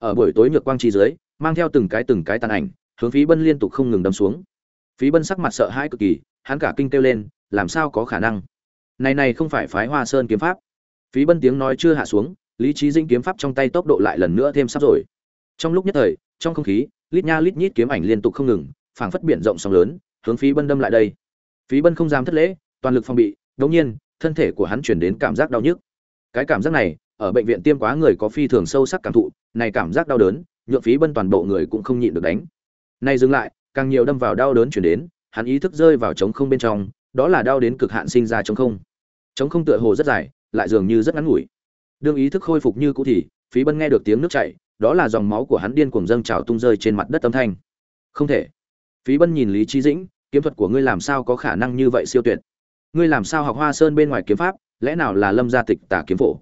ở buổi tối nhược quang chi dưới, mang theo từng cái từng cái tàn ảnh, hướng phí bân liên tục không ngừng đâm xuống. Phí bân sắc mặt sợ hãi cực kỳ, hắn cả kinh kêu lên, làm sao có khả năng? Này này không phải phái hoa sơn kiếm pháp. Phí bân tiếng nói chưa hạ xuống, lý trí dinh kiếm pháp trong tay tốc độ lại lần nữa thêm sắp rồi. Trong lúc nhất thời, trong không khí, lít nha lít nhít kiếm ảnh liên tục không ngừng, phảng phất biển rộng sóng lớn, hướng phí bân đâm lại đây. Phí bân không dám thất lễ, toàn lực phòng bị đống nhiên, thân thể của hắn chuyển đến cảm giác đau nhức. Cái cảm giác này ở bệnh viện tiêm quá người có phi thường sâu sắc cảm thụ, này cảm giác đau đớn, nhượng phí bân toàn bộ người cũng không nhịn được đánh. Nay dừng lại, càng nhiều đâm vào đau đớn chuyển đến, hắn ý thức rơi vào trống không bên trong, đó là đau đến cực hạn sinh ra trống không. Trống không tựa hồ rất dài, lại dường như rất ngắn ngủi. Đương ý thức khôi phục như cũ thì, phí bân nghe được tiếng nước chảy, đó là dòng máu của hắn điên cuồng dâng trào tung rơi trên mặt đất âm thanh. Không thể. Phí bân nhìn lý trí dĩnh, kiếm thuật của ngươi làm sao có khả năng như vậy siêu tuyệt? Ngươi làm sao học hoa sơn bên ngoài kiếm pháp, lẽ nào là lâm gia tịch tả kiếm phổ?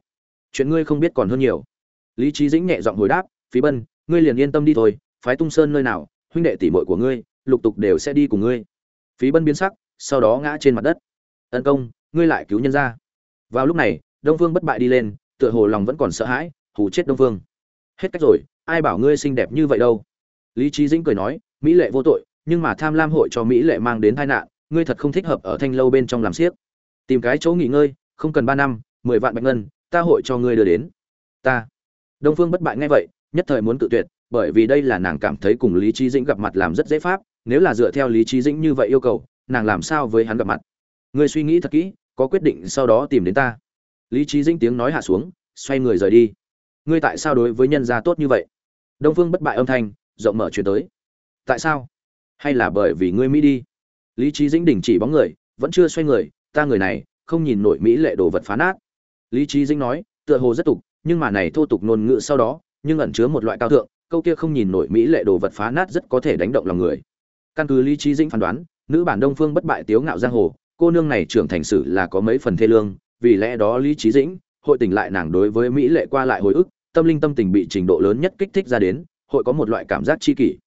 Chuyện ngươi không biết còn hơn nhiều. Lý trí dĩnh nhẹ giọng hồi đáp, phí bân, ngươi liền yên tâm đi thôi, phái tung sơn nơi nào, huynh đệ tỷ muội của ngươi, lục tục đều sẽ đi cùng ngươi. Phí bân biến sắc, sau đó ngã trên mặt đất. Ân công, ngươi lại cứu nhân ra. Vào lúc này, đông vương bất bại đi lên, tựa hồ lòng vẫn còn sợ hãi, hù chết đông vương hết cách rồi, ai bảo ngươi xinh đẹp như vậy đâu? Lý trí dĩnh cười nói, mỹ lệ vô tội, nhưng mà tham lam hội cho mỹ lệ mang đến tai nạn, ngươi thật không thích hợp ở thanh lâu bên trong làm siếc. Tìm cái chỗ nghỉ ngơi, không cần ba năm, mười vạn bạch ngân ta hội cho ngươi đưa đến. Ta. Đông phương bất bại nghe vậy, nhất thời muốn tự tuyệt, bởi vì đây là nàng cảm thấy cùng lý trí dĩnh gặp mặt làm rất dễ pháp, nếu là dựa theo lý trí dĩnh như vậy yêu cầu, nàng làm sao với hắn gặp mặt? Ngươi suy nghĩ thật kỹ, có quyết định sau đó tìm đến ta. Lý trí dĩnh tiếng nói hạ xuống, xoay người rời đi. Ngươi tại sao đối với nhân gia tốt như vậy? Đông phương bất bại âm thanh, rộng mở chuyển tới. Tại sao? Hay là bởi vì ngươi mỹ đi? Lý trí dĩnh đình chỉ bóng người, vẫn chưa xoay người, ta người này, không nhìn nổi mỹ lệ đồ vật phá nát lý trí dĩnh nói, tựa hồ rất tục, nhưng mà này thô tục ngôn ngữ sau đó, nhưng ẩn chứa một loại cao thượng, câu kia không nhìn nổi mỹ lệ đồ vật phá nát rất có thể đánh động lòng người. Căn cứ lý trí dĩnh phán đoán, nữ bản đông phương bất bại tiếu ngạo giang hồ, cô nương này trưởng thành sử là có mấy phần thê lương, vì lẽ đó lý trí dĩnh hội tỉnh lại nàng đối với mỹ lệ qua lại hồi ức, tâm linh tâm tình bị trình độ lớn nhất kích thích ra đến, hội có một loại cảm giác chi kỷ.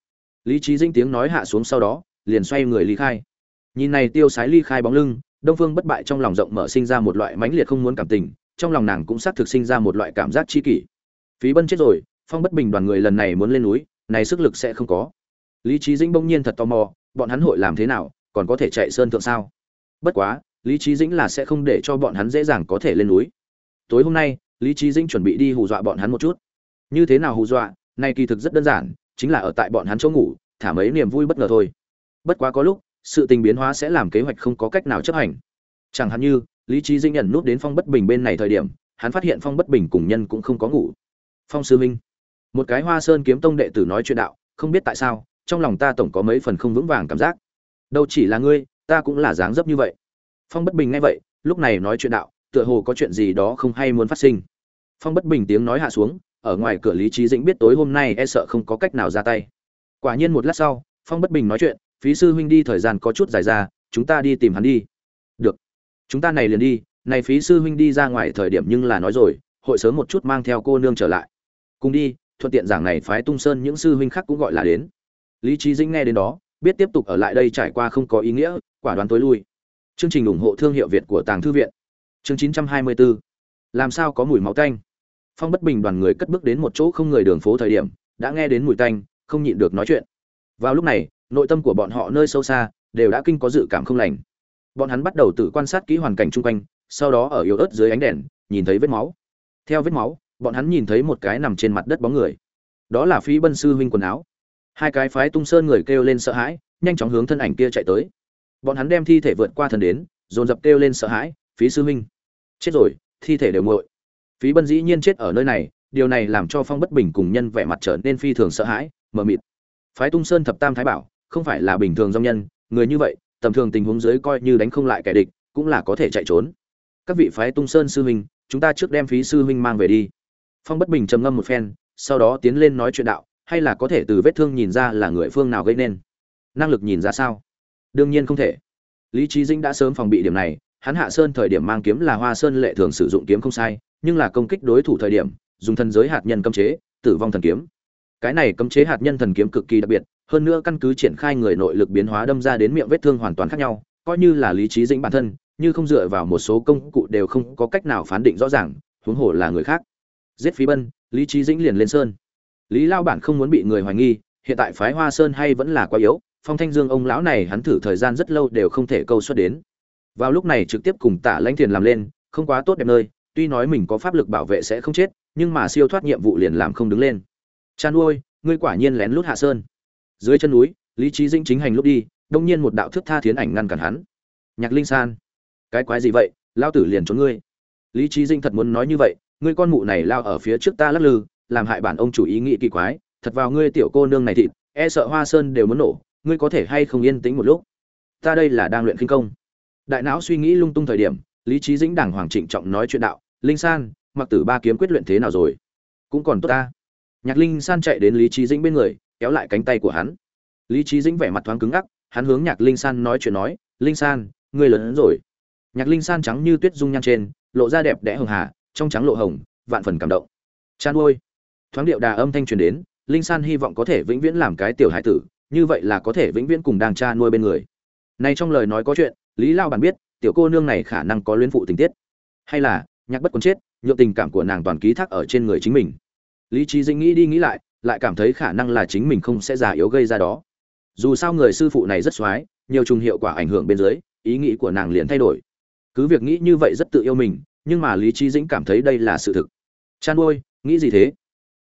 Lý trí dĩnh tiếng nói hạ xuống sau đó, liền xoay người ly khai. Nhìn này tiêu sái ly khai bóng lưng, đông phương bất bại trong lòng rộng mở sinh ra một loại mãnh liệt không muốn cảm tình trong lòng nàng cũng xác thực sinh ra một loại cảm giác chi kỷ. Phí bân chết rồi, phong bất bình đoàn người lần này muốn lên núi, này sức lực sẽ không có. Lý trí dĩnh bỗng nhiên thật tò mò, bọn hắn hội làm thế nào, còn có thể chạy sơn thượng sao? Bất quá, lý trí dĩnh là sẽ không để cho bọn hắn dễ dàng có thể lên núi. Tối hôm nay, lý trí dĩnh chuẩn bị đi hù dọa bọn hắn một chút. Như thế nào hù dọa nay kỳ thực rất đơn giản, chính là ở tại bọn hắn chỗ ngủ, thả mấy niềm vui bất ngờ thôi. Bất quá có lúc, sự tình biến hóa sẽ làm kế hoạch không có cách nào chấp hành. Chẳng hạn như lý trí Dinh nhận nút đến phong bất bình bên này thời điểm, hắn phát hiện phong bất bình cùng nhân cũng không có ngủ. Phong sư minh một cái hoa sơn kiếm tông đệ tử nói chuyện đạo, không biết tại sao, trong lòng ta tổng có mấy phần không vững vàng cảm giác. Đâu chỉ là ngươi, ta cũng là dáng dấp như vậy. Phong bất bình nghe vậy, lúc này nói chuyện đạo, tựa hồ có chuyện gì đó không hay muốn phát sinh. Phong bất bình tiếng nói hạ xuống, ở ngoài cửa lý trí dĩnh biết tối hôm nay e sợ không có cách nào ra tay. Quả nhiên một lát sau, phong bất bình nói chuyện, phí sư huynh đi thời gian có chút dài ra, chúng ta đi tìm hắn đi chúng ta này liền đi, này phí sư huynh đi ra ngoài thời điểm nhưng là nói rồi, hội sớm một chút mang theo cô nương trở lại. Cùng đi, thuận tiện giảng này phái tung sơn những sư huynh khác cũng gọi là đến. Lý trí dĩnh nghe đến đó, biết tiếp tục ở lại đây trải qua không có ý nghĩa, quả đoán tối lui. Chương trình ủng hộ thương hiệu việt của tàng thư viện. Chương 924 làm sao có mùi máu tanh? Phong bất bình đoàn người cất bước đến một chỗ không người đường phố thời điểm, đã nghe đến mùi tanh, không nhịn được nói chuyện. Vào lúc này, nội tâm của bọn họ nơi sâu xa, đều đã kinh có dự cảm không lành bọn hắn bắt đầu tự quan sát kỹ hoàn cảnh chung quanh, sau đó ở yếu ớt dưới ánh đèn, nhìn thấy vết máu. Theo vết máu, bọn hắn nhìn thấy một cái nằm trên mặt đất bóng người. Đó là phi bân sư huynh quần áo. Hai cái phái tung sơn người kêu lên sợ hãi, nhanh chóng hướng thân ảnh kia chạy tới. Bọn hắn đem thi thể vượt qua thần đến, dồn dập kêu lên sợ hãi, phí sư huynh, chết rồi, thi thể đều nguội. Phí bân dĩ nhiên chết ở nơi này, điều này làm cho phong bất bình cùng nhân vẻ mặt trở nên phi thường sợ hãi, mờ mịt. Phái tung sơn thập tam thái bảo, không phải là bình thường dòng nhân, người như vậy tầm thường tình huống dưới coi như đánh không lại kẻ địch, cũng là có thể chạy trốn. Các vị phái tung sơn sư huynh, chúng ta trước đem phí sư huynh mang về đi. Phong bất bình trầm ngâm một phen, sau đó tiến lên nói chuyện đạo, hay là có thể từ vết thương nhìn ra là người phương nào gây nên? Năng lực nhìn ra sao? Đương nhiên không thể. Lý Chí dĩnh đã sớm phòng bị điểm này, hắn hạ sơn thời điểm mang kiếm là hoa sơn lệ thường sử dụng kiếm không sai, nhưng là công kích đối thủ thời điểm, dùng thần giới hạt nhân cấm chế, tử vong thần kiếm. Cái này cấm chế hạt nhân thần kiếm cực kỳ đặc biệt hơn nữa căn cứ triển khai người nội lực biến hóa đâm ra đến miệng vết thương hoàn toàn khác nhau, coi như là lý trí dĩnh bản thân, như không dựa vào một số công cụ đều không có cách nào phán định rõ ràng, huống hồ là người khác. Giết phí bân, lý trí dĩnh liền lên sơn. Lý lao bản không muốn bị người hoài nghi, hiện tại phái hoa sơn hay vẫn là quá yếu, phong thanh dương ông lão này hắn thử thời gian rất lâu đều không thể câu xuất đến. Vào lúc này trực tiếp cùng tả lãnh thiền làm lên, không quá tốt đẹp nơi, tuy nói mình có pháp lực bảo vệ sẽ không chết, nhưng mà siêu thoát nhiệm vụ liền làm không đứng lên. Chan ôi ngươi quả nhiên lén lút hạ sơn dưới chân núi, lý trí dĩnh chính hành lúc đi, đông nhiên một đạo thức tha thiến ảnh ngăn cản hắn. Nhạc linh san, cái quái gì vậy? Lao tử liền trốn ngươi. Lý trí dĩnh thật muốn nói như vậy, ngươi con mụ này lao ở phía trước ta lắc lư, làm hại bản ông chủ ý nghĩ kỳ quái, thật vào ngươi tiểu cô nương này thịt e sợ hoa sơn đều muốn nổ, ngươi có thể hay không yên tĩnh một lúc? Ta đây là đang luyện kinh công. Đại não suy nghĩ lung tung thời điểm, lý trí dĩnh đảng hoàng trịnh trọng nói chuyện đạo, linh san, mặc tử ba kiếm quyết luyện thế nào rồi? Cũng còn tốt ta. Nhạc linh san chạy đến lý trí dĩnh bên người kéo lại cánh tay của hắn. Lý trí dĩnh vẻ mặt thoáng cứng ngắc, hắn hướng nhạc linh san nói chuyện nói, linh san, ngươi lớn hơn rồi. Nhạc linh san trắng như tuyết dung nhan trên, lộ ra đẹp đẽ hường hà, trong trắng lộ hồng, vạn phần cảm động. Chan ôi. Thoáng điệu đà âm thanh truyền đến, linh san hy vọng có thể vĩnh viễn làm cái tiểu hải tử, như vậy là có thể vĩnh viễn cùng đàng cha nuôi bên người. Nay trong lời nói có chuyện, lý lao bản biết, tiểu cô nương này khả năng có luyến phụ tình tiết. Hay là, nhạc bất quân chết, nhượng tình cảm của nàng toàn ký thác ở trên người chính mình. Lý trí dĩnh nghĩ đi nghĩ lại lại cảm thấy khả năng là chính mình không sẽ già yếu gây ra đó. Dù sao người sư phụ này rất x nhiều trùng hiệu quả ảnh hưởng bên dưới, ý nghĩ của nàng liền thay đổi. Cứ việc nghĩ như vậy rất tự yêu mình, nhưng mà lý trí dĩnh cảm thấy đây là sự thực. Chan ôi, nghĩ gì thế?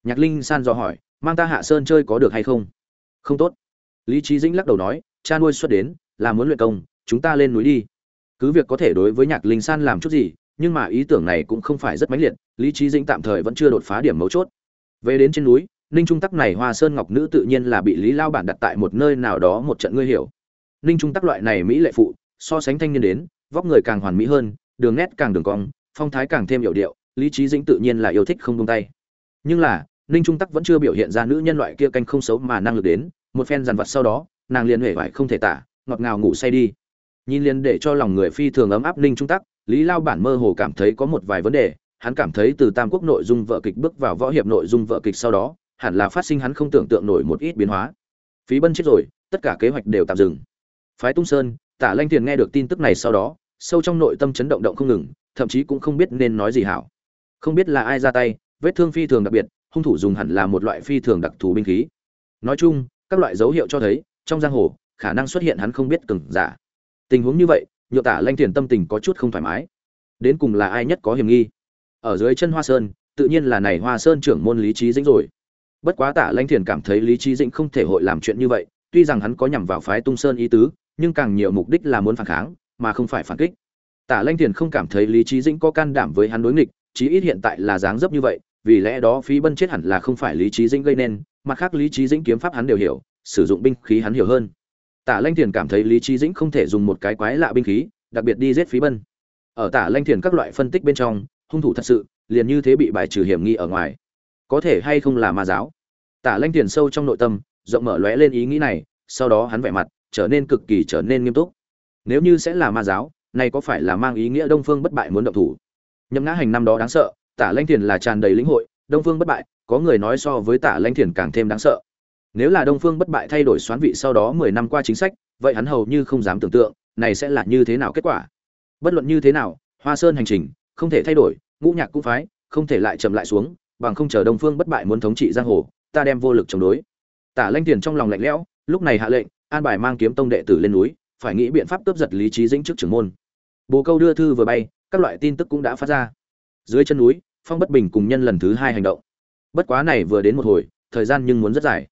Nhạc linh san dò hỏi, mang ta hạ sơn chơi có được hay không? Không tốt. Lý trí dĩnh lắc đầu nói cha nuôi xuất đến, là muốn luyện công, chúng ta lên núi đi. Cứ việc có thể đối với nhạc linh san làm chút gì, nhưng mà ý tưởng này cũng không phải rất mãnh liệt, lý trí dĩnh tạm thời vẫn chưa đột phá điểm mấu chốt. Về đến trên núi ninh trung tắc này hoa sơn ngọc nữ tự nhiên là bị lý lao bản đặt tại một nơi nào đó một trận ngươi hiểu. Ninh trung tắc loại này mỹ lệ phụ, so sánh thanh niên đến, vóc người càng hoàn mỹ hơn, đường nét càng đường cong, phong thái càng thêm hiệu điệu, lý trí dĩnh tự nhiên là yêu thích không tung tay. Nhưng là, ninh trung tắc vẫn chưa biểu hiện ra nữ nhân loại kia canh không xấu mà năng lực đến, một phen dằn vặt sau đó, nàng liền huệ vải không thể tả, ngọt ngào ngủ say đi. Nhìn liền để cho lòng người phi thường ấm áp ninh trung tắc, lý lao bản mơ hồ cảm thấy có một vài vấn đề, hắn cảm thấy từ tam quốc nội dung vợ kịch bước vào võ hiệp nội dung vợ kịch sau đó hẳn là phát sinh hắn không tưởng tượng nổi một ít biến hóa. Phí bân chết rồi, tất cả kế hoạch đều tạm dừng. Phái tung sơn, tả lanh thiền nghe được tin tức này sau đó, sâu trong nội tâm chấn động động không ngừng, thậm chí cũng không biết nên nói gì hảo. Không biết là ai ra tay, vết thương phi thường đặc biệt, hung thủ dùng hẳn là một loại phi thường đặc thù binh khí. Nói chung, các loại dấu hiệu cho thấy, trong giang hồ, khả năng xuất hiện hắn không biết cừng giả. Tình huống như vậy nhựa tả lanh thiền tâm tình có chút không thoải mái. Đến cùng là ai nhất có hiểm nghi? Ở dưới chân hoa sơn, tự nhiên là này hoa sơn trưởng môn lý trí dĩnh rồi bất quá tả lanh thiền cảm thấy lý trí dĩnh không thể hội làm chuyện như vậy, tuy rằng hắn có nhằm vào phái tung sơn ý tứ, nhưng càng nhiều mục đích là muốn phản kháng, mà không phải phản kích. Tả lanh thiền không cảm thấy lý trí dĩnh có can đảm với hắn đối nghịch, chí ít hiện tại là dáng dấp như vậy, vì lẽ đó phí bân chết hẳn là không phải lý trí dĩnh gây nên mặt khác lý trí dĩnh kiếm pháp hắn đều hiểu, sử dụng binh khí hắn hiểu hơn. Tả lanh thiền cảm thấy lý trí dĩnh không thể dùng một cái quái lạ binh khí, đặc biệt đi giết phí bân. Ở tả lanh thiền các loại phân tích bên trong, hung thủ thật sự, liền như thế bị bài trừ hiểm nghi ở ngoài có thể hay không là ma giáo. Tả lanh Tiền sâu trong nội tâm, rộng mở lóe lên ý nghĩ này, sau đó hắn vẻ mặt trở nên cực kỳ trở nên nghiêm túc. Nếu như sẽ là ma giáo, này có phải là mang ý nghĩa đông phương bất bại muốn động thủ? Nhậm ngã hành năm đó đáng sợ, tả lanh Tiền là tràn đầy lĩnh hội, đông phương bất bại, có người nói so với tả lanh thiền càng thêm đáng sợ. Nếu là đông phương bất bại thay đổi xoán vị sau đó mười năm qua chính sách, vậy hắn hầu như không dám tưởng tượng, này sẽ là như thế nào kết quả. Bất luận như thế nào, hoa sơn hành trình, không thể thay đổi, ngũ nhạc cũng phái, không thể lại chậm lại xuống bằng không chờ đông phương bất bại muốn thống trị giang hồ, ta đem vô lực chống đối. Tả lanh tiền trong lòng lạnh lẽo, lúc này hạ lệnh, an bài mang kiếm tông đệ tử lên núi, phải nghĩ biện pháp cướp giật lý trí dĩnh trước trưởng môn. Bồ câu đưa thư vừa bay, các loại tin tức cũng đã phát ra. Dưới chân núi, phong bất bình cùng nhân lần thứ hai hành động. Bất quá này vừa đến một hồi, thời gian nhưng muốn rất dài.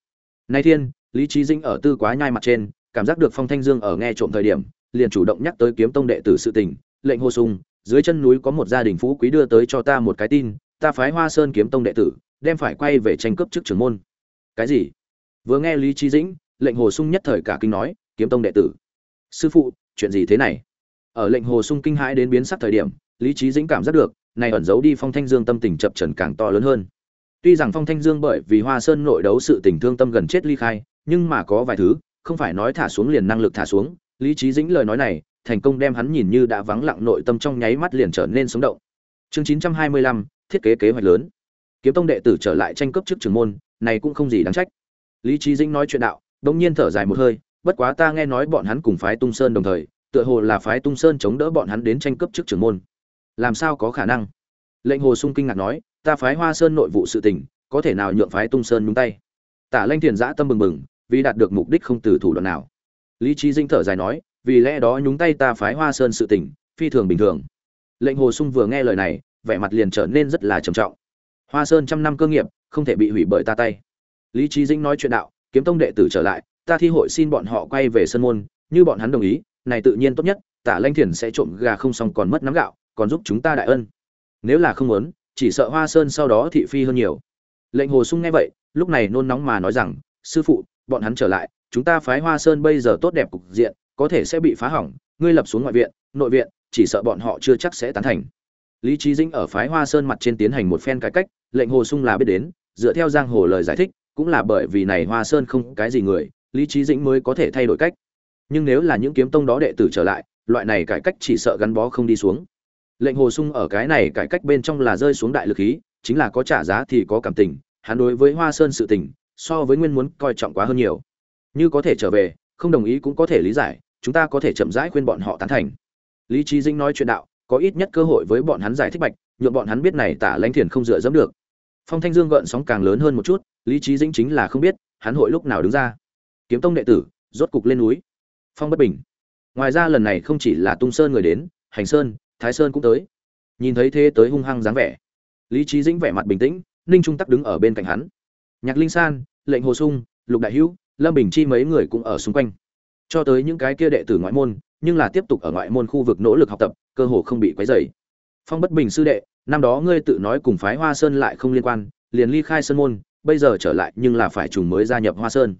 Nay thiên, lý trí dĩnh ở tư quá nhai mặt trên, cảm giác được phong thanh dương ở nghe trộm thời điểm, liền chủ động nhắc tới kiếm tông đệ tử sự tình, lệnh hô sung, dưới chân núi có một gia đình phú quý đưa tới cho ta một cái tin ta phái Hoa Sơn kiếm tông đệ tử, đem phải quay về tranh cướp trước trưởng môn. Cái gì? Vừa nghe Lý Chí Dĩnh, lệnh Hồ Sung nhất thời cả kinh nói, kiếm tông đệ tử. Sư phụ, chuyện gì thế này? Ở lệnh Hồ Sung kinh hãi đến biến sắc thời điểm, Lý Chí Dĩnh cảm giác được, này ẩn giấu đi Phong Thanh Dương tâm tình chập chờn càng to lớn hơn. Tuy rằng Phong Thanh Dương bởi vì Hoa Sơn nội đấu sự tình thương tâm gần chết ly khai, nhưng mà có vài thứ, không phải nói thả xuống liền năng lực thả xuống, Lý Chí Dĩnh lời nói này, thành công đem hắn nhìn như đã vắng lặng nội tâm trong nháy mắt liền trở nên sống động. Chương 925, thiết kế kế hoạch lớn. Kiếm tông đệ tử trở lại tranh cướp trước trường môn này cũng không gì đáng trách. Lý trí dĩnh nói chuyện đạo đống nhiên thở dài một hơi bất quá ta nghe nói bọn hắn cùng phái tung sơn đồng thời tựa hồ là phái tung sơn chống đỡ bọn hắn đến tranh cướp trước trường môn. Làm sao có khả năng? Lệnh hồ sung kinh ngạc nói ta phái hoa sơn nội vụ sự tình có thể nào nhượng phái tung sơn nhúng tay? Tả lanh thiền giã tâm bừng bừng vì đạt được mục đích không từ thủ đoạn nào. Lý trí dinh thở dài nói vì lẽ đó nhúng tay ta phái hoa sơn sự tình, phi thường bình thường. Lệnh hồ sung vừa nghe lời này vẻ mặt liền trở nên rất là trầm trọng. Hoa sơn trăm năm cơ nghiệp, không thể bị hủy bởi ta tay. Lý trí dinh nói chuyện đạo, kiếm tông đệ tử trở lại, ta thi hội xin bọn họ quay về sân môn, như bọn hắn đồng ý, này tự nhiên tốt nhất, tả lanh thiền sẽ trộm gà không xong còn mất nắm gạo, còn giúp chúng ta đại ân. Nếu là không muốn, chỉ sợ hoa sơn sau đó thị phi hơn nhiều. Lệnh hồ sung nghe vậy, lúc này nôn nóng mà nói rằng, sư phụ, bọn hắn trở lại, chúng ta phái hoa sơn bây giờ tốt đẹp cục diện, có thể sẽ bị phá hỏng, ngươi lập xuống ngoại viện, nội viện, chỉ sợ bọn họ chưa chắc sẽ tán thành lý Chí dĩnh ở phái hoa sơn mặt trên tiến hành một phen cải cách, lệnh hồ sung là biết đến, dựa theo giang hồ lời giải thích, cũng là bởi vì này hoa sơn không cái gì người, lý Chí dĩnh mới có thể thay đổi cách. Nhưng nếu là những kiếm tông đó đệ tử trở lại, loại này cải cách chỉ sợ gắn bó không đi xuống. Lệnh hồ sung ở cái này cải cách bên trong là rơi xuống đại lực khí, chính là có trả giá thì có cảm tình, hắn đối với hoa sơn sự tình, so với nguyên muốn coi trọng quá hơn nhiều. Như có thể trở về, không đồng ý cũng có thể lý giải, chúng ta có thể chậm rãi khuyên bọn họ tán thành. Lý Chí Dĩnh nói chuyện đạo có ít nhất cơ hội với bọn hắn giải thích bạch nhuộm bọn hắn biết này tả lãnh thiền không dựa dẫm được. Phong thanh dương gợn sóng càng lớn hơn một chút, lý trí dĩnh chính là không biết, hắn hội lúc nào đứng ra. Kiếm tông đệ tử, rốt cục lên núi. Phong bất bình. Ngoài ra lần này không chỉ là tung sơn người đến, hành sơn, thái sơn cũng tới. Nhìn thấy thế tới hung hăng dáng vẻ. Lý trí dĩnh vẻ mặt bình tĩnh, ninh trung tắc đứng ở bên cạnh hắn. Nhạc linh san, lệnh hồ sung, lục đại hữu, lâm bình chi mấy người cũng ở xung quanh cho tới những cái kia đệ tử ngoại môn, nhưng là tiếp tục ở ngoại môn khu vực nỗ lực học tập, cơ hồ không bị quấy rầy. Phong bất bình sư đệ, năm đó ngươi tự nói cùng phái hoa sơn lại không liên quan, liền ly khai sơn môn, bây giờ trở lại nhưng là phải trùng mới gia nhập hoa sơn.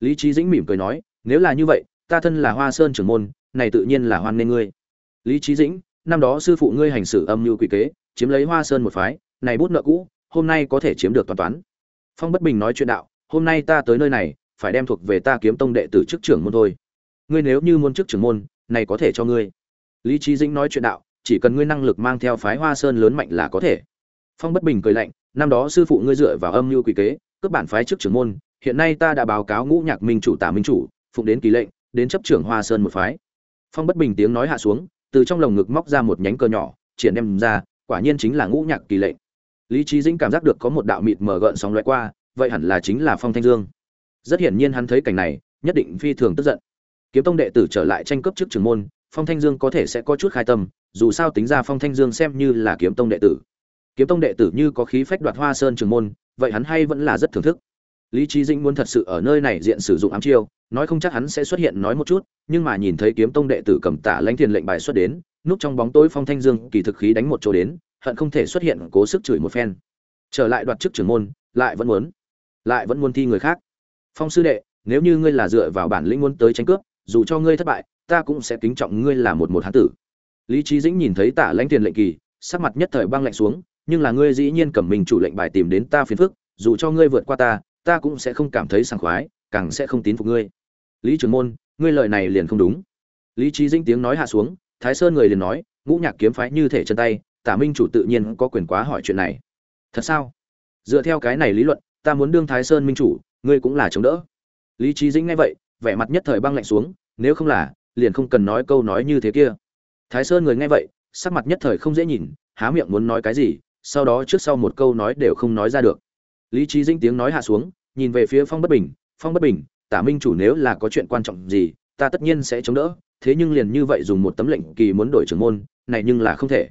Lý trí dĩnh mỉm cười nói, nếu là như vậy, ta thân là hoa sơn trưởng môn, này tự nhiên là hoan nghênh ngươi. Lý trí dĩnh, năm đó sư phụ ngươi hành xử âm mưu quỷ kế, chiếm lấy hoa sơn một phái, này bút nợ cũ, hôm nay có thể chiếm được toàn toán. Phong bất bình nói chuyện đạo, hôm nay ta tới nơi này, phải đem thuộc về ta kiếm tông đệ tử chức trưởng môn thôi ngươi nếu như muốn chức trưởng môn, này có thể cho ngươi. Lý trí dĩnh nói chuyện đạo, chỉ cần ngươi năng lực mang theo phái hoa sơn lớn mạnh là có thể. Phong bất bình cười lạnh, năm đó sư phụ ngươi dựa vào âm mưu quỷ kế, cướp bản phái chức trưởng môn, hiện nay ta đã báo cáo ngũ nhạc minh chủ tả minh chủ, phụng đến kỳ lệnh, đến chấp trưởng hoa sơn một phái. Phong bất bình tiếng nói hạ xuống, từ trong lồng ngực móc ra một nhánh cờ nhỏ, triển đem ra, quả nhiên chính là ngũ nhạc kỳ lệnh. Lý trí dĩnh cảm giác được có một đạo mịt mờ gợn sóng loại qua, vậy hẳn là chính là phong thanh dương. Rất hiển nhiên hắn thấy cảnh này, nhất định phi thường tức giận kiếm tông đệ tử trở lại tranh cướp trước trưởng môn, phong thanh dương có thể sẽ có chút khai tâm, dù sao tính ra phong thanh dương xem như là kiếm tông đệ tử. Kiếm tông đệ tử như có khí phách đoạt hoa sơn trường môn, vậy hắn hay vẫn là rất thưởng thức. Lý trí dĩnh muốn thật sự ở nơi này diện sử dụng ám chiêu, nói không chắc hắn sẽ xuất hiện nói một chút, nhưng mà nhìn thấy kiếm tông đệ tử cầm tả lãnh thiền lệnh bài xuất đến, núp trong bóng tối phong thanh dương kỳ thực khí đánh một chỗ đến, hận không thể xuất hiện cố sức chửi một phen. Trở lại đoạt chức trưởng môn, lại vẫn muốn, lại vẫn muốn thi người khác. Phong sư đệ, nếu như ngươi là dựa vào bản lĩnh muốn tới tranh cướp dù cho ngươi thất bại, ta cũng sẽ kính trọng ngươi là một một hán tử. Lý trí dĩnh nhìn thấy tả lãnh tiền lệnh kỳ, sắc mặt nhất thời băng lạnh xuống, nhưng là ngươi dĩ nhiên cầm mình chủ lệnh bài tìm đến ta phiền phức, dù cho ngươi vượt qua ta ta cũng sẽ không cảm thấy sảng khoái, càng sẽ không tín phục ngươi. Lý trưởng môn, ngươi lời này liền không đúng. Lý trí dĩnh tiếng nói hạ xuống, thái sơn người liền nói, ngũ nhạc kiếm phái như thể chân tay, tả minh chủ tự nhiên có quyền quá hỏi chuyện này. Thật sao? Dựa theo cái này lý luận, ta muốn đương thái sơn minh chủ, ngươi cũng là chống đỡ. Lý trí dĩnh nghe vậy vẻ mặt nhất thời băng lạnh xuống, nếu không là, liền không cần nói câu nói như thế kia. Thái sơn người nghe vậy, sắc mặt nhất thời không dễ nhìn, há miệng muốn nói cái gì, sau đó trước sau một câu nói đều không nói ra được. Lý trí dĩnh tiếng nói hạ xuống, nhìn về phía phong bất bình, phong bất bình, tả minh chủ nếu là có chuyện quan trọng gì, ta tất nhiên sẽ chống đỡ, thế nhưng liền như vậy dùng một tấm lệnh kỳ muốn đổi trưởng môn, này nhưng là không thể.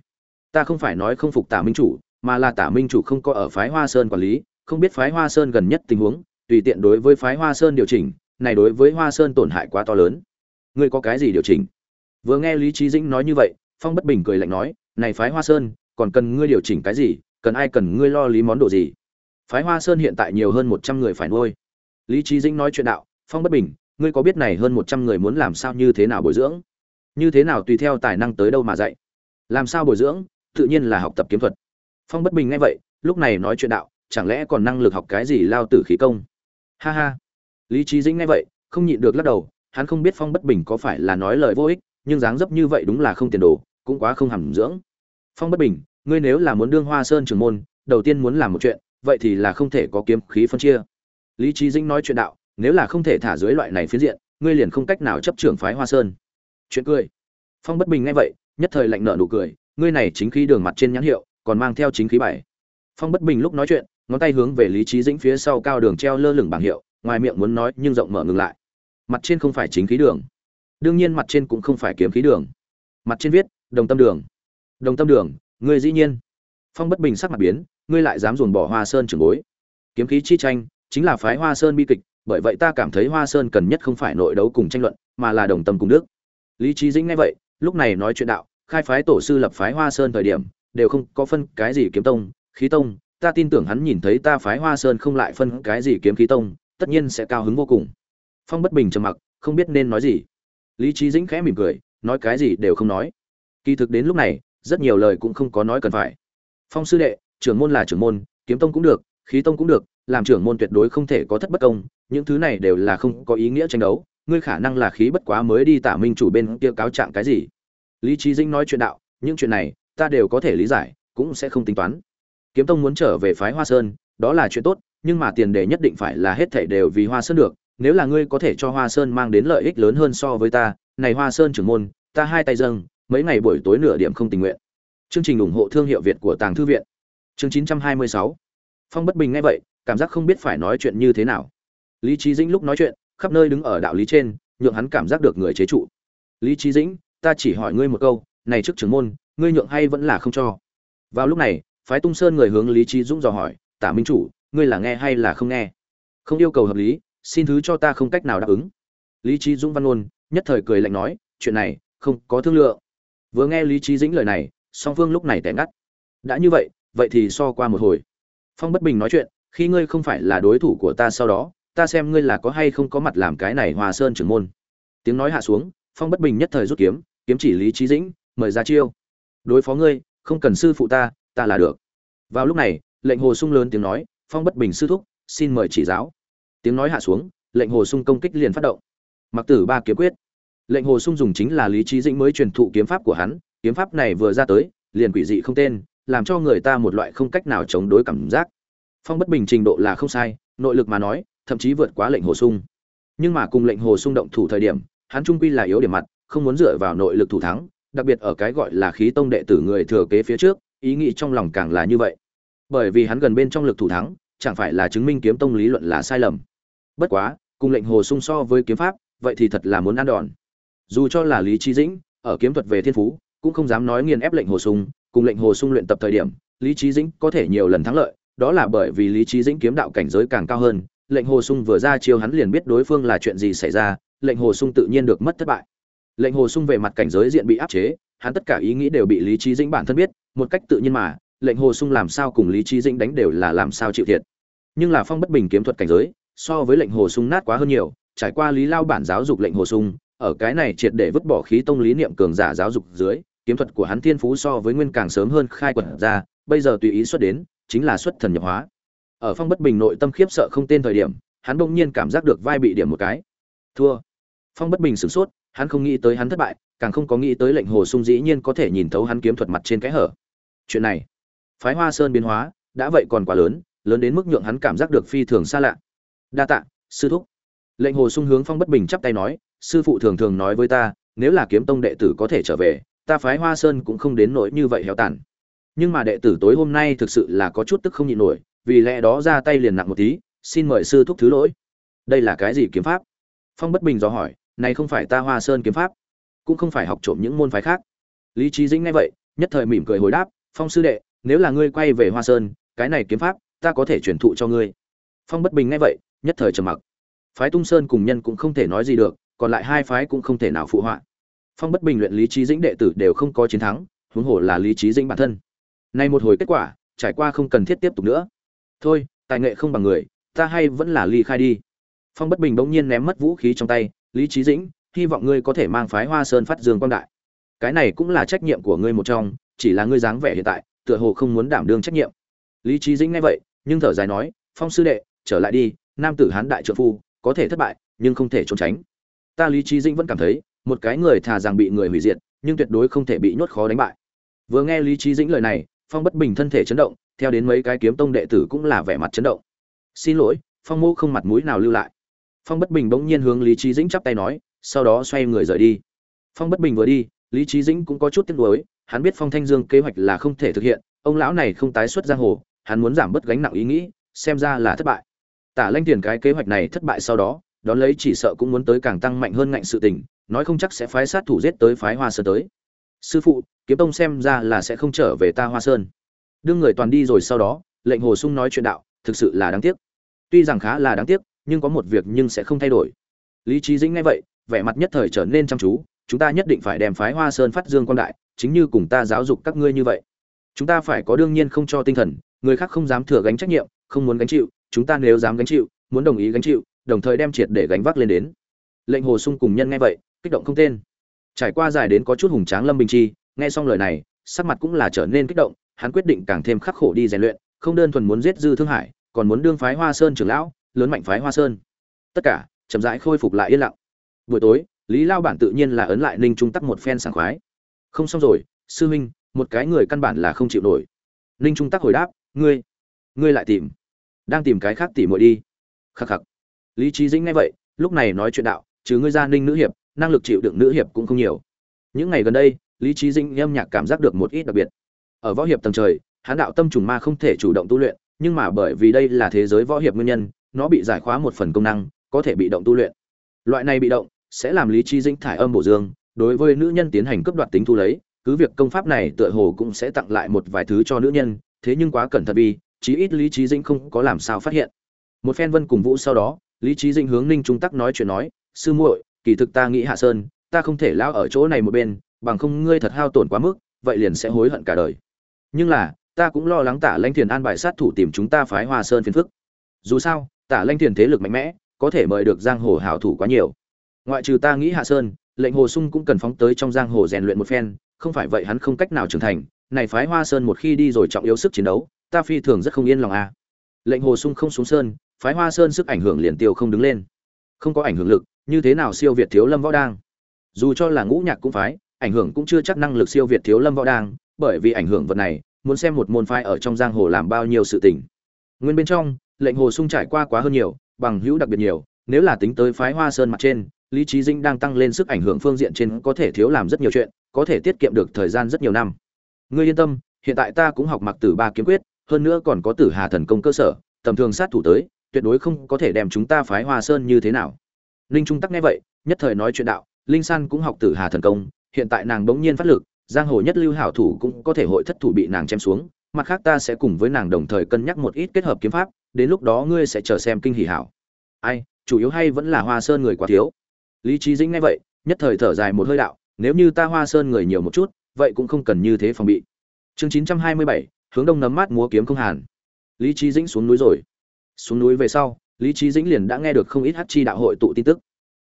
Ta không phải nói không phục tả minh chủ, mà là tả minh chủ không có ở phái hoa sơn quản lý, không biết phái hoa sơn gần nhất tình huống, tùy tiện đối với phái hoa sơn điều chỉnh này đối với hoa sơn tổn hại quá to lớn. Ngươi có cái gì điều chỉnh? Vừa nghe lý Chí dĩnh nói như vậy, phong bất bình cười lạnh nói, này phái hoa sơn, còn cần ngươi điều chỉnh cái gì? Cần ai cần ngươi lo lý món đồ gì? Phái hoa sơn hiện tại nhiều hơn một trăm người phải nuôi. Lý Chí dĩnh nói chuyện đạo, phong bất bình, ngươi có biết này hơn một trăm người muốn làm sao như thế nào bồi dưỡng? Như thế nào tùy theo tài năng tới đâu mà dạy? Làm sao bồi dưỡng? Tự nhiên là học tập kiếm thuật. Phong bất bình nghe vậy, lúc này nói chuyện đạo, chẳng lẽ còn năng lực học cái gì lao tử khí công? Ha ha lý trí dĩnh nghe vậy, không nhịn được lắc đầu, hắn không biết phong bất bình có phải là nói lời vô ích, nhưng dáng dấp như vậy đúng là không tiền đồ, cũng quá không hàm dưỡng. Phong bất bình, ngươi nếu là muốn đương hoa sơn trưởng môn, đầu tiên muốn làm một chuyện, vậy thì là không thể có kiếm khí phân chia. Lý trí dĩnh nói chuyện đạo, nếu là không thể thả dưới loại này phiến diện, ngươi liền không cách nào chấp trưởng phái hoa sơn. Chuyện cười. Phong bất bình nghe vậy, nhất thời lạnh nợ nụ cười, ngươi này chính khí đường mặt trên nhãn hiệu, còn mang theo chính khí bảy phong bất bình lúc nói chuyện, ngón tay hướng về lý trí dĩnh phía sau cao đường treo lơ lửng bảng hiệu ngoài miệng muốn nói nhưng rộng mở ngừng lại. Mặt trên không phải chính khí đường. Đương nhiên mặt trên cũng không phải kiếm khí đường. Mặt trên viết, đồng tâm đường. Đồng tâm đường người dĩ nhiên. Phong bất bình sắc mặt biến, ngươi lại dám dồn bỏ hoa sơn trường bối. Kiếm khí chi tranh, chính là phái hoa sơn bi kịch, bởi vậy ta cảm thấy hoa sơn cần nhất không phải nội đấu cùng tranh luận, mà là đồng tâm cùng đức. Lý trí dĩnh nghe vậy, lúc này nói chuyện đạo, khai phái tổ sư lập phái hoa sơn thời điểm, đều không có phân cái gì kiếm tông, khí tông. Ta tin tưởng hắn nhìn thấy ta phái hoa sơn không lại phân cái gì kiếm khí tông tất nhiên sẽ cao hứng vô cùng. Phong bất bình trầm mặc, không biết nên nói gì. Lý trí dĩnh khẽ mỉm cười, nói cái gì đều không nói. Kỳ thực đến lúc này, rất nhiều lời cũng không có nói cần phải. Phong sư đệ, trưởng môn là trưởng môn, kiếm tông cũng được, khí tông cũng được, làm trưởng môn tuyệt đối không thể có thất bất công, những thứ này đều là không có ý nghĩa tranh đấu, ngươi khả năng là khí bất quá mới đi tả minh chủ bên kia cáo trạng cái gì. Lý trí dĩnh nói chuyện đạo, những chuyện này, ta đều có thể lý giải, cũng sẽ không tính toán. Kiếm tông muốn trở về phái hoa sơn, đó là chuyện tốt nhưng mà tiền đề nhất định phải là hết thảy đều vì hoa sơn được, nếu là ngươi có thể cho hoa sơn mang đến lợi ích lớn hơn so với ta, này hoa sơn trưởng môn, ta hai tay dâng, mấy ngày buổi tối nửa điểm không tình nguyện. Chương trình ủng hộ thương hiệu việt của tàng thư viện. Chương 926 phong bất bình nghe vậy, cảm giác không biết phải nói chuyện như thế nào. Lý Chí dĩnh lúc nói chuyện, khắp nơi đứng ở đạo lý trên, nhượng hắn cảm giác được người chế trụ. Lý Chí dĩnh, ta chỉ hỏi ngươi một câu, này trước trưởng môn, ngươi nhượng hay vẫn là không cho? Vào lúc này, phái tung sơn người hướng lý Chí dũng dò hỏi, tả minh chủ ngươi là nghe hay là không nghe? Không yêu cầu hợp lý, xin thứ cho ta không cách nào đáp ứng. Lý trí dũng văn ngôn, nhất thời cười lạnh nói, chuyện này, không có thương lượng. Vừa nghe lý trí dĩnh lời này, song phương lúc này tẻ ngắt. Đã như vậy vậy thì so qua một hồi. Phong bất bình nói chuyện, khi ngươi không phải là đối thủ của ta sau đó, ta xem ngươi là có hay không có mặt làm cái này hòa sơn trưởng môn. Tiếng nói hạ xuống, phong bất bình nhất thời rút kiếm kiếm chỉ lý trí dĩnh, mời ra chiêu. Đối phó ngươi, không cần sư phụ ta ta là được. Vào lúc này, lệnh hồ sung lớn tiếng nói phong bất bình sư thúc, xin mời chỉ giáo. Tiếng nói hạ xuống, lệnh hồ sung công kích liền phát động. Mặc tử ba kiếm quyết. Lệnh hồ sung dùng chính là lý trí dĩnh mới truyền thụ kiếm pháp của hắn, kiếm pháp này vừa ra tới, liền quỷ dị không tên, làm cho người ta một loại không cách nào chống đối cảm giác. Phong bất bình trình độ là không sai, nội lực mà nói, thậm chí vượt quá lệnh hồ sung. Nhưng mà cùng lệnh hồ sung động thủ thời điểm, hắn trung quy là yếu điểm mặt, không muốn dựa vào nội lực thủ thắng, đặc biệt ở cái gọi là khí tông đệ tử người thừa kế phía trước, ý nghĩ trong lòng càng là như vậy. Bởi vì hắn gần bên trong lực thủ thắng chẳng phải là chứng minh kiếm tông lý luận là sai lầm. Bất quá, cùng lệnh hồ sung so với kiếm pháp, vậy thì thật là muốn ăn đòn. Dù cho là lý trí dĩnh, ở kiếm thuật về thiên phú, cũng không dám nói nghiền ép lệnh hồ sung, cùng lệnh hồ sung luyện tập thời điểm, lý trí dĩnh có thể nhiều lần thắng lợi, đó là bởi vì lý trí dĩnh kiếm đạo cảnh giới càng cao hơn, lệnh hồ sung vừa ra chiêu hắn liền biết đối phương là chuyện gì xảy ra, lệnh hồ sung tự nhiên được mất thất bại. Lệnh hồ sung về mặt cảnh giới diện bị áp chế, hắn tất cả ý nghĩ đều bị lý trí dĩnh bản thân biết, một cách tự nhiên mà, lệnh hồ sung làm sao cùng lý trí dĩnh đánh đều là làm sao chịu thiệt nhưng là phong bất bình kiếm thuật cảnh giới, so với lệnh hồ sung nát quá hơn nhiều, trải qua lý lao bản giáo dục lệnh hồ sung, ở cái này triệt để vứt bỏ khí tông lý niệm cường giả giáo dục dưới, kiếm thuật của hắn thiên phú so với nguyên càng sớm hơn khai quật ra, bây giờ tùy ý xuất đến, chính là xuất thần nhập hóa. Ở phong bất bình nội tâm khiếp sợ không tên thời điểm, hắn bỗng nhiên cảm giác được vai bị điểm một cái. Thua. Phong bất bình sửng sốt, hắn không nghĩ tới hắn thất bại, càng không có nghĩ tới lệnh hồ sung dĩ nhiên có thể nhìn thấu hắn kiếm thuật mặt trên cái hở. Chuyện này, phái hoa sơn biến hóa, đã vậy còn quá lớn lớn đến mức nhượng hắn cảm giác được phi thường xa lạ. Đa tạ, sư thúc. Lệnh hồ sung hướng phong bất bình chắp tay nói, sư phụ thường thường nói với ta, nếu là kiếm tông đệ tử có thể trở về, ta phái hoa sơn cũng không đến nỗi như vậy héo tàn. Nhưng mà đệ tử tối hôm nay thực sự là có chút tức không nhịn nổi, vì lẽ đó ra tay liền nặng một tí, xin mời sư thúc thứ lỗi. Đây là cái gì kiếm pháp? Phong bất bình do hỏi, này không phải ta hoa sơn kiếm pháp, cũng không phải học trộm những môn phái khác. Lý trí dĩnh nghe vậy, nhất thời mỉm cười hồi đáp, phong sư đệ, nếu là ngươi quay về hoa sơn, cái này kiếm pháp ta có thể truyền thụ cho ngươi. Phong bất bình nghe vậy, nhất thời trầm mặc. Phái tung sơn cùng nhân cũng không thể nói gì được, còn lại hai phái cũng không thể nào phụ họa. Phong bất bình luyện lý trí dĩnh đệ tử đều không có chiến thắng, huống hồ là lý trí dĩnh bản thân. Nay một hồi kết quả, trải qua không cần thiết tiếp tục nữa. Thôi, tài nghệ không bằng người, ta hay vẫn là ly khai đi. Phong bất bình bỗng nhiên ném mất vũ khí trong tay, lý trí dĩnh, hy vọng ngươi có thể mang phái hoa sơn phát dương quang đại. Cái này cũng là trách nhiệm của ngươi một trong, chỉ là ngươi dáng vẻ hiện tại, tựa hồ không muốn đảm đương trách nhiệm. Lý trí dĩnh nghe vậy nhưng thở dài nói, phong sư đệ, trở lại đi, nam tử hán đại trợ phu, có thể thất bại, nhưng không thể trốn tránh. Ta lý trí dĩnh vẫn cảm thấy, một cái người thà rằng bị người hủy diệt, nhưng tuyệt đối không thể bị nhốt khó đánh bại. Vừa nghe lý trí dĩnh lời này, phong bất bình thân thể chấn động, theo đến mấy cái kiếm tông đệ tử cũng là vẻ mặt chấn động. Xin lỗi, phong mô không mặt mũi nào lưu lại. Phong bất bình bỗng nhiên hướng lý trí dĩnh chắp tay nói, sau đó xoay người rời đi. Phong bất bình vừa đi, lý trí dĩnh cũng có chút tiếc nuối, hắn biết phong thanh dương kế hoạch là không thể thực hiện, ông lão này không tái xuất giang hồ hắn muốn giảm bớt gánh nặng ý nghĩ, xem ra là thất bại. Tả lanh tiền cái kế hoạch này thất bại sau đó, đón lấy chỉ sợ cũng muốn tới càng tăng mạnh hơn ngạnh sự tình, nói không chắc sẽ phái sát thủ giết tới phái hoa sơn tới. Sư phụ, kiếm tông xem ra là sẽ không trở về ta hoa sơn. Đương người toàn đi rồi sau đó, lệnh hồ sung nói chuyện đạo, thực sự là đáng tiếc. Tuy rằng khá là đáng tiếc, nhưng có một việc nhưng sẽ không thay đổi. Lý trí dĩnh nghe vậy, vẻ mặt nhất thời trở nên chăm chú, chúng ta nhất định phải đem phái hoa sơn phát dương quan đại, chính như cùng ta giáo dục các ngươi như vậy. Chúng ta phải có đương nhiên không cho tinh thần người khác không dám thừa gánh trách nhiệm, không muốn gánh chịu, chúng ta nếu dám gánh chịu, muốn đồng ý gánh chịu, đồng thời đem triệt để gánh vác lên đến. Lệnh hồ sung cùng nhân nghe vậy, kích động không tên. Trải qua dài đến có chút hùng tráng lâm bình chi, nghe xong lời này, sắc mặt cũng là trở nên kích động, hắn quyết định càng thêm khắc khổ đi rèn luyện, không đơn thuần muốn giết dư thương hải, còn muốn đương phái hoa sơn trưởng lão, lớn mạnh phái hoa sơn. Tất cả, chậm rãi khôi phục lại yên lặng. Buổi tối, lý lao bản tự nhiên là ấn lại ninh trung tắc một phen sảng khoái. Không xong rồi, sư huynh, một cái người căn bản là không chịu nổi. Ninh trung tắc hồi đáp ngươi ngươi lại tìm. Đang tìm cái khác tỉ muội đi. Khắc khắc. Lý trí dĩnh nghe vậy, lúc này nói chuyện đạo chứ ngươi gia ninh nữ hiệp, năng lực chịu đựng nữ hiệp cũng không nhiều. Những ngày gần đây, lý trí dĩnh âm nhạc cảm giác được một ít đặc biệt. Ở võ hiệp tầng trời hán đạo tâm trùng ma không thể chủ động tu luyện, nhưng mà bởi vì đây là thế giới võ hiệp nguyên nhân, nó bị giải khóa một phần công năng, có thể bị động tu luyện. Loại này bị động, sẽ làm lý trí dĩnh thải âm bổ dương, đối với nữ nhân tiến hành cấp đoạt tính thu lấy, cứ việc công pháp này tựa hồ cũng sẽ tặng lại một vài thứ cho nữ nhân thế nhưng quá cẩn thận vì, chí ít lý trí dĩnh không có làm sao phát hiện. Một phen vân cùng vũ sau đó, lý trí dĩnh hướng ninh trung tắc nói chuyện nói, sư muội, kỳ thực ta nghĩ hạ sơn, ta không thể lao ở chỗ này một bên, bằng không ngươi thật hao tổn quá mức, vậy liền sẽ hối hận cả đời. Nhưng là, ta cũng lo lắng tả lanh thiền an bài sát thủ tìm chúng ta phái hoa sơn phiền phức. Dù sao, tả lanh thiền thế lực mạnh mẽ, có thể mời được giang hồ hảo thủ quá nhiều. Ngoại trừ ta nghĩ hạ sơn, lệnh hồ sung cũng cần phóng tới trong giang hồ rèn luyện một phen, không phải vậy hắn không cách nào trưởng thành này phái hoa sơn một khi đi rồi trọng yếu sức chiến đấu, ta phi thường rất không yên lòng a à. lệnh hồ sung không xuống sơn, phái hoa sơn sức ảnh hưởng liền tiêu không đứng lên. Không có ảnh hưởng lực, như thế nào siêu việt thiếu lâm võ đang? Dù cho là ngũ nhạc cũng phái, ảnh hưởng cũng chưa chắc năng lực siêu việt thiếu lâm võ đang, bởi vì ảnh hưởng vật này, muốn xem một môn phái ở trong giang hồ làm bao nhiêu sự tình. Nguyên bên trong, lệnh hồ sung trải qua quá hơn nhiều, bằng hữu đặc biệt nhiều, nếu là tính tới phái hoa sơn mặt trên, lý Chí dinh đang tăng lên sức ảnh hưởng phương diện trên có thể thiếu làm rất nhiều chuyện, có thể tiết kiệm được thời gian rất nhiều năm ngươi yên tâm, hiện tại ta cũng học mặc tử ba kiếm quyết, hơn nữa còn có tử hà thần công cơ sở, tầm thường sát thủ tới, tuyệt đối không có thể đem chúng ta phái hoa sơn như thế nào. Linh trung tắc nghe vậy, nhất thời nói chuyện đạo, linh san cũng học tử hà thần công, hiện tại nàng bỗng nhiên phát lực, giang hồ nhất lưu hảo thủ cũng có thể hội thất thủ bị nàng chém xuống, mặt khác ta sẽ cùng với nàng đồng thời cân nhắc một ít kết hợp kiếm pháp, đến lúc đó ngươi sẽ chờ xem kinh hỉ hảo. Ai, chủ yếu hay vẫn là hoa sơn người quá thiếu. Lý trí dĩnh nghe vậy, nhất thời thở dài một hơi đạo, nếu như ta hoa sơn người nhiều một chút vậy cũng không cần như thế phòng bị. Chương chín trăm hai mươi bảy, hướng đông nấm mát múa kiếm không hàn. Lý trí dĩnh xuống núi rồi. Xuống núi về sau, lý trí dĩnh liền đã nghe được không ít hát chi đạo hội tụ tin tức.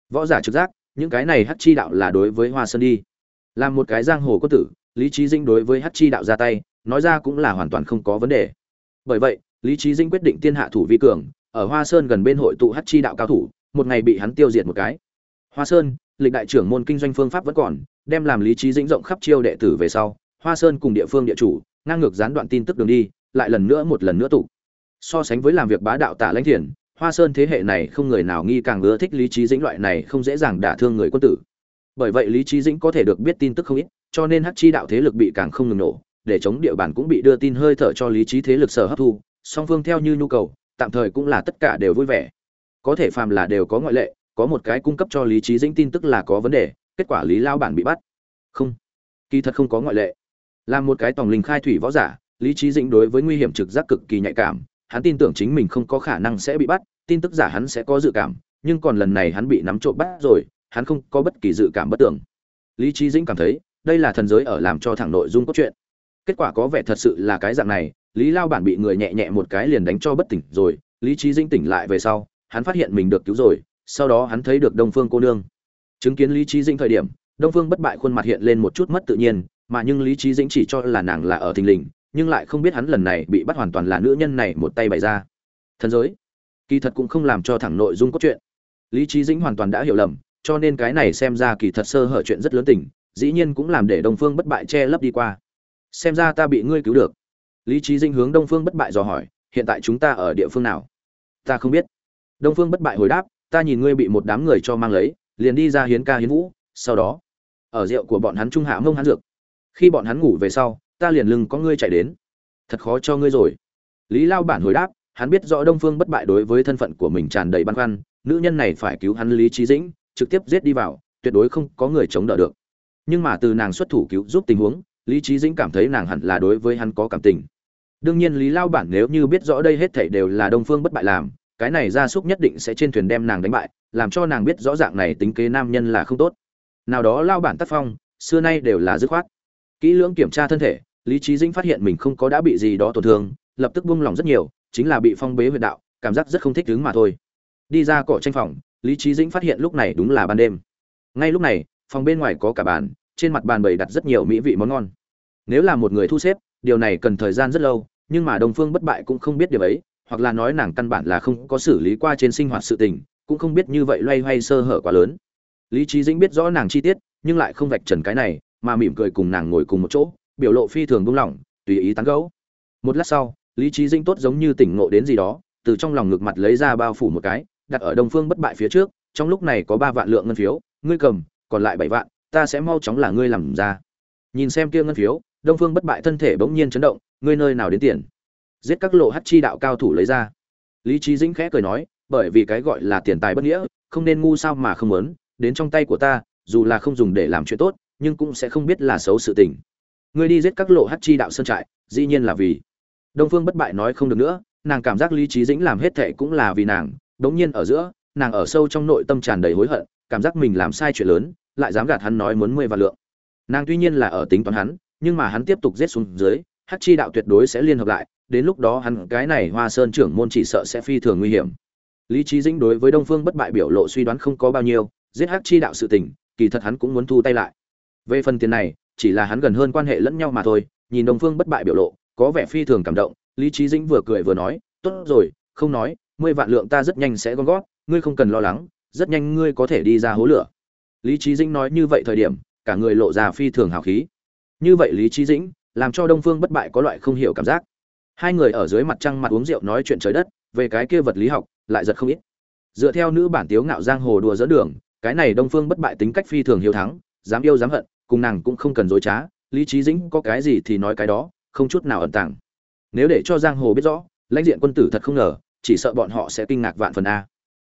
Võ giả trực giác, những cái này hát chi đạo là đối với hoa sơn đi. Làm một cái giang hồ có tử, lý trí dĩnh đối với hát chi đạo ra tay, nói ra cũng là hoàn toàn không có vấn đề. Bởi vậy, lý trí dĩnh quyết định tiên hạ thủ vi cường, ở hoa sơn gần bên hội tụ hát chi đạo cao thủ, một ngày bị hắn tiêu diệt một cái. Hoa sơn, lịch đại trưởng môn kinh doanh phương pháp vẫn còn đem làm lý trí dĩnh rộng khắp chiêu đệ tử về sau, hoa sơn cùng địa phương địa chủ, ngang ngược gián đoạn tin tức đường đi, lại lần nữa một lần nữa tụ. So sánh với làm việc bá đạo tả lãnh thiền, hoa sơn thế hệ này không người nào nghi càng ưa thích lý trí dĩnh loại này không dễ dàng đả thương người quân tử. Bởi vậy lý trí dĩnh có thể được biết tin tức không ít, cho nên hắc chi đạo thế lực bị càng không ngừng nổ, để chống địa bàn cũng bị đưa tin hơi thở cho lý trí thế lực sở hấp thu, song phương theo như nhu cầu, tạm thời cũng là tất cả đều vui vẻ. Có thể phàm là đều có ngoại lệ, có một cái cung cấp cho lý trí dĩnh tin tức là có vấn đề kết quả lý lao bản bị bắt. Không. Kỳ thật không có ngoại lệ. Là một cái tòng linh khai thủy võ giả, lý trí dĩnh đối với nguy hiểm trực giác cực kỳ nhạy cảm. Hắn tin tưởng chính mình không có khả năng sẽ bị bắt, tin tức giả hắn sẽ có dự cảm, nhưng còn lần này hắn bị nắm trộm bắt rồi, hắn không có bất kỳ dự cảm bất tưởng. Lý trí dĩnh cảm thấy, đây là thần giới ở làm cho thẳng nội dung cốt truyện. Kết quả có vẻ thật sự là cái dạng này, lý lao bản bị người nhẹ nhẹ một cái liền đánh cho bất tỉnh rồi, lý trí dĩnh tỉnh lại về sau, hắn phát hiện mình được cứu rồi, sau đó hắn thấy được đông phương cô nương chứng kiến lý trí dĩnh thời điểm, đông phương bất bại khuôn mặt hiện lên một chút mất tự nhiên, mà nhưng lý trí dĩnh chỉ cho là nàng là ở thình lình, nhưng lại không biết hắn lần này bị bắt hoàn toàn là nữ nhân này một tay bày ra. Thần giới, kỳ thật cũng không làm cho thẳng nội dung cốt truyện. Lý trí dĩnh hoàn toàn đã hiểu lầm, cho nên cái này xem ra kỳ thật sơ hở chuyện rất lớn tình, dĩ nhiên cũng làm để đông phương bất bại che lấp đi qua. Xem ra ta bị ngươi cứu được. Lý trí dĩnh hướng đông phương bất bại dò hỏi, hiện tại chúng ta ở địa phương nào? Ta không biết. Đông phương bất bại hồi đáp, ta nhìn ngươi bị một đám người cho mang lấy liền đi ra hiến ca hiến vũ, sau đó, ở rượu của bọn hắn trung hạ mông hắn dược. Khi bọn hắn ngủ về sau, ta liền lưng có ngươi chạy đến. Thật khó cho ngươi rồi. Lý lao bản hồi đáp, hắn biết rõ đông phương bất bại đối với thân phận của mình tràn đầy băn khoăn, nữ nhân này phải cứu hắn lý trí dĩnh, trực tiếp giết đi vào, tuyệt đối không có người chống đỡ được. Nhưng mà từ nàng xuất thủ cứu giúp tình huống, lý trí dĩnh cảm thấy nàng hẳn là đối với hắn có cảm tình. Đương nhiên lý lao bản nếu như biết rõ đây hết thảy đều là đông phương bất bại làm cái này gia súc nhất định sẽ trên thuyền đem nàng đánh bại, làm cho nàng biết rõ dạng này tính kế nam nhân là không tốt. Nào đó lao bản tác phong, xưa nay đều là dứt khoát. Kỹ lưỡng kiểm tra thân thể, lý trí dĩnh phát hiện mình không có đã bị gì đó tổn thương, lập tức buông lòng rất nhiều, chính là bị phong bế huyệt đạo, cảm giác rất không thích đứng mà thôi. Đi ra cỏ tranh phòng, lý trí dĩnh phát hiện lúc này đúng là ban đêm. Ngay lúc này, phòng bên ngoài có cả bàn, trên mặt bàn bày đặt rất nhiều mỹ vị món ngon. Nếu là một người thu xếp, điều này cần thời gian rất lâu, nhưng mà đồng phương bất bại cũng không biết điều ấy hoặc là nói nàng căn bản là không có xử lý qua trên sinh hoạt sự tình, cũng không biết như vậy loay hoay sơ hở quá lớn. Lý trí dĩnh biết rõ nàng chi tiết, nhưng lại không vạch trần cái này, mà mỉm cười cùng nàng ngồi cùng một chỗ, biểu lộ phi thường buông lỏng, tùy ý tán gẫu. Một lát sau, lý trí dĩnh tốt giống như tỉnh ngộ đến gì đó, từ trong lòng ngực mặt lấy ra bao phủ một cái, đặt ở đông phương bất bại phía trước, trong lúc này có ba vạn lượng ngân phiếu, ngươi cầm, còn lại bảy vạn, ta sẽ mau chóng là ngươi làm ra. Nhìn xem kia ngân phiếu, đông phương bất bại thân thể bỗng nhiên chấn động, ngươi nơi nào đến tiền? Giết các lộ hắc chi đạo cao thủ lấy ra. Lý trí dĩnh khẽ cười nói, bởi vì cái gọi là tiền tài bất nghĩa, không nên ngu sao mà không muốn, đến trong tay của ta, dù là không dùng để làm chuyện tốt, nhưng cũng sẽ không biết là xấu sự tình. Ngươi đi giết các lộ hắc chi đạo sơn trại, dĩ nhiên là vì. Đông phương bất bại nói không được nữa, nàng cảm giác lý trí dĩnh làm hết thệ cũng là vì nàng, đống nhiên ở giữa, nàng ở sâu trong nội tâm tràn đầy hối hận, cảm giác mình làm sai chuyện lớn, lại dám gạt hắn nói muốn mười vạn lượng. Nàng tuy nhiên là ở tính toán hắn, nhưng mà hắn tiếp tục giết xuống dưới, hắc chi đạo tuyệt đối sẽ liên hợp lại đến lúc đó hắn cái này hoa sơn trưởng môn chỉ sợ sẽ phi thường nguy hiểm. Lý trí dĩnh đối với đông phương bất bại biểu lộ suy đoán không có bao nhiêu, giết Hắc chi đạo sự tình, kỳ thật hắn cũng muốn thu tay lại. Về phần tiền này, chỉ là hắn gần hơn quan hệ lẫn nhau mà thôi, nhìn đông phương bất bại biểu lộ, có vẻ phi thường cảm động, lý trí dĩnh vừa cười vừa nói, tốt rồi, không nói, mười vạn lượng ta rất nhanh sẽ gom gót ngươi không cần lo lắng, rất nhanh ngươi có thể đi ra hố lửa. Lý trí dĩnh nói như vậy thời điểm, cả người lộ ra phi thường hào khí. Như vậy lý trí dĩnh, làm cho đông phương bất bại có loại không hiểu cảm giác hai người ở dưới mặt trăng mặt uống rượu nói chuyện trời đất, về cái kia vật lý học, lại giật không ít. Dựa theo nữ bản tiếu ngạo giang hồ đùa dẫn đường, cái này đông phương bất bại tính cách phi thường hiếu thắng, dám yêu dám hận, cùng nàng cũng không cần dối trá, lý trí dĩnh có cái gì thì nói cái đó, không chút nào ẩn tàng. Nếu để cho giang hồ biết rõ, lãnh diện quân tử thật không ngờ, chỉ sợ bọn họ sẽ kinh ngạc vạn phần a.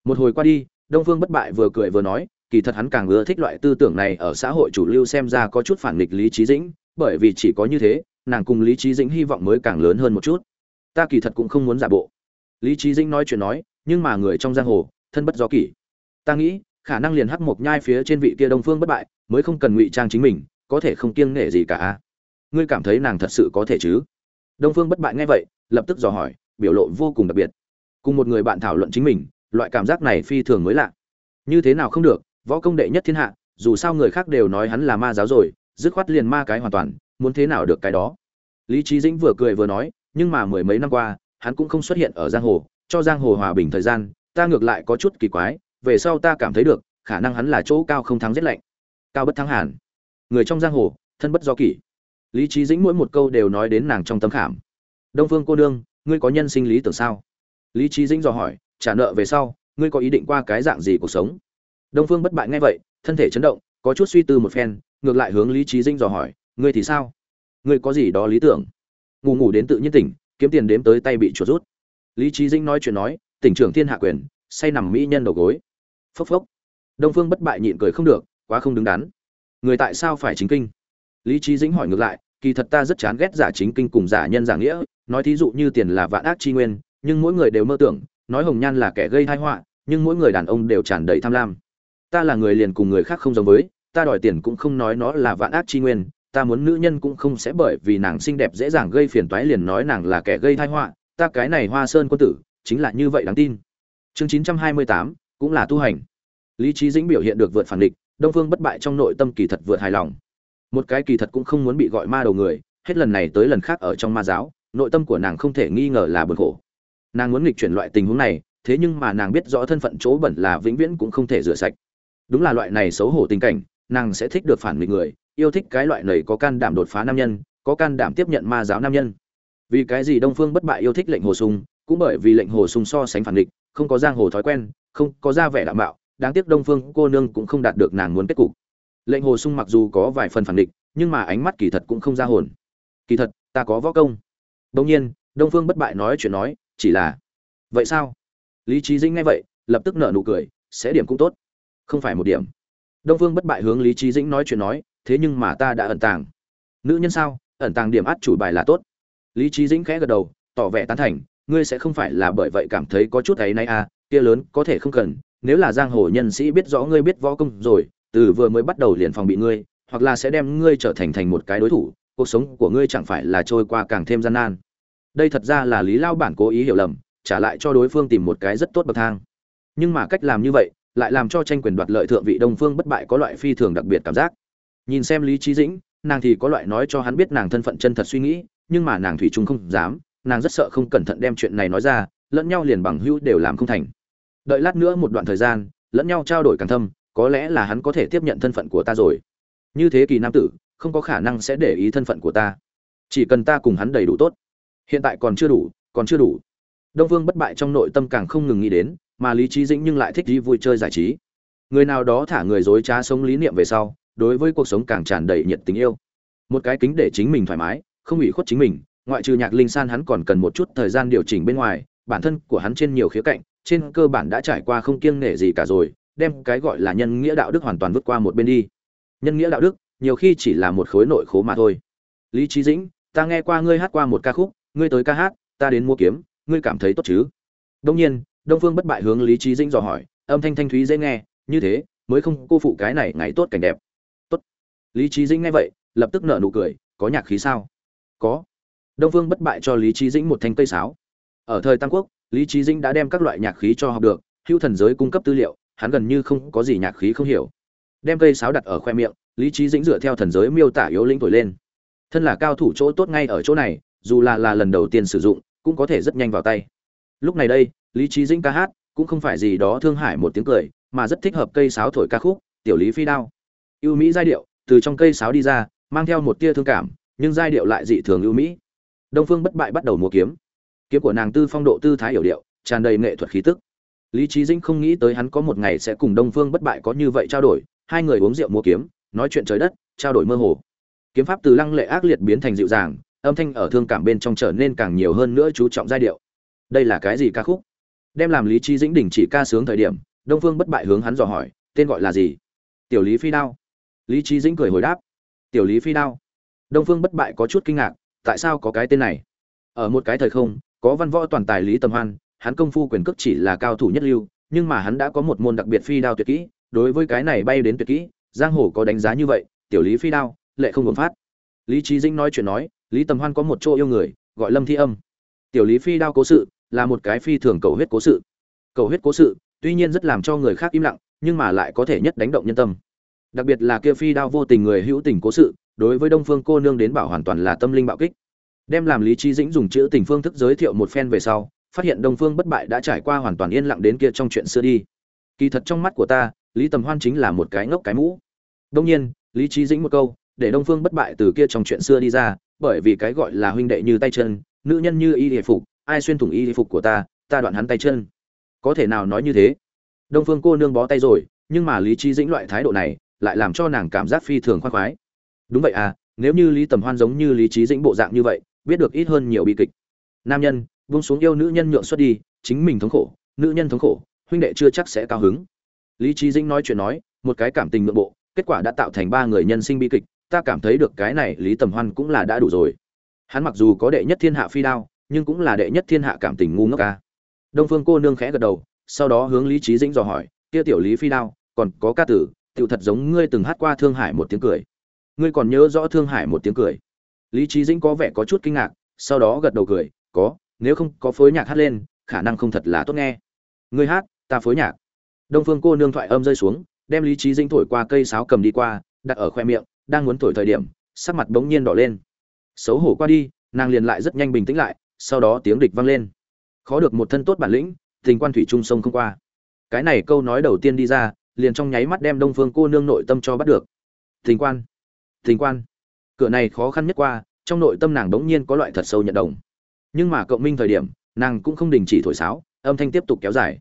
Một hồi qua đi, đông phương bất bại vừa cười vừa nói, kỳ thật hắn càng ưa thích loại tư tưởng này ở xã hội chủ lưu xem ra có chút phản nghịch lý trí dĩnh, bởi vì chỉ có như thế nàng cùng lý trí dĩnh hy vọng mới càng lớn hơn một chút. Ta kỳ thật cũng không muốn giả bộ. Lý trí dĩnh nói chuyện nói, nhưng mà người trong giang hồ, thân bất do kỷ. Ta nghĩ, khả năng liền hắc một nhai phía trên vị kia đông phương bất bại, mới không cần ngụy trang chính mình, có thể không kiêng nể gì cả ngươi cảm thấy nàng thật sự có thể chứ? Đông phương bất bại nghe vậy, lập tức dò hỏi, biểu lộ vô cùng đặc biệt. Cùng một người bạn thảo luận chính mình, loại cảm giác này phi thường mới lạ. Như thế nào không được, võ công đệ nhất thiên hạ, dù sao người khác đều nói hắn là ma giáo rồi, dứt khoát liền ma cái hoàn toàn muốn thế nào được cái đó. Lý trí dĩnh vừa cười vừa nói, nhưng mà mười mấy năm qua, hắn cũng không xuất hiện ở giang hồ, cho giang hồ hòa bình thời gian, ta ngược lại có chút kỳ quái, về sau ta cảm thấy được, khả năng hắn là chỗ cao không thắng rét lạnh, cao bất thắng hàn. Người trong giang hồ, thân bất do kỷ. Lý trí dĩnh mỗi một câu đều nói đến nàng trong tấm khảm. Đông phương cô nương, ngươi có nhân sinh lý tưởng sao? Lý trí dĩnh dò hỏi, trả nợ về sau, ngươi có ý định qua cái dạng gì cuộc sống? Đông phương bất bại nghe vậy, thân thể chấn động, có chút suy tư một phen, ngược lại hướng lý trí dĩnh dò hỏi ngươi thì sao? Ngươi có gì đó lý tưởng? Ngủ ngủ đến tự nhiên tỉnh, kiếm tiền đếm tới tay bị chuột rút. Lý trí dĩnh nói chuyện nói, tỉnh trưởng thiên hạ quyền, say nằm mỹ nhân đầu gối. Phốc phốc. Đông phương bất bại nhịn cười không được, quá không đứng đắn. Người tại sao phải chính kinh? Lý trí dĩnh hỏi ngược lại, kỳ thật ta rất chán ghét giả chính kinh cùng giả nhân giả nghĩa. Nói thí dụ như tiền là vạn ác chi nguyên, nhưng mỗi người đều mơ tưởng. Nói hồng nhan là kẻ gây tai họa, nhưng mỗi người đàn ông đều tràn đầy tham lam. Ta là người liền cùng người khác không giống với, ta đòi tiền cũng không nói nó là vạn ác chi nguyên ta muốn nữ nhân cũng không sẽ bởi vì nàng xinh đẹp dễ dàng gây phiền toái liền nói nàng là kẻ gây tai họa, ta cái này hoa sơn quân tử, chính là như vậy đáng tin. Chương chín trăm hai mươi tám, cũng là tu hành. Lý trí dĩnh biểu hiện được vượt phản địch, đông phương bất bại trong nội tâm kỳ thật vượt hài lòng. Một cái kỳ thật cũng không muốn bị gọi ma đầu người, hết lần này tới lần khác ở trong ma giáo, nội tâm của nàng không thể nghi ngờ là buồn khổ. Nàng muốn nghịch chuyển loại tình huống này, thế nhưng mà nàng biết rõ thân phận chỗ bẩn là vĩnh viễn cũng không thể rửa sạch. Đúng là loại này xấu hổ tình cảnh, nàng sẽ thích được phản nghịch người yêu thích cái loại này có can đảm đột phá nam nhân, có can đảm tiếp nhận ma giáo nam nhân. Vì cái gì đông phương bất bại yêu thích lệnh hồ sung, cũng bởi vì lệnh hồ sung so sánh phản địch, không có giang hồ thói quen, không có ra vẻ đạm bạo đáng tiếc đông phương cô nương cũng không đạt được nàng muốn kết cục. Lệnh hồ sung mặc dù có vài phần phản địch, nhưng mà ánh mắt kỳ thật cũng không ra hồn. Kỳ thật, ta có võ công. Đương nhiên, đông phương bất bại nói chuyện nói, chỉ là, vậy sao? Lý Chí dĩnh nghe vậy, lập tức nở nụ cười, sẽ điểm cũng tốt. Không phải một điểm. Đông phương bất bại hướng lý Chí dĩnh nói chuyện nói thế nhưng mà ta đã ẩn tàng. Nữ nhân sao? Ẩn tàng điểm át chủ bài là tốt. Lý trí dĩnh khẽ gật đầu, tỏ vẻ tán thành, ngươi sẽ không phải là bởi vậy cảm thấy có chút ấy nay à kia lớn, có thể không cần. Nếu là giang hồ nhân sĩ biết rõ ngươi biết võ công rồi, từ vừa mới bắt đầu liền phòng bị ngươi, hoặc là sẽ đem ngươi trở thành thành một cái đối thủ, cuộc sống của ngươi chẳng phải là trôi qua càng thêm gian nan. Đây thật ra là lý lao bản cố ý hiểu lầm, trả lại cho đối phương tìm một cái rất tốt bậc thang. Nhưng mà cách làm như vậy, lại làm cho tranh quyền đoạt lợi thượng vị đông phương bất bại có loại phi thường đặc biệt cảm giác nhìn xem lý trí dĩnh, nàng thì có loại nói cho hắn biết nàng thân phận chân thật suy nghĩ, nhưng mà nàng thủy chung không dám, nàng rất sợ không cẩn thận đem chuyện này nói ra, lẫn nhau liền bằng hữu đều làm không thành. Đợi lát nữa một đoạn thời gian, lẫn nhau trao đổi càng thâm, có lẽ là hắn có thể tiếp nhận thân phận của ta rồi. Như thế kỳ nam tử, không có khả năng sẽ để ý thân phận của ta. Chỉ cần ta cùng hắn đầy đủ tốt. Hiện tại còn chưa đủ, còn chưa đủ. Đông vương bất bại trong nội tâm càng không ngừng nghĩ đến, mà lý trí dĩnh nhưng lại thích đi vui chơi giải trí. Người nào đó thả người dối trá sống lý niệm về sau đối với cuộc sống càng tràn đầy nhiệt tình yêu. Một cái kính để chính mình thoải mái, không ủy khuất chính mình, ngoại trừ nhạc linh san hắn còn cần một chút thời gian điều chỉnh bên ngoài, bản thân của hắn trên nhiều khía cạnh, trên cơ bản đã trải qua không kiêng nể gì cả rồi, đem cái gọi là nhân nghĩa đạo đức hoàn toàn vứt qua một bên đi. Nhân nghĩa đạo đức, nhiều khi chỉ là một khối nội khố mà thôi. Lý trí dĩnh, ta nghe qua ngươi hát qua một ca khúc, ngươi tới ca hát, ta đến mua kiếm, ngươi cảm thấy tốt chứ? Đông nhiên, đông phương bất bại hướng lý trí dĩnh dò hỏi, âm thanh thanh thúy dễ nghe, như thế, mới không cô phụ cái này ngày tốt cảnh đẹp lý trí dĩnh nghe vậy, lập tức nở nụ cười, có nhạc khí sao? Có. Đông phương bất bại cho lý trí dĩnh một thanh cây sáo. Ở thời tam quốc, lý trí dĩnh đã đem các loại nhạc khí cho học được, hữu thần giới cung cấp tư liệu, hắn gần như không có gì nhạc khí không hiểu. Đem cây sáo đặt ở khoe miệng, lý trí dĩnh dựa theo thần giới miêu tả yếu lĩnh thổi lên. Thân là cao thủ chỗ tốt ngay ở chỗ này, dù là là lần đầu tiên sử dụng, cũng có thể rất nhanh vào tay. Lúc này đây, lý trí dĩnh ca hát cũng không phải gì đó thương hại một tiếng cười, mà rất thích hợp cây sáo thổi ca khúc, tiểu lý phi đao. Ưu mỹ giai điệu từ trong cây sáo đi ra, mang theo một tia thương cảm, nhưng giai điệu lại dị thường ưu mỹ. Đông phương bất bại bắt đầu múa kiếm. Kiếm của nàng tư phong độ tư thái hiểu điệu, tràn đầy nghệ thuật khí tức. Lý trí dĩnh không nghĩ tới hắn có một ngày sẽ cùng đông phương bất bại có như vậy trao đổi, hai người uống rượu múa kiếm, nói chuyện trời đất, trao đổi mơ hồ. Kiếm pháp từ lăng lệ ác liệt biến thành dịu dàng, âm thanh ở thương cảm bên trong trở nên càng nhiều hơn nữa chú trọng giai điệu. Đây là cái gì ca khúc? Đem làm lý trí dĩnh đình chỉ ca sướng thời điểm, đông phương bất bại hướng hắn dò hỏi, tên gọi là gì? Tiểu lý phi đao lý trí dĩnh cười hồi đáp. Tiểu lý phi đao. Đông phương bất bại có chút kinh ngạc, tại sao có cái tên này? Ở một cái thời không, có văn võ toàn tài lý tầm hoan, hắn công phu quyền cước chỉ là cao thủ nhất lưu, nhưng mà hắn đã có một môn đặc biệt phi đao tuyệt kỹ, đối với cái này bay đến tuyệt kỹ, giang hồ có đánh giá như vậy, tiểu lý phi đao lệ không muốn phát. Lý trí dĩnh nói chuyện nói, lý tầm hoan có một chỗ yêu người, gọi lâm thi âm. Tiểu lý phi đao cố sự, là một cái phi thường cầu huyết cố sự. Cầu huyết cố sự, tuy nhiên rất làm cho người khác im lặng, nhưng mà lại có thể nhất đánh động nhân tâm đặc biệt là kia phi đao vô tình người hữu tình cố sự, đối với đông phương cô nương đến bảo hoàn toàn là tâm linh bạo kích. Đem làm lý trí dĩnh dùng chữ tình phương thức giới thiệu một phen về sau, phát hiện đông phương bất bại đã trải qua hoàn toàn yên lặng đến kia trong chuyện xưa đi. Kỳ thật trong mắt của ta, lý tầm hoan chính là một cái ngốc cái mũ. Đông nhiên, lý trí dĩnh một câu, để đông phương bất bại từ kia trong chuyện xưa đi ra, bởi vì cái gọi là huynh đệ như tay chân, nữ nhân như y hệ phục, ai xuyên thủng y hệ phục của ta ta đoạn hắn tay chân. Có thể nào nói như thế? Đông phương cô nương bó tay rồi, nhưng mà lý trí dĩnh loại thái độ này lại làm cho nàng cảm giác phi thường khoan khoái. Đúng vậy à nếu như lý tầm hoan giống như lý trí dĩnh bộ dạng như vậy, biết được ít hơn nhiều bi kịch. Nam nhân, buông xuống yêu nữ nhân nhượng xuất đi, chính mình thống khổ, nữ nhân thống khổ, huynh đệ chưa chắc sẽ cao hứng. Lý trí dĩnh nói chuyện nói, một cái cảm tình nội bộ, kết quả đã tạo thành ba người nhân sinh bi kịch, ta cảm thấy được cái này lý tầm hoan cũng là đã đủ rồi. Hắn mặc dù có đệ nhất thiên hạ phi đao, nhưng cũng là đệ nhất thiên hạ cảm tình ngu ngốc ca. Đông phương cô nương khẽ gật đầu, sau đó hướng lý trí dĩnh dò hỏi, kia tiểu lý phi đao, còn có ca tử tựu thật giống ngươi từng hát qua thương hải một tiếng cười. Ngươi còn nhớ rõ thương hải một tiếng cười. Lý trí dĩnh có vẻ có chút kinh ngạc, sau đó gật đầu cười, có, nếu không có phối nhạc hát lên, khả năng không thật là tốt nghe. Ngươi hát, ta phối nhạc. Đông phương cô nương thoại âm rơi xuống, đem lý trí dĩnh thổi qua cây sáo cầm đi qua, đặt ở khoe miệng, đang muốn thổi thời điểm, sắc mặt bỗng nhiên đỏ lên. Xấu hổ qua đi, nàng liền lại rất nhanh bình tĩnh lại, sau đó tiếng địch vang lên. Khó được một thân tốt bản lĩnh, tình quan thủy trung sông không qua. Cái này câu nói đầu tiên đi ra liền trong nháy mắt đem đông phương cô nương nội tâm cho bắt được. Tình quan tình quan. Cửa này khó khăn nhất qua, trong nội tâm nàng đống nhiên có loại thật sâu nhận đồng. Nhưng mà cộng minh thời điểm, nàng cũng không đình chỉ thổi sáo, âm thanh tiếp tục kéo dài.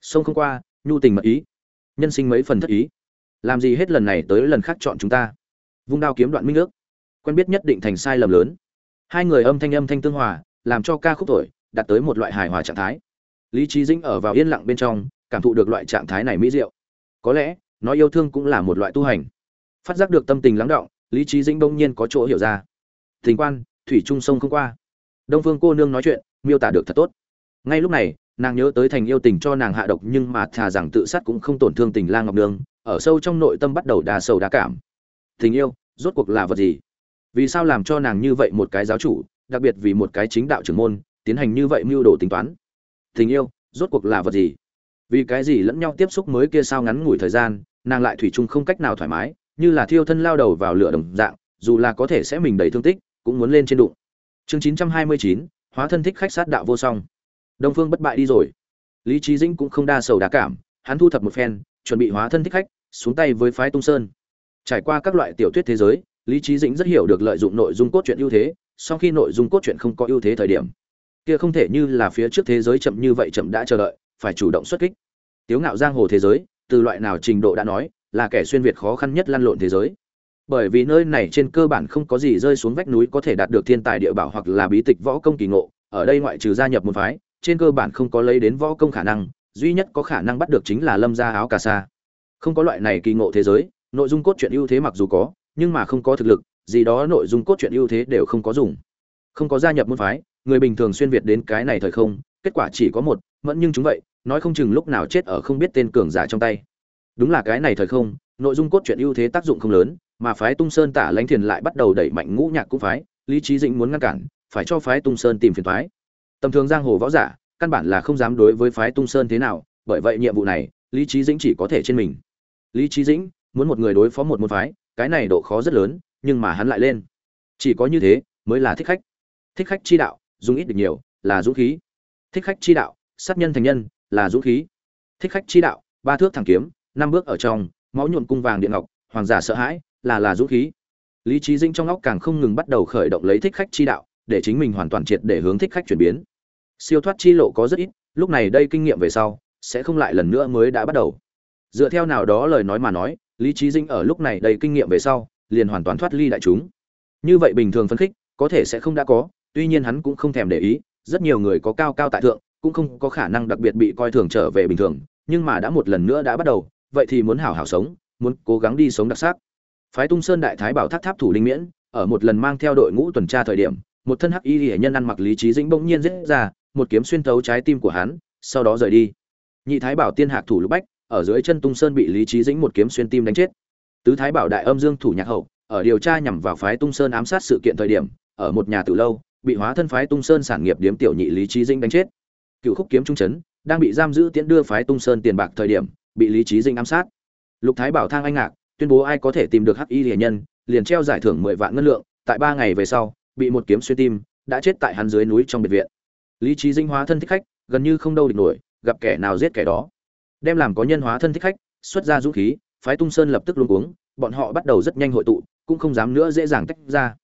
Sông không qua, nhu tình mật ý. Nhân sinh mấy phần thất ý. Làm gì hết lần này tới lần khác chọn chúng ta? Vung đao kiếm đoạn minh nước quen biết nhất định thành sai lầm lớn. Hai người âm thanh âm thanh tương hòa, làm cho ca khúc thổi, đạt tới một loại hài hòa trạng thái. Lý trí dĩnh ở vào yên lặng bên trong, cảm thụ được loại trạng thái này mỹ diệu có lẽ nói yêu thương cũng là một loại tu hành. Phát giác được tâm tình lắng động, lý trí dĩnh đông nhiên có chỗ hiểu ra. Tình quan, thủy trung sông không qua. Đông phương cô nương nói chuyện, miêu tả được thật tốt. Ngay lúc này, nàng nhớ tới thành yêu tình cho nàng hạ độc nhưng mà thà rằng tự sát cũng không tổn thương tình lang ngọc nương ở sâu trong nội tâm bắt đầu đà sầu đa cảm. Tình yêu, rốt cuộc là vật gì? Vì sao làm cho nàng như vậy một cái giáo chủ, đặc biệt vì một cái chính đạo trưởng môn, tiến hành như vậy mưu đồ tính toán? Tình yêu, rốt cuộc là vật gì? Vì cái gì lẫn nhau tiếp xúc mới kia sao ngắn ngủi thời gian, nàng lại thủy chung không cách nào thoải mái, như là thiêu thân lao đầu vào lửa đồng dạng, dù là có thể sẽ mình đầy thương tích, cũng muốn lên trên đụng. Chương chín trăm hai mươi chín, hóa thân thích khách sát đạo vô song. Đông phương bất bại đi rồi. Lý trí dĩnh cũng không đa sầu đa cảm, hắn thu thập một phen, chuẩn bị hóa thân thích khách, xuống tay với phái tung sơn. Trải qua các loại tiểu thuyết thế giới, lý trí dĩnh rất hiểu được lợi dụng nội dung cốt truyện ưu thế sau khi nội dung cốt truyện không có ưu thế thời điểm, kia không thể như là phía trước thế giới chậm như vậy chậm đã chờ đợi, phải chủ động xuất kích tiếu ngạo giang hồ thế giới, từ loại nào trình độ đã nói, là kẻ xuyên việt khó khăn nhất lăn lộn thế giới. Bởi vì nơi này trên cơ bản không có gì rơi xuống vách núi có thể đạt được thiên tài địa bảo hoặc là bí tịch võ công kỳ ngộ, ở đây ngoại trừ gia nhập một phái, trên cơ bản không có lấy đến võ công khả năng, duy nhất có khả năng bắt được chính là lâm gia áo cà sa. Không có loại này kỳ ngộ thế giới, nội dung cốt truyện ưu thế mặc dù có, nhưng mà không có thực lực, gì đó nội dung cốt truyện ưu thế đều không có dùng. Không có gia nhập môn phái, người bình thường xuyên việt đến cái này thời không, kết quả chỉ có một mẫn nhưng chúng vậy, nói không chừng lúc nào chết ở không biết tên cường giả trong tay. Đúng là cái này thời không, nội dung cốt truyện ưu thế tác dụng không lớn, mà phái tung sơn tả lãnh thiền lại bắt đầu đẩy mạnh ngũ nhạc cũng phái, lý trí dĩnh muốn ngăn cản, phải cho phái tung sơn tìm phiền phái tầm thường giang hồ võ giả, căn bản là không dám đối với phái tung sơn thế nào, bởi vậy nhiệm vụ này, lý trí dĩnh chỉ có thể trên mình. Lý trí dĩnh muốn một người đối phó một môn phái, cái này độ khó rất lớn, nhưng mà hắn lại lên. Chỉ có như thế, mới là thích khách. Thích khách chi đạo, dùng ít được nhiều, là dũng khí. Thích khách chi đạo sát nhân thành nhân, là dũng khí. Thích khách chi đạo, ba thước thẳng kiếm, năm bước ở trong, máu nhuộm cung vàng điện ngọc, hoàng giả sợ hãi, là là dũng khí. Lý trí dinh trong óc càng không ngừng bắt đầu khởi động lấy thích khách chi đạo, để chính mình hoàn toàn triệt để hướng thích khách chuyển biến. Siêu thoát chi lộ có rất ít, lúc này đây kinh nghiệm về sau, sẽ không lại lần nữa mới đã bắt đầu. Dựa theo nào đó lời nói mà nói, lý trí dinh ở lúc này đầy kinh nghiệm về sau, liền hoàn toàn thoát ly đại chúng. Như vậy bình thường phân khích, có thể sẽ không đã có, tuy nhiên hắn cũng không thèm để ý, rất nhiều người có cao cao tại thượng cũng không có khả năng đặc biệt bị coi thường trở về bình thường, nhưng mà đã một lần nữa đã bắt đầu, vậy thì muốn hảo hảo sống, muốn cố gắng đi sống đặc sắc. Phái tung sơn đại thái bảo tháp tháp thủ linh miễn, ở một lần mang theo đội ngũ tuần tra thời điểm, một thân hắc y hệ nhân ăn mặc lý trí dĩnh bỗng nhiên giết ra, một kiếm xuyên thấu trái tim của hắn, sau đó rời đi. Nhị thái bảo tiên hạc thủ lục bách, ở dưới chân tung sơn bị lý trí dĩnh một kiếm xuyên tim đánh chết. Tứ thái bảo đại âm dương thủ nhạc hậu, ở điều tra nhằm vào phái tung sơn ám sát sự kiện thời điểm, ở một nhà từ lâu, bị hóa thân phái tung sơn sản nghiệp điếm tiểu nhị lý trí dĩnh đánh chết cựu khúc kiếm trung chấn, đang bị giam giữ tiễn đưa phái tung sơn tiền bạc thời điểm, bị lý trí dinh ám sát. Lục thái bảo thang anh ngạc, tuyên bố ai có thể tìm được hắc y hiền nhân, liền treo giải thưởng mười vạn ngân lượng, tại ba ngày về sau, bị một kiếm xuyên tim, đã chết tại hắn dưới núi trong biệt viện. Lý trí dinh hóa thân thích khách, gần như không đâu địch nổi, gặp kẻ nào giết kẻ đó. Đem làm có nhân hóa thân thích khách, xuất ra dũng khí, phái tung sơn lập tức luôn cuống, bọn họ bắt đầu rất nhanh hội tụ, cũng không dám nữa dễ dàng tách ra.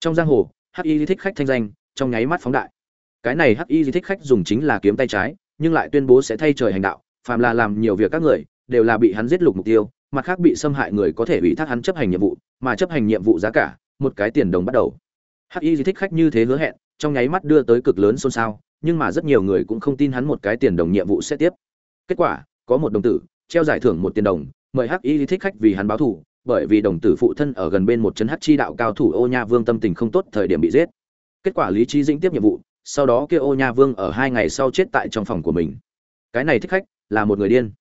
Trong giang hồ, hắc y thích khách thanh danh, trong nháy mắt phóng đại cái này hắc y thích khách dùng chính là kiếm tay trái, nhưng lại tuyên bố sẽ thay trời hành đạo, phàm là làm nhiều việc các người, đều là bị hắn giết lục mục tiêu, mặt khác bị xâm hại người có thể bị thác hắn chấp hành nhiệm vụ, mà chấp hành nhiệm vụ giá cả, một cái tiền đồng bắt đầu. Hắc y thích khách như thế hứa hẹn, trong nháy mắt đưa tới cực lớn xôn xao, nhưng mà rất nhiều người cũng không tin hắn một cái tiền đồng nhiệm vụ sẽ tiếp. Kết quả, có một đồng tử, treo giải thưởng một tiền đồng, mời hắc y thích khách vì hắn báo thù, bởi vì đồng tử phụ thân ở gần bên một chân hắc chi đạo cao thủ ô nha vương tâm tình không tốt, thời điểm bị giết. Kết quả lý trí dĩnh tiếp nhiệm vụ sau đó kia ô nha vương ở hai ngày sau chết tại trong phòng của mình. Cái này thích khách, là một người điên.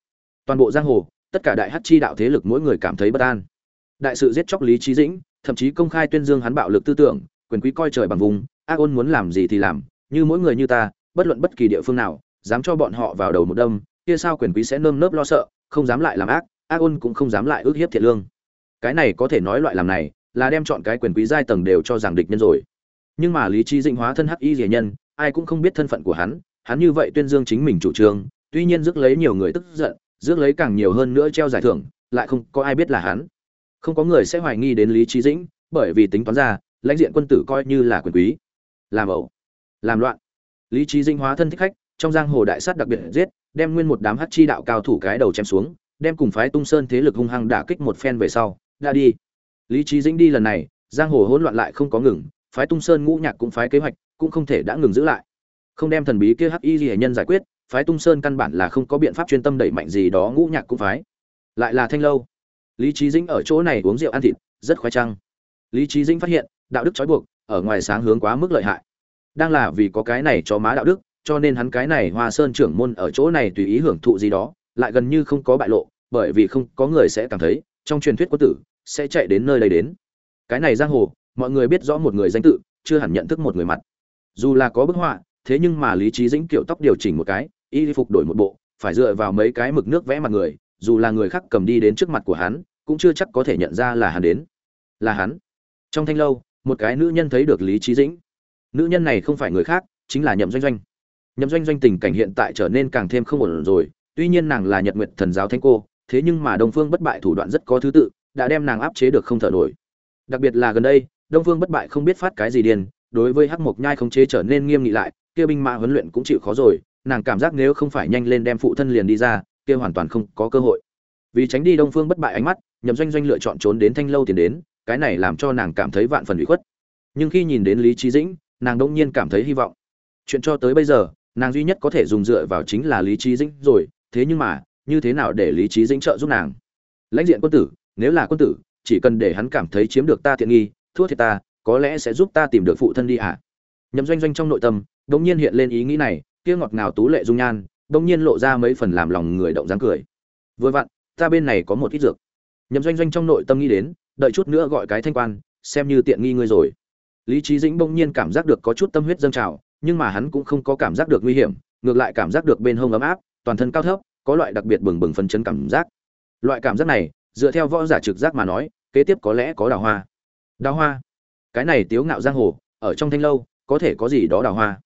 Toàn bộ giang hồ, tất cả đại hát chi đạo thế lực mỗi người cảm thấy bất an. Đại sự giết chóc lý trí dĩnh, thậm chí công khai tuyên dương hắn bạo lực tư tưởng, quyền quý coi trời bằng vùng, ác ôn muốn làm gì thì làm, như mỗi người như ta, bất luận bất kỳ địa phương nào, dám cho bọn họ vào đầu một đâm, kia sao quyền quý sẽ nơm nớp lo sợ, không dám lại làm ác ác ôn cũng không dám lại ước hiếp thiệt lương. Cái này có thể nói loại làm này, là đem chọn cái quyền quý giai tầng đều cho rằng địch nhân rồi nhưng mà lý trí dĩnh hóa thân hắc y rỉa nhân, ai cũng không biết thân phận của hắn hắn như vậy tuyên dương chính mình chủ trương, tuy nhiên rước lấy nhiều người tức giận, rước lấy càng nhiều hơn nữa treo giải thưởng, lại không có ai biết là hắn. Không có người sẽ hoài nghi đến lý trí dĩnh, bởi vì tính toán ra, lãnh diện quân tử coi như là quyền quý. Làm ẩu, làm loạn. Lý trí dĩnh hóa thân thích khách, trong giang hồ đại sát đặc biệt giết, đem nguyên một đám hắc chi đạo cao thủ cái đầu chém xuống, đem cùng phái tung sơn thế lực hung hăng đả kích một phen về sau, đã đi. Lý trí dĩnh đi lần này, giang hồ hỗn loạn lại không có ngừng phái tung sơn ngũ nhạc cũng phái kế hoạch, cũng không thể đã ngừng giữ lại. Không đem thần bí kia hắc y Liễu nhân giải quyết, phái tung sơn căn bản là không có biện pháp chuyên tâm đẩy mạnh gì đó ngũ nhạc cũng phái. Lại là thanh lâu. Lý Chí dĩnh ở chỗ này uống rượu ăn thịt, rất khoái trăng. Lý Chí dĩnh phát hiện, đạo đức trói buộc, ở ngoài sáng hướng quá mức lợi hại. Đang là vì có cái này cho má đạo đức, cho nên hắn cái này hoa sơn trưởng môn ở chỗ này tùy ý hưởng thụ gì đó, lại gần như không có bại lộ, bởi vì không có người sẽ cảm thấy, trong truyền thuyết quân tử, sẽ chạy đến nơi đây đến. Cái này giang hồ mọi người biết rõ một người danh tự, chưa hẳn nhận thức một người mặt. Dù là có bức họa, thế nhưng mà lý trí dĩnh kiểu tóc điều chỉnh một cái, y phục đổi một bộ, phải dựa vào mấy cái mực nước vẽ mặt người, dù là người khác cầm đi đến trước mặt của hắn, cũng chưa chắc có thể nhận ra là hắn đến. Là hắn. Trong thanh lâu, một cái nữ nhân thấy được lý trí dĩnh. Nữ nhân này không phải người khác, chính là nhậm doanh doanh. Nhậm doanh doanh tình cảnh hiện tại trở nên càng thêm không ổn rồi, tuy nhiên nàng là nhật nguyệt thần giáo thanh cô, thế nhưng mà đồng phương bất bại thủ đoạn rất có thứ tự, đã đem nàng áp chế được không thở nổi. Đặc biệt là gần đây đông phương bất bại không biết phát cái gì điên, đối với hắc mộc nhai không chế trở nên nghiêm nghị lại, kia binh mã huấn luyện cũng chịu khó rồi, nàng cảm giác nếu không phải nhanh lên đem phụ thân liền đi ra, kia hoàn toàn không có cơ hội. Vì tránh đi đông phương bất bại ánh mắt, nhậm doanh doanh lựa chọn trốn đến thanh lâu tiền đến, cái này làm cho nàng cảm thấy vạn phần ủy khuất. Nhưng khi nhìn đến lý Chí dĩnh, nàng đông nhiên cảm thấy hy vọng. Chuyện cho tới bây giờ, nàng duy nhất có thể dùng dựa vào chính là lý Chí dĩnh rồi, thế nhưng mà, như thế nào để lý Chí dĩnh trợ giúp nàng? Lãnh diện quân tử, nếu là quân tử, chỉ cần để hắn cảm thấy chiếm được ta tiện nghi thua thiệt ta, có lẽ sẽ giúp ta tìm được phụ thân đi ạ à? nhậm doanh doanh trong nội tâm đ ỗ n g nhiên hiện lên ý nghĩ này, kia ngọt ngào tú lệ dung nhan đ ỗ n g nhiên lộ ra mấy phần làm lòng người động dáng cười. Vừa vặn, ta bên này có một ít dược. Nhậm doanh doanh trong nội tâm nghĩ đến, đợi chút nữa gọi cái thanh quan, xem như tiện nghi ngươi rồi. Lý trí dĩnh bỗng nhiên cảm giác được có chút tâm huyết dâng trào, nhưng mà hắn cũng không có cảm giác được nguy hiểm, ngược lại cảm giác được bên hông ấm áp, toàn thân cao thấp, có loại đặc biệt bừng bừng phấn chấn cảm giác. Loại cảm giác này, dựa theo võ giả trực giác mà nói, kế tiếp có lẽ có đào hoa đào hoa. Cái này tiếu ngạo giang hồ, ở trong thanh lâu, có thể có gì đó đào hoa?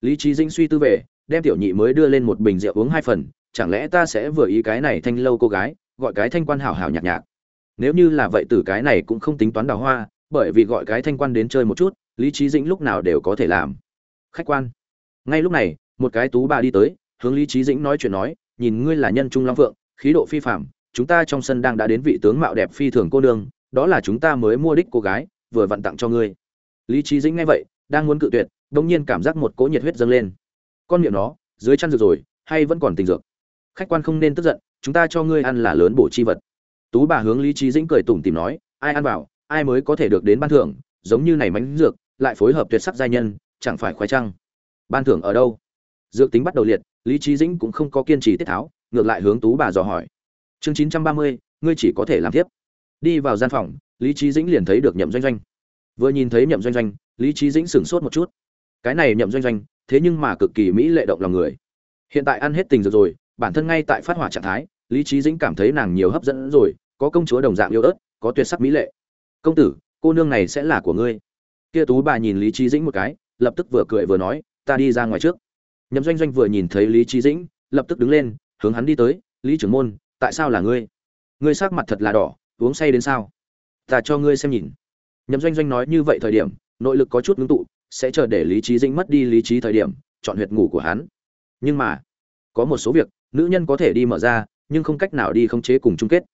Lý trí dĩnh suy tư về, đem tiểu nhị mới đưa lên một bình rượu uống hai phần, chẳng lẽ ta sẽ vừa ý cái này thanh lâu cô gái, gọi cái thanh quan hảo hảo nhạc nhạc? Nếu như là vậy từ cái này cũng không tính toán đào hoa, bởi vì gọi cái thanh quan đến chơi một chút, lý trí dĩnh lúc nào đều có thể làm. Khách quan. Ngay lúc này, một cái tú bà đi tới, hướng lý trí dĩnh nói chuyện nói, nhìn ngươi là nhân trung long phượng, khí độ phi phạm chúng ta trong sân đang đã đến vị tướng mạo đẹp phi thường cô nương đó là chúng ta mới mua đích cô gái, vừa vặn tặng cho ngươi. Lý trí dĩnh nghe vậy, đang muốn cự tuyệt, bỗng nhiên cảm giác một cỗ nhiệt huyết dâng lên. Con miệng nó, dưới chăn dược rồi, hay vẫn còn tình dược? Khách quan không nên tức giận, chúng ta cho ngươi ăn là lớn bổ chi vật. Tú bà hướng lý trí dĩnh cười tủm tìm nói, ai ăn vào, ai mới có thể được đến ban thưởng, giống như này mánh dược, lại phối hợp tuyệt sắc giai nhân, chẳng phải khoái trăng. Ban thưởng ở đâu? Dược tính bắt đầu liệt, lý trí dĩnh cũng không có kiên trì tiết tháo, ngược lại hướng tú bà dò hỏi. Chương chín trăm ba mươi, ngươi chỉ có thể làm tiếp đi vào gian phòng, lý trí dĩnh liền thấy được nhậm doanh doanh. Vừa nhìn thấy nhậm doanh doanh, lý trí dĩnh sửng sốt một chút. Cái này nhậm doanh doanh, thế nhưng mà cực kỳ mỹ lệ động lòng người. Hiện tại ăn hết tình dược rồi, bản thân ngay tại phát hỏa trạng thái, lý trí dĩnh cảm thấy nàng nhiều hấp dẫn rồi, có công chúa đồng dạng yêu ớt, có tuyệt sắc mỹ lệ. Công tử, cô nương này sẽ là của ngươi. Kia tú bà nhìn lý trí dĩnh một cái, lập tức vừa cười vừa nói, ta đi ra ngoài trước. Nhậm doanh doanh vừa nhìn thấy lý trí dĩnh, lập tức đứng lên, hướng hắn đi tới, lý trưởng môn, tại sao là ngươi? Ngươi sắc mặt thật là đỏ uống say đến sao? Ta cho ngươi xem nhìn. Nhậm doanh doanh nói như vậy thời điểm, nội lực có chút ngưng tụ, sẽ chờ để lý trí dĩnh mất đi lý trí thời điểm, chọn huyệt ngủ của hắn. Nhưng mà, có một số việc, nữ nhân có thể đi mở ra, nhưng không cách nào đi khống chế cùng chung kết.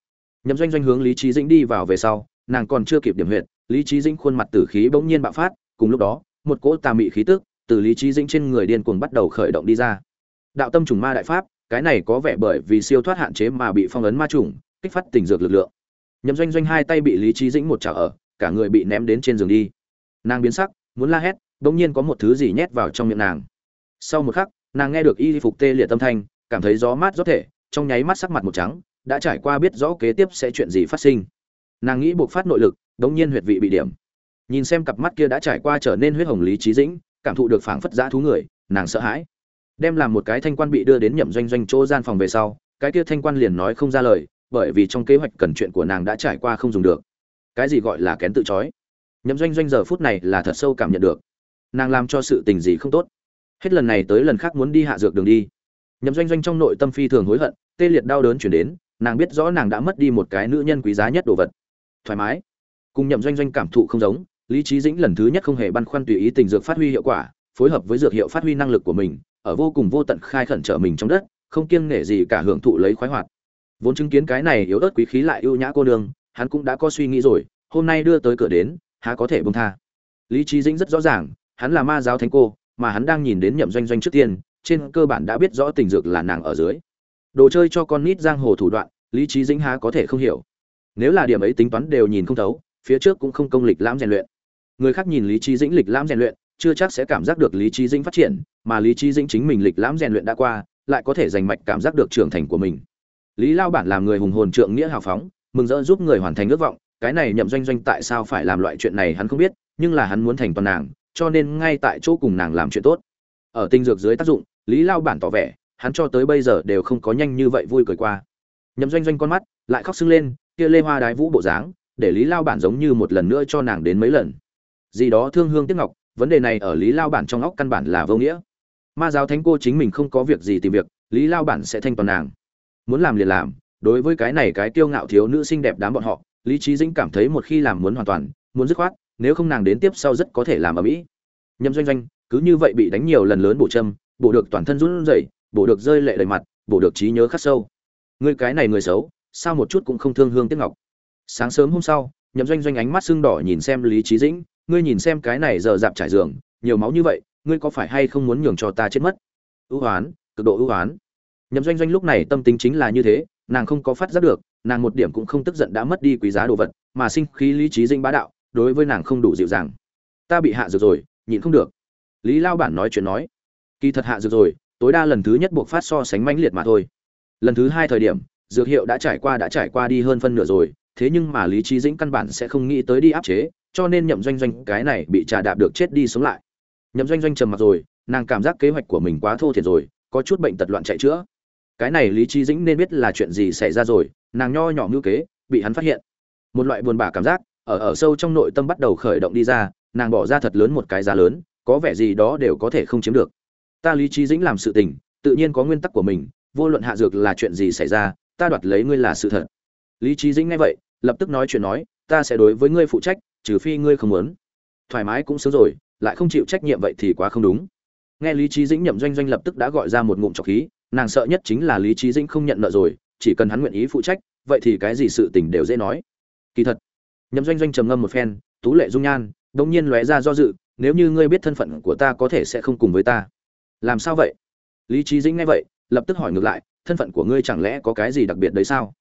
Nhậm doanh doanh hướng lý trí dĩnh đi vào về sau, nàng còn chưa kịp điểm huyệt, lý trí dĩnh khuôn mặt tử khí bỗng nhiên bạo phát, cùng lúc đó, một cỗ tà mị khí tức từ lý trí dĩnh trên người điên cuồng bắt đầu khởi động đi ra. Đạo tâm trùng ma đại pháp, cái này có vẻ bởi vì siêu thoát hạn chế mà bị phong ấn ma trùng, kích phát tình dược lực lượng nhậm doanh doanh hai tay bị lý trí dĩnh một chảo ở, cả người bị ném đến trên giường đi. Nàng biến sắc, muốn la hét, bỗng nhiên có một thứ gì nhét vào trong miệng nàng. Sau một khắc, nàng nghe được y phục tê liệt tâm thanh, cảm thấy gió mát gió thể, trong nháy mắt sắc mặt một trắng, đã trải qua biết rõ kế tiếp sẽ chuyện gì phát sinh. Nàng nghĩ buộc phát nội lực, bỗng nhiên huyệt vị bị điểm. Nhìn xem cặp mắt kia đã trải qua trở nên huyết hồng lý trí dĩnh, cảm thụ được phảng phất giã thú người, nàng sợ hãi. Đem làm một cái thanh quan bị đưa đến nhậm doanh doanh chỗ gian phòng về sau, cái kia thanh quan liền nói không ra lời bởi vì trong kế hoạch cần chuyện của nàng đã trải qua không dùng được. Cái gì gọi là kén tự chói nhậm doanh doanh giờ phút này là thật sâu cảm nhận được. Nàng làm cho sự tình gì không tốt? Hết lần này tới lần khác muốn đi hạ dược đường đi. Nhậm doanh doanh trong nội tâm phi thường hối hận, tê liệt đau đớn chuyển đến, nàng biết rõ nàng đã mất đi một cái nữ nhân quý giá nhất đồ vật. Thoải mái. Cùng nhậm doanh doanh cảm thụ không giống, lý trí dĩnh lần thứ nhất không hề băn khoăn tùy ý tình dược phát huy hiệu quả, phối hợp với dược hiệu phát huy năng lực của mình, ở vô cùng vô tận khai khẩn trở mình trong đất, không kiêng nể gì cả hưởng thụ lấy khoái hoạt vốn chứng kiến cái này yếu ớt quý khí lại ưu nhã cô nương, hắn cũng đã có suy nghĩ rồi, hôm nay đưa tới cửa đến, há có thể bông tha. Lý trí dĩnh rất rõ ràng, hắn là ma giáo thánh cô, mà hắn đang nhìn đến nhậm doanh doanh trước tiên, trên cơ bản đã biết rõ tình dược là nàng ở dưới. Đồ chơi cho con nít giang hồ thủ đoạn, lý trí dĩnh há có thể không hiểu. Nếu là điểm ấy tính toán đều nhìn không thấu, phía trước cũng không công lịch lãm rèn luyện. Người khác nhìn lý trí dĩnh lịch lãm rèn luyện, chưa chắc sẽ cảm giác được lý trí dĩnh phát triển, mà lý trí dĩnh chính mình lịch lãm rèn luyện đã qua, lại có thể giành mạch cảm giác được trưởng thành của mình lý lao bản làm người hùng hồn trượng nghĩa hào phóng, mừng rỡ giúp người hoàn thành ước vọng. Cái này nhậm doanh doanh tại sao phải làm loại chuyện này hắn không biết, nhưng là hắn muốn thành toàn nàng, cho nên ngay tại chỗ cùng nàng làm chuyện tốt. Ở tinh dược dưới tác dụng, lý lao bản tỏ vẻ, hắn cho tới bây giờ đều không có nhanh như vậy vui cười qua. Nhậm doanh doanh con mắt lại khóc sưng lên, kia lê hoa đái vũ bộ dáng, để lý lao bản giống như một lần nữa cho nàng đến mấy lần. Gì đó thương hương tiếc ngọc, vấn đề này ở lý lao bản trong óc căn bản là vô nghĩa. Ma giáo thánh cô chính mình không có việc gì tìm việc, lý lao bản sẽ thanh toàn nàng muốn làm liền làm, đối với cái này cái kiêu ngạo thiếu nữ xinh đẹp đám bọn họ, lý trí dĩnh cảm thấy một khi làm muốn hoàn toàn, muốn dứt khoát, nếu không nàng đến tiếp sau rất có thể làm ở mỹ. Nhâm doanh doanh, cứ như vậy bị đánh nhiều lần lớn bổ châm, bổ được toàn thân run rẩy, bổ được rơi lệ đầy mặt, bổ được trí nhớ khắc sâu. Người cái này người xấu, sao một chút cũng không thương hương tiếc ngọc? Sáng sớm hôm sau nhậm doanh doanh ánh mắt sưng đỏ nhìn xem lý trí dĩnh, ngươi nhìn xem cái này giờ dạp trải giường, nhiều máu như vậy, ngươi có phải hay không muốn nhường cho ta chết mất? Ưu hoán, cực độ ưu hoán nhậm doanh doanh lúc này tâm tính chính là như thế, nàng không có phát giác được, nàng một điểm cũng không tức giận đã mất đi quý giá đồ vật, mà sinh khí lý trí dinh bá đạo, đối với nàng không đủ dịu dàng. Ta bị hạ dược rồi, nhịn không được. Lý lao bản nói chuyện nói. Kỳ thật hạ dược rồi, tối đa lần thứ nhất buộc phát so sánh mãnh liệt mà thôi. Lần thứ hai thời điểm, dược hiệu đã trải qua đã trải qua đi hơn phân nửa rồi, thế nhưng mà lý trí dĩnh căn bản sẽ không nghĩ tới đi áp chế, cho nên nhậm doanh doanh cái này bị trà đạp được chết đi sống lại. Nhậm doanh doanh trầm mặc rồi, nàng cảm giác kế hoạch của mình quá thô thiệt rồi, có chút bệnh tật loạn chạy chữa cái này lý trí dĩnh nên biết là chuyện gì xảy ra rồi, nàng nho nhỏ ngữ kế, bị hắn phát hiện. Một loại buồn bã cảm giác, ở ở sâu trong nội tâm bắt đầu khởi động đi ra, nàng bỏ ra thật lớn một cái giá lớn, có vẻ gì đó đều có thể không chiếm được. Ta lý trí dĩnh làm sự tình, tự nhiên có nguyên tắc của mình, vô luận hạ dược là chuyện gì xảy ra, ta đoạt lấy ngươi là sự thật. Lý trí dĩnh nghe vậy, lập tức nói chuyện nói, ta sẽ đối với ngươi phụ trách, trừ phi ngươi không muốn. Thoải mái cũng sớm rồi, lại không chịu trách nhiệm vậy thì quá không đúng. Nghe lý trí dĩnh nhậm doanh doanh lập tức đã gọi ra một ngụm trọc khí nàng sợ nhất chính là lý trí dĩnh không nhận nợ rồi, chỉ cần hắn nguyện ý phụ trách, vậy thì cái gì sự tình đều dễ nói. Kỳ thật, nhậm doanh doanh trầm ngâm một phen, tú lệ dung nhan đông nhiên lóe ra do dự, nếu như ngươi biết thân phận của ta có thể sẽ không cùng với ta. Làm sao vậy? Lý trí dĩnh nghe vậy, lập tức hỏi ngược lại, thân phận của ngươi chẳng lẽ có cái gì đặc biệt đấy sao?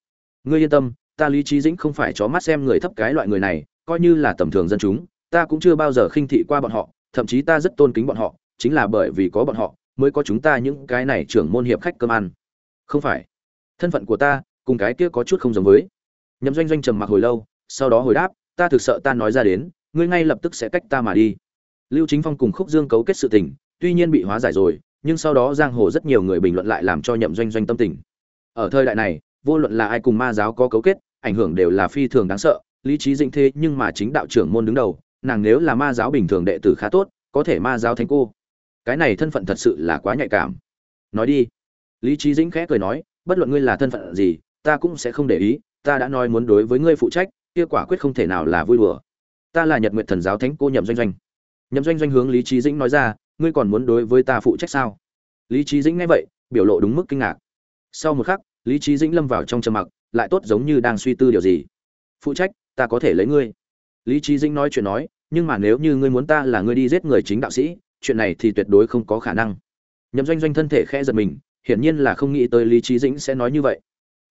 Ngươi yên tâm, ta lý trí dĩnh không phải chó mắt xem người thấp cái loại người này, coi như là tầm thường dân chúng, ta cũng chưa bao giờ khinh thị qua bọn họ, thậm chí ta rất tôn kính bọn họ, chính là bởi vì có bọn họ mới có chúng ta những cái này trưởng môn hiệp khách cơm ăn. Không phải. Thân phận của ta, cùng cái kia có chút không giống với. Nhậm doanh doanh trầm mặc hồi lâu, sau đó hồi đáp, ta thực sợ ta nói ra đến, ngươi ngay lập tức sẽ cách ta mà đi. Lưu chính phong cùng khúc dương cấu kết sự tình, tuy nhiên bị hóa giải rồi, nhưng sau đó giang hồ rất nhiều người bình luận lại làm cho nhậm doanh doanh tâm tình. Ở thời đại này, vô luận là ai cùng ma giáo có cấu kết, ảnh hưởng đều là phi thường đáng sợ, lý trí dĩnh thế nhưng mà chính đạo trưởng môn đứng đầu, nàng nếu là ma giáo bình thường đệ tử khá tốt, có thể ma giáo thánh cô cái này thân phận thật sự là quá nhạy cảm. Nói đi. Lý trí dĩnh khẽ cười nói, bất luận ngươi là thân phận gì, ta cũng sẽ không để ý, ta đã nói muốn đối với ngươi phụ trách, kia quả quyết không thể nào là vui đùa. Ta là nhật nguyện thần giáo thánh cô nhậm doanh doanh. Nhậm doanh doanh hướng lý trí dĩnh nói ra, ngươi còn muốn đối với ta phụ trách sao? Lý trí dĩnh nghe vậy, biểu lộ đúng mức kinh ngạc. Sau một khắc, lý trí dĩnh lâm vào trong trầm mặc, lại tốt giống như đang suy tư điều gì. Phụ trách, ta có thể lấy ngươi. Lý trí dĩnh nói chuyện nói, nhưng mà nếu như ngươi muốn ta là ngươi đi giết người chính đạo sĩ chuyện này thì tuyệt đối không có khả năng. Nhậm doanh doanh thân thể khẽ giật mình, hiển nhiên là không nghĩ tới lý trí dĩnh sẽ nói như vậy.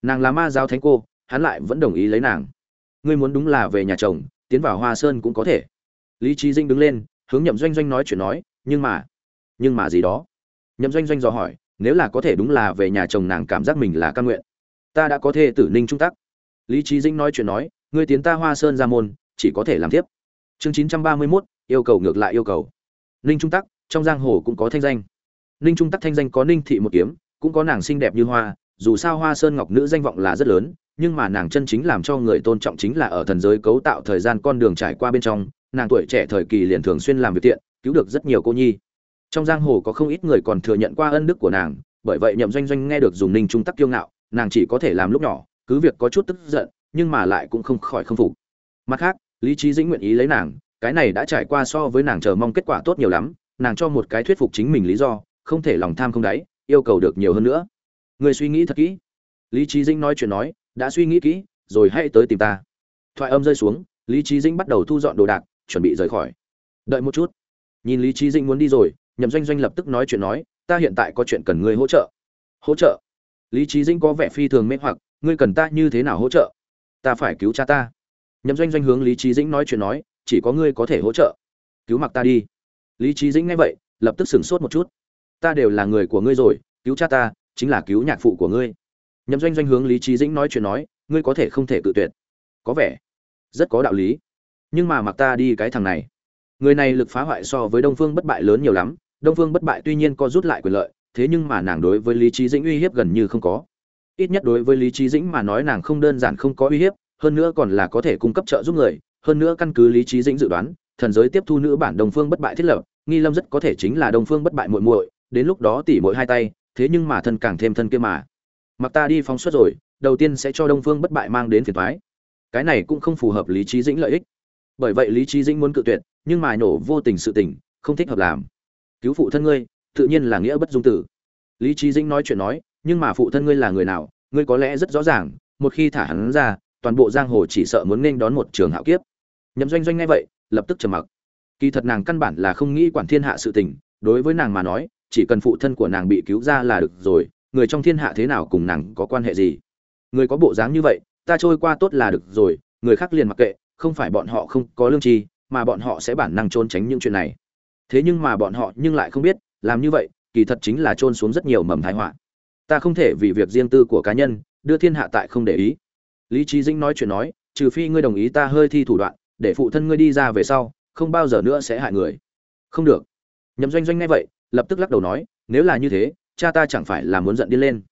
Nàng là ma giáo thánh cô, hắn lại vẫn đồng ý lấy nàng. Ngươi muốn đúng là về nhà chồng, tiến vào hoa sơn cũng có thể. Lý trí dĩnh đứng lên, hướng nhậm doanh doanh nói chuyện nói, nhưng mà nhưng mà gì đó? Nhậm doanh doanh dò hỏi, nếu là có thể đúng là về nhà chồng nàng cảm giác mình là căn nguyện. Ta đã có thể tử ninh trung tắc. Lý trí dĩnh nói chuyện nói, ngươi tiến ta hoa sơn ra môn, chỉ có thể làm tiếp. Chương chín trăm ba mươi mốt, yêu cầu ngược lại yêu cầu ninh trung tắc, trong giang hồ cũng có thanh danh. Ninh trung tắc thanh danh có ninh thị một kiếm, cũng có nàng xinh đẹp như hoa, dù sao hoa sơn ngọc nữ danh vọng là rất lớn, nhưng mà nàng chân chính làm cho người tôn trọng chính là ở thần giới cấu tạo thời gian con đường trải qua bên trong, nàng tuổi trẻ thời kỳ liền thường xuyên làm việc thiện, cứu được rất nhiều cô nhi. Trong giang hồ có không ít người còn thừa nhận qua ân đức của nàng, bởi vậy nhậm doanh doanh nghe được dùng ninh trung tắc kiêu ngạo, nàng chỉ có thể làm lúc nhỏ, cứ việc có chút tức giận, nhưng mà lại cũng không khỏi không phục. Mặt khác, lý trí dĩnh nguyện ý lấy nàng cái này đã trải qua so với nàng chờ mong kết quả tốt nhiều lắm, nàng cho một cái thuyết phục chính mình lý do, không thể lòng tham không đáy, yêu cầu được nhiều hơn nữa. Người suy nghĩ thật kỹ. Lý trí dĩnh nói chuyện nói, đã suy nghĩ kỹ, rồi hãy tới tìm ta. Thoại âm rơi xuống, lý trí dĩnh bắt đầu thu dọn đồ đạc, chuẩn bị rời khỏi. Đợi một chút. Nhìn lý trí dĩnh muốn đi rồi, nhậm doanh doanh lập tức nói chuyện nói, ta hiện tại có chuyện cần ngươi hỗ trợ. Hỗ trợ? Lý trí dĩnh có vẻ phi thường mê hoặc, ngươi cần ta như thế nào hỗ trợ? Ta phải cứu cha ta. Nhậm doanh doanh hướng lý trí dĩnh nói chuyện nói chỉ có ngươi có thể hỗ trợ. Cứu mặc ta đi. Lý trí dĩnh nghe vậy, lập tức sửng sốt một chút. Ta đều là người của ngươi rồi, cứu cha ta, chính là cứu nhạc phụ của ngươi. Nhậm doanh doanh hướng lý trí dĩnh nói chuyện nói, ngươi có thể không thể cự tuyệt. Có vẻ, rất có đạo lý. Nhưng mà mặc ta đi cái thằng này. Người này lực phá hoại so với đông phương bất bại lớn nhiều lắm. Đông phương bất bại tuy nhiên có rút lại quyền lợi, thế nhưng mà nàng đối với lý trí dĩnh uy hiếp gần như không có. Ít nhất đối với lý trí dĩnh mà nói nàng không đơn giản không có uy hiếp, hơn nữa còn là có thể cung cấp trợ giúp người hơn nữa căn cứ lý trí dĩnh dự đoán, thần giới tiếp thu nữ bản đồng phương bất bại thiết lập, nghi lâm rất có thể chính là đồng phương bất bại muội muội, đến lúc đó tỉ mỗi hai tay, thế nhưng mà thân càng thêm thân kia mà. Mặc ta đi phóng xuất rồi, đầu tiên sẽ cho đông phương bất bại mang đến phiền thoái cái này cũng không phù hợp lý trí dĩnh lợi ích. Bởi vậy lý trí dĩnh muốn cự tuyệt, nhưng mà nổ vô tình sự tình, không thích hợp làm. Cứu phụ thân ngươi, tự nhiên là nghĩa bất dung tử. Lý trí dĩnh nói chuyện nói, nhưng mà phụ thân ngươi là người nào, ngươi có lẽ rất rõ ràng, một khi thả hắn ra, toàn bộ giang hồ chỉ sợ muốn nên đón một trường hạo kiếp nhậm doanh doanh nghe vậy, lập tức trầm mặc. Kỳ thật nàng căn bản là không nghĩ quản thiên hạ sự tình, đối với nàng mà nói, chỉ cần phụ thân của nàng bị cứu ra là được rồi, người trong thiên hạ thế nào cùng nàng có quan hệ gì? Người có bộ dáng như vậy, ta trôi qua tốt là được rồi, người khác liền mặc kệ, không phải bọn họ không có lương tri, mà bọn họ sẽ bản năng trốn tránh những chuyện này. Thế nhưng mà bọn họ nhưng lại không biết, làm như vậy, kỳ thật chính là trôn xuống rất nhiều mầm thái họa. Ta không thể vì việc riêng tư của cá nhân, đưa thiên hạ tại không để ý. Lý trí dĩnh nói chuyện nói, trừ phi ngươi đồng ý ta hơi thi thủ đoạn để phụ thân ngươi đi ra về sau, không bao giờ nữa sẽ hại người. Không được. Nhậm doanh doanh nghe vậy, lập tức lắc đầu nói, nếu là như thế, cha ta chẳng phải là muốn giận đi lên.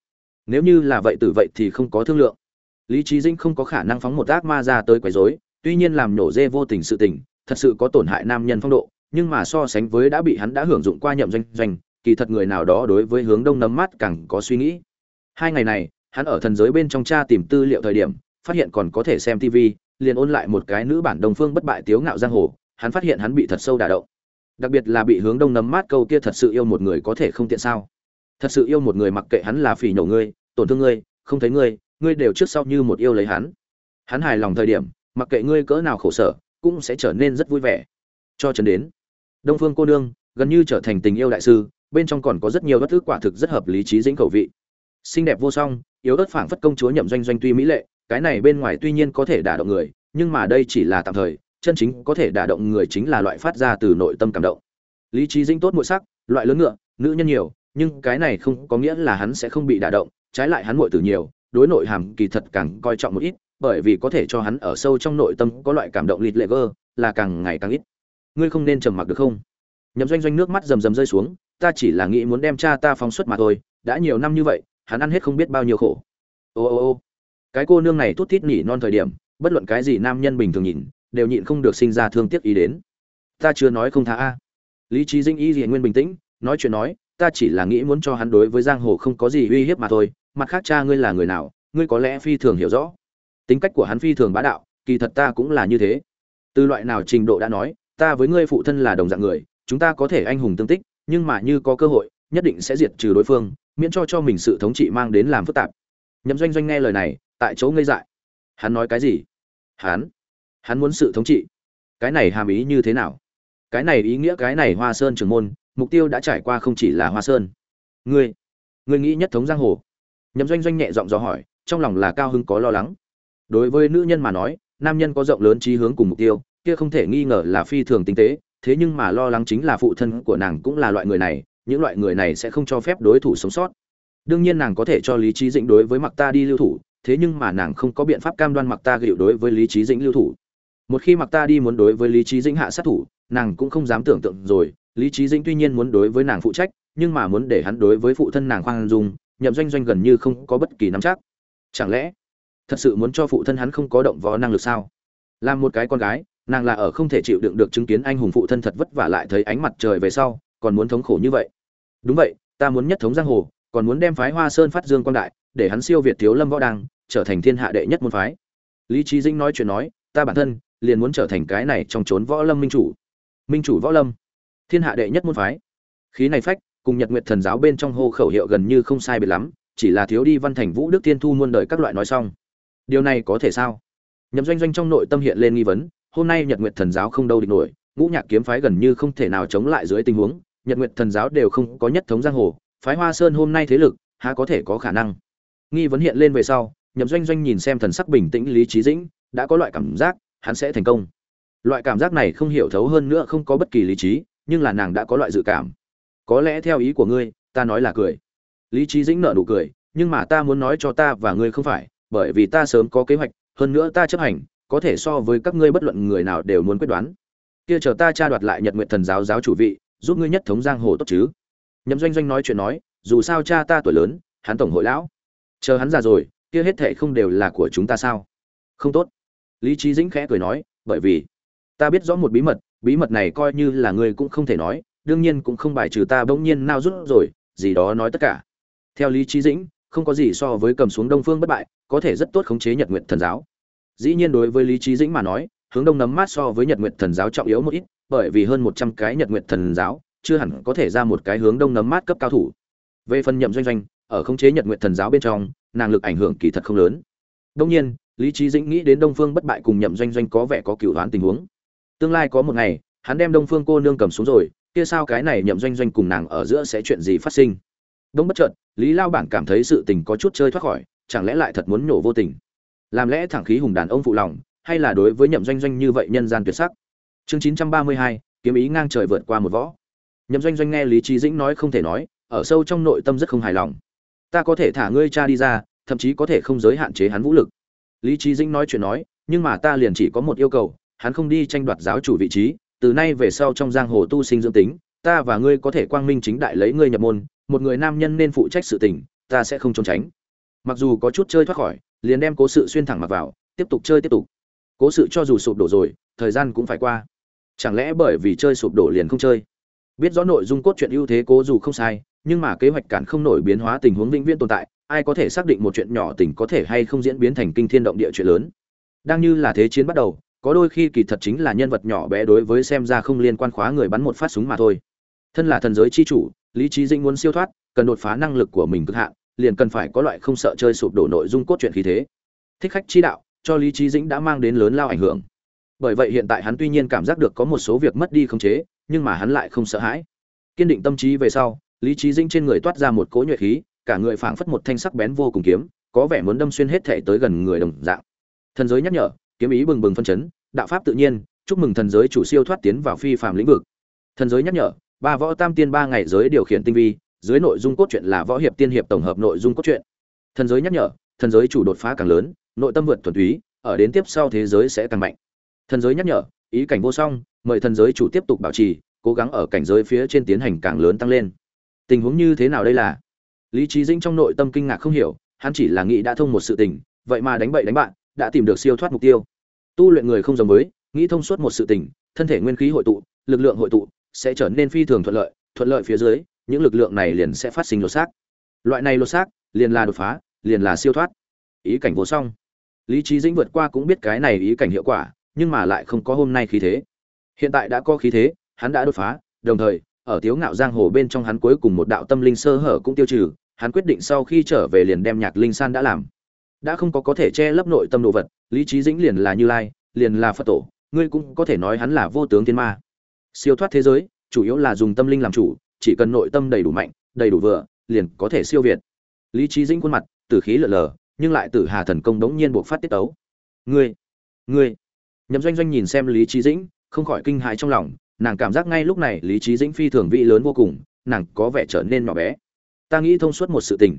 Nếu như là vậy từ vậy thì không có thương lượng. Lý trí Dinh không có khả năng phóng một ác ma ra tới quấy rối, tuy nhiên làm nổ dê vô tình sự tình, thật sự có tổn hại nam nhân phong độ, nhưng mà so sánh với đã bị hắn đã hưởng dụng qua nhậm doanh doanh, kỳ thật người nào đó đối với hướng đông nấm mắt càng có suy nghĩ. Hai ngày này, hắn ở thần giới bên trong cha tìm tư liệu thời điểm, phát hiện còn có thể xem tv liền ôn lại một cái nữ bản đồng phương bất bại tiếu ngạo giang hồ, hắn phát hiện hắn bị thật sâu đả động. Đặc biệt là bị hướng đông nấm mát câu kia thật sự yêu một người có thể không tiện sao? Thật sự yêu một người mặc kệ hắn là phỉ nhổ ngươi, tổn thương ngươi, không thấy ngươi ngươi đều trước sau như một yêu lấy hắn. Hắn hài lòng thời điểm, mặc kệ ngươi cỡ nào khổ sở, cũng sẽ trở nên rất vui vẻ. Cho trần đến. Đông phương cô nương, gần như trở thành tình yêu đại sư, bên trong còn có rất nhiều bất thứ quả thực rất hợp lý trí dĩnh khẩu vị. Xinh đẹp vô song, yếu ớt phảng phất công chúa nhậm doanh doanh tuy mỹ lệ cái này bên ngoài tuy nhiên có thể đả động người, nhưng mà đây chỉ là tạm thời, chân chính có thể đả động người chính là loại phát ra từ nội tâm cảm động. Lý trí dĩnh tốt mỗi sắc, loại lớn ngựa, nữ nhân nhiều, nhưng cái này không có nghĩa là hắn sẽ không bị đả động, trái lại hắn muội tử nhiều, đối nội hàm kỳ thật càng coi trọng một ít, bởi vì có thể cho hắn ở sâu trong nội tâm có loại cảm động lịt lệ gơ, là càng ngày càng ít. Ngươi không nên trầm mặc được không? Nhậm doanh doanh nước mắt rầm rầm rơi xuống, ta chỉ là nghĩ muốn đem cha ta phóng xuất mà thôi, đã nhiều năm như vậy, hắn ăn hết không biết bao nhiêu khổ. Ô ô ô cái cô nương này thút thít nhỉ non thời điểm, bất luận cái gì nam nhân bình thường nhìn, đều nhịn không được sinh ra thương tiếc ý đến. Ta chưa nói không tha a. Lý trí dinh y diện nguyên bình tĩnh, nói chuyện nói, ta chỉ là nghĩ muốn cho hắn đối với giang hồ không có gì uy hiếp mà thôi, mặt khác cha ngươi là người nào, ngươi có lẽ phi thường hiểu rõ. Tính cách của hắn phi thường bá đạo, kỳ thật ta cũng là như thế. Từ loại nào trình độ đã nói, ta với ngươi phụ thân là đồng dạng người, chúng ta có thể anh hùng tương tích, nhưng mà như có cơ hội, nhất định sẽ diệt trừ đối phương, miễn cho cho mình sự thống trị mang đến làm phức tạp. Nhậm doanh doanh nghe lời này tại chỗ ngây dại. Hắn nói cái gì? Hắn? Hắn muốn sự thống trị. Cái này hàm ý như thế nào? Cái này ý nghĩa, cái này hoa sơn trường môn, mục tiêu đã trải qua không chỉ là hoa sơn. Ngươi ngươi nghĩ nhất thống giang hồ? Nhậm doanh doanh nhẹ giọng dò hỏi, trong lòng là cao hưng có lo lắng. Đối với nữ nhân mà nói, nam nhân có rộng lớn trí hướng cùng mục tiêu, kia không thể nghi ngờ là phi thường tinh tế, thế nhưng mà lo lắng chính là phụ thân của nàng cũng là loại người này, những loại người này sẽ không cho phép đối thủ sống sót. Đương nhiên nàng có thể cho lý trí dĩnh đối với mặc ta đi lưu thủ thế nhưng mà nàng không có biện pháp cam đoan mặc ta gịu đối với lý trí dĩnh lưu thủ. Một khi mặc ta đi muốn đối với lý trí dĩnh hạ sát thủ, nàng cũng không dám tưởng tượng rồi. Lý trí dĩnh tuy nhiên muốn đối với nàng phụ trách, nhưng mà muốn để hắn đối với phụ thân nàng khoan dung, nhậm doanh doanh gần như không có bất kỳ nắm chắc. Chẳng lẽ, thật sự muốn cho phụ thân hắn không có động võ năng lực sao? Làm một cái con gái, nàng là ở không thể chịu đựng được chứng kiến anh hùng phụ thân thật vất vả lại thấy ánh mặt trời về sau, còn muốn thống khổ như vậy. Đúng vậy, ta muốn nhất thống giang hồ, còn muốn đem phái hoa sơn phát dương quan đại, để hắn siêu việt thiếu lâm võ đăng trở thành thiên hạ đệ nhất môn phái. Lý trí dĩnh nói chuyện nói, ta bản thân liền muốn trở thành cái này trong trốn võ lâm minh chủ. Minh chủ võ lâm, thiên hạ đệ nhất môn phái. Khí này phách, cùng nhật nguyệt thần giáo bên trong hô khẩu hiệu gần như không sai biệt lắm, chỉ là thiếu đi văn thành vũ, đức thiên thu muôn đời các loại nói xong. Điều này có thể sao? Nhậm doanh doanh trong nội tâm hiện lên nghi vấn, hôm nay nhật nguyệt thần giáo không đâu địch nổi, ngũ nhạc kiếm phái gần như không thể nào chống lại dưới tình huống, nhật nguyệt thần giáo đều không có nhất thống giang hồ, phái hoa sơn hôm nay thế lực, há có thể có khả năng? Nghi vấn hiện lên về sau nhậm doanh doanh nhìn xem thần sắc bình tĩnh lý trí dĩnh, đã có loại cảm giác, hắn sẽ thành công. Loại cảm giác này không hiểu thấu hơn nữa không có bất kỳ lý trí, nhưng là nàng đã có loại dự cảm. Có lẽ theo ý của ngươi, ta nói là cười. Lý trí dĩnh nợ nụ cười, nhưng mà ta muốn nói cho ta và ngươi không phải, bởi vì ta sớm có kế hoạch, hơn nữa ta chấp hành, có thể so với các ngươi bất luận người nào đều muốn quyết đoán. Kia chờ ta tra đoạt lại nhật nguyện thần giáo giáo chủ vị, giúp ngươi nhất thống giang hồ tốt chứ. Nhậm doanh doanh nói chuyện nói, dù sao cha ta tuổi lớn, hắn tổng hội lão. Chờ hắn già rồi kia hết thệ không đều là của chúng ta sao? Không tốt. Lý Chí dĩnh khẽ cười nói, bởi vì ta biết rõ một bí mật bí mật này coi như là ngươi cũng không thể nói, đương nhiên cũng không bài trừ ta bỗng nhiên nào rút rồi, gì đó nói tất cả. Theo lý Chí dĩnh, không có gì so với cầm xuống đông phương bất bại, có thể rất tốt khống chế nhật Nguyệt thần giáo. Dĩ nhiên đối với lý Chí dĩnh mà nói, hướng đông nấm mát so với nhật Nguyệt thần giáo trọng yếu một ít, bởi vì hơn một trăm cái nhật Nguyệt thần giáo, chưa hẳn có thể ra một cái hướng đông nấm mát cấp cao thủ. Về phần nhậm doanh doanh, ở khống chế nhật Nguyệt thần giáo bên trong nàng lực ảnh hưởng kỳ thật không lớn. Đông nhiên, lý trí dĩnh nghĩ đến đông phương bất bại cùng nhậm doanh doanh có vẻ có cựu đoán tình huống. Tương lai có một ngày, hắn đem đông phương cô nương cầm xuống rồi, kia sao cái này nhậm doanh doanh cùng nàng ở giữa sẽ chuyện gì phát sinh? Đông bất chợt, lý lao bản cảm thấy sự tình có chút chơi thoát khỏi, chẳng lẽ lại thật muốn nhổ vô tình? Làm lẽ thẳng khí hùng đàn ông phụ lòng, hay là đối với nhậm doanh doanh như vậy nhân gian tuyệt sắc? Chương chín trăm ba mươi hai, kiếm ý ngang trời vượt qua một võ. Nhậm doanh doanh nghe lý trí dĩnh nói không thể nói, ở sâu trong nội tâm rất không hài lòng ta có thể thả ngươi cha đi ra, thậm chí có thể không giới hạn chế hắn vũ lực. Lý trí dĩnh nói chuyện nói, nhưng mà ta liền chỉ có một yêu cầu, hắn không đi tranh đoạt giáo chủ vị trí, từ nay về sau trong giang hồ tu sinh dưỡng tính, ta và ngươi có thể quang minh chính đại lấy ngươi nhập môn, một người nam nhân nên phụ trách sự tình, ta sẽ không trốn tránh. Mặc dù có chút chơi thoát khỏi, liền đem cố sự xuyên thẳng mặc vào, tiếp tục chơi tiếp tục. Cố sự cho dù sụp đổ rồi, thời gian cũng phải qua. Chẳng lẽ bởi vì chơi sụp đổ liền không chơi? Biết rõ nội dung cốt truyện ưu thế cố dù không sai nhưng mà kế hoạch cản không nổi biến hóa tình huống vĩnh viễn tồn tại, ai có thể xác định một chuyện nhỏ tình có thể hay không diễn biến thành kinh thiên động địa chuyện lớn? Đang như là thế chiến bắt đầu, có đôi khi kỳ thật chính là nhân vật nhỏ bé đối với xem ra không liên quan khóa người bắn một phát súng mà thôi. Thân là thần giới chi chủ, lý trí dĩnh muốn siêu thoát, cần đột phá năng lực của mình cực hạn, liền cần phải có loại không sợ chơi sụp đổ nội dung cốt truyện khí thế. Thích khách chi đạo, cho lý trí dĩnh đã mang đến lớn lao ảnh hưởng. Bởi vậy hiện tại hắn tuy nhiên cảm giác được có một số việc mất đi khống chế, nhưng mà hắn lại không sợ hãi. Kiên định tâm trí về sau lý trí dĩnh trên người toát ra một cỗ nhuệ khí, cả người phảng phất một thanh sắc bén vô cùng kiếm, có vẻ muốn đâm xuyên hết thể tới gần người đồng dạng. Thần giới nhắc nhở, kiếm ý bừng bừng phân chấn, đạo pháp tự nhiên, chúc mừng thần giới chủ siêu thoát tiến vào phi phàm lĩnh vực. Thần giới nhắc nhở, ba võ tam tiên ba ngày giới điều khiển tinh vi, dưới nội dung cốt truyện là võ hiệp tiên hiệp tổng hợp nội dung cốt truyện. Thần giới nhắc nhở, thần giới chủ đột phá càng lớn, nội tâm vượt thuần túy, ở đến tiếp sau thế giới sẽ càng mạnh. Thần giới nhắc nhở, ý cảnh vô song, mời thần giới chủ tiếp tục bảo trì, cố gắng ở cảnh giới phía trên tiến hành càng lớn tăng lên tình huống như thế nào đây là? Lý trí dĩnh trong nội tâm kinh ngạc không hiểu, hắn chỉ là nghĩ đã thông một sự tình, vậy mà đánh bậy đánh bạn, đã tìm được siêu thoát mục tiêu. Tu luyện người không giống với, nghĩ thông suốt một sự tình, thân thể nguyên khí hội tụ, lực lượng hội tụ, sẽ trở nên phi thường thuận lợi thuận lợi phía dưới, những lực lượng này liền sẽ phát sinh lột xác. Loại này lột xác, liền là đột phá, liền là siêu thoát. Ý cảnh vô song. Lý trí dĩnh vượt qua cũng biết cái này ý cảnh hiệu quả, nhưng mà lại không có hôm nay khí thế. Hiện tại đã có khí thế, hắn đã đột phá, đồng thời ở thiếu ngạo giang hồ bên trong hắn cuối cùng một đạo tâm linh sơ hở cũng tiêu trừ, hắn quyết định sau khi trở về liền đem nhạc linh san đã làm. Đã không có có thể che lấp nội tâm đồ vật, lý trí dĩnh liền là như lai, liền là phật tổ, ngươi cũng có thể nói hắn là vô tướng thiên ma. Siêu thoát thế giới, chủ yếu là dùng tâm linh làm chủ, chỉ cần nội tâm đầy đủ mạnh, đầy đủ vừa, liền có thể siêu việt. Lý trí dĩnh khuôn mặt, tử khí lở lờ, nhưng lại tử hà thần công đống nhiên buộc phát tiết tấu. Ngươi ngươi. Nhậm doanh doanh nhìn xem lý trí dĩnh, không khỏi kinh hãi trong lòng nàng cảm giác ngay lúc này lý trí dĩnh phi thường vị lớn vô cùng, nàng có vẻ trở nên nhỏ bé. Ta nghĩ thông suốt một sự tình.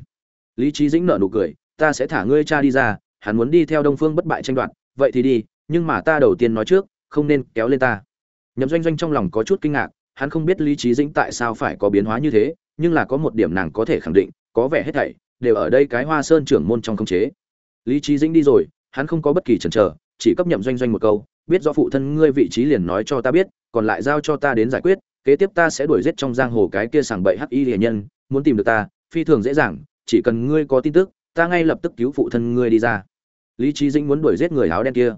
Lý trí dĩnh nở nụ cười, ta sẽ thả ngươi cha đi ra, hắn muốn đi theo đông phương bất bại tranh đoạt, vậy thì đi, nhưng mà ta đầu tiên nói trước, không nên kéo lên ta. Nhậm doanh doanh trong lòng có chút kinh ngạc, hắn không biết lý trí dĩnh tại sao phải có biến hóa như thế, nhưng là có một điểm nàng có thể khẳng định, có vẻ hết thảy đều ở đây cái hoa sơn trưởng môn trong khống chế. Lý trí dĩnh đi rồi, hắn không có bất kỳ chần chờ, chỉ cấp nhậm doanh doanh một câu, biết do phụ thân ngươi vị trí liền nói cho ta biết còn lại giao cho ta đến giải quyết, kế tiếp ta sẽ đuổi giết trong giang hồ cái kia sảng bậy hắc y hiền nhân, muốn tìm được ta, phi thường dễ dàng, chỉ cần ngươi có tin tức, ta ngay lập tức cứu phụ thân ngươi đi ra. Lý trí dĩnh muốn đuổi giết người áo đen kia.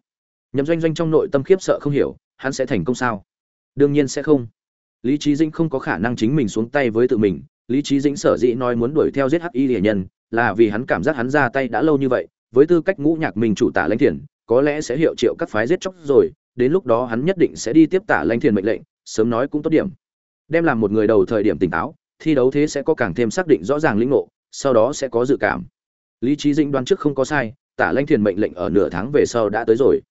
Nhậm doanh doanh trong nội tâm khiếp sợ không hiểu, hắn sẽ thành công sao? Đương nhiên sẽ không. Lý trí dĩnh không có khả năng chính mình xuống tay với tự mình, lý trí dĩnh sở dĩ nói muốn đuổi theo giết hắc y hiền nhân, là vì hắn cảm giác hắn ra tay đã lâu như vậy, với tư cách ngũ nhạc mình chủ tả lãnh thiền có lẽ sẽ hiệu triệu các phái giết chóc rồi đến lúc đó hắn nhất định sẽ đi tiếp tả lãnh thiền mệnh lệnh, sớm nói cũng tốt điểm. Đem làm một người đầu thời điểm tỉnh táo, thi đấu thế sẽ có càng thêm xác định rõ ràng lĩnh ngộ, sau đó sẽ có dự cảm. Lý trí dĩnh đoán trước không có sai, tả lanh thiền mệnh lệnh ở nửa tháng về sau đã tới rồi.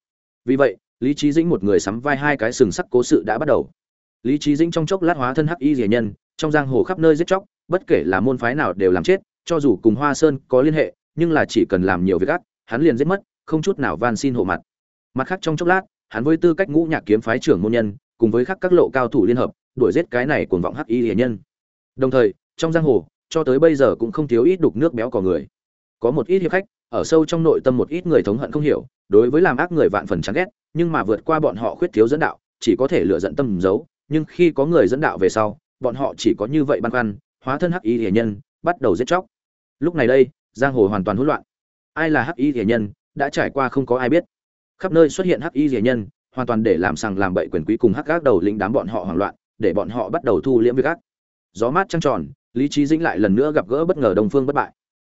Vì vậy, lý trí dĩnh một người sắm vai hai cái sừng sắc cố sự đã bắt đầu. Lý trí dĩnh trong chốc lát hóa thân hắc y rỉa nhân, trong giang hồ khắp nơi giết chóc, bất kể là môn phái nào đều làm chết, cho dù cùng hoa sơn có liên hệ, nhưng là chỉ cần làm nhiều việc ác, hắn liền giết mất, không chút nào van xin hộ mặt. Mặt khác trong chốc lát hắn với tư cách ngũ nhạc kiếm phái trưởng môn nhân, cùng với các các lộ cao thủ liên hợp, đuổi giết cái này cuồng vọng hắc y liệt nhân. Đồng thời, trong giang hồ, cho tới bây giờ cũng không thiếu ít đục nước béo cò người. Có một ít hiệp khách, ở sâu trong nội tâm một ít người thống hận không hiểu, đối với làm ác người vạn phần chán ghét, nhưng mà vượt qua bọn họ khuyết thiếu dẫn đạo, chỉ có thể lựa giận tâm giấu, nhưng khi có người dẫn đạo về sau, bọn họ chỉ có như vậy băn khoăn, hóa thân hắc y liệt nhân, bắt đầu giết chóc. Lúc này đây, giang hồ hoàn toàn hỗn loạn. Ai là hắc y liệt nhân, đã trải qua không có ai biết khắp nơi xuất hiện hắc y rìa nhân, hoàn toàn để làm sằng làm bậy quyền quý cùng hắc gác đầu lĩnh đám bọn họ hoảng loạn, để bọn họ bắt đầu thu liễm việc ác. Gió mát trăng tròn, lý trí dĩnh lại lần nữa gặp gỡ bất ngờ đông phương bất bại.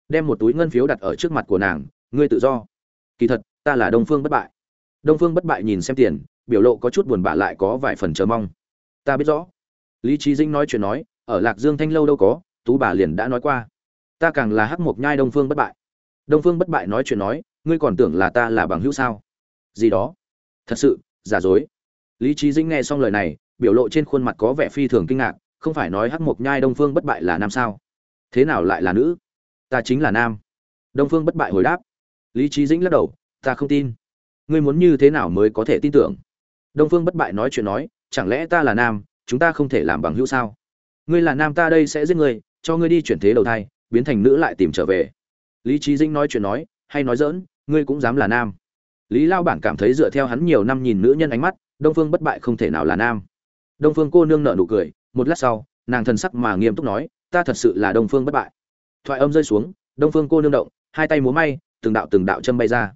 Đem một túi ngân phiếu đặt ở trước mặt của nàng, ngươi tự do. Kỳ thật, ta là đông phương bất bại. Đông phương bất bại nhìn xem tiền, biểu lộ có chút buồn bã lại có vài phần chờ mong. Ta biết rõ. Lý trí dĩnh nói chuyện nói, ở lạc dương thanh lâu đâu có, tú bà liền đã nói qua. Ta càng là hắc mộc nhai đông phương bất bại. Đông phương bất bại nói chuyện nói, ngươi còn tưởng là ta là bằng hữu sao? Gì đó. Thật sự, giả dối. Lý trí dĩnh nghe xong lời này, biểu lộ trên khuôn mặt có vẻ phi thường kinh ngạc, không phải nói hắc mộc nhai đông phương bất bại là nam sao? Thế nào lại là nữ? Ta chính là nam. Đông phương bất bại hồi đáp. Lý trí dĩnh lắc đầu, ta không tin. Ngươi muốn như thế nào mới có thể tin tưởng? Đông phương bất bại nói chuyện nói, chẳng lẽ ta là nam, chúng ta không thể làm bằng hữu sao? Ngươi là nam ta đây sẽ giết ngươi, cho ngươi đi chuyển thế đầu thai, biến thành nữ lại tìm trở về. Lý trí dĩnh nói chuyện nói, hay nói dỡn ngươi cũng dám là nam lý lao bản cảm thấy dựa theo hắn nhiều năm nhìn nữ nhân ánh mắt, đông phương bất bại không thể nào là nam. Đông phương cô nương nợ nụ cười, một lát sau, nàng thần sắc mà nghiêm túc nói, ta thật sự là đông phương bất bại. Thoại âm rơi xuống, đông phương cô nương động, hai tay múa may, từng đạo từng đạo châm bay ra.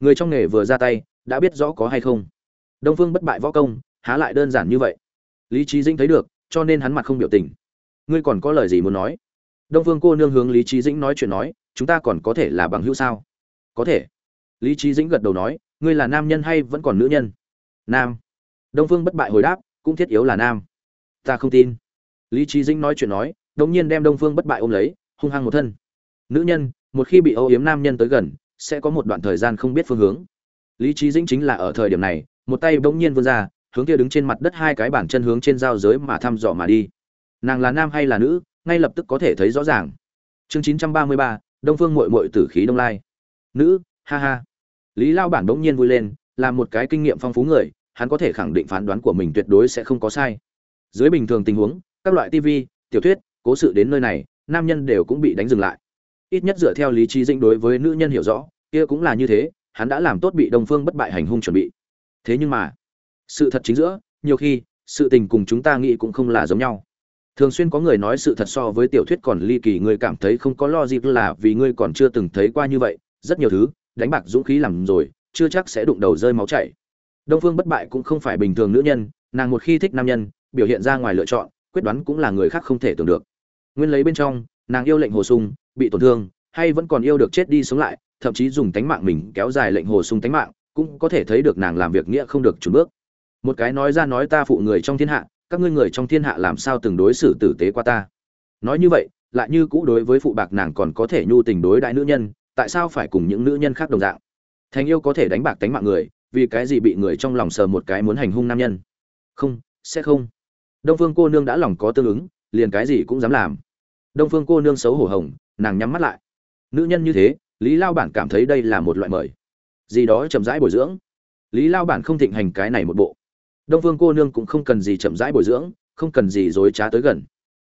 Người trong nghề vừa ra tay, đã biết rõ có hay không. Đông phương bất bại võ công, há lại đơn giản như vậy. Lý trí dĩnh thấy được, cho nên hắn mặt không biểu tình. Ngươi còn có lời gì muốn nói? Đông phương cô nương hướng lý trí dĩnh nói chuyện nói, chúng ta còn có thể là bằng hữu sao? Có thể lý trí dĩnh gật đầu nói, ngươi là nam nhân hay vẫn còn nữ nhân? Nam. Đông phương bất bại hồi đáp, cũng thiết yếu là nam. Ta không tin. Lý trí dĩnh nói chuyện nói, đột nhiên đem đông phương bất bại ôm lấy, hung hăng một thân. Nữ nhân, một khi bị âu yếm nam nhân tới gần, sẽ có một đoạn thời gian không biết phương hướng. Lý trí dĩnh chính là ở thời điểm này, một tay bỗng nhiên vươn ra, hướng kia đứng trên mặt đất hai cái bản chân hướng trên giao giới mà thăm dò mà đi. Nàng là nam hay là nữ, ngay lập tức có thể thấy rõ ràng. Chương chín trăm ba mươi ba, đông phương mội mội tử khí đông lai. Nữ, ha ha lý lao bản bỗng nhiên vui lên, là một cái kinh nghiệm phong phú người, hắn có thể khẳng định phán đoán của mình tuyệt đối sẽ không có sai. Dưới bình thường tình huống, các loại tv tiểu thuyết, cố sự đến nơi này, nam nhân đều cũng bị đánh dừng lại. Ít nhất dựa theo lý trí dĩnh đối với nữ nhân hiểu rõ, kia cũng là như thế, hắn đã làm tốt bị đông phương bất bại hành hung chuẩn bị. Thế nhưng mà, sự thật chính giữa, nhiều khi, sự tình cùng chúng ta nghĩ cũng không là giống nhau. Thường xuyên có người nói sự thật so với tiểu thuyết còn ly kỳ, người cảm thấy không có lo gì là vì ngươi còn chưa từng thấy qua như vậy, rất nhiều thứ đánh bạc dũng khí làm rồi, chưa chắc sẽ đụng đầu rơi máu chảy. Đông phương bất bại cũng không phải bình thường nữ nhân, nàng một khi thích nam nhân, biểu hiện ra ngoài lựa chọn, quyết đoán cũng là người khác không thể tưởng được. Nguyên lấy bên trong, nàng yêu lệnh hồ sung, bị tổn thương, hay vẫn còn yêu được chết đi sống lại, thậm chí dùng tánh mạng mình kéo dài lệnh hồ sung tánh mạng, cũng có thể thấy được nàng làm việc nghĩa không được chủ bước. Một cái nói ra nói ta phụ người trong thiên hạ, các ngươi người trong thiên hạ làm sao từng đối xử tử tế qua ta? Nói như vậy, lại như cũ đối với phụ bạc nàng còn có thể nhu tình đối đại nữ nhân tại sao phải cùng những nữ nhân khác đồng dạng? Thành yêu có thể đánh bạc tánh mạng người, vì cái gì bị người trong lòng sờ một cái muốn hành hung nam nhân? Không, sẽ không. Đông phương cô nương đã lòng có tương ứng, liền cái gì cũng dám làm. Đông phương cô nương xấu hổ hồng, nàng nhắm mắt lại. Nữ nhân như thế, lý lao bản cảm thấy đây là một loại mời. Gì đó chậm rãi bồi dưỡng. Lý lao bản không thịnh hành cái này một bộ. Đông phương cô nương cũng không cần gì chậm rãi bồi dưỡng, không cần gì dối trá tới gần.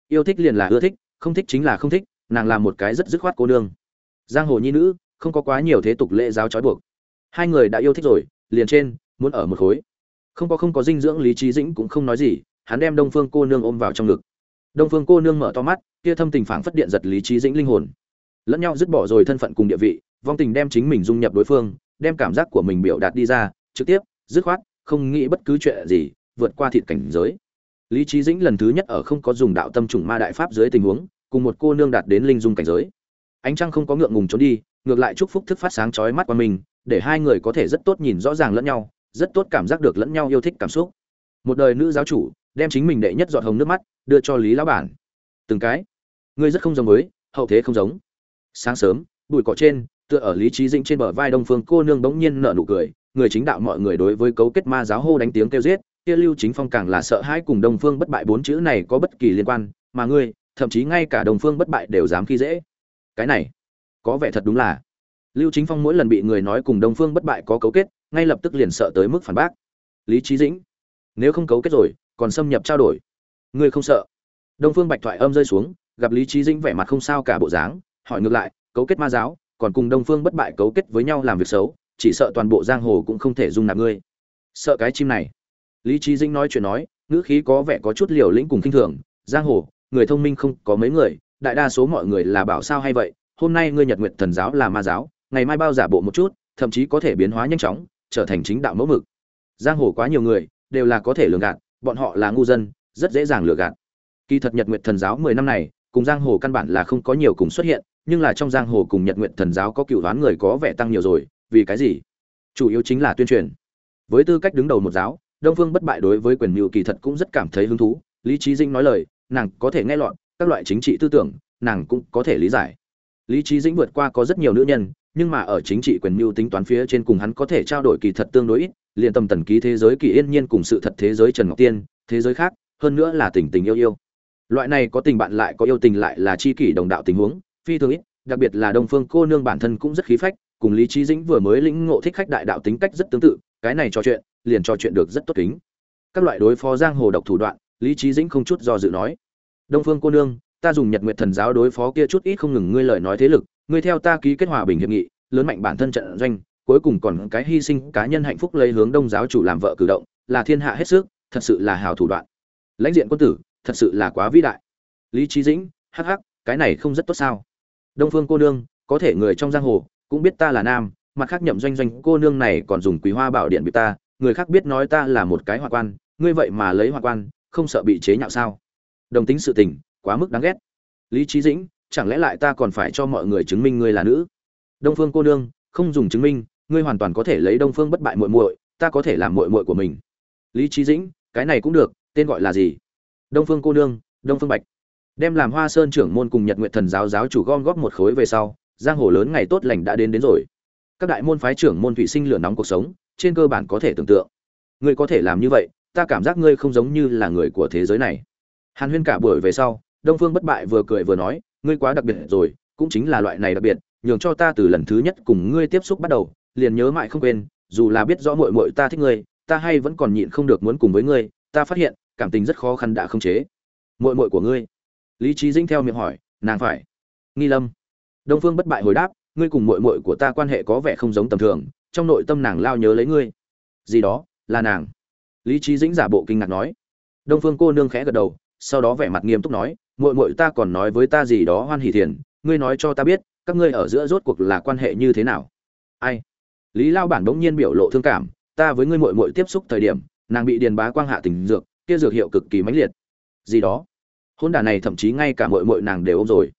Yêu thích liền là ưa thích, không thích chính là không thích, nàng là một cái rất dứt khoát cô nương giang hồ nhi nữ, không có quá nhiều thế tục lễ giáo trói buộc. Hai người đã yêu thích rồi, liền trên, muốn ở một khối. Không có không có dinh dưỡng lý trí dĩnh cũng không nói gì, hắn đem đông phương cô nương ôm vào trong ngực. Đông phương cô nương mở to mắt, kia thâm tình phảng phất điện giật lý trí dĩnh linh hồn. Lẫn nhau dứt bỏ rồi thân phận cùng địa vị, vong tình đem chính mình dung nhập đối phương, đem cảm giác của mình biểu đạt đi ra, trực tiếp, dứt khoát, không nghĩ bất cứ chuyện gì, vượt qua thịt cảnh giới. Lý trí dĩnh lần thứ nhất ở không có dùng đạo tâm trùng ma đại pháp dưới tình huống, cùng một cô nương đạt đến linh dung cảnh giới ánh trăng không có ngượng ngùng trốn đi, ngược lại chúc phúc thức phát sáng chói mắt qua mình, để hai người có thể rất tốt nhìn rõ ràng lẫn nhau, rất tốt cảm giác được lẫn nhau yêu thích cảm xúc. Một đời nữ giáo chủ, đem chính mình đệ nhất giọt hồng nước mắt, đưa cho lý lão bản. Từng cái. Ngươi rất không giống với, hậu thế không giống. Sáng sớm, bụi cỏ trên, tựa ở lý trí dĩnh trên bờ vai đông phương cô nương bỗng nhiên nở nụ cười, người chính đạo mọi người đối với cấu kết ma giáo hô đánh tiếng kêu giết, kia lưu chính phong càng là sợ hãi cùng đông phương bất bại bốn chữ này có bất kỳ liên quan, mà ngươi, thậm chí ngay cả đông phương bất bại đều dám khi dễ cái này có vẻ thật đúng là lưu chính phong mỗi lần bị người nói cùng đông phương bất bại có cấu kết, ngay lập tức liền sợ tới mức phản bác. Lý trí dĩnh, nếu không cấu kết rồi, còn xâm nhập trao đổi. Ngươi không sợ? Đông phương bạch thoại âm rơi xuống, gặp lý trí dĩnh vẻ mặt không sao cả bộ dáng, hỏi ngược lại, cấu kết ma giáo, còn cùng đông phương bất bại cấu kết với nhau làm việc xấu, chỉ sợ toàn bộ giang hồ cũng không thể dung nạp ngươi. Sợ cái chim này. Lý trí dĩnh nói chuyện nói, ngữ khí có vẻ có chút liều lĩnh cùng kinh thường. Giang hồ, người thông minh không có mấy người đại đa số mọi người là bảo sao hay vậy, hôm nay ngươi nhật nguyện thần giáo là ma giáo, ngày mai bao giả bộ một chút, thậm chí có thể biến hóa nhanh chóng, trở thành chính đạo mẫu mực. Giang hồ quá nhiều người, đều là có thể lường gạt, bọn họ là ngu dân, rất dễ dàng lừa gạt. Kỳ thật nhật nguyện thần giáo mười năm này, cùng giang hồ căn bản là không có nhiều cùng xuất hiện, nhưng là trong giang hồ cùng nhật nguyện thần giáo có cựu đoán người có vẻ tăng nhiều rồi, vì cái gì? Chủ yếu chính là tuyên truyền. Với tư cách đứng đầu một giáo, đông phương bất bại đối với quyền mưu kỳ thật cũng rất cảm thấy hứng thú, lý trí dinh nói lời, nàng có thể nghe lọt các loại chính trị tư tưởng, nàng cũng có thể lý giải. Lý trí dĩnh vượt qua có rất nhiều nữ nhân, nhưng mà ở chính trị quyền mưu tính toán phía trên cùng hắn có thể trao đổi kỳ thật tương đối ít, liền tâm tần ký thế giới kỳ yên nhiên cùng sự thật thế giới trần ngọc tiên, thế giới khác, hơn nữa là tình tình yêu yêu. Loại này có tình bạn lại có yêu tình lại là chi kỷ đồng đạo tình huống, phi thường ít, đặc biệt là đông phương cô nương bản thân cũng rất khí phách, cùng lý trí dĩnh vừa mới lĩnh ngộ thích khách đại đạo tính cách rất tương tự, cái này trò chuyện, liền trò chuyện được rất tốt kính. Các loại đối phó giang hồ độc thủ đoạn, lý trí dĩnh không chút do dự nói đông phương cô nương, ta dùng nhật nguyện thần giáo đối phó kia chút ít không ngừng ngươi lời nói thế lực, ngươi theo ta ký kết hòa bình hiệp nghị, lớn mạnh bản thân trận doanh, cuối cùng còn cái hy sinh cá nhân hạnh phúc lấy hướng đông giáo chủ làm vợ cử động, là thiên hạ hết sức, thật sự là hào thủ đoạn. Lãnh diện quân tử, thật sự là quá vĩ đại. Lý trí dĩnh, hắc hắc, cái này không rất tốt sao? Đông phương cô nương, có thể người trong giang hồ, cũng biết ta là nam, mặt khác nhậm doanh doanh cô nương này còn dùng quý hoa bảo điện bị ta, người khác biết nói ta là một cái hoa quan, ngươi vậy mà lấy hoa quan, không sợ bị chế nhạo sao? Đồng tính sự tình, quá mức đáng ghét. Lý trí dĩnh, chẳng lẽ lại ta còn phải cho mọi người chứng minh ngươi là nữ? Đông phương cô nương, không dùng chứng minh, ngươi hoàn toàn có thể lấy đông phương bất bại muội muội, ta có thể làm muội muội của mình. Lý trí dĩnh, cái này cũng được, tên gọi là gì? Đông phương cô nương, đông phương bạch. Đem làm hoa sơn trưởng môn cùng nhật nguyện thần giáo giáo chủ gom góp một khối về sau, giang hồ lớn ngày tốt lành đã đến đến rồi. Các đại môn phái trưởng môn thủy sinh lửa nóng cuộc sống, trên cơ bản có thể tưởng tượng. Ngươi có thể làm như vậy, ta cảm giác ngươi không giống như là người của thế giới này hàn huyên cả buổi về sau, đông phương bất bại vừa cười vừa nói, ngươi quá đặc biệt rồi, cũng chính là loại này đặc biệt, nhường cho ta từ lần thứ nhất cùng ngươi tiếp xúc bắt đầu, liền nhớ mãi không quên, dù là biết rõ muội muội ta thích ngươi, ta hay vẫn còn nhịn không được muốn cùng với ngươi, ta phát hiện, cảm tình rất khó khăn đã không chế. Muội muội của ngươi. Lý trí dĩnh theo miệng hỏi, nàng phải. Nghi lâm. Đông phương bất bại hồi đáp, ngươi cùng muội muội của ta quan hệ có vẻ không giống tầm thường, trong nội tâm nàng lao nhớ lấy ngươi. Gì đó, là nàng. Lý trí dĩnh giả bộ kinh ngạc nói. Đông phương cô nương khẽ gật đầu sau đó vẻ mặt nghiêm túc nói, muội muội ta còn nói với ta gì đó hoan hỉ thiền, ngươi nói cho ta biết, các ngươi ở giữa rốt cuộc là quan hệ như thế nào? Ai? Lý lao bản bỗng nhiên biểu lộ thương cảm, ta với ngươi muội muội tiếp xúc thời điểm, nàng bị điền bá quang hạ tình dược, kia dược hiệu cực kỳ mãnh liệt. Gì đó? Hôn đàn này thậm chí ngay cả muội muội nàng đều ôm rồi.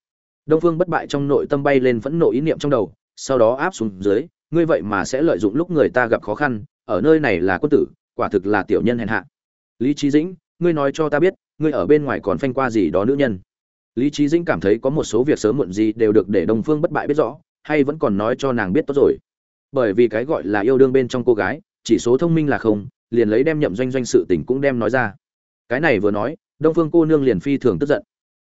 Đông phương bất bại trong nội tâm bay lên phẫn nộ ý niệm trong đầu, sau đó áp xuống dưới, ngươi vậy mà sẽ lợi dụng lúc người ta gặp khó khăn, ở nơi này là quân tử, quả thực là tiểu nhân hèn hạ. Lý trí dĩnh, ngươi nói cho ta biết ngươi ở bên ngoài còn phanh qua gì đó nữ nhân? Lý trí dĩnh cảm thấy có một số việc sớm muộn gì đều được để đông phương bất bại biết rõ, hay vẫn còn nói cho nàng biết tốt rồi. Bởi vì cái gọi là yêu đương bên trong cô gái, chỉ số thông minh là không, liền lấy đem nhậm doanh doanh sự tình cũng đem nói ra. Cái này vừa nói, đông phương cô nương liền phi thường tức giận.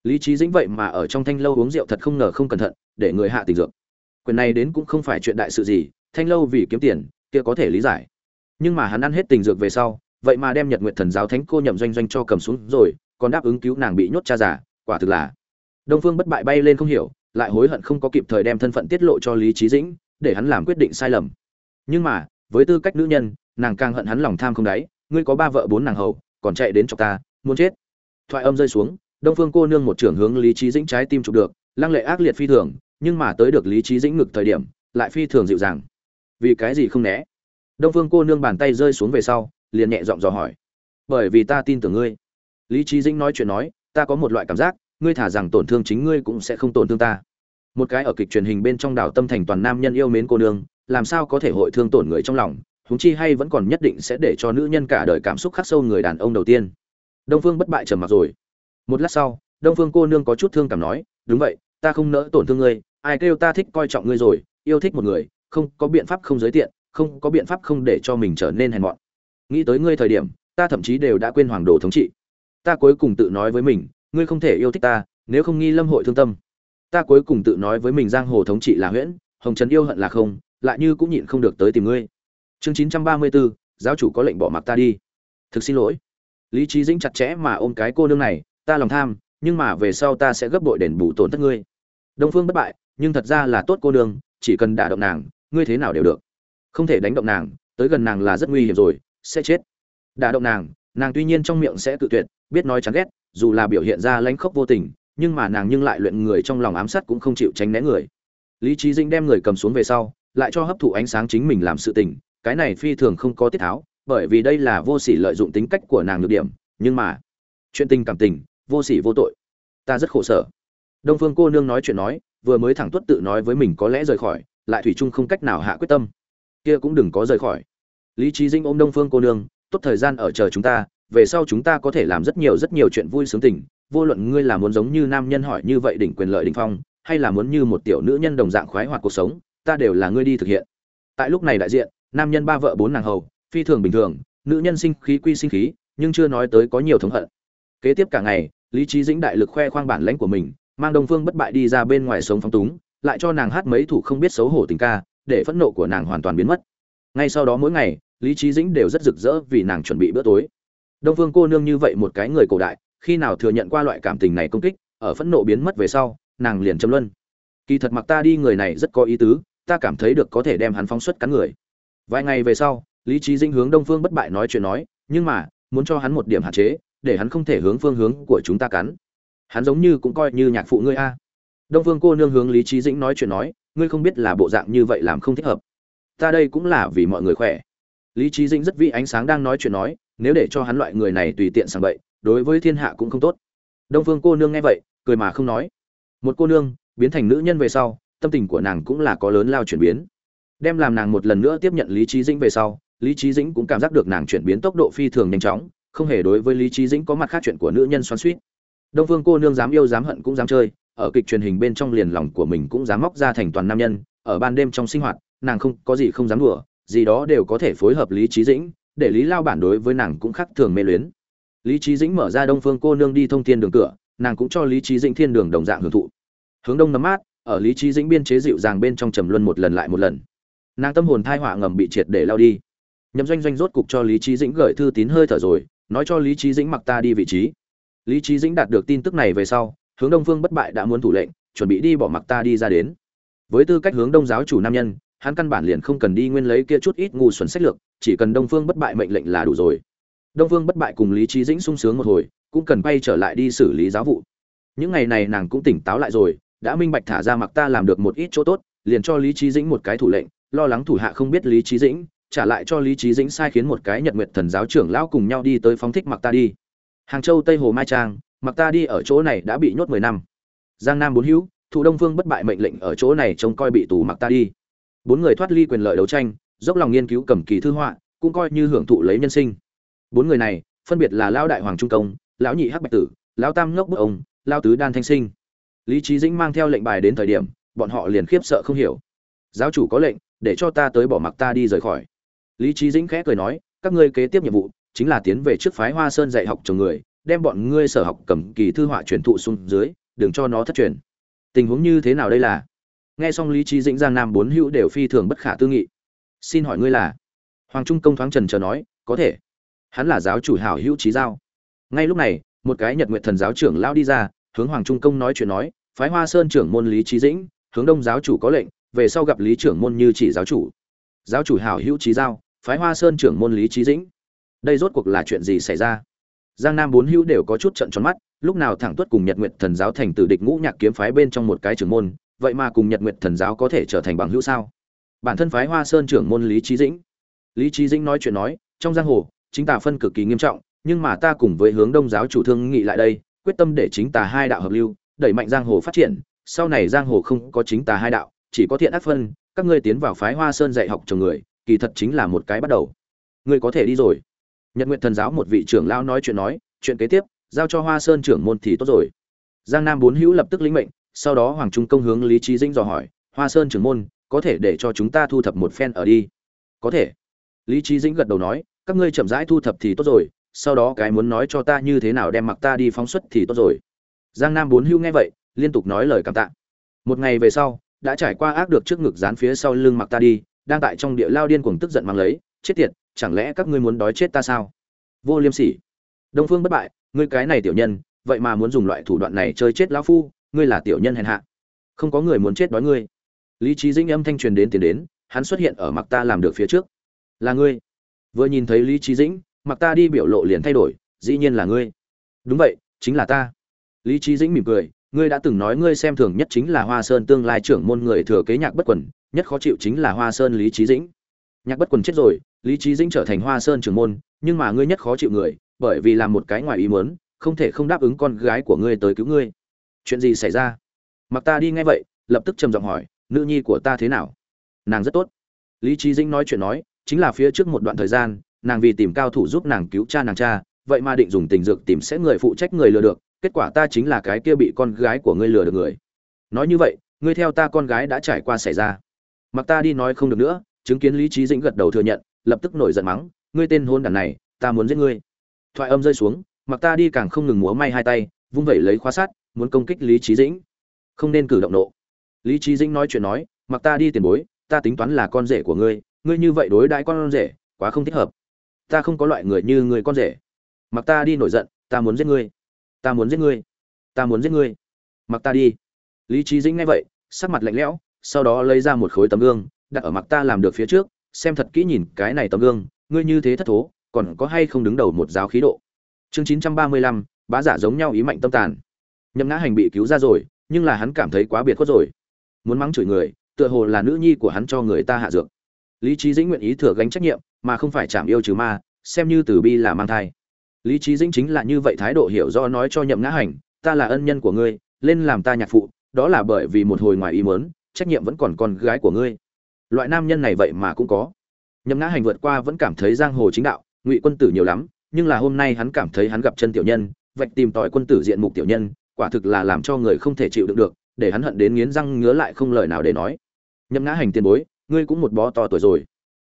Lý trí dĩnh vậy mà ở trong thanh lâu uống rượu thật không ngờ không cẩn thận, để người hạ tình dược. Quyền này đến cũng không phải chuyện đại sự gì, thanh lâu vì kiếm tiền, kia có thể lý giải. Nhưng mà hắn ăn hết tình dược về sau vậy mà đem nhật nguyện thần giáo thánh cô nhậm doanh doanh cho cầm xuống rồi, còn đáp ứng cứu nàng bị nhốt cha giả quả thực là. Đông phương bất bại bay lên không hiểu, lại hối hận không có kịp thời đem thân phận tiết lộ cho lý trí dĩnh, để hắn làm quyết định sai lầm. Nhưng mà, với tư cách nữ nhân, nàng càng hận hắn lòng tham không đáy, ngươi có ba vợ bốn nàng hầu, còn chạy đến chọc ta, muốn chết. Thoại âm rơi xuống, đông phương cô nương một trưởng hướng lý trí dĩnh trái tim chụp được, lăng lệ ác liệt phi thường, nhưng mà tới được lý trí dĩnh ngực thời điểm, lại phi thường dịu dàng. Vì cái gì không né? Đông phương cô nương bàn tay rơi xuống về sau liền nhẹ giọng dò hỏi. Bởi vì ta tin tưởng ngươi. Lý trí dĩnh nói chuyện nói, ta có một loại cảm giác, ngươi thả rằng tổn thương chính ngươi cũng sẽ không tổn thương ta. Một cái ở kịch truyền hình bên trong đảo tâm thành toàn nam nhân yêu mến cô nương, làm sao có thể hội thương tổn người trong lòng, huống chi hay vẫn còn nhất định sẽ để cho nữ nhân cả đời cảm xúc khắc sâu người đàn ông đầu tiên. Đông phương bất bại trầm mặc rồi. Một lát sau, đông phương cô nương có chút thương cảm nói, đúng vậy, ta không nỡ tổn thương ngươi, ai kêu ta thích coi trọng ngươi rồi, yêu thích một người, không có biện pháp không giới tiện, không có biện pháp không để cho mình trở nên hèn mọn nghĩ tới ngươi thời điểm, ta thậm chí đều đã quên hoàng đồ thống trị. Ta cuối cùng tự nói với mình, ngươi không thể yêu thích ta, nếu không nghi lâm hội thương tâm. Ta cuối cùng tự nói với mình giang hồ thống trị là huyễn, hồng trần yêu hận là không, lại như cũng nhịn không được tới tìm ngươi. Chương chín trăm ba mươi bốn giáo chủ có lệnh bỏ mặc ta đi. Thực xin lỗi. Lý trí dĩnh chặt chẽ mà ôm cái cô nương này, ta lòng tham, nhưng mà về sau ta sẽ gấp bội đền bù tổn thất ngươi. Đông phương bất bại, nhưng thật ra là tốt cô nương, chỉ cần đả động nàng, ngươi thế nào đều được. Không thể đánh động nàng, tới gần nàng là rất nguy hiểm rồi sẽ chết. Đả động nàng nàng tuy nhiên trong miệng sẽ tự tuyệt, biết nói chán ghét, dù là biểu hiện ra lãnh khốc vô tình, nhưng mà nàng nhưng lại luyện người trong lòng ám sát cũng không chịu tránh né người. Lý trí dĩnh đem người cầm xuống về sau, lại cho hấp thụ ánh sáng chính mình làm sự tình, cái này phi thường không có tiết tháo, bởi vì đây là vô sỉ lợi dụng tính cách của nàng nhược điểm, nhưng mà, chuyện tình cảm tình, vô sỉ vô tội. Ta rất khổ sở. Đông phương cô nương nói chuyện nói, vừa mới thẳng tuất tự nói với mình có lẽ rời khỏi, lại thủy chung không cách nào hạ quyết tâm. Kia cũng đừng có rời khỏi lý trí dinh ôm đông phương cô nương, tốt thời gian ở chờ chúng ta, về sau chúng ta có thể làm rất nhiều rất nhiều chuyện vui sướng tình. Vô luận ngươi là muốn giống như nam nhân hỏi như vậy đỉnh quyền lợi đỉnh phong, hay là muốn như một tiểu nữ nhân đồng dạng khoái hoạt cuộc sống, ta đều là ngươi đi thực hiện. Tại lúc này đại diện, nam nhân ba vợ bốn nàng hầu, phi thường bình thường, nữ nhân sinh khí quy sinh khí, nhưng chưa nói tới có nhiều thống hận. Kế tiếp cả ngày, lý trí dĩnh đại lực khoe khoang bản lãnh của mình, mang đông phương bất bại đi ra bên ngoài sống phong túng, lại cho nàng hát mấy thủ không biết xấu hổ tình ca, để phẫn nộ của nàng hoàn toàn biến mất. Ngay sau đó mỗi ngày lý trí dĩnh đều rất rực rỡ vì nàng chuẩn bị bữa tối. Đông phương cô nương như vậy một cái người cổ đại, khi nào thừa nhận qua loại cảm tình này công kích, ở phẫn nộ biến mất về sau, nàng liền châm luân. Kỳ thật mặc ta đi người này rất có ý tứ, ta cảm thấy được có thể đem hắn phóng xuất cắn người. Vài ngày về sau, lý trí dĩnh hướng đông phương bất bại nói chuyện nói, nhưng mà, muốn cho hắn một điểm hạn chế, để hắn không thể hướng phương hướng của chúng ta cắn. Hắn giống như cũng coi như nhạc phụ ngươi a. Đông phương cô nương hướng lý trí dĩnh nói chuyện nói, ngươi không biết là bộ dạng như vậy làm không thích hợp. Ta đây cũng là vì mọi người khỏe lý trí dĩnh rất vĩ ánh sáng đang nói chuyện nói, nếu để cho hắn loại người này tùy tiện sang vậy đối với thiên hạ cũng không tốt. Đông phương cô nương nghe vậy, cười mà không nói. Một cô nương, biến thành nữ nhân về sau, tâm tình của nàng cũng là có lớn lao chuyển biến. Đem làm nàng một lần nữa tiếp nhận lý trí dĩnh về sau, lý trí dĩnh cũng cảm giác được nàng chuyển biến tốc độ phi thường nhanh chóng, không hề đối với lý trí dĩnh có mặt khác chuyện của nữ nhân xoắn suýt đông phương cô nương dám yêu dám hận cũng dám chơi, ở kịch truyền hình bên trong liền lòng của mình cũng dám móc ra thành toàn nam nhân, ở ban đêm trong sinh hoạt, nàng không có gì không dám đùa gì đó đều có thể phối hợp lý trí dĩnh, để lý lao bản đối với nàng cũng khác thường mê luyến. Lý trí dĩnh mở ra đông phương cô nương đi thông thiên đường cửa, nàng cũng cho lý trí dĩnh thiên đường đồng dạng hưởng thụ. Hướng đông nấm mát, ở lý trí dĩnh biên chế dịu dàng bên trong trầm luân một lần lại một lần. Nàng tâm hồn thai họa ngầm bị triệt để lao đi. Nhậm doanh doanh rốt cục cho lý trí dĩnh gửi thư tín hơi thở rồi, nói cho lý trí dĩnh mặc ta đi vị trí. Lý trí dĩnh đạt được tin tức này về sau, hướng đông phương bất bại đã muốn thủ lệnh, chuẩn bị đi bỏ mặc ta đi ra đến. Với tư cách hướng đông giáo chủ nam nhân hắn căn bản liền không cần đi nguyên lấy kia chút ít ngu xuẩn sách lược, chỉ cần đông phương bất bại mệnh lệnh là đủ rồi. Đông phương bất bại cùng lý Chí dĩnh sung sướng một hồi, cũng cần quay trở lại đi xử lý giáo vụ. Những ngày này nàng cũng tỉnh táo lại rồi, đã minh bạch thả ra mặc ta làm được một ít chỗ tốt, liền cho lý Chí dĩnh một cái thủ lệnh, lo lắng thủ hạ không biết lý Chí dĩnh, trả lại cho lý Chí dĩnh sai khiến một cái nhật nguyệt thần giáo trưởng lão cùng nhau đi tới phóng thích mặc ta đi. Hàng châu, tây hồ, mai trang, mặc ta đi ở chỗ này đã bị nhốt mười năm. Giang nam bốn hữu thủ đông phương bất bại mệnh lệnh ở chỗ này trông coi bị tù mặc ta đi bốn người thoát ly quyền lợi đấu tranh, dốc lòng nghiên cứu cầm kỳ thư họa, cũng coi như hưởng thụ lấy nhân sinh. Bốn người này, phân biệt là lão đại hoàng trung công, lão nhị hắc bạch tử, lão tam ngốc bức ông lao tứ đan thanh sinh. Lý trí dĩnh mang theo lệnh bài đến thời điểm, bọn họ liền khiếp sợ không hiểu. Giáo chủ có lệnh, để cho ta tới bỏ mặc ta đi rời khỏi. Lý trí dĩnh khẽ cười nói, các ngươi kế tiếp nhiệm vụ, chính là tiến về trước phái hoa sơn dạy học chồng người, đem bọn ngươi sở học cầm kỳ thư họa truyền thụ xuống dưới, đừng cho nó thất truyền. Tình huống như thế nào đây là? Nghe xong lý trí dĩnh giang nam bốn hữu đều phi thường bất khả tư nghị. Xin hỏi ngươi là? Hoàng trung công thoáng trần chờ nói, có thể. Hắn là giáo chủ hảo hữu trí giao. Ngay lúc này, một cái nhật nguyện thần giáo trưởng lao đi ra, hướng hoàng trung công nói chuyện nói, phái hoa sơn trưởng môn lý trí dĩnh, hướng đông giáo chủ có lệnh, về sau gặp lý trưởng môn như chỉ giáo chủ. Giáo chủ hảo hữu trí giao, phái hoa sơn trưởng môn lý trí dĩnh. Đây rốt cuộc là chuyện gì xảy ra? Giang nam bốn hữu đều có chút trận tròn mắt, lúc nào thẳng tuất cùng nhật nguyện thần giáo thành tử địch ngũ nhạc kiếm phái bên trong một cái trưởng môn vậy mà cùng nhật nguyệt thần giáo có thể trở thành bằng hữu sao? Bản thân phái hoa sơn trưởng môn lý trí dĩnh. Lý trí dĩnh nói chuyện nói, trong giang hồ, chính tà phân cực kỳ nghiêm trọng, nhưng mà ta cùng với hướng đông giáo chủ thương nghị lại đây, quyết tâm để chính tà hai đạo hợp lưu, đẩy mạnh giang hồ phát triển. Sau này giang hồ không có chính tà hai đạo, chỉ có thiện ác phân, các ngươi tiến vào phái hoa sơn dạy học chồng người, kỳ thật chính là một cái bắt đầu. Ngươi có thể đi rồi. Nhật nguyệt thần giáo một vị trưởng lão nói chuyện nói, chuyện kế tiếp, giao cho hoa sơn trưởng môn thì tốt rồi. Giang nam bốn hữu lập tức lĩnh mệnh sau đó hoàng trung công hướng lý trí dĩnh dò hỏi, hoa sơn trưởng môn, có thể để cho chúng ta thu thập một phen ở đi? Có thể. Lý trí dĩnh gật đầu nói, các ngươi chậm rãi thu thập thì tốt rồi, sau đó cái muốn nói cho ta như thế nào đem mặc ta đi phóng xuất thì tốt rồi. Giang nam bốn hưu nghe vậy, liên tục nói lời cảm tạ. Một ngày về sau, đã trải qua ác được trước ngực dán phía sau lưng mặc ta đi, đang tại trong địa lao điên cuồng tức giận mang lấy, chết tiệt, chẳng lẽ các ngươi muốn đói chết ta sao? Vô liêm sỉ. Đông phương bất bại, ngươi cái này tiểu nhân, vậy mà muốn dùng loại thủ đoạn này chơi chết lão phu ngươi là tiểu nhân hèn hạ. Không có người muốn chết đói ngươi. Lý trí dĩnh âm thanh truyền đến tiền đến, hắn xuất hiện ở mặc ta làm được phía trước. Là ngươi. Vừa nhìn thấy lý trí dĩnh mặc ta đi biểu lộ liền thay đổi, dĩ nhiên là ngươi. Đúng vậy, chính là ta. Lý trí dĩnh mỉm cười, ngươi đã từng nói ngươi xem thường nhất chính là hoa sơn tương lai trưởng môn người thừa kế nhạc bất quần, nhất khó chịu chính là hoa sơn lý trí dĩnh. Nhạc bất quần chết rồi, lý trí dĩnh trở thành hoa sơn trưởng môn, nhưng mà ngươi nhất khó chịu người, bởi vì làm một cái ngoài ý muốn, không thể không đáp ứng con gái của ngươi tới cứu ngươi chuyện gì xảy ra? Mặc ta đi ngay vậy, lập tức trầm giọng hỏi, nữ nhi của ta thế nào? Nàng rất tốt. Lý trí dĩnh nói chuyện nói, chính là phía trước một đoạn thời gian, nàng vì tìm cao thủ giúp nàng cứu cha nàng cha, vậy mà định dùng tình dược tìm sẽ người phụ trách người lừa được, kết quả ta chính là cái kia bị con gái của ngươi lừa được người. Nói như vậy, ngươi theo ta con gái đã trải qua xảy ra. Mặc ta đi nói không được nữa, chứng kiến lý trí dĩnh gật đầu thừa nhận, lập tức nổi giận mắng, ngươi tên hôn đàn này, ta muốn giết ngươi. Thoại âm rơi xuống, mặc ta đi càng không ngừng múa may hai tay, vung vẩy lấy khóa sát muốn công kích lý trí dĩnh. Không nên cử động nộ. Lý trí dĩnh nói chuyện nói, mặc ta đi tiền bối, ta tính toán là con rể của ngươi ngươi như vậy đối đãi con rể, quá không thích hợp. Ta không có loại người như người con rể. Mặc ta đi nổi giận, ta muốn giết ngươi. Ta muốn giết ngươi. Ta muốn giết ngươi. Mặc ta đi. Lý trí dĩnh nghe vậy, sắc mặt lạnh lẽo, sau đó lấy ra một khối tấm gương, đặt ở mặc ta làm được phía trước, xem thật kỹ nhìn cái này tấm gương, ngươi như thế thất thố, còn có hay không đứng đầu một giáo khí độ? Chương chín trăm ba mươi lăm, bá giả giống nhau ý mạnh tâm tàn nhậm ngã hành bị cứu ra rồi, nhưng là hắn cảm thấy quá biệt khuất rồi. Muốn mắng chửi người, tựa hồ là nữ nhi của hắn cho người ta hạ dược. Lý trí dĩnh nguyện ý thừa gánh trách nhiệm, mà không phải chạm yêu trừ ma, xem như từ bi là mang thai. Lý trí dĩnh chính là như vậy thái độ hiểu do nói cho nhậm ngã hành, ta là ân nhân của ngươi, lên làm ta nhạc phụ, đó là bởi vì một hồi ngoài ý mớn trách nhiệm vẫn còn con gái của ngươi. Loại nam nhân này vậy mà cũng có. Nhậm ngã hành vượt qua vẫn cảm thấy giang hồ chính đạo, ngụy quân tử nhiều lắm, nhưng là hôm nay hắn cảm thấy hắn gặp chân tiểu nhân, vạch tìm tòi quân tử diện mục tiểu nhân quả thực là làm cho người không thể chịu đựng được, để hắn hận đến nghiến răng ngứa lại không lời nào để nói. Nhậm ngã hành tiền bối, ngươi cũng một bó to tuổi rồi.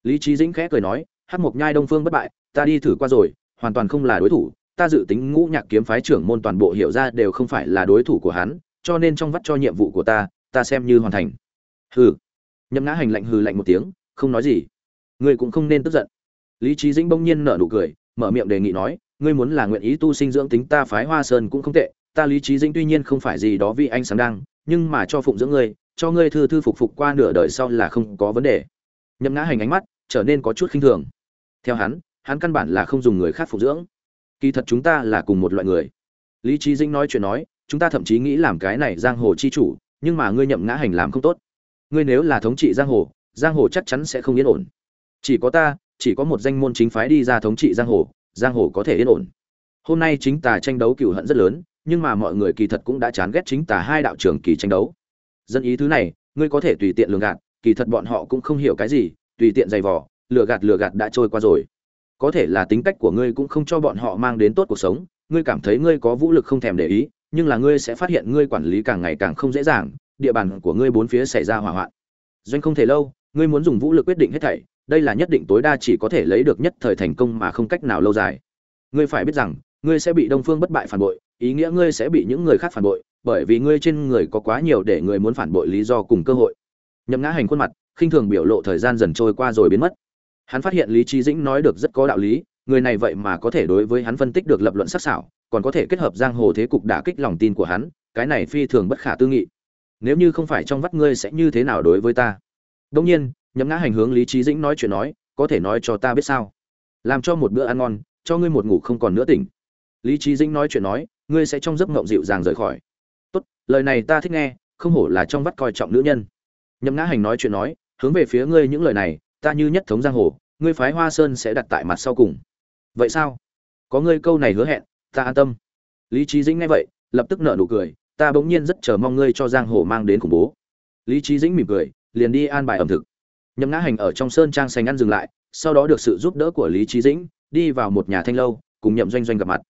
Lý trí dĩnh khẽ cười nói hát mộc nhai đông phương bất bại, ta đi thử qua rồi, hoàn toàn không là đối thủ, ta dự tính ngũ nhạc kiếm phái trưởng môn toàn bộ hiểu ra đều không phải là đối thủ của hắn, cho nên trong vắt cho nhiệm vụ của ta ta xem như hoàn thành. Hừ. Nhậm ngã hành lạnh hừ lạnh một tiếng, không nói gì. Ngươi cũng không nên tức giận. Lý trí dĩnh bỗng nhiên nở nụ cười, mở miệng đề nghị nói, ngươi muốn là nguyện ý tu sinh dưỡng tính ta phái hoa sơn cũng không tệ ta lý trí dĩnh tuy nhiên không phải gì đó vì anh sáng đang nhưng mà cho phụng dưỡng ngươi, cho ngươi thư thư phục phục qua nửa đời sau là không có vấn đề. Nhậm ngã hành ánh mắt trở nên có chút khinh thường. Theo hắn hắn căn bản là không dùng người khác phục dưỡng. Kỳ thật chúng ta là cùng một loại người. Lý trí dĩnh nói chuyện nói, chúng ta thậm chí nghĩ làm cái này giang hồ chi chủ, nhưng mà ngươi nhậm ngã hành làm không tốt. Ngươi nếu là thống trị giang hồ giang hồ chắc chắn sẽ không yên ổn. Chỉ có ta, chỉ có một danh môn chính phái đi ra thống trị giang hồ giang hồ có thể yên ổn. Hôm nay chính tà tranh đấu cựu hận rất lớn nhưng mà mọi người kỳ thật cũng đã chán ghét chính tà hai đạo trưởng kỳ tranh đấu. Dân ý thứ này, ngươi có thể tùy tiện lường gạt, kỳ thật bọn họ cũng không hiểu cái gì, tùy tiện giày vò, lừa gạt lừa gạt đã trôi qua rồi. Có thể là tính cách của ngươi cũng không cho bọn họ mang đến tốt cuộc sống, ngươi cảm thấy ngươi có vũ lực không thèm để ý, nhưng là ngươi sẽ phát hiện ngươi quản lý càng ngày càng không dễ dàng, địa bàn của ngươi bốn phía xảy ra hỏa hoạn. Doanh không thể lâu, ngươi muốn dùng vũ lực quyết định hết thảy, đây là nhất định tối đa chỉ có thể lấy được nhất thời thành công mà không cách nào lâu dài. Ngươi phải biết rằng ngươi sẽ bị đông phương bất bại phản bội, ý nghĩa ngươi sẽ bị những người khác phản bội, bởi vì ngươi trên người có quá nhiều để người muốn phản bội lý do cùng cơ hội. Nhậm ngã hành khuôn mặt, khinh thường biểu lộ thời gian dần trôi qua rồi biến mất. Hắn phát hiện lý trí dĩnh nói được rất có đạo lý, người này vậy mà có thể đối với hắn phân tích được lập luận sắc sảo, còn có thể kết hợp giang hồ thế cục đả kích lòng tin của hắn, cái này phi thường bất khả tư nghị. Nếu như không phải trong vắt ngươi sẽ như thế nào đối với ta? Đông nhiên, nhậm ngã hành hướng lý trí dĩnh nói chuyện nói, có thể nói cho ta biết sao? Làm cho một bữa ăn ngon, cho ngươi một ngủ không còn nữa tỉnh lý trí dĩnh nói chuyện nói, ngươi sẽ trong giấc ngộng dịu dàng rời khỏi. Tốt, lời này ta thích nghe, không hổ là trong vắt coi trọng nữ nhân. Nhậm ngã hành nói chuyện nói, hướng về phía ngươi những lời này, ta như nhất thống giang hồ, ngươi phái hoa sơn sẽ đặt tại mặt sau cùng. Vậy sao? Có ngươi câu này hứa hẹn, ta an tâm. Lý trí dĩnh nghe vậy, lập tức nở nụ cười, ta bỗng nhiên rất chờ mong ngươi cho giang hồ mang đến khủng bố. Lý trí dĩnh mỉm cười, liền đi an bài ẩm thực. Nhậm ngã hành ở trong sơn trang sành ăn dừng lại, sau đó được sự giúp đỡ của lý trí dĩnh, đi vào một nhà thanh lâu, cùng nhậm doanh doanh gặp mặt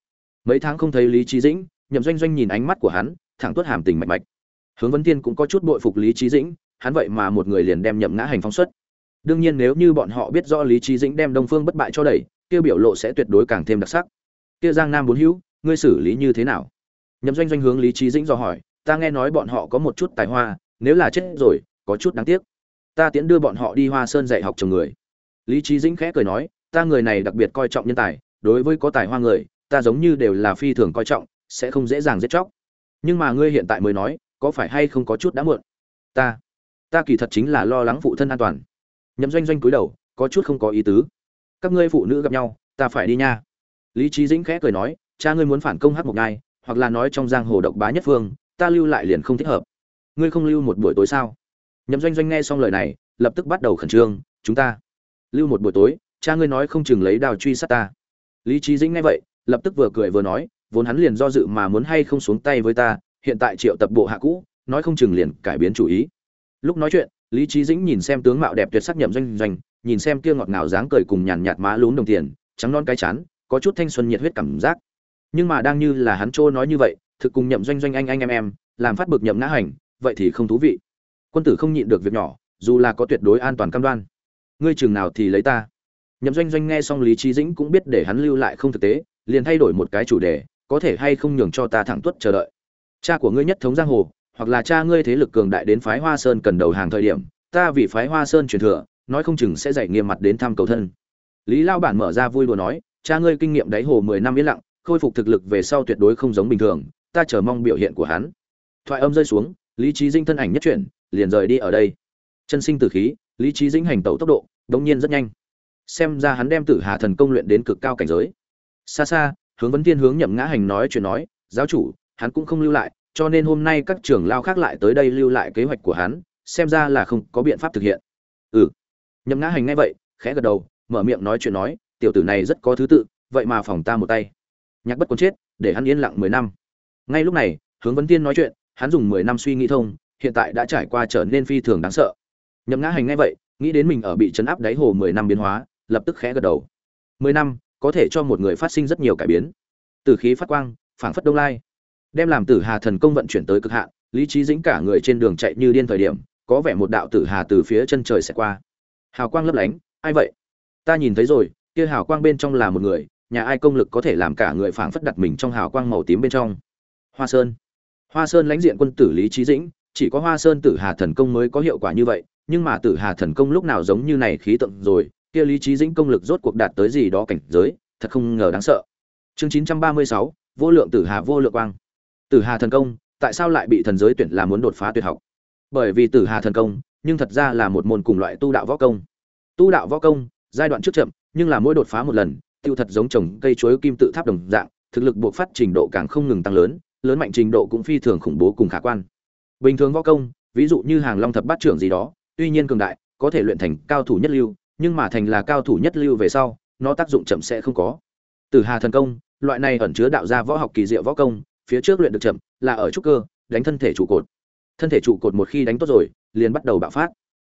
mấy tháng không thấy lý trí dĩnh, nhậm doanh doanh nhìn ánh mắt của hắn, thẳng tuốt hàm tình mạch mạch. Hướng vấn tiên cũng có chút bội phục lý trí dĩnh, hắn vậy mà một người liền đem nhậm ngã hành phóng xuất. Đương nhiên nếu như bọn họ biết rõ lý trí dĩnh đem đông phương bất bại cho đẩy, kia biểu lộ sẽ tuyệt đối càng thêm đặc sắc. Kia giang nam bốn hữu, ngươi xử lý như thế nào? Nhậm doanh doanh hướng lý trí dĩnh do hỏi, ta nghe nói bọn họ có một chút tài hoa, nếu là chết rồi, có chút đáng tiếc. Ta tiễn đưa bọn họ đi hoa sơn dạy học chồng người. Lý trí dĩnh khẽ cười nói, ta người này đặc biệt coi trọng nhân tài, đối với có tài hoa người ta giống như đều là phi thường coi trọng, sẽ không dễ dàng giết chóc. Nhưng mà ngươi hiện tại mới nói, có phải hay không có chút đã muộn? Ta ta kỳ thật chính là lo lắng phụ thân an toàn. Nhậm doanh doanh cúi đầu, có chút không có ý tứ. Các ngươi phụ nữ gặp nhau, ta phải đi nha. Lý trí dĩnh khẽ cười nói, cha ngươi muốn phản công hát một ngai hoặc là nói trong giang hồ độc bá nhất phương, ta lưu lại liền không thích hợp. Ngươi không lưu một buổi tối sao? Nhậm doanh doanh nghe xong lời này, lập tức bắt đầu khẩn trương, chúng ta, lưu một buổi tối, cha ngươi nói không chừng lấy đào truy sát ta. Lý trí dĩnh nghe vậy lập tức vừa cười vừa nói, vốn hắn liền do dự mà muốn hay không xuống tay với ta, hiện tại triệu tập bộ hạ cũ, nói không chừng liền cải biến chủ ý. Lúc nói chuyện, lý trí dĩnh nhìn xem tướng mạo đẹp tuyệt sắc nhậm doanh doanh, nhìn xem kia ngọt ngào dáng cười cùng nhàn nhạt má lún đồng tiền, trắng non cái chán, có chút thanh xuân nhiệt huyết cảm giác. Nhưng mà đang như là hắn trô nói như vậy, thực cùng nhậm doanh doanh anh anh em em, làm phát bực nhậm ngã hành, vậy thì không thú vị. Quân tử không nhịn được việc nhỏ, dù là có tuyệt đối an toàn cam đoan. Ngươi chừng nào thì lấy ta. Nhậm doanh doanh nghe xong lý trí dĩnh cũng biết để hắn lưu lại không thực tế liền thay đổi một cái chủ đề, có thể hay không nhường cho ta thẳng tuất chờ đợi. Cha của ngươi nhất thống giang hồ, hoặc là cha ngươi thế lực cường đại đến phái hoa sơn cần đầu hàng thời điểm, ta vì phái hoa sơn truyền thừa, nói không chừng sẽ dạy nghiêm mặt đến thăm cầu thân. Lý lao bản mở ra vui đùa nói, cha ngươi kinh nghiệm đáy hồ mười năm yên lặng, khôi phục thực lực về sau tuyệt đối không giống bình thường, ta chờ mong biểu hiện của hắn. Thoại âm rơi xuống, lý trí dinh thân ảnh nhất chuyển, liền rời đi ở đây. Chân sinh tử khí, lý trí dĩnh hành tẩu tốc độ, đống nhiên rất nhanh. Xem ra hắn đem tử hà thần công luyện đến cực cao cảnh giới xa xa, hướng vấn tiên hướng nhậm ngã hành nói chuyện nói, giáo chủ, hắn cũng không lưu lại, cho nên hôm nay các trưởng lao khác lại tới đây lưu lại kế hoạch của hắn, xem ra là không có biện pháp thực hiện. Ừ. Nhậm ngã hành ngay vậy, khẽ gật đầu, mở miệng nói chuyện nói, tiểu tử này rất có thứ tự, vậy mà phòng ta một tay. Nhạc bất quân chết, để hắn yên lặng mười năm. Ngay lúc này, hướng vấn tiên nói chuyện, hắn dùng mười năm suy nghĩ thông, hiện tại đã trải qua trở nên phi thường đáng sợ. Nhậm ngã hành ngay vậy, nghĩ đến mình ở bị chấn áp đáy hồ mười năm biến hóa, lập tức khẽ gật đầu. Mười năm có thể cho một người phát sinh rất nhiều cải biến. Từ khí phát quang, phảng phất đông lai, đem làm tử hà thần công vận chuyển tới cực hạn, lý trí dĩnh cả người trên đường chạy như điên thời điểm, có vẻ một đạo tử hà từ phía chân trời sẽ qua. Hào quang lấp lánh, ai vậy? Ta nhìn thấy rồi, kia hào quang bên trong là một người, nhà ai công lực có thể làm cả người phảng phất đặt mình trong hào quang màu tím bên trong. Hoa sơn. Hoa sơn lãnh diện quân tử lý trí dĩnh, chỉ có hoa sơn tử hà thần công mới có hiệu quả như vậy, nhưng mà tử hà thần công lúc nào giống như này khí tượng rồi kia lý trí dĩnh công lực rốt cuộc đạt tới gì đó cảnh giới, thật không ngờ đáng sợ. Chương chín trăm ba mươi sáu, vô lượng tử hà, vô lượng quang. Tử hà thần công, tại sao lại bị thần giới tuyển là muốn đột phá tuyệt học? Bởi vì tử hà thần công, nhưng thật ra là một môn cùng loại tu đạo võ công. Tu đạo võ công, giai đoạn trước chậm, nhưng là mỗi đột phá một lần, tiêu thật giống trồng cây chuối kim tự tháp đồng dạng, thực lực buộc phát trình độ càng không ngừng tăng lớn lớn mạnh trình độ cũng phi thường khủng bố cùng khả quan. Bình thường võ công, ví dụ như hàng long thập bát trưởng gì đó, tuy nhiên cường đại, có thể luyện thành cao thủ nhất lưu nhưng mà thành là cao thủ nhất lưu về sau, nó tác dụng chậm sẽ không có. Từ hà thần công, loại này ẩn chứa đạo gia võ học kỳ diệu võ công, phía trước luyện được chậm, là ở trúc cơ, đánh thân thể trụ cột. Thân thể trụ cột một khi đánh tốt rồi, liền bắt đầu bạo phát.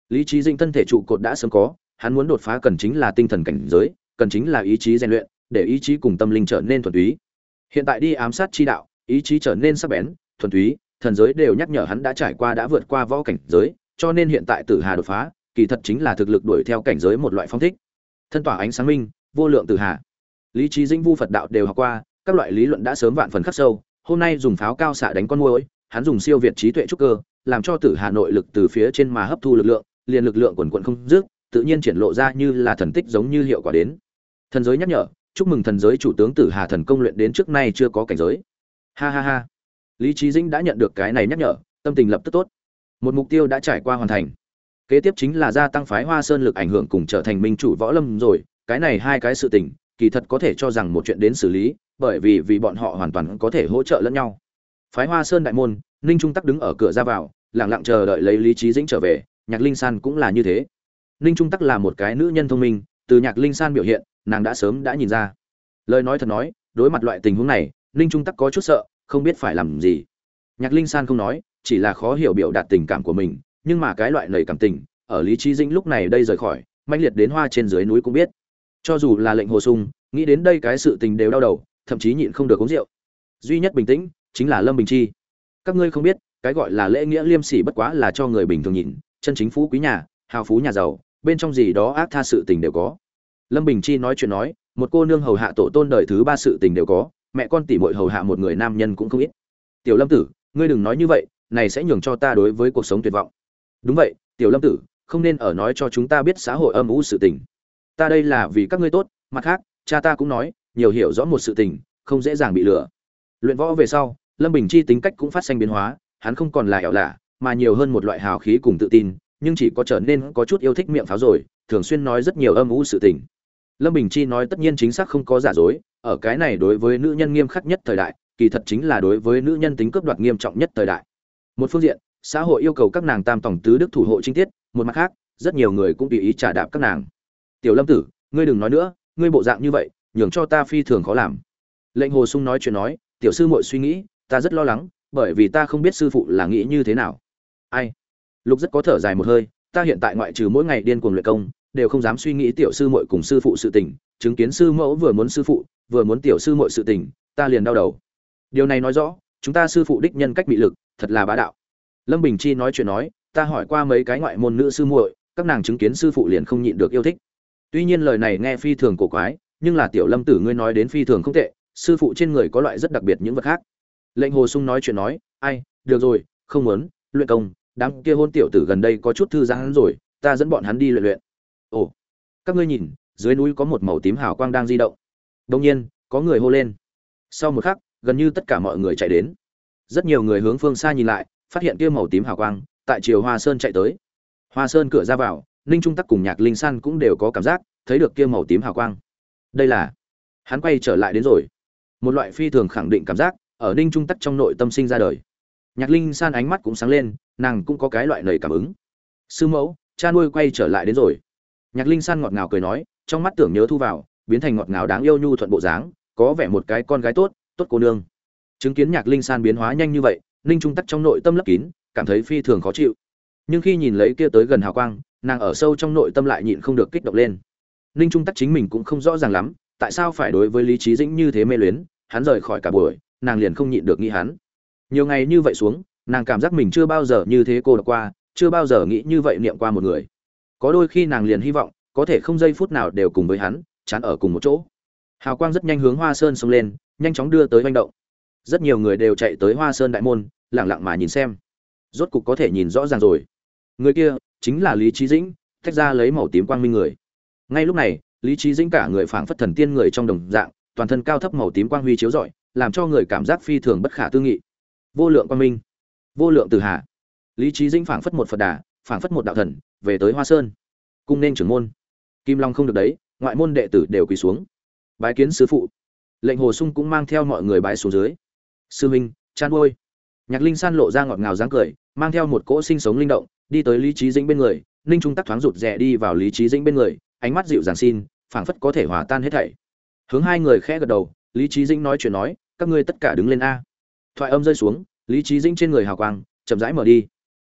Lý trí dinh thân thể trụ cột đã sớm có, hắn muốn đột phá cần chính là tinh thần cảnh giới, cần chính là ý chí rèn luyện, để ý chí cùng tâm linh trở nên thuần túy. Hiện tại đi ám sát chi đạo, ý chí trở nên sắc bén, thuần túy, thần giới đều nhắc nhở hắn đã trải qua đã vượt qua võ cảnh giới, cho nên hiện tại tử hà đột phá kỳ thật chính là thực lực đuổi theo cảnh giới một loại phong thích. Thân tỏa ánh sáng minh, vô lượng tử hà lý trí dĩnh vu phật đạo đều học qua, các loại lý luận đã sớm vạn phần khắc sâu. Hôm nay dùng pháo cao xạ đánh con môi hắn dùng siêu việt trí tuệ trúc cơ, làm cho tử hà nội lực từ phía trên mà hấp thu lực lượng, liền lực lượng quần quận không dứt, tự nhiên triển lộ ra như là thần tích giống như hiệu quả đến. Thần giới nhắc nhở, chúc mừng thần giới chủ tướng tử hà thần công luyện đến trước nay chưa có cảnh giới. Ha ha ha. Lý trí dĩnh đã nhận được cái này nhắc nhở, tâm tình lập tức tốt. Một mục tiêu đã trải qua hoàn thành kế tiếp chính là gia tăng phái hoa sơn lực ảnh hưởng cùng trở thành minh chủ võ lâm rồi. Cái này hai cái sự tình, kỳ thật có thể cho rằng một chuyện đến xử lý, bởi vì vì bọn họ hoàn toàn có thể hỗ trợ lẫn nhau. Phái hoa sơn đại môn, ninh trung tắc đứng ở cửa ra vào lẳng lặng chờ đợi lấy lý trí dĩnh trở về, nhạc linh san cũng là như thế. Ninh trung tắc là một cái nữ nhân thông minh, từ nhạc linh san biểu hiện, nàng đã sớm đã nhìn ra. Lời nói thật nói, đối mặt loại tình huống này, ninh trung tắc có chút sợ, không biết phải làm gì. Nhạc linh san không nói, chỉ là khó hiểu biểu đạt tình cảm của mình nhưng mà cái loại lời cảm tình, ở lý trí dĩnh lúc này đây rời khỏi, mãnh liệt đến hoa trên dưới núi cũng biết. Cho dù là lệnh hồ sung, nghĩ đến đây cái sự tình đều đau đầu, thậm chí nhịn không được uống rượu. Duy nhất bình tĩnh, chính là lâm bình chi. Các ngươi không biết, cái gọi là lễ nghĩa liêm sỉ bất quá là cho người bình thường nhìn, chân chính phú quý nhà, hào phú nhà giàu, bên trong gì đó ác tha sự tình đều có. Lâm bình chi nói chuyện nói, một cô nương hầu hạ tổ tôn đời thứ ba sự tình đều có, mẹ con tỉ mội hầu hạ một người nam nhân cũng không ít. Tiểu lâm tử, ngươi đừng nói như vậy, này sẽ nhường cho ta đối với cuộc sống tuyệt vọng đúng vậy, tiểu lâm tử, không nên ở nói cho chúng ta biết xã hội âm u sự tình. Ta đây là vì các ngươi tốt, mặt khác, cha ta cũng nói, nhiều hiểu rõ một sự tình, không dễ dàng bị lừa. Luyện võ về sau, lâm bình chi tính cách cũng phát sinh biến hóa, hắn không còn là ẻo lạ, mà nhiều hơn một loại hào khí cùng tự tin, nhưng chỉ có trở nên có chút yêu thích miệng pháo rồi, thường xuyên nói rất nhiều âm u sự tình. Lâm bình chi nói tất nhiên chính xác không có giả dối, ở cái này đối với nữ nhân nghiêm khắc nhất thời đại, kỳ thật chính là đối với nữ nhân tính cướp đoạt nghiêm trọng nhất thời đại. Một phương diện xã hội yêu cầu các nàng tam tổng tứ đức thủ hộ trinh tiết, một mặt khác, rất nhiều người cũng tùy ý trả đạp các nàng. Tiểu lâm tử, ngươi đừng nói nữa, ngươi bộ dạng như vậy, nhường cho ta phi thường khó làm. Lệnh hồ sung nói chuyện nói, tiểu sư muội suy nghĩ, ta rất lo lắng, bởi vì ta không biết sư phụ là nghĩ như thế nào. Ai? Lục rất có thở dài một hơi, ta hiện tại ngoại trừ mỗi ngày điên cuồng luyện công, đều không dám suy nghĩ tiểu sư muội cùng sư phụ sự tình, chứng kiến sư mẫu vừa muốn sư phụ, vừa muốn tiểu sư muội sự tình, ta liền đau đầu. Điều này nói rõ, chúng ta sư phụ đích nhân cách bị lực, thật là bá đạo lâm bình chi nói chuyện nói, ta hỏi qua mấy cái ngoại môn nữ sư muội, các nàng chứng kiến sư phụ liền không nhịn được yêu thích. Tuy nhiên lời này nghe phi thường cổ quái, nhưng là tiểu lâm tử ngươi nói đến phi thường không tệ, sư phụ trên người có loại rất đặc biệt những vật khác. Lệnh hồ sung nói chuyện nói, ai, được rồi, không muốn, luyện công, đám kia hôn tiểu tử gần đây có chút thư giãn rồi, ta dẫn bọn hắn đi luyện luyện. Ồ, các ngươi nhìn, dưới núi có một màu tím hào quang đang di động. Đông nhiên, có người hô lên. Sau một khắc, gần như tất cả mọi người chạy đến. Rất nhiều người hướng phương xa nhìn lại phát hiện kia màu tím hào quang, tại chiều hoa sơn chạy tới. Hoa sơn cửa ra vào, ninh trung tắc cùng nhạc linh san cũng đều có cảm giác, thấy được kia màu tím hào quang. Đây là, hắn quay trở lại đến rồi. Một loại phi thường khẳng định cảm giác, ở ninh trung tắc trong nội tâm sinh ra đời. Nhạc linh san ánh mắt cũng sáng lên, nàng cũng có cái loại nầy cảm ứng. Sư mẫu, cha nuôi quay trở lại đến rồi. Nhạc linh san ngọt ngào cười nói, trong mắt tưởng nhớ thu vào, biến thành ngọt ngào đáng yêu nhu thuận bộ dáng, có vẻ một cái con gái tốt tốt cô nương. Chứng kiến nhạc linh san biến hóa nhanh như vậy ninh trung tắc trong nội tâm lấp kín, cảm thấy phi thường khó chịu. Nhưng khi nhìn lấy kia tới gần hào quang, nàng ở sâu trong nội tâm lại nhịn không được kích động lên. Ninh trung tắc chính mình cũng không rõ ràng lắm, tại sao phải đối với lý trí dĩnh như thế mê luyến, hắn rời khỏi cả buổi, nàng liền không nhịn được nghĩ hắn. Nhiều ngày như vậy xuống, nàng cảm giác mình chưa bao giờ như thế cô đọc qua, chưa bao giờ nghĩ như vậy niệm qua một người. Có đôi khi nàng liền hy vọng, có thể không giây phút nào đều cùng với hắn, chán ở cùng một chỗ. Hào quang rất nhanh hướng hoa sơn xông lên, nhanh chóng đưa tới manh động rất nhiều người đều chạy tới hoa sơn đại môn lẳng lặng mà nhìn xem. Rốt cục có thể nhìn rõ ràng rồi. Người kia chính là lý trí dĩnh, tách ra lấy màu tím quang minh người. Ngay lúc này, lý trí dĩnh cả người phảng phất thần tiên người trong đồng dạng, toàn thân cao thấp màu tím quang huy chiếu rọi, làm cho người cảm giác phi thường bất khả tư nghị. Vô lượng quang minh. Vô lượng từ hạ lý trí dĩnh phảng phất một phật đà, phảng phất một đạo thần, về tới hoa sơn. Cung nên trưởng môn. Kim long không được đấy, ngoại môn đệ tử đều quỳ xuống. Bái kiến sứ phụ. Lệnh hồ sung cũng mang theo mọi người bái xuống dưới sư minh chan ôi nhạc linh san lộ ra ngọt ngào dáng cười, mang theo một cỗ sinh sống linh động, đi tới lý trí dĩnh bên người, ninh trung tắc thoáng rụt rè đi vào lý trí dĩnh bên người, ánh mắt dịu dàng xin, phảng phất có thể hòa tan hết thảy. Hướng hai người khẽ gật đầu, lý trí dĩnh nói chuyện nói, các ngươi tất cả đứng lên a. Thoại âm rơi xuống, lý trí dĩnh trên người hào quang, chậm rãi mở đi.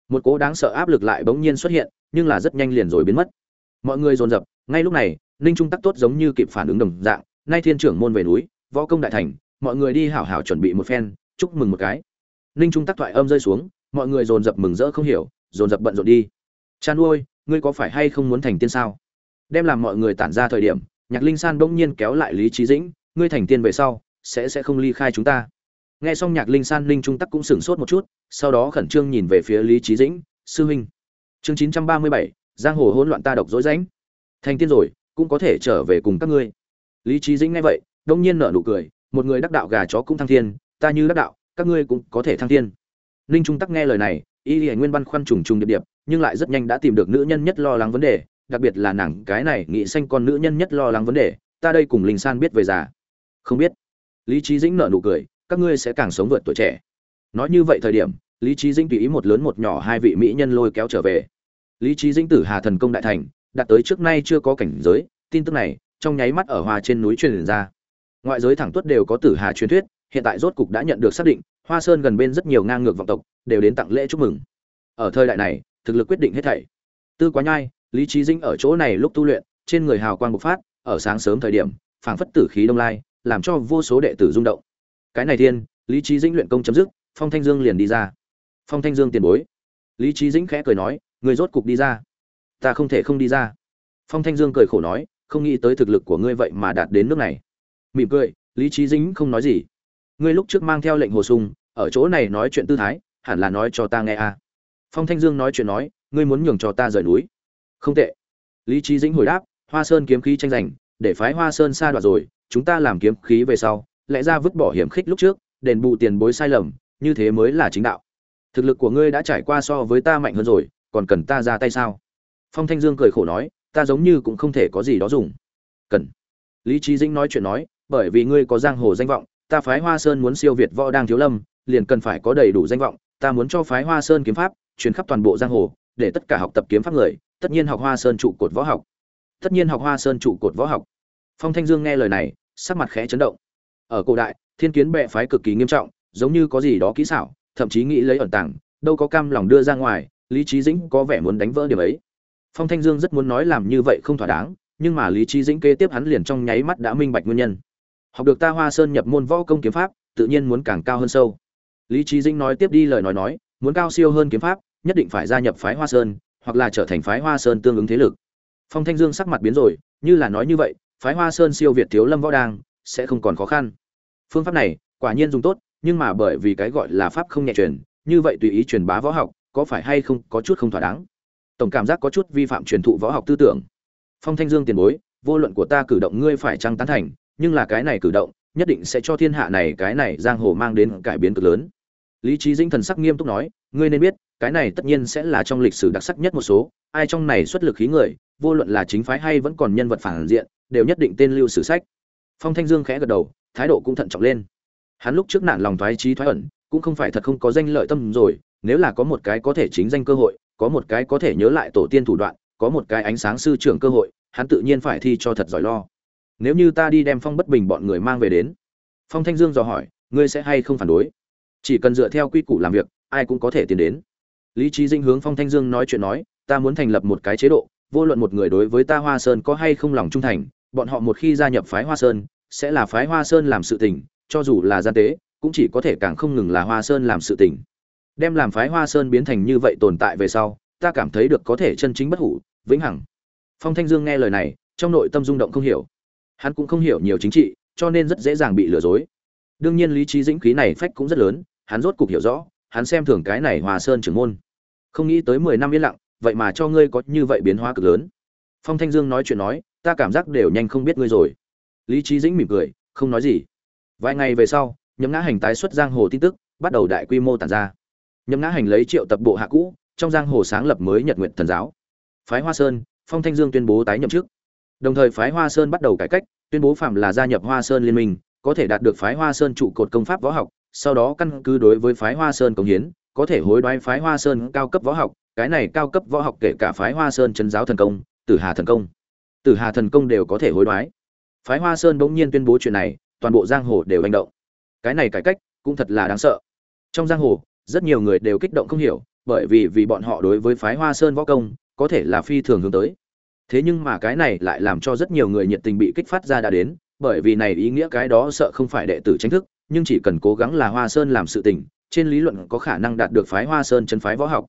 Một cỗ đáng sợ áp lực lại bỗng nhiên xuất hiện, nhưng là rất nhanh liền rồi biến mất. Mọi người dồn dập, ngay lúc này, ninh trung tắc tốt giống như kịp phản ứng đồng dạng, nay thiên trưởng môn về núi, võ công đại thành mọi người đi hảo hảo chuẩn bị một phen, chúc mừng một cái. Ninh trung tắc thoại âm rơi xuống, mọi người dồn dập mừng rỡ không hiểu, dồn dập bận rộn đi. Chan ôi ngươi có phải hay không muốn thành tiên sao? Đem làm mọi người tản ra thời điểm, nhạc linh san bỗng nhiên kéo lại lý trí dĩnh, ngươi thành tiên về sau, sẽ sẽ không ly khai chúng ta. Nghe xong nhạc linh san linh trung tắc cũng sửng sốt một chút, sau đó khẩn trương nhìn về phía lý trí dĩnh, sư huynh, chương chín trăm ba mươi bảy, giang hồ hỗn loạn ta độc dối rãnh. Thành tiên rồi, cũng có thể trở về cùng các ngươi. Lý trí dĩnh nghe vậy, đông nhiên nở nụ cười một người đắc đạo gà chó cũng thăng thiên, ta như đắc đạo, các ngươi cũng có thể thăng thiên. Ninh trung tắc nghe lời này, y y nguyên băn khoăn trùng trùng điệp điệp, nhưng lại rất nhanh đã tìm được nữ nhân nhất lo lắng vấn đề, đặc biệt là nàng cái này nghị xanh con nữ nhân nhất lo lắng vấn đề, ta đây cùng linh san biết về già. Không biết. Lý trí dĩnh nở nụ cười, các ngươi sẽ càng sống vượt tuổi trẻ. Nói như vậy thời điểm, lý trí dĩnh tùy ý một lớn một nhỏ hai vị mỹ nhân lôi kéo trở về. Lý trí dĩnh tử hà thần công đại thành, đạt tới trước nay chưa có cảnh giới, tin tức này, trong nháy mắt ở hoa trên núi truyền ra ngoại giới thẳng tuất đều có tử hà truyền thuyết, hiện tại rốt cục đã nhận được xác định, hoa sơn gần bên rất nhiều ngang ngược vọng tộc, đều đến tặng lễ chúc mừng. Ở thời đại này, thực lực quyết định hết thảy. Tư quá nhai, lý trí dĩnh ở chỗ này lúc tu luyện, trên người hào quang bộc phát, ở sáng sớm thời điểm, phảng phất tử khí đông lai, làm cho vô số đệ tử rung động. Cái này thiên, lý trí dĩnh luyện công chấm dứt, phong thanh dương liền đi ra. Phong thanh dương tiền bối. Lý trí dĩnh khẽ cười nói, người rốt cục đi ra. Ta không thể không đi ra. Phong thanh dương cười khổ nói, không nghĩ tới thực lực của ngươi vậy mà đạt đến nước này mỉm cười, lý trí dĩnh không nói gì. Ngươi lúc trước mang theo lệnh hồ sung ở chỗ này nói chuyện tư thái, hẳn là nói cho ta nghe à. phong thanh dương nói chuyện nói, ngươi muốn nhường cho ta rời núi. Không tệ. Lý trí dĩnh hồi đáp, hoa sơn kiếm khí tranh giành, để phái hoa sơn xa đoạt rồi, chúng ta làm kiếm khí về sau, lẽ ra vứt bỏ hiểm khích lúc trước, đền bù tiền bối sai lầm, như thế mới là chính đạo. Thực lực của ngươi đã trải qua so với ta mạnh hơn rồi, còn cần ta ra tay sao? Phong thanh dương cười khổ nói, ta giống như cũng không thể có gì đó dùng. Cần. Lý trí dĩnh nói chuyện nói bởi vì ngươi có giang hồ danh vọng, ta phái hoa sơn muốn siêu việt võ đang thiếu lâm, liền cần phải có đầy đủ danh vọng, ta muốn cho phái hoa sơn kiếm pháp, truyền khắp toàn bộ giang hồ, để tất cả học tập kiếm pháp người, tất nhiên học hoa sơn trụ cột võ học. Tất nhiên học hoa sơn trụ cột võ học. Phong thanh dương nghe lời này, sắc mặt khẽ chấn động. Ở cổ đại, thiên kiến bệ phái cực kỳ nghiêm trọng, giống như có gì đó kỹ xảo, thậm chí nghĩ lấy ẩn tàng, đâu có cam lòng đưa ra ngoài, lý Chí dĩnh có vẻ muốn đánh vỡ điểm ấy. Phong thanh dương rất muốn nói làm như vậy không thỏa đáng, nhưng mà lý Chí dĩnh kế tiếp hắn liền trong nháy mắt đã minh bạch nguyên nhân học được ta hoa sơn nhập môn võ công kiếm pháp, tự nhiên muốn càng cao hơn sâu. Lý trí dĩnh nói tiếp đi lời nói nói, muốn cao siêu hơn kiếm pháp, nhất định phải gia nhập phái hoa sơn, hoặc là trở thành phái hoa sơn tương ứng thế lực. Phong thanh dương sắc mặt biến rồi, như là nói như vậy, phái hoa sơn siêu việt thiếu lâm võ đang, sẽ không còn khó khăn. Phương pháp này, quả nhiên dùng tốt, nhưng mà bởi vì cái gọi là pháp không nhẹ truyền, như vậy tùy ý truyền bá võ học, có phải hay không có chút không thỏa đáng? Tổng cảm giác có chút vi phạm truyền thụ võ học tư tưởng. Phong thanh dương tiền bối, vô luận của ta cử động ngươi phải trăng tán thành nhưng là cái này cử động, nhất định sẽ cho thiên hạ này cái này giang hồ mang đến cải biến cực lớn. Lý trí dĩnh thần sắc nghiêm túc nói, ngươi nên biết, cái này tất nhiên sẽ là trong lịch sử đặc sắc nhất một số, ai trong này xuất lực khí người, vô luận là chính phái hay vẫn còn nhân vật phản diện, đều nhất định tên lưu sử sách. Phong thanh dương khẽ gật đầu, thái độ cũng thận trọng lên. Hắn lúc trước nạn lòng thoái trí thoái ẩn, cũng không phải thật không có danh lợi tâm rồi, nếu là có một cái có thể chính danh cơ hội, có một cái có thể nhớ lại tổ tiên thủ đoạn, có một cái ánh sáng sư trưởng cơ hội, hắn tự nhiên phải thi cho thật giỏi lo nếu như ta đi đem phong bất bình bọn người mang về đến. Phong thanh dương dò hỏi, ngươi sẽ hay không phản đối? Chỉ cần dựa theo quy củ làm việc, ai cũng có thể tiến đến. Lý trí dinh hướng phong thanh dương nói chuyện nói, ta muốn thành lập một cái chế độ, vô luận một người đối với ta hoa sơn có hay không lòng trung thành, bọn họ một khi gia nhập phái hoa sơn, sẽ là phái hoa sơn làm sự tình, cho dù là gian tế, cũng chỉ có thể càng không ngừng là hoa sơn làm sự tình. Đem làm phái hoa sơn biến thành như vậy tồn tại về sau, ta cảm thấy được có thể chân chính bất hủ, vĩnh hằng. Phong thanh dương nghe lời này, trong nội tâm rung động không hiểu hắn cũng không hiểu nhiều chính trị, cho nên rất dễ dàng bị lừa dối. Đương nhiên lý trí dĩnh khí này phách cũng rất lớn, hắn rốt cục hiểu rõ, hắn xem thường cái này hòa sơn trưởng môn. Không nghĩ tới mười năm yên lặng, vậy mà cho ngươi có như vậy biến hóa cực lớn. Phong thanh dương nói chuyện nói, ta cảm giác đều nhanh không biết ngươi rồi. Lý trí dĩnh mỉm cười, không nói gì. Vài ngày về sau nhấm ngã hành tái xuất giang hồ tin tức, bắt đầu đại quy mô tàn ra. Nhấm ngã hành lấy triệu tập bộ hạ cũ, trong giang hồ sáng lập mới nhật nguyện thần giáo. Phái hoa sơn, phong thanh dương tuyên bố tái nhậm chức đồng thời phái hoa sơn bắt đầu cải cách, tuyên bố phạm là gia nhập hoa sơn liên minh, có thể đạt được phái hoa sơn trụ cột công pháp võ học, sau đó căn cứ đối với phái hoa sơn công hiến, có thể hối đoái phái hoa sơn cao cấp võ học, cái này cao cấp võ học kể cả phái hoa sơn chân giáo thần công, tử hà thần công, tử hà thần công đều có thể hối đoái. Phái hoa sơn bỗng nhiên tuyên bố chuyện này, toàn bộ giang hồ đều hành động. Cái này cải cách cũng thật là đáng sợ. Trong giang hồ, rất nhiều người đều kích động không hiểu, bởi vì vì bọn họ đối với phái hoa sơn võ công, có thể là phi thường hướng tới thế nhưng mà cái này lại làm cho rất nhiều người nhiệt tình bị kích phát ra đã đến, bởi vì này ý nghĩa cái đó sợ không phải đệ tử tranh thức, nhưng chỉ cần cố gắng là hoa sơn làm sự tình, trên lý luận có khả năng đạt được phái hoa sơn chân phái võ học.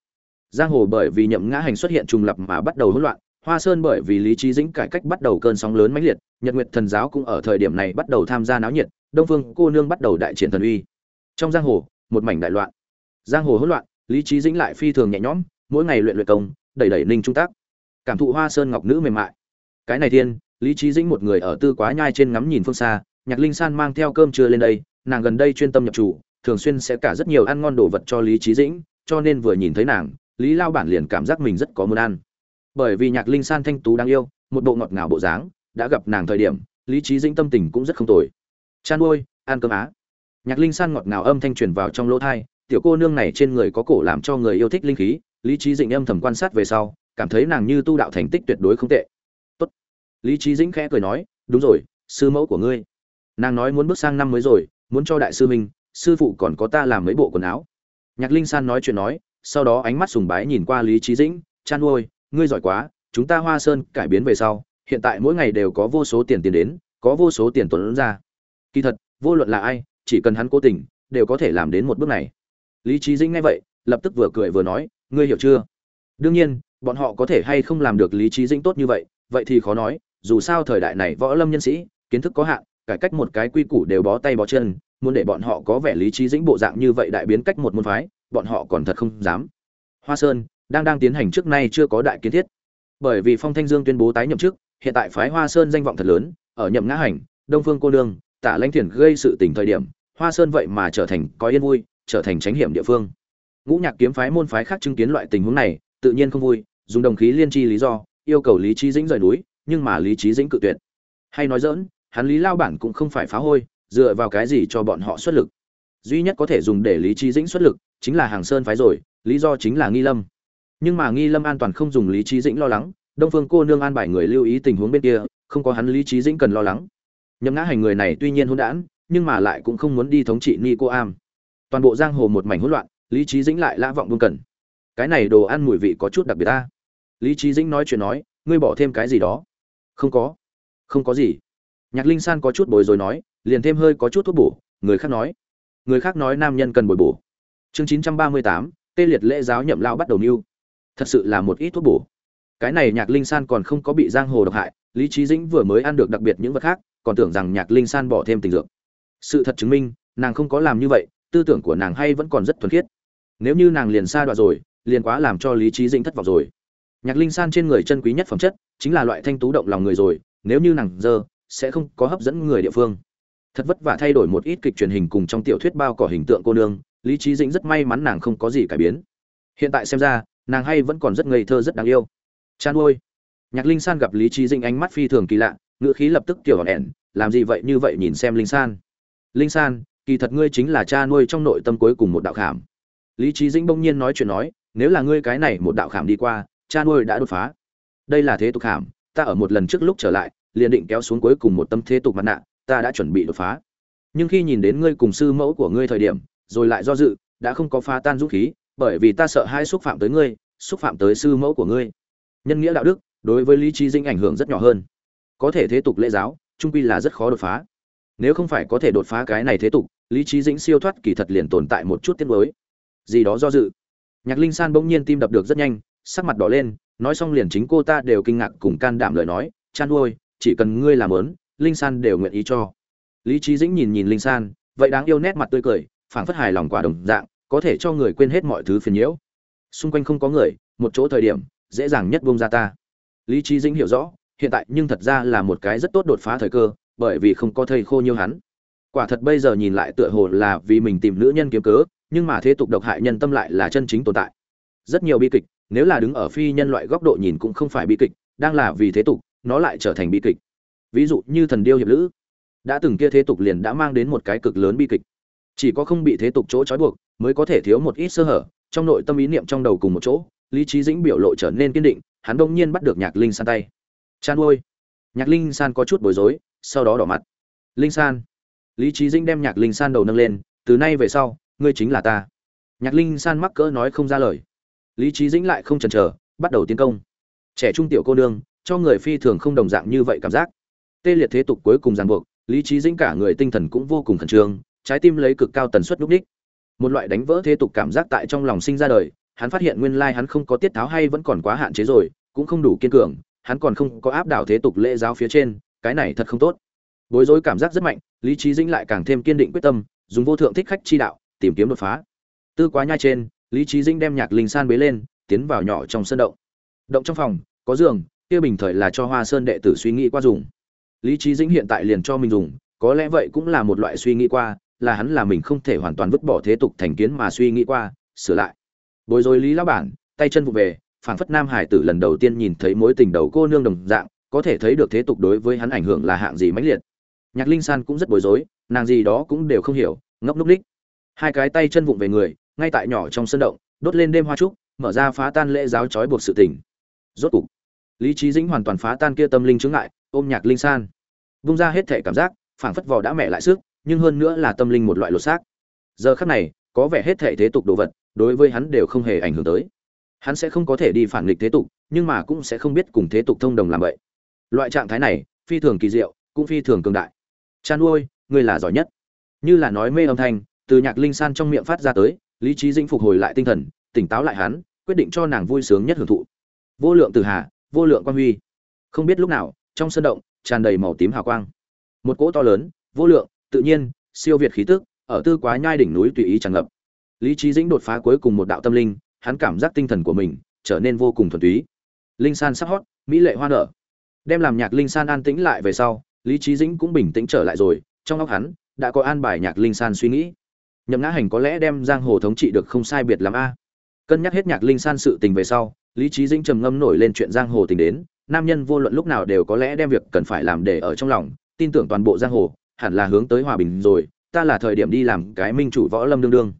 Giang hồ bởi vì nhậm ngã hành xuất hiện trùng lập mà bắt đầu hỗn loạn, hoa sơn bởi vì lý trí dĩnh cải cách bắt đầu cơn sóng lớn mãnh liệt, nhật nguyệt thần giáo cũng ở thời điểm này bắt đầu tham gia náo nhiệt, đông phương cô nương bắt đầu đại triển thần uy. Trong giang hồ, một mảnh đại loạn. Giang hồ hỗn loạn, lý trí dĩnh lại phi thường nhẹ nhõm, mỗi ngày luyện luyện công, đẩy đẩy ninh trung tác cảm thụ hoa sơn ngọc nữ mềm mại. Cái này thiên, lý trí dĩnh một người ở tư quá nhai trên ngắm nhìn phương xa, nhạc linh san mang theo cơm trưa lên đây, nàng gần đây chuyên tâm nhập chủ, thường xuyên sẽ cả rất nhiều ăn ngon đồ vật cho lý trí dĩnh, cho nên vừa nhìn thấy nàng, lý lao bản liền cảm giác mình rất có muốn ăn. Bởi vì nhạc linh san thanh tú đáng yêu, một bộ ngọt ngào bộ dáng, đã gặp nàng thời điểm, lý trí dĩnh tâm tình cũng rất không tồi. Chan ôi ăn cơm á? Nhạc linh san ngọt ngào âm thanh truyền vào trong lỗ thai tiểu cô nương này trên người có cổ làm cho người yêu thích linh khí, lý trí dĩnh âm thầm quan sát về sau cảm thấy nàng như tu đạo thành tích tuyệt đối không tệ. Tốt. Lý trí dĩnh khẽ cười nói, đúng rồi, sư mẫu của ngươi. Nàng nói muốn bước sang năm mới rồi, muốn cho đại sư minh, sư phụ còn có ta làm mấy bộ quần áo. Nhạc linh san nói chuyện nói, sau đó ánh mắt sùng bái nhìn qua lý trí dĩnh, chan ôi ngươi giỏi quá, chúng ta hoa sơn cải biến về sau, hiện tại mỗi ngày đều có vô số tiền tiền đến, có vô số tiền tuấn ra. Kỳ thật, vô luận là ai, chỉ cần hắn cố tình, đều có thể làm đến một bước này. Lý trí dĩnh nghe vậy, lập tức vừa cười vừa nói, ngươi hiểu chưa? Đương nhiên bọn họ có thể hay không làm được lý trí dĩnh tốt như vậy vậy thì khó nói, dù sao thời đại này võ lâm nhân sĩ, kiến thức có hạn, cải cách một cái quy củ đều bó tay bó chân, muốn để bọn họ có vẻ lý trí dĩnh bộ dạng như vậy đại biến cách một môn phái, bọn họ còn thật không dám. Hoa sơn, đang đang tiến hành trước nay chưa có đại kiến thiết. Bởi vì phong thanh dương tuyên bố tái nhậm chức, hiện tại phái hoa sơn danh vọng thật lớn, ở nhậm ngã hành, đông phương cô nương, tả lãnh thiền gây sự tình thời điểm, hoa sơn vậy mà trở thành có yên vui, trở thành tránh hiểm địa phương. Ngũ nhạc kiếm phái môn phái khác chứng kiến loại tình huống này, tự nhiên không vui dùng đồng khí liên chi lý do, yêu cầu lý trí dĩnh rời núi, nhưng mà lý trí dĩnh cự tuyệt. Hay nói dỡn hắn lý lao bản cũng không phải phá hôi, dựa vào cái gì cho bọn họ xuất lực. Duy nhất có thể dùng để lý trí dĩnh xuất lực chính là hàng sơn phái rồi, lý do chính là nghi lâm. Nhưng mà nghi lâm an toàn không dùng lý trí dĩnh lo lắng, đông phương cô nương an bài người lưu ý tình huống bên kia, không có hắn lý trí dĩnh cần lo lắng. Nhấm ngã hành người này tuy nhiên hôn đản, nhưng mà lại cũng không muốn đi thống trị ni cô am. Toàn bộ giang hồ một mảnh hỗn loạn, lý trí dĩnh lại lã vọng buông cần cái này đồ ăn mùi vị có chút đặc biệt ta. Lý trí dĩnh nói chuyện nói, ngươi bỏ thêm cái gì đó? Không có. Không có gì. Nhạc linh san có chút bồi rồi nói, liền thêm hơi có chút thuốc bổ, người khác nói. Người khác nói nam nhân cần bồi bổ. Chương chín trăm ba mươi tám, tê liệt lễ giáo nhậm lao bắt đầu mưu thật sự là một ít thuốc bổ. Cái này nhạc linh san còn không có bị giang hồ độc hại, lý trí dĩnh vừa mới ăn được đặc biệt những vật khác, còn tưởng rằng nhạc linh san bỏ thêm tình dược. Sự thật chứng minh, nàng không có làm như vậy, tư tưởng của nàng hay vẫn còn rất thuần khiết. Nếu như nàng liền xa đoạn rồi liền quá làm cho lý trí dĩnh thất vọng rồi. Nhạc linh san trên người chân quý nhất phẩm chất chính là loại thanh tú động lòng người rồi, nếu như nàng dơ, sẽ không có hấp dẫn người địa phương. Thật vất vả thay đổi một ít kịch truyền hình cùng trong tiểu thuyết bao cỏ hình tượng cô nương, lý trí dĩnh rất may mắn nàng không có gì cải biến. Hiện tại xem ra, nàng hay vẫn còn rất ngây thơ rất đáng yêu. Chan ôi! Nhạc linh san gặp lý trí dĩnh ánh mắt phi thường kỳ lạ, ngữ khí lập tức kiểu hòn ẻn làm gì vậy, như vậy nhìn xem linh san. Linh san, kỳ thật ngươi chính là cha nuôi trong nội tâm cuối cùng một đạo khảm. Lý trí dĩnh bỗng nhiên nói chuyện nói nếu là ngươi cái này một đạo khảm đi qua, cha nuôi đã đột phá. Đây là thế tục khảm, ta ở một lần trước lúc trở lại, liền định kéo xuống cuối cùng một tâm thế tục mặt nạ, ta đã chuẩn bị đột phá. Nhưng khi nhìn đến ngươi cùng sư mẫu của ngươi thời điểm, rồi lại do dự, đã không có phá tan dũng khí, bởi vì ta sợ hai xúc phạm tới ngươi, xúc phạm tới sư mẫu của ngươi. Nhân nghĩa đạo đức, đối với lý trí dinh ảnh hưởng rất nhỏ hơn. Có thể thế tục lễ giáo, trung quy là rất khó đột phá. Nếu không phải có thể đột phá cái này thế tục, lý trí dĩnh siêu thoát kỳ thật liền tồn tại một chút tiết mới gì đó do dự nhạc linh san bỗng nhiên tim đập được rất nhanh, sắc mặt đỏ lên, nói xong liền chính cô ta đều kinh ngạc cùng can đảm lời nói, chan nuôi chỉ cần ngươi làm lớn linh san đều nguyện ý cho. Lý trí dĩnh nhìn nhìn linh san, vậy đáng yêu nét mặt tươi cười, phảng phất hài lòng quả đồng dạng, có thể cho người quên hết mọi thứ phiền nhiễu. Xung quanh không có người, một chỗ thời điểm, dễ dàng nhất bông ra ta. Lý trí dĩnh hiểu rõ, hiện tại nhưng thật ra là một cái rất tốt đột phá thời cơ, bởi vì không có thầy khô như hắn. Quả thật bây giờ nhìn lại tựa hồ là vì mình tìm nữ nhân kiếm cớ nhưng mà thế tục độc hại nhân tâm lại là chân chính tồn tại. Rất nhiều bi kịch, nếu là đứng ở phi nhân loại góc độ nhìn cũng không phải bi kịch, đang là vì thế tục, nó lại trở thành bi kịch. Ví dụ như thần điêu hiệp lữ, đã từng kia thế tục liền đã mang đến một cái cực lớn bi kịch. Chỉ có không bị thế tục chỗ trói buộc, mới có thể thiếu một ít sơ hở, trong nội tâm ý niệm trong đầu cùng một chỗ, lý trí dĩnh biểu lộ trở nên kiên định, hắn đông nhiên bắt được nhạc linh san tay. Chan ôi! Nhạc linh san có chút bối rối, sau đó đỏ mặt. Linh san! Lý trí dĩnh đem nhạc linh san đầu nâng lên, từ nay về sau ngươi chính là ta. Nhạc linh san mắc cỡ nói không ra lời. Lý trí dĩnh lại không chần chờ, bắt đầu tiến công. Trẻ trung tiểu cô nương, cho người phi thường không đồng dạng như vậy cảm giác. Tê liệt thế tục cuối cùng ràng buộc, lý trí dĩnh cả người tinh thần cũng vô cùng khẩn trương, trái tim lấy cực cao tần suất núp ních một loại đánh vỡ thế tục cảm giác tại trong lòng sinh ra đời, hắn phát hiện nguyên lai hắn không có tiết tháo hay vẫn còn quá hạn chế rồi, cũng không đủ kiên cường, hắn còn không có áp đảo thế tục lễ giáo phía trên, cái này thật không tốt. Bối rối cảm giác rất mạnh, lý trí dĩnh lại càng thêm kiên định quyết tâm, dùng vô thượng thích khách chi đạo tìm kiếm đột phá. Tư quá nhai trên, lý trí dĩnh đem nhạc linh san bế lên, tiến vào nhỏ trong sân động. Động trong phòng, có giường, kia bình thời là cho hoa sơn đệ tử suy nghĩ qua dùng. Lý trí dĩnh hiện tại liền cho mình dùng, có lẽ vậy cũng là một loại suy nghĩ qua, là hắn là mình không thể hoàn toàn vứt bỏ thế tục thành kiến mà suy nghĩ qua, sửa lại. Bối rối lý lão bản, tay chân vụ về, phảng phất nam hải tử lần đầu tiên nhìn thấy mối tình đầu cô nương đồng dạng, có thể thấy được thế tục đối với hắn ảnh hưởng là hạng gì mãnh liệt. Nhạc linh san cũng rất bối rối, nàng gì đó cũng đều không hiểu, ngốc núc ních hai cái tay chân vụng về người, ngay tại nhỏ trong sân động, đốt lên đêm hoa trúc, mở ra phá tan lễ giáo trói buộc sự tình. Rốt cục, lý trí dĩnh hoàn toàn phá tan kia tâm linh chướng ngại, ôm nhạc linh san. Vung ra hết thể cảm giác, phảng phất vò đã mẹ lại sức, nhưng hơn nữa là tâm linh một loại lột xác. Giờ khắc này, có vẻ hết thể thế tục đồ vật, đối với hắn đều không hề ảnh hưởng tới. Hắn sẽ không có thể đi phản nghịch thế tục, nhưng mà cũng sẽ không biết cùng thế tục thông đồng làm vậy. Loại trạng thái này, phi thường kỳ diệu, cũng phi thường cường đại. Chan nuôi ngươi là giỏi nhất. Như là nói mê âm thanh từ nhạc linh san trong miệng phát ra tới, lý trí dĩnh phục hồi lại tinh thần, tỉnh táo lại hắn, quyết định cho nàng vui sướng nhất hưởng thụ. Vô lượng từ hà, vô lượng quan huy. Không biết lúc nào, trong sân động, tràn đầy màu tím hào quang. Một cỗ to lớn, vô lượng, tự nhiên, siêu việt khí tức, ở tư quá nhai đỉnh núi tùy ý tràn ngập. Lý trí dĩnh đột phá cuối cùng một đạo tâm linh, hắn cảm giác tinh thần của mình trở nên vô cùng thuần túy. Linh san sắp hót mỹ lệ hoa nở. Đem làm nhạc linh san an tĩnh lại về sau, lý trí dĩnh cũng bình tĩnh trở lại rồi, trong óc hắn đã có an bài nhạc linh san suy nghĩ nhậm ngã hành có lẽ đem giang hồ thống trị được không sai biệt lắm a. Cân nhắc hết nhạc linh san sự tình về sau, lý trí dĩnh trầm ngâm nổi lên chuyện giang hồ tình đến, nam nhân vô luận lúc nào đều có lẽ đem việc cần phải làm để ở trong lòng, tin tưởng toàn bộ giang hồ, hẳn là hướng tới hòa bình rồi, ta là thời điểm đi làm cái minh chủ võ lâm đương đương.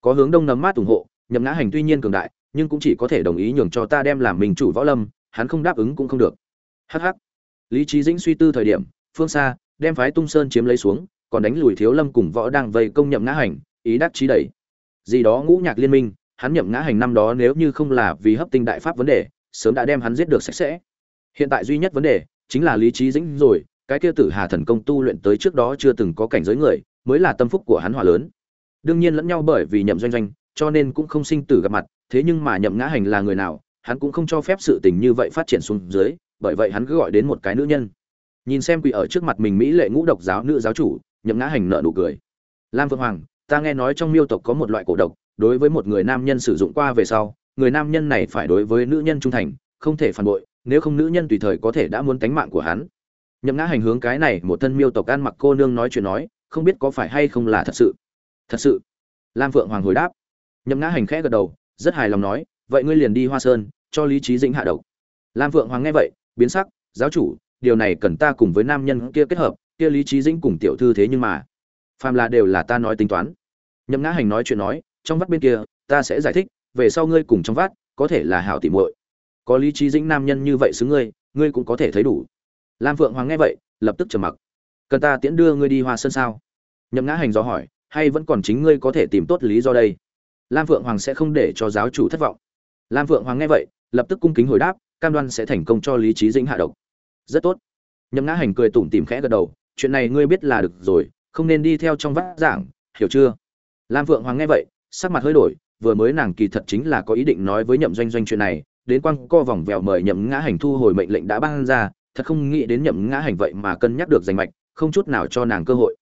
Có hướng đông nấm mát ủng hộ, nhậm ngã hành tuy nhiên cường đại, nhưng cũng chỉ có thể đồng ý nhường cho ta đem làm minh chủ võ lâm, hắn không đáp ứng cũng không được. Hh lý trí dĩnh suy tư thời điểm, phương xa, đem phái tung sơn chiếm lấy xuống còn đánh lùi thiếu lâm cùng võ đang vây công nhậm ngã hành, ý đắc trí đẩy gì đó ngũ nhạc liên minh, hắn nhậm ngã hành năm đó nếu như không là vì hấp tinh đại pháp vấn đề, sớm đã đem hắn giết được sạch sẽ. Hiện tại duy nhất vấn đề chính là lý trí dĩnh rồi, cái kia tử hà thần công tu luyện tới trước đó chưa từng có cảnh giới người, mới là tâm phúc của hắn hòa lớn. Đương nhiên lẫn nhau bởi vì nhậm doanh doanh, cho nên cũng không sinh tử gặp mặt, thế nhưng mà nhậm ngã hành là người nào, hắn cũng không cho phép sự tình như vậy phát triển xuống dưới, bởi vậy hắn cứ gọi đến một cái nữ nhân. Nhìn xem quỷ ở trước mặt mình mỹ lệ ngũ độc giáo nữ giáo chủ nhậm ngã hành nợ nụ cười. Lam vương hoàng, ta nghe nói trong miêu tộc có một loại cổ độc, đối với một người nam nhân sử dụng qua về sau, người nam nhân này phải đối với nữ nhân trung thành, không thể phản bội, nếu không nữ nhân tùy thời có thể đã muốn tánh mạng của hắn. Nhậm ngã hành hướng cái này một thân miêu tộc ăn mặc cô nương nói chuyện nói, không biết có phải hay không là thật sự. Thật sự? Lam phượng hoàng hồi đáp. Nhậm ngã hành khẽ gật đầu, rất hài lòng nói, vậy ngươi liền đi hoa sơn, cho lý trí dĩnh hạ độc. Lam phượng hoàng nghe vậy, biến sắc, giáo chủ, điều này cần ta cùng với nam nhân kia kết hợp kia lý trí dĩnh cùng tiểu thư thế nhưng mà, phàm là đều là ta nói tính toán. Nhậm ngã hành nói chuyện nói, trong vắt bên kia, ta sẽ giải thích, về sau ngươi cùng trong vắt, có thể là hảo tỉ muội. Có lý trí dĩnh nam nhân như vậy xứ ngươi ngươi cũng có thể thấy đủ. Lam phượng hoàng nghe vậy, lập tức trầm mặc. Cần ta tiễn đưa ngươi đi hoa sơn sao? Nhậm ngã hành do hỏi, hay vẫn còn chính ngươi có thể tìm tốt lý do đây? Lam phượng hoàng sẽ không để cho giáo chủ thất vọng. Lam phượng hoàng nghe vậy, lập tức cung kính hồi đáp, cam đoan sẽ thành công cho lý trí dĩnh hạ độc. Rất tốt. Nhậm ngã hành cười tủm tìm khẽ gật đầu chuyện này ngươi biết là được rồi, không nên đi theo trong vắt giảng, hiểu chưa? Lam Vượng hoàng nghe vậy, sắc mặt hơi đổi, vừa mới nàng kỳ thật chính là có ý định nói với nhậm doanh doanh chuyện này, đến quăng co vòng vèo mời nhậm ngã hành thu hồi mệnh lệnh đã ban ra, thật không nghĩ đến nhậm ngã hành vậy mà cân nhắc được danh mạch, không chút nào cho nàng cơ hội.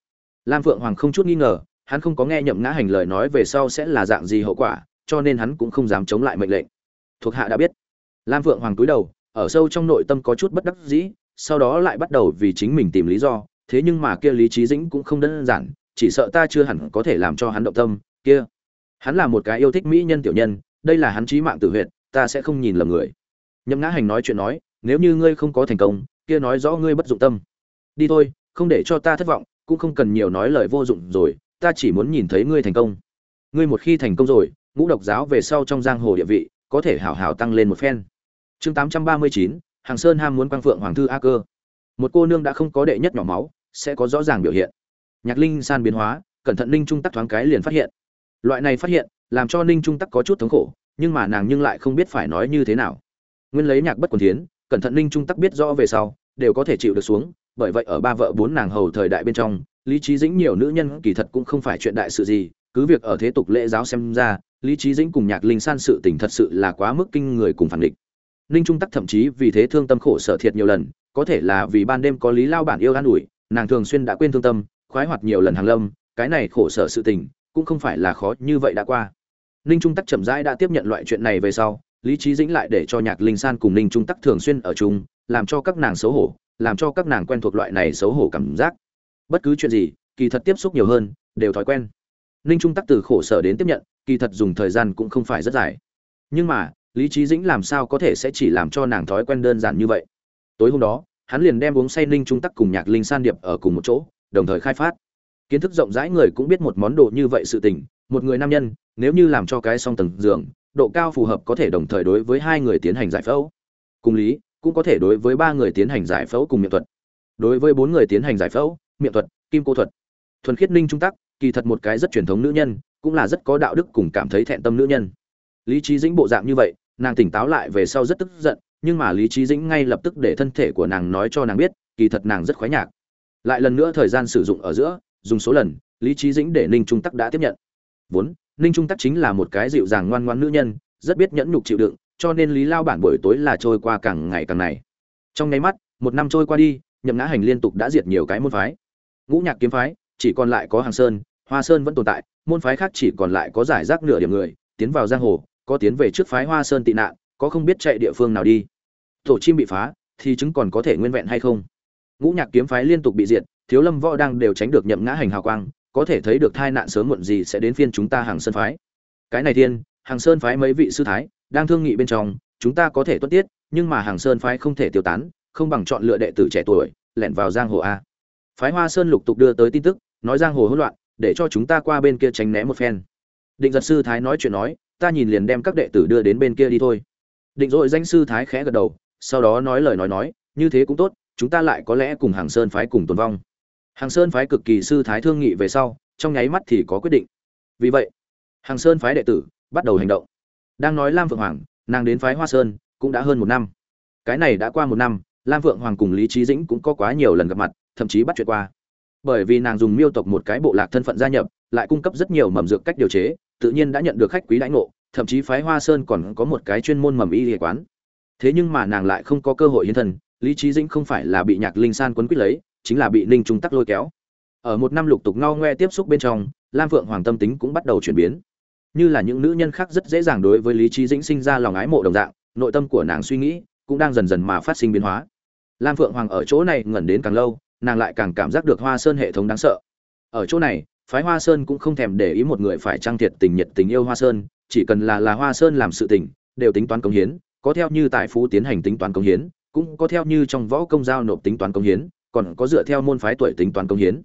Lam phượng hoàng không chút nghi ngờ, hắn không có nghe nhậm ngã hành lời nói về sau sẽ là dạng gì hậu quả, cho nên hắn cũng không dám chống lại mệnh lệnh. Thuộc hạ đã biết. Lam phượng hoàng cúi đầu, ở sâu trong nội tâm có chút bất đắc dĩ, sau đó lại bắt đầu vì chính mình tìm lý do thế nhưng mà kia lý trí dĩnh cũng không đơn giản, chỉ sợ ta chưa hẳn có thể làm cho hắn động tâm, kia. Hắn là một cái yêu thích mỹ nhân tiểu nhân, đây là hắn trí mạng tử huyệt, ta sẽ không nhìn lầm người. Nhậm ngã hành nói chuyện nói, nếu như ngươi không có thành công, kia nói rõ ngươi bất dụng tâm. Đi thôi, không để cho ta thất vọng, cũng không cần nhiều nói lời vô dụng rồi, ta chỉ muốn nhìn thấy ngươi thành công. Ngươi một khi thành công rồi, ngũ độc giáo về sau trong giang hồ địa vị, có thể hảo hảo tăng lên một phen. Chương tám trăm ba mươi chín, hàng sơn ham muốn quang phượng hoàng thư a cơ một cô nương đã không có đệ nhất nhỏ máu, sẽ có rõ ràng biểu hiện. Nhạc linh san biến hóa, cẩn thận ninh trung tắc thoáng cái liền phát hiện. Loại này phát hiện, làm cho ninh trung tắc có chút thống khổ, nhưng mà nàng nhưng lại không biết phải nói như thế nào. Nguyên lấy nhạc bất quần thiến, cẩn thận ninh trung tắc biết rõ về sau, đều có thể chịu được xuống, bởi vậy ở ba vợ bốn nàng hầu thời đại bên trong, lý trí dĩnh nhiều nữ nhân kỳ thật cũng không phải chuyện đại sự gì, cứ việc ở thế tục lễ giáo xem ra, lý trí dĩnh cùng nhạc linh san sự tình thật sự là quá mức kinh người cùng phản địch. Ninh trung tắc thậm chí vì thế thương tâm khổ sở thiệt nhiều lần có thể là vì ban đêm có lý lao bản yêu an ủi, nàng thường xuyên đã quên thương tâm, khoái hoạt nhiều lần hàng lâm, cái này khổ sở sự tình, cũng không phải là khó như vậy đã qua. Ninh trung tắc chậm rãi đã tiếp nhận loại chuyện này về sau, lý trí dĩnh lại để cho nhạc linh san cùng ninh trung tắc thường xuyên ở chung, làm cho các nàng xấu hổ, làm cho các nàng quen thuộc loại này xấu hổ cảm giác. Bất cứ chuyện gì, kỳ thật tiếp xúc nhiều hơn, đều thói quen. Ninh trung tắc từ khổ sở đến tiếp nhận, kỳ thật dùng thời gian cũng không phải rất dài. Nhưng mà, lý trí dĩnh làm sao có thể sẽ chỉ làm cho nàng thói quen đơn giản như vậy? Tối hôm đó, hắn liền đem uống say ninh trung tắc cùng nhạc linh san điệp ở cùng một chỗ, đồng thời khai phát. Kiến thức rộng rãi người cũng biết một món đồ như vậy sự tình, một người nam nhân, nếu như làm cho cái song tầng giường, độ cao phù hợp có thể đồng thời đối với hai người tiến hành giải phẫu. Cùng lý, cũng có thể đối với ba người tiến hành giải phẫu cùng miệng thuật. Đối với bốn người tiến hành giải phẫu, miệng thuật, kim cô thuật. Thuần khiết ninh trung tắc, kỳ thật một cái rất truyền thống nữ nhân, cũng là rất có đạo đức cùng cảm thấy thẹn tâm nữ nhân. Lý trí dĩnh bộ dạng như vậy, nàng tỉnh táo lại về sau rất tức giận nhưng mà lý trí dĩnh ngay lập tức để thân thể của nàng nói cho nàng biết, kỳ thật nàng rất khoái nhạc. Lại lần nữa thời gian sử dụng ở giữa, dùng số lần, lý trí dĩnh để ninh trung tắc đã tiếp nhận. Vốn, ninh trung tắc chính là một cái dịu dàng ngoan ngoan nữ nhân, rất biết nhẫn nhục chịu đựng, cho nên lý lao bản buổi tối là trôi qua càng ngày càng này. Trong nháy mắt, một năm trôi qua đi, nhậm ngã hành liên tục đã diệt nhiều cái môn phái. Ngũ nhạc kiếm phái, chỉ còn lại có hàng sơn, hoa sơn vẫn tồn tại, môn phái khác chỉ còn lại có giải rác nửa điểm người, tiến vào giang hồ, có tiến về trước phái hoa sơn tị nạn có không biết chạy địa phương nào đi. Tổ chim bị phá, thì chứng còn có thể nguyên vẹn hay không? Ngũ nhạc kiếm phái liên tục bị diệt, thiếu lâm võ đang đều tránh được nhậm ngã hành hào quang, có thể thấy được tai nạn sớm muộn gì sẽ đến phiên chúng ta hàng sơn phái. Cái này thiên, hàng sơn phái mấy vị sư thái, đang thương nghị bên trong, chúng ta có thể tuất tiết, nhưng mà hàng sơn phái không thể tiêu tán, không bằng chọn lựa đệ tử trẻ tuổi, lẻn vào giang hồ a. Phái hoa sơn lục tục đưa tới tin tức, nói giang hồ hỗn loạn, để cho chúng ta qua bên kia tránh né một phen. Định giật sư thái nói chuyện nói, ta nhìn liền đem các đệ tử đưa đến bên kia đi thôi định dội danh sư thái khẽ gật đầu, sau đó nói lời nói nói, như thế cũng tốt, chúng ta lại có lẽ cùng hàng sơn phái cùng tồn vong. Hàng sơn phái cực kỳ sư thái thương nghị về sau, trong nháy mắt thì có quyết định. Vì vậy, hàng sơn phái đệ tử bắt đầu hành động. Đang nói lam phượng hoàng, nàng đến phái hoa sơn cũng đã hơn một năm. Cái này đã qua một năm, lam phượng hoàng cùng lý trí dĩnh cũng có quá nhiều lần gặp mặt, thậm chí bắt chuyện qua. Bởi vì nàng dùng miêu tộc một cái bộ lạc thân phận gia nhập, lại cung cấp rất nhiều mầm dược cách điều chế, tự nhiên đã nhận được khách quý đãi ngộ thậm chí phái hoa sơn còn có một cái chuyên môn mầm y y quán. Thế nhưng mà nàng lại không có cơ hội hiến thần. lý Chí dĩnh không phải là bị nhạc linh san quấn quýt lấy, chính là bị ninh trung tắc lôi kéo. Ở một năm lục tục ngao ngoe tiếp xúc bên trong, lam phượng hoàng tâm tính cũng bắt đầu chuyển biến. Như là những nữ nhân khác rất dễ dàng đối với lý Chí dĩnh sinh ra lòng ái mộ đồng dạng, nội tâm của nàng suy nghĩ cũng đang dần dần mà phát sinh biến hóa. Lam phượng hoàng ở chỗ này ngẩn đến càng lâu, nàng lại càng cảm giác được hoa sơn hệ thống đáng sợ. Ở chỗ này phái hoa sơn cũng không thèm để ý một người phải trang thiệt tình nhiệt tình yêu hoa sơn, chỉ cần là là hoa sơn làm sự tình, đều tính toán công hiến, có theo như tài phú tiến hành tính toán công hiến, cũng có theo như trong võ công giao nộp tính toán công hiến, còn có dựa theo môn phái tuổi tính toán công hiến.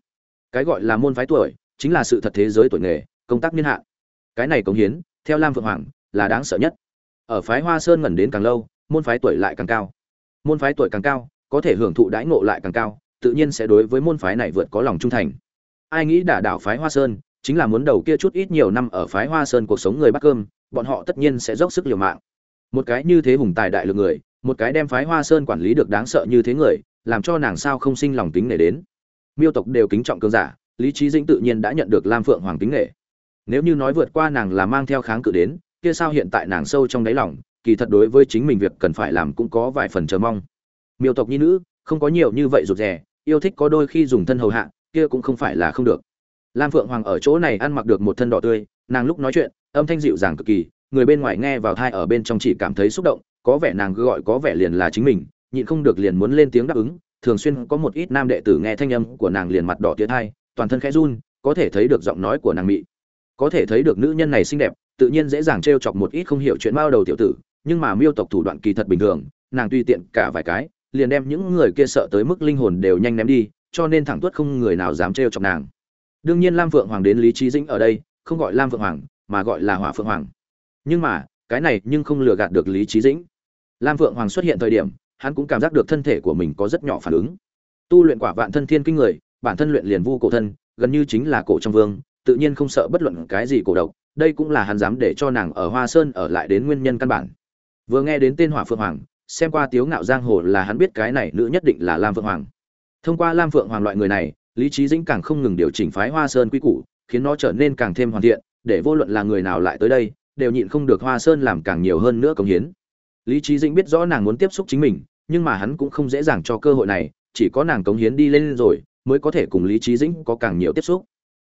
Cái gọi là môn phái tuổi, chính là sự thật thế giới tuổi nghề, công tác niên hạn. Cái này công hiến, theo lam phượng hoàng, là đáng sợ nhất. Ở phái hoa sơn ngẩn đến càng lâu, môn phái tuổi lại càng cao. Môn phái tuổi càng cao, có thể hưởng thụ đãi ngộ lại càng cao, tự nhiên sẽ đối với môn phái này vượt có lòng trung thành ai nghĩ đả đảo phái hoa sơn, chính là muốn đầu kia chút ít nhiều năm ở phái hoa sơn cuộc sống người bắt cơm, bọn họ tất nhiên sẽ dốc sức liều mạng. Một cái như thế hùng tài đại lực người, một cái đem phái hoa sơn quản lý được đáng sợ như thế người, làm cho nàng sao không sinh lòng tính nể đến. Miêu tộc đều kính trọng cường giả, lý trí dĩnh tự nhiên đã nhận được lam phượng hoàng tính nể. Nếu như nói vượt qua nàng là mang theo kháng cự đến, kia sao hiện tại nàng sâu trong đáy lòng, kỳ thật đối với chính mình việc cần phải làm cũng có vài phần chờ mong. Miêu tộc nhi nữ, không có nhiều như vậy rụt rè, yêu thích có đôi khi dùng thân hầu hạ kia cũng không phải là không được. Lam phượng hoàng ở chỗ này ăn mặc được một thân đỏ tươi, nàng lúc nói chuyện, âm thanh dịu dàng cực kỳ, người bên ngoài nghe vào thai ở bên trong chỉ cảm thấy xúc động, có vẻ nàng gọi có vẻ liền là chính mình, nhịn không được liền muốn lên tiếng đáp ứng, thường xuyên có một ít nam đệ tử nghe thanh âm của nàng liền mặt đỏ tiến thai, toàn thân khẽ run, có thể thấy được giọng nói của nàng mị. Có thể thấy được nữ nhân này xinh đẹp, tự nhiên dễ dàng t chọc một ít không hiểu chuyện bao đầu tiểu tử, nhưng mà miêu tộc thủ đoạn kỳ thật bình thường, nàng tùy tiện cả vài cái, liền đem những người kia sợ tới mức linh hồn đều nhanh ném đi cho nên thẳng tuất không người nào dám trêu chọc nàng. Đương nhiên lam phượng hoàng đến lý trí dĩnh ở đây, không gọi lam phượng hoàng, mà gọi là hỏa phượng hoàng. Nhưng mà, cái này nhưng không lừa gạt được lý trí dĩnh. Lam phượng hoàng xuất hiện thời điểm, hắn cũng cảm giác được thân thể của mình có rất nhỏ phản ứng. Tu luyện quả vạn thân thiên kinh người, bản thân luyện liền vu cổ thân, gần như chính là cổ trong vương, tự nhiên không sợ bất luận cái gì cổ độc, đây cũng là hắn dám để cho nàng ở hoa sơn ở lại đến nguyên nhân căn bản. Vừa nghe đến tên hỏa phượng hoàng, xem qua tiếu ngạo giang hồ là hắn biết cái này nữ nhất định là lam phượng hoàng thông qua lam phượng hoàng loại người này, lý trí dĩnh càng không ngừng điều chỉnh phái hoa sơn quy củ, khiến nó trở nên càng thêm hoàn thiện, để vô luận là người nào lại tới đây, đều nhịn không được hoa sơn làm càng nhiều hơn nữa công hiến. Lý trí dĩnh biết rõ nàng muốn tiếp xúc chính mình, nhưng mà hắn cũng không dễ dàng cho cơ hội này, chỉ có nàng cống hiến đi lên rồi, mới có thể cùng lý trí dĩnh có càng nhiều tiếp xúc.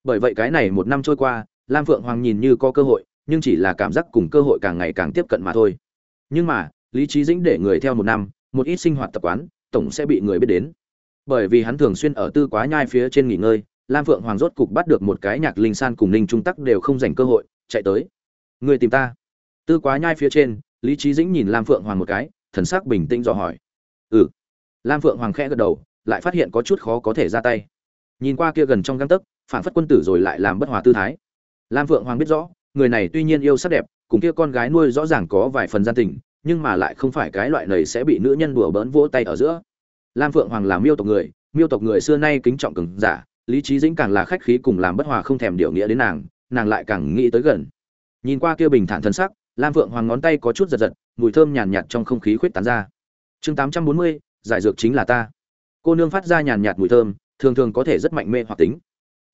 Bởi vậy cái này một năm trôi qua, lam phượng hoàng nhìn như có cơ hội, nhưng chỉ là cảm giác cùng cơ hội càng ngày càng tiếp cận mà thôi. Nhưng mà, lý trí dĩnh để người theo một năm, một ít sinh hoạt tập quán, tổng sẽ bị người biết đến bởi vì hắn thường xuyên ở tư quá nhai phía trên nghỉ ngơi, lam phượng hoàng rốt cục bắt được một cái nhạc linh san cùng ninh trung tắc đều không dành cơ hội, chạy tới. Người tìm ta? Tư quá nhai phía trên, lý trí dĩnh nhìn lam phượng hoàng một cái, thần sắc bình tĩnh dò hỏi. Ừ. Lam phượng hoàng khẽ gật đầu, lại phát hiện có chút khó có thể ra tay. Nhìn qua kia gần trong găng tấc, phản phất quân tử rồi lại làm bất hòa tư thái. Lam phượng hoàng biết rõ, người này tuy nhiên yêu sắc đẹp, cùng kia con gái nuôi rõ ràng có vài phần gian tình, nhưng mà lại không phải cái loại này sẽ bị nữ nhân đùa bỡn vỗ tay ở giữa lam phượng hoàng là miêu tộc người, miêu tộc người xưa nay kính trọng cường giả, lý trí dĩnh càng là khách khí cùng làm bất hòa không thèm điều nghĩa đến nàng nàng lại càng nghĩ tới gần. Nhìn qua kia bình thản thân sắc, lam phượng hoàng ngón tay có chút giật giật, mùi thơm nhàn nhạt trong không khí khuyết tán ra. Chương tám trăm bốn mươi, giải dược chính là ta. Cô nương phát ra nhàn nhạt mùi thơm, thường thường có thể rất mạnh mê hoặc tính.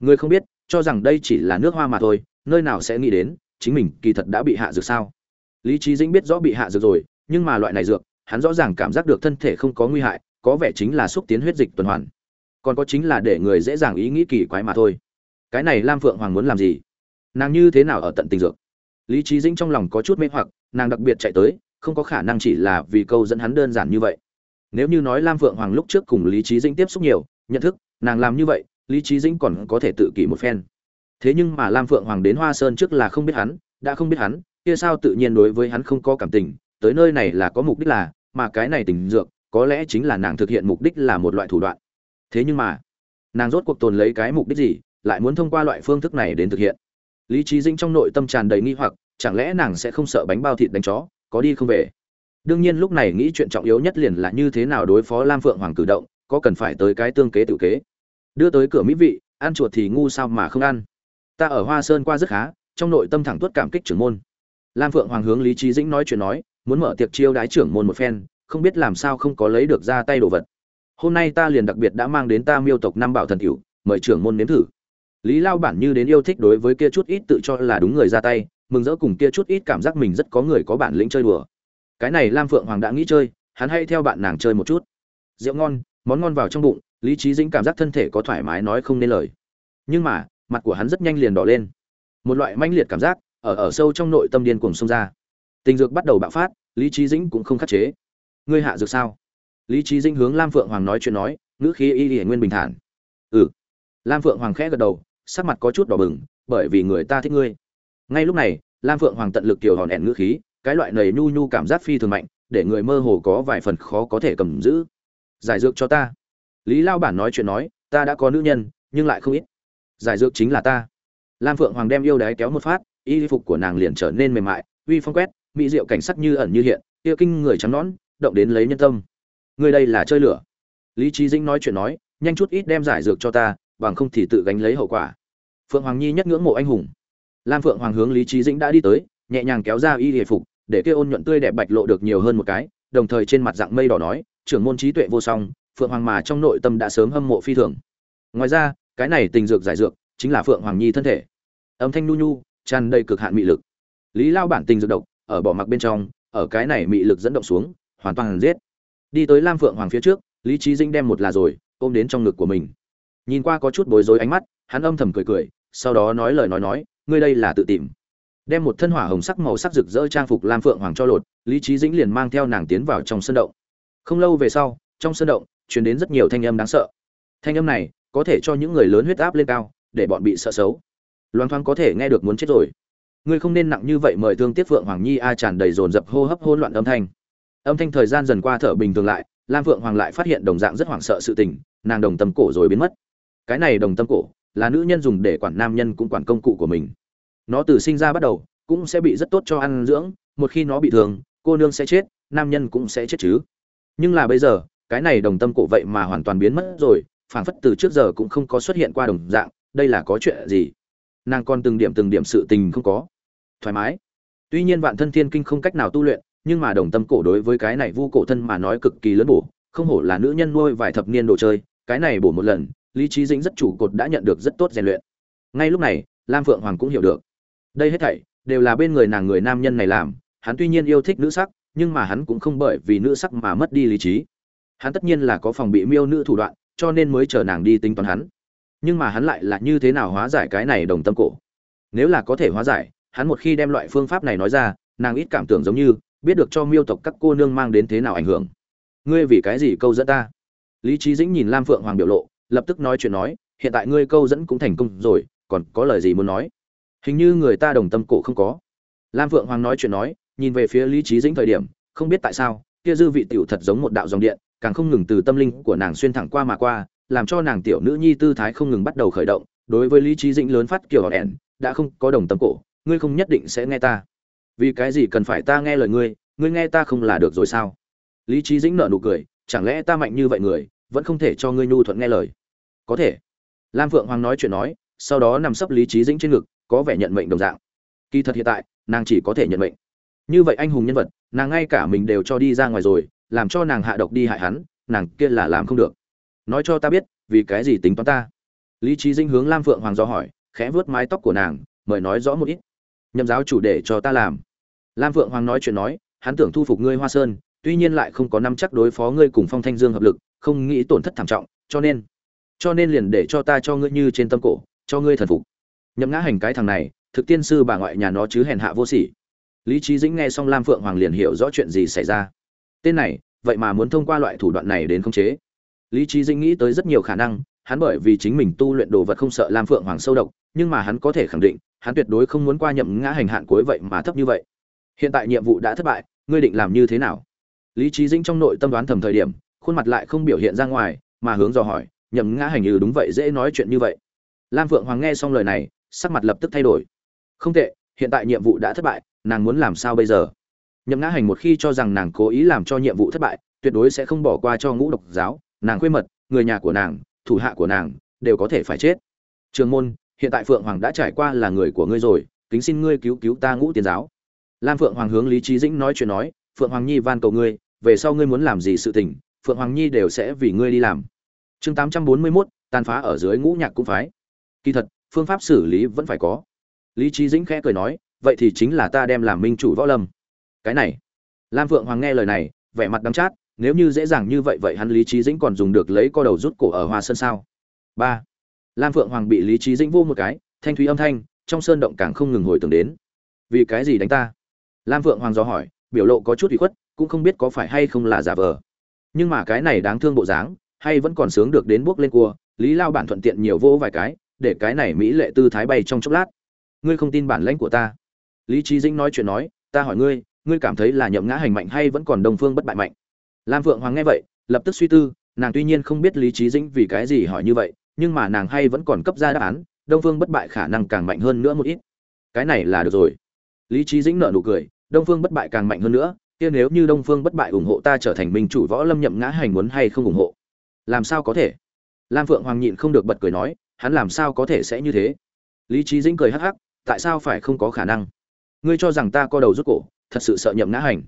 Người không biết, cho rằng đây chỉ là nước hoa mà thôi, nơi nào sẽ nghĩ đến, chính mình kỳ thật đã bị hạ dược sao? Lý trí dĩnh biết rõ bị hạ dược rồi, nhưng mà loại này dược, hắn rõ ràng cảm giác được thân thể không có nguy hại có vẻ chính là xúc tiến huyết dịch tuần hoàn. Còn có chính là để người dễ dàng ý nghĩ kỳ quái mà thôi. Cái này lam phượng hoàng muốn làm gì? Nàng như thế nào ở tận tình dược? Lý trí dĩnh trong lòng có chút mê hoặc, nàng đặc biệt chạy tới, không có khả năng chỉ là vì câu dẫn hắn đơn giản như vậy. Nếu như nói lam phượng hoàng lúc trước cùng lý trí dĩnh tiếp xúc nhiều, nhận thức, nàng làm như vậy, lý trí dĩnh còn có thể tự kỷ một phen. Thế nhưng mà lam phượng hoàng đến hoa sơn trước là không biết hắn, đã không biết hắn, kia sao tự nhiên đối với hắn không có cảm tình, tới nơi này là có mục đích là, mà cái này tình dược có lẽ chính là nàng thực hiện mục đích là một loại thủ đoạn. Thế nhưng mà, nàng rốt cuộc tồn lấy cái mục đích gì, lại muốn thông qua loại phương thức này đến thực hiện? Lý trí dĩnh trong nội tâm tràn đầy nghi hoặc, chẳng lẽ nàng sẽ không sợ bánh bao thịt đánh chó, có đi không về? Đương nhiên lúc này nghĩ chuyện trọng yếu nhất liền là như thế nào đối phó lam phượng hoàng cử động, có cần phải tới cái tương kế tự kế? Đưa tới cửa mỹ vị, ăn chuột thì ngu sao mà không ăn? Ta ở hoa sơn qua rất khá, trong nội tâm thẳng tuất cảm kích trưởng môn. Lam phượng hoàng hướng lý trí dĩnh nói chuyện nói, muốn mở tiệc chiêu đái trưởng môn một phen không biết làm sao không có lấy được ra tay đồ vật. Hôm nay ta liền đặc biệt đã mang đến ta miêu tộc năm bảo thần cửu, mời trưởng môn nếm thử. Lý lao bản như đến yêu thích đối với kia chút ít tự cho là đúng người ra tay, mừng rỡ cùng kia chút ít cảm giác mình rất có người có bản lĩnh chơi đùa. Cái này lam phượng hoàng đã nghĩ chơi, hắn hay theo bạn nàng chơi một chút. Rượu ngon, món ngon vào trong bụng, lý trí dĩnh cảm giác thân thể có thoải mái nói không nên lời. Nhưng mà, mặt của hắn rất nhanh liền đỏ lên. Một loại manh liệt cảm giác, ở ở sâu trong nội tâm điên cuồng xông ra. Tình dược bắt đầu bạo phát, lý trí dĩnh cũng không khắc chế ngươi hạ dược sao? Lý trí dinh hướng lam phượng hoàng nói chuyện nói, ngữ khí y y nguyên bình thản. Ừ. Lam phượng hoàng khẽ gật đầu, sắc mặt có chút đỏ bừng, bởi vì người ta thích ngươi. Ngay lúc này, lam phượng hoàng tận lực kiểu hòn ẻn ngữ khí, cái loại nầy nhu nhu cảm giác phi thường mạnh, để người mơ hồ có vài phần khó có thể cầm giữ. Giải dược cho ta. Lý lao bản nói chuyện nói, ta đã có nữ nhân, nhưng lại không ít. Giải dược chính là ta. Lam phượng hoàng đem yêu đái kéo một phát, y phục của nàng liền trở nên mềm mại, uy phong quét, mỹ diệu cảnh sắc như ẩn như hiện, kia kinh người trắng nõn động đến lấy nhân tâm. Ngươi đây là chơi lửa. Lý trí dĩnh nói chuyện nói, nhanh chút ít đem giải dược cho ta, bằng không thì tự gánh lấy hậu quả. Phượng hoàng nhi nhất ngưỡng mộ anh hùng. Lam phượng hoàng hướng lý trí dĩnh đã đi tới, nhẹ nhàng kéo ra y hề phục, để kia ôn nhuận tươi đẹp bạch lộ được nhiều hơn một cái, đồng thời trên mặt dạng mây đỏ nói, trưởng môn trí tuệ vô song, phượng hoàng mà trong nội tâm đã sớm hâm mộ phi thường. Ngoài ra, cái này tình dược giải dược chính là phượng hoàng nhi thân thể. Âm thanh nu nhu, tràn đầy cực hạn mị lực. Lý lao bản tình dược độc, ở bỏ mặc bên trong, ở cái này mị lực dẫn động xuống hoàn toàn giết. Đi tới lam phượng hoàng phía trước, lý trí dinh đem một là rồi, ôm đến trong ngực của mình. Nhìn qua có chút bối rối ánh mắt, hắn âm thầm cười cười, sau đó nói lời nói nói, ngươi đây là tự tìm. Đem một thân hỏa hồng sắc màu sắc rực rỡ trang phục lam phượng hoàng cho lột, lý trí dĩnh liền mang theo nàng tiến vào trong sân động. Không lâu về sau, trong sân động, truyền đến rất nhiều thanh âm đáng sợ. Thanh âm này có thể cho những người lớn huyết áp lên cao, để bọn bị sợ xấu. Loan thoáng có thể nghe được muốn chết rồi. Ngươi không nên nặng như vậy mời thương tiếc phượng hoàng nhi a tràn đầy dồn dập hô hấp hỗn loạn âm thanh âm thanh thời gian dần qua thở bình thường lại, lam phượng hoàng lại phát hiện đồng dạng rất hoảng sợ sự tình, nàng đồng tâm cổ rồi biến mất. Cái này đồng tâm cổ là nữ nhân dùng để quản nam nhân cũng quản công cụ của mình. Nó từ sinh ra bắt đầu, cũng sẽ bị rất tốt cho ăn dưỡng, một khi nó bị thương, cô nương sẽ chết, nam nhân cũng sẽ chết chứ. Nhưng là bây giờ, cái này đồng tâm cổ vậy mà hoàn toàn biến mất rồi, phảng phất từ trước giờ cũng không có xuất hiện qua đồng dạng, đây là có chuyện gì? Nàng còn từng điểm từng điểm sự tình không có. Thoải mái. Tuy nhiên vạn thân thiên kinh không cách nào tu luyện nhưng mà đồng tâm cổ đối với cái này vu cổ thân mà nói cực kỳ lớn bổ, không hổ là nữ nhân nuôi vài thập niên đồ chơi, cái này bổ một lần, lý trí dĩnh rất chủ cột đã nhận được rất tốt rèn luyện. Ngay lúc này, lam phượng hoàng cũng hiểu được. Đây hết thảy, đều là bên người nàng người nam nhân này làm, hắn tuy nhiên yêu thích nữ sắc, nhưng mà hắn cũng không bởi vì nữ sắc mà mất đi lý trí. Hắn tất nhiên là có phòng bị miêu nữ thủ đoạn, cho nên mới chờ nàng đi tính toán hắn. Nhưng mà hắn lại là như thế nào hóa giải cái này đồng tâm cổ? Nếu là có thể hóa giải, hắn một khi đem loại phương pháp này nói ra, nàng ít cảm tưởng giống như biết được cho miêu tộc các cô nương mang đến thế nào ảnh hưởng. Ngươi vì cái gì câu dẫn ta? Lý trí dĩnh nhìn lam phượng hoàng biểu lộ, lập tức nói chuyện nói, hiện tại ngươi câu dẫn cũng thành công rồi, còn có lời gì muốn nói? Hình như người ta đồng tâm cổ không có. Lam phượng hoàng nói chuyện nói, nhìn về phía lý trí dĩnh thời điểm, không biết tại sao, kia dư vị tiểu thật giống một đạo dòng điện, càng không ngừng từ tâm linh của nàng xuyên thẳng qua mà qua, làm cho nàng tiểu nữ nhi tư thái không ngừng bắt đầu khởi động, đối với lý trí dĩnh lớn phát kiểu ẻn, đã không có đồng tâm cổ, ngươi không nhất định sẽ nghe ta vì cái gì cần phải ta nghe lời ngươi ngươi nghe ta không là được rồi sao? Lý trí dĩnh nợ nụ cười, chẳng lẽ ta mạnh như vậy người, vẫn không thể cho ngươi nhu thuận nghe lời? Có thể. Lam phượng hoàng nói chuyện nói, sau đó nằm sấp lý trí dĩnh trên ngực, có vẻ nhận mệnh đồng dạng. Kỳ thật hiện tại, nàng chỉ có thể nhận mệnh. Như vậy anh hùng nhân vật, nàng ngay cả mình đều cho đi ra ngoài rồi, làm cho nàng hạ độc đi hại hắn, nàng kia là làm không được. Nói cho ta biết, vì cái gì tính toán ta? Lý trí dinh hướng lam phượng hoàng do hỏi, khẽ vớt mái tóc của nàng, mời nói rõ một ít. Nhậm giáo chủ để cho ta làm lam Vượng hoàng nói chuyện nói, hắn tưởng thu phục ngươi hoa sơn, tuy nhiên lại không có năm chắc đối phó ngươi cùng phong thanh dương hợp lực, không nghĩ tổn thất thảm trọng, cho nên cho nên liền để cho ta cho ngươi như trên tâm cổ, cho ngươi thần phục. Nhậm ngã hành cái thằng này, thực tiên sư bà ngoại nhà nó chứ hèn hạ vô sỉ. Lý Chí dĩnh nghe xong lam phượng hoàng liền hiểu rõ chuyện gì xảy ra. Tên này, vậy mà muốn thông qua loại thủ đoạn này đến khống chế. Lý Chí dĩnh nghĩ tới rất nhiều khả năng, hắn bởi vì chính mình tu luyện đồ vật không sợ lam phượng hoàng sâu độc, nhưng mà hắn có thể khẳng định, hắn tuyệt đối không muốn qua nhậm ngã hành hạn cuối vậy mà thấp như vậy hiện tại nhiệm vụ đã thất bại, ngươi định làm như thế nào? Lý trí dĩnh trong nội tâm đoán thầm thời điểm, khuôn mặt lại không biểu hiện ra ngoài, mà hướng dò hỏi, nhậm ngã hành như đúng vậy dễ nói chuyện như vậy. Lam phượng hoàng nghe xong lời này, sắc mặt lập tức thay đổi. Không tệ, hiện tại nhiệm vụ đã thất bại, nàng muốn làm sao bây giờ? Nhậm ngã hành một khi cho rằng nàng cố ý làm cho nhiệm vụ thất bại, tuyệt đối sẽ không bỏ qua cho ngũ độc giáo, nàng khuê mật, người nhà của nàng, thủ hạ của nàng, đều có thể phải chết. Trường môn, hiện tại phượng hoàng đã trải qua là người của ngươi rồi, kính xin ngươi cứu cứu ta ngũ tiền giáo lam phượng hoàng hướng lý trí dĩnh nói chuyện nói phượng hoàng nhi van cầu ngươi về sau ngươi muốn làm gì sự tình phượng hoàng nhi đều sẽ vì ngươi đi làm. Chương tám trăm bốn mươi 841, tàn phá ở dưới ngũ nhạc cũng phái. Kỳ thật phương pháp xử lý vẫn phải có. Lý trí dĩnh khẽ cười nói vậy thì chính là ta đem làm minh chủ võ lâm. Cái này lam phượng hoàng nghe lời này vẻ mặt đăm chát nếu như dễ dàng như vậy vậy hắn lý trí dĩnh còn dùng được lấy co đầu rút cổ ở hoa sơn sao? Ba lam phượng hoàng bị lý trí dĩnh vô một cái thanh thúy âm thanh trong sơn động càng không ngừng hồi tưởng đến. Vì cái gì đánh ta? Lam Vượng hoàng do hỏi, biểu lộ có chút ủy khuất, cũng không biết có phải hay không là giả vờ. Nhưng mà cái này đáng thương bộ dáng, hay vẫn còn sướng được đến bước lên cua, lý lao bản thuận tiện nhiều vô vài cái, để cái này mỹ lệ tư thái bay trong chốc lát. Ngươi không tin bản lãnh của ta. Lý trí dĩnh nói chuyện nói, ta hỏi ngươi ngươi cảm thấy là nhậm ngã hành mạnh hay vẫn còn đông phương bất bại mạnh? Lam Vượng hoàng nghe vậy, lập tức suy tư, nàng tuy nhiên không biết lý trí dĩnh vì cái gì hỏi như vậy, nhưng mà nàng hay vẫn còn cấp ra đáp án đông phương bất bại khả năng càng mạnh hơn nữa một ít. Cái này là được rồi. Lý trí dĩnh nợ nụ cười đông phương bất bại càng mạnh hơn nữa, kia nếu như đông phương bất bại ủng hộ ta trở thành minh chủ võ lâm nhậm ngã hành muốn hay không ủng hộ? Làm sao có thể? Lam phượng hoàng nhịn không được bật cười nói, hắn làm sao có thể sẽ như thế? Lý trí dĩnh cười hắc hắc, tại sao phải không có khả năng? Ngươi cho rằng ta co đầu rút cổ, thật sự sợ nhậm ngã hành.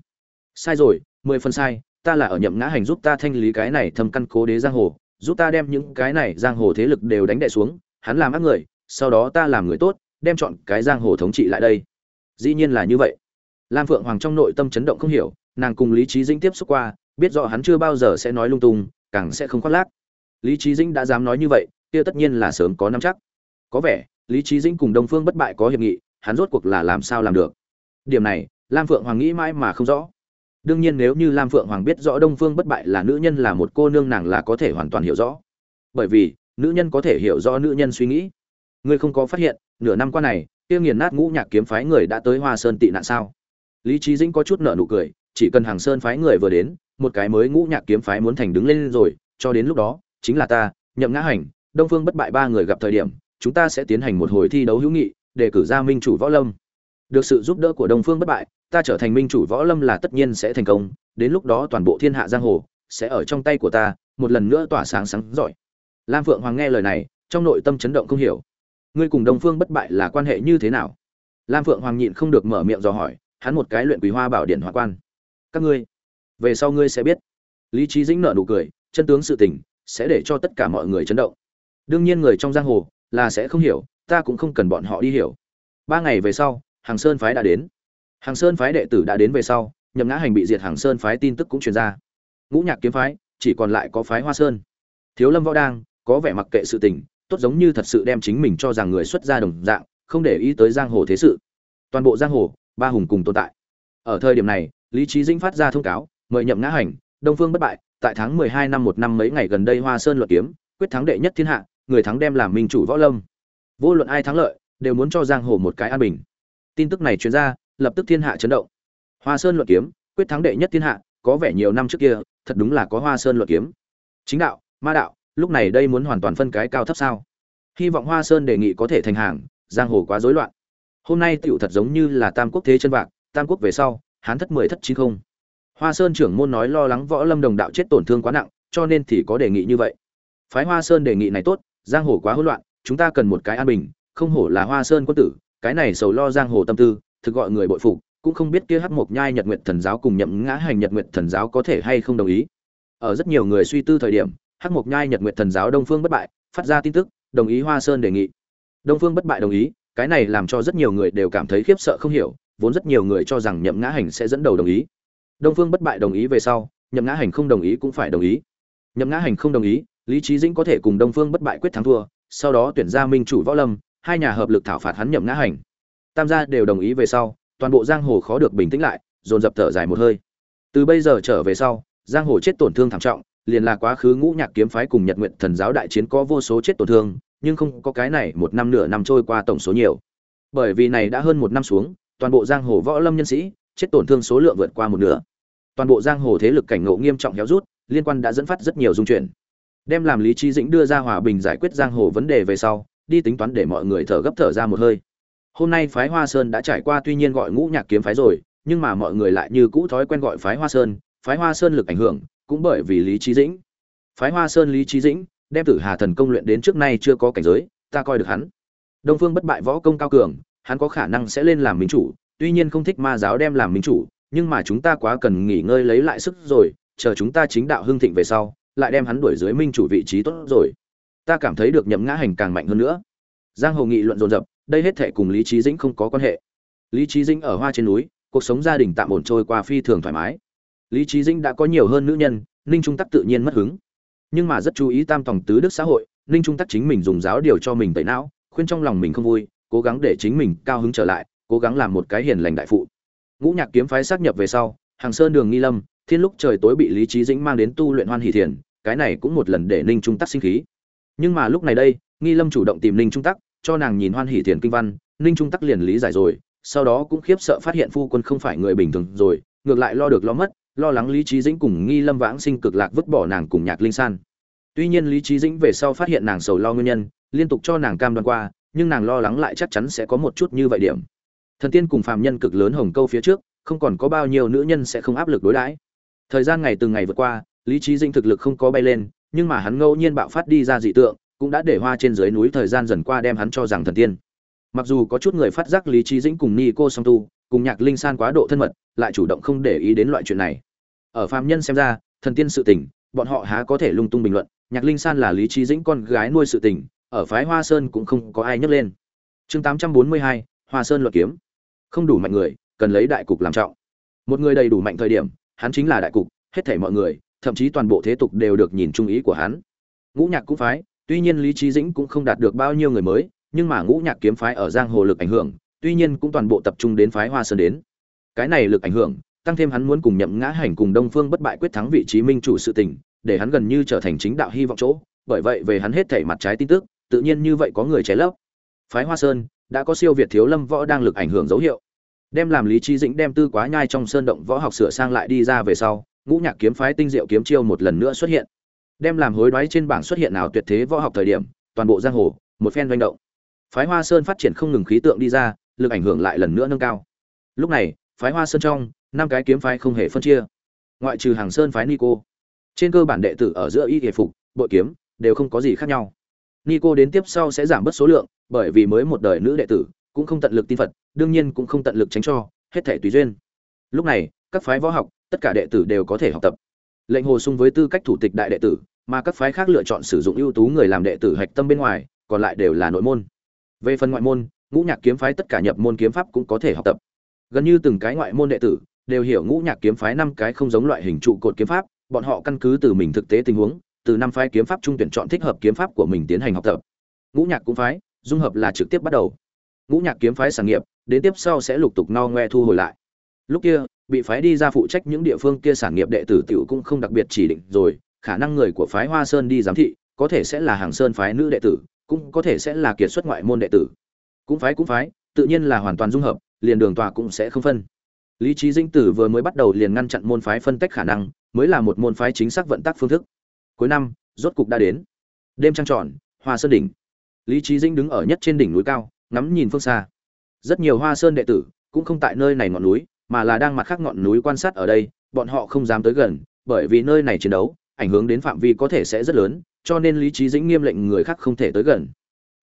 Sai rồi, mười phần sai, ta là ở nhậm ngã hành giúp ta thanh lý cái này thâm căn cố đế giang hồ, giúp ta đem những cái này giang hồ thế lực đều đánh đẻ xuống, hắn làm ác người, sau đó ta làm người tốt, đem chọn cái giang hồ thống trị lại đây. Dĩ nhiên là như vậy lam phượng hoàng trong nội tâm chấn động không hiểu, nàng cùng lý Chí dĩnh tiếp xúc qua, biết rõ hắn chưa bao giờ sẽ nói lung tung, càng sẽ không khoác lác. Lý Chí dĩnh đã dám nói như vậy, kia tất nhiên là sớm có nắm chắc. Có vẻ, lý Chí dĩnh cùng đông phương bất bại có hiệp nghị, hắn rốt cuộc là làm sao làm được? Điểm này, lam phượng hoàng nghĩ mãi mà không rõ. Đương nhiên nếu như lam phượng hoàng biết rõ đông phương bất bại là nữ nhân là một cô nương nàng là có thể hoàn toàn hiểu rõ. Bởi vì, nữ nhân có thể hiểu rõ nữ nhân suy nghĩ. Ngươi không có phát hiện, nửa năm qua này tiêu nghiền nát ngũ nhạc kiếm phái người đã tới hoa sơn tị nạn sao? Lý trí dĩnh có chút nợ nụ cười, chỉ cần hàng sơn phái người vừa đến, một cái mới ngũ nhạc kiếm phái muốn thành đứng lên rồi, cho đến lúc đó, chính là ta, nhậm ngã hành, đông phương bất bại ba người gặp thời điểm, chúng ta sẽ tiến hành một hồi thi đấu hữu nghị, để cử ra minh chủ võ lâm. Được sự giúp đỡ của đông phương bất bại, ta trở thành minh chủ võ lâm là tất nhiên sẽ thành công, đến lúc đó toàn bộ thiên hạ giang hồ sẽ ở trong tay của ta, một lần nữa tỏa sáng sáng giỏi. Lam phượng hoàng nghe lời này, trong nội tâm chấn động không hiểu. Ngươi cùng đông phương bất bại là quan hệ như thế nào? Lam phượng hoàng nhịn không được mở miệng dò hỏi hắn một cái luyện quý hoa bảo điện hoa quan. Các ngươi, về sau ngươi sẽ biết. Lý trí dĩnh nợ nụ cười, chân tướng sự tình sẽ để cho tất cả mọi người chấn động. Đương nhiên người trong giang hồ là sẽ không hiểu, ta cũng không cần bọn họ đi hiểu. Ba ngày về sau, hàng sơn phái đã đến. Hàng sơn phái đệ tử đã đến về sau, nhậm ngã hành bị diệt hàng sơn phái tin tức cũng truyền ra. Ngũ nhạc kiếm phái, chỉ còn lại có phái hoa sơn. Thiếu lâm võ đang, có vẻ mặc kệ sự tình, tốt giống như thật sự đem chính mình cho rằng người xuất gia đồng dạng, không để ý tới giang hồ thế sự. Toàn bộ giang hồ ba hùng cùng tồn tại. Ở thời điểm này, lý trí dĩnh phát ra thông cáo, mời nhậm ngã hành, đông phương bất bại, tại tháng mười hai năm một năm mấy ngày gần đây hoa sơn luận kiếm, quyết thắng đệ nhất thiên hạ, người thắng đem làm minh chủ võ lâm. Vô luận ai thắng lợi, đều muốn cho giang hồ một cái an bình. Tin tức này truyền ra, lập tức thiên hạ chấn động. Hoa sơn luận kiếm, quyết thắng đệ nhất thiên hạ, có vẻ nhiều năm trước kia, thật đúng là có hoa sơn luận kiếm. Chính đạo, ma đạo, lúc này đây muốn hoàn toàn phân cái cao thấp sao? Hy vọng hoa sơn đề nghị có thể thành hàng, giang hồ quá rối loạn hôm nay tựu thật giống như là tam quốc thế chân vạc, tam quốc về sau, hán thất mười thất chín không. Hoa sơn trưởng môn nói lo lắng võ lâm đồng đạo chết tổn thương quá nặng, cho nên thì có đề nghị như vậy. Phái hoa sơn đề nghị này tốt, giang hồ quá hỗn loạn, chúng ta cần một cái an bình, không hổ là hoa sơn quân tử, cái này sầu lo giang hồ tâm tư, thực gọi người bội phục, cũng không biết kia hắc mộc nhai nhật nguyệt thần giáo cùng nhậm ngã hành nhật nguyệt thần giáo có thể hay không đồng ý. Ở rất nhiều người suy tư thời điểm, hắc mộc nhai nhật nguyệt thần giáo đông phương bất bại, phát ra tin tức, đồng ý hoa sơn đề nghị. Đông phương bất bại đồng ý cái này làm cho rất nhiều người đều cảm thấy khiếp sợ không hiểu, vốn rất nhiều người cho rằng nhậm ngã hành sẽ dẫn đầu đồng ý. Đông phương bất bại đồng ý về sau, nhậm ngã hành không đồng ý cũng phải đồng ý. Nhậm ngã hành không đồng ý, lý trí dĩnh có thể cùng đông phương bất bại quyết thắng thua, sau đó tuyển ra minh chủ võ lâm, hai nhà hợp lực thảo phạt hắn nhậm ngã hành. Tam gia đều đồng ý về sau, toàn bộ giang hồ khó được bình tĩnh lại, dồn dập thở dài một hơi. Từ bây giờ trở về sau, giang hồ chết tổn thương thảm trọng, liền là quá khứ ngũ nhạc kiếm phái cùng nhật nguyện thần giáo đại chiến có vô số chết tổn thương nhưng không có cái này một năm nửa năm trôi qua tổng số nhiều. Bởi vì này đã hơn một năm xuống, toàn bộ giang hồ võ lâm nhân sĩ, chết tổn thương số lượng vượt qua một nửa. Toàn bộ giang hồ thế lực cảnh ngộ nghiêm trọng héo rút, liên quan đã dẫn phát rất nhiều dung chuyển. Đem làm lý trí dĩnh đưa ra hòa bình giải quyết giang hồ vấn đề về sau, đi tính toán để mọi người thở gấp thở ra một hơi. Hôm nay phái hoa sơn đã trải qua tuy nhiên gọi ngũ nhạc kiếm phái rồi, nhưng mà mọi người lại như cũ thói quen gọi phái hoa sơn, phái hoa sơn lực ảnh hưởng, cũng bởi vì lý trí dĩnh. Phái hoa sơn lý trí dĩnh đem tử hà thần công luyện đến trước nay chưa có cảnh giới, ta coi được hắn. Đông phương bất bại võ công cao cường, hắn có khả năng sẽ lên làm minh chủ, tuy nhiên không thích ma giáo đem làm minh chủ, nhưng mà chúng ta quá cần nghỉ ngơi lấy lại sức rồi, chờ chúng ta chính đạo hưng thịnh về sau, lại đem hắn đuổi dưới minh chủ vị trí tốt rồi. Ta cảm thấy được nhậm ngã hành càng mạnh hơn nữa. Giang hồ nghị luận dồn dập, đây hết thệ cùng lý trí dĩnh không có quan hệ. Lý trí dĩnh ở hoa trên núi, cuộc sống gia đình tạm ổn trôi qua phi thường thoải mái. Lý trí dĩnh đã có nhiều hơn nữ nhân, ninh trung tắc tự nhiên mất hứng nhưng mà rất chú ý tam tòng tứ đức xã hội, ninh trung tắc chính mình dùng giáo điều cho mình tẩy não, khuyên trong lòng mình không vui, cố gắng để chính mình cao hứng trở lại, cố gắng làm một cái hiền lành đại phụ. Ngũ nhạc kiếm phái xác nhập về sau, hàng sơn đường nghi lâm, thiên lúc trời tối bị lý trí dĩnh mang đến tu luyện hoan hỷ thiền, cái này cũng một lần để ninh trung tắc sinh khí. Nhưng mà lúc này đây, nghi lâm chủ động tìm ninh trung tắc, cho nàng nhìn hoan hỷ thiền kinh văn, ninh trung tắc liền lý giải rồi, sau đó cũng khiếp sợ phát hiện phu quân không phải người bình thường rồi, ngược lại lo được lo mất lo lắng lý trí dĩnh cùng nghi lâm vãng sinh cực lạc vứt bỏ nàng cùng nhạc linh san. Tuy nhiên lý trí dĩnh về sau phát hiện nàng sầu lo nguyên nhân, liên tục cho nàng cam đoan qua, nhưng nàng lo lắng lại chắc chắn sẽ có một chút như vậy điểm. Thần tiên cùng phàm nhân cực lớn hồng câu phía trước, không còn có bao nhiêu nữ nhân sẽ không áp lực đối đãi. Thời gian ngày từng ngày vượt qua, lý trí dĩnh thực lực không có bay lên, nhưng mà hắn ngẫu nhiên bạo phát đi ra dị tượng, cũng đã để hoa trên dưới núi thời gian dần qua đem hắn cho rằng thần tiên mặc dù có chút người phát giác lý trí dĩnh cùng ni cô song tu, cùng nhạc linh san quá độ thân mật, lại chủ động không để ý đến loại chuyện này. Ở phàm nhân xem ra, thần tiên sự tình, bọn họ há có thể lung tung bình luận, nhạc linh san là lý trí dĩnh con gái nuôi sự tình, ở phái hoa sơn cũng không có ai nhấc lên. Chương tám trăm bốn mươi hai, hoa sơn luận kiếm. Không đủ mạnh người, cần lấy đại cục làm trọng. Một người đầy đủ mạnh thời điểm, hắn chính là đại cục, hết thảy mọi người, thậm chí toàn bộ thế tục đều được nhìn trung ý của hắn. Ngũ nhạc cũng phái, tuy nhiên lý trí dĩnh cũng không đạt được bao nhiêu người mới nhưng mà ngũ nhạc kiếm phái ở giang hồ lực ảnh hưởng, tuy nhiên cũng toàn bộ tập trung đến phái hoa sơn đến. Cái này lực ảnh hưởng, tăng thêm hắn muốn cùng nhậm ngã hành cùng đông phương bất bại quyết thắng vị trí minh chủ sự tình để hắn gần như trở thành chính đạo hy vọng chỗ, bởi vậy về hắn hết thảy mặt trái tin tức, tự nhiên như vậy có người cháy lấp. Phái hoa sơn đã có siêu việt thiếu lâm võ đang lực ảnh hưởng dấu hiệu. Đem làm lý trí dĩnh đem tư quá nhai trong sơn động võ học sửa sang lại đi ra về sau, ngũ nhạc kiếm phái tinh diệu kiếm chiêu một lần nữa xuất hiện. Đem làm hối đoái trên bảng xuất hiện nào tuyệt thế võ học thời điểm, toàn bộ giang hồ, một phen doanh động phái hoa sơn phát triển không ngừng khí tượng đi ra, lực ảnh hưởng lại lần nữa nâng cao. Lúc này, phái hoa sơn trong, năm cái kiếm phái không hề phân chia. Ngoại trừ hàng sơn phái nico. Trên cơ bản đệ tử ở giữa y hề phục, bội kiếm, đều không có gì khác nhau. Nico đến tiếp sau sẽ giảm bớt số lượng, bởi vì mới một đời nữ đệ tử, cũng không tận lực tin phật, đương nhiên cũng không tận lực tránh cho, hết thể tùy duyên. Lúc này, các phái võ học, tất cả đệ tử đều có thể học tập. Lệnh hồ sung với tư cách thủ tịch đại đệ tử, mà các phái khác lựa chọn sử dụng ưu tú người làm đệ tử hạch tâm bên ngoài, còn lại đều là nội môn về phần ngoại môn, ngũ nhạc kiếm phái tất cả nhập môn kiếm pháp cũng có thể học tập. Gần như từng cái ngoại môn đệ tử đều hiểu ngũ nhạc kiếm phái năm cái không giống loại hình trụ cột kiếm pháp, bọn họ căn cứ từ mình thực tế tình huống, từ năm phái kiếm pháp trung tuyển chọn thích hợp kiếm pháp của mình tiến hành học tập. Ngũ nhạc cũng phái, dung hợp là trực tiếp bắt đầu. Ngũ nhạc kiếm phái sản nghiệp, đến tiếp sau sẽ lục tục no ngoe thu hồi lại. Lúc kia, bị phái đi ra phụ trách những địa phương kia sản nghiệp đệ tử tiểu cũng không đặc biệt chỉ định rồi, khả năng người của phái hoa sơn đi giám thị, có thể sẽ là hàng sơn phái nữ đệ tử cũng có thể sẽ là kiệt xuất ngoại môn đệ tử. Cũng phái cũng phái, tự nhiên là hoàn toàn dung hợp, liền đường tòa cũng sẽ không phân. Lý trí dinh tử vừa mới bắt đầu liền ngăn chặn môn phái phân tách khả năng, mới là một môn phái chính xác vận tắc phương thức. Cuối năm, rốt cục đã đến. Đêm trăng tròn, hoa sơn đỉnh. Lý trí dinh đứng ở nhất trên đỉnh núi cao, ngắm nhìn phương xa. Rất nhiều hoa sơn đệ tử cũng không tại nơi này ngọn núi, mà là đang mặt khác ngọn núi quan sát ở đây, bọn họ không dám tới gần, bởi vì nơi này chiến đấu, ảnh hưởng đến phạm vi có thể sẽ rất lớn cho nên lý trí dĩnh nghiêm lệnh người khác không thể tới gần.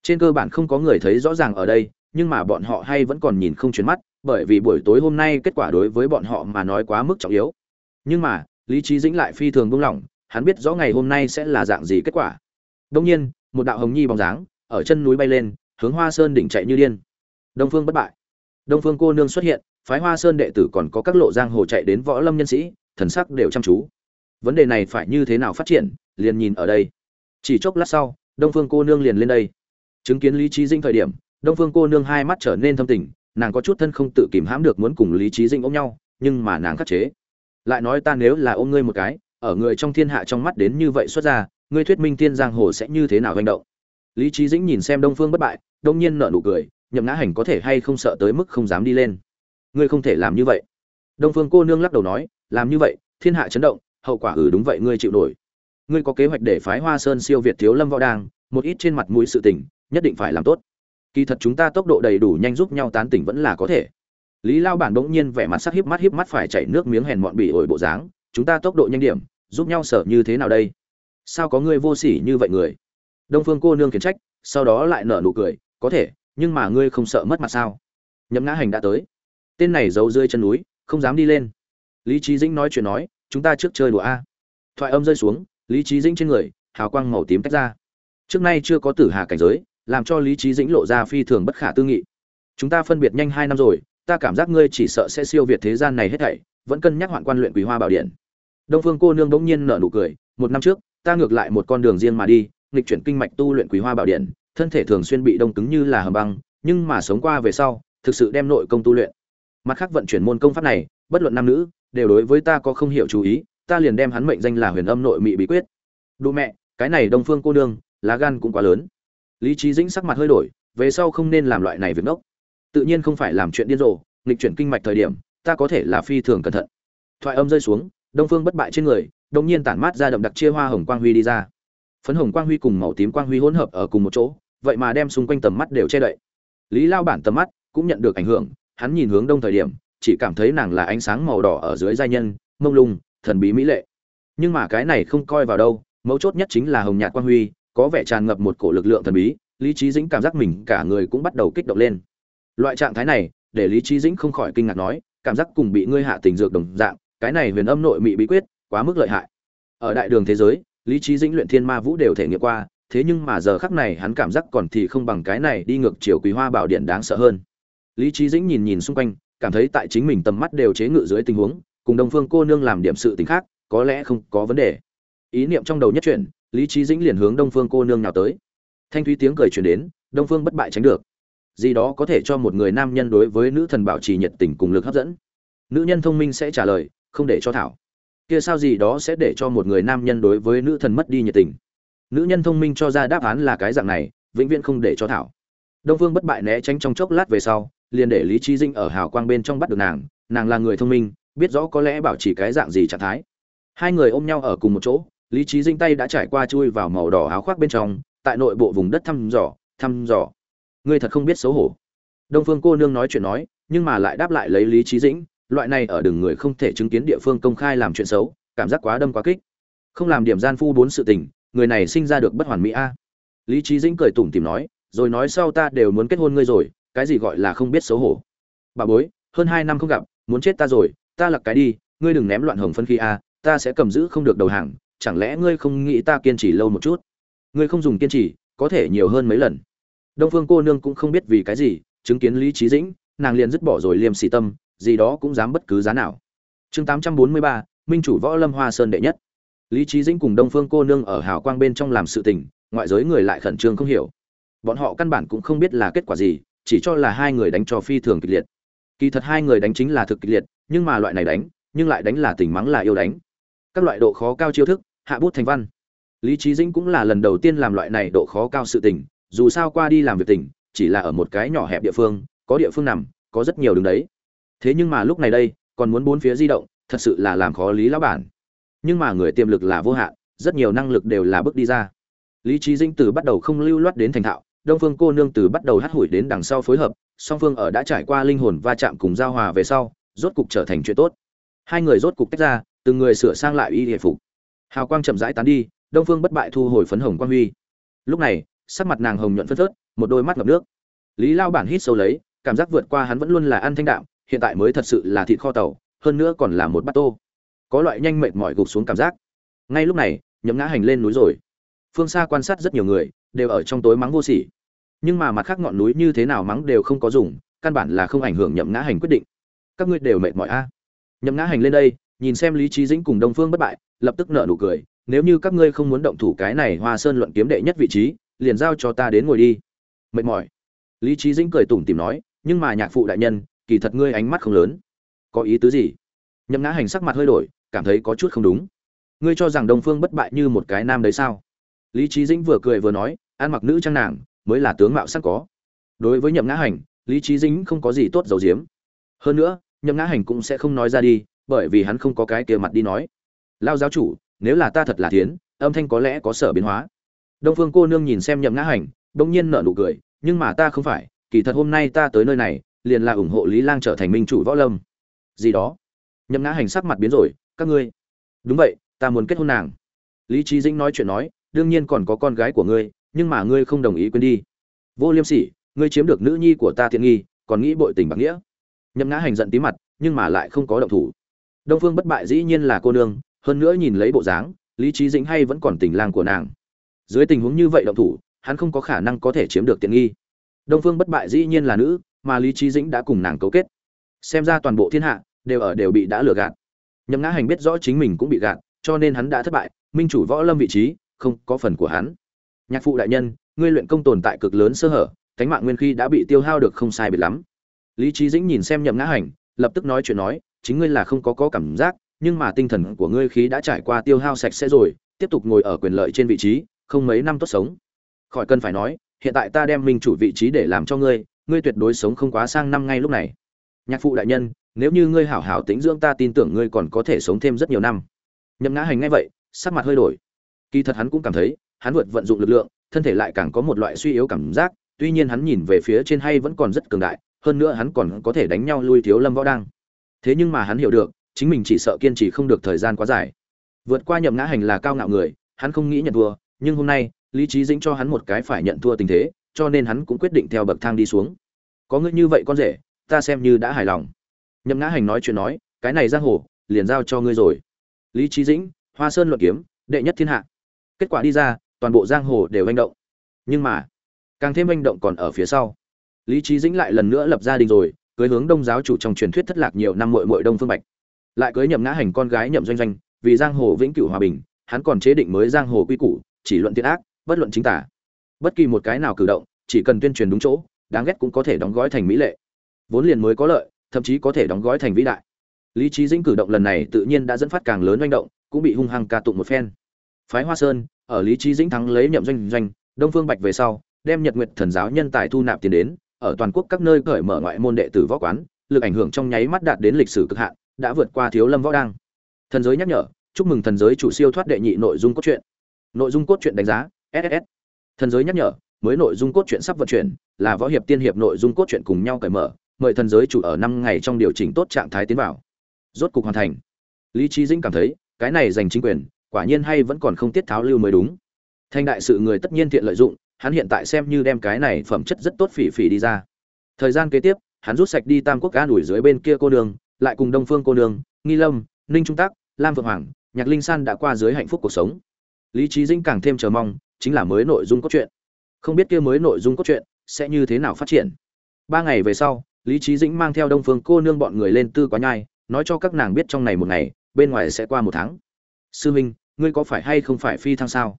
Trên cơ bản không có người thấy rõ ràng ở đây, nhưng mà bọn họ hay vẫn còn nhìn không chuyển mắt, bởi vì buổi tối hôm nay kết quả đối với bọn họ mà nói quá mức trọng yếu. Nhưng mà, lý trí dĩnh lại phi thường buông lỏng, hắn biết rõ ngày hôm nay sẽ là dạng gì kết quả. Đông nhiên, một đạo hồng nhi bóng dáng, ở chân núi bay lên, hướng hoa sơn đỉnh chạy như điên. Đông phương bất bại. Đông phương cô nương xuất hiện, phái hoa sơn đệ tử còn có các lộ giang hồ chạy đến võ lâm nhân sĩ, thần sắc đều chăm chú. Vấn đề này phải như thế nào phát triển, liền nhìn ở đây chỉ chốc lát sau, đông phương cô nương liền lên đây. Chứng kiến lý trí dinh thời điểm, đông phương cô nương hai mắt trở nên thâm tình, nàng có chút thân không tự kìm hãm được muốn cùng lý trí dinh ôm nhau, nhưng mà nàng khắc chế. Lại nói ta nếu là ôm ngươi một cái, ở người trong thiên hạ trong mắt đến như vậy xuất ra, ngươi thuyết minh thiên giang hồ sẽ như thế nào hành động? Lý trí dĩnh nhìn xem đông phương bất bại, đông nhiên nở nụ cười, nhậm ngã hành có thể hay không sợ tới mức không dám đi lên. Ngươi không thể làm như vậy. Đông phương cô nương lắc đầu nói, làm như vậy, thiên hạ chấn động, hậu quả ừ đúng vậy ngươi chịu nổi ngươi có kế hoạch để phái hoa sơn siêu việt thiếu lâm võ đàng, một ít trên mặt mũi sự tình nhất định phải làm tốt. Kỳ thật chúng ta tốc độ đầy đủ nhanh giúp nhau tán tỉnh vẫn là có thể. Lý lao bản bỗng nhiên vẻ mặt sắc hiếp mắt hiếp mắt phải chảy nước miếng hèn mọn bị ổi bộ dáng chúng ta tốc độ nhanh điểm giúp nhau sở như thế nào đây? Sao có ngươi vô sỉ như vậy người? Đông phương cô nương khiển trách sau đó lại nở nụ cười có thể nhưng mà ngươi không sợ mất mặt sao? Nhậm ngã hành đã tới. Tên này giấu rơi chân núi không dám đi lên. Lý Chí dĩnh nói chuyện nói chúng ta trước chơi đùa a. Thoại âm rơi xuống lý trí dĩnh trên người, hào quang màu tím tách ra. Trước nay chưa có tử hà cảnh giới, làm cho lý trí dĩnh lộ ra phi thường bất khả tư nghị. Chúng ta phân biệt nhanh hai năm rồi, ta cảm giác ngươi chỉ sợ sẽ siêu việt thế gian này hết thảy, vẫn cân nhắc hoạn quan luyện quý hoa bảo điện. Đông phương cô nương bỗng nhiên nở nụ cười, một năm trước, ta ngược lại một con đường riêng mà đi, nghịch chuyển kinh mạch tu luyện quý hoa bảo điện, thân thể thường xuyên bị đông cứng như là hầm băng, nhưng mà sống qua về sau, thực sự đem nội công tu luyện. Mặt khác vận chuyển môn công pháp này, bất luận nam nữ, đều đối với ta có không hiểu chú ý ta liền đem hắn mệnh danh là huyền âm nội mị bí quyết. Đủ mẹ, cái này đông phương cô nương, lá gan cũng quá lớn. Lý trí dĩnh sắc mặt hơi đổi, về sau không nên làm loại này việc ngốc. Tự nhiên không phải làm chuyện điên rồ, nghịch chuyển kinh mạch thời điểm, ta có thể là phi thường cẩn thận. Thoại âm rơi xuống, đông phương bất bại trên người đông nhiên tản mát ra đậm đặc chia hoa hồng quang huy đi ra. Phấn hồng quang huy cùng màu tím quang huy hỗn hợp ở cùng một chỗ, vậy mà đem xung quanh tầm mắt đều che đậy. Lý lao bản tầm mắt cũng nhận được ảnh hưởng, hắn nhìn hướng đông thời điểm, chỉ cảm thấy nàng là ánh sáng màu đỏ ở dưới giai nhân, mông lung thần bí mỹ lệ. Nhưng mà cái này không coi vào đâu, mấu chốt nhất chính là hồng nhạt quang huy, có vẻ tràn ngập một cổ lực lượng thần bí, lý trí dĩnh cảm giác mình cả người cũng bắt đầu kích động lên. Loại trạng thái này, để lý trí dĩnh không khỏi kinh ngạc nói, cảm giác cùng bị ngươi hạ tình dược đồng dạng, cái này huyền âm nội mị bí quyết, quá mức lợi hại. Ở đại đường thế giới, lý trí dĩnh luyện thiên ma vũ đều thể nghiệm qua, thế nhưng mà giờ khắc này hắn cảm giác còn thì không bằng cái này đi ngược chiều quý hoa bảo điện đáng sợ hơn. Lý trí dĩnh nhìn nhìn xung quanh, cảm thấy tại chính mình tầm mắt đều chế ngự dưới tình huống cùng đồng phương cô nương làm điểm sự tình khác, có lẽ không có vấn đề. Ý niệm trong đầu nhất chuyển, lý trí dĩnh liền hướng đông phương cô nương nào tới. Thanh thúy tiếng cười truyền đến, đông phương bất bại tránh được. Gì đó có thể cho một người nam nhân đối với nữ thần bảo trì nhiệt tình cùng lực hấp dẫn. Nữ nhân thông minh sẽ trả lời, không để cho thảo. Kia sao gì đó sẽ để cho một người nam nhân đối với nữ thần mất đi nhiệt tình? Nữ nhân thông minh cho ra đáp án là cái dạng này, vĩnh viễn không để cho thảo. Đông phương bất bại né tránh trong chốc lát về sau, liền để lý trí dinh ở hào quang bên trong bắt được nàng. Nàng là người thông minh biết rõ có lẽ bảo trì cái dạng gì trạng thái. Hai người ôm nhau ở cùng một chỗ, lý trí dinh tay đã trải qua chui vào màu đỏ áo khoác bên trong, tại nội bộ vùng đất thăm dò thăm dò. Ngươi thật không biết xấu hổ. Đông phương cô nương nói chuyện nói, nhưng mà lại đáp lại lấy lý trí dĩnh, loại này ở đường người không thể chứng kiến địa phương công khai làm chuyện xấu, cảm giác quá đâm quá kích. Không làm điểm gian phu bốn sự tình, người này sinh ra được bất hoàn mỹ a. Lý trí dĩnh cười tủm tìm nói, rồi nói sau ta đều muốn kết hôn ngươi rồi, cái gì gọi là không biết xấu hổ. Bà bối, hơn hai năm không gặp, muốn chết ta rồi ta lặc cái đi, ngươi đừng ném loạn hồng phân khi a, ta sẽ cầm giữ không được đầu hàng, chẳng lẽ ngươi không nghĩ ta kiên trì lâu một chút? Ngươi không dùng kiên trì, có thể nhiều hơn mấy lần. Đông phương cô nương cũng không biết vì cái gì, chứng kiến lý trí dĩnh, nàng liền dứt bỏ rồi liêm xì tâm, gì đó cũng dám bất cứ giá nào. Chương tám trăm bốn mươi ba, minh chủ võ lâm hoa sơn đệ nhất. Lý trí dĩnh cùng đông phương cô nương ở hào quang bên trong làm sự tình, ngoại giới người lại khẩn trương không hiểu. Bọn họ căn bản cũng không biết là kết quả gì, chỉ cho là hai người đánh trò phi thường kịch liệt kỳ thật hai người đánh chính là thực kịch liệt, nhưng mà loại này đánh, nhưng lại đánh là tình mắng là yêu đánh. Các loại độ khó cao chiêu thức, hạ bút thành văn. Lý trí dĩnh cũng là lần đầu tiên làm loại này độ khó cao sự tình, dù sao qua đi làm việc tình, chỉ là ở một cái nhỏ hẹp địa phương, có địa phương nằm, có rất nhiều đường đấy. Thế nhưng mà lúc này đây, còn muốn bốn phía di động, thật sự là làm khó lý lão bản. Nhưng mà người tiềm lực là vô hạn, rất nhiều năng lực đều là bước đi ra. Lý trí dĩnh từ bắt đầu không lưu loát đến thành thạo, đông phương cô nương từ bắt đầu hắt hủi đến đằng sau phối hợp song phương ở đã trải qua linh hồn va chạm cùng giao hòa về sau, rốt cục trở thành chuyện tốt. Hai người rốt cục tách ra, từng người sửa sang lại y hệ phục. Hào quang chậm rãi tán đi, đông phương bất bại thu hồi phấn hồng quang huy. Lúc này, sắc mặt nàng hồng nhuận phất phớt, một đôi mắt ngập nước. Lý lao bản hít sâu lấy, cảm giác vượt qua hắn vẫn luôn là ăn thanh đạm, hiện tại mới thật sự là thịt kho tàu, hơn nữa còn là một bát tô. Có loại nhanh mệt mỏi gục xuống cảm giác. Ngay lúc này nhấm ngã hành lên núi rồi. Phương xa quan sát rất nhiều người, đều ở trong tối mắng vô sỉ nhưng mà mặt khác ngọn núi như thế nào mắng đều không có dùng, căn bản là không ảnh hưởng nhậm ngã hành quyết định. Các ngươi đều mệt mỏi a. Nhậm ngã hành lên đây, nhìn xem lý trí dĩnh cùng đông phương bất bại, lập tức nở nụ cười, nếu như các ngươi không muốn động thủ cái này hoa sơn luận kiếm đệ nhất vị trí, liền giao cho ta đến ngồi đi. Mệt mỏi. Lý trí dĩnh cười tủm tìm nói, nhưng mà nhạc phụ đại nhân, kỳ thật ngươi ánh mắt không lớn. Có ý tứ gì? Nhậm ngã hành sắc mặt hơi đổi, cảm thấy có chút không đúng. Ngươi cho rằng đông phương bất bại như một cái nam đấy sao? Lý trí dĩnh vừa cười vừa nói, ăn mặc nữ trang nàng mới là tướng mạo sắc có. Đối với nhậm ngã hành, lý trí dĩnh không có gì tốt dầu diếm hơn nữa, nhậm ngã hành cũng sẽ không nói ra đi, bởi vì hắn không có cái kia mặt đi nói. Lao giáo chủ, nếu là ta thật là thiến, âm thanh có lẽ có sở biến hóa. Đông phương cô nương nhìn xem nhậm ngã hành, đông nhiên nở nụ cười, nhưng mà ta không phải, kỳ thật hôm nay ta tới nơi này, liền là ủng hộ lý lang trở thành minh chủ võ lâm. Gì đó? Nhậm ngã hành sắc mặt biến rồi, các ngươi. Đúng vậy, ta muốn kết hôn nàng. Lý trí dĩnh nói chuyện nói, đương nhiên còn có con gái của ngươi nhưng mà ngươi không đồng ý quên đi. Vô liêm sỉ, ngươi chiếm được nữ nhi của ta tiện nghi, còn nghĩ bội tình bạc nghĩa. Nhậm ngã hành giận tí mặt, nhưng mà lại không có động thủ. Đông phương bất bại dĩ nhiên là cô nương, hơn nữa nhìn lấy bộ dáng, lý trí dĩnh hay vẫn còn tình lang của nàng. Dưới tình huống như vậy động thủ, hắn không có khả năng có thể chiếm được tiện nghi. Đông phương bất bại dĩ nhiên là nữ, mà lý trí dĩnh đã cùng nàng cấu kết. Xem ra toàn bộ thiên hạ, đều ở đều bị đã lừa gạt. Nhậm ngã hành biết rõ chính mình cũng bị gạt, cho nên hắn đã thất bại, minh chủ võ lâm vị trí, không có phần của hắn nhạc phụ đại nhân, ngươi luyện công tồn tại cực lớn sơ hở, cánh mạng nguyên khi đã bị tiêu hao được không sai biệt lắm. Lý trí dĩnh nhìn xem nhậm ngã hành, lập tức nói chuyện nói, chính ngươi là không có có cảm giác, nhưng mà tinh thần của ngươi khí đã trải qua tiêu hao sạch sẽ rồi, tiếp tục ngồi ở quyền lợi trên vị trí, không mấy năm tốt sống. Khỏi cần phải nói, hiện tại ta đem minh chủ vị trí để làm cho ngươi ngươi tuyệt đối sống không quá sang năm ngay lúc này. Nhạc phụ đại nhân, nếu như ngươi hảo hảo tĩnh dưỡng ta tin tưởng ngươi còn có thể sống thêm rất nhiều năm. Nhậm ngã hành ngay vậy, sắc mặt hơi đổi. Kỳ thật hắn cũng cảm thấy hắn vượt vận dụng lực lượng, thân thể lại càng có một loại suy yếu cảm giác, tuy nhiên hắn nhìn về phía trên hay vẫn còn rất cường đại, hơn nữa hắn còn có thể đánh nhau lui thiếu lâm võ đang. Thế nhưng mà hắn hiểu được, chính mình chỉ sợ kiên trì không được thời gian quá dài. Vượt qua nhậm ngã hành là cao ngạo người, hắn không nghĩ nhận thua, nhưng hôm nay, lý trí dĩnh cho hắn một cái phải nhận thua tình thế, cho nên hắn cũng quyết định theo bậc thang đi xuống. Có ngươi như vậy con rể, ta xem như đã hài lòng. Nhậm ngã hành nói chuyện nói, cái này giang hồ, liền giao cho ngươi rồi. Lý trí dĩnh, hoa sơn luận kiếm, đệ nhất thiên hạ. Kết quả đi ra toàn bộ giang hồ đều manh động. Nhưng mà, càng thêm manh động còn ở phía sau. Lý trí dĩnh lại lần nữa lập gia đình rồi, cưới hướng đông giáo chủ trong truyền thuyết thất lạc nhiều năm mội mội đông phương bạch. Lại cưới nhậm ngã hành con gái nhậm doanh doanh, vì giang hồ vĩnh cửu hòa bình, hắn còn chế định mới giang hồ quy củ, chỉ luận thiện ác, bất luận chính tả. Bất kỳ một cái nào cử động, chỉ cần tuyên truyền đúng chỗ, đáng ghét cũng có thể đóng gói thành mỹ lệ. Vốn liền mới có lợi, thậm chí có thể đóng gói thành vĩ đại. Lý trí dĩnh cử động lần này tự nhiên đã dẫn phát càng lớn manh động, cũng bị hung hăng ca tụng một phen. Phái hoa sơn ở lý trí dĩnh thắng lấy nhậm doanh doanh, đông phương bạch về sau, đem nhật nguyệt thần giáo nhân tài thu nạp tiền đến, ở toàn quốc các nơi cởi mở ngoại môn đệ tử võ quán, lực ảnh hưởng trong nháy mắt đạt đến lịch sử cực hạn, đã vượt qua thiếu lâm võ đăng thần giới nhắc nhở, chúc mừng thần giới chủ siêu thoát đệ nhị nội dung cốt truyện. Nội dung cốt truyện đánh giá ss thần giới nhắc nhở, mới nội dung cốt truyện sắp vận chuyển, là võ hiệp tiên hiệp nội dung cốt truyện cùng nhau cởi mở, mời thần giới chủ ở năm ngày trong điều chỉnh tốt trạng thái tiến vào. Rốt cục hoàn thành. Lý trí dĩnh cảm thấy, cái này giành chính quyền quả nhiên hay vẫn còn không tiết tháo lưu mới đúng. Thanh đại sự người tất nhiên thiện lợi dụng, hắn hiện tại xem như đem cái này phẩm chất rất tốt phỉ phỉ đi ra. Thời gian kế tiếp, hắn rút sạch đi tam quốc ca đuổi dưới bên kia cô đường, lại cùng đông phương cô đường, nghi lâm, ninh trung tác lam vượng hoàng, nhạc linh san đã qua dưới hạnh phúc cuộc sống. Lý trí dĩnh càng thêm chờ mong, chính là mới nội dung cốt truyện. Không biết kia mới nội dung cốt truyện sẽ như thế nào phát triển. Ba ngày về sau, lý trí dĩnh mang theo đông phương cô nương bọn người lên tư quá nhai, nói cho các nàng biết trong này một ngày, bên ngoài sẽ qua một tháng. Sư minh ngươi có phải hay không phải phi thăng sao?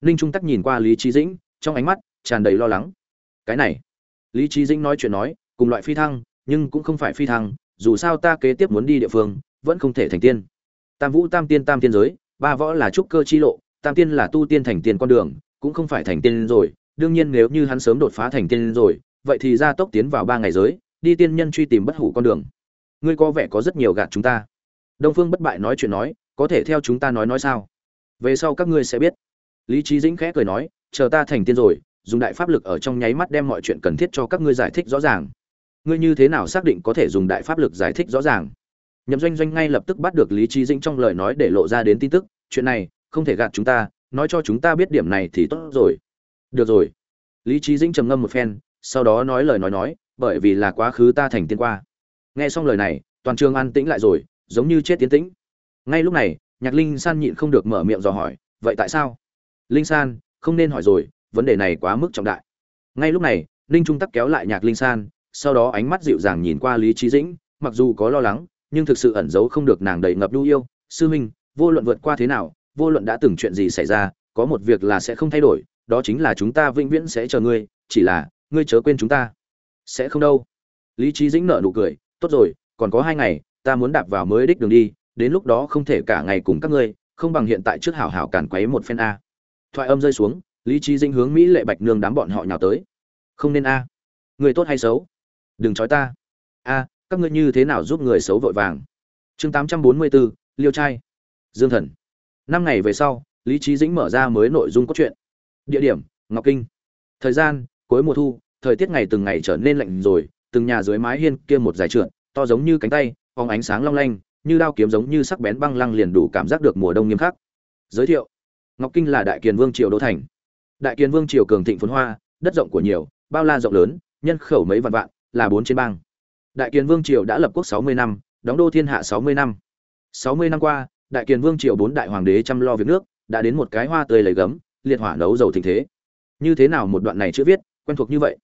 Ninh trung tắc nhìn qua lý trí dĩnh, trong ánh mắt tràn đầy lo lắng. Cái này, lý trí dĩnh nói chuyện nói, cùng loại phi thăng, nhưng cũng không phải phi thăng, dù sao ta kế tiếp muốn đi địa phương, vẫn không thể thành tiên. Tam vũ, tam tiên tam tiên giới, ba võ là trúc cơ chi lộ, tam tiên là tu tiên thành tiên con đường, cũng không phải thành tiên rồi. Đương nhiên nếu như hắn sớm đột phá thành tiên rồi, vậy thì ra tốc tiến vào ba ngày giới, đi tiên nhân truy tìm bất hủ con đường. Ngươi có vẻ có rất nhiều gạt chúng ta. Đông phương bất bại nói chuyện nói, có thể theo chúng ta nói nói sao? Về sau các ngươi sẽ biết. Lý trí dĩnh khẽ cười nói, chờ ta thành tiên rồi, dùng đại pháp lực ở trong nháy mắt đem mọi chuyện cần thiết cho các ngươi giải thích rõ ràng. Ngươi như thế nào xác định có thể dùng đại pháp lực giải thích rõ ràng? Nhậm doanh doanh ngay lập tức bắt được lý trí dĩnh trong lời nói để lộ ra đến tin tức, chuyện này, không thể gạt chúng ta, nói cho chúng ta biết điểm này thì tốt rồi. Được rồi. Lý trí dĩnh trầm ngâm một phen, sau đó nói lời nói nói, bởi vì là quá khứ ta thành tiên qua. Nghe xong lời này, toàn trường an tĩnh lại rồi, giống như chết tiến tĩnh. Ngay lúc này nhạc linh san nhịn không được mở miệng dò hỏi, vậy tại sao? Linh san, không nên hỏi rồi, vấn đề này quá mức trọng đại. Ngay lúc này, ninh trung tắc kéo lại nhạc linh san, sau đó ánh mắt dịu dàng nhìn qua lý trí dĩnh, mặc dù có lo lắng, nhưng thực sự ẩn giấu không được nàng đầy ngập nhu yêu. Sư minh, vô luận vượt qua thế nào, vô luận đã từng chuyện gì xảy ra, có một việc là sẽ không thay đổi, đó chính là chúng ta vĩnh viễn sẽ chờ ngươi, chỉ là, ngươi chớ quên chúng ta. Sẽ không đâu. Lý trí dĩnh nở nụ cười, tốt rồi, còn có hai ngày, ta muốn đạp vào mới đích đường đi đến lúc đó không thể cả ngày cùng các ngươi, không bằng hiện tại trước hảo hảo càn quấy một phen a. Thoại âm rơi xuống, lý trí dĩnh hướng mỹ lệ bạch nương đám bọn họ nhào tới. Không nên a. Người tốt hay xấu? Đừng trói ta. A, các ngươi như thế nào giúp người xấu vội vàng? Chương tám trăm bốn mươi bốn liêu trai. Dương thần. Năm ngày về sau, lý trí dĩnh mở ra mới nội dung cốt truyện. Địa điểm, ngọc kinh. Thời gian, cuối mùa thu, thời tiết ngày từng ngày trở nên lạnh rồi, từng nhà dưới mái hiên kia một dài trượt, to giống như cánh tay, phóng ánh sáng long lanh như đao kiếm giống như sắc bén băng lăng liền đủ cảm giác được mùa đông nghiêm khắc. Giới thiệu, ngọc kinh là đại kiền vương triều đô thành. Đại kiền vương triều cường thịnh phồn hoa, đất rộng của nhiều, bao la rộng lớn, nhân khẩu mấy vạn vạn, là bốn trên bang. Đại kiền vương triều đã lập quốc sáu mươi năm, đóng đô thiên hạ sáu mươi năm. sáu mươi năm qua, đại kiền vương triều bốn đại hoàng đế chăm lo việc nước, đã đến một cái hoa tươi lấy gấm, liệt hỏa nấu dầu thịnh thế. Như thế nào một đoạn này chưa viết, quen thuộc như vậy.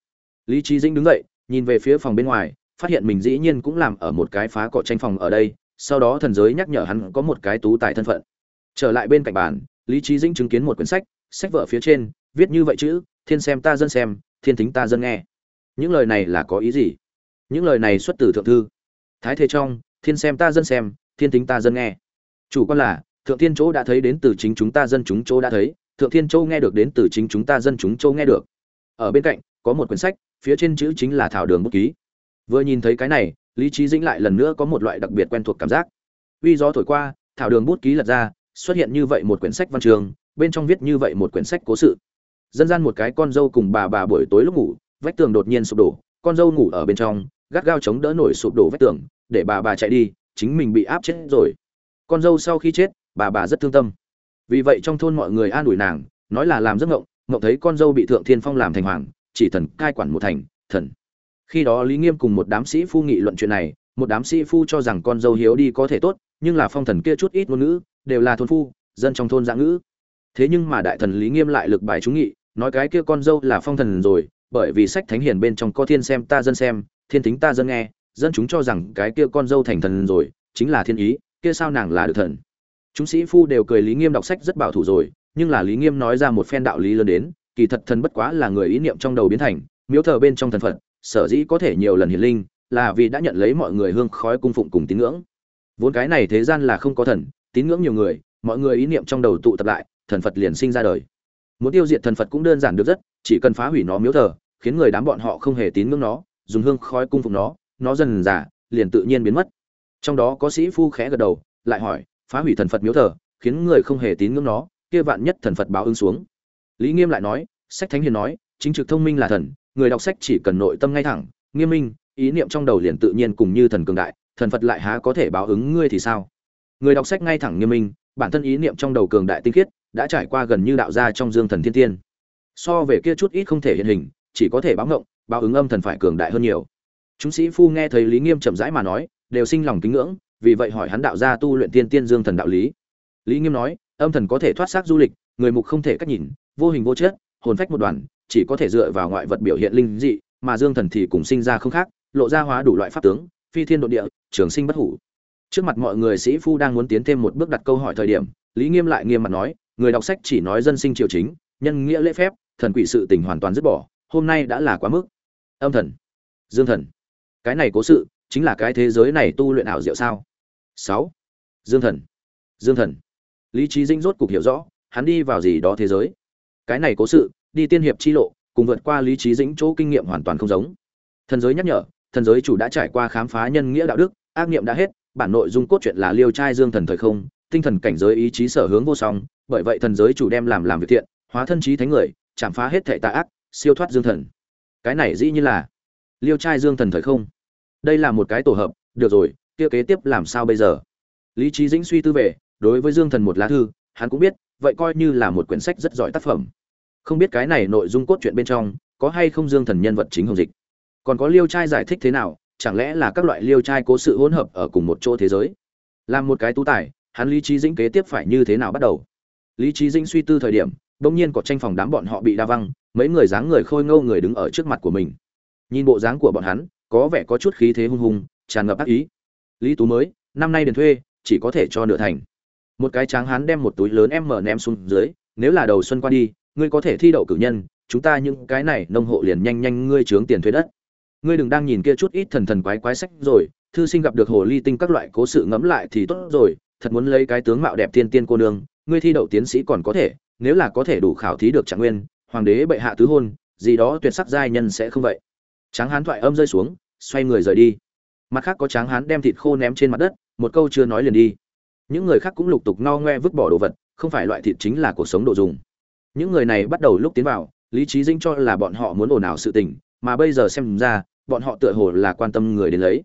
Lý Chí dĩnh đứng dậy, nhìn về phía phòng bên ngoài, phát hiện mình dĩ nhiên cũng làm ở một cái phá cọ tranh phòng ở đây sau đó thần giới nhắc nhở hắn có một cái tú tài thân phận. Trở lại bên cạnh bàn, lý trí dĩnh chứng kiến một quyển sách sách vở phía trên, viết như vậy chữ, thiên xem ta dân xem, thiên thính ta dân nghe. Những lời này là có ý gì? Những lời này xuất từ thượng thư. Thái thế trong, thiên xem ta dân xem, thiên thính ta dân nghe. Chủ quan là, thượng thiên chỗ đã thấy đến từ chính chúng ta dân chúng chỗ đã thấy, thượng thiên châu nghe được đến từ chính chúng ta dân chúng châu nghe được. Ở bên cạnh, có một quyển sách, phía trên chữ chính là thảo đường bút ký. Vừa nhìn thấy cái này lý trí dĩnh lại lần nữa có một loại đặc biệt quen thuộc cảm giác. Uy gió thổi qua, thảo đường bút ký lật ra, xuất hiện như vậy một quyển sách văn trường, bên trong viết như vậy một quyển sách cố sự. Dân gian một cái con dâu cùng bà bà buổi tối lúc ngủ, vách tường đột nhiên sụp đổ, con dâu ngủ ở bên trong, gắt gao chống đỡ nổi sụp đổ vách tường, để bà bà chạy đi, chính mình bị áp chết rồi. Con dâu sau khi chết, bà bà rất thương tâm. Vì vậy trong thôn mọi người an ủi nàng, nói là làm giấc ngộng ngộng thấy con dâu bị thượng thiên phong làm thành hoàng, chỉ thần cai quản một thành, thần khi đó lý nghiêm cùng một đám sĩ phu nghị luận chuyện này, một đám sĩ phu cho rằng con dâu hiếu đi có thể tốt, nhưng là phong thần kia chút ít ngôn ngữ, đều là thôn phu, dân trong thôn dạng ngữ. Thế nhưng mà đại thần lý nghiêm lại lực bài chúng nghị, nói cái kia con dâu là phong thần rồi, bởi vì sách thánh hiền bên trong có thiên xem ta dân xem, thiên tính ta dân nghe, dân chúng cho rằng cái kia con dâu thành thần rồi, chính là thiên ý, kia sao nàng là được thần. Chúng sĩ phu đều cười lý nghiêm đọc sách rất bảo thủ rồi, nhưng là lý nghiêm nói ra một phen đạo lý lớn đến, kỳ thật thần bất quá là người ý niệm trong đầu biến thành, miếu thờ bên trong thần phật sở dĩ có thể nhiều lần hiển linh, là vì đã nhận lấy mọi người hương khói cung phụng cùng tín ngưỡng. Vốn cái này thế gian là không có thần, tín ngưỡng nhiều người, mọi người ý niệm trong đầu tụ tập lại, thần phật liền sinh ra đời. Muốn tiêu diệt thần phật cũng đơn giản được rất, chỉ cần phá hủy nó miếu thờ, khiến người đám bọn họ không hề tín ngưỡng nó, dùng hương khói cung phụng nó nó dần giả liền tự nhiên biến mất. Trong đó có sĩ phu khẽ gật đầu, lại hỏi, phá hủy thần phật miếu thờ, khiến người không hề tín ngưỡng nó, kia vạn nhất thần phật báo ứng xuống. Lý nghiêm lại nói, sách thánh hiền nói, chính trực thông minh là thần người đọc sách chỉ cần nội tâm ngay thẳng, nghiêm minh, ý niệm trong đầu liền tự nhiên cùng như thần cường đại, thần phật lại há có thể báo ứng ngươi thì sao? Người đọc sách ngay thẳng nghiêm minh, bản thân ý niệm trong đầu cường đại tinh khiết, đã trải qua gần như đạo gia trong dương thần thiên tiên. So về kia chút ít không thể hiện hình, chỉ có thể báo ngộng, báo ứng âm thần phải cường đại hơn nhiều. Chúng sĩ phu nghe thấy lý nghiêm chậm rãi mà nói, đều sinh lòng kính ngưỡng, vì vậy hỏi hắn đạo gia tu luyện tiên tiên dương thần đạo lý. Lý nghiêm nói, âm thần có thể thoát xác du lịch, người mục không thể cách nhìn, vô hình vô chất, hồn phách một đoàn chỉ có thể dựa vào ngoại vật biểu hiện linh dị, mà dương thần thì cùng sinh ra không khác, lộ ra hóa đủ loại pháp tướng, phi thiên độ địa, trường sinh bất hủ. Trước mặt mọi người sĩ phu đang muốn tiến thêm một bước đặt câu hỏi thời điểm, lý nghiêm lại nghiêm mặt nói, người đọc sách chỉ nói dân sinh triều chính, nhân nghĩa lễ phép, thần quỷ sự tình hoàn toàn dứt bỏ, hôm nay đã là quá mức. Âm thần. Dương thần. Cái này cố sự, chính là cái thế giới này tu luyện ảo diệu sao? Sáu. Dương thần. Dương thần. Lý trí dinh rốt cục hiểu rõ, hắn đi vào gì đó thế giới? Cái này cố sự đi tiên hiệp chi lộ, cùng vượt qua lý trí dĩnh chỗ kinh nghiệm hoàn toàn không giống. Thần giới nhắc nhở, thần giới chủ đã trải qua khám phá nhân nghĩa đạo đức, ác nghiệm đã hết, bản nội dung cốt truyện là liêu trai dương thần thời không, tinh thần cảnh giới ý chí sở hướng vô song, bởi vậy thần giới chủ đem làm làm việc thiện, hóa thân trí thánh người, chạm phá hết thệ tà ác, siêu thoát dương thần. Cái này dĩ như là liêu trai dương thần thời không. Đây là một cái tổ hợp, được rồi, kia kế tiếp làm sao bây giờ? Lý trí dĩnh suy tư về, đối với dương thần một lá thư, hắn cũng biết, vậy coi như là một quyển sách rất giỏi tác phẩm không biết cái này nội dung cốt truyện bên trong có hay không dương thần nhân vật chính hồng dịch. Còn có liêu trai giải thích thế nào, chẳng lẽ là các loại liêu trai cố sự hỗn hợp ở cùng một chỗ thế giới? Làm một cái tú tài, hắn lý trí dĩnh kế tiếp phải như thế nào bắt đầu? Lý trí dĩnh suy tư thời điểm, bỗng nhiên có tranh phòng đám bọn họ bị đa văng, mấy người dáng người khôi ngâu người đứng ở trước mặt của mình. Nhìn bộ dáng của bọn hắn, có vẻ có chút khí thế hung hùng tràn ngập ác ý. Lý tú mới, năm nay đền thuê, chỉ có thể cho nửa thành. Một cái tráng hắn đem một túi lớn em mở ném xuống dưới, nếu là đầu xuân qua đi ngươi có thể thi đậu cử nhân, chúng ta những cái này nông hộ liền nhanh nhanh ngươi trướng tiền thuế đất. Ngươi đừng đang nhìn kia chút ít thần thần quái quái sách rồi, thư sinh gặp được hồ ly tinh các loại cố sự ngẫm lại thì tốt rồi, thật muốn lấy cái tướng mạo đẹp thiên tiên cô nương, ngươi thi đậu tiến sĩ còn có thể, nếu là có thể đủ khảo thí được trạng nguyên, hoàng đế bệ hạ tứ hôn, gì đó tuyệt sắc giai nhân sẽ không vậy. Tráng hán thoại âm rơi xuống, xoay người rời đi. Mặt khác có tráng hán đem thịt khô ném trên mặt đất, một câu chưa nói liền đi. Những người khác cũng lục tục no ngoe vứt bỏ đồ vật, không phải loại thịt chính là cuộc sống đồ dùng những người này bắt đầu lúc tiến vào, lý trí dinh cho là bọn họ muốn ồn ào sự tình, mà bây giờ xem ra, bọn họ tựa hồ là quan tâm người đến lấy.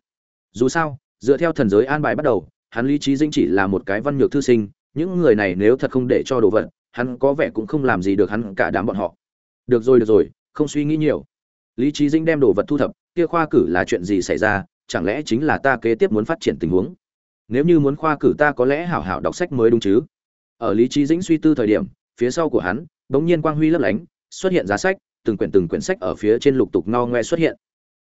Dù sao, dựa theo thần giới an bài bắt đầu, hắn lý trí dinh chỉ là một cái văn nhược thư sinh, những người này nếu thật không để cho đồ vật, hắn có vẻ cũng không làm gì được hắn cả đám bọn họ. Được rồi được rồi, không suy nghĩ nhiều. Lý trí dinh đem đồ vật thu thập, kia khoa cử là chuyện gì xảy ra, chẳng lẽ chính là ta kế tiếp muốn phát triển tình huống? Nếu như muốn khoa cử ta có lẽ hảo hảo đọc sách mới đúng chứ? Ở lý trí dĩnh suy tư thời điểm, phía sau của hắn bỗng nhiên quang huy lấp lánh, xuất hiện giá sách, từng quyển từng quyển sách ở phía trên lục tục no ngoe xuất hiện.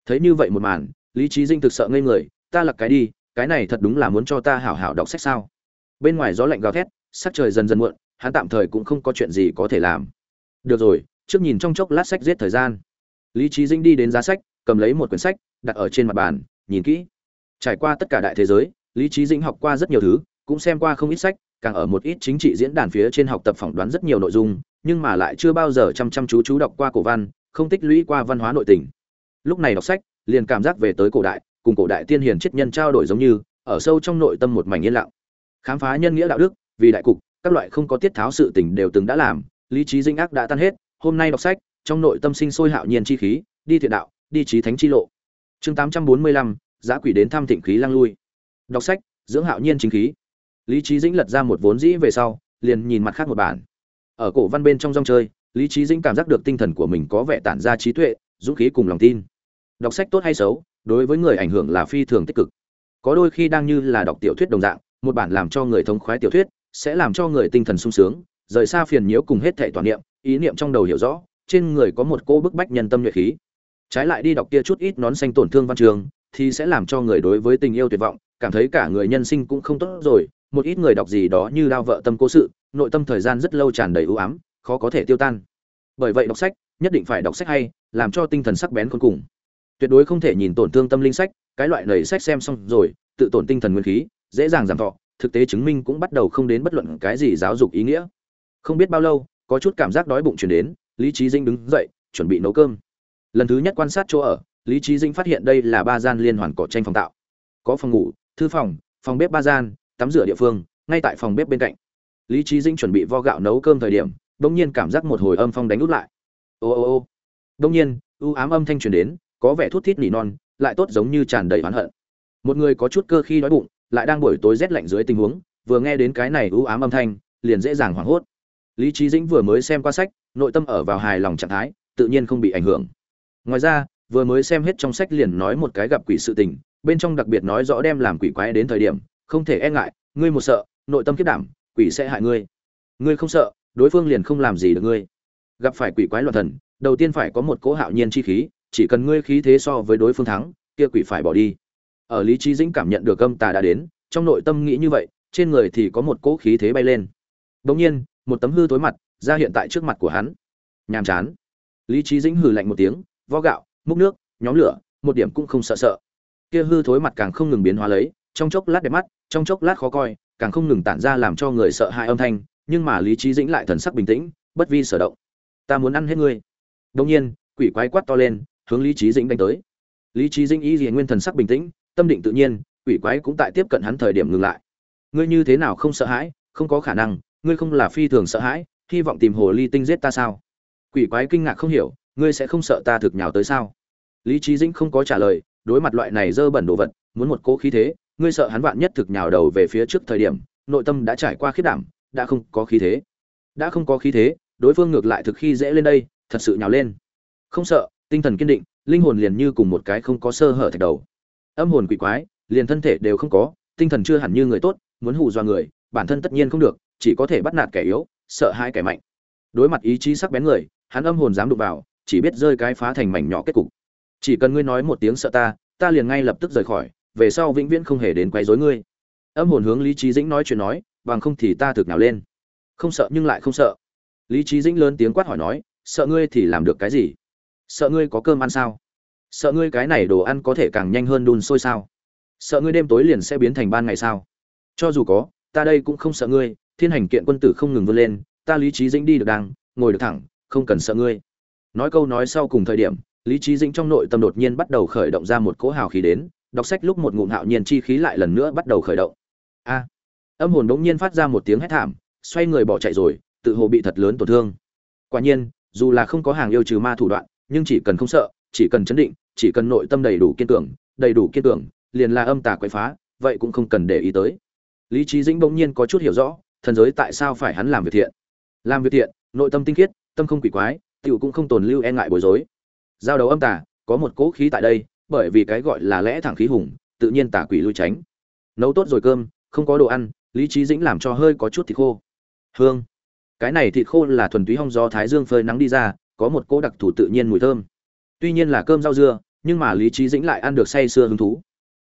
Thấy như vậy một màn, lý trí dinh thực sợ ngây người, ta lặc cái đi, cái này thật đúng là muốn cho ta hảo hảo đọc sách sao? Bên ngoài gió lạnh gào thét, sắc trời dần dần muộn, hắn tạm thời cũng không có chuyện gì có thể làm. Được rồi, trước nhìn trong chốc lát sách giết thời gian. Lý trí dinh đi đến giá sách, cầm lấy một quyển sách, đặt ở trên mặt bàn, nhìn kỹ. Trải qua tất cả đại thế giới, lý trí dinh học qua rất nhiều thứ, cũng xem qua không ít sách, càng ở một ít chính trị diễn đàn phía trên học tập phỏng đoán rất nhiều nội dung nhưng mà lại chưa bao giờ chăm chăm chú chú đọc qua cổ văn, không tích lũy qua văn hóa nội tình. Lúc này đọc sách, liền cảm giác về tới cổ đại, cùng cổ đại tiên hiền triết nhân trao đổi giống như, ở sâu trong nội tâm một mảnh yên lặng. Khám phá nhân nghĩa đạo đức, vì đại cục, các loại không có tiết tháo sự tình đều từng đã làm, lý trí dinh ác đã tan hết, hôm nay đọc sách, trong nội tâm sinh sôi hạo nhiên chi khí, đi thiện đạo, đi trí thánh chi lộ. Chương tám trăm bốn mươi lăm, giá quỷ đến thăm thịnh khí lang lui. Đọc sách, dưỡng hạo nhiên chính khí. Lý trí dĩnh lật ra một vốn dĩ về sau, liền nhìn mặt khác một bản ở cổ văn bên trong rong chơi, lý trí dĩnh cảm giác được tinh thần của mình có vẻ tản ra trí tuệ, dũng khí cùng lòng tin. Đọc sách tốt hay xấu, đối với người ảnh hưởng là phi thường tích cực. Có đôi khi đang như là đọc tiểu thuyết đồng dạng, một bản làm cho người thống khoái tiểu thuyết, sẽ làm cho người tinh thần sung sướng, rời xa phiền nhiễu cùng hết thệ toàn niệm, ý niệm trong đầu hiểu rõ, trên người có một cô bức bách nhân tâm nhuệ khí. Trái lại đi đọc kia chút ít nón xanh tổn thương văn trường, thì sẽ làm cho người đối với tình yêu tuyệt vọng, cảm thấy cả người nhân sinh cũng không tốt rồi, một ít người đọc gì đó như đao vợ tâm cố sự nội tâm thời gian rất lâu tràn đầy ưu ám, khó có thể tiêu tan. Bởi vậy đọc sách, nhất định phải đọc sách hay, làm cho tinh thần sắc bén khôn cùng. Tuyệt đối không thể nhìn tổn thương tâm linh sách, cái loại lầy sách xem xong rồi, tự tổn tinh thần nguyên khí, dễ dàng giảm thọ, thực tế chứng minh cũng bắt đầu không đến bất luận cái gì giáo dục ý nghĩa. Không biết bao lâu, có chút cảm giác đói bụng chuyển đến, lý trí dinh đứng dậy, chuẩn bị nấu cơm. Lần thứ nhất quan sát chỗ ở, lý trí dinh phát hiện đây là ba gian liên hoàn cỏ tranh phòng tạo. Có phòng ngủ, thư phòng phòng bếp ba gian, tắm rửa địa phương, ngay tại phòng bếp bên cạnh lý trí dinh chuẩn bị vo gạo nấu cơm thời điểm, bỗng nhiên cảm giác một hồi âm phong đánh út lại. Ô ô ô. Bỗng nhiên ưu ám âm thanh truyền đến, có vẻ thút thít nỉ non, lại tốt giống như tràn đầy oán hận. Một người có chút cơ khi đói bụng, lại đang buổi tối rét lạnh dưới tình huống, vừa nghe đến cái này ưu ám âm thanh, liền dễ dàng hoảng hốt. Lý trí dĩnh vừa mới xem qua sách, nội tâm ở vào hài lòng trạng thái, tự nhiên không bị ảnh hưởng. Ngoài ra, vừa mới xem hết trong sách liền nói một cái gặp quỷ sự tình, bên trong đặc biệt nói rõ đem làm quỷ quái đến thời điểm, không thể e ngại, ngươi một sợ, nội tâm kiếp đảm quỷ sẽ hại ngươi. Ngươi không sợ, đối phương liền không làm gì được ngươi. Gặp phải quỷ quái loạn thần, đầu tiên phải có một cỗ hạo nhiên chi khí, chỉ cần ngươi khí thế so với đối phương thắng, kia quỷ phải bỏ đi. Ở lý trí dĩnh cảm nhận được âm tà đã đến, trong nội tâm nghĩ như vậy, trên người thì có một cỗ khí thế bay lên. Bỗng nhiên, một tấm hư tối mặt ra hiện tại trước mặt của hắn. Nhàm chán. Lý trí dĩnh hừ lạnh một tiếng, vo gạo, múc nước, nhóm lửa, một điểm cũng không sợ sợ. Kia hư thối mặt càng không ngừng biến hóa lấy, trong chốc lát đẹp mắt, trong chốc lát khó coi càng không ngừng tản ra làm cho người sợ hãi âm thanh, nhưng mà lý trí dĩnh lại thần sắc bình tĩnh, bất vi sở động. Ta muốn ăn hết ngươi. Đông nhiên, quỷ quái quát to lên, hướng lý trí dĩnh đánh tới. Lý trí dĩnh ý gì nguyên thần sắc bình tĩnh, tâm định tự nhiên, quỷ quái cũng tại tiếp cận hắn thời điểm ngừng lại. Ngươi như thế nào không sợ hãi, không có khả năng, ngươi không là phi thường sợ hãi, hy vọng tìm hồ ly tinh giết ta sao? Quỷ quái kinh ngạc không hiểu, ngươi sẽ không sợ ta thực nhào tới sao? Lý trí dĩnh không có trả lời, đối mặt loại này dơ bẩn đồ vật, muốn một cỗ khí thế ngươi sợ hắn vạn nhất thực nhào đầu về phía trước thời điểm, nội tâm đã trải qua khiết đảm, đã không có khí thế. Đã không có khí thế, đối phương ngược lại thực khi dễ lên đây, thật sự nhào lên. Không sợ, tinh thần kiên định, linh hồn liền như cùng một cái không có sơ hở thạch đầu. Âm hồn quỷ quái, liền thân thể đều không có, tinh thần chưa hẳn như người tốt, muốn hù dọa người, bản thân tất nhiên không được, chỉ có thể bắt nạt kẻ yếu, sợ hai kẻ mạnh. Đối mặt ý chí sắc bén người, hắn âm hồn dám đụng vào, chỉ biết rơi cái phá thành mảnh nhỏ kết cục. Chỉ cần ngươi nói một tiếng sợ ta ta liền ngay lập tức rời khỏi về sau vĩnh viễn không hề đến quấy rối ngươi. Âm hồn hướng lý trí dĩnh nói chuyện nói, bằng không thì ta thực nào lên. Không sợ nhưng lại không sợ. Lý trí dĩnh lớn tiếng quát hỏi nói, sợ ngươi thì làm được cái gì? Sợ ngươi có cơm ăn sao? Sợ ngươi cái này đồ ăn có thể càng nhanh hơn đun sôi sao? Sợ ngươi đêm tối liền sẽ biến thành ban ngày sao? Cho dù có, ta đây cũng không sợ ngươi, thiên hành kiện quân tử không ngừng vươn lên, ta lý trí dĩnh đi được đang ngồi được thẳng, không cần sợ ngươi. Nói câu nói sau cùng thời điểm, lý trí dĩnh trong nội tâm đột nhiên bắt đầu khởi động ra một cỗ hào khí đến đọc sách lúc một ngụm hạo nhiên chi khí lại lần nữa bắt đầu khởi động. A! Âm hồn đống nhiên phát ra một tiếng hét thảm, xoay người bỏ chạy rồi, tự hồ bị thật lớn tổn thương. Quả nhiên, dù là không có hàng yêu trừ ma thủ đoạn, nhưng chỉ cần không sợ, chỉ cần chấn định, chỉ cần nội tâm đầy đủ kiên cường, đầy đủ kiên cường, liền là âm tà quậy phá, vậy cũng không cần để ý tới. Lý trí dĩnh bỗng nhiên có chút hiểu rõ, thần giới tại sao phải hắn làm việc thiện? Làm việc thiện, nội tâm tinh khiết, tâm không quỷ quái, tiểu cũng không tồn lưu e ngại bối rối. Giao đầu âm tà, có một cỗ khí tại đây bởi vì cái gọi là lẽ thẳng khí hùng, tự nhiên tà quỷ lui tránh. Nấu tốt rồi cơm, không có đồ ăn, lý trí dĩnh làm cho hơi có chút thịt khô. Hương. Cái này thịt khô là thuần túy hong do thái dương phơi nắng đi ra, có một cỗ đặc thù tự nhiên mùi thơm. Tuy nhiên là cơm rau dưa, nhưng mà lý trí dĩnh lại ăn được say sưa hứng thú.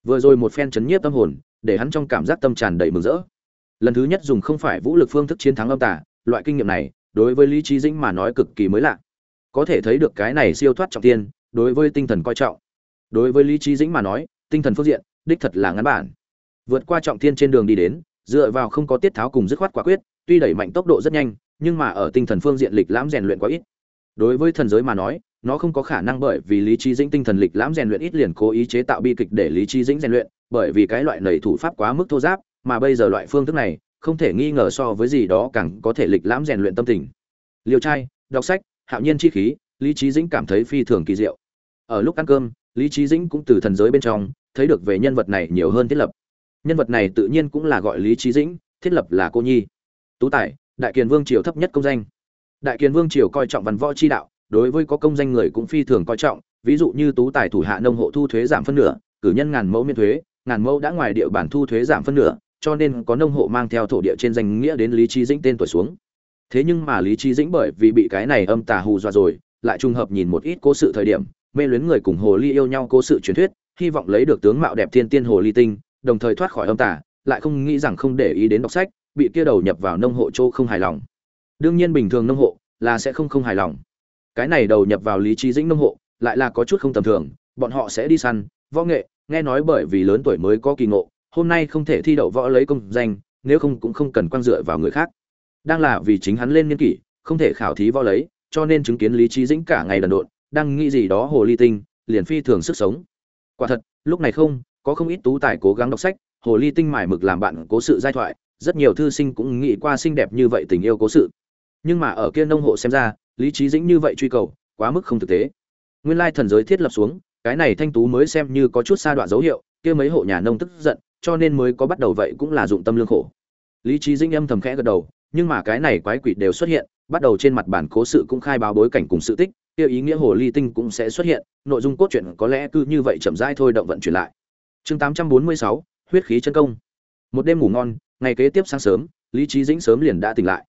Vừa rồi một phen chấn nhiếp tâm hồn, để hắn trong cảm giác tâm tràn đầy mừng rỡ. Lần thứ nhất dùng không phải vũ lực phương thức chiến thắng âm tả loại kinh nghiệm này, đối với lý trí dĩnh mà nói cực kỳ mới lạ. Có thể thấy được cái này siêu thoát trọng tiên, đối với tinh thần coi trọng đối với lý trí dĩnh mà nói, tinh thần phương diện, đích thật là ngắn bản. Vượt qua trọng thiên trên đường đi đến, dựa vào không có tiết tháo cùng dứt khoát quả quyết, tuy đẩy mạnh tốc độ rất nhanh, nhưng mà ở tinh thần phương diện lịch lãm rèn luyện quá ít. Đối với thần giới mà nói, nó không có khả năng bởi vì lý trí dĩnh tinh thần lịch lãm rèn luyện ít liền cố ý chế tạo bi kịch để lý trí dĩnh rèn luyện, bởi vì cái loại nầy thủ pháp quá mức thô giáp, mà bây giờ loại phương thức này, không thể nghi ngờ so với gì đó càng có thể lịch lãm rèn luyện tâm tình. Liều trai, đọc sách, hạo nhiên chi khí, lý trí dĩnh cảm thấy phi thường kỳ diệu. Ở lúc ăn cơm lý trí dĩnh cũng từ thần giới bên trong thấy được về nhân vật này nhiều hơn thiết lập. Nhân vật này tự nhiên cũng là gọi lý trí dĩnh, thiết lập là cô nhi. Tú tài, đại kiền vương triều thấp nhất công danh. Đại kiền vương triều coi trọng văn võ chi đạo, đối với có công danh người cũng phi thường coi trọng, ví dụ như tú tài thủ hạ nông hộ thu thuế giảm phân nửa, cử nhân ngàn mẫu miễn thuế, ngàn mẫu đã ngoài địa bản thu thuế giảm phân nửa, cho nên có nông hộ mang theo thổ địa trên danh nghĩa đến lý trí dĩnh tên tuổi xuống. Thế nhưng mà lý trí dĩnh bởi vì bị cái này âm tà hù dọa rồi, lại trùng hợp nhìn một ít cố sự thời điểm mê luyến người cùng hồ ly yêu nhau cố sự truyền thuyết, hy vọng lấy được tướng mạo đẹp thiên tiên hồ ly tinh, đồng thời thoát khỏi âm tả lại không nghĩ rằng không để ý đến đọc sách, bị kia đầu nhập vào nông hộ châu không hài lòng. Đương nhiên bình thường nông hộ là sẽ không không hài lòng. Cái này đầu nhập vào lý trí dĩnh nông hộ lại là có chút không tầm thường, bọn họ sẽ đi săn, võ nghệ, nghe nói bởi vì lớn tuổi mới có kỳ ngộ, hôm nay không thể thi đậu võ lấy công danh, nếu không cũng không cần quan dựa vào người khác. Đang là vì chính hắn lên niên kỷ, không thể khảo thí võ lấy, cho nên chứng kiến lý trí dĩnh cả ngày đần độn đang nghĩ gì đó hồ ly tinh, liền phi thường sức sống. Quả thật, lúc này không, có không ít tú tài cố gắng đọc sách, hồ ly tinh mải mực làm bạn cố sự giai thoại, rất nhiều thư sinh cũng nghĩ qua xinh đẹp như vậy tình yêu cố sự. Nhưng mà ở kia nông hộ xem ra, lý trí dĩnh như vậy truy cầu, quá mức không thực tế. Nguyên lai thần giới thiết lập xuống, cái này thanh tú mới xem như có chút xa đoạn dấu hiệu, kia mấy hộ nhà nông tức giận, cho nên mới có bắt đầu vậy cũng là dụng tâm lương khổ. Lý trí dĩnh âm thầm khẽ gật đầu, nhưng mà cái này quái quỷ đều xuất hiện, bắt đầu trên mặt bản cố sự cũng khai báo bối cảnh cùng sự tích kia ý nghĩa hồ ly tinh cũng sẽ xuất hiện nội dung cốt truyện có lẽ cứ như vậy chậm rãi thôi động vận chuyển lại. Chương 846, huyết khí chân công. Một đêm ngủ ngon ngày kế tiếp sáng sớm lý trí dĩnh sớm liền đã tỉnh lại.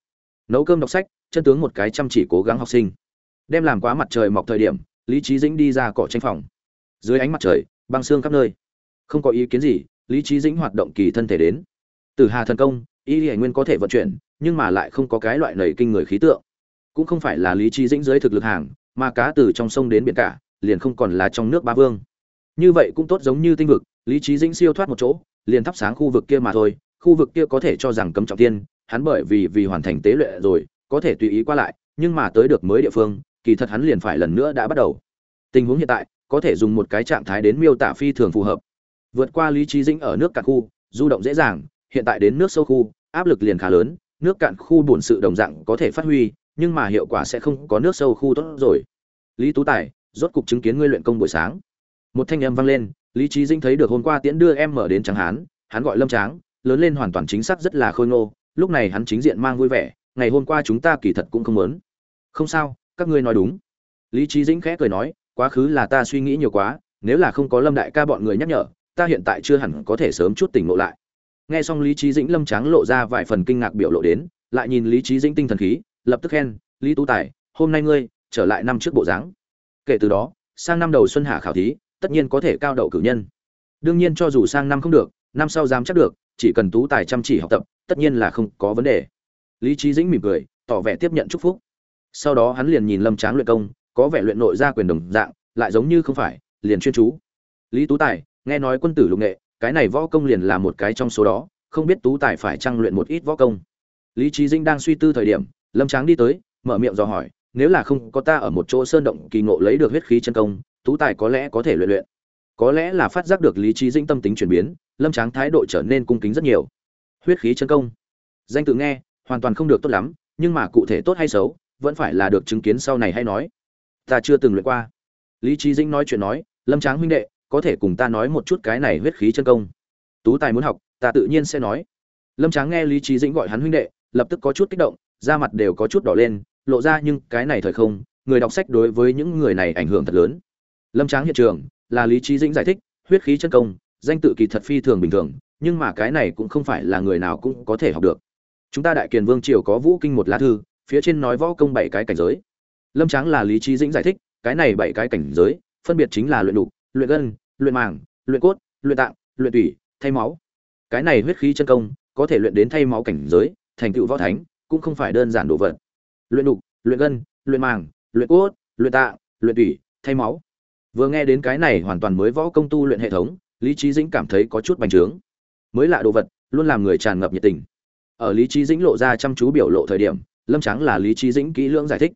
Nấu cơm đọc sách chân tướng một cái chăm chỉ cố gắng học sinh. Đem làm quá mặt trời mọc thời điểm lý trí dĩnh đi ra cỏ tranh phòng. Dưới ánh mặt trời băng xương khắp nơi. Không có ý kiến gì lý trí dĩnh hoạt động kỳ thân thể đến. Từ hà thần công y lý nguyên có thể vận chuyển nhưng mà lại không có cái loại nảy kinh người khí tượng. Cũng không phải là lý trí dĩnh dưới thực lực hàng mà cá từ trong sông đến biển cả, liền không còn là trong nước ba vương. Như vậy cũng tốt giống như tinh vực, lý trí dĩnh siêu thoát một chỗ, liền thắp sáng khu vực kia mà thôi, khu vực kia có thể cho rằng cấm trọng tiên, hắn bởi vì vì hoàn thành tế luyện rồi, có thể tùy ý qua lại, nhưng mà tới được mới địa phương, kỳ thật hắn liền phải lần nữa đã bắt đầu. Tình huống hiện tại, có thể dùng một cái trạng thái đến miêu tả phi thường phù hợp. Vượt qua lý trí dĩnh ở nước cạn khu, du động dễ dàng, hiện tại đến nước sâu khu, áp lực liền khá lớn, nước cạn khu bổn sự đồng dạng có thể phát huy nhưng mà hiệu quả sẽ không có nước sâu khu tốt rồi. Lý tú tài, rốt cục chứng kiến ngươi luyện công buổi sáng. Một thanh âm vang lên, lý trí dĩnh thấy được hôm qua tiễn đưa em mở đến tráng hán, hắn gọi lâm tráng, lớn lên hoàn toàn chính xác rất là khôi ngô, lúc này hắn chính diện mang vui vẻ, ngày hôm qua chúng ta kỳ thật cũng không muốn. Không sao, các ngươi nói đúng. Lý trí dĩnh khẽ cười nói, quá khứ là ta suy nghĩ nhiều quá, nếu là không có lâm đại ca bọn người nhắc nhở, ta hiện tại chưa hẳn có thể sớm chút tỉnh ngộ lại. Nghe xong lý trí dĩnh lâm tráng lộ ra vài phần kinh ngạc biểu lộ đến, lại nhìn lý trí dĩnh tinh thần khí lập tức khen, lý tú tài, hôm nay ngươi trở lại năm trước bộ dáng. Kể từ đó, sang năm đầu xuân hạ khảo thí, tất nhiên có thể cao đậu cử nhân. Đương nhiên cho dù sang năm không được, năm sau dám chắc được, chỉ cần tú tài chăm chỉ học tập, tất nhiên là không có vấn đề. Lý trí dĩnh mỉm cười, tỏ vẻ tiếp nhận chúc phúc. Sau đó hắn liền nhìn lâm tráng luyện công, có vẻ luyện nội ra quyền đồng dạng, lại giống như không phải, liền chuyên chú. Lý tú tài, nghe nói quân tử lục nghệ, cái này võ công liền là một cái trong số đó, không biết tú tài phải trang luyện một ít võ công? Lý trí dĩnh đang suy tư thời điểm lâm tráng đi tới, mở miệng dò hỏi, nếu là không có ta ở một chỗ sơn động kỳ ngộ lấy được huyết khí chân công, tú tài có lẽ có thể luyện luyện. Có lẽ là phát giác được lý trí dĩnh tâm tính chuyển biến, lâm tráng thái độ trở nên cung kính rất nhiều. Huyết khí chân công? Danh tự nghe, hoàn toàn không được tốt lắm, nhưng mà cụ thể tốt hay xấu, vẫn phải là được chứng kiến sau này hay nói. Ta chưa từng luyện qua. Lý trí dĩnh nói chuyện nói, lâm tráng huynh đệ, có thể cùng ta nói một chút cái này huyết khí chân công? Tú tài muốn học, ta tự nhiên sẽ nói. Lâm tráng nghe lý trí dĩnh gọi hắn huynh đệ, lập tức có chút kích động da mặt đều có chút đỏ lên, lộ ra nhưng cái này thời không, người đọc sách đối với những người này ảnh hưởng thật lớn. Lâm tráng hiện trường là lý trí dĩnh giải thích, huyết khí chân công, danh tự kỳ thật phi thường bình thường, nhưng mà cái này cũng không phải là người nào cũng có thể học được. Chúng ta đại kiền vương triều có vũ kinh một lá thư, phía trên nói võ công bảy cái cảnh giới. Lâm tráng là lý trí dĩnh giải thích, cái này bảy cái cảnh giới, phân biệt chính là luyện đục, luyện gân, luyện màng, luyện cốt, luyện tạng, luyện tủy, thay máu. Cái này huyết khí chân công, có thể luyện đến thay máu cảnh giới, thành tựu võ thánh cũng không phải đơn giản đồ vật. Luyện đục, luyện gân, luyện màng, luyện cốt, luyện tạng, luyện tủy, thay máu. Vừa nghe đến cái này hoàn toàn mới võ công tu luyện hệ thống, lý trí dĩnh cảm thấy có chút bành trướng. Mới lạ đồ vật, luôn làm người tràn ngập nhiệt tình. Ở lý trí dĩnh lộ ra chăm chú biểu lộ thời điểm, lâm tráng là lý trí dĩnh kỹ lưỡng giải thích.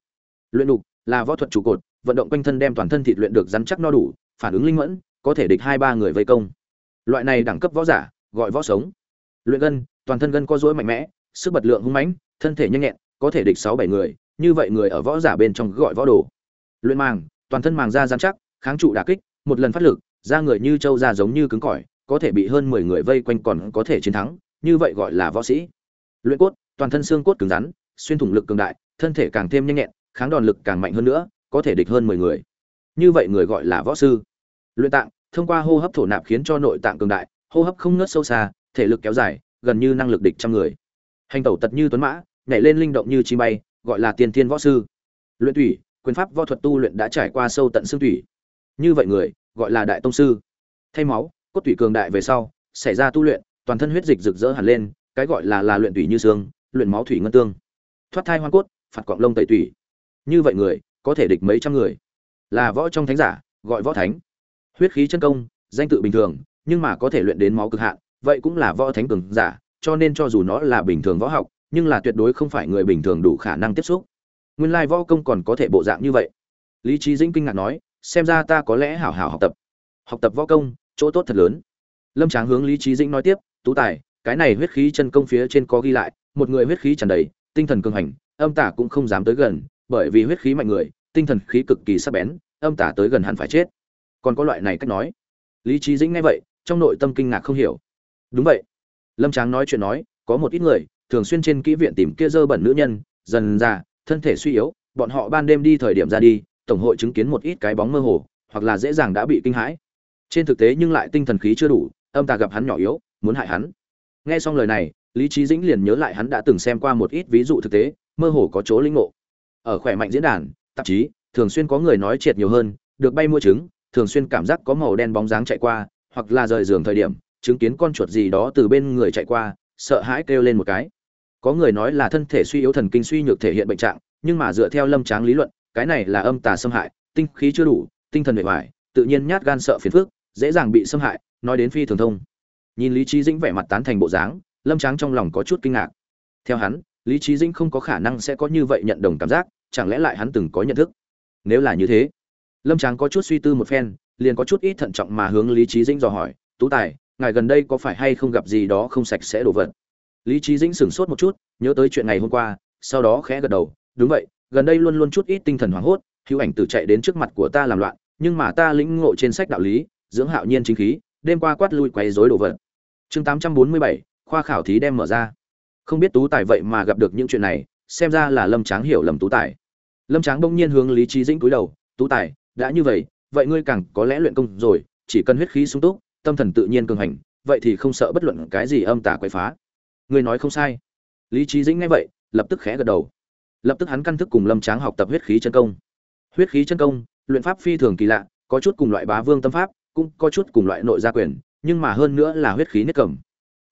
Luyện đục là võ thuật trụ cột, vận động quanh thân đem toàn thân thịt luyện được rắn chắc no đủ, phản ứng linh mẫn, có thể địch hai ba người vây công. Loại này đẳng cấp võ giả, gọi võ sống. Luyện gân, toàn thân gân có dối mạnh mẽ, sức bật lượng hung mãnh thân thể nhanh nhẹn, có thể địch sáu bảy người, như vậy người ở võ giả bên trong gọi võ đồ. Luyện màng, toàn thân màng da dán chắc, kháng trụ đà kích, một lần phát lực, da người như trâu da giống như cứng cỏi, có thể bị hơn mười người vây quanh còn có thể chiến thắng, như vậy gọi là võ sĩ. Luyện cốt, toàn thân xương cốt cứng rắn, xuyên thủng lực cường đại, thân thể càng thêm nhanh nhẹn, kháng đòn lực càng mạnh hơn nữa, có thể địch hơn mười người. Như vậy người gọi là võ sư. Luyện tạng, thông qua hô hấp thổ nạp khiến cho nội tạng cường đại, hô hấp không ngớt sâu xa, thể lực kéo dài, gần như năng lực địch trăm người. Hành tẩu tật như tuấn mã nhảy lên linh động như chi bay, gọi là tiên thiên võ sư. Luyện thủy, quyền pháp võ thuật tu luyện đã trải qua sâu tận xương thủy. Như vậy người, gọi là đại tông sư. Thay máu, cốt thủy cường đại về sau, xảy ra tu luyện, toàn thân huyết dịch rực rỡ hẳn lên, cái gọi là là luyện thủy như xương, luyện máu thủy ngân tương. Thoát thai hoa cốt, phạt quạng lông tẩy thủy. như vậy người, có thể địch mấy trăm người. Là võ trong thánh giả, gọi võ thánh. Huyết khí chân công, danh tự bình thường, nhưng mà có thể luyện đến máu cực hạn, vậy cũng là võ thánh cường giả, cho nên cho dù nó là bình thường võ học nhưng là tuyệt đối không phải người bình thường đủ khả năng tiếp xúc. Nguyên lai võ công còn có thể bộ dạng như vậy. Lý trí dĩnh kinh ngạc nói, xem ra ta có lẽ hảo hảo học tập. Học tập võ công, chỗ tốt thật lớn. Lâm tráng hướng lý trí dĩnh nói tiếp, tú tài, cái này huyết khí chân công phía trên có ghi lại, một người huyết khí tràn đầy, tinh thần cường hành, âm tả cũng không dám tới gần, bởi vì huyết khí mạnh người, tinh thần khí cực kỳ sắc bén, âm tả tới gần hẳn phải chết. Còn có loại này cách nói. Lý trí dĩnh nghe vậy, trong nội tâm kinh ngạc không hiểu. Đúng vậy. Lâm tráng nói chuyện nói, có một ít người thường xuyên trên kỹ viện tìm kia dơ bẩn nữ nhân, dần già thân thể suy yếu, bọn họ ban đêm đi thời điểm ra đi, tổng hội chứng kiến một ít cái bóng mơ hồ, hoặc là dễ dàng đã bị kinh hãi. Trên thực tế nhưng lại tinh thần khí chưa đủ, âm tà gặp hắn nhỏ yếu, muốn hại hắn. Nghe xong lời này, lý trí dĩnh liền nhớ lại hắn đã từng xem qua một ít ví dụ thực tế, mơ hồ có chỗ linh ngộ. Ở khỏe mạnh diễn đàn, tạp chí, thường xuyên có người nói triệt nhiều hơn, được bay mua trứng, thường xuyên cảm giác có màu đen bóng dáng chạy qua, hoặc là rời giường thời điểm, chứng kiến con chuột gì đó từ bên người chạy qua, sợ hãi kêu lên một cái có người nói là thân thể suy yếu thần kinh suy nhược thể hiện bệnh trạng, nhưng mà dựa theo lâm tráng lý luận, cái này là âm tà xâm hại, tinh khí chưa đủ, tinh thần bề ngoài tự nhiên nhát gan sợ phiền phức, dễ dàng bị xâm hại, nói đến phi thường thông. Nhìn lý trí dĩnh vẻ mặt tán thành bộ dáng, lâm tráng trong lòng có chút kinh ngạc. Theo hắn, lý trí dĩnh không có khả năng sẽ có như vậy nhận đồng cảm giác, chẳng lẽ lại hắn từng có nhận thức? Nếu là như thế, lâm tráng có chút suy tư một phen, liền có chút ít thận trọng mà hướng lý trí dĩnh dò hỏi, tú tài, ngài gần đây có phải hay không gặp gì đó không sạch sẽ đổ vật? Lý trí dĩnh sửng sốt một chút, nhớ tới chuyện ngày hôm qua, sau đó khẽ gật đầu, đúng vậy, gần đây luôn luôn chút ít tinh thần hoảng hốt, hữu ảnh tử chạy đến trước mặt của ta làm loạn, nhưng mà ta lĩnh ngộ trên sách đạo lý, dưỡng hạo nhiên chính khí, đêm qua quát lui quấy rối đồ vật. Chương tám trăm bốn mươi bảy, khoa khảo thí đem mở ra. Không biết tú tài vậy mà gặp được những chuyện này, xem ra là lâm tráng hiểu lầm tú tài. Lâm tráng bỗng nhiên hướng lý trí dĩnh cúi đầu, tú tài, đã như vậy vậy ngươi càng có lẽ luyện công rồi, chỉ cần huyết khí sung túc, tâm thần tự nhiên cường hành, vậy thì không sợ bất luận cái gì âm tà quậy phá ngươi nói không sai. Lý trí dĩnh nghe vậy, lập tức khẽ gật đầu. Lập tức hắn căn thức cùng lâm tráng học tập huyết khí chân công. Huyết khí chân công, luyện pháp phi thường kỳ lạ, có chút cùng loại bá vương tâm pháp, cũng có chút cùng loại nội gia quyền, nhưng mà hơn nữa là huyết khí niết cầm.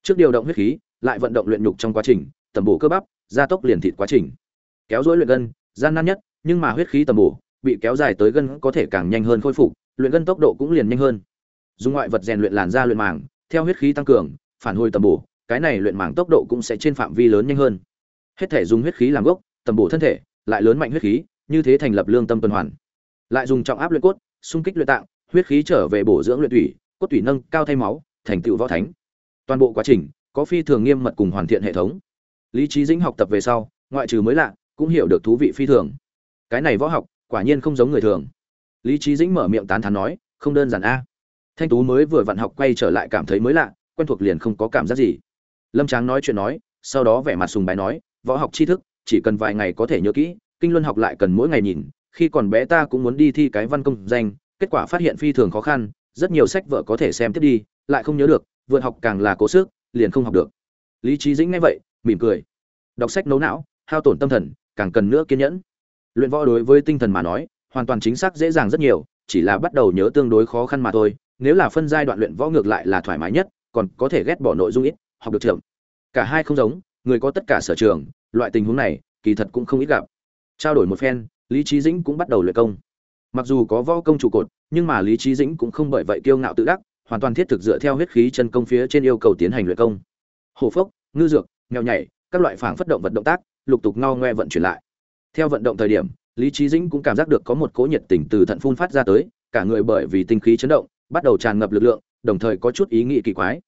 Trước điều động huyết khí, lại vận động luyện nhục trong quá trình, tầm bổ cơ bắp, gia tốc liền thịt quá trình. Kéo dối luyện gân, gian nan nhất, nhưng mà huyết khí tầm bổ, bị kéo dài tới gân có thể càng nhanh hơn khôi phục, luyện gân tốc độ cũng liền nhanh hơn. Dùng ngoại vật rèn luyện làn da luyện màng, theo huyết khí tăng cường, phản hồi tầm bổ cái này luyện màng tốc độ cũng sẽ trên phạm vi lớn nhanh hơn. Hết thể dùng huyết khí làm gốc, tầm bổ thân thể, lại lớn mạnh huyết khí, như thế thành lập lương tâm tuần hoàn. Lại dùng trọng áp luyện cốt, xung kích luyện tạng, huyết khí trở về bổ dưỡng luyện thủy, cốt thủy nâng, cao thay máu, thành tựu võ thánh. Toàn bộ quá trình có phi thường nghiêm mật cùng hoàn thiện hệ thống. Lý trí dĩnh học tập về sau, ngoại trừ mới lạ, cũng hiểu được thú vị phi thường. Cái này võ học, quả nhiên không giống người thường. Lý trí dĩnh mở miệng tán thán nói, không đơn giản a. Thanh tú mới vừa vặn học quay trở lại cảm thấy mới lạ, quen thuộc liền không có cảm giác gì lâm tráng nói chuyện nói, sau đó vẻ mặt sùng bái nói, võ học tri thức, chỉ cần vài ngày có thể nhớ kỹ, kinh luân học lại cần mỗi ngày nhìn, khi còn bé ta cũng muốn đi thi cái văn công danh, kết quả phát hiện phi thường khó khăn, rất nhiều sách vợ có thể xem tiếp đi, lại không nhớ được, vượt học càng là cố sức, liền không học được. Lý trí dĩnh nghe vậy, mỉm cười. Đọc sách nấu não, hao tổn tâm thần, càng cần nữa kiên nhẫn. Luyện võ đối với tinh thần mà nói, hoàn toàn chính xác dễ dàng rất nhiều, chỉ là bắt đầu nhớ tương đối khó khăn mà thôi, nếu là phân giai đoạn luyện võ ngược lại là thoải mái nhất, còn có thể ghét bỏ nội dung ít học được trưởng. Cả hai không giống, người có tất cả sở trường, loại tình huống này, kỳ thật cũng không ít gặp. Trao đổi một phen, lý trí dĩnh cũng bắt đầu luyện công. Mặc dù có võ công trụ cột, nhưng mà lý trí dĩnh cũng không bởi vậy kiêu ngạo tự đắc, hoàn toàn thiết thực dựa theo huyết khí chân công phía trên yêu cầu tiến hành luyện công. Hồ phốc, ngư dược, nghèo nhảy, các loại phảng phất động vật động tác, lục tục ngao ngoe vận chuyển lại. Theo vận động thời điểm, lý trí dĩnh cũng cảm giác được có một cỗ nhiệt tình từ thận phun phát ra tới, cả người bởi vì tinh khí chấn động, bắt đầu tràn ngập lực lượng, đồng thời có chút ý nghĩ kỳ quái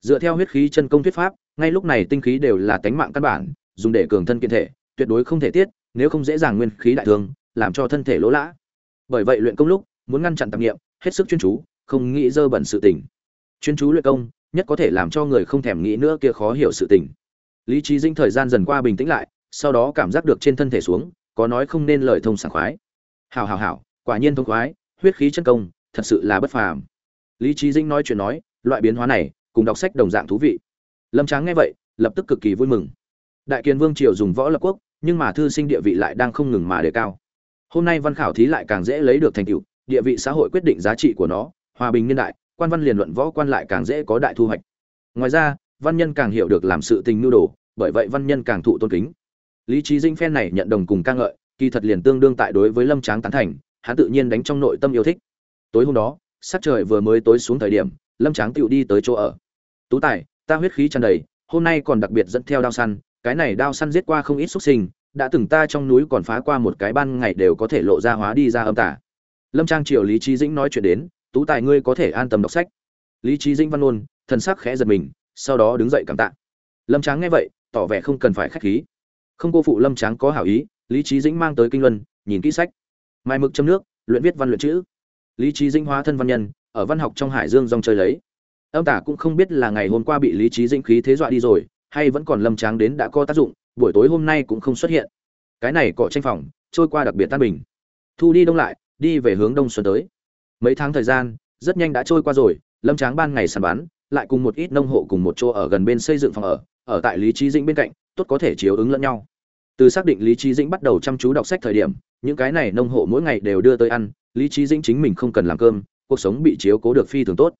dựa theo huyết khí chân công thuyết pháp, ngay lúc này tinh khí đều là tánh mạng căn bản, dùng để cường thân kiện thể, tuyệt đối không thể tiết, nếu không dễ dàng nguyên khí đại thương, làm cho thân thể lỗ lã. Bởi vậy luyện công lúc, muốn ngăn chặn tạp nghiệm, hết sức chuyên chú, không nghĩ dơ bẩn sự tình. Chuyên chú luyện công, nhất có thể làm cho người không thèm nghĩ nữa kia khó hiểu sự tình. Lý trí dinh thời gian dần qua bình tĩnh lại, sau đó cảm giác được trên thân thể xuống, có nói không nên lời thông sảng khoái. Hào hào hào quả nhiên thông khoái, huyết khí chân công, thật sự là bất phàm. Lý trí dinh nói chuyện nói, loại biến hóa này cùng đọc sách đồng dạng thú vị. Lâm tráng nghe vậy, lập tức cực kỳ vui mừng. Đại kiền vương triều dùng võ lập quốc, nhưng mà thư sinh địa vị lại đang không ngừng mà đề cao. Hôm nay văn khảo thí lại càng dễ lấy được thành tựu, địa vị xã hội quyết định giá trị của nó, hòa bình niên đại, quan văn liền luận võ quan lại càng dễ có đại thu hoạch. Ngoài ra, văn nhân càng hiểu được làm sự tình nhu đồ, bởi vậy văn nhân càng thụ tôn kính. Lý trí dinh phen này nhận đồng cùng ca ngợi, kỳ thật liền tương đương tại đối với lâm tráng tán thành, hắn tự nhiên đánh trong nội tâm yêu thích. Tối hôm đó, sắc trời vừa mới tối xuống thời điểm lâm tráng tựu đi tới chỗ ở. Tú tài, ta huyết khí tràn đầy, hôm nay còn đặc biệt dẫn theo đao săn, cái này đao săn giết qua không ít xuất sinh, đã từng ta trong núi còn phá qua một cái ban ngày đều có thể lộ ra hóa đi ra âm tả lâm trang Triệu lý trí dĩnh nói chuyện đến, tú tài ngươi có thể an tâm đọc sách. Lý trí dĩnh văn ôn thần sắc khẽ giật mình, sau đó đứng dậy cảm tạ. Lâm tráng nghe vậy, tỏ vẻ không cần phải khách khí. Không cô phụ lâm tráng có hảo ý, lý trí dĩnh mang tới kinh luân, nhìn kỹ sách. Mai mực châm nước, luyện viết văn luyện chữ. Lý trí dĩnh hóa thân văn nhân ở văn học trong hải dương dòng chơi lấy. Âm tả cũng không biết là ngày hôm qua bị lý trí dĩnh khí thế dọa đi rồi, hay vẫn còn lâm tráng đến đã có tác dụng, buổi tối hôm nay cũng không xuất hiện. Cái này cọ tranh phòng, trôi qua đặc biệt tan bình. Thu đi đông lại, đi về hướng đông xuân tới. Mấy tháng thời gian, rất nhanh đã trôi qua rồi, lâm tráng ban ngày săn bắn lại cùng một ít nông hộ cùng một chỗ ở gần bên xây dựng phòng ở ở tại lý trí dĩnh bên cạnh, tốt có thể chiếu ứng lẫn nhau. Từ xác định lý trí dĩnh bắt đầu chăm chú đọc sách thời điểm, những cái này nông hộ mỗi ngày đều đưa tới ăn, lý trí dĩnh chính mình không cần làm cơm cuộc sống bị chiếu cố được phi thường tốt.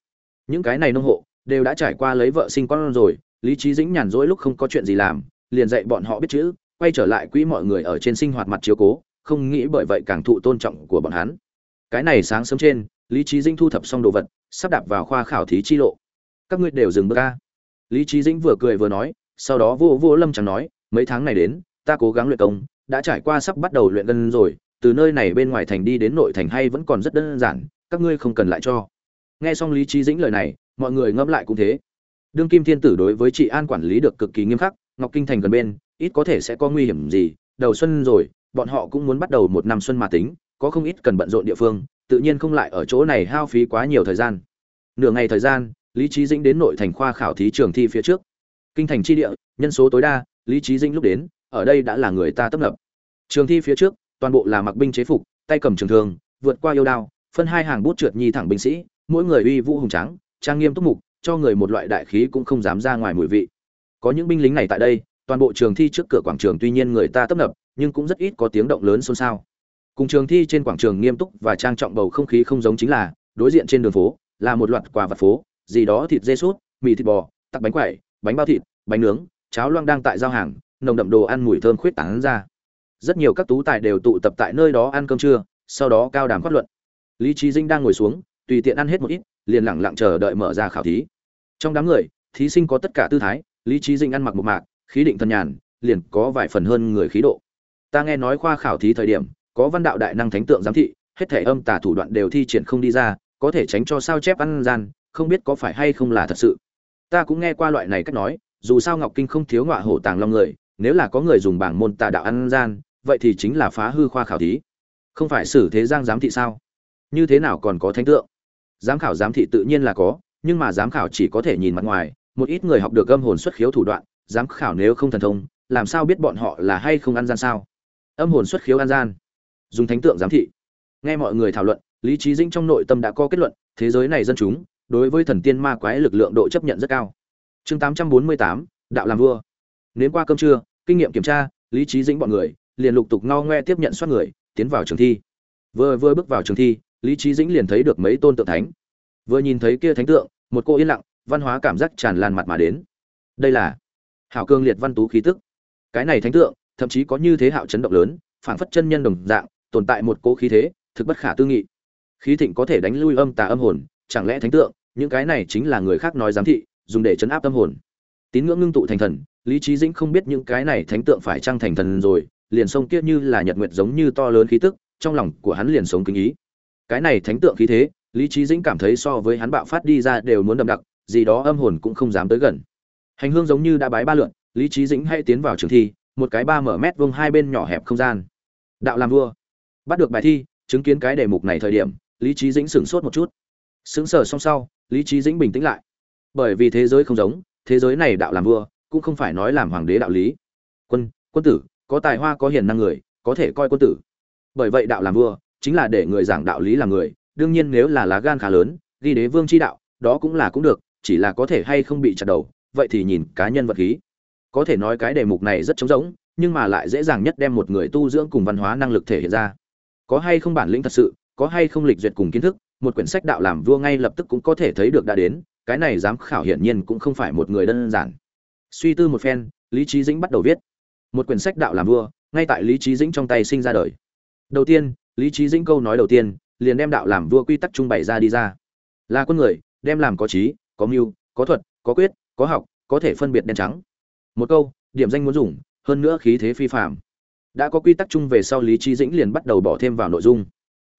Những cái này nông hộ đều đã trải qua lấy vợ sinh con rồi, lý trí dĩnh nhàn rỗi lúc không có chuyện gì làm, liền dạy bọn họ biết chữ, quay trở lại quỹ mọi người ở trên sinh hoạt mặt chiếu cố, không nghĩ bởi vậy càng thụ tôn trọng của bọn hắn. Cái này sáng sớm trên, lý trí dĩnh thu thập xong đồ vật, sắp đạp vào khoa khảo thí chi lộ. Các ngươi đều dừng bước ca lý trí dĩnh vừa cười vừa nói, sau đó vô vô lâm chẳng nói, mấy tháng này đến, ta cố gắng luyện công, đã trải qua sắp bắt đầu luyện gân rồi, từ nơi này bên ngoài thành đi đến nội thành hay vẫn còn rất đơn giản các ngươi không cần lại cho. Nghe xong lý trí dĩnh lời này, mọi người ngẫm lại cũng thế. Đương kim thiên tử đối với trị an quản lý được cực kỳ nghiêm khắc, ngọc kinh thành gần bên, ít có thể sẽ có nguy hiểm gì, đầu xuân rồi, bọn họ cũng muốn bắt đầu một năm xuân mà tính, có không ít cần bận rộn địa phương, tự nhiên không lại ở chỗ này hao phí quá nhiều thời gian. Nửa ngày thời gian, lý trí dĩnh đến nội thành khoa khảo thí trường thi phía trước. Kinh thành tri địa, nhân số tối đa, lý trí dĩnh lúc đến, ở đây đã là người ta tấp nập. Trường thi phía trước, toàn bộ là mặc binh chế phục, tay cầm trường thường vượt qua yêu đao phân hai hàng bút trượt nhi thẳng binh sĩ mỗi người uy vũ hùng tráng, trang nghiêm túc mục cho người một loại đại khí cũng không dám ra ngoài mùi vị. Có những binh lính này tại đây toàn bộ trường thi trước cửa quảng trường tuy nhiên người ta tấp nập nhưng cũng rất ít có tiếng động lớn xôn xao. Cùng trường thi trên quảng trường nghiêm túc và trang trọng bầu không khí không giống chính là đối diện trên đường phố là một loạt quà vặt phố gì đó thịt dê sút mì thịt bò tắc bánh quẩy bánh bao thịt bánh nướng cháo loang đang tại giao hàng nồng đậm đồ ăn mùi thơm khuyết tán ra. Rất nhiều các tú tài đều tụ tập tại nơi đó ăn cơm trưa sau đó cao đàm phát luận lý trí dinh đang ngồi xuống, tùy tiện ăn hết một ít, liền lẳng lặng chờ đợi mở ra khảo thí. Trong đám người, thí sinh có tất cả tư thái, lý trí dinh ăn mặc một mạc, khí định thần nhàn, liền có vài phần hơn người khí độ. Ta nghe nói khoa khảo thí thời điểm, có văn đạo đại năng thánh tượng giám thị, hết thể âm tả thủ đoạn đều thi triển không đi ra, có thể tránh cho sao chép ăn gian, không biết có phải hay không là thật sự. Ta cũng nghe qua loại này cách nói, dù sao ngọc kinh không thiếu ngọa hổ tàng long người, nếu là có người dùng bảng môn tà đạo ăn gian, vậy thì chính là phá hư khoa khảo thí. Không phải xử thế giang giám thị sao? Như thế nào còn có thánh tượng? Giám khảo giám thị tự nhiên là có nhưng mà giám khảo chỉ có thể nhìn mặt ngoài một ít người học được âm hồn xuất khiếu thủ đoạn giám khảo nếu không thần thông làm sao biết bọn họ là hay không ăn gian sao? Âm hồn xuất khiếu ăn gian. Dùng thánh tượng giám thị. Nghe mọi người thảo luận lý trí dĩnh trong nội tâm đã có kết luận thế giới này dân chúng đối với thần tiên ma quái lực lượng độ chấp nhận rất cao. Chương 848, đạo làm vua. Nếm qua cơm trưa kinh nghiệm kiểm tra lý trí dĩnh bọn người liền lục tục ngao ngoe tiếp nhận soát người tiến vào trường thi. Vừa vừa bước vào trường thi lý trí dĩnh liền thấy được mấy tôn tượng thánh. Vừa nhìn thấy kia thánh tượng, một cô yên lặng, văn hóa cảm giác tràn lan mặt mà đến. Đây là hảo cương liệt văn tú khí tức. Cái này thánh tượng, thậm chí có như thế hạo chấn động lớn, phảng phất chân nhân đồng dạng, tồn tại một cỗ khí thế, thực bất khả tư nghị. Khí thịnh có thể đánh lui âm tà âm hồn, chẳng lẽ thánh tượng, những cái này chính là người khác nói giám thị, dùng để chấn áp tâm hồn. Tín ngưỡng ngưng tụ thành thần, lý trí dĩnh không biết những cái này thánh tượng phải trăng thành thần rồi, liền sông kia như là nhật nguyệt giống như to lớn khí tức, trong lòng của hắn liền sống kinh ý cái này thánh tượng khí thế, lý trí dĩnh cảm thấy so với hắn bạo phát đi ra đều muốn đậm đặc, gì đó âm hồn cũng không dám tới gần. Hành hương giống như đã bái ba lượn, lý trí dĩnh hay tiến vào trường thi, một cái ba mở mét vuông hai bên nhỏ hẹp không gian. Đạo làm vua. Bắt được bài thi, chứng kiến cái đề mục này thời điểm, lý trí dĩnh sửng sốt một chút. Sững sờ song sau, lý trí dĩnh bình tĩnh lại. Bởi vì thế giới không giống, thế giới này đạo làm vua, cũng không phải nói làm hoàng đế đạo lý. Quân quân tử, có tài hoa có hiền năng người, có thể coi quân tử. Bởi vậy đạo làm vua chính là để người giảng đạo lý là người, đương nhiên nếu là lá gan khá lớn, ghi đế vương chi đạo, đó cũng là cũng được, chỉ là có thể hay không bị chặt đầu, vậy thì nhìn cá nhân vật khí. Có thể nói cái đề mục này rất trống rỗng, nhưng mà lại dễ dàng nhất đem một người tu dưỡng cùng văn hóa năng lực thể hiện ra. Có hay không bản lĩnh thật sự, có hay không lịch duyệt cùng kiến thức, một quyển sách đạo làm vua ngay lập tức cũng có thể thấy được đã đến, cái này giám khảo hiển nhiên cũng không phải một người đơn giản. Suy tư một phen, lý trí dĩnh bắt đầu viết. Một quyển sách đạo làm vua, ngay tại lý trí dĩnh trong tay sinh ra đời. Đầu tiên lý trí dĩnh câu nói đầu tiên, liền đem đạo làm vua quy tắc trung bày ra đi ra. Là con người, đem làm có trí, có mưu, có thuật, có quyết, có học, có thể phân biệt đen trắng. Một câu, điểm danh muốn dùng, hơn nữa khí thế phi phạm đã có quy tắc chung về sau lý trí dĩnh liền bắt đầu bỏ thêm vào nội dung.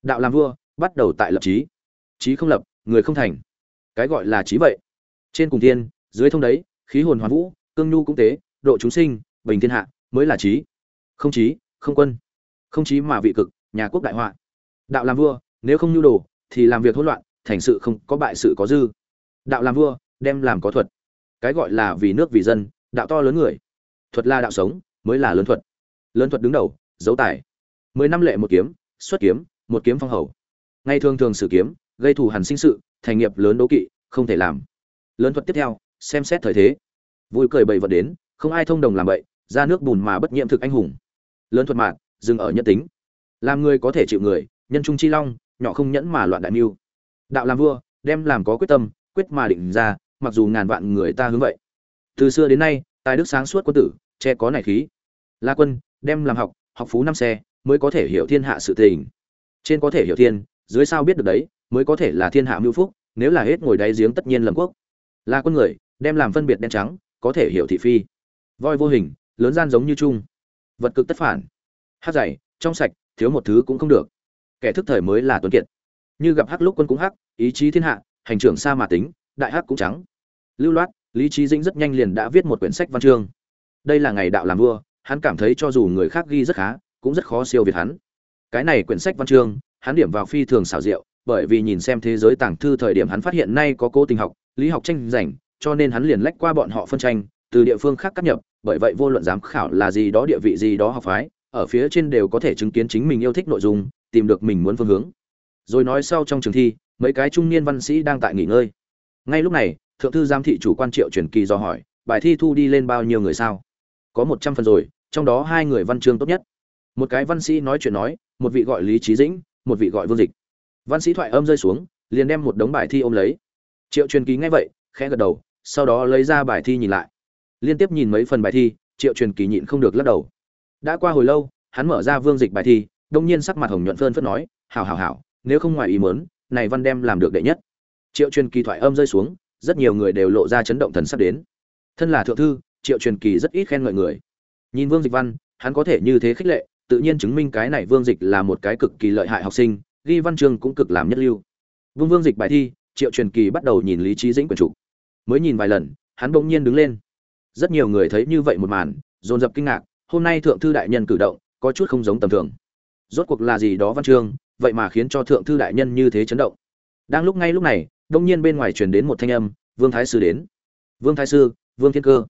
Đạo làm vua, bắt đầu tại lập trí. Trí không lập, người không thành. Cái gọi là trí vậy. Trên cùng thiên, dưới thông đấy, khí hồn hoàn vũ, cương nhu cũng tế, độ chúng sinh, bình thiên hạ, mới là trí. Không trí, không quân. Không trí mà vị cực nhà quốc đại họa. Đạo làm vua, nếu không nhu đồ, thì làm việc hỗn loạn, thành sự không có bại sự có dư. Đạo làm vua, đem làm có thuật. Cái gọi là vì nước vì dân, đạo to lớn người. Thuật là đạo sống, mới là lớn thuật. Lớn thuật đứng đầu dấu tài. Mười năm lệ một kiếm, xuất kiếm, một kiếm phong hầu. Ngay thường thường sử kiếm, gây thù hằn sinh sự, thành nghiệp lớn đố kỵ, không thể làm. Lớn thuật tiếp theo, xem xét thời thế. Vui cười bậy vật đến, không ai thông đồng làm bậy, ra nước bùn mà bất nhiệm thực anh hùng. Lớn thuật mạng dừng ở nhân tính làm người có thể chịu người, nhân trung chi long, nhỏ không nhẫn mà loạn đại mưu. Đạo làm vua, đem làm có quyết tâm, quyết mà định ra, mặc dù ngàn vạn người ta hướng vậy. Từ xưa đến nay, tài đức sáng suốt quân tử, che có nảy khí. La quân, đem làm học học phú năm xe, mới có thể hiểu thiên hạ sự tình. Trên có thể hiểu thiên, dưới sao biết được đấy, mới có thể là thiên hạ mưu phúc, nếu là hết ngồi đáy giếng tất nhiên lầm quốc. Là quân người, đem làm phân biệt đen trắng, có thể hiểu thị phi. Voi vô hình, lớn gian giống như chung. Vật cực tất phản. Hát dày, trong sạch thiếu một thứ cũng không được. Kẻ thức thời mới là tuấn kiệt. Như gặp hắc lúc quân cũng hắc, ý chí thiên hạ, hành trưởng xa mà tính, đại hắc cũng trắng. Lưu loát, lý trí dĩnh rất nhanh liền đã viết một quyển sách văn chương. Đây là ngày đạo làm vua, hắn cảm thấy cho dù người khác ghi rất khá, cũng rất khó siêu việt hắn. Cái này quyển sách văn chương, hắn điểm vào phi thường xảo diệu, bởi vì nhìn xem thế giới tàng thư thời điểm hắn phát hiện nay có cố tình học, lý học tranh giành, cho nên hắn liền lách qua bọn họ phân tranh, từ địa phương khác cắt nhập, bởi vậy vô luận giám khảo là gì đó, địa vị gì đó học phái ở phía trên đều có thể chứng kiến chính mình yêu thích nội dung, tìm được mình muốn phương hướng. Rồi nói sau trong trường thi, mấy cái trung niên văn sĩ đang tại nghỉ ngơi. Ngay lúc này, thượng thư giám thị chủ quan triệu truyền kỳ do hỏi, bài thi thu đi lên bao nhiêu người sao? Có một trăm phần rồi, trong đó hai người văn chương tốt nhất. Một cái văn sĩ nói chuyện nói, một vị gọi lý trí dĩnh, một vị gọi vương dịch. Văn sĩ thoại âm rơi xuống, liền đem một đống bài thi ôm lấy. Triệu truyền kỳ nghe vậy, khẽ gật đầu, sau đó lấy ra bài thi nhìn lại. Liên tiếp nhìn mấy phần bài thi, triệu truyền kỳ nhịn không được lắc đầu đã qua hồi lâu, hắn mở ra vương dịch bài thi, đông nhiên sắc mặt hồng nhuận phơn phất nói, hảo hảo hảo, nếu không ngoài ý mớn này văn đem làm được đệ nhất. Triệu truyền kỳ thoại âm rơi xuống, rất nhiều người đều lộ ra chấn động thần sắp đến. Thân là thượng thư, triệu truyền kỳ rất ít khen ngợi người. Nhìn vương dịch văn, hắn có thể như thế khích lệ, tự nhiên chứng minh cái này vương dịch là một cái cực kỳ lợi hại học sinh, ghi văn chương cũng cực làm nhất lưu. Vương vương dịch bài thi, triệu truyền kỳ bắt đầu nhìn lý trí dĩnh quyển trục. Mới nhìn vài lần, hắn bỗng nhiên đứng lên. Rất nhiều người thấy như vậy một màn, dồn dập kinh ngạc hôm nay thượng thư đại nhân cử động có chút không giống tầm thường. Rốt cuộc là gì đó văn chương, vậy mà khiến cho thượng thư đại nhân như thế chấn động. Đang lúc ngay lúc này đông nhiên bên ngoài truyền đến một thanh âm, vương thái sư đến. Vương thái sư, vương thiên cơ.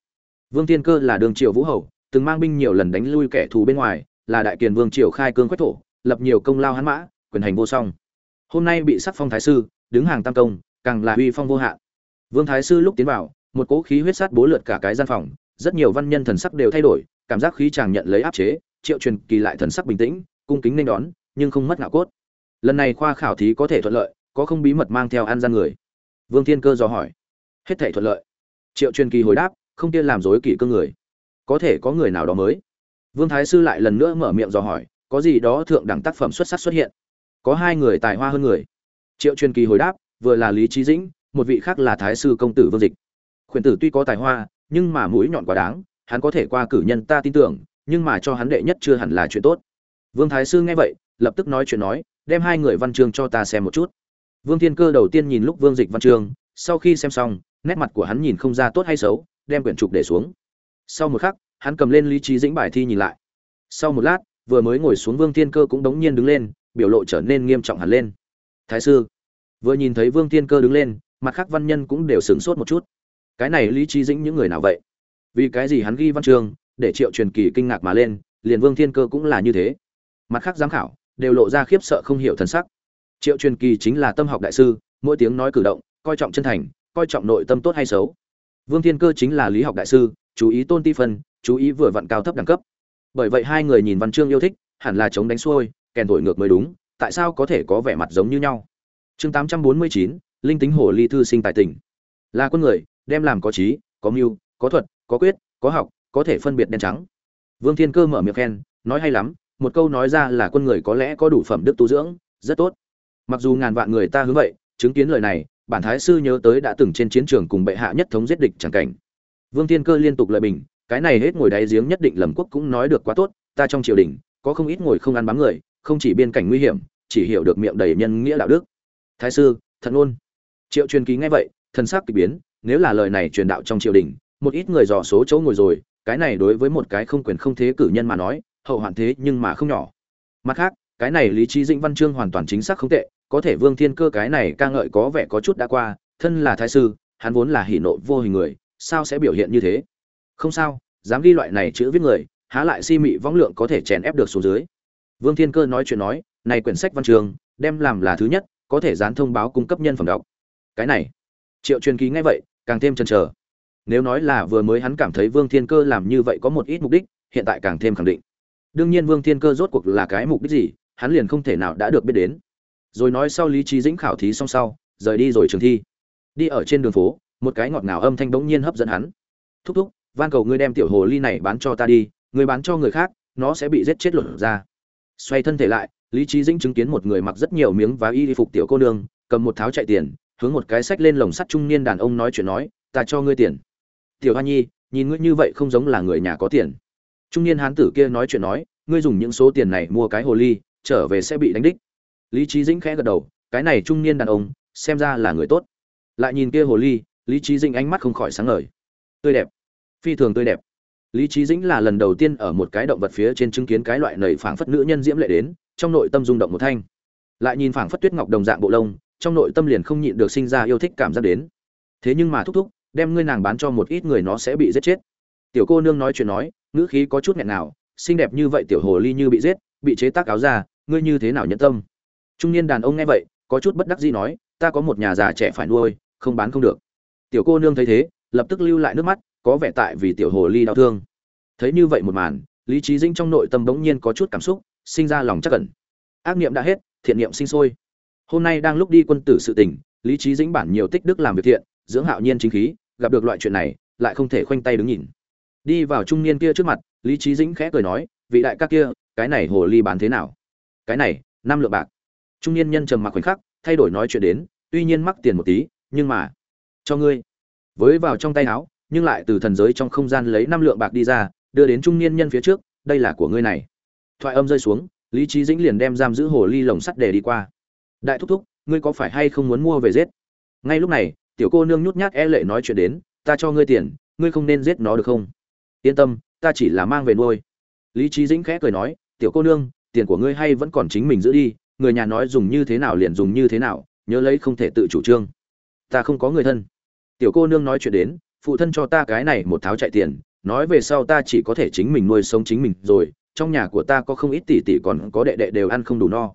Vương thiên cơ là đường triều vũ hầu, từng mang binh nhiều lần đánh lui kẻ thù bên ngoài, là đại kiền vương triều khai cương quách thổ, lập nhiều công lao hán mã, quyền hành vô song. Hôm nay bị sắc phong thái sư, đứng hàng tam công, càng là uy phong vô hạn. Vương thái sư lúc tiến vào, một cỗ khí huyết sát bố lượt cả cái gian phòng, rất nhiều văn nhân thần sắc đều thay đổi cảm giác khí chàng nhận lấy áp chế, triệu truyền kỳ lại thần sắc bình tĩnh, cung kính nên đón, nhưng không mất ngạo cốt. Lần này khoa khảo thí có thể thuận lợi, có không bí mật mang theo an gian người. Vương thiên cơ dò hỏi. Hết thể thuận lợi. Triệu truyền kỳ hồi đáp, không tiên làm dối kỷ cương người. Có thể có người nào đó mới. Vương thái sư lại lần nữa mở miệng dò hỏi, có gì đó thượng đẳng tác phẩm xuất sắc xuất hiện? Có hai người tài hoa hơn người. Triệu truyền kỳ hồi đáp, vừa là lý trí dĩnh, một vị khác là thái sư công tử vương dịch. Khuyển tử tuy có tài hoa, nhưng mà mũi nhọn quá đáng hắn có thể qua cử nhân ta tin tưởng, nhưng mà cho hắn đệ nhất chưa hẳn là chuyện tốt. Vương thái sư nghe vậy, lập tức nói chuyện nói, đem hai người văn chương cho ta xem một chút. Vương thiên cơ đầu tiên nhìn lúc vương dịch văn chương, sau khi xem xong, nét mặt của hắn nhìn không ra tốt hay xấu, đem quyển trục để xuống. Sau một khắc, hắn cầm lên lý trí dĩnh bài thi nhìn lại. Sau một lát, vừa mới ngồi xuống vương thiên cơ cũng đống nhiên đứng lên, biểu lộ trở nên nghiêm trọng hẳn lên. Thái sư. Vừa nhìn thấy vương thiên cơ đứng lên, mặt khác văn nhân cũng đều sửng sốt một chút. Cái này lý trí dĩnh những người nào vậy? Vì cái gì hắn ghi văn chương, để triệu truyền kỳ kinh ngạc mà lên, liền vương thiên cơ cũng là như thế. Mặt khác giám khảo, đều lộ ra khiếp sợ không hiểu thần sắc. Triệu truyền kỳ chính là tâm học đại sư, mỗi tiếng nói cử động, coi trọng chân thành, coi trọng nội tâm tốt hay xấu. Vương thiên cơ chính là lý học đại sư, chú ý tôn ti phân, chú ý vừa vặn cao thấp đẳng cấp. Bởi vậy hai người nhìn văn chương yêu thích, hẳn là chống đánh xuôi, kèn thổi ngược mới đúng, tại sao có thể có vẻ mặt giống như nhau? Chương tám trăm bốn mươi chín, linh tính hồ ly thư sinh tài tình. Là con người, đem làm có trí, có mưu, có thuật có quyết, có học, có thể phân biệt đen trắng. Vương thiên cơ mở miệng khen, nói hay lắm, một câu nói ra là quân người có lẽ có đủ phẩm đức tu dưỡng, rất tốt. Mặc dù ngàn vạn người ta hướng vậy, chứng kiến lời này, bản thái sư nhớ tới đã từng trên chiến trường cùng bệ hạ nhất thống giết địch chẳng cảnh. Vương thiên cơ liên tục lợi bình, cái này hết ngồi đáy giếng nhất định lầm quốc cũng nói được quá tốt, ta trong triều đình, có không ít ngồi không ăn bám người, không chỉ biên cảnh nguy hiểm, chỉ hiểu được miệng đầy nhân nghĩa đạo đức. Thái sư, thật ôn triệu truyền ký nghe vậy, thần sắc kỳ biến, nếu là lời này truyền đạo trong triều đình một ít người dò số chỗ ngồi rồi, cái này đối với một cái không quyền không thế cử nhân mà nói, hậu hoạn thế nhưng mà không nhỏ. Mặt khác, cái này lý trí dĩnh văn chương hoàn toàn chính xác không tệ, có thể vương thiên cơ cái này ca ngợi có vẻ có chút đã qua, thân là thái sư, hắn vốn là hỉ nộ vô hình người, sao sẽ biểu hiện như thế? Không sao, dám ghi loại này chữ viết người, há lại si mị võng lượng có thể chèn ép được xuống dưới. Vương thiên cơ nói chuyện nói, này quyển sách văn trường đem làm là thứ nhất, có thể dán thông báo cung cấp nhân phẩm đọc. Cái này, triệu truyền ký ngay vậy, càng thêm chần chờ nếu nói là vừa mới hắn cảm thấy vương thiên cơ làm như vậy có một ít mục đích, hiện tại càng thêm khẳng định. Đương nhiên vương thiên cơ rốt cuộc là cái mục đích gì, hắn liền không thể nào đã được biết đến. Rồi nói sau lý trí dĩnh khảo thí xong sau, rời đi rồi trường thi. Đi ở trên đường phố, một cái ngọt ngào âm thanh bỗng nhiên hấp dẫn hắn. Thúc thúc, van cầu ngươi đem tiểu hồ ly này bán cho ta đi người bán cho người khác, nó sẽ bị giết chết lột ra. Xoay thân thể lại, lý trí dĩnh chứng kiến một người mặc rất nhiều miếng và y phục tiểu cô nương, cầm một tháo chạy tiền, hướng một cái sách lên lồng sắt trung niên đàn ông nói chuyện nói, ta cho ngươi tiền tiểu hoa nhi, nhìn ngươi như vậy không giống là người nhà có tiền. Trung niên hán tử kia nói chuyện nói, ngươi dùng những số tiền này mua cái hồ ly, trở về sẽ bị đánh đích. Lý trí dĩnh khẽ gật đầu, cái này trung niên đàn ông, xem ra là người tốt. Lại nhìn kia hồ ly, lý trí dĩnh ánh mắt không khỏi sáng ngời. Tươi đẹp. Phi thường tươi đẹp. Lý trí dĩnh là lần đầu tiên ở một cái động vật phía trên chứng kiến cái loại nầy phảng phất nữ nhân diễm lệ đến, trong nội tâm rung động một thanh. Lại nhìn phảng phất tuyết ngọc đồng dạng bộ lông, trong nội tâm liền không nhịn được sinh ra yêu thích cảm giác đến. Thế nhưng mà thúc thúc đem ngươi nàng bán cho một ít người nó sẽ bị giết chết. Tiểu cô nương nói chuyện nói, ngữ khí có chút nghẹn nào, xinh đẹp như vậy tiểu hồ ly như bị giết, bị chế tác áo ra ngươi như thế nào nhẫn tâm? Trung niên đàn ông nghe vậy, có chút bất đắc dĩ nói, ta có một nhà già trẻ phải nuôi, không bán không được. Tiểu cô nương thấy thế, lập tức lưu lại nước mắt, có vẻ tại vì tiểu hồ ly đau thương. Thấy như vậy một màn, lý trí dĩnh trong nội tâm bỗng nhiên có chút cảm xúc, sinh ra lòng chắc cẩn ác niệm đã hết, thiện niệm sinh sôi. Hôm nay đang lúc đi quân tử sự tình, lý trí dĩnh bản nhiều tích đức làm việc thiện, dưỡng hạo nhiên chính khí gặp được loại chuyện này, lại không thể khoanh tay đứng nhìn. Đi vào trung niên kia trước mặt, lý trí dĩnh khẽ cười nói, vị đại ca kia, cái này hồ ly bán thế nào? Cái này, năm lượng bạc. Trung niên nhân trầm mặc khoảnh khắc, thay đổi nói chuyện đến, tuy nhiên mắc tiền một tí, nhưng mà, cho ngươi. Với vào trong tay áo, nhưng lại từ thần giới trong không gian lấy năm lượng bạc đi ra, đưa đến trung niên nhân phía trước, đây là của ngươi này. Thoại âm rơi xuống, lý trí dĩnh liền đem giam giữ hồ ly lồng sắt để đi qua. Đại thúc thúc, ngươi có phải hay không muốn mua về giết? Ngay lúc này tiểu cô nương nhút nhát e lệ nói chuyện đến, ta cho ngươi tiền, ngươi không nên giết nó được không? Yên tâm, ta chỉ là mang về nuôi. Lý trí dĩnh khẽ cười nói, tiểu cô nương, tiền của ngươi hay vẫn còn chính mình giữ đi, người nhà nói dùng như thế nào liền dùng như thế nào, nhớ lấy không thể tự chủ trương. Ta không có người thân. Tiểu cô nương nói chuyện đến, phụ thân cho ta cái này một tháo chạy tiền, nói về sau ta chỉ có thể chính mình nuôi sống chính mình rồi, trong nhà của ta có không ít tỷ tỷ còn có đệ đệ đều ăn không đủ no.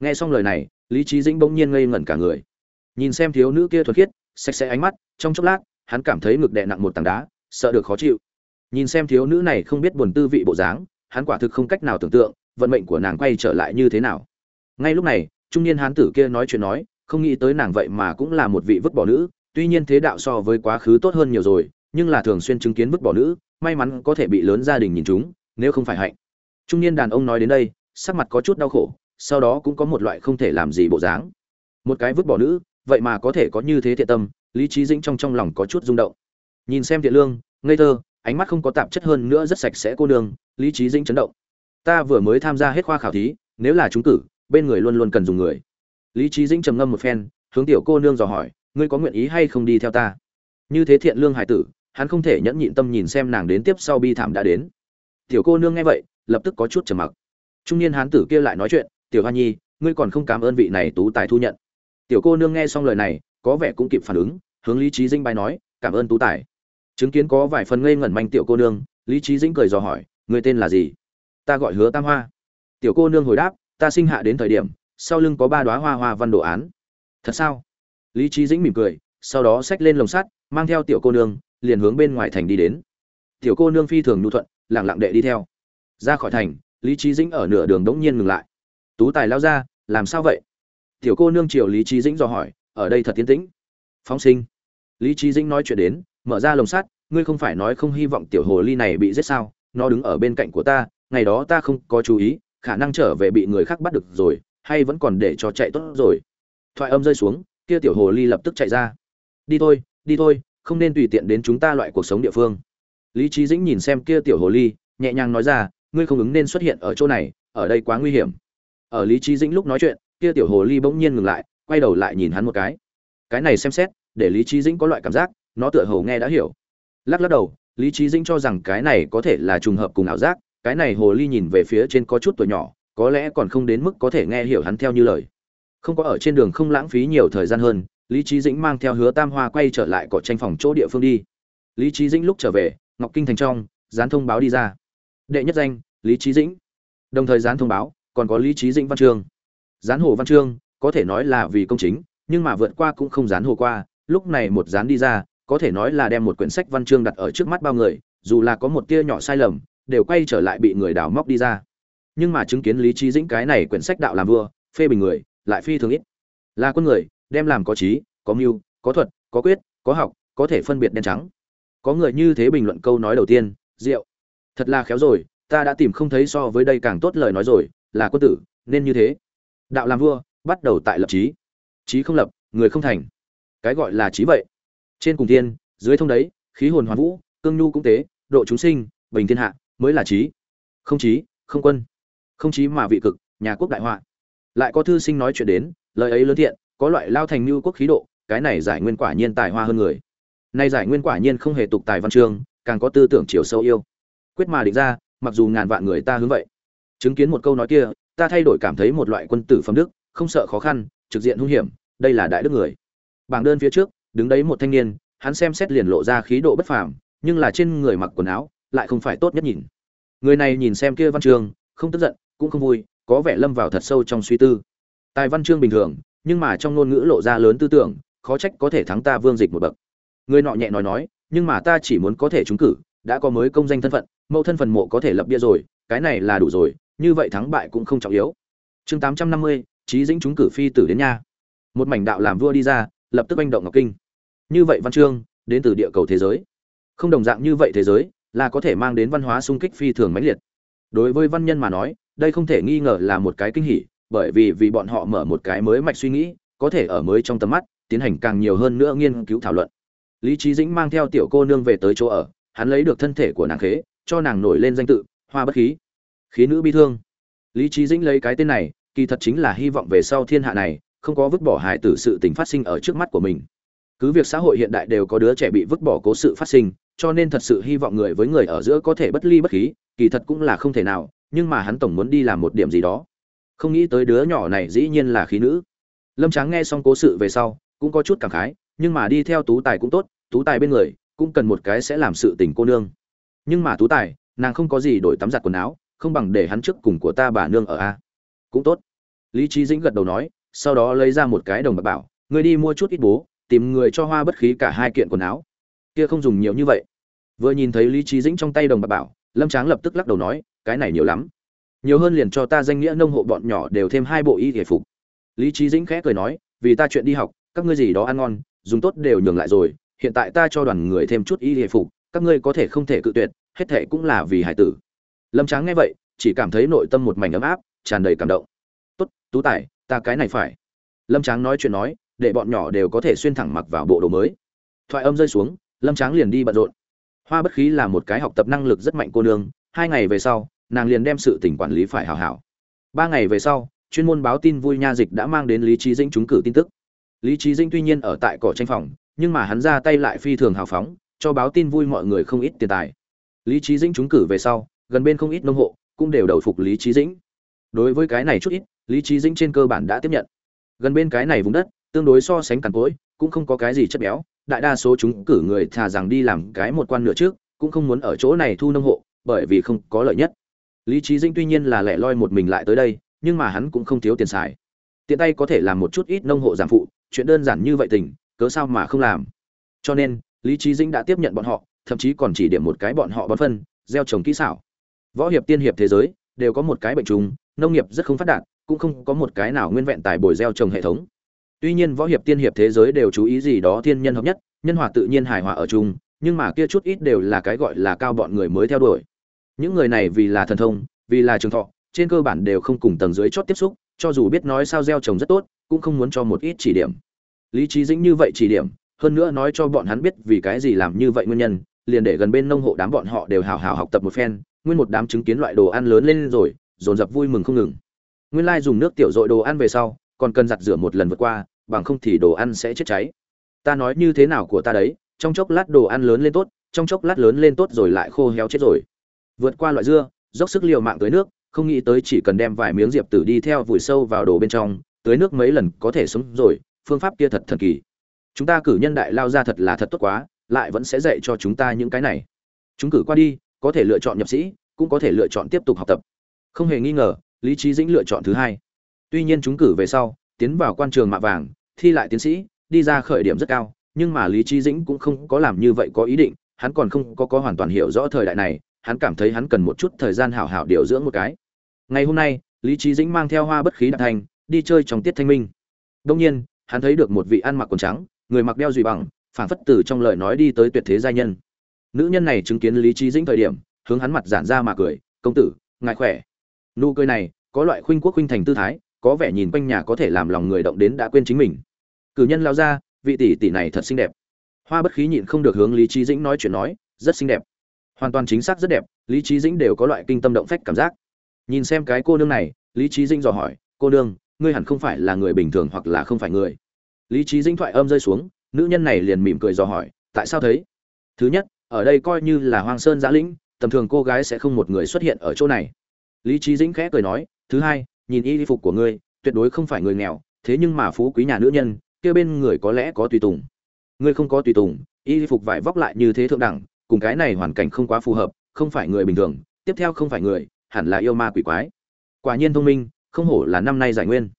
Nghe xong lời này, lý trí dĩnh bỗng nhiên ngây ngẩn cả người. Nhìn xem thiếu nữ kia thuật khiết sạch sẽ ánh mắt, trong chốc lát, hắn cảm thấy ngực đè nặng một tảng đá, sợ được khó chịu. Nhìn xem thiếu nữ này không biết buồn tư vị bộ dáng, hắn quả thực không cách nào tưởng tượng, vận mệnh của nàng quay trở lại như thế nào. Ngay lúc này, trung niên hán tử kia nói chuyện nói, không nghĩ tới nàng vậy mà cũng là một vị vứt bỏ nữ, tuy nhiên thế đạo so với quá khứ tốt hơn nhiều rồi, nhưng là thường xuyên chứng kiến vứt bỏ nữ, may mắn có thể bị lớn gia đình nhìn chúng, nếu không phải hạnh. Trung niên đàn ông nói đến đây, sắc mặt có chút đau khổ, sau đó cũng có một loại không thể làm gì bộ dáng. Một cái vứt bỏ nữ vậy mà có thể có như thế thiện tâm, lý trí dĩnh trong trong lòng có chút rung động. Nhìn xem thiện lương, ngây thơ, ánh mắt không có tạp chất hơn nữa rất sạch sẽ cô nương, lý trí dĩnh chấn động. Ta vừa mới tham gia hết khoa khảo thí, nếu là chúng cử, bên người luôn luôn cần dùng người. Lý trí dĩnh trầm ngâm một phen, hướng tiểu cô nương dò hỏi, ngươi có nguyện ý hay không đi theo ta? Như thế thiện lương hải tử, hắn không thể nhẫn nhịn tâm nhìn xem nàng đến tiếp sau bi thảm đã đến. Tiểu cô nương nghe vậy, lập tức có chút trầm mặc. Trung niên hán tử kia lại nói chuyện, tiểu hoa nhi, ngươi còn không cảm ơn vị này tú tài thu nhận tiểu cô nương nghe xong lời này, có vẻ cũng kịp phản ứng, hướng lý trí dinh bài nói, cảm ơn tú tài. Chứng kiến có vài phần ngây ngẩn manh tiểu cô nương, lý trí dĩnh cười dò hỏi, người tên là gì? Ta gọi hứa tam hoa. Tiểu cô nương hồi đáp, ta sinh hạ đến thời điểm, sau lưng có ba đoá hoa hoa văn đồ án. Thật sao? Lý trí dĩnh mỉm cười, sau đó xách lên lồng sắt, mang theo tiểu cô nương, liền hướng bên ngoài thành đi đến. Tiểu cô nương phi thường nhu thuận lẳng lặng đệ đi theo. Ra khỏi thành, lý trí dĩnh ở nửa đường đống nhiên ngừng lại. Tú tài lao ra, làm sao vậy? Tiểu cô nương triều lý trí dĩnh dò hỏi, ở đây thật tiến tĩnh. Phóng sinh. Lý trí dĩnh nói chuyện đến, mở ra lồng sắt, ngươi không phải nói không hy vọng tiểu hồ ly này bị giết sao? Nó đứng ở bên cạnh của ta, ngày đó ta không có chú ý, khả năng trở về bị người khác bắt được rồi, hay vẫn còn để cho chạy tốt rồi. Thoại âm rơi xuống, kia tiểu hồ ly lập tức chạy ra. Đi thôi đi thôi, không nên tùy tiện đến chúng ta loại cuộc sống địa phương. Lý trí dĩnh nhìn xem kia tiểu hồ ly, nhẹ nhàng nói ra, ngươi không ứng nên xuất hiện ở chỗ này, ở đây quá nguy hiểm. Ở lý trí dĩnh lúc nói chuyện kia tiểu hồ ly bỗng nhiên ngừng lại, quay đầu lại nhìn hắn một cái. Cái này xem xét, để lý trí dĩnh có loại cảm giác, nó tựa hồ nghe đã hiểu. Lắc lắc đầu, lý trí dĩnh cho rằng cái này có thể là trùng hợp cùng ảo giác, cái này hồ ly nhìn về phía trên có chút tuổi nhỏ, có lẽ còn không đến mức có thể nghe hiểu hắn theo như lời. Không có ở trên đường không lãng phí nhiều thời gian hơn, lý trí dĩnh mang theo hứa tam hoa quay trở lại cỏ tranh phòng chỗ địa phương đi. Lý trí dĩnh lúc trở về, ngọc kinh thành trong, dán thông báo đi ra. Đệ nhất danh, lý trí dĩnh. Đồng thời dán thông báo, còn có lý trí dĩnh văn trường dán hồ văn chương, có thể nói là vì công chính, nhưng mà vượt qua cũng không dán hồ qua, lúc này một dán đi ra, có thể nói là đem một quyển sách văn chương đặt ở trước mắt bao người, dù là có một tia nhỏ sai lầm, đều quay trở lại bị người đào móc đi ra. Nhưng mà chứng kiến lý trí dĩnh cái này quyển sách đạo làm vua, phê bình người, lại phi thường ít. Là con người, đem làm có trí, có mưu, có thuật, có quyết, có học, có thể phân biệt đen trắng. Có người như thế bình luận câu nói đầu tiên rượu thật là khéo rồi, ta đã tìm không thấy so với đây càng tốt lời nói rồi, là quân tử, nên như thế đạo làm vua bắt đầu tại lập trí. Trí không lập, người không thành. Cái gọi là trí vậy. Trên cùng tiên dưới thông đấy, khí hồn hoàn vũ, cương nhu cũng tế, độ chúng sinh, bình thiên hạ mới là trí. Không trí, không quân. Không trí mà vị cực, nhà quốc đại họa. Lại có thư sinh nói chuyện đến, lời ấy lớn thiện, có loại lao thành như quốc khí độ, cái này giải nguyên quả nhiên tài hoa hơn người. Nay giải nguyên quả nhiên không hề tục tài văn chương, càng có tư tưởng chiều sâu yêu. Quyết mà định ra, mặc dù ngàn vạn người ta hướng vậy. Chứng kiến một câu nói kia ta thay đổi cảm thấy một loại quân tử phẩm đức, không sợ khó khăn, trực diện hung hiểm, đây là đại đức người. Bảng đơn phía trước, đứng đấy một thanh niên, hắn xem xét liền lộ ra khí độ bất phàm, nhưng là trên người mặc quần áo, lại không phải tốt nhất nhìn. Người này nhìn xem kia văn chương không tức giận, cũng không vui, có vẻ lâm vào thật sâu trong suy tư. Tài văn chương bình thường, nhưng mà trong ngôn ngữ lộ ra lớn tư tưởng, khó trách có thể thắng ta vương dịch một bậc. Người nọ nhẹ nói nói, nhưng mà ta chỉ muốn có thể trúng cử, đã có mới công danh thân phận, mẫu thân phần mộ có thể lập bia rồi, cái này là đủ rồi như vậy thắng bại cũng không trọng yếu. Chương tám trăm năm mươi dĩnh chúng cử phi tử đến nha một mảnh đạo làm vua đi ra, lập tức anh động ngọc kinh. Như vậy văn chương, đến từ địa cầu thế giới. Không đồng dạng như vậy thế giới, là có thể mang đến văn hóa sung kích phi thường mãnh liệt. Đối với văn nhân mà nói, đây không thể nghi ngờ là một cái kinh hỉ, bởi vì vì bọn họ mở một cái mới mạch suy nghĩ, có thể ở mới trong tầm mắt, tiến hành càng nhiều hơn nữa nghiên cứu thảo luận. Lý chí dĩnh mang theo tiểu cô nương về tới chỗ ở, hắn lấy được thân thể của nàng khế, cho nàng nổi lên danh tự, hoa bất khí khí nữ bi thương. Lý trí dĩnh lấy cái tên này, kỳ thật chính là hy vọng về sau thiên hạ này, không có vứt bỏ hài tử sự tình phát sinh ở trước mắt của mình. Cứ việc xã hội hiện đại đều có đứa trẻ bị vứt bỏ cố sự phát sinh, cho nên thật sự hy vọng người với người ở giữa có thể bất ly bất khí, kỳ thật cũng là không thể nào, nhưng mà hắn tổng muốn đi làm một điểm gì đó. Không nghĩ tới đứa nhỏ này dĩ nhiên là khí nữ. Lâm tráng nghe xong cố sự về sau, cũng có chút cảm khái, nhưng mà đi theo tú tài cũng tốt, tú tài bên người, cũng cần một cái sẽ làm sự tình cô nương. Nhưng mà tú tài, nàng không có gì đổi tắm giặt quần áo không bằng để hắn trước cùng của ta bà nương ở a. Cũng tốt. Lý trí dĩnh gật đầu nói, sau đó lấy ra một cái đồng bạc bảo, người đi mua chút ít bố, tìm người cho hoa bất khí cả hai kiện quần áo. Kia không dùng nhiều như vậy. Vừa nhìn thấy lý trí dĩnh trong tay đồng bạc bảo, lâm tráng lập tức lắc đầu nói, cái này nhiều lắm. Nhiều hơn liền cho ta danh nghĩa nông hộ bọn nhỏ đều thêm hai bộ y thể phục. Lý trí dĩnh khẽ cười nói, vì ta chuyện đi học, các ngươi gì đó ăn ngon, dùng tốt đều nhường lại rồi, hiện tại ta cho đoàn người thêm chút y thể phục, các ngươi có thể không thể cự tuyệt, hết thệ cũng là vì hải tử lâm tráng nghe vậy, chỉ cảm thấy nội tâm một mảnh ấm áp, tràn đầy cảm động. Tốt, tú tài, ta cái này phải. Lâm tráng nói chuyện nói, để bọn nhỏ đều có thể xuyên thẳng mặc vào bộ đồ mới. Thoại âm rơi xuống, lâm tráng liền đi bận rộn. Hoa bất khí là một cái học tập năng lực rất mạnh cô nương, hai ngày về sau, nàng liền đem sự tỉnh quản lý phải hào hảo. Ba ngày về sau, chuyên môn báo tin vui nha dịch đã mang đến lý trí dĩnh trúng cử tin tức. Lý trí dĩnh tuy nhiên ở tại cỏ tranh phòng, nhưng mà hắn ra tay lại phi thường hào phóng, cho báo tin vui mọi người không ít tiền tài. Lý trí dĩnh trúng cử về sau gần bên không ít nông hộ cũng đều đầu phục lý trí dĩnh. Đối với cái này chút ít, lý trí dĩnh trên cơ bản đã tiếp nhận. Gần bên cái này vùng đất, tương đối so sánh cằn cỗi, cũng không có cái gì chất béo. Đại đa số chúng cử người thà rằng đi làm cái một quan nữa trước, cũng không muốn ở chỗ này thu nông hộ, bởi vì không có lợi nhất. Lý trí dĩnh tuy nhiên là lẻ loi một mình lại tới đây, nhưng mà hắn cũng không thiếu tiền xài. Tiện tay có thể làm một chút ít nông hộ giảm phụ, chuyện đơn giản như vậy tình, cớ sao mà không làm? Cho nên, lý trí dĩnh đã tiếp nhận bọn họ, thậm chí còn chỉ điểm một cái bọn họ bón phân, gieo trồng kỹ xảo võ hiệp tiên hiệp thế giới, đều có một cái bệnh trùng, nông nghiệp rất không phát đạt, cũng không có một cái nào nguyên vẹn tài bồi gieo trồng hệ thống. Tuy nhiên võ hiệp tiên hiệp thế giới đều chú ý gì đó thiên nhân hợp nhất, nhân hòa tự nhiên hài hòa ở chung, nhưng mà kia chút ít đều là cái gọi là cao bọn người mới theo đuổi. Những người này vì là thần thông, vì là trường thọ, trên cơ bản đều không cùng tầng dưới chót tiếp xúc, cho dù biết nói sao gieo trồng rất tốt, cũng không muốn cho một ít chỉ điểm. Lý trí dĩnh như vậy chỉ điểm, hơn nữa nói cho bọn hắn biết vì cái gì làm như vậy nguyên nhân, liền để gần bên nông hộ đám bọn họ đều hào hào học tập một phen nguyên một đám chứng kiến loại đồ ăn lớn lên rồi, dồn dập vui mừng không ngừng. Nguyên lai dùng nước tiểu dội đồ ăn về sau, còn cần giặt rửa một lần vượt qua, bằng không thì đồ ăn sẽ chết cháy. Ta nói như thế nào của ta đấy, trong chốc lát đồ ăn lớn lên tốt, trong chốc lát lớn lên tốt rồi lại khô héo chết rồi. Vượt qua loại dưa, dốc sức liều mạng tới nước, không nghĩ tới chỉ cần đem vài miếng diệp tử đi theo vùi sâu vào đồ bên trong tới nước mấy lần có thể sống rồi, phương pháp kia thật thần kỳ. Chúng ta cử nhân đại lao ra thật là thật tốt quá, lại vẫn sẽ dạy cho chúng ta những cái này. Chúng cử qua đi có thể lựa chọn nhập sĩ, cũng có thể lựa chọn tiếp tục học tập. Không hề nghi ngờ, lý trí dĩnh lựa chọn thứ hai. Tuy nhiên chúng cử về sau, tiến vào quan trường mạ vàng, thi lại tiến sĩ, đi ra khởi điểm rất cao, nhưng mà lý trí dĩnh cũng không có làm như vậy có ý định, hắn còn không có có hoàn toàn hiểu rõ thời đại này, hắn cảm thấy hắn cần một chút thời gian hảo hảo điều dưỡng một cái. Ngày hôm nay, lý trí dĩnh mang theo hoa bất khí đạt thành, đi chơi trong tiết thanh minh. Đông nhiên, hắn thấy được một vị ăn mặc quần trắng, người mặc đeo dùy bằng, phảng phất từ trong lời nói đi tới tuyệt thế giai nhân nữ nhân này chứng kiến lý trí dĩnh thời điểm, hướng hắn mặt giản ra mà cười, công tử, ngài khỏe? Nụ cười này, có loại khuynh quốc khuynh thành tư thái, có vẻ nhìn quanh nhà có thể làm lòng người động đến đã quên chính mình. Cử nhân lao ra, vị tỷ tỷ này thật xinh đẹp. Hoa bất khí nhịn không được hướng lý trí dĩnh nói chuyện nói, rất xinh đẹp. Hoàn toàn chính xác rất đẹp, lý trí dĩnh đều có loại kinh tâm động phách cảm giác. Nhìn xem cái cô nương này, lý trí dĩnh dò hỏi, cô nương, ngươi hẳn không phải là người bình thường hoặc là không phải người? Lý trí dĩnh thoại âm rơi xuống, nữ nhân này liền mỉm cười dò hỏi, tại sao thấy thứ nhất ở đây coi như là hoang sơn giã lĩnh, tầm thường cô gái sẽ không một người xuất hiện ở chỗ này. Lý trí dĩnh khẽ cười nói, thứ hai, nhìn y phục của ngươi, tuyệt đối không phải người nghèo, thế nhưng mà phú quý nhà nữ nhân, kia bên người có lẽ có tùy tùng. Ngươi không có tùy tùng, y phục vải vóc lại như thế thượng đẳng, cùng cái này hoàn cảnh không quá phù hợp, không phải người bình thường, tiếp theo không phải người, hẳn là yêu ma quỷ quái. Quả nhiên thông minh, không hổ là năm nay giải nguyên.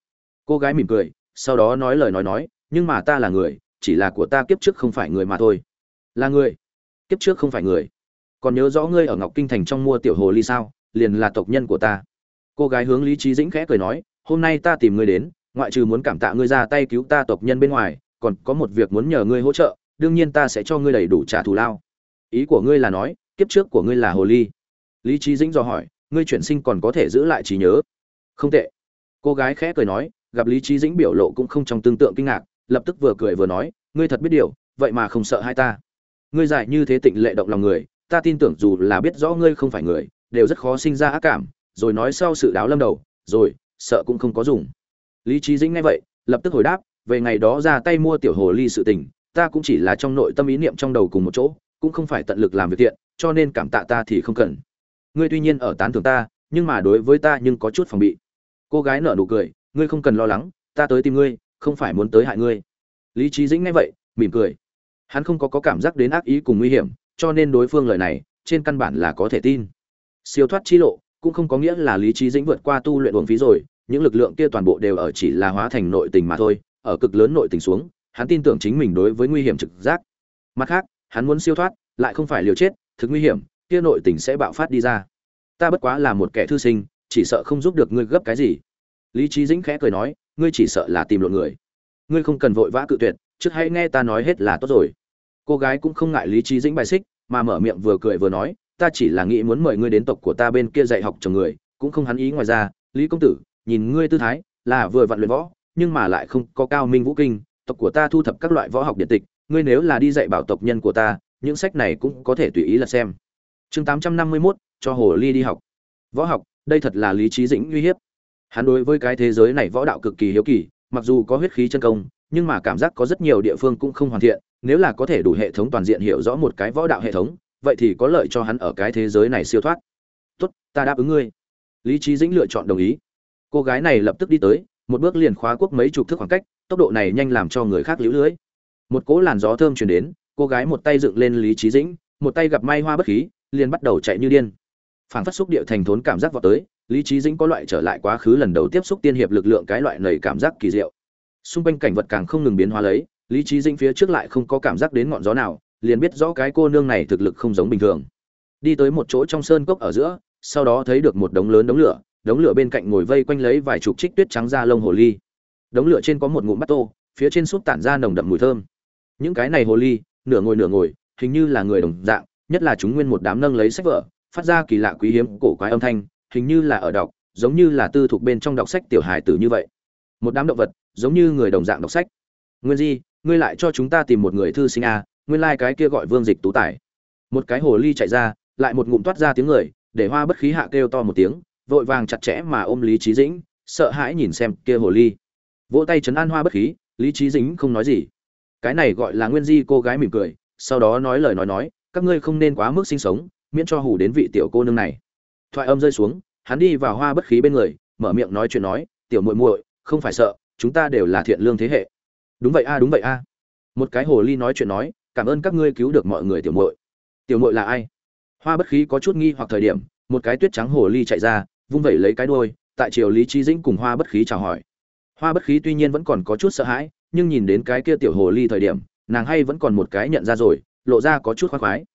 Cô gái mỉm cười, sau đó nói lời nói nói, nhưng mà ta là người, chỉ là của ta kiếp trước không phải người mà thôi. Là người? Kiếp trước không phải người. Còn nhớ rõ ngươi ở ngọc kinh thành trong mua tiểu hồ ly sao? Liền là tộc nhân của ta. Cô gái hướng lý trí dĩnh khẽ cười nói, hôm nay ta tìm ngươi đến, ngoại trừ muốn cảm tạ ngươi ra tay cứu ta tộc nhân bên ngoài, còn có một việc muốn nhờ ngươi hỗ trợ, đương nhiên ta sẽ cho ngươi đầy đủ trả thù lao. Ý của ngươi là nói, kiếp trước của ngươi là hồ ly. Lý trí dĩnh dò hỏi, ngươi chuyển sinh còn có thể giữ lại trí nhớ? Không tệ. Cô gái khẽ cười nói, gặp lý trí dĩnh biểu lộ cũng không trong tương tượng kinh ngạc, lập tức vừa cười vừa nói, ngươi thật biết điều, vậy mà không sợ hai ta ngươi giải như thế tịnh lệ động lòng người, ta tin tưởng dù là biết rõ ngươi không phải người, đều rất khó sinh ra ác cảm, rồi nói sau sự đáo lâm đầu, rồi, sợ cũng không có dùng. Lý trí dĩnh nghe vậy, lập tức hồi đáp, về ngày đó ra tay mua tiểu hồ ly sự tình, ta cũng chỉ là trong nội tâm ý niệm trong đầu cùng một chỗ, cũng không phải tận lực làm việc tiện cho nên cảm tạ ta thì không cần. Ngươi tuy nhiên ở tán thưởng ta, nhưng mà đối với ta nhưng có chút phòng bị. Cô gái nở nụ cười, ngươi không cần lo lắng, ta tới tìm ngươi, không phải muốn tới hại ngươi. Lý trí dĩnh nghe vậy, mỉm cười hắn không có, có cảm giác đến ác ý cùng nguy hiểm cho nên đối phương lời này trên căn bản là có thể tin. Siêu thoát chi lộ cũng không có nghĩa là lý trí dĩnh vượt qua tu luyện uổng phí rồi những lực lượng kia toàn bộ đều ở chỉ là hóa thành nội tình mà thôi ở cực lớn nội tình xuống hắn tin tưởng chính mình đối với nguy hiểm trực giác. Mặt khác hắn muốn siêu thoát lại không phải liều chết thực nguy hiểm kia nội tình sẽ bạo phát đi ra. Ta bất quá là một kẻ thư sinh chỉ sợ không giúp được ngươi gấp cái gì. Lý trí dĩnh khẽ cười nói ngươi chỉ sợ là tìm lộn người. Ngươi không cần vội vã cự tuyệt trước hãy nghe ta nói hết là tốt rồi. Cô gái cũng không ngại lý trí dĩnh bài xích mà mở miệng vừa cười vừa nói ta chỉ là nghĩ muốn mời ngươi đến tộc của ta bên kia dạy học chồng người cũng không hắn ý ngoài ra lý công tử nhìn ngươi tư thái là vừa vặn luyện võ nhưng mà lại không có cao minh vũ kinh tộc của ta thu thập các loại võ học điện tịch ngươi nếu là đi dạy bảo tộc nhân của ta những sách này cũng có thể tùy ý là xem. Chương tám trăm năm mươi 851, cho hồ ly đi học. Võ học đây thật là lý trí dĩnh uy hiếp. Hắn đối với cái thế giới này võ đạo cực kỳ hiếu kỳ mặc dù có huyết khí chân công nhưng mà cảm giác có rất nhiều địa phương cũng không hoàn thiện, nếu là có thể đủ hệ thống toàn diện hiểu rõ một cái võ đạo hệ thống, vậy thì có lợi cho hắn ở cái thế giới này siêu thoát. Tốt, ta đáp ứng ngươi. Lý trí dĩnh lựa chọn đồng ý. Cô gái này lập tức đi tới, một bước liền khóa quốc mấy chục thước khoảng cách, tốc độ này nhanh làm cho người khác lũ lưỡi một cỗ làn gió thơm truyền đến, cô gái một tay dựng lên lý trí dĩnh, một tay gặp may hoa bất khí, liền bắt đầu chạy như điên. Phảng phất xúc địa thành thốn cảm giác vọt tới, lý trí dĩnh có loại trở lại quá khứ lần đầu tiếp xúc tiên hiệp lực lượng cái loại nầy cảm giác kỳ diệu xung quanh cảnh vật càng không ngừng biến hóa lấy, lý trí dĩnh phía trước lại không có cảm giác đến ngọn gió nào, liền biết rõ cái cô nương này thực lực không giống bình thường. Đi tới một chỗ trong sơn cốc ở giữa, sau đó thấy được một đống lớn đống lửa đống lửa bên cạnh ngồi vây quanh lấy vài chục trích tuyết trắng da lông hồ ly. Đống lửa trên có một ngụm bát tô, phía trên súp tản ra nồng đậm mùi thơm. Những cái này hồ ly, nửa ngồi nửa ngồi, hình như là người đồng dạng, nhất là chúng nguyên một đám nâng lấy sách vở, phát ra kỳ lạ quý hiếm, cổ quái âm thanh, hình như là ở đọc, giống như là tư thuộc bên trong đọc sách tiểu hài tử như vậy. Một đám động vật giống như người đồng dạng đọc sách. Nguyên di, ngươi lại cho chúng ta tìm một người thư sinh a, nguyên lai cái kia gọi vương dịch tú tài. Một cái hồ ly chạy ra, lại một ngụm toát ra tiếng người, để hoa bất khí hạ kêu to một tiếng, vội vàng chặt chẽ mà ôm lý trí dĩnh, sợ hãi nhìn xem kia hồ ly. Vỗ tay chấn an hoa bất khí, lý trí dĩnh không nói gì. Cái này gọi là nguyên di cô gái mỉm cười, sau đó nói lời nói nói, các ngươi không nên quá mức sinh sống, miễn cho hủ đến vị tiểu cô nương này. Thoại âm rơi xuống, hắn đi vào hoa bất khí bên người, mở miệng nói chuyện nói, tiểu muội muội, không phải sợ chúng ta đều là thiện lương thế hệ. Đúng vậy a, đúng vậy a. Một cái hồ ly nói chuyện nói, cảm ơn các ngươi cứu được mọi người tiểu muội. Tiểu muội là ai? Hoa bất khí có chút nghi hoặc thời điểm, một cái tuyết trắng hồ ly chạy ra, vung vẩy lấy cái đuôi, tại triều lý trí dĩnh cùng hoa bất khí chào hỏi. Hoa bất khí tuy nhiên vẫn còn có chút sợ hãi, nhưng nhìn đến cái kia tiểu hồ ly thời điểm, nàng hay vẫn còn một cái nhận ra rồi, lộ ra có chút khoái khoái.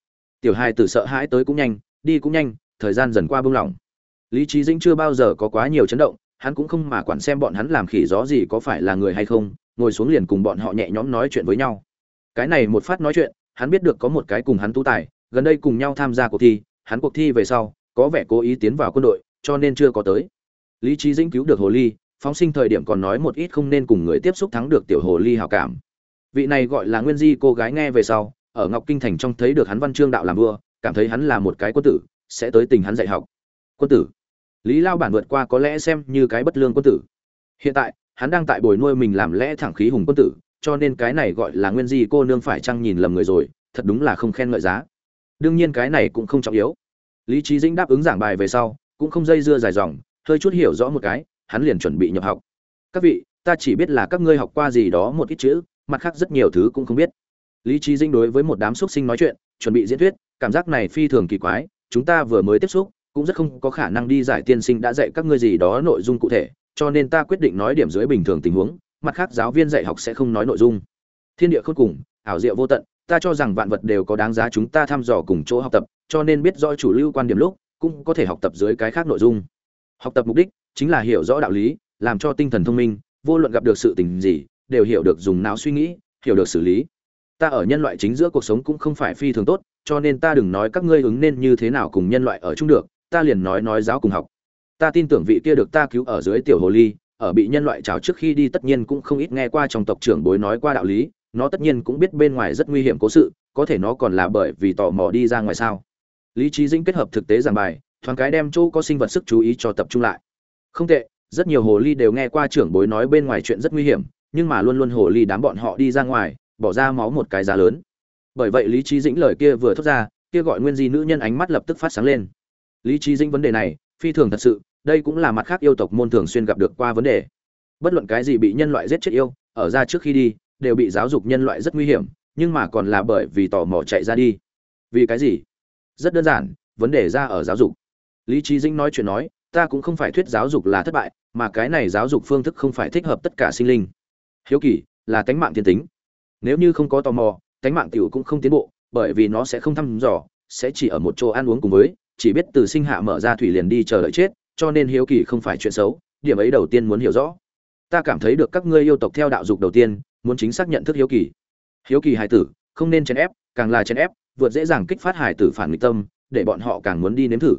Tiểu hai tử sợ hãi tới cũng nhanh, đi cũng nhanh, thời gian dần qua bưng lỏng. Lý trí dĩnh chưa bao giờ có quá nhiều chấn động hắn cũng không mà quản xem bọn hắn làm khỉ gió gì có phải là người hay không, ngồi xuống liền cùng bọn họ nhẹ nhõm nói chuyện với nhau. Cái này một phát nói chuyện, hắn biết được có một cái cùng hắn tu tài, gần đây cùng nhau tham gia cuộc thi, hắn cuộc thi về sau, có vẻ cố ý tiến vào quân đội, cho nên chưa có tới. Lý trí dĩnh cứu được hồ ly, phóng sinh thời điểm còn nói một ít không nên cùng người tiếp xúc thắng được tiểu hồ ly hảo cảm. Vị này gọi là nguyên di cô gái nghe về sau, ở ngọc kinh thành trong thấy được hắn văn chương đạo làm vua, cảm thấy hắn là một cái quân tử, sẽ tới tình hắn dạy học. Quân tử lý lao bản vượt qua có lẽ xem như cái bất lương quân tử. Hiện tại, hắn đang tại bồi nuôi mình làm lẽ thẳng khí hùng quân tử, cho nên cái này gọi là nguyên di cô nương phải chăng nhìn lầm người rồi, thật đúng là không khen ngợi giá. Đương nhiên cái này cũng không trọng yếu. Lý trí dĩnh đáp ứng giảng bài về sau, cũng không dây dưa dài dòng, hơi chút hiểu rõ một cái, hắn liền chuẩn bị nhập học. Các vị, ta chỉ biết là các ngươi học qua gì đó một ít chữ, mặt khác rất nhiều thứ cũng không biết. Lý trí dinh đối với một đám xuất sinh nói chuyện, chuẩn bị diễn thuyết, cảm giác này phi thường kỳ quái, chúng ta vừa mới tiếp xúc cũng rất không có khả năng đi giải tiên sinh đã dạy các ngươi gì đó nội dung cụ thể, cho nên ta quyết định nói điểm dưới bình thường tình huống, mặt khác giáo viên dạy học sẽ không nói nội dung. Thiên địa khôn cùng, ảo diệu vô tận, ta cho rằng vạn vật đều có đáng giá chúng ta thăm dò cùng chỗ học tập, cho nên biết rõ chủ lưu quan điểm lúc, cũng có thể học tập dưới cái khác nội dung. Học tập mục đích chính là hiểu rõ đạo lý, làm cho tinh thần thông minh, vô luận gặp được sự tình gì, đều hiểu được dùng não suy nghĩ, hiểu được xử lý. Ta ở nhân loại chính giữa cuộc sống cũng không phải phi thường tốt, cho nên ta đừng nói các ngươi ứng nên như thế nào cùng nhân loại ở chung được ta liền nói nói giáo cùng học. Ta tin tưởng vị kia được ta cứu ở dưới tiểu hồ ly, ở bị nhân loại trào trước khi đi tất nhiên cũng không ít nghe qua trong tộc trưởng bối nói qua đạo lý, nó tất nhiên cũng biết bên ngoài rất nguy hiểm cố sự, có thể nó còn là bởi vì tò mò đi ra ngoài sao. Lý trí dĩnh kết hợp thực tế giảng bài, thoáng cái đem chỗ có sinh vật sức chú ý cho tập trung lại. Không tệ, rất nhiều hồ ly đều nghe qua trưởng bối nói bên ngoài chuyện rất nguy hiểm, nhưng mà luôn luôn hồ ly đám bọn họ đi ra ngoài, bỏ ra máu một cái giá lớn. Bởi vậy lý trí dĩnh lời kia vừa thốt ra, kia gọi nguyên di nữ nhân ánh mắt lập tức phát sáng lên lý trí dĩnh vấn đề này, phi thường thật sự, đây cũng là mặt khác yêu tộc môn thường xuyên gặp được qua vấn đề. Bất luận cái gì bị nhân loại giết chết yêu, ở ra trước khi đi, đều bị giáo dục nhân loại rất nguy hiểm, nhưng mà còn là bởi vì tò mò chạy ra đi. Vì cái gì? Rất đơn giản, vấn đề ra ở giáo dục. Lý trí dĩnh nói chuyện nói, ta cũng không phải thuyết giáo dục là thất bại, mà cái này giáo dục phương thức không phải thích hợp tất cả sinh linh. Hiếu kỳ, là tánh mạng thiên tính. Nếu như không có tò mò, tánh mạng tiểu cũng không tiến bộ, bởi vì nó sẽ không thăm dò, sẽ chỉ ở một chỗ ăn uống cùng với chỉ biết từ sinh hạ mở ra thủy liền đi chờ đợi chết, cho nên hiếu kỳ không phải chuyện xấu, điểm ấy đầu tiên muốn hiểu rõ. Ta cảm thấy được các ngươi yêu tộc theo đạo dục đầu tiên, muốn chính xác nhận thức hiếu kỳ. Hiếu kỳ hài tử, không nên chèn ép, càng là chèn ép, vượt dễ dàng kích phát hài tử phản nghịch tâm, để bọn họ càng muốn đi nếm thử.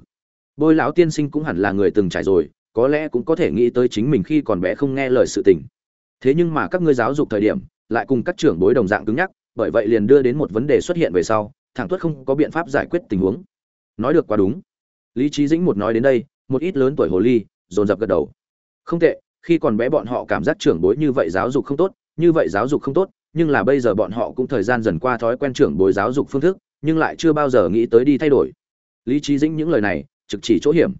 Bôi lão tiên sinh cũng hẳn là người từng trải rồi, có lẽ cũng có thể nghĩ tới chính mình khi còn bé không nghe lời sự tình. Thế nhưng mà các ngươi giáo dục thời điểm, lại cùng các trưởng bối đồng dạng cứng nhắc, bởi vậy liền đưa đến một vấn đề xuất hiện về sau, thẳng tuất không có biện pháp giải quyết tình huống nói được quá đúng. Lý trí dĩnh một nói đến đây, một ít lớn tuổi hồ ly, dồn dập gật đầu. Không tệ, khi còn bé bọn họ cảm giác trưởng bối như vậy giáo dục không tốt, như vậy giáo dục không tốt, nhưng là bây giờ bọn họ cũng thời gian dần qua thói quen trưởng bối giáo dục phương thức, nhưng lại chưa bao giờ nghĩ tới đi thay đổi. Lý trí dĩnh những lời này, trực chỉ chỗ hiểm.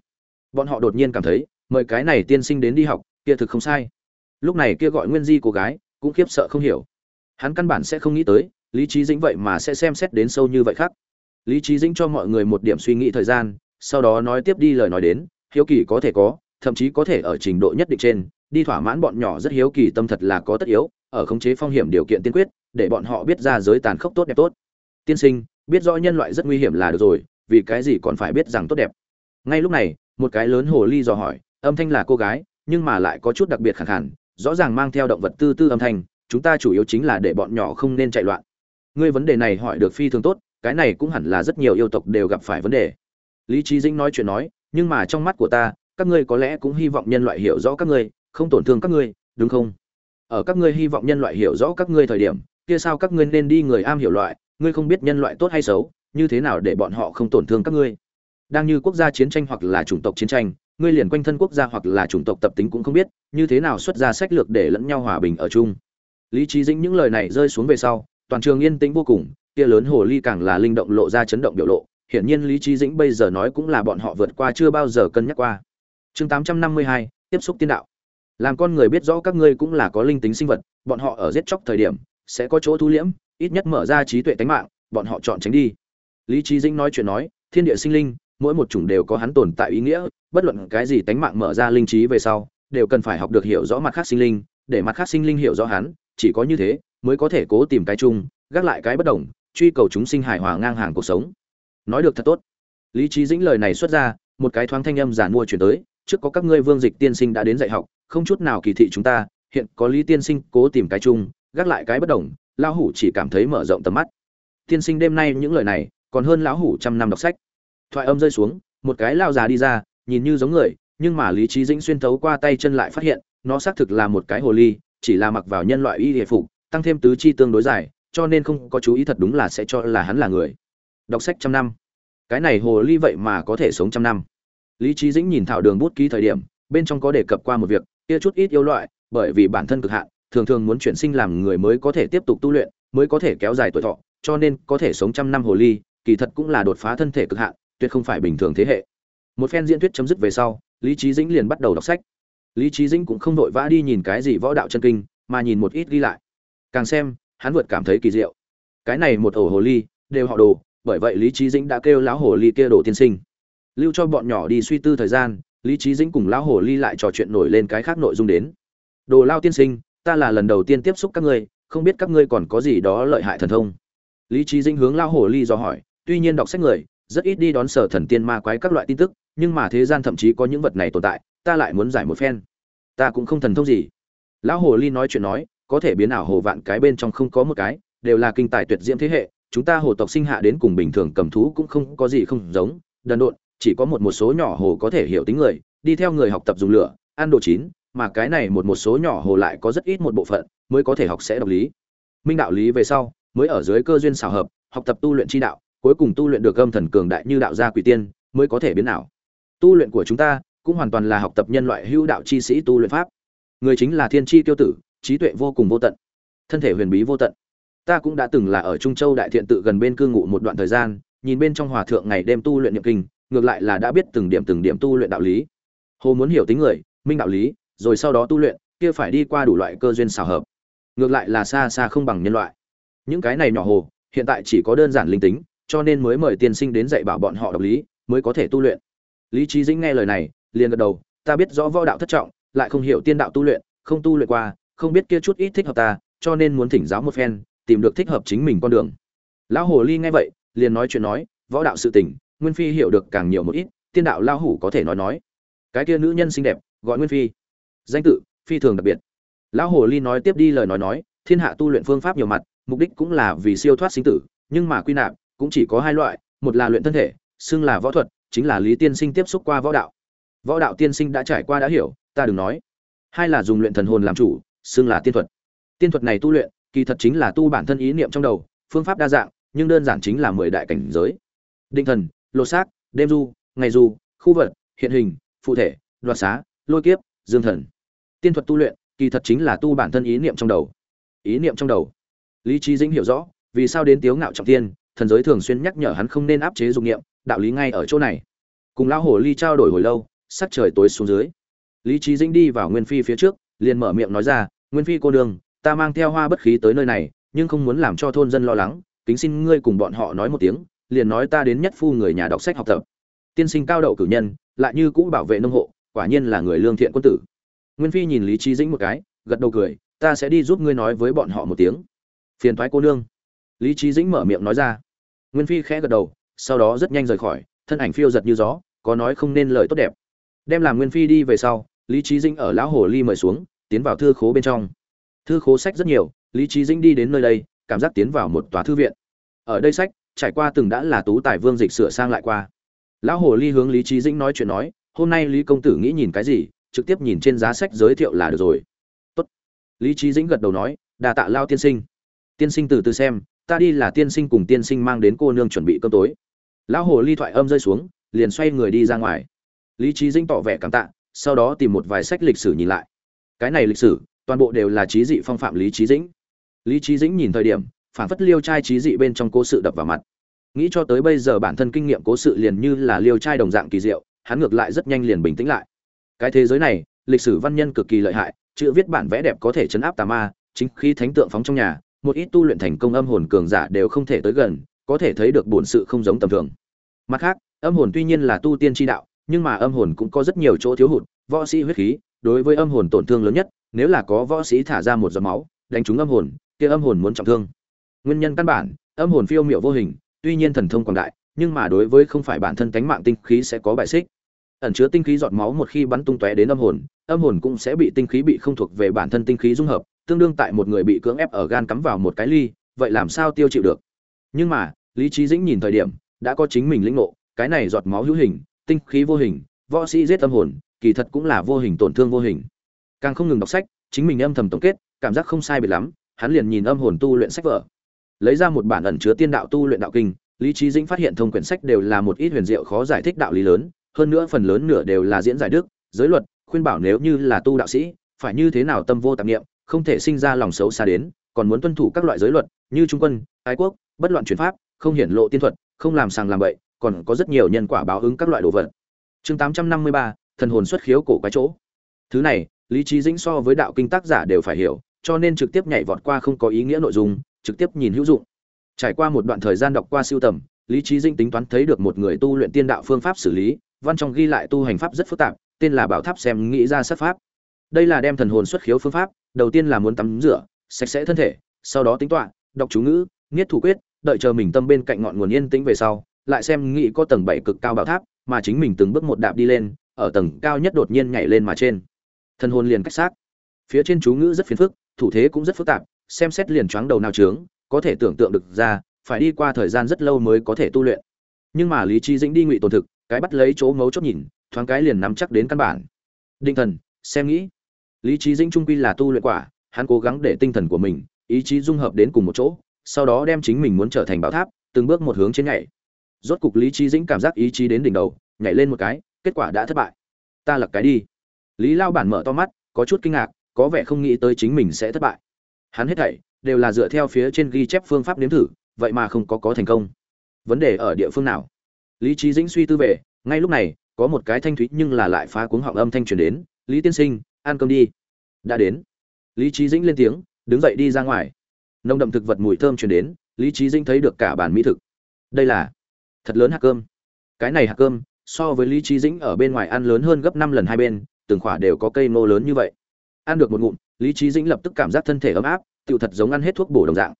Bọn họ đột nhiên cảm thấy, mời cái này tiên sinh đến đi học, kia thực không sai. Lúc này kia gọi nguyên di cô gái, cũng khiếp sợ không hiểu. Hắn căn bản sẽ không nghĩ tới, lý trí dĩnh vậy mà sẽ xem xét đến sâu như vậy khác lý trí dĩnh cho mọi người một điểm suy nghĩ thời gian, sau đó nói tiếp đi lời nói đến, hiếu kỳ có thể có, thậm chí có thể ở trình độ nhất định trên, đi thỏa mãn bọn nhỏ rất hiếu kỳ tâm thật là có tất yếu, ở khống chế phong hiểm điều kiện tiên quyết, để bọn họ biết ra giới tàn khốc tốt đẹp tốt. Tiên sinh, biết rõ nhân loại rất nguy hiểm là được rồi, vì cái gì còn phải biết rằng tốt đẹp? Ngay lúc này, một cái lớn hồ ly dò hỏi, âm thanh là cô gái, nhưng mà lại có chút đặc biệt khẳng hẳn rõ ràng mang theo động vật tư tư âm thanh, chúng ta chủ yếu chính là để bọn nhỏ không nên chạy loạn. Ngươi vấn đề này hỏi được phi thường tốt cái này cũng hẳn là rất nhiều yêu tộc đều gặp phải vấn đề. Lý trí dĩnh nói chuyện nói, nhưng mà trong mắt của ta, các ngươi có lẽ cũng hy vọng nhân loại hiểu rõ các ngươi, không tổn thương các ngươi, đúng không? Ở các ngươi hy vọng nhân loại hiểu rõ các ngươi thời điểm, kia sao các ngươi nên đi người am hiểu loại, ngươi không biết nhân loại tốt hay xấu, như thế nào để bọn họ không tổn thương các ngươi? Đang như quốc gia chiến tranh hoặc là chủng tộc chiến tranh, ngươi liền quanh thân quốc gia hoặc là chủng tộc tập tính cũng không biết, như thế nào xuất ra sách lược để lẫn nhau hòa bình ở chung? Lý trí dĩnh những lời này rơi xuống về sau, toàn trường yên tĩnh vô cùng kia lớn hồ ly càng là linh động lộ ra chấn động biểu lộ, hiển nhiên lý trí dĩnh bây giờ nói cũng là bọn họ vượt qua chưa bao giờ cân nhắc qua. Chương tám trăm năm mươi hai, tiếp xúc tiên đạo. Làm con người biết rõ các ngươi cũng là có linh tính sinh vật, bọn họ ở giết chóc thời điểm, sẽ có chỗ thu liễm, ít nhất mở ra trí tuệ tánh mạng, bọn họ chọn tránh đi. Lý trí dĩnh nói chuyện nói, thiên địa sinh linh, mỗi một chủng đều có hắn tồn tại ý nghĩa, bất luận cái gì tánh mạng mở ra linh trí về sau, đều cần phải học được hiểu rõ mặt khác sinh linh, để mặt khác sinh linh hiểu rõ hắn, chỉ có như thế mới có thể cố tìm cái chung, gác lại cái bất đồng truy cầu chúng sinh hài hòa ngang hàng cuộc sống. Nói được thật tốt. Lý trí dĩnh lời này xuất ra, một cái thoáng thanh âm giản mua chuyển tới, trước có các ngươi vương dịch tiên sinh đã đến dạy học, không chút nào kỳ thị chúng ta, hiện có lý tiên sinh cố tìm cái chung, gác lại cái bất đồng, lão hủ chỉ cảm thấy mở rộng tầm mắt. Tiên sinh đêm nay những lời này, còn hơn lão hủ trăm năm đọc sách. Thoại âm rơi xuống, một cái lao già đi ra, nhìn như giống người, nhưng mà lý trí dĩnh xuyên thấu qua tay chân lại phát hiện, nó xác thực là một cái hồ ly, chỉ là mặc vào nhân loại y hệ phục, tăng thêm tứ chi tương đối dài cho nên không có chú ý thật đúng là sẽ cho là hắn là người. Đọc sách trăm năm. Cái này hồ ly vậy mà có thể sống trăm năm. Lý trí dĩnh nhìn thảo đường bút ký thời điểm, bên trong có đề cập qua một việc, kia chút ít yêu loại, bởi vì bản thân cực hạn, thường thường muốn chuyển sinh làm người mới có thể tiếp tục tu luyện, mới có thể kéo dài tuổi thọ, cho nên có thể sống trăm năm hồ ly, kỳ thật cũng là đột phá thân thể cực hạn, tuyệt không phải bình thường thế hệ. Một phen diễn thuyết chấm dứt về sau, lý trí dĩnh liền bắt đầu đọc sách. Lý trí dĩnh cũng không vội vã đi nhìn cái gì võ đạo chân kinh, mà nhìn một ít ghi lại. Càng xem hắn vượt cảm thấy kỳ diệu. Cái này một ổ hồ ly, đều họ đồ, bởi vậy lý trí dĩnh đã kêu lão hồ ly kia đồ tiên sinh. Lưu cho bọn nhỏ đi suy tư thời gian, lý trí dĩnh cùng lão hồ ly lại trò chuyện nổi lên cái khác nội dung đến. Đồ lao tiên sinh, ta là lần đầu tiên tiếp xúc các ngươi, không biết các ngươi còn có gì đó lợi hại thần thông. Lý trí dĩnh hướng lão hồ ly do hỏi, tuy nhiên đọc sách người, rất ít đi đón sở thần tiên ma quái các loại tin tức, nhưng mà thế gian thậm chí có những vật này tồn tại, ta lại muốn giải một phen. Ta cũng không thần thông gì. Lão hồ ly nói chuyện nói có thể biến ảo hồ vạn cái bên trong không có một cái, đều là kinh tài tuyệt diễm thế hệ, chúng ta hồ tộc sinh hạ đến cùng bình thường cầm thú cũng không có gì không giống, đần độn, chỉ có một một số nhỏ hồ có thể hiểu tính người, đi theo người học tập dùng lửa, ăn đồ chín, mà cái này một một số nhỏ hồ lại có rất ít một bộ phận mới có thể học sẽ đọc lý. Minh đạo lý về sau, mới ở dưới cơ duyên xảo hợp, học tập tu luyện chi đạo, cuối cùng tu luyện được âm thần cường đại như đạo gia quỷ tiên, mới có thể biến ảo. Tu luyện của chúng ta cũng hoàn toàn là học tập nhân loại hữu đạo chi sĩ tu luyện pháp. Người chính là thiên chi tiêu tử trí tuệ vô cùng vô tận, thân thể huyền bí vô tận. Ta cũng đã từng là ở trung châu đại thiện tự gần bên cư ngụ một đoạn thời gian, nhìn bên trong hòa thượng ngày đêm tu luyện niệm kinh, ngược lại là đã biết từng điểm từng điểm tu luyện đạo lý. Hồ muốn hiểu tính người, minh đạo lý, rồi sau đó tu luyện, kia phải đi qua đủ loại cơ duyên xào hợp. Ngược lại là xa xa không bằng nhân loại. Những cái này nhỏ hồ, hiện tại chỉ có đơn giản linh tính, cho nên mới mời tiên sinh đến dạy bảo bọn họ đọc lý, mới có thể tu luyện. Lý trí dĩnh nghe lời này, liền gật đầu, ta biết rõ võ đạo thất trọng, lại không hiểu tiên đạo tu luyện, không tu luyện qua không biết kia chút ít thích hợp ta, cho nên muốn thỉnh giáo một phen, tìm được thích hợp chính mình con đường. Lão hồ ly nghe vậy, liền nói chuyện nói, võ đạo sự tình, nguyên phi hiểu được càng nhiều một ít, tiên đạo lao hủ có thể nói nói. Cái kia nữ nhân xinh đẹp, gọi nguyên phi. Danh tự, phi thường đặc biệt. Lão hồ ly nói tiếp đi lời nói nói, thiên hạ tu luyện phương pháp nhiều mặt, mục đích cũng là vì siêu thoát sinh tử, nhưng mà quy nạp, cũng chỉ có hai loại, một là luyện thân thể, xưng là võ thuật, chính là lý tiên sinh tiếp xúc qua võ đạo. Võ đạo tiên sinh đã trải qua đã hiểu, ta đừng nói. Hai là dùng luyện thần hồn làm chủ xưng là tiên thuật. Tiên thuật này tu luyện, kỳ thật chính là tu bản thân ý niệm trong đầu, phương pháp đa dạng, nhưng đơn giản chính là mười đại cảnh giới. Định thần, lột xác, đêm du, ngày du, khu vật, hiện hình, phụ thể, đoạt xá, lôi kiếp, dương thần. Tiên thuật tu luyện, kỳ thật chính là tu bản thân ý niệm trong đầu. Ý niệm trong đầu. Lý trí dĩnh hiểu rõ, vì sao đến tiếu ngạo trọng tiên, thần giới thường xuyên nhắc nhở hắn không nên áp chế dục niệm, đạo lý ngay ở chỗ này. Cùng lão hồ ly trao đổi hồi lâu, sắc trời tối xuống dưới. Lý trí dĩnh đi vào nguyên phi phía trước, liền mở miệng nói ra nguyên phi cô đường ta mang theo hoa bất khí tới nơi này, nhưng không muốn làm cho thôn dân lo lắng, kính xin ngươi cùng bọn họ nói một tiếng, liền nói ta đến nhất phu người nhà đọc sách học tập. Tiên sinh cao đậu cử nhân, lại như cũ bảo vệ nông hộ, quả nhiên là người lương thiện quân tử. Nguyên phi nhìn lý trí dĩnh một cái, gật đầu cười, ta sẽ đi giúp ngươi nói với bọn họ một tiếng. Phiền thoái cô nương. Lý trí dĩnh mở miệng nói ra. Nguyên phi khẽ gật đầu, sau đó rất nhanh rời khỏi, thân ảnh phiêu giật như gió, có nói không nên lời tốt đẹp. Đem làm nguyên phi đi về sau, lý trí dĩnh ở lão hồ ly mời xuống tiến vào thư khố bên trong. Thư khố sách rất nhiều, lý trí dĩnh đi đến nơi đây, cảm giác tiến vào một tòa thư viện. Ở đây sách, trải qua từng đã là tú tài vương dịch sửa sang lại qua. Lão hồ ly hướng lý trí dĩnh nói chuyện nói, hôm nay lý công tử nghĩ nhìn cái gì, trực tiếp nhìn trên giá sách giới thiệu là được rồi. Tốt. lý trí dĩnh gật đầu nói đà tạ lao tiên sinh. Tiên sinh từ từ xem, ta đi là tiên sinh cùng tiên sinh mang đến cô nương chuẩn bị cơm tối. Lão hồ ly thoại âm rơi xuống, liền xoay người đi ra ngoài. Lý trí dĩnh tỏ vẻ cảm tạ, sau đó tìm một vài sách lịch sử nhìn lại cái này lịch sử, toàn bộ đều là trí dị phong phạm lý trí dĩnh. Lý trí dĩnh nhìn thời điểm phản phất liêu trai trí dị bên trong cố sự đập vào mặt. Nghĩ cho tới bây giờ bản thân kinh nghiệm cố sự liền như là liêu trai đồng dạng kỳ diệu, hắn ngược lại rất nhanh liền bình tĩnh lại. Cái thế giới này, lịch sử văn nhân cực kỳ lợi hại, chữ viết bản vẽ đẹp có thể chấn áp tà ma, chính khi thánh tượng phóng trong nhà, một ít tu luyện thành công âm hồn cường giả đều không thể tới gần, có thể thấy được bổn sự không giống tầm thường. Mặt khác, âm hồn tuy nhiên là tu tiên tri đạo, nhưng mà âm hồn cũng có rất nhiều chỗ thiếu hụt, võ sĩ huyết khí đối với âm hồn tổn thương lớn nhất, nếu là có võ sĩ thả ra một giọt máu, đánh trúng âm hồn, kia âm hồn muốn trọng thương. Nguyên nhân căn bản, âm hồn phiêu miểu vô hình, tuy nhiên thần thông quảng đại, nhưng mà đối với không phải bản thân tánh mạng tinh khí sẽ có bại xích. Ẩn chứa tinh khí giọt máu một khi bắn tung tóe đến âm hồn âm hồn cũng sẽ bị tinh khí bị không thuộc về bản thân tinh khí dung hợp, tương đương tại một người bị cưỡng ép ở gan cắm vào một cái ly, vậy làm sao tiêu chịu được? Nhưng mà, lý trí dĩnh nhìn thời điểm, đã có chính mình lĩnh ngộ, cái này giọt máu hữu hình, tinh khí vô hình, võ sĩ giết âm hồn kỳ thật cũng là vô hình tổn thương vô hình. Càng không ngừng đọc sách chính mình âm thầm tổng kết cảm giác không sai biệt lắm hắn liền nhìn âm hồn tu luyện sách vở. Lấy ra một bản ẩn chứa tiên đạo tu luyện đạo kinh lý trí dĩnh phát hiện thông quyển sách đều là một ít huyền diệu khó giải thích đạo lý lớn hơn nữa phần lớn nửa đều là diễn giải đức giới luật khuyên bảo nếu như là tu đạo sĩ phải như thế nào tâm vô tạp niệm không thể sinh ra lòng xấu xa đến còn muốn tuân thủ các loại giới luật như trung quân ái quốc bất loạn chuyển pháp không hiển lộ tiên thuật không làm sàng làm bậy còn có rất nhiều nhân quả báo ứng các loại đồ vật. Chương 853, thần hồn xuất khiếu cổ quái chỗ. Thứ này, lý trí dĩnh so với đạo kinh tác giả đều phải hiểu, cho nên trực tiếp nhảy vọt qua không có ý nghĩa nội dung, trực tiếp nhìn hữu dụng. Trải qua một đoạn thời gian đọc qua siêu tầm, lý trí dĩnh tính toán thấy được một người tu luyện tiên đạo phương pháp xử lý, văn trong ghi lại tu hành pháp rất phức tạp, tên là bảo tháp xem nghĩ ra sát pháp. Đây là đem thần hồn xuất khiếu phương pháp, đầu tiên là muốn tắm rửa, sạch sẽ thân thể, sau đó tính toán, đọc chú ngữ niết thủ quyết, đợi chờ mình tâm bên cạnh ngọn nguồn yên tĩnh về sau, lại xem nghĩ có tầng bảy cực cao bảo tháp, mà chính mình từng bước một đạp đi lên ở tầng cao nhất đột nhiên nhảy lên mà trên. Thân hồn liền cách xác. Phía trên chú ngữ rất phiền phức, thủ thế cũng rất phức tạp, xem xét liền choáng đầu nào trướng có thể tưởng tượng được ra, phải đi qua thời gian rất lâu mới có thể tu luyện. Nhưng mà lý trí dĩnh đi ngụy tồn thực, cái bắt lấy chỗ ngấu chốt nhìn, thoáng cái liền nắm chắc đến căn bản. Định thần, xem nghĩ. Lý trí dĩnh trung quy là tu luyện quả, hắn cố gắng để tinh thần của mình, ý chí dung hợp đến cùng một chỗ, sau đó đem chính mình muốn trở thành bảo tháp, từng bước một hướng trên nhảy. Rốt cục lý trí dĩnh cảm giác ý chí đến đỉnh đầu, nhảy lên một cái kết quả đã thất bại. Ta lật cái đi. Lý lao bản mở to mắt, có chút kinh ngạc, có vẻ không nghĩ tới chính mình sẽ thất bại. Hắn hết thảy đều là dựa theo phía trên ghi chép phương pháp nếm thử, vậy mà không có có thành công. Vấn đề ở địa phương nào? Lý trí dĩnh suy tư về, ngay lúc này, có một cái thanh thúy nhưng là lại phá cuống họng âm thanh truyền đến, lý tiên sinh, ăn cơm đi. Đã đến. Lý trí dĩnh lên tiếng, đứng dậy đi ra ngoài. Nông đậm thực vật mùi thơm truyền đến, lý trí dĩnh thấy được cả bản mỹ thực. Đây là thật lớn hạt cơm. Cái này hạt cơm so với lý trí dĩnh ở bên ngoài ăn lớn hơn gấp năm lần hai bên, từng khỏa đều có cây nô lớn như vậy. Ăn được một ngụm, lý trí dĩnh lập tức cảm giác thân thể ấm áp, tựu thật giống ăn hết thuốc bổ đồng dạng.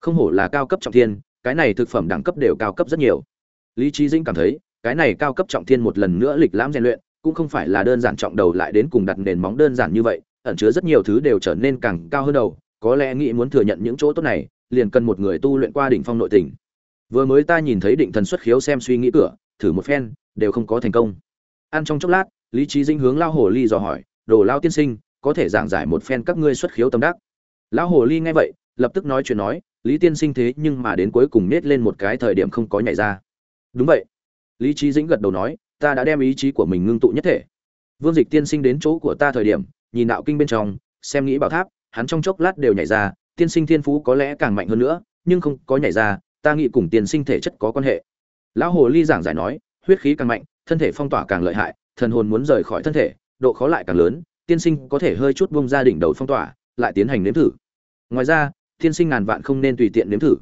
Không hổ là cao cấp trọng thiên, cái này thực phẩm đẳng cấp đều cao cấp rất nhiều. Lý trí dĩnh cảm thấy, cái này cao cấp trọng thiên một lần nữa lịch lãm rèn luyện, cũng không phải là đơn giản trọng đầu lại đến cùng đặt nền móng đơn giản như vậy, ẩn chứa rất nhiều thứ đều trở nên càng cao hơn đầu, có lẽ nghĩ muốn thừa nhận những chỗ tốt này, liền cần một người tu luyện qua đỉnh phong nội tình. Vừa mới ta nhìn thấy định thần xuất khiếu xem suy nghĩ cửa, thử một phen đều không có thành công. Ăn trong chốc lát, lý trí dinh hướng lao hồ ly dò hỏi, đồ lao tiên sinh, có thể giảng giải một phen các ngươi xuất khiếu tâm đắc? Lão hồ ly nghe vậy, lập tức nói chuyện nói, lý tiên sinh thế nhưng mà đến cuối cùng nết lên một cái thời điểm không có nhảy ra. Đúng vậy. Lý trí dĩnh gật đầu nói, ta đã đem ý chí của mình ngưng tụ nhất thể. Vương dịch tiên sinh đến chỗ của ta thời điểm, nhìn đạo kinh bên trong, xem nghĩ bảo tháp, hắn trong chốc lát đều nhảy ra, tiên sinh thiên phú có lẽ càng mạnh hơn nữa, nhưng không có nhảy ra, ta nghĩ cùng tiên sinh thể chất có quan hệ. Lão hồ ly giảng giải nói huyết khí càng mạnh, thân thể phong tỏa càng lợi hại, thần hồn muốn rời khỏi thân thể, độ khó lại càng lớn, tiên sinh có thể hơi chút bông ra đỉnh đầu phong tỏa, lại tiến hành nếm thử. Ngoài ra, tiên sinh ngàn vạn không nên tùy tiện nếm thử.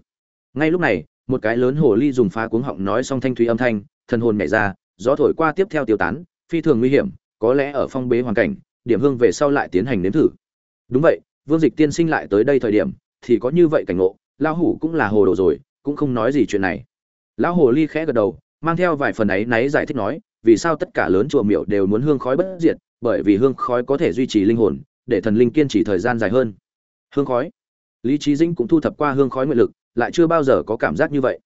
Ngay lúc này, một cái lớn hồ ly dùng phá cuống họng nói xong thanh thúy âm thanh, thần hồn nhảy ra, gió thổi qua tiếp theo tiêu tán, phi thường nguy hiểm, có lẽ ở phong bế hoàn cảnh, điểm hương về sau lại tiến hành nếm thử. Đúng vậy, vương dịch tiên sinh lại tới đây thời điểm, thì có như vậy cảnh ngộ, lão hủ cũng là hồ đồ rồi, cũng không nói gì chuyện này. Lão hồ ly khẽ gật đầu mang theo vài phần ấy náy giải thích nói, vì sao tất cả lớn chùa miểu đều muốn hương khói bất diệt, bởi vì hương khói có thể duy trì linh hồn, để thần linh kiên trì thời gian dài hơn. Hương khói? Lý trí dĩnh cũng thu thập qua hương khói nguyện lực, lại chưa bao giờ có cảm giác như vậy.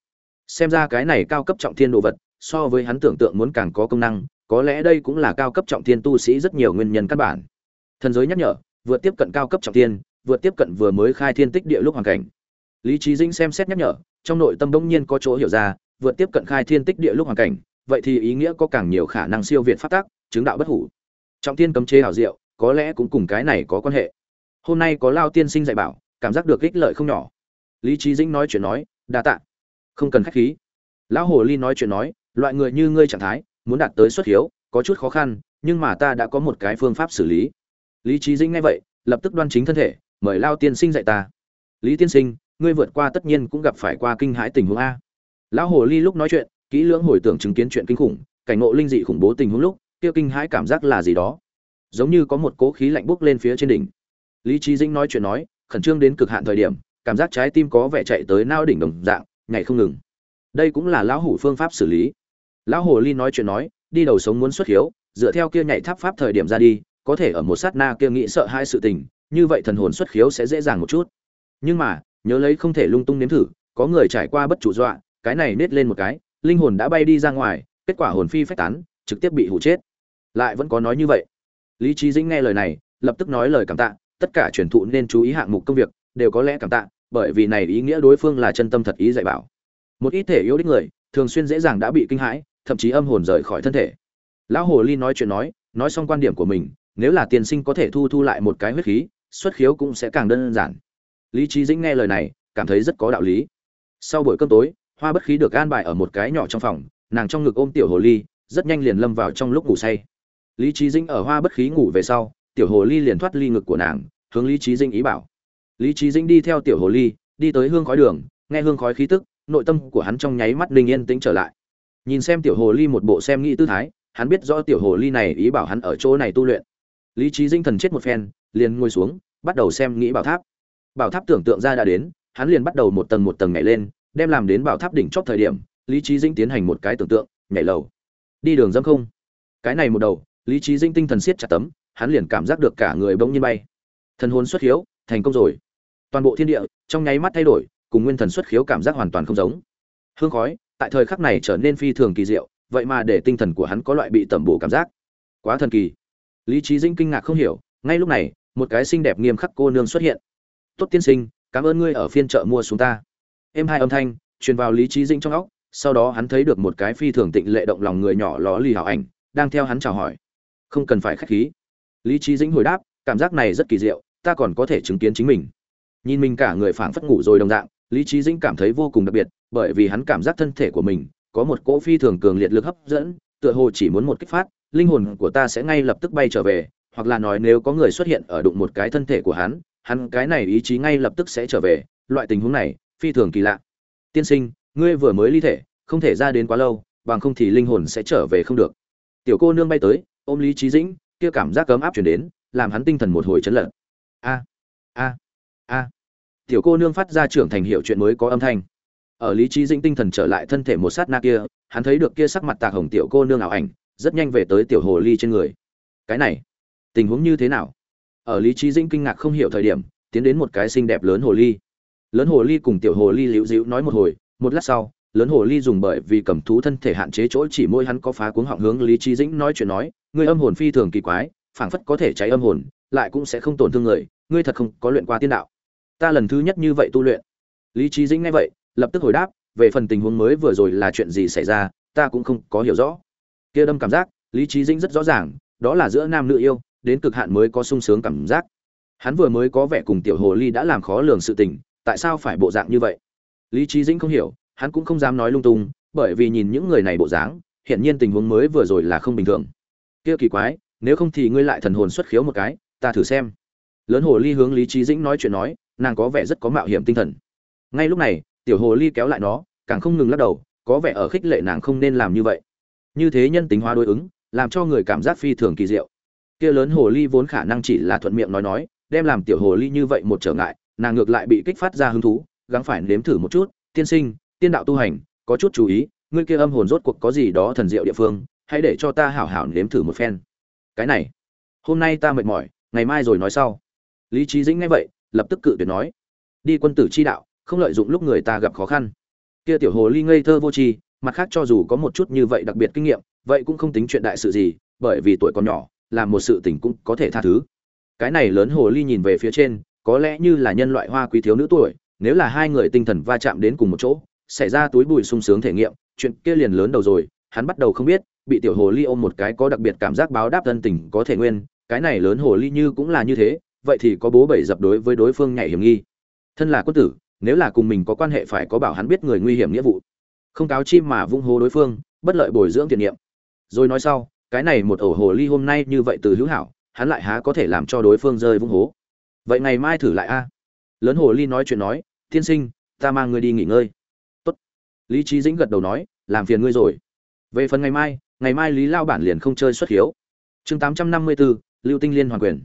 Xem ra cái này cao cấp trọng thiên đồ vật, so với hắn tưởng tượng muốn càng có công năng, có lẽ đây cũng là cao cấp trọng thiên tu sĩ rất nhiều nguyên nhân căn bản. Thần giới nhắc nhở vượt tiếp cận cao cấp trọng thiên vượt tiếp cận vừa mới khai thiên tích địa lúc hoàn cảnh. Lý trí dĩnh xem xét nhắc nhở, trong nội tâm bỗng nhiên có chỗ hiểu ra vượt tiếp cận khai thiên tích địa lúc hoàn cảnh, vậy thì ý nghĩa có càng nhiều khả năng siêu việt phát tác chứng đạo bất hủ. Trọng thiên cấm chế hảo diệu, có lẽ cũng cùng cái này có quan hệ. Hôm nay có lao tiên sinh dạy bảo, cảm giác được ích lợi không nhỏ. Lý trí dĩnh nói chuyện nói, đa tạ. Không cần khách khí. Lão hồ ly nói chuyện nói, loại người như ngươi trạng thái, muốn đạt tới xuất hiếu, có chút khó khăn, nhưng mà ta đã có một cái phương pháp xử lý. Lý trí dĩnh nghe vậy, lập tức đoan chính thân thể, mời lao tiên sinh dạy ta. Lý tiên sinh, ngươi vượt qua tất nhiên cũng gặp phải qua kinh hãi tình huống a lão hồ ly lúc nói chuyện, kỹ lưỡng hồi tưởng chứng kiến chuyện kinh khủng, cảnh ngộ linh dị khủng bố tình huống lúc, kia kinh hãi cảm giác là gì đó. Giống như có một cố khí lạnh bốc lên phía trên đỉnh. Lý trí dĩnh nói chuyện nói, khẩn trương đến cực hạn thời điểm, cảm giác trái tim có vẻ chạy tới nao đỉnh đồng dạng ngày không ngừng. Đây cũng là lão hủ phương pháp xử lý. Lão hồ ly nói chuyện nói, đi đầu sống muốn xuất hiếu, dựa theo kia nhảy tháp pháp thời điểm ra đi, có thể ở một sát na kia nghĩ sợ hai sự tình, như vậy thần hồn xuất khiếu sẽ dễ dàng một chút. Nhưng mà, nhớ lấy không thể lung tung nếm thử, có người trải qua bất chủ dọa cái này nết lên một cái, linh hồn đã bay đi ra ngoài, kết quả hồn phi phách tán, trực tiếp bị hụ chết. Lại vẫn có nói như vậy. Lý trí dĩnh nghe lời này, lập tức nói lời cảm tạ, tất cả truyền thụ nên chú ý hạng mục công việc, đều có lẽ cảm tạ, bởi vì này ý nghĩa đối phương là chân tâm thật ý dạy bảo. Một ít thể yếu đích người, thường xuyên dễ dàng đã bị kinh hãi, thậm chí âm hồn rời khỏi thân thể. Lão hồ ly nói chuyện nói nói xong quan điểm của mình, nếu là tiền sinh có thể thu thu lại một cái huyết khí, xuất khiếu cũng sẽ càng đơn giản. Lý trí dĩnh nghe lời này, cảm thấy rất có đạo lý. Sau buổi cơm tối hoa bất khí được an bài ở một cái nhỏ trong phòng, nàng trong ngực ôm tiểu hồ ly, rất nhanh liền lâm vào trong lúc ngủ say. Lý trí Dinh ở hoa bất khí ngủ về sau, tiểu hồ ly liền thoát ly ngực của nàng, hướng lý trí Dinh ý bảo. Lý trí Dinh đi theo tiểu hồ ly, đi tới hương khói đường, nghe hương khói khí tức, nội tâm của hắn trong nháy mắt đình yên tĩnh trở lại. Nhìn xem tiểu hồ ly một bộ xem nghĩ tư thái, hắn biết rõ tiểu hồ ly này ý bảo hắn ở chỗ này tu luyện. Lý trí dinh thần chết một phen, liền ngồi xuống, bắt đầu xem nghĩ bảo tháp. Bảo tháp tưởng tượng ra đã đến, hắn liền bắt đầu một tầng một tầng nhảy lên đem làm đến bảo tháp đỉnh chóp thời điểm, lý trí dĩnh tiến hành một cái tưởng tượng, nhảy lầu. Đi đường dẫm không? Cái này một đầu, lý trí dĩnh tinh thần siết chặt tấm, hắn liền cảm giác được cả người bỗng nhiên bay. Thần hồn xuất hiếu thành công rồi. Toàn bộ thiên địa, trong nháy mắt thay đổi, cùng nguyên thần xuất khiếu cảm giác hoàn toàn không giống. Hương khói, tại thời khắc này trở nên phi thường kỳ diệu, vậy mà để tinh thần của hắn có loại bị tẩm bổ cảm giác. Quá thần kỳ. Lý trí dĩnh kinh ngạc không hiểu, ngay lúc này, một cái xinh đẹp nghiêm khắc cô nương xuất hiện. Tốt tiên sinh, cảm ơn ngươi ở phiên chợ mua xuống ta em hai âm thanh, truyền vào lý trí dĩnh trong óc, sau đó hắn thấy được một cái phi thường tịnh lệ động lòng người nhỏ ló lì hảo ảnh, đang theo hắn chào hỏi. Không cần phải khách khí. Lý trí dĩnh hồi đáp, cảm giác này rất kỳ diệu, ta còn có thể chứng kiến chính mình. Nhìn mình cả người phảng phất ngủ rồi đồng dạng, lý trí dĩnh cảm thấy vô cùng đặc biệt, bởi vì hắn cảm giác thân thể của mình có một cỗ phi thường cường liệt lực hấp dẫn, tựa hồ chỉ muốn một kích phát, linh hồn của ta sẽ ngay lập tức bay trở về, hoặc là nói nếu có người xuất hiện ở đụng một cái thân thể của hắn hắn cái này ý chí ngay lập tức sẽ trở về, loại tình huống này phi thường kỳ lạ. Tiên sinh, ngươi vừa mới ly thể, không thể ra đến quá lâu, bằng không thì linh hồn sẽ trở về không được. Tiểu cô nương bay tới, ôm lý trí dĩnh, kia cảm giác cấm áp chuyển đến, làm hắn tinh thần một hồi chấn lận a a a. Tiểu cô nương phát ra trưởng thành hiệu chuyện mới có âm thanh. Ở lý trí dĩnh tinh thần trở lại thân thể một sát na kia, hắn thấy được kia sắc mặt tạc hồng tiểu cô nương ảo ảnh, rất nhanh về tới tiểu hồ ly trên người. Cái này, tình huống như thế nào? Ở lý trí dĩnh kinh ngạc không hiểu thời điểm, tiến đến một cái xinh đẹp lớn hồ ly lớn hồ ly cùng tiểu hồ ly liễu dĩu nói một hồi, một lát sau, lớn hồ ly dùng bởi vì cầm thú thân thể hạn chế chỗ chỉ môi hắn có phá cuống họng hướng lý trí dĩnh nói chuyện nói người âm hồn phi thường kỳ quái, phảng phất có thể cháy âm hồn, lại cũng sẽ không tổn thương người, ngươi thật không có luyện qua tiên đạo. Ta lần thứ nhất như vậy tu luyện. Lý trí dĩnh nghe vậy, lập tức hồi đáp, về phần tình huống mới vừa rồi là chuyện gì xảy ra, ta cũng không có hiểu rõ. Kia đâm cảm giác, lý trí dĩnh rất rõ ràng, đó là giữa nam nữ yêu, đến cực hạn mới có sung sướng cảm giác. Hắn vừa mới có vẻ cùng tiểu hồ ly đã làm khó lường sự tình tại sao phải bộ dạng như vậy? Lý trí dĩnh không hiểu, hắn cũng không dám nói lung tung, bởi vì nhìn những người này bộ dáng hiện nhiên tình huống mới vừa rồi là không bình thường. Kia kỳ quái, nếu không thì ngươi lại thần hồn xuất khiếu một cái, ta thử xem. Lớn hồ ly hướng lý trí dĩnh nói chuyện nói, nàng có vẻ rất có mạo hiểm tinh thần. Ngay lúc này, tiểu hồ ly kéo lại nó, càng không ngừng lắc đầu, có vẻ ở khích lệ nàng không nên làm như vậy. Như thế nhân tính hóa đối ứng, làm cho người cảm giác phi thường kỳ diệu. Kia lớn hồ ly vốn khả năng chỉ là thuận miệng nói nói, đem làm tiểu hồ ly như vậy một trở ngại nàng ngược lại bị kích phát ra hứng thú, gắng phải nếm thử một chút, tiên sinh, tiên đạo tu hành, có chút chú ý, ngươi kia âm hồn rốt cuộc có gì đó thần diệu địa phương, hãy để cho ta hảo hảo nếm thử một phen. Cái này, hôm nay ta mệt mỏi, ngày mai rồi nói sau. Lý trí dĩnh nghe vậy, lập tức cự tuyệt nói, đi quân tử chi đạo, không lợi dụng lúc người ta gặp khó khăn. Kia tiểu hồ ly ngây thơ vô tri, mặt khác cho dù có một chút như vậy đặc biệt kinh nghiệm, vậy cũng không tính chuyện đại sự gì, bởi vì tuổi còn nhỏ, làm một sự tình cũng có thể tha thứ. Cái này lớn hồ ly nhìn về phía trên có lẽ như là nhân loại hoa quý thiếu nữ tuổi, nếu là hai người tinh thần va chạm đến cùng một chỗ, xảy ra túi bụi sung sướng thể nghiệm, chuyện kia liền lớn đầu rồi, hắn bắt đầu không biết, bị tiểu hồ ly ôm một cái có đặc biệt cảm giác báo đáp thân tình có thể nguyên, cái này lớn hồ ly như cũng là như thế, vậy thì có bố bảy dập đối với đối phương nhảy hiểm nghi. Thân là quân tử, nếu là cùng mình có quan hệ phải có bảo hắn biết người nguy hiểm nghĩa vụ. Không cáo chim mà vung hô đối phương, bất lợi bồi dưỡng tiền nhiệm rồi nói sau, cái này một ổ hồ ly hôm nay như vậy từ hữu hảo, hắn lại há có thể làm cho đối phương rơi vung hố vậy ngày mai thử lại a. Lớn hồ ly nói chuyện nói, tiên sinh, ta mang ngươi đi nghỉ ngơi. Tốt. Lý trí dĩnh gật đầu nói, làm phiền ngươi rồi. Về phần ngày mai ngày mai lý lao bản liền không chơi xuất hiếu. Chương tám trăm năm mươi bốn lưu tinh liên hoàn quyền.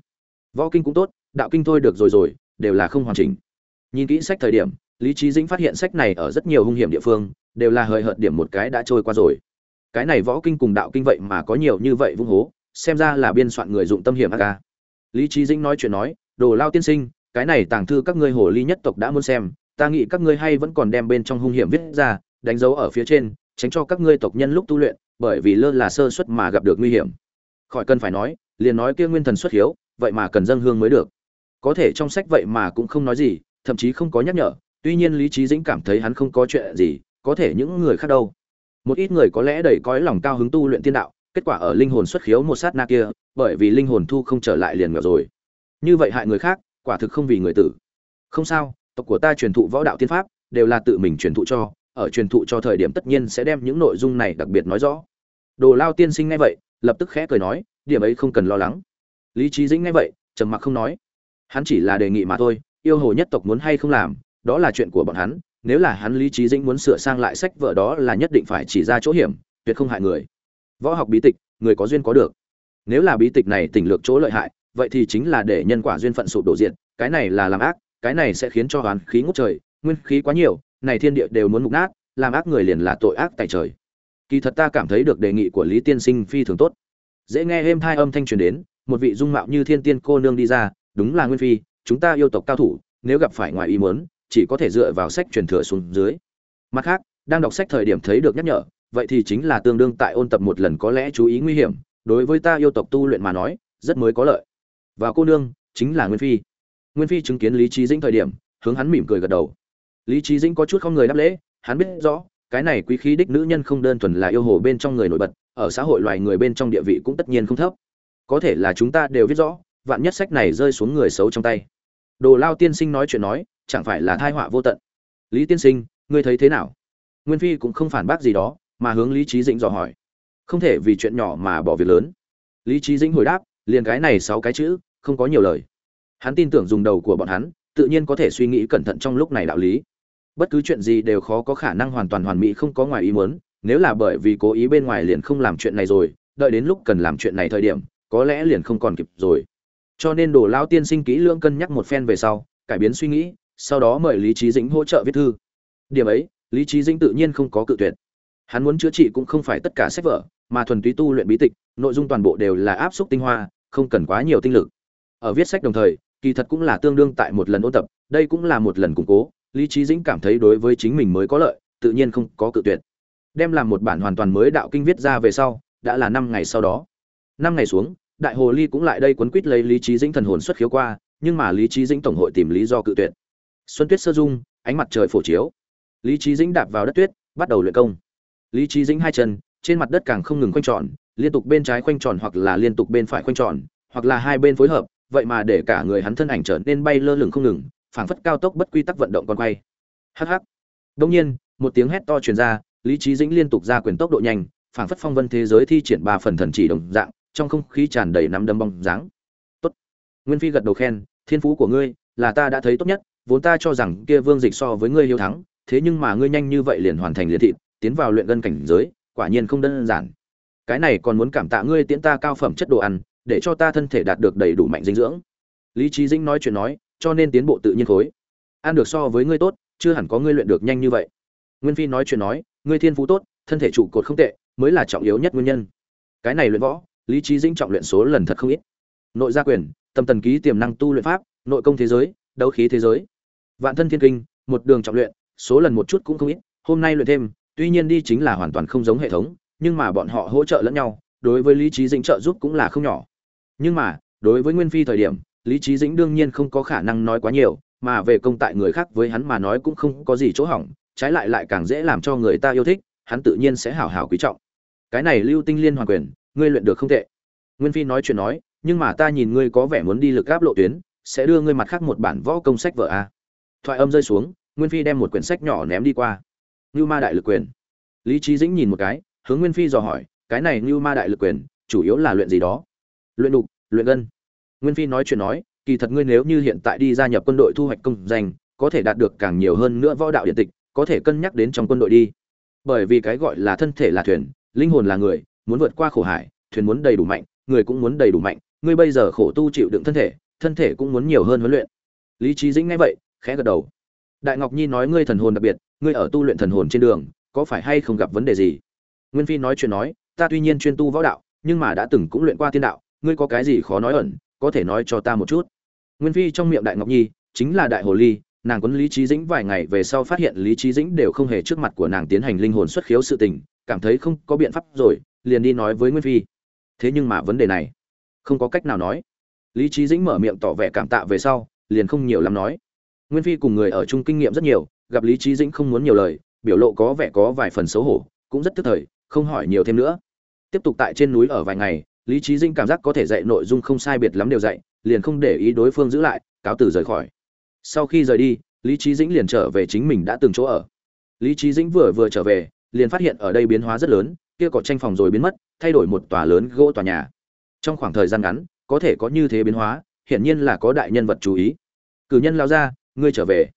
Võ kinh cũng tốt, đạo kinh thôi được rồi rồi, đều là không hoàn chỉnh. Nhìn kỹ sách thời điểm, lý trí dĩnh phát hiện sách này ở rất nhiều hung hiểm địa phương, đều là hời hợt điểm một cái đã trôi qua rồi. Cái này võ kinh cùng đạo kinh vậy mà có nhiều như vậy vung hố, xem ra là biên soạn người dụng tâm hiểm a ca. Lý trí dĩnh nói chuyện nói đồ lao tiên sinh, cái này tàng thư các ngươi hồ ly nhất tộc đã muốn xem, ta nghĩ các ngươi hay vẫn còn đem bên trong hung hiểm viết ra, đánh dấu ở phía trên, tránh cho các ngươi tộc nhân lúc tu luyện, bởi vì lơ là sơ suất mà gặp được nguy hiểm. Khỏi cần phải nói, liền nói kia nguyên thần xuất hiếu, vậy mà cần dâng hương mới được. Có thể trong sách vậy mà cũng không nói gì, thậm chí không có nhắc nhở, tuy nhiên lý trí dĩnh cảm thấy hắn không có chuyện gì, có thể những người khác đâu. Một ít người có lẽ đầy cõi lòng cao hứng tu luyện tiên đạo, kết quả ở linh hồn xuất khiếu một sát na kia, bởi vì linh hồn thu không trở lại liền ngờ rồi như vậy hại người khác, quả thực không vì người tử. Không sao, tộc của ta truyền thụ võ đạo tiên pháp, đều là tự mình truyền thụ cho, ở truyền thụ cho thời điểm tất nhiên sẽ đem những nội dung này đặc biệt nói rõ. Đồ lao tiên sinh ngay vậy, lập tức khẽ cười nói, điểm ấy không cần lo lắng. Lý trí dĩnh ngay vậy, trầm mặc không nói. Hắn chỉ là đề nghị mà thôi, yêu hồ nhất tộc muốn hay không làm, đó là chuyện của bọn hắn, nếu là hắn lý trí dĩnh muốn sửa sang lại sách vợ đó là nhất định phải chỉ ra chỗ hiểm, tuyệt không hại người. Võ học bí tịch, người có duyên có được. Nếu là bí tịch này tỉnh lược chỗ lợi hại vậy thì chính là để nhân quả duyên phận sụp đổ diện cái này là làm ác, cái này sẽ khiến cho hoàn khí ngút trời, nguyên khí quá nhiều, này thiên địa đều muốn mục nát, làm ác người liền là tội ác tại trời. Kỳ thật ta cảm thấy được đề nghị của lý tiên sinh phi thường tốt. Dễ nghe êm thai âm thanh truyền đến, một vị dung mạo như thiên tiên cô nương đi ra, đúng là nguyên phi, chúng ta yêu tộc cao thủ, nếu gặp phải ngoài ý muốn, chỉ có thể dựa vào sách truyền thừa xuống dưới. Mặt khác, đang đọc sách thời điểm thấy được nhắc nhở, vậy thì chính là tương đương tại ôn tập một lần có lẽ chú ý nguy hiểm, đối với ta yêu tộc tu luyện mà nói, rất mới có lợi và cô nương chính là nguyên phi. Nguyên phi chứng kiến lý trí dĩnh thời điểm, hướng hắn mỉm cười gật đầu. Lý trí dĩnh có chút không người đáp lễ, hắn biết rõ, cái này quý khí đích nữ nhân không đơn thuần là yêu hồ bên trong người nổi bật, ở xã hội loài người bên trong địa vị cũng tất nhiên không thấp. Có thể là chúng ta đều biết rõ, vạn nhất sách này rơi xuống người xấu trong tay. Đồ lao tiên sinh nói chuyện nói, chẳng phải là thai họa vô tận. Lý tiên sinh, ngươi thấy thế nào? Nguyên phi cũng không phản bác gì đó, mà hướng lý trí dĩnh dò hỏi. Không thể vì chuyện nhỏ mà bỏ việc lớn. Lý trí dĩnh hồi đáp liền cái này sáu cái chữ, không có nhiều lời. Hắn tin tưởng dùng đầu của bọn hắn, tự nhiên có thể suy nghĩ cẩn thận trong lúc này đạo lý. Bất cứ chuyện gì đều khó có khả năng hoàn toàn hoàn mỹ, không có ngoài ý muốn, nếu là bởi vì cố ý bên ngoài liền không làm chuyện này rồi, đợi đến lúc cần làm chuyện này thời điểm, có lẽ liền không còn kịp rồi. Cho nên đồ lao tiên sinh kỹ lưỡng cân nhắc một phen về sau, cải biến suy nghĩ, sau đó mời lý trí dĩnh hỗ trợ viết thư. Điểm ấy, lý trí dĩnh tự nhiên không có cự tuyệt. Hắn muốn chữa trị cũng không phải tất cả sách vở, mà thuần túy tu luyện bí tịch, nội dung toàn bộ đều là áp suất tinh hoa không cần quá nhiều tinh lực. Ở viết sách đồng thời, kỳ thật cũng là tương đương tại một lần ôn tập, đây cũng là một lần củng cố, lý trí dĩnh cảm thấy đối với chính mình mới có lợi, tự nhiên không có cự tuyệt. Đem làm một bản hoàn toàn mới đạo kinh viết ra về sau, đã là năm ngày sau đó. Năm ngày xuống, đại hồ ly cũng lại đây quấn quýt lấy lý trí dĩnh thần hồn xuất khiếu qua, nhưng mà lý trí dĩnh tổng hội tìm lý do cự tuyệt. Xuân tuyết sơ dung, ánh mặt trời phổ chiếu. Lý trí dĩnh đạp vào đất tuyết, bắt đầu luyện công. Lý trí dĩnh hai chân, trên mặt đất càng không ngừng quanh tròn liên tục bên trái quanh tròn hoặc là liên tục bên phải quanh tròn, hoặc là hai bên phối hợp, vậy mà để cả người hắn thân ảnh trở nên bay lơ lửng không ngừng, phảng phất cao tốc bất quy tắc vận động con quay. Hh đông nhiên, một tiếng hét to truyền ra, lý trí dĩnh liên tục ra quyền tốc độ nhanh, phảng phất phong vân thế giới thi triển ba phần thần chỉ đồng dạng, trong không khí tràn đầy nắm đấm bóng dáng. Tốt. Nguyên phi gật đầu khen, thiên phú của ngươi là ta đã thấy tốt nhất, vốn ta cho rằng kia vương dịch so với ngươi hiếu thắng, thế nhưng mà ngươi nhanh như vậy liền hoàn thành liền thị, tiến vào luyện gân cảnh giới, quả nhiên không đơn giản cái này còn muốn cảm tạ ngươi tiễn ta cao phẩm chất đồ ăn, để cho ta thân thể đạt được đầy đủ mạnh dinh dưỡng. Lý trí dĩnh nói chuyện nói, cho nên tiến bộ tự nhiên khối. Ăn được so với ngươi tốt, chưa hẳn có ngươi luyện được nhanh như vậy. Nguyên phi nói chuyện nói, ngươi thiên phú tốt, thân thể trụ cột không tệ, mới là trọng yếu nhất nguyên nhân. Cái này luyện võ, lý trí dĩnh trọng luyện số lần thật không ít. Nội gia quyền, tâm tần ký tiềm năng tu luyện pháp, nội công thế giới, đấu khí thế giới. Vạn thân thiên kinh, một đường trọng luyện, số lần một chút cũng không ít, hôm nay luyện thêm, tuy nhiên đi chính là hoàn toàn không giống hệ thống nhưng mà bọn họ hỗ trợ lẫn nhau, đối với lý trí dĩnh trợ giúp cũng là không nhỏ. Nhưng mà, đối với nguyên phi thời điểm, lý trí dĩnh đương nhiên không có khả năng nói quá nhiều, mà về công tại người khác với hắn mà nói cũng không có gì chỗ hỏng, trái lại lại càng dễ làm cho người ta yêu thích, hắn tự nhiên sẽ hảo hảo quý trọng. Cái này lưu tinh liên hoàn quyền, ngươi luyện được không tệ. Nguyên phi nói chuyện nói, nhưng mà ta nhìn ngươi có vẻ muốn đi lực gáp lộ tuyến, sẽ đưa ngươi mặt khác một bản võ công sách vợ a. Thoại âm rơi xuống, nguyên phi đem một quyển sách nhỏ ném đi qua. Ngưu ma đại lực quyền. Lý trí dĩnh nhìn một cái hướng nguyên phi dò hỏi, cái này Như ma đại lực quyền, chủ yếu là luyện gì đó? Luyện đục, luyện gân. Nguyên phi nói chuyện nói, kỳ thật ngươi nếu như hiện tại đi gia nhập quân đội thu hoạch công danh, có thể đạt được càng nhiều hơn nữa võ đạo điện tịch, có thể cân nhắc đến trong quân đội đi. Bởi vì cái gọi là thân thể là thuyền, linh hồn là người, muốn vượt qua khổ hải, thuyền muốn đầy đủ mạnh, người cũng muốn đầy đủ mạnh, ngươi bây giờ khổ tu chịu đựng thân thể thân thể cũng muốn nhiều hơn huấn luyện. Lý trí dĩnh nghe vậy, khẽ gật đầu. Đại ngọc nhi nói ngươi thần hồn đặc biệt, ngươi ở tu luyện thần hồn trên đường, có phải hay không gặp vấn đề gì? Nguyên phi nói chuyện nói, ta tuy nhiên chuyên tu võ đạo, nhưng mà đã từng cũng luyện qua tiên đạo, ngươi có cái gì khó nói ẩn, có thể nói cho ta một chút. Nguyên phi trong miệng đại ngọc nhi, chính là đại hồ ly, nàng quấn lý Chí dĩnh vài ngày về sau phát hiện lý Chí dĩnh đều không hề trước mặt của nàng tiến hành linh hồn xuất khiếu sự tình, cảm thấy không có biện pháp rồi, liền đi nói với nguyên phi. Thế nhưng mà vấn đề này, không có cách nào nói. Lý Chí dĩnh mở miệng tỏ vẻ cảm tạ về sau, liền không nhiều lắm nói. Nguyên phi cùng người ở chung kinh nghiệm rất nhiều, gặp lý Chí dĩnh không muốn nhiều lời, biểu lộ có vẻ có vài phần xấu hổ, cũng rất tức thời không hỏi nhiều thêm nữa. Tiếp tục tại trên núi ở vài ngày, lý trí dĩnh cảm giác có thể dạy nội dung không sai biệt lắm đều dạy, liền không để ý đối phương giữ lại, cáo từ rời khỏi. Sau khi rời đi, lý trí dĩnh liền trở về chính mình đã từng chỗ ở. Lý trí dĩnh vừa vừa trở về, liền phát hiện ở đây biến hóa rất lớn, kia cỏ tranh phòng rồi biến mất, thay đổi một tòa lớn gỗ tòa nhà. Trong khoảng thời gian ngắn, có thể có như thế biến hóa, hiển nhiên là có đại nhân vật chú ý. Cử nhân lao ra, ngươi trở về.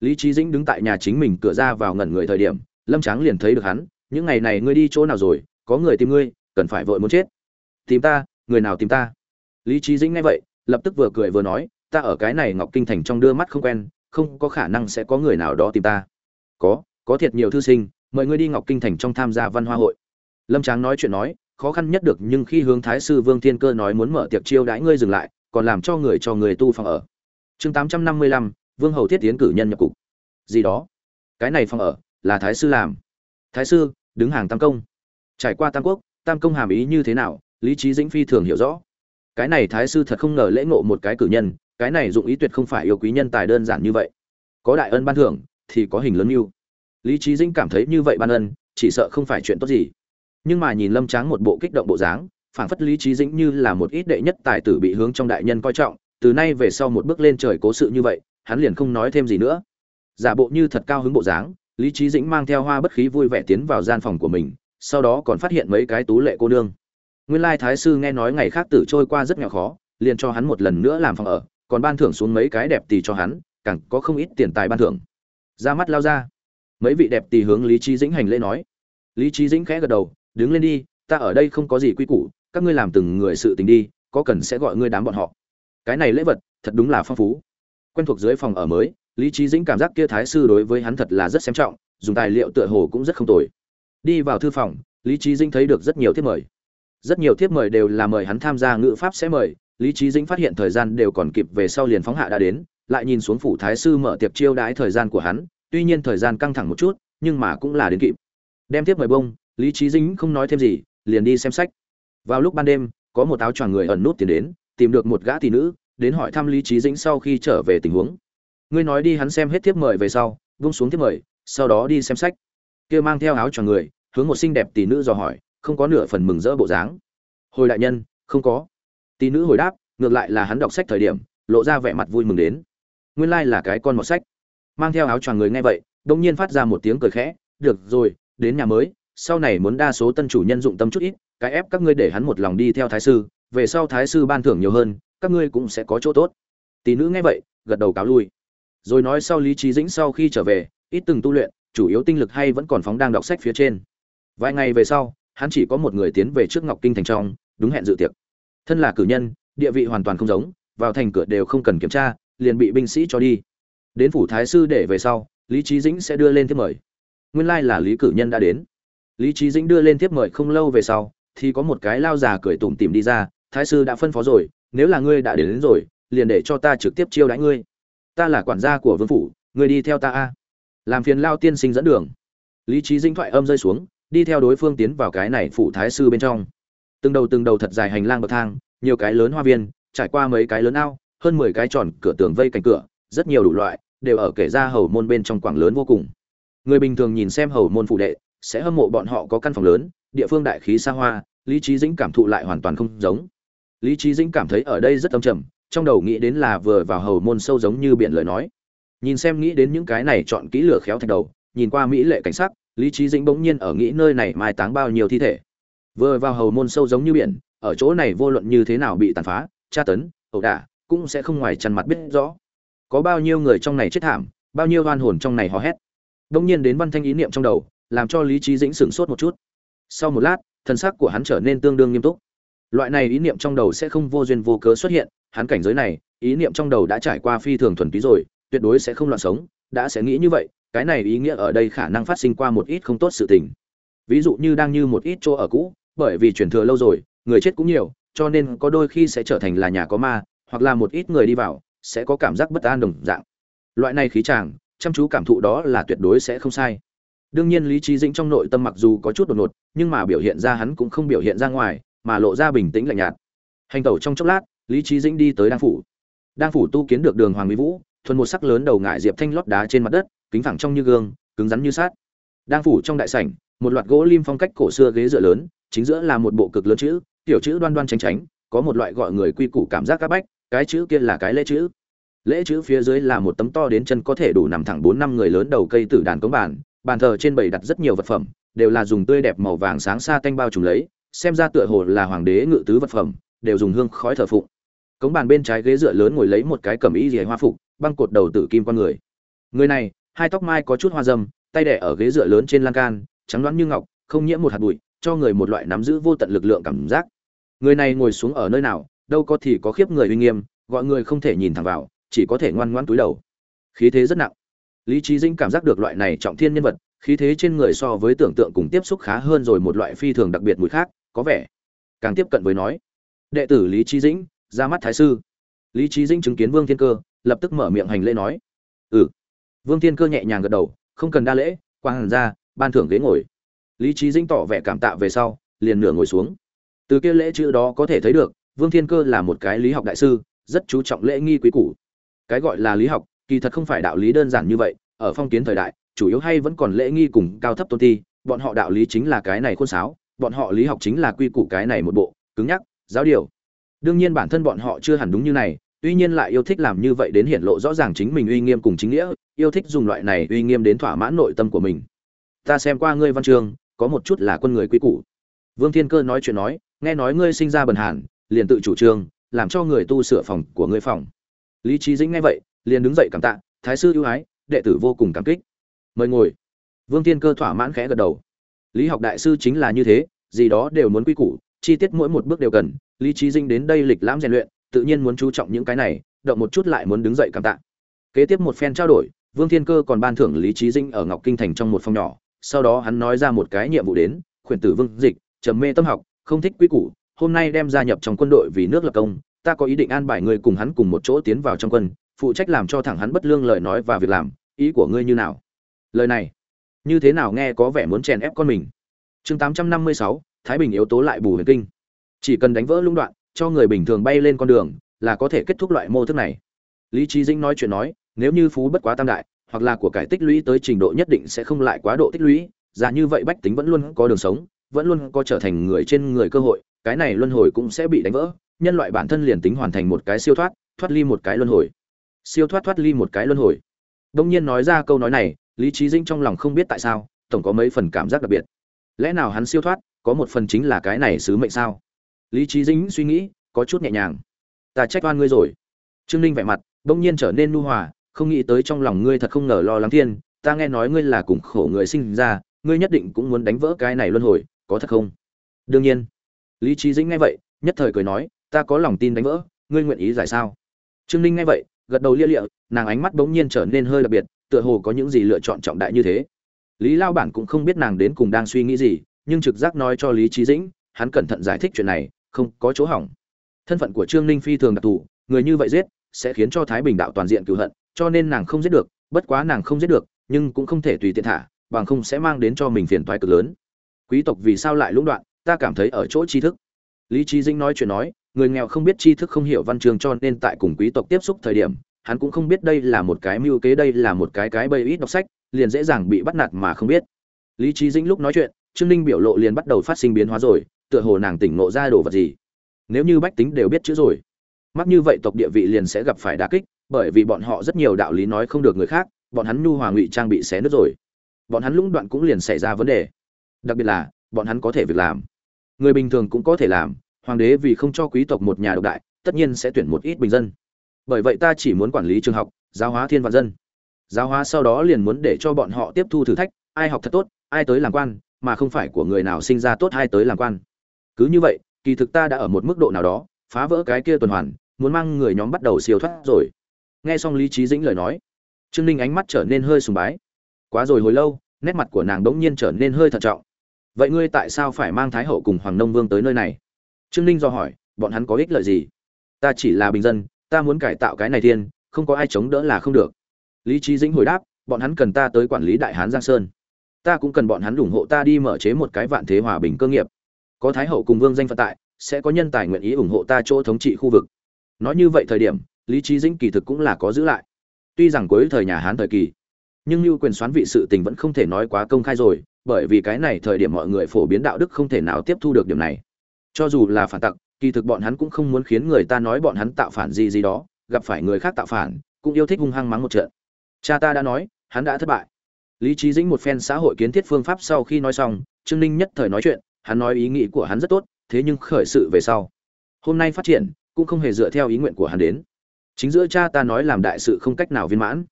Lý trí dĩnh đứng tại nhà chính mình cửa ra vào ngẩn người thời điểm, lâm tráng liền thấy được hắn những ngày này ngươi đi chỗ nào rồi? Có người tìm ngươi, cần phải vội muốn chết. Tìm ta, người nào tìm ta? Lý trí dĩnh nghe vậy, lập tức vừa cười vừa nói, ta ở cái này ngọc kinh thành trong đưa mắt không quen, không có khả năng sẽ có người nào đó tìm ta. Có có thiệt nhiều thư sinh, mời ngươi đi ngọc kinh thành trong tham gia văn hoa hội. Lâm tráng nói chuyện nói, khó khăn nhất được nhưng khi hướng thái sư vương thiên cơ nói muốn mở tiệc chiêu đãi ngươi dừng lại, còn làm cho người cho người tu phòng ở. Chương tám trăm năm mươi lăm, vương hầu thiết tiến cử nhân nhập cục. Gì đó? Cái này phòng ở là thái sư làm. Thái sư đứng hàng tam công. Trải qua tam quốc, tam công hàm ý như thế nào, lý trí dĩnh phi thường hiểu rõ. Cái này thái sư thật không ngờ lễ ngộ một cái cử nhân, cái này dụng ý tuyệt không phải yêu quý nhân tài đơn giản như vậy. Có đại ân ban thưởng, thì có hình lớn mưu. Lý trí dĩnh cảm thấy như vậy ban ân, chỉ sợ không phải chuyện tốt gì. Nhưng mà nhìn lâm tráng một bộ kích động bộ dáng, phảng phất lý trí dĩnh như là một ít đệ nhất tài tử bị hướng trong đại nhân coi trọng, từ nay về sau một bước lên trời cố sự như vậy, hắn liền không nói thêm gì nữa. Giả bộ như thật cao hứng bộ dáng lý trí dĩnh mang theo hoa bất khí vui vẻ tiến vào gian phòng của mình, sau đó còn phát hiện mấy cái tú lệ cô nương. Nguyên lai thái sư nghe nói ngày khác tử trôi qua rất nghèo khó, liền cho hắn một lần nữa làm phòng ở, còn ban thưởng xuống mấy cái đẹp tì cho hắn, càng có không ít tiền tài ban thưởng. Ra mắt lao ra. Mấy vị đẹp tì hướng lý trí dĩnh hành lễ nói. Lý trí dĩnh khẽ gật đầu, đứng lên đi, ta ở đây không có gì quy củ, các ngươi làm từng người sự tình đi, có cần sẽ gọi ngươi đám bọn họ. Cái này lễ vật thật đúng là phong phú. Quen thuộc dưới phòng ở mới lý trí dĩnh cảm giác kia thái sư đối với hắn thật là rất xem trọng, dùng tài liệu tựa hồ cũng rất không tồi. Đi vào thư phòng, lý trí dĩnh thấy được rất nhiều thiếp mời. Rất nhiều thiếp mời đều là mời hắn tham gia ngữ pháp sẽ mời, lý trí dĩnh phát hiện thời gian đều còn kịp về sau liền phóng hạ đã đến, lại nhìn xuống phủ thái sư mở tiệc chiêu đãi thời gian của hắn, tuy nhiên thời gian căng thẳng một chút, nhưng mà cũng là đến kịp. Đem tiếp mời bông, lý trí dĩnh không nói thêm gì, liền đi xem sách. Vào lúc ban đêm, có một áo choàng người ẩn nút tiến đến, tìm được một gã tỷ nữ, đến hỏi thăm lý trí dĩnh sau khi trở về tình huống ngươi nói đi hắn xem hết tiếp mời về sau, vung xuống tiếp mời, sau đó đi xem sách. Kia mang theo áo choàng người, hướng một xinh đẹp tỷ nữ dò hỏi, không có nửa phần mừng rỡ bộ dáng. Hồi đại nhân, không có. Tỷ nữ hồi đáp, ngược lại là hắn đọc sách thời điểm, lộ ra vẻ mặt vui mừng đến. Nguyên lai là cái con một sách. Mang theo áo choàng người nghe vậy đông nhiên phát ra một tiếng cười khẽ, được rồi, đến nhà mới, sau này muốn đa số tân chủ nhân dụng tâm chút ít, cái ép các ngươi để hắn một lòng đi theo thái sư, về sau thái sư ban thưởng nhiều hơn, các ngươi cũng sẽ có chỗ tốt. Tỷ nữ nghe vậy, gật đầu cáo lui rồi nói sau lý trí dĩnh sau khi trở về ít từng tu luyện chủ yếu tinh lực hay vẫn còn phóng đang đọc sách phía trên. Vài ngày về sau hắn chỉ có một người tiến về trước ngọc kinh thành trong đúng hẹn dự tiệc. Thân là cử nhân địa vị hoàn toàn không giống vào thành cửa đều không cần kiểm tra liền bị binh sĩ cho đi. Đến phủ thái sư để về sau lý trí dĩnh sẽ đưa lên thiếp mời. Nguyên lai là lý cử nhân đã đến. Lý trí dĩnh đưa lên thiếp mời không lâu về sau thì có một cái lao già cười tủm tìm đi ra thái sư đã phân phó rồi nếu là ngươi đã đến, đến rồi liền để cho ta trực tiếp chiêu đãi ngươi ta là quản gia của vương phủ, người đi theo ta a. Làm phiền lao tiên sinh dẫn đường. Lý trí dĩnh thoại âm rơi xuống, đi theo đối phương tiến vào cái này phủ thái sư bên trong. Từng đầu từng đầu thật dài hành lang bậc thang, nhiều cái lớn hoa viên, trải qua mấy cái lớn ao, hơn mười cái tròn cửa tường vây cánh cửa, rất nhiều đủ loại, đều ở kể ra hầu môn bên trong quảng lớn vô cùng. Người bình thường nhìn xem hầu môn phụ đệ, sẽ hâm mộ bọn họ có căn phòng lớn, địa phương đại khí xa hoa, lý trí dĩnh cảm thụ lại hoàn toàn không giống. Lý trí dĩnh cảm thấy ở đây rất âm trầm trong đầu nghĩ đến là vừa vào hầu môn sâu giống như biển lời nói. Nhìn xem nghĩ đến những cái này chọn kỹ lửa khéo thạch đầu, nhìn qua mỹ lệ cảnh sắc, lý trí dĩnh bỗng nhiên ở nghĩ nơi này mai táng bao nhiêu thi thể. Vừa vào hầu môn sâu giống như biển, ở chỗ này vô luận như thế nào bị tàn phá, tra tấn, ẩu đả, cũng sẽ không ngoài chăn mặt biết rõ. Có bao nhiêu người trong này chết thảm, bao nhiêu oan hồn trong này hò hét. Bỗng nhiên đến văn thanh ý niệm trong đầu, làm cho lý trí dĩnh sửng sốt một chút. Sau một lát, thân xác của hắn trở nên tương đương nghiêm túc. Loại này ý niệm trong đầu sẽ không vô duyên vô cớ xuất hiện hắn cảnh giới này, ý niệm trong đầu đã trải qua phi thường thuần túy rồi, tuyệt đối sẽ không loạn sống, đã sẽ nghĩ như vậy, cái này ý nghĩa ở đây khả năng phát sinh qua một ít không tốt sự tình. Ví dụ như đang như một ít chỗ ở cũ, bởi vì truyền thừa lâu rồi, người chết cũng nhiều, cho nên có đôi khi sẽ trở thành là nhà có ma, hoặc là một ít người đi vào, sẽ có cảm giác bất an đồng dạng. Loại này khí chàng, chăm chú cảm thụ đó là tuyệt đối sẽ không sai. Đương nhiên lý trí dĩnh trong nội tâm mặc dù có chút đột ngột, nhưng mà biểu hiện ra hắn cũng không biểu hiện ra ngoài, mà lộ ra bình tĩnh lạnh nhạt. Hành tẩu trong chốc lát lý trí dĩnh đi tới đan phủ. Đan phủ tu kiến được đường hoàng mỹ vũ, thuần một sắc lớn đầu ngải diệp thanh lót đá trên mặt đất, kính phẳng trong như gương, cứng rắn như sát đan phủ trong đại sảnh, một loạt gỗ lim phong cách cổ xưa ghế dựa lớn, chính giữa là một bộ cực lớn chữ tiểu chữ đoan đoan tránh tránh, có một loại gọi người quy củ cảm giác các bách, cái chữ kia là cái lễ chữ. Lễ chữ phía dưới là một tấm to đến chân có thể đủ nằm thẳng bốn năm người lớn đầu cây tử đàn cống bàn bàn thờ trên bầy đặt rất nhiều vật phẩm, đều là dùng tươi đẹp màu vàng sáng xa tanh bao trùm lấy, xem ra tựa hồ là hoàng đế ngự tứ vật phẩm, đều dùng hương khói thờ phụng cống bàn bên trái ghế dựa lớn ngồi lấy một cái cẩm y rìa hoa phục, băng cột đầu tử kim con người. Người này, hai tóc mai có chút hoa dâm, tay đẻ ở ghế dựa lớn trên lan can, trắng đoán như ngọc, không nhiễm một hạt bụi, cho người một loại nắm giữ vô tận lực lượng cảm giác. Người này ngồi xuống ở nơi nào, đâu có thì có khiếp người uy nghiêm, gọi người không thể nhìn thẳng vào, chỉ có thể ngoan ngoãn túi đầu. Khí thế rất nặng. Lý trí dinh cảm giác được loại này trọng thiên nhân vật, khí thế trên người so với tưởng tượng cùng tiếp xúc khá hơn rồi một loại phi thường đặc biệt mùi khác, có vẻ càng tiếp cận với nói. Đệ tử lý trí dĩnh ra mắt thái sư. Lý trí dĩnh chứng kiến vương thiên cơ, lập tức mở miệng hành lễ nói ừ. Vương thiên cơ nhẹ nhàng gật đầu, không cần đa lễ, quang hàn ra, ban thưởng ghế ngồi. Lý trí dĩnh tỏ vẻ cảm tạ về sau, liền nửa ngồi xuống. Từ kia lễ chữ đó có thể thấy được, vương thiên cơ là một cái lý học đại sư, rất chú trọng lễ nghi quý củ. Cái gọi là lý học, kỳ thật không phải đạo lý đơn giản như vậy, ở phong kiến thời đại, chủ yếu hay vẫn còn lễ nghi cùng cao thấp tôn ti, bọn họ đạo lý chính là cái này khuôn sáo, bọn họ lý học chính là quy củ cái này một bộ, cứng nhắc, giáo điều đương nhiên bản thân bọn họ chưa hẳn đúng như này, tuy nhiên lại yêu thích làm như vậy đến hiện lộ rõ ràng chính mình uy nghiêm cùng chính nghĩa, yêu thích dùng loại này uy nghiêm đến thỏa mãn nội tâm của mình. Ta xem qua ngươi văn chương, có một chút là quân người quy củ. Vương thiên cơ nói chuyện nói, nghe nói ngươi sinh ra bần hàn, liền tự chủ trương, làm cho người tu sửa phòng của ngươi phòng. Lý trí dĩnh nghe vậy, liền đứng dậy cảm tạ, thái sư ưu ái, đệ tử vô cùng cảm kích. Mời ngồi. Vương thiên cơ thỏa mãn khẽ gật đầu. Lý học đại sư chính là như thế, gì đó đều muốn quy củ chi tiết mỗi một bước đều cần lý trí dinh đến đây lịch lãm rèn luyện tự nhiên muốn chú trọng những cái này động một chút lại muốn đứng dậy cảm tạ. Kế tiếp một phen trao đổi vương thiên cơ còn ban thưởng lý trí dinh ở ngọc kinh thành trong một phòng nhỏ sau đó hắn nói ra một cái nhiệm vụ đến khuyển tử vương dịch trầm mê tâm học không thích quy củ hôm nay đem gia nhập trong quân đội vì nước lập công ta có ý định an bài ngươi cùng hắn cùng một chỗ tiến vào trong quân phụ trách làm cho thẳng hắn bất lương lời nói và việc làm ý của ngươi như nào? Lời này như thế nào nghe có vẻ muốn chèn ép con mình. Chương 856, thái bình yếu tố lại bù huyền kinh. Chỉ cần đánh vỡ lũng đoạn, cho người bình thường bay lên con đường, là có thể kết thúc loại mô thức này. Lý trí dĩnh nói chuyện nói, nếu như phú bất quá tam đại, hoặc là của cải tích lũy tới trình độ nhất định sẽ không lại quá độ tích lũy, giả như vậy bách tính vẫn luôn có đường sống, vẫn luôn có trở thành người trên người cơ hội, cái này luân hồi cũng sẽ bị đánh vỡ, nhân loại bản thân liền tính hoàn thành một cái siêu thoát thoát ly một cái luân hồi. Siêu thoát thoát ly một cái luân hồi. Đông nhiên nói ra câu nói này, lý trí Dinh trong lòng không biết tại sao, tổng có mấy phần cảm giác đặc biệt. Lẽ nào hắn siêu thoát có một phần chính là cái này sứ mệnh sao? Lý trí dĩnh suy nghĩ, có chút nhẹ nhàng. Ta trách oan ngươi rồi. Trương ninh vẻ mặt bỗng nhiên trở nên nu hòa, không nghĩ tới trong lòng ngươi thật không ngờ lo lắng thiên. Ta nghe nói ngươi là cùng khổ người sinh ra, ngươi nhất định cũng muốn đánh vỡ cái này luân hồi, có thật không? Đương nhiên. Lý trí dĩnh nghe vậy, nhất thời cười nói, ta có lòng tin đánh vỡ, ngươi nguyện ý giải sao? Trương ninh nghe vậy, gật đầu lia lịa, nàng ánh mắt bỗng nhiên trở nên hơi đặc biệt, tựa hồ có những gì lựa chọn trọng đại như thế. Lý lao bản cũng không biết nàng đến cùng đang suy nghĩ gì nhưng trực giác nói cho lý trí dĩnh, hắn cẩn thận giải thích chuyện này, không có chỗ hỏng. Thân phận của trương ninh phi thường đặc thù, người như vậy giết sẽ khiến cho thái bình đạo toàn diện cựu hận, cho nên nàng không giết được, bất quá nàng không giết được, nhưng cũng không thể tùy tiện thả, bằng không sẽ mang đến cho mình phiền toái cực lớn. Quý tộc vì sao lại lũng đoạn, ta cảm thấy ở chỗ tri thức. Lý trí dĩnh nói chuyện nói, người nghèo không biết tri thức không hiểu văn chương cho nên tại cùng quý tộc tiếp xúc thời điểm, hắn cũng không biết đây là một cái mưu kế, đây là một cái cái bầy ít đọc sách, liền dễ dàng bị bắt nạt mà không biết. Lý trí dĩnh lúc nói chuyện trương ninh biểu lộ liền bắt đầu phát sinh biến hóa rồi, tựa hồ nàng tỉnh ngộ ra đồ vật gì. Nếu như bách tính đều biết chữ rồi, mắc như vậy tộc địa vị liền sẽ gặp phải đả kích, bởi vì bọn họ rất nhiều đạo lý nói không được người khác, bọn hắn nhu hòa ngụy trang bị xé nứt rồi. Bọn hắn lũng đoạn cũng liền xảy ra vấn đề. Đặc biệt là, bọn hắn có thể việc làm. Người bình thường cũng có thể làm, hoàng đế vì không cho quý tộc một nhà độc đại, tất nhiên sẽ tuyển một ít bình dân. Bởi vậy ta chỉ muốn quản lý trường học, giáo hóa thiên vạn dân. Giáo hóa sau đó liền muốn để cho bọn họ tiếp thu thử thách, ai học thật tốt, ai tới làm quan mà không phải của người nào sinh ra tốt hay tới làm quan. Cứ như vậy, kỳ thực ta đã ở một mức độ nào đó, phá vỡ cái kia tuần hoàn, muốn mang người nhóm bắt đầu siêu thoát rồi. Nghe xong lý trí dĩnh lời nói, trương ninh ánh mắt trở nên hơi sùng bái. Quá rồi hồi lâu, nét mặt của nàng đ ỗ n g nhiên trở nên hơi thận trọng. Vậy ngươi tại sao phải mang thái hậu cùng hoàng nông vương tới nơi này? Trương ninh do hỏi, bọn hắn có ích lợi gì? Ta chỉ là bình dân, ta muốn cải tạo cái này thiên, không có ai chống đỡ là không được. Lý trí dĩnh hồi đáp, bọn hắn cần ta tới quản lý đại hán giang sơn ta cũng cần bọn hắn ủng hộ ta đi mở chế một cái vạn thế hòa bình cơ nghiệp. Có thái hậu cùng vương danh phận tại, sẽ có nhân tài nguyện ý ủng hộ ta chỗ thống trị khu vực. Nói như vậy thời điểm, lý trí dĩnh kỳ thực cũng là có giữ lại. Tuy rằng cuối thời nhà hán thời kỳ, nhưng như quyền xoán vị sự tình vẫn không thể nói quá công khai rồi, bởi vì cái này thời điểm mọi người phổ biến đạo đức không thể nào tiếp thu được điểm này. Cho dù là phản tặc, kỳ thực bọn hắn cũng không muốn khiến người ta nói bọn hắn tạo phản gì gì đó, gặp phải người khác tạo phản, cũng yêu thích hung hăng mắng một trận. Cha ta đã nói, hắn đã thất bại lý trí dĩnh một phen xã hội kiến thiết phương pháp sau khi nói xong, trương ninh nhất thời nói chuyện, hắn nói ý nghĩ của hắn rất tốt, thế nhưng khởi sự về sau. Hôm nay phát triển, cũng không hề dựa theo ý nguyện của hắn đến. Chính giữa cha ta nói làm đại sự không cách nào viên mãn.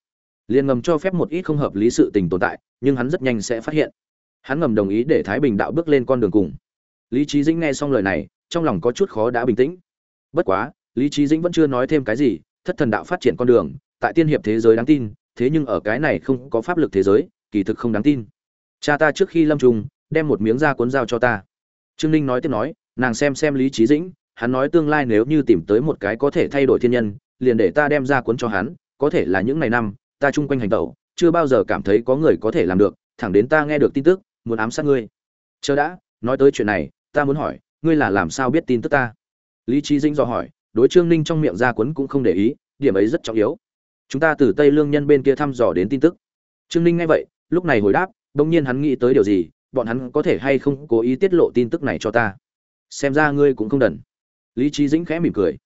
Liền ngầm cho phép một ít không hợp lý sự tình tồn tại, nhưng hắn rất nhanh sẽ phát hiện. Hắn ngầm đồng ý để thái bình đạo bước lên con đường cùng. Lý trí dĩnh nghe xong lời này, trong lòng có chút khó đã bình tĩnh. Bất quá, lý trí dĩnh vẫn chưa nói thêm cái gì, thất thần đạo phát triển con đường, tại tiên hiệp thế giới đáng tin, thế nhưng ở cái này không có pháp lực thế giới kỳ thực không đáng tin. Cha ta trước khi lâm trùng, đem một miếng da cuốn dao cho ta. Trương ninh nói tiếp nói, nàng xem xem lý trí dĩnh, hắn nói tương lai nếu như tìm tới một cái có thể thay đổi thiên nhân, liền để ta đem ra cuốn cho hắn, có thể là những ngày năm, ta chung quanh hành tẩu, chưa bao giờ cảm thấy có người có thể làm được, thẳng đến ta nghe được tin tức, muốn ám sát ngươi. Chờ đã, nói tới chuyện này, ta muốn hỏi, ngươi là làm sao biết tin tức ta? Lý trí dĩnh dò hỏi, đối trương ninh trong miệng ra cuốn cũng không để ý, điểm ấy rất trọng yếu. Chúng ta từ tây lương nhân bên kia thăm dò đến tin tức. Trương ninh nghe vậy lúc này hồi đáp bỗng nhiên hắn nghĩ tới điều gì, bọn hắn có thể hay không cố ý tiết lộ tin tức này cho ta? Xem ra ngươi cũng không đần. Lý trí dĩnh khẽ mỉm cười.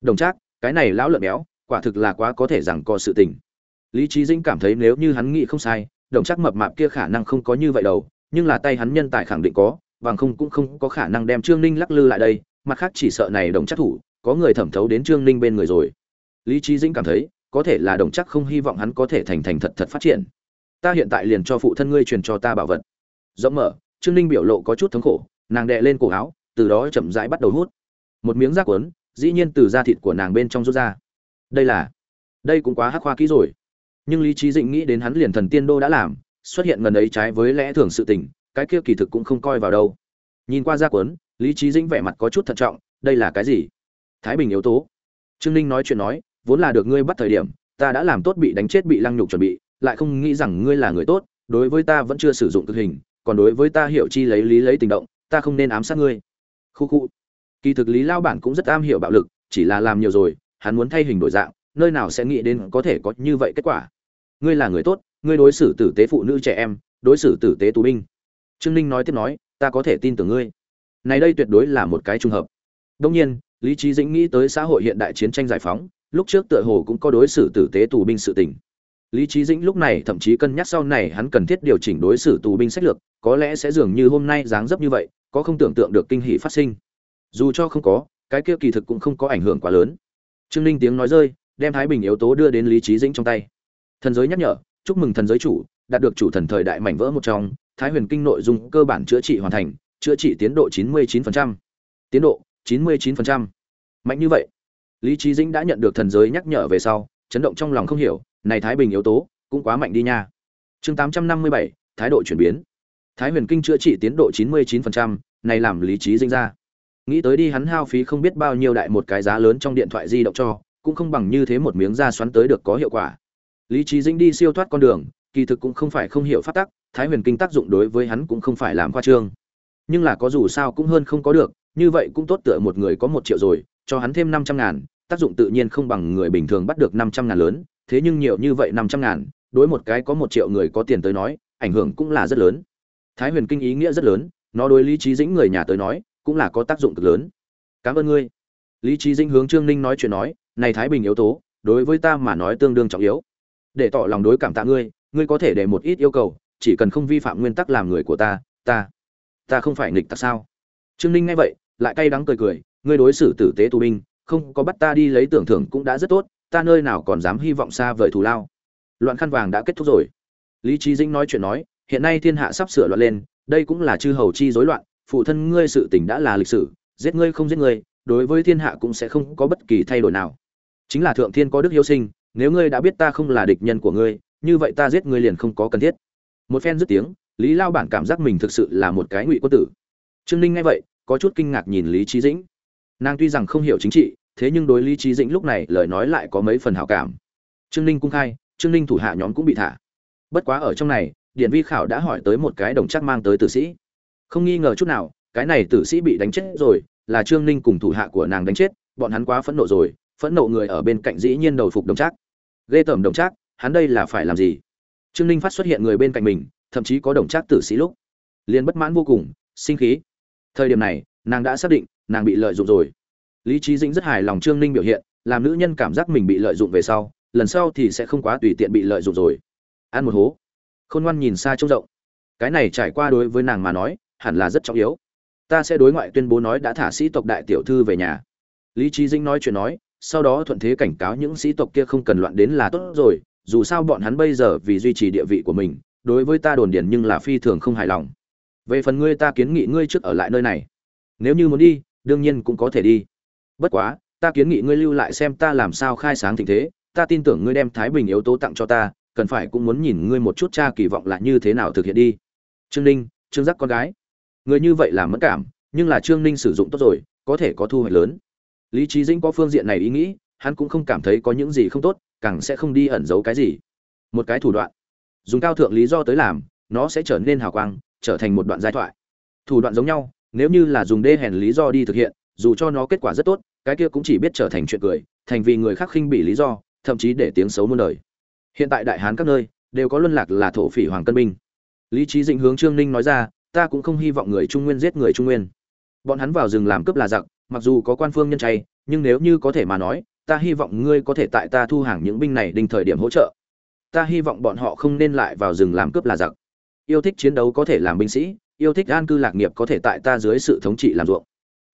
Đồng trác, cái này lão lợn béo, quả thực là quá có thể rằng có sự tình. Lý trí dĩnh cảm thấy nếu như hắn nghĩ không sai, đồng trác mập mạp kia khả năng không có như vậy đâu, nhưng là tay hắn nhân tài khẳng định có, bằng không cũng không có khả năng đem trương ninh lắc lư lại đây, mặt khác chỉ sợ này đồng trác thủ, có người thẩm thấu đến trương ninh bên người rồi. Lý trí dĩnh cảm thấy, có thể là đồng trác không hy vọng hắn có thể thành thành thật thật phát triển ta hiện tại liền cho phụ thân ngươi truyền cho ta bảo vật. Rộng mở, trương ninh biểu lộ có chút thống khổ, nàng đệ lên cổ áo, từ đó chậm rãi bắt đầu hút. Một miếng da cuốn, dĩ nhiên từ da thịt của nàng bên trong rút ra. Đây là, đây cũng quá hắc khoa kỹ rồi. Nhưng lý trí dĩnh nghĩ đến hắn liền thần tiên đô đã làm, xuất hiện gần ấy trái với lẽ thường sự tình, cái kia kỳ thực cũng không coi vào đâu. Nhìn qua da cuốn, lý trí dĩnh vẻ mặt có chút thận trọng, đây là cái gì? Thái bình yếu tố. Trương ninh nói chuyện nói, vốn là được ngươi bắt thời điểm, ta đã làm tốt bị đánh chết bị lăng nhục chuẩn bị lại không nghĩ rằng ngươi là người tốt, đối với ta vẫn chưa sử dụng thực hình, còn đối với ta hiểu chi lấy lý lấy tình động, ta không nên ám sát ngươi. Khu khu. Kỳ thực lý lao bản cũng rất am hiểu bạo lực, chỉ là làm nhiều rồi, hắn muốn thay hình đổi dạng, nơi nào sẽ nghĩ đến có thể có như vậy kết quả. Ngươi là người tốt, ngươi đối xử tử tế phụ nữ trẻ em, đối xử tử tế tù binh. Trương ninh nói tiếp nói, ta có thể tin tưởng ngươi. Này đây tuyệt đối là một cái trùng hợp. Đông nhiên, lý trí dĩnh nghĩ tới xã hội hiện đại chiến tranh giải phóng, lúc trước tựa hồ cũng có đối xử tử tế tù binh sự tình lý trí dĩnh lúc này thậm chí cân nhắc sau này hắn cần thiết điều chỉnh đối xử tù binh sách lược, có lẽ sẽ dường như hôm nay dáng dấp như vậy, có không tưởng tượng được kinh hỷ phát sinh dù cho không có, cái kia kỳ thực cũng không có ảnh hưởng quá lớn trương ninh tiếng nói rơi, đem thái bình yếu tố đưa đến lý trí dĩnh trong tay thần giới nhắc nhở, chúc mừng thần giới chủ, đạt được chủ thần thời đại mảnh vỡ một trong, thái huyền kinh nội dung cơ bản chữa trị hoàn thành, chữa trị tiến độ 99%. tiến độ 99%. mạnh như vậy lý trí dĩnh đã nhận được thần giới nhắc nhở về sau, chấn động trong lòng không hiểu này thái bình yếu tố cũng quá mạnh đi nha. Chương 857, thái độ chuyển biến. Thái huyền kinh chữa trị tiến độ 99%, này làm lý trí dinh ra. Nghĩ tới đi hắn hao phí không biết bao nhiêu đại một cái giá lớn trong điện thoại di động cho cũng không bằng như thế một miếng da xoắn tới được có hiệu quả. Lý trí dinh đi siêu thoát con đường kỳ thực cũng không phải không hiểu phát tắc thái huyền kinh tác dụng đối với hắn cũng không phải làm khoa trương. Nhưng là có dù sao cũng hơn không có được như vậy cũng tốt tựa một người có một triệu rồi cho hắn thêm năm trăm ngàn tác dụng tự nhiên không bằng người bình thường bắt được năm trăm ngàn lớn thế nhưng nhiều như vậy năm trăm ngàn, đối một cái có một triệu người có tiền tới nói, ảnh hưởng cũng là rất lớn. Thái huyền kinh ý nghĩa rất lớn, nó đối lý trí dĩnh người nhà tới nói, cũng là có tác dụng cực lớn. Cảm ơn ngươi. Lý trí dĩnh hướng trương ninh nói chuyện nói, này thái bình yếu tố, đối với ta mà nói tương đương trọng yếu. Để tỏ lòng đối cảm tạ ngươi ngươi có thể để một ít yêu cầu, chỉ cần không vi phạm nguyên tắc làm người của ta ta ta không phải nghịch tặc sao? Trương ninh nghe vậy, lại cay đắng cười cười, ngươi đối xử tử tế tù binh, không có bắt ta đi lấy tưởng thưởng cũng đã rất tốt ta nơi nào còn dám hy vọng xa vời thù lao. Loạn khăn vàng đã kết thúc rồi. Lý trí dĩnh nói chuyện nói, hiện nay thiên hạ sắp sửa loạn lên, đây cũng là chư hầu chi rối loạn, phụ thân ngươi sự tình đã là lịch sử, giết ngươi không giết ngươi, đối với thiên hạ cũng sẽ không có bất kỳ thay đổi nào. Chính là thượng thiên có đức hiếu sinh, nếu ngươi đã biết ta không là địch nhân của ngươi, như vậy ta giết ngươi liền không có cần thiết. Một phen dứt tiếng, lý lao bản cảm giác mình thực sự là một cái ngụy quân tử. Trương ninh nghe vậy, có chút kinh ngạc nhìn lý trí dĩnh. Nàng tuy rằng không hiểu chính trị thế nhưng đối lý trí dĩnh lúc này, lời nói lại có mấy phần hảo cảm. Trương ninh cung khai, trương ninh thủ hạ nhóm cũng bị thả. Bất quá ở trong này điện vi khảo đã hỏi tới một cái đồng chắc mang tới tử sĩ. Không nghi ngờ chút nào, cái này tử sĩ bị đánh chết rồi, là trương ninh cùng thủ hạ của nàng đánh chết, bọn hắn quá phẫn nộ rồi, phẫn nộ người ở bên cạnh dĩ nhiên đầu phục đồng trác ghê tởm đồng trác hắn đây là phải làm gì? Trương ninh phát xuất hiện người bên cạnh mình, thậm chí có đồng trác tử sĩ lúc. Liền bất mãn vô cùng, sinh khí. Thời điểm này, nàng đã xác định, nàng bị lợi dụng rồi lý trí dĩnh rất hài lòng trương ninh biểu hiện, làm nữ nhân cảm giác mình bị lợi dụng về sau, lần sau thì sẽ không quá tùy tiện bị lợi dụng rồi. Ăn một hố. Khôn ngoan nhìn xa trông rộng. Cái này trải qua đối với nàng mà nói, hẳn là rất trọng yếu. Ta sẽ đối ngoại tuyên bố nói đã thả sĩ tộc đại tiểu thư về nhà. Lý trí dĩnh nói chuyện nói, sau đó thuận thế cảnh cáo những sĩ tộc kia không cần loạn đến là tốt rồi, dù sao bọn hắn bây giờ vì duy trì địa vị của mình, đối với ta đồn điền nhưng là phi thường không hài lòng. Về phần ngươi ta kiến nghị ngươi trước ở lại nơi này. Nếu như muốn đi, đương nhiên cũng có thể đi bất quá, ta kiến nghị ngươi lưu lại xem ta làm sao khai sáng tình thế, ta tin tưởng ngươi đem thái bình yếu tố tặng cho ta, cần phải cũng muốn nhìn ngươi một chút cha kỳ vọng là như thế nào thực hiện đi. Trương ninh, trương giác con gái. Người như vậy là mất cảm, nhưng là trương ninh sử dụng tốt rồi, có thể có thu hoạch lớn. Lý trí dĩnh có phương diện này ý nghĩ, hắn cũng không cảm thấy có những gì không tốt, càng sẽ không đi ẩn giấu cái gì. Một cái thủ đoạn. Dùng cao thượng lý do tới làm, nó sẽ trở nên hào quang, trở thành một đoạn giai thoại. Thủ đoạn giống nhau, nếu như là dùng đê hèn lý do đi thực hiện, dù cho nó kết quả rất tốt cái kia cũng chỉ biết trở thành chuyện cười, thành vì người khác khinh bị lý do, thậm chí để tiếng xấu muôn đời. Hiện tại đại hán các nơi, đều có luân lạc là thổ phỉ hoàng cân binh. Lý trí dĩnh hướng trương ninh nói ra, ta cũng không hy vọng người trung nguyên giết người trung nguyên. Bọn hắn vào rừng làm cướp là giặc, mặc dù có quan phương nhân chay, nhưng nếu như có thể mà nói, ta hy vọng ngươi có thể tại ta thu hàng những binh này đinh thời điểm hỗ trợ. Ta hy vọng bọn họ không nên lại vào rừng làm cướp là giặc. Yêu thích chiến đấu có thể làm binh sĩ, yêu thích an cư lạc nghiệp có thể tại ta dưới sự thống trị làm ruộng.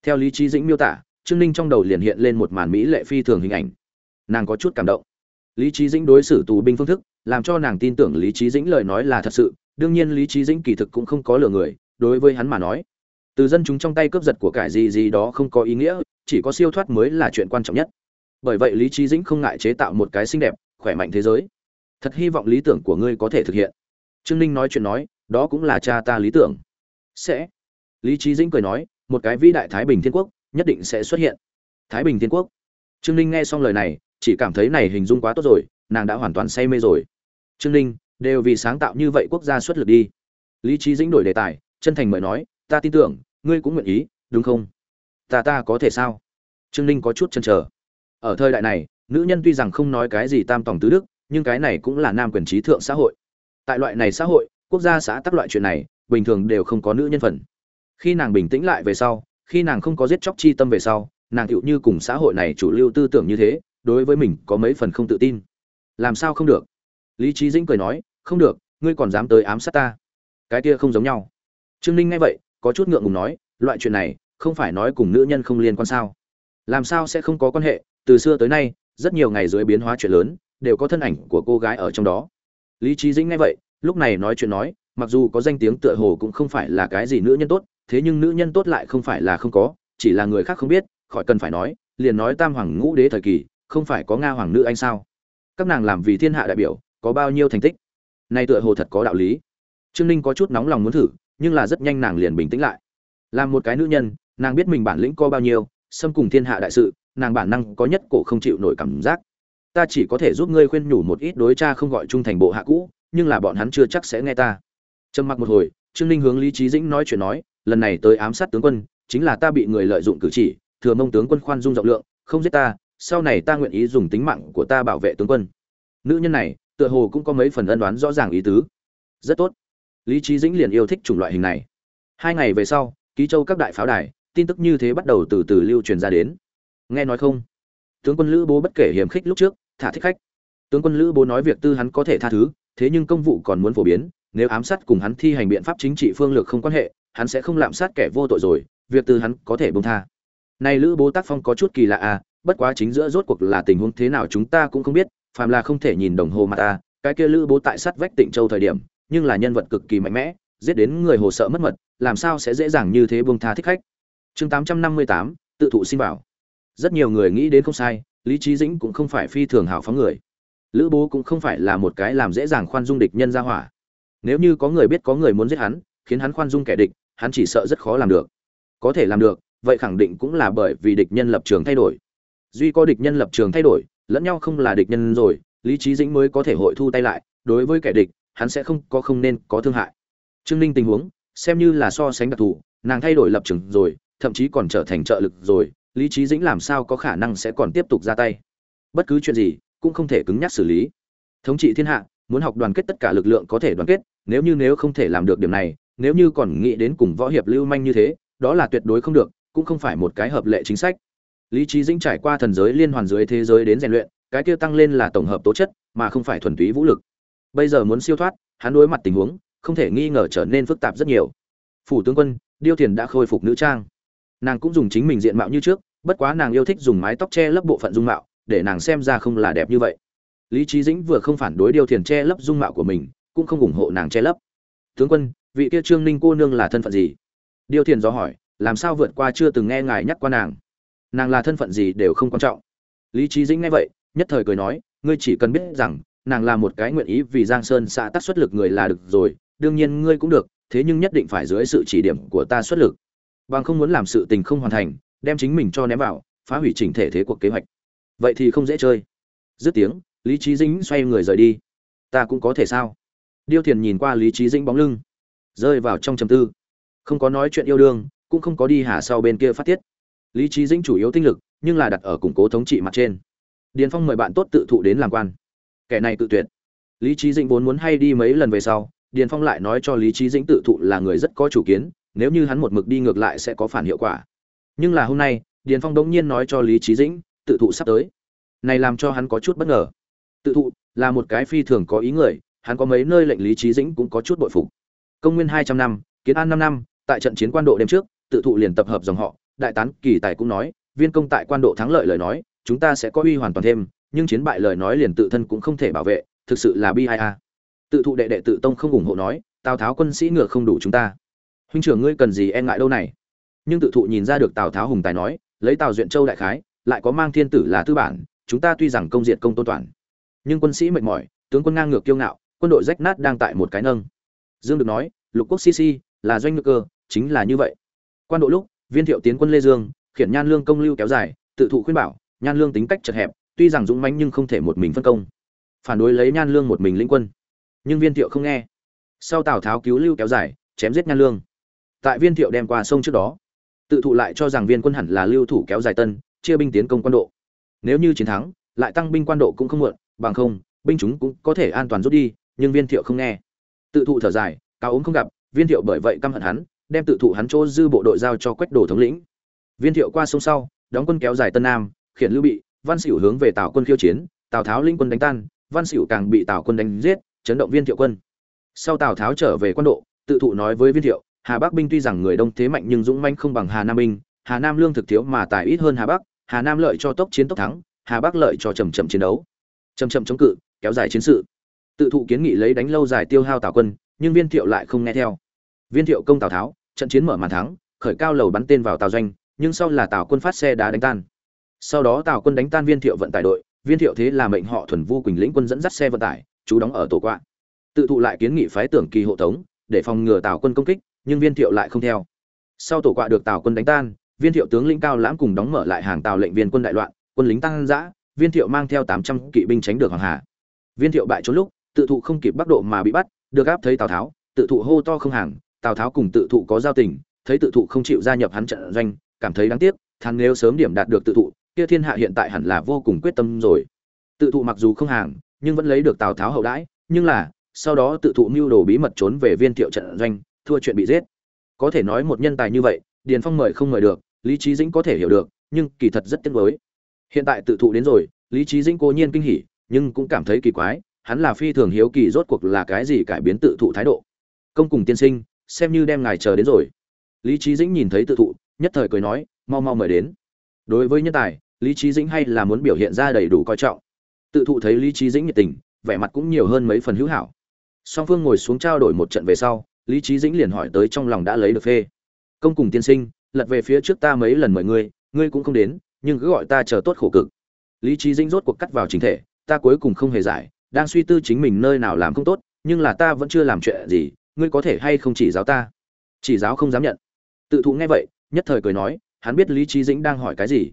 Theo lý trí dĩnh miêu tả trương ninh trong đầu liền hiện lên một màn mỹ lệ phi thường hình ảnh. Nàng có chút cảm động. Lý trí dĩnh đối xử tù binh phương thức, làm cho nàng tin tưởng lý trí dĩnh lời nói là thật sự, đương nhiên lý trí dĩnh kỳ thực cũng không có lừa người, đối với hắn mà nói, từ dân chúng trong tay cướp giật của cải gì gì đó không có ý nghĩa, chỉ có siêu thoát mới là chuyện quan trọng nhất. Bởi vậy lý trí dĩnh không ngại chế tạo một cái xinh đẹp, khỏe mạnh thế giới. Thật hy vọng lý tưởng của ngươi có thể thực hiện. Trương ninh nói chuyện nói, đó cũng là cha ta lý tưởng. Sẽ. Lý trí dĩnh cười nói, một cái vĩ đại thái bình thiên quốc nhất định sẽ xuất hiện. Thái bình thiên quốc. Trương ninh nghe xong lời này, chỉ cảm thấy này hình dung quá tốt rồi, nàng đã hoàn toàn say mê rồi. Trương ninh, đều vì sáng tạo như vậy quốc gia xuất lực đi. Lý trí dĩnh đổi đề tài, chân thành mời nói, ta tin tưởng, ngươi cũng nguyện ý, đúng không? Ta ta có thể sao? Trương ninh có chút chần trở ở thời đại này, nữ nhân tuy rằng không nói cái gì tam tòng tứ đức, nhưng cái này cũng là nam quyền trí thượng xã hội. Tại loại này xã hội, quốc gia xã tắc loại chuyện này, bình thường đều không có nữ nhân phần. Khi nàng bình tĩnh lại về sau khi nàng không có giết chóc chi tâm về sau, nàng tựu như cùng xã hội này chủ lưu tư tưởng như thế, đối với mình có mấy phần không tự tin. Làm sao không được? Lý trí dĩnh cười nói, không được, ngươi còn dám tới ám sát ta. Cái kia không giống nhau. Trương ninh nghe vậy, có chút ngượng ngùng nói, loại chuyện này, không phải nói cùng nữ nhân không liên quan sao? Làm sao sẽ không có quan hệ? Từ xưa tới nay, rất nhiều ngày dưới biến hóa chuyện lớn, đều có thân ảnh của cô gái ở trong đó. Lý trí dĩnh nghe vậy, lúc này nói chuyện nói, mặc dù có danh tiếng tựa hồ cũng không phải là cái gì nữ nhân tốt thế nhưng nữ nhân tốt lại không phải là không có, chỉ là người khác không biết, khỏi cần phải nói, liền nói tam hoàng ngũ đế thời kỳ, không phải có nga hoàng nữ anh sao? Các nàng làm vì thiên hạ đại biểu, có bao nhiêu thành tích? Nay tựa hồ thật có đạo lý. Trương ninh có chút nóng lòng muốn thử, nhưng là rất nhanh nàng liền bình tĩnh lại. Làm một cái nữ nhân, nàng biết mình bản lĩnh có bao nhiêu, xâm cùng thiên hạ đại sự, nàng bản năng có nhất cổ không chịu nổi cảm giác. Ta chỉ có thể giúp ngươi khuyên nhủ một ít đối cha không gọi trung thành bộ hạ cũ, nhưng là bọn hắn chưa chắc sẽ nghe ta. Trầm mặc một hồi, trương ninh hướng lý trí dĩnh nói chuyện nói lần này tới ám sát tướng quân, chính là ta bị người lợi dụng cử chỉ, thừa mông tướng quân khoan dung rộng lượng, không giết ta, sau này ta nguyện ý dùng tính mạng của ta bảo vệ tướng quân. Nữ nhân này, tựa hồ cũng có mấy phần ân đoán rõ ràng ý tứ. Rất tốt. Lý trí dĩnh liền yêu thích chủng loại hình này. Hai ngày về sau, ký châu các đại pháo đài, tin tức như thế bắt đầu từ từ lưu truyền ra đến. Nghe nói không? Tướng quân lữ bố bất kể hiểm khích lúc trước, thả thích khách. Tướng quân lữ bố nói việc tư hắn có thể tha thứ, thế nhưng công vụ còn muốn phổ biến, nếu ám sát cùng hắn thi hành biện pháp chính trị phương lược không quan hệ hắn sẽ không lạm sát kẻ vô tội rồi, việc từ hắn có thể bông tha. Này lữ bố tác phong có chút kỳ lạ à bất quá chính giữa rốt cuộc là tình huống thế nào chúng ta cũng không biết, phàm là không thể nhìn đồng hồ mà ta, cái kia lữ bố tại sát vách tịnh châu thời điểm, nhưng là nhân vật cực kỳ mạnh mẽ, giết đến người hồ sợ mất mật, làm sao sẽ dễ dàng như thế buông tha thích khách. Chương tám trăm năm mươi tám, tự thụ xin bảo. Rất nhiều người nghĩ đến không sai, lý trí dĩnh cũng không phải phi thường hào phóng người. Lữ bố cũng không phải là một cái làm dễ dàng khoan dung địch nhân ra hỏa. Nếu như có người biết có người muốn giết hắn, khiến hắn khoan dung kẻ địch hắn chỉ sợ rất khó làm được. Có thể làm được, vậy khẳng định cũng là bởi vì địch nhân lập trường thay đổi. Duy có địch nhân lập trường thay đổi, lẫn nhau không là địch nhân rồi, lý trí dĩnh mới có thể hội thu tay lại, đối với kẻ địch, hắn sẽ không có không nên có thương hại. Trương ninh tình huống, xem như là so sánh đặc thù, nàng thay đổi lập trường rồi, thậm chí còn trở thành trợ lực rồi, lý trí dĩnh làm sao có khả năng sẽ còn tiếp tục ra tay? Bất cứ chuyện gì, cũng không thể cứng nhắc xử lý. Thống trị thiên hạ, muốn học đoàn kết tất cả lực lượng có thể đoàn kết, nếu như nếu không thể làm được điểm này nếu như còn nghĩ đến cùng võ hiệp lưu manh như thế, đó là tuyệt đối không được, cũng không phải một cái hợp lệ chính sách. Lý trí dĩnh trải qua thần giới liên hoàn dưới thế giới đến rèn luyện, cái kia tăng lên là tổng hợp tố chất, mà không phải thuần túy vũ lực. Bây giờ muốn siêu thoát, hắn đối mặt tình huống, không thể nghi ngờ trở nên phức tạp rất nhiều. Phủ tướng quân, điêu thiền đã khôi phục nữ trang. Nàng cũng dùng chính mình diện mạo như trước, bất quá nàng yêu thích dùng mái tóc che lấp bộ phận dung mạo, để nàng xem ra không là đẹp như vậy. Lý trí dĩnh vừa không phản đối điêu thiền che lấp dung mạo của mình, cũng không ủng hộ nàng che lấp. Tướng quân vị kia trương ninh cô nương là thân phận gì? Điêu thiền do hỏi, làm sao vượt qua chưa từng nghe ngài nhắc qua nàng? Nàng là thân phận gì đều không quan trọng. Lý trí dĩnh nghe vậy, nhất thời cười nói, ngươi chỉ cần biết rằng, nàng là một cái nguyện ý vì giang sơn xã tắc xuất lực người là được rồi, đương nhiên ngươi cũng được, thế nhưng nhất định phải dưới sự chỉ điểm của ta xuất lực. Bằng không muốn làm sự tình không hoàn thành, đem chính mình cho ném vào, phá hủy chỉnh thể thế cuộc kế hoạch. Vậy thì không dễ chơi. Dứt tiếng, lý trí dĩnh xoay người rời đi. Ta cũng có thể sao? Điêu thiền nhìn qua lý trí dĩnh bóng lưng rơi vào trong trầm tư. Không có nói chuyện yêu đương, cũng không có đi hà sau bên kia phát tiết. Lý trí dĩnh chủ yếu tinh lực, nhưng là đặt ở củng cố thống trị mặt trên. Điền phong mời bạn tốt tự thụ đến làm quan. Kẻ này tự tuyệt. Lý trí dĩnh vốn muốn hay đi mấy lần về sau, điền phong lại nói cho lý trí dĩnh tự thụ là người rất có chủ kiến, nếu như hắn một mực đi ngược lại sẽ có phản hiệu quả. Nhưng là hôm nay, điền phong đống nhiên nói cho lý trí dĩnh, tự thụ sắp tới. Này làm cho hắn có chút bất ngờ. Tự thụ là một cái phi thường có ý người, hắn có mấy nơi lệnh lý trí dĩnh cũng có chút bội phục công nguyên hai trăm năm, kiến an năm năm, tại trận chiến quan độ đêm trước, tự thụ liền tập hợp dòng họ. Đại tán kỳ tài cũng nói, viên công tại quan độ thắng lợi lời nói, chúng ta sẽ có uy hoàn toàn thêm, nhưng chiến bại lời nói liền tự thân cũng không thể bảo vệ, thực sự là bi ai a. Tự thụ đệ đệ tự tông không ủng hộ nói, tào tháo quân sĩ ngựa không đủ chúng ta. Huynh trưởng ngươi cần gì e ngại đâu này? Nhưng tự thụ nhìn ra được tào tháo hùng tài nói, lấy tào duyện châu đại khái, lại có mang thiên tử là tư bản, chúng ta tuy rằng công diệt công tôn toàn. Nhưng quân sĩ mệt mỏi, tướng quân ngang ngược kiêu ngạo, quân đội rách nát đang tại một cái nâng dương được nói, lục quốc si là doanh ngược cơ, chính là như vậy. Quan độ lúc, viên thiệu tiến quân lê dương, khiển nhan lương công lưu kéo dài, tự thụ khuyên bảo, nhan lương tính cách chật hẹp, tuy rằng dũng mãnh nhưng không thể một mình phân công. Phản đối lấy nhan lương một mình lĩnh quân. Nhưng viên thiệu không nghe. Sau tào tháo cứu lưu kéo dài, chém giết nhan lương. Tại viên thiệu đem qua sông trước đó, tự thụ lại cho rằng viên quân hẳn là lưu thủ kéo dài tân, chia binh tiến công quan độ. Nếu như chiến thắng, lại tăng binh quan độ cũng không muộn, bằng không, binh chúng cũng có thể an toàn rút đi, nhưng viên thiệu không nghe tự thụ thở dài cao ốm không gặp, viên thiệu bởi vậy căm hận hắn, đem tự thụ hắn chỗ dư bộ đội giao cho quách đồ thống lĩnh. Viên thiệu qua sông sau, đóng quân kéo dài tân nam, khiển lưu bị, văn xỉu hướng về tào quân khiêu chiến, tào tháo linh quân đánh tan, văn xỉu càng bị tào quân đánh giết, chấn động viên thiệu quân. Sau tào tháo trở về quân độ, tự thụ nói với viên thiệu, hà bắc binh tuy rằng người đông thế mạnh nhưng dũng manh không bằng hà nam binh, hà nam lương thực thiếu mà tài ít hơn hà bắc, hà nam lợi cho tốc chiến tốc thắng, hà bắc lợi cho chầm chậm chiến đấu. Chầm chậm chống cự, kéo dài chiến sự tự thụ kiến nghị lấy đánh lâu dài tiêu hao tào quân, nhưng viên thiệu lại không nghe theo. Viên thiệu công tào tháo, trận chiến mở màn thắng, khởi cao lầu bắn tên vào tào doanh, nhưng sau là tào quân phát xe đá đánh tan. Sau đó tào quân đánh tan viên thiệu vận tải đội, viên thiệu thế là mệnh họ thuần vu quỳnh lĩnh quân dẫn dắt xe vận tải, chú đóng ở tổ quạ. Tự thụ lại kiến nghị phái tưởng kỳ hộ tống, để phòng ngừa tào quân công kích, nhưng viên thiệu lại không theo. Sau tổ quạ được tào quân đánh tan, viên thiệu tướng lĩnh cao lãm cùng đóng mở lại hàng tào lệnh viên quân đại loạn, quân lính tăng giã viên thiệu mang theo tám trăm kỵ binh tránh được hoàng hà. Viên thiệu bại trốn lúc tự thụ không kịp bắc độ mà bị bắt, được áp thấy tào tháo, tự thụ hô to không hàng, tào tháo cùng tự thụ có giao tình, thấy tự thụ không chịu gia nhập hắn trận doanh, cảm thấy đáng tiếc thằng nếu sớm điểm đạt được tự thụ, kia thiên hạ hiện tại hẳn là vô cùng quyết tâm rồi. Tự thụ mặc dù không hàng, nhưng vẫn lấy được tào tháo hậu đãi, nhưng là, sau đó tự thụ mưu đồ bí mật trốn về viên thiệu trận doanh, thua chuyện bị giết. Có thể nói một nhân tài như vậy, điền phong mời không mời được, lý trí dĩnh có thể hiểu được, nhưng kỳ thật rất tiếc với hiện tại tự thụ đến rồi, lý trí dĩnh cố nhiên kinh hỉ, nhưng cũng cảm thấy kỳ quái hắn là phi thường hiếu kỳ rốt cuộc là cái gì cải biến tự thụ thái độ. Công cùng tiên sinh, xem như đem ngài chờ đến rồi. Lý trí dĩnh nhìn thấy tự thụ, nhất thời cười nói, mau mau mời đến. Đối với nhân tài, lý trí dĩnh hay là muốn biểu hiện ra đầy đủ coi trọng. Tự thụ thấy lý trí dĩnh nhiệt tình, vẻ mặt cũng nhiều hơn mấy phần hữu hảo. Song phương ngồi xuống trao đổi một trận về sau, lý trí dĩnh liền hỏi tới trong lòng đã lấy được phê. Công cùng tiên sinh, lật về phía trước ta mấy lần mời ngươi ngươi cũng không đến, nhưng cứ gọi ta chờ tốt khổ cực. Lý trí dĩnh rốt cuộc cắt vào chính thể, ta cuối cùng không hề giải đang suy tư chính mình nơi nào làm không tốt, nhưng là ta vẫn chưa làm chuyện gì, ngươi có thể hay không chỉ giáo ta? Chỉ giáo không dám nhận. Tự thụ nghe vậy, nhất thời cười nói, hắn biết lý trí dĩnh đang hỏi cái gì.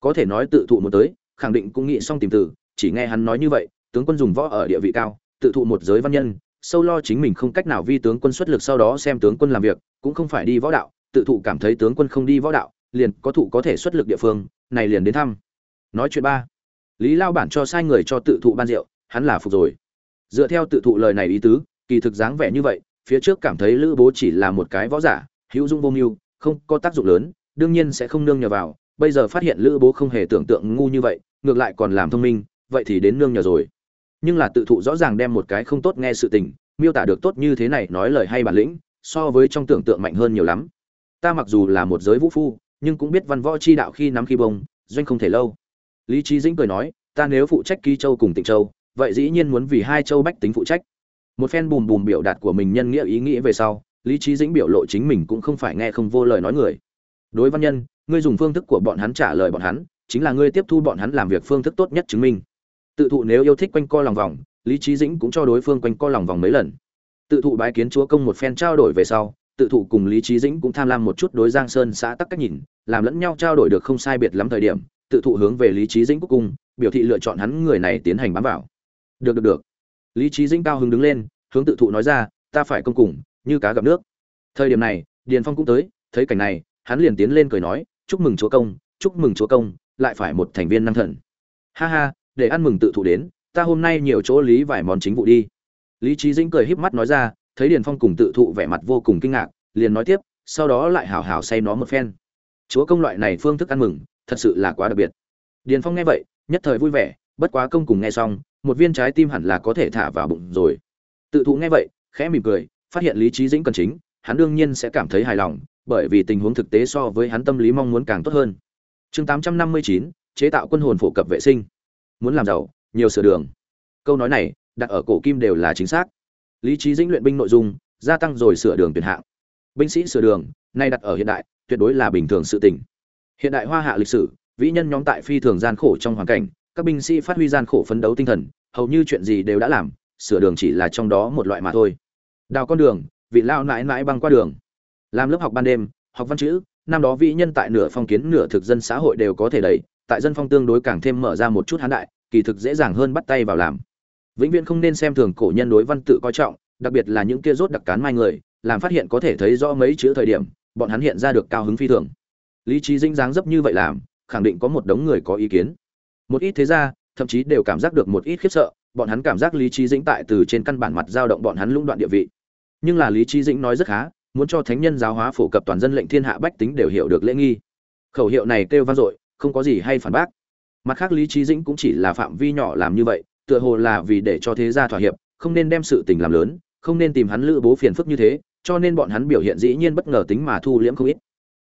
Có thể nói tự thụ một tới, khẳng định cũng nghĩ xong tìm từ, chỉ nghe hắn nói như vậy, tướng quân dùng võ ở địa vị cao, tự thụ một giới văn nhân, sâu lo chính mình không cách nào vi tướng quân xuất lực sau đó xem tướng quân làm việc, cũng không phải đi võ đạo, tự thụ cảm thấy tướng quân không đi võ đạo, liền có thụ có thể xuất lực địa phương, này liền đến thăm. Nói chuyện ba. Lý lao bản cho sai người cho tự thụ ban rượu hắn là phục rồi. Dựa theo tự thụ lời này ý tứ, kỳ thực dáng vẻ như vậy, phía trước cảm thấy lữ bố chỉ là một cái võ giả, hữu dung vô mưu, không có tác dụng lớn, đương nhiên sẽ không nương nhờ vào, bây giờ phát hiện lữ bố không hề tưởng tượng ngu như vậy, ngược lại còn làm thông minh, vậy thì đến nương nhờ rồi. Nhưng là tự thụ rõ ràng đem một cái không tốt nghe sự tình, miêu tả được tốt như thế này nói lời hay bản lĩnh, so với trong tưởng tượng mạnh hơn nhiều lắm. Ta mặc dù là một giới vũ phu, nhưng cũng biết văn võ chi đạo khi nắm khi bông, doanh không thể lâu. Lý trí dĩnh cười nói, ta nếu phụ trách ký châu cùng tịnh châu vậy dĩ nhiên muốn vì hai châu bách tính phụ trách. Một phen bùm bùm biểu đạt của mình nhân nghĩa ý nghĩa về sau, lý trí dĩnh biểu lộ chính mình cũng không phải nghe không vô lời nói người. Đối văn nhân, ngươi dùng phương thức của bọn hắn trả lời bọn hắn, chính là ngươi tiếp thu bọn hắn làm việc phương thức tốt nhất chứng minh. Tự thụ nếu yêu thích quanh co lòng vòng, lý trí dĩnh cũng cho đối phương quanh co lòng vòng mấy lần. Tự thụ bái kiến chúa công một phen trao đổi về sau, tự thụ cùng lý trí dĩnh cũng tham lam một chút đối giang sơn xã tắc cách nhìn, làm lẫn nhau trao đổi được không sai biệt lắm thời điểm, tự thụ hướng về lý trí dĩnh cuối cùng, biểu thị lựa chọn hắn người này tiến hành bám vào được được được. Lý trí dĩnh cao hứng đứng lên, hướng tự thụ nói ra, ta phải công cùng, như cá gặp nước. Thời điểm này, điền phong cũng tới, thấy cảnh này, hắn liền tiến lên cười nói, chúc mừng chúa công, chúc mừng chúa công, lại phải một thành viên năng thần. Ha ha, để ăn mừng tự thụ đến, ta hôm nay nhiều chỗ lý vài món chính vụ đi. Lý trí dĩnh cười híp mắt nói ra, thấy điền phong cùng tự thụ vẻ mặt vô cùng kinh ngạc, liền nói tiếp, sau đó lại hào hào say nó một phen. Chúa công loại này phương thức ăn mừng, thật sự là quá đặc biệt. Điền phong nghe vậy, nhất thời vui vẻ, bất quá công cùng nghe xong một viên trái tim hẳn là có thể thả vào bụng rồi. Tự thụ nghe vậy, khẽ mỉm cười, phát hiện lý trí dĩnh cần chính, hắn đương nhiên sẽ cảm thấy hài lòng, bởi vì tình huống thực tế so với hắn tâm lý mong muốn càng tốt hơn. Chương tám trăm năm mươi chín, chế tạo quân hồn phổ cập vệ sinh. Muốn làm giàu, nhiều sửa đường. Câu nói này, đặt ở cổ kim đều là chính xác. Lý trí dĩnh luyện binh nội dung, gia tăng rồi sửa đường tuyển hạng. Binh sĩ sửa đường, nay đặt ở hiện đại, tuyệt đối là bình thường sự tình. Hiện đại hoa hạ lịch sử, vĩ nhân nhóm tại phi thường gian khổ trong hoàn cảnh các binh sĩ phát huy gian khổ phấn đấu tinh thần, hầu như chuyện gì đều đã làm, sửa đường chỉ là trong đó một loại mà thôi. Đào con đường, vị lao mãi mãi băng qua đường. Làm lớp học ban đêm, học văn chữ, năm đó vĩ nhân tại nửa phong kiến nửa thực dân xã hội đều có thể đẩy, tại dân phong tương đối càng thêm mở ra một chút hán đại, kỳ thực dễ dàng hơn bắt tay vào làm. Vĩnh viễn không nên xem thường cổ nhân đối văn tự coi trọng, đặc biệt là những kia rốt đặc cán mai người, làm phát hiện có thể thấy rõ mấy chữ thời điểm, bọn hắn hiện ra được cao hứng phi thường. Lý trí dinh dáng dấp như vậy làm, khẳng định có một đống người có ý kiến một ít thế ra thậm chí đều cảm giác được một ít khiếp sợ, bọn hắn cảm giác lý trí dĩnh tại từ trên căn bản mặt dao động bọn hắn lũng đoạn địa vị. Nhưng là lý trí dĩnh nói rất khá, muốn cho thánh nhân giáo hóa phổ cập toàn dân lệnh thiên hạ bách tính đều hiểu được lễ nghi. Khẩu hiệu này kêu vang dội, không có gì hay phản bác. Mặt khác lý trí dĩnh cũng chỉ là phạm vi nhỏ làm như vậy, tựa hồ là vì để cho thế gia thỏa hiệp, không nên đem sự tình làm lớn, không nên tìm hắn lữ bố phiền phức như thế, cho nên bọn hắn biểu hiện dĩ nhiên bất ngờ tính mà thu liễm không ít.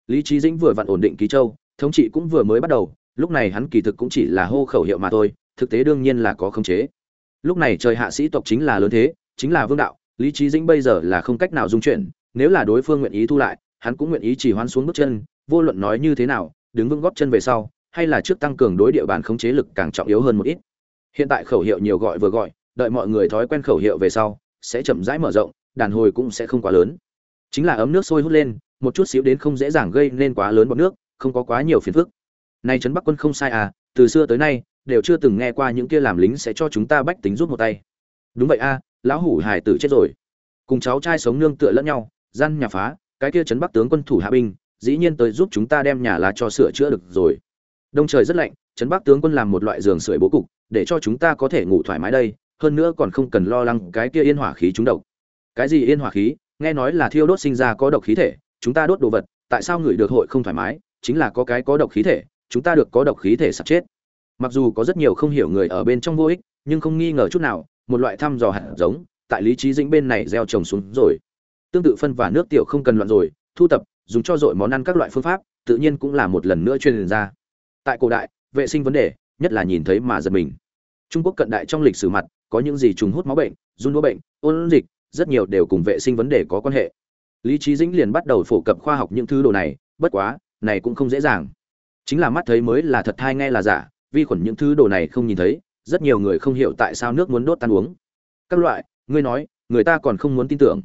Lý trí dĩnh vừa vặn ổn định ký châu, thống trị cũng vừa mới bắt đầu lúc này hắn kỳ thực cũng chỉ là hô khẩu hiệu mà thôi, thực tế đương nhiên là có khống chế. Lúc này trời hạ sĩ tộc chính là lớn thế, chính là vương đạo, lý trí dĩnh bây giờ là không cách nào dung chuyển, nếu là đối phương nguyện ý thu lại, hắn cũng nguyện ý chỉ hoán xuống bước chân, vô luận nói như thế nào, đứng vững góp chân về sau, hay là trước tăng cường đối địa bàn khống chế lực càng trọng yếu hơn một ít. Hiện tại khẩu hiệu nhiều gọi vừa gọi, đợi mọi người thói quen khẩu hiệu về sau, sẽ chậm rãi mở rộng, đàn hồi cũng sẽ không quá lớn. Chính là ấm nước sôi hút lên, một chút xíu đến không dễ dàng gây nên quá lớn bọt nước, không có quá nhiều phiền phức nay trấn bắc quân không sai à từ xưa tới nay đều chưa từng nghe qua những kia làm lính sẽ cho chúng ta bách tính rút một tay. Đúng vậy a à, lão hủ hải tử chết rồi. Cùng cháu trai sống nương tựa lẫn nhau gian nhà phá cái kia trấn bắc tướng quân thủ hạ binh dĩ nhiên tới giúp chúng ta đem nhà lá cho sửa chữa được rồi. Đông trời rất lạnh trấn bắc tướng quân làm một loại giường sưởi bố cục để cho chúng ta có thể ngủ thoải mái đây hơn nữa còn không cần lo lắng cái kia yên hỏa khí trúng độc. Cái gì yên hỏa khí? Nghe nói là thiêu đốt sinh ra có độc khí thể chúng ta đốt đồ vật tại sao người được hội không thoải mái? Chính là có cái có độc khí thể chúng ta được có độc khí thể sắp chết. Mặc dù có rất nhiều không hiểu người ở bên trong vô ích, nhưng không nghi ngờ chút nào, một loại thăm dò hạt giống, tại lý trí dĩnh bên này gieo trồng xuống rồi. Tương tự phân và nước tiểu không cần loạn rồi, thu tập, dùng cho dội món ăn các loại phương pháp, tự nhiên cũng là một lần nữa truyền ra. Tại cổ đại, vệ sinh vấn đề, nhất là nhìn thấy mà giật mình. Trung quốc cận đại trong lịch sử mặt, có những gì trùng hút máu bệnh, run đũa bệnh, ôn dịch, rất nhiều đều cùng vệ sinh vấn đề có quan hệ. Lý trí dĩnh liền bắt đầu phổ cập khoa học những thứ đồ này, bất quá, này cũng không dễ dàng chính là mắt thấy mới là thật hay nghe là giả, vi khuẩn những thứ đồ này không nhìn thấy, rất nhiều người không hiểu tại sao nước muốn đốt tan uống. Các loại, ngươi nói, người ta còn không muốn tin tưởng.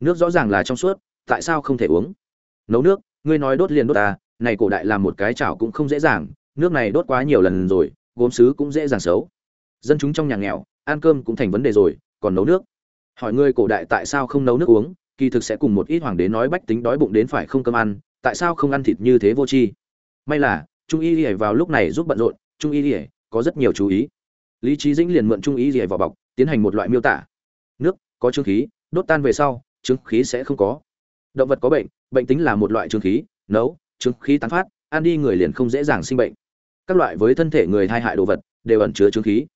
Nước rõ ràng là trong suốt, tại sao không thể uống? Nấu nước, ngươi nói đốt liền đốt ta, này cổ đại làm một cái chảo cũng không dễ dàng, nước này đốt quá nhiều lần rồi, gốm sứ cũng dễ dàng xấu. Dân chúng trong nhà nghèo, ăn cơm cũng thành vấn đề rồi, còn nấu nước. Hỏi ngươi cổ đại tại sao không nấu nước uống, kỳ thực sẽ cùng một ít hoàng đế nói bách tính đói bụng đến phải không cơm ăn, tại sao không ăn thịt như thế vô tri? May là, trung y lìa vào lúc này giúp bận rộn, trung y lìa có rất nhiều chú ý. Lý trí dĩnh liền mượn trung y lìa vào bọc, tiến hành một loại miêu tả. Nước, có trương khí, đốt tan về sau trương khí sẽ không có. Động vật có bệnh bệnh tính là một loại trương khí, nấu trương khí tán phát, ăn đi người liền không dễ dàng sinh bệnh. Các loại với thân thể người thai hại đồ vật đều ẩn chứa trương khí.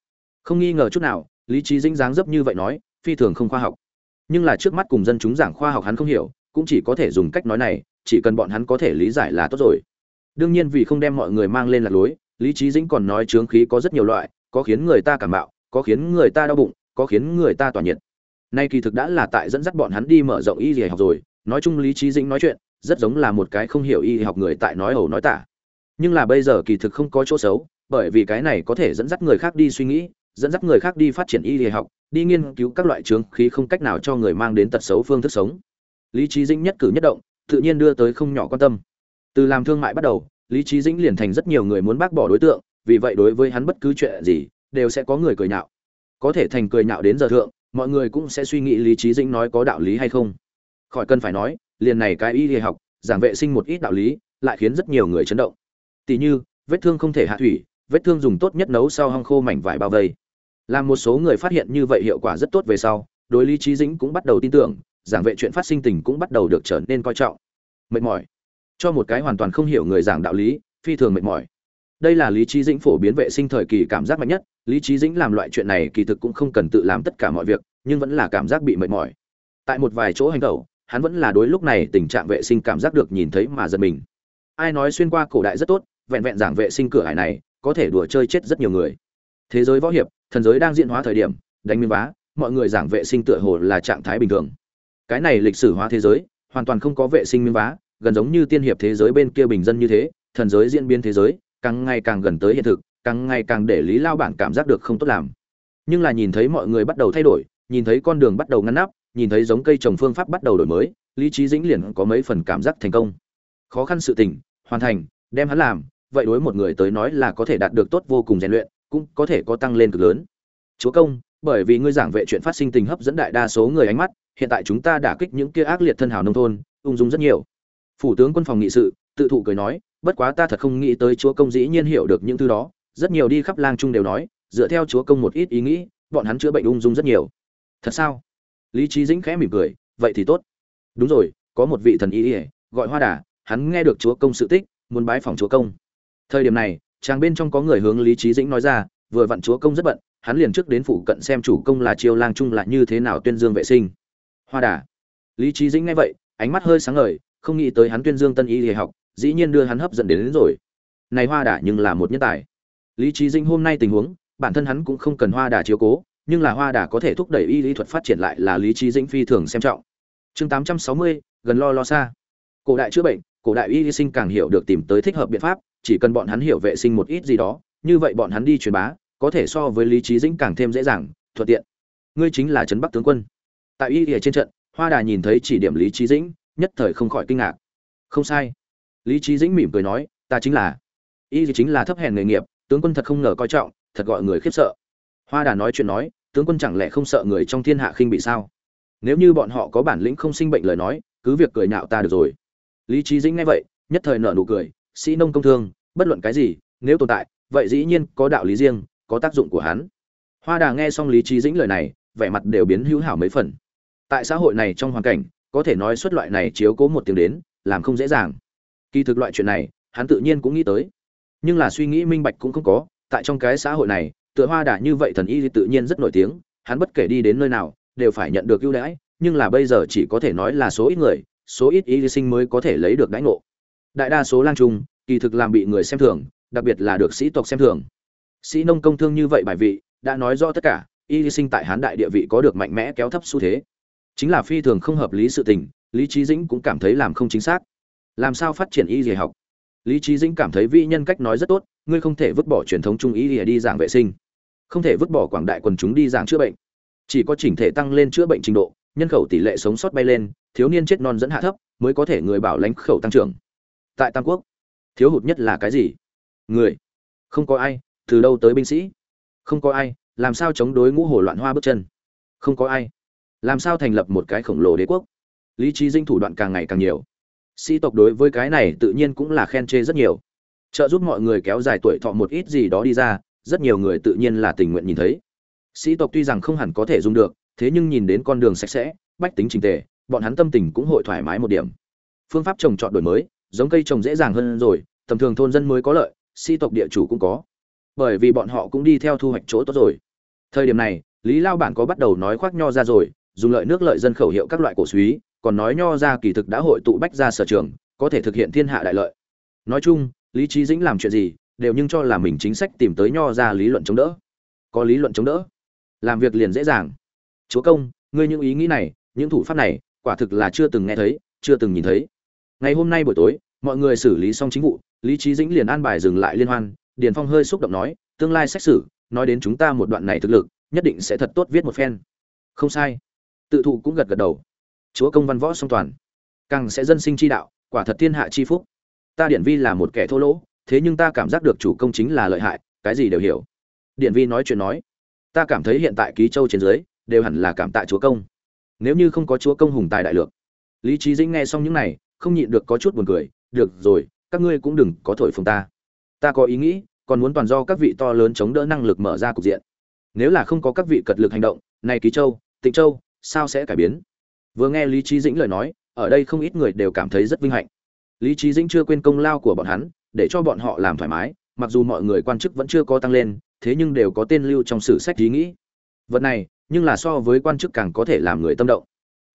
Không nghi ngờ chút nào, lý trí dĩnh dáng dấp như vậy nói, phi thường không khoa học. Nhưng là trước mắt cùng dân chúng giảng khoa học hắn không hiểu, cũng chỉ có thể dùng cách nói này, chỉ cần bọn hắn có thể lý giải là tốt rồi đương nhiên vì không đem mọi người mang lên lạc lối, lý trí dĩnh còn nói trướng khí có rất nhiều loại, có khiến người ta cảm bạo có khiến người ta đau bụng, có khiến người ta tỏa nhiệt. Nay kỳ thực đã là tại dẫn dắt bọn hắn đi mở rộng y y học rồi, nói chung lý trí dĩnh nói chuyện, rất giống là một cái không hiểu y học người tại nói ẩu nói tả. Nhưng là bây giờ kỳ thực không có chỗ xấu, bởi vì cái này có thể dẫn dắt người khác đi suy nghĩ, dẫn dắt người khác đi phát triển y y học, đi nghiên cứu các loại trướng khí không cách nào cho người mang đến tật xấu phương thức sống. Lý trí dĩnh nhất cử nhất động, tự nhiên đưa tới không nhỏ quan tâm từ làm thương mại bắt đầu, lý trí dĩnh liền thành rất nhiều người muốn bác bỏ đối tượng, vì vậy đối với hắn bất cứ chuyện gì, đều sẽ có người cười nhạo. Có thể thành cười nhạo đến giờ thượng, mọi người cũng sẽ suy nghĩ lý trí dĩnh nói có đạo lý hay không. Khỏi cần phải nói, liền này cái y y học, giảng vệ sinh một ít đạo lý, lại khiến rất nhiều người chấn động. Tỷ như, vết thương không thể hạ thủy, vết thương dùng tốt nhất nấu sau hong khô mảnh vải bao vây. Làm một số người phát hiện như vậy hiệu quả rất tốt về sau, đối lý trí dĩnh cũng bắt đầu tin tưởng, giảng vệ chuyện phát sinh tình cũng bắt đầu được trở nên coi trọng. Mệt mỏi cho một cái hoàn toàn không hiểu người giảng đạo lý, phi thường mệt mỏi. Đây là lý trí dĩnh phổ biến vệ sinh thời kỳ cảm giác mạnh nhất. Lý trí dĩnh làm loại chuyện này kỳ thực cũng không cần tự làm tất cả mọi việc, nhưng vẫn là cảm giác bị mệt mỏi. Tại một vài chỗ hành tẩu, hắn vẫn là đối lúc này tình trạng vệ sinh cảm giác được nhìn thấy mà giật mình. Ai nói xuyên qua cổ đại rất tốt, vẹn vẹn giảng vệ sinh cửa hải này, có thể đùa chơi chết rất nhiều người. Thế giới võ hiệp, thần giới đang diễn hóa thời điểm, đánh miếng vá, mọi người giảng vệ sinh tựa hồ là trạng thái bình thường. Cái này lịch sử hóa thế giới, hoàn toàn không có vệ sinh miếng vá gần giống như tiên hiệp thế giới bên kia bình dân như thế, thần giới diễn biến thế giới, càng ngày càng gần tới hiện thực, càng ngày càng để lý lao bản cảm giác được không tốt làm. Nhưng là nhìn thấy mọi người bắt đầu thay đổi, nhìn thấy con đường bắt đầu ngăn nắp, nhìn thấy giống cây trồng phương pháp bắt đầu đổi mới, lý trí dĩnh liền có mấy phần cảm giác thành công. Khó khăn sự tình, hoàn thành, đem hắn làm, vậy đối một người tới nói là có thể đạt được tốt vô cùng rèn luyện, cũng có thể có tăng lên cực lớn. Chúa công, bởi vì ngươi giảng vệ chuyện phát sinh tình hấp dẫn đại đa số người ánh mắt, hiện tại chúng ta đả kích những kia ác liệt thân hào nông thôn, ung dung rất nhiều phủ tướng quân phòng nghị sự, tự thụ cười nói, bất quá ta thật không nghĩ tới chúa công dĩ nhiên hiểu được những thứ đó. Rất nhiều đi khắp lang trung đều nói, dựa theo chúa công một ít ý nghĩ, bọn hắn chữa bệnh ung dung rất nhiều. Thật sao? Lý trí dĩnh khẽ mỉm cười, vậy thì tốt. Đúng rồi, có một vị thần y ỉa gọi hoa đà, hắn nghe được chúa công sự tích, muốn bái phòng chúa công. Thời điểm này, chàng bên trong có người hướng lý trí dĩnh nói ra, vừa vặn chúa công rất bận, hắn liền trước đến phủ cận xem chủ công là chiêu lang trung là như thế nào tuyên dương vệ sinh. Hoa đà. Lý trí dĩnh nghe vậy, ánh mắt hơi sáng ngời không nghĩ tới hắn tuyên dương tân y y học dĩ nhiên đưa hắn hấp dẫn đến, đến rồi. Này hoa đà nhưng là một nhân tài. Lý trí dĩnh hôm nay tình huống bản thân hắn cũng không cần hoa đà chiếu cố nhưng là hoa đà có thể thúc đẩy y lý thuật phát triển lại là lý trí dĩnh phi thường xem trọng. Chương tám trăm sáu mươi gần lo lo xa. Cổ đại chữa bệnh cổ đại y sinh càng hiểu được tìm tới thích hợp biện pháp chỉ cần bọn hắn hiểu vệ sinh một ít gì đó như vậy bọn hắn đi truyền bá có thể so với lý trí dĩnh càng thêm dễ dàng thuận tiện. Ngươi chính là trấn bắc tướng quân. Tại y y trên trận hoa đà nhìn thấy chỉ điểm lý trí dĩnh nhất thời không khỏi kinh ngạc. Không sai. Lý trí dĩnh mỉm cười nói, ta chính là. Y chính là thấp hèn nghề nghiệp, tướng quân thật không ngờ coi trọng, thật gọi người khiếp sợ. Hoa đà nói chuyện nói, tướng quân chẳng lẽ không sợ người trong thiên hạ khinh bị sao? Nếu như bọn họ có bản lĩnh không sinh bệnh lời nói, cứ việc cười nhạo ta được rồi. Lý trí dĩnh nghe vậy, nhất thời nở nụ cười, sĩ nông công thương, bất luận cái gì, nếu tồn tại, vậy dĩ nhiên có đạo lý riêng, có tác dụng của hắn. Hoa đà nghe xong lý trí dĩnh lời này, vẻ mặt đều biến hữu hảo mấy phần. Tại xã hội này trong hoàn cảnh có thể nói xuất loại này chiếu cố một tiếng đến, làm không dễ dàng. Kỳ thực loại chuyện này, hắn tự nhiên cũng nghĩ tới. Nhưng là suy nghĩ minh bạch cũng không có, tại trong cái xã hội này, tựa hoa đà như vậy thần y tự nhiên rất nổi tiếng, hắn bất kể đi đến nơi nào, đều phải nhận được ưu đãi, nhưng là bây giờ chỉ có thể nói là số ít người, số ít y sinh mới có thể lấy được đãi ngộ. Đại đa số lang trung, kỳ thực làm bị người xem thường, đặc biệt là được sĩ tộc xem thường. Sĩ nông công thương như vậy bài vị, đã nói rõ tất cả, y sinh tại hán đại địa vị có được mạnh mẽ kéo thấp xu thế chính là phi thường không hợp lý sự tình, lý trí dĩnh cũng cảm thấy làm không chính xác. Làm sao phát triển y dạy học? Lý trí dĩnh cảm thấy vi nhân cách nói rất tốt, ngươi không thể vứt bỏ truyền thống trung y để đi giảng vệ sinh. Không thể vứt bỏ quảng đại quần chúng đi giảng chữa bệnh. Chỉ có chỉnh thể tăng lên chữa bệnh trình độ, nhân khẩu tỷ lệ sống sót bay lên, thiếu niên chết non dẫn hạ thấp, mới có thể người bảo lãnh khẩu tăng trưởng. Tại tam quốc, thiếu hụt nhất là cái gì? Người. Không có ai, từ đâu tới binh sĩ? Không có ai, làm sao chống đối ngũ hồ loạn hoa bước chân? Không có ai làm sao thành lập một cái khổng lồ đế quốc? Lý trí dinh thủ đoạn càng ngày càng nhiều. Sĩ tộc đối với cái này tự nhiên cũng là khen chê rất nhiều. Trợ giúp mọi người kéo dài tuổi thọ một ít gì đó đi ra, rất nhiều người tự nhiên là tình nguyện nhìn thấy. Sĩ tộc tuy rằng không hẳn có thể dùng được, thế nhưng nhìn đến con đường sạch sẽ, bách tính trình tề, bọn hắn tâm tình cũng hội thoải mái một điểm. Phương pháp trồng trọt đổi mới, giống cây trồng dễ dàng hơn rồi, tầm thường thôn dân mới có lợi, sĩ tộc địa chủ cũng có. Bởi vì bọn họ cũng đi theo thu hoạch chỗ tốt rồi. Thời điểm này, lý lao bản có bắt đầu nói khoác nho ra rồi dùng lợi nước lợi dân khẩu hiệu các loại cổ suý, còn nói nho ra kỳ thực đã hội tụ bách ra sở trường, có thể thực hiện thiên hạ đại lợi. Nói chung, lý trí dĩnh làm chuyện gì, đều nhưng cho là mình chính sách tìm tới nho ra lý luận chống đỡ. Có lý luận chống đỡ, làm việc liền dễ dàng. Chúa công, ngươi những ý nghĩ này, những thủ pháp này, quả thực là chưa từng nghe thấy, chưa từng nhìn thấy. Ngày hôm nay buổi tối, mọi người xử lý xong chính vụ, lý trí dĩnh liền an bài dừng lại liên hoan. Điền phong hơi xúc động nói, tương lai xét xử, nói đến chúng ta một đoạn này thực lực, nhất định sẽ thật tốt viết một phen. Không sai tự thụ cũng gật gật đầu. Chúa công văn võ song toàn. Càng sẽ dân sinh chi đạo, quả thật thiên hạ chi phúc. Ta điển vi là một kẻ thô lỗ, thế nhưng ta cảm giác được chủ công chính là lợi hại, cái gì đều hiểu. Điển vi nói chuyện nói, ta cảm thấy hiện tại ký châu trên dưới, đều hẳn là cảm tạ chúa công. Nếu như không có chúa công hùng tài đại lược. Lý trí dĩnh nghe xong những này, không nhịn được có chút buồn cười, được rồi, các ngươi cũng đừng có thổi phồng ta. Ta có ý nghĩ, còn muốn toàn do các vị to lớn chống đỡ năng lực mở ra cục diện. Nếu là không có các vị cật lực hành động này ký châu, tịnh châu sao sẽ cải biến? Vừa nghe lý trí dĩnh lời nói, ở đây không ít người đều cảm thấy rất vinh hạnh. Lý trí dĩnh chưa quên công lao của bọn hắn, để cho bọn họ làm thoải mái, mặc dù mọi người quan chức vẫn chưa có tăng lên, thế nhưng đều có tên lưu trong sử sách ý nghĩ. Vật này, nhưng là so với quan chức càng có thể làm người tâm động.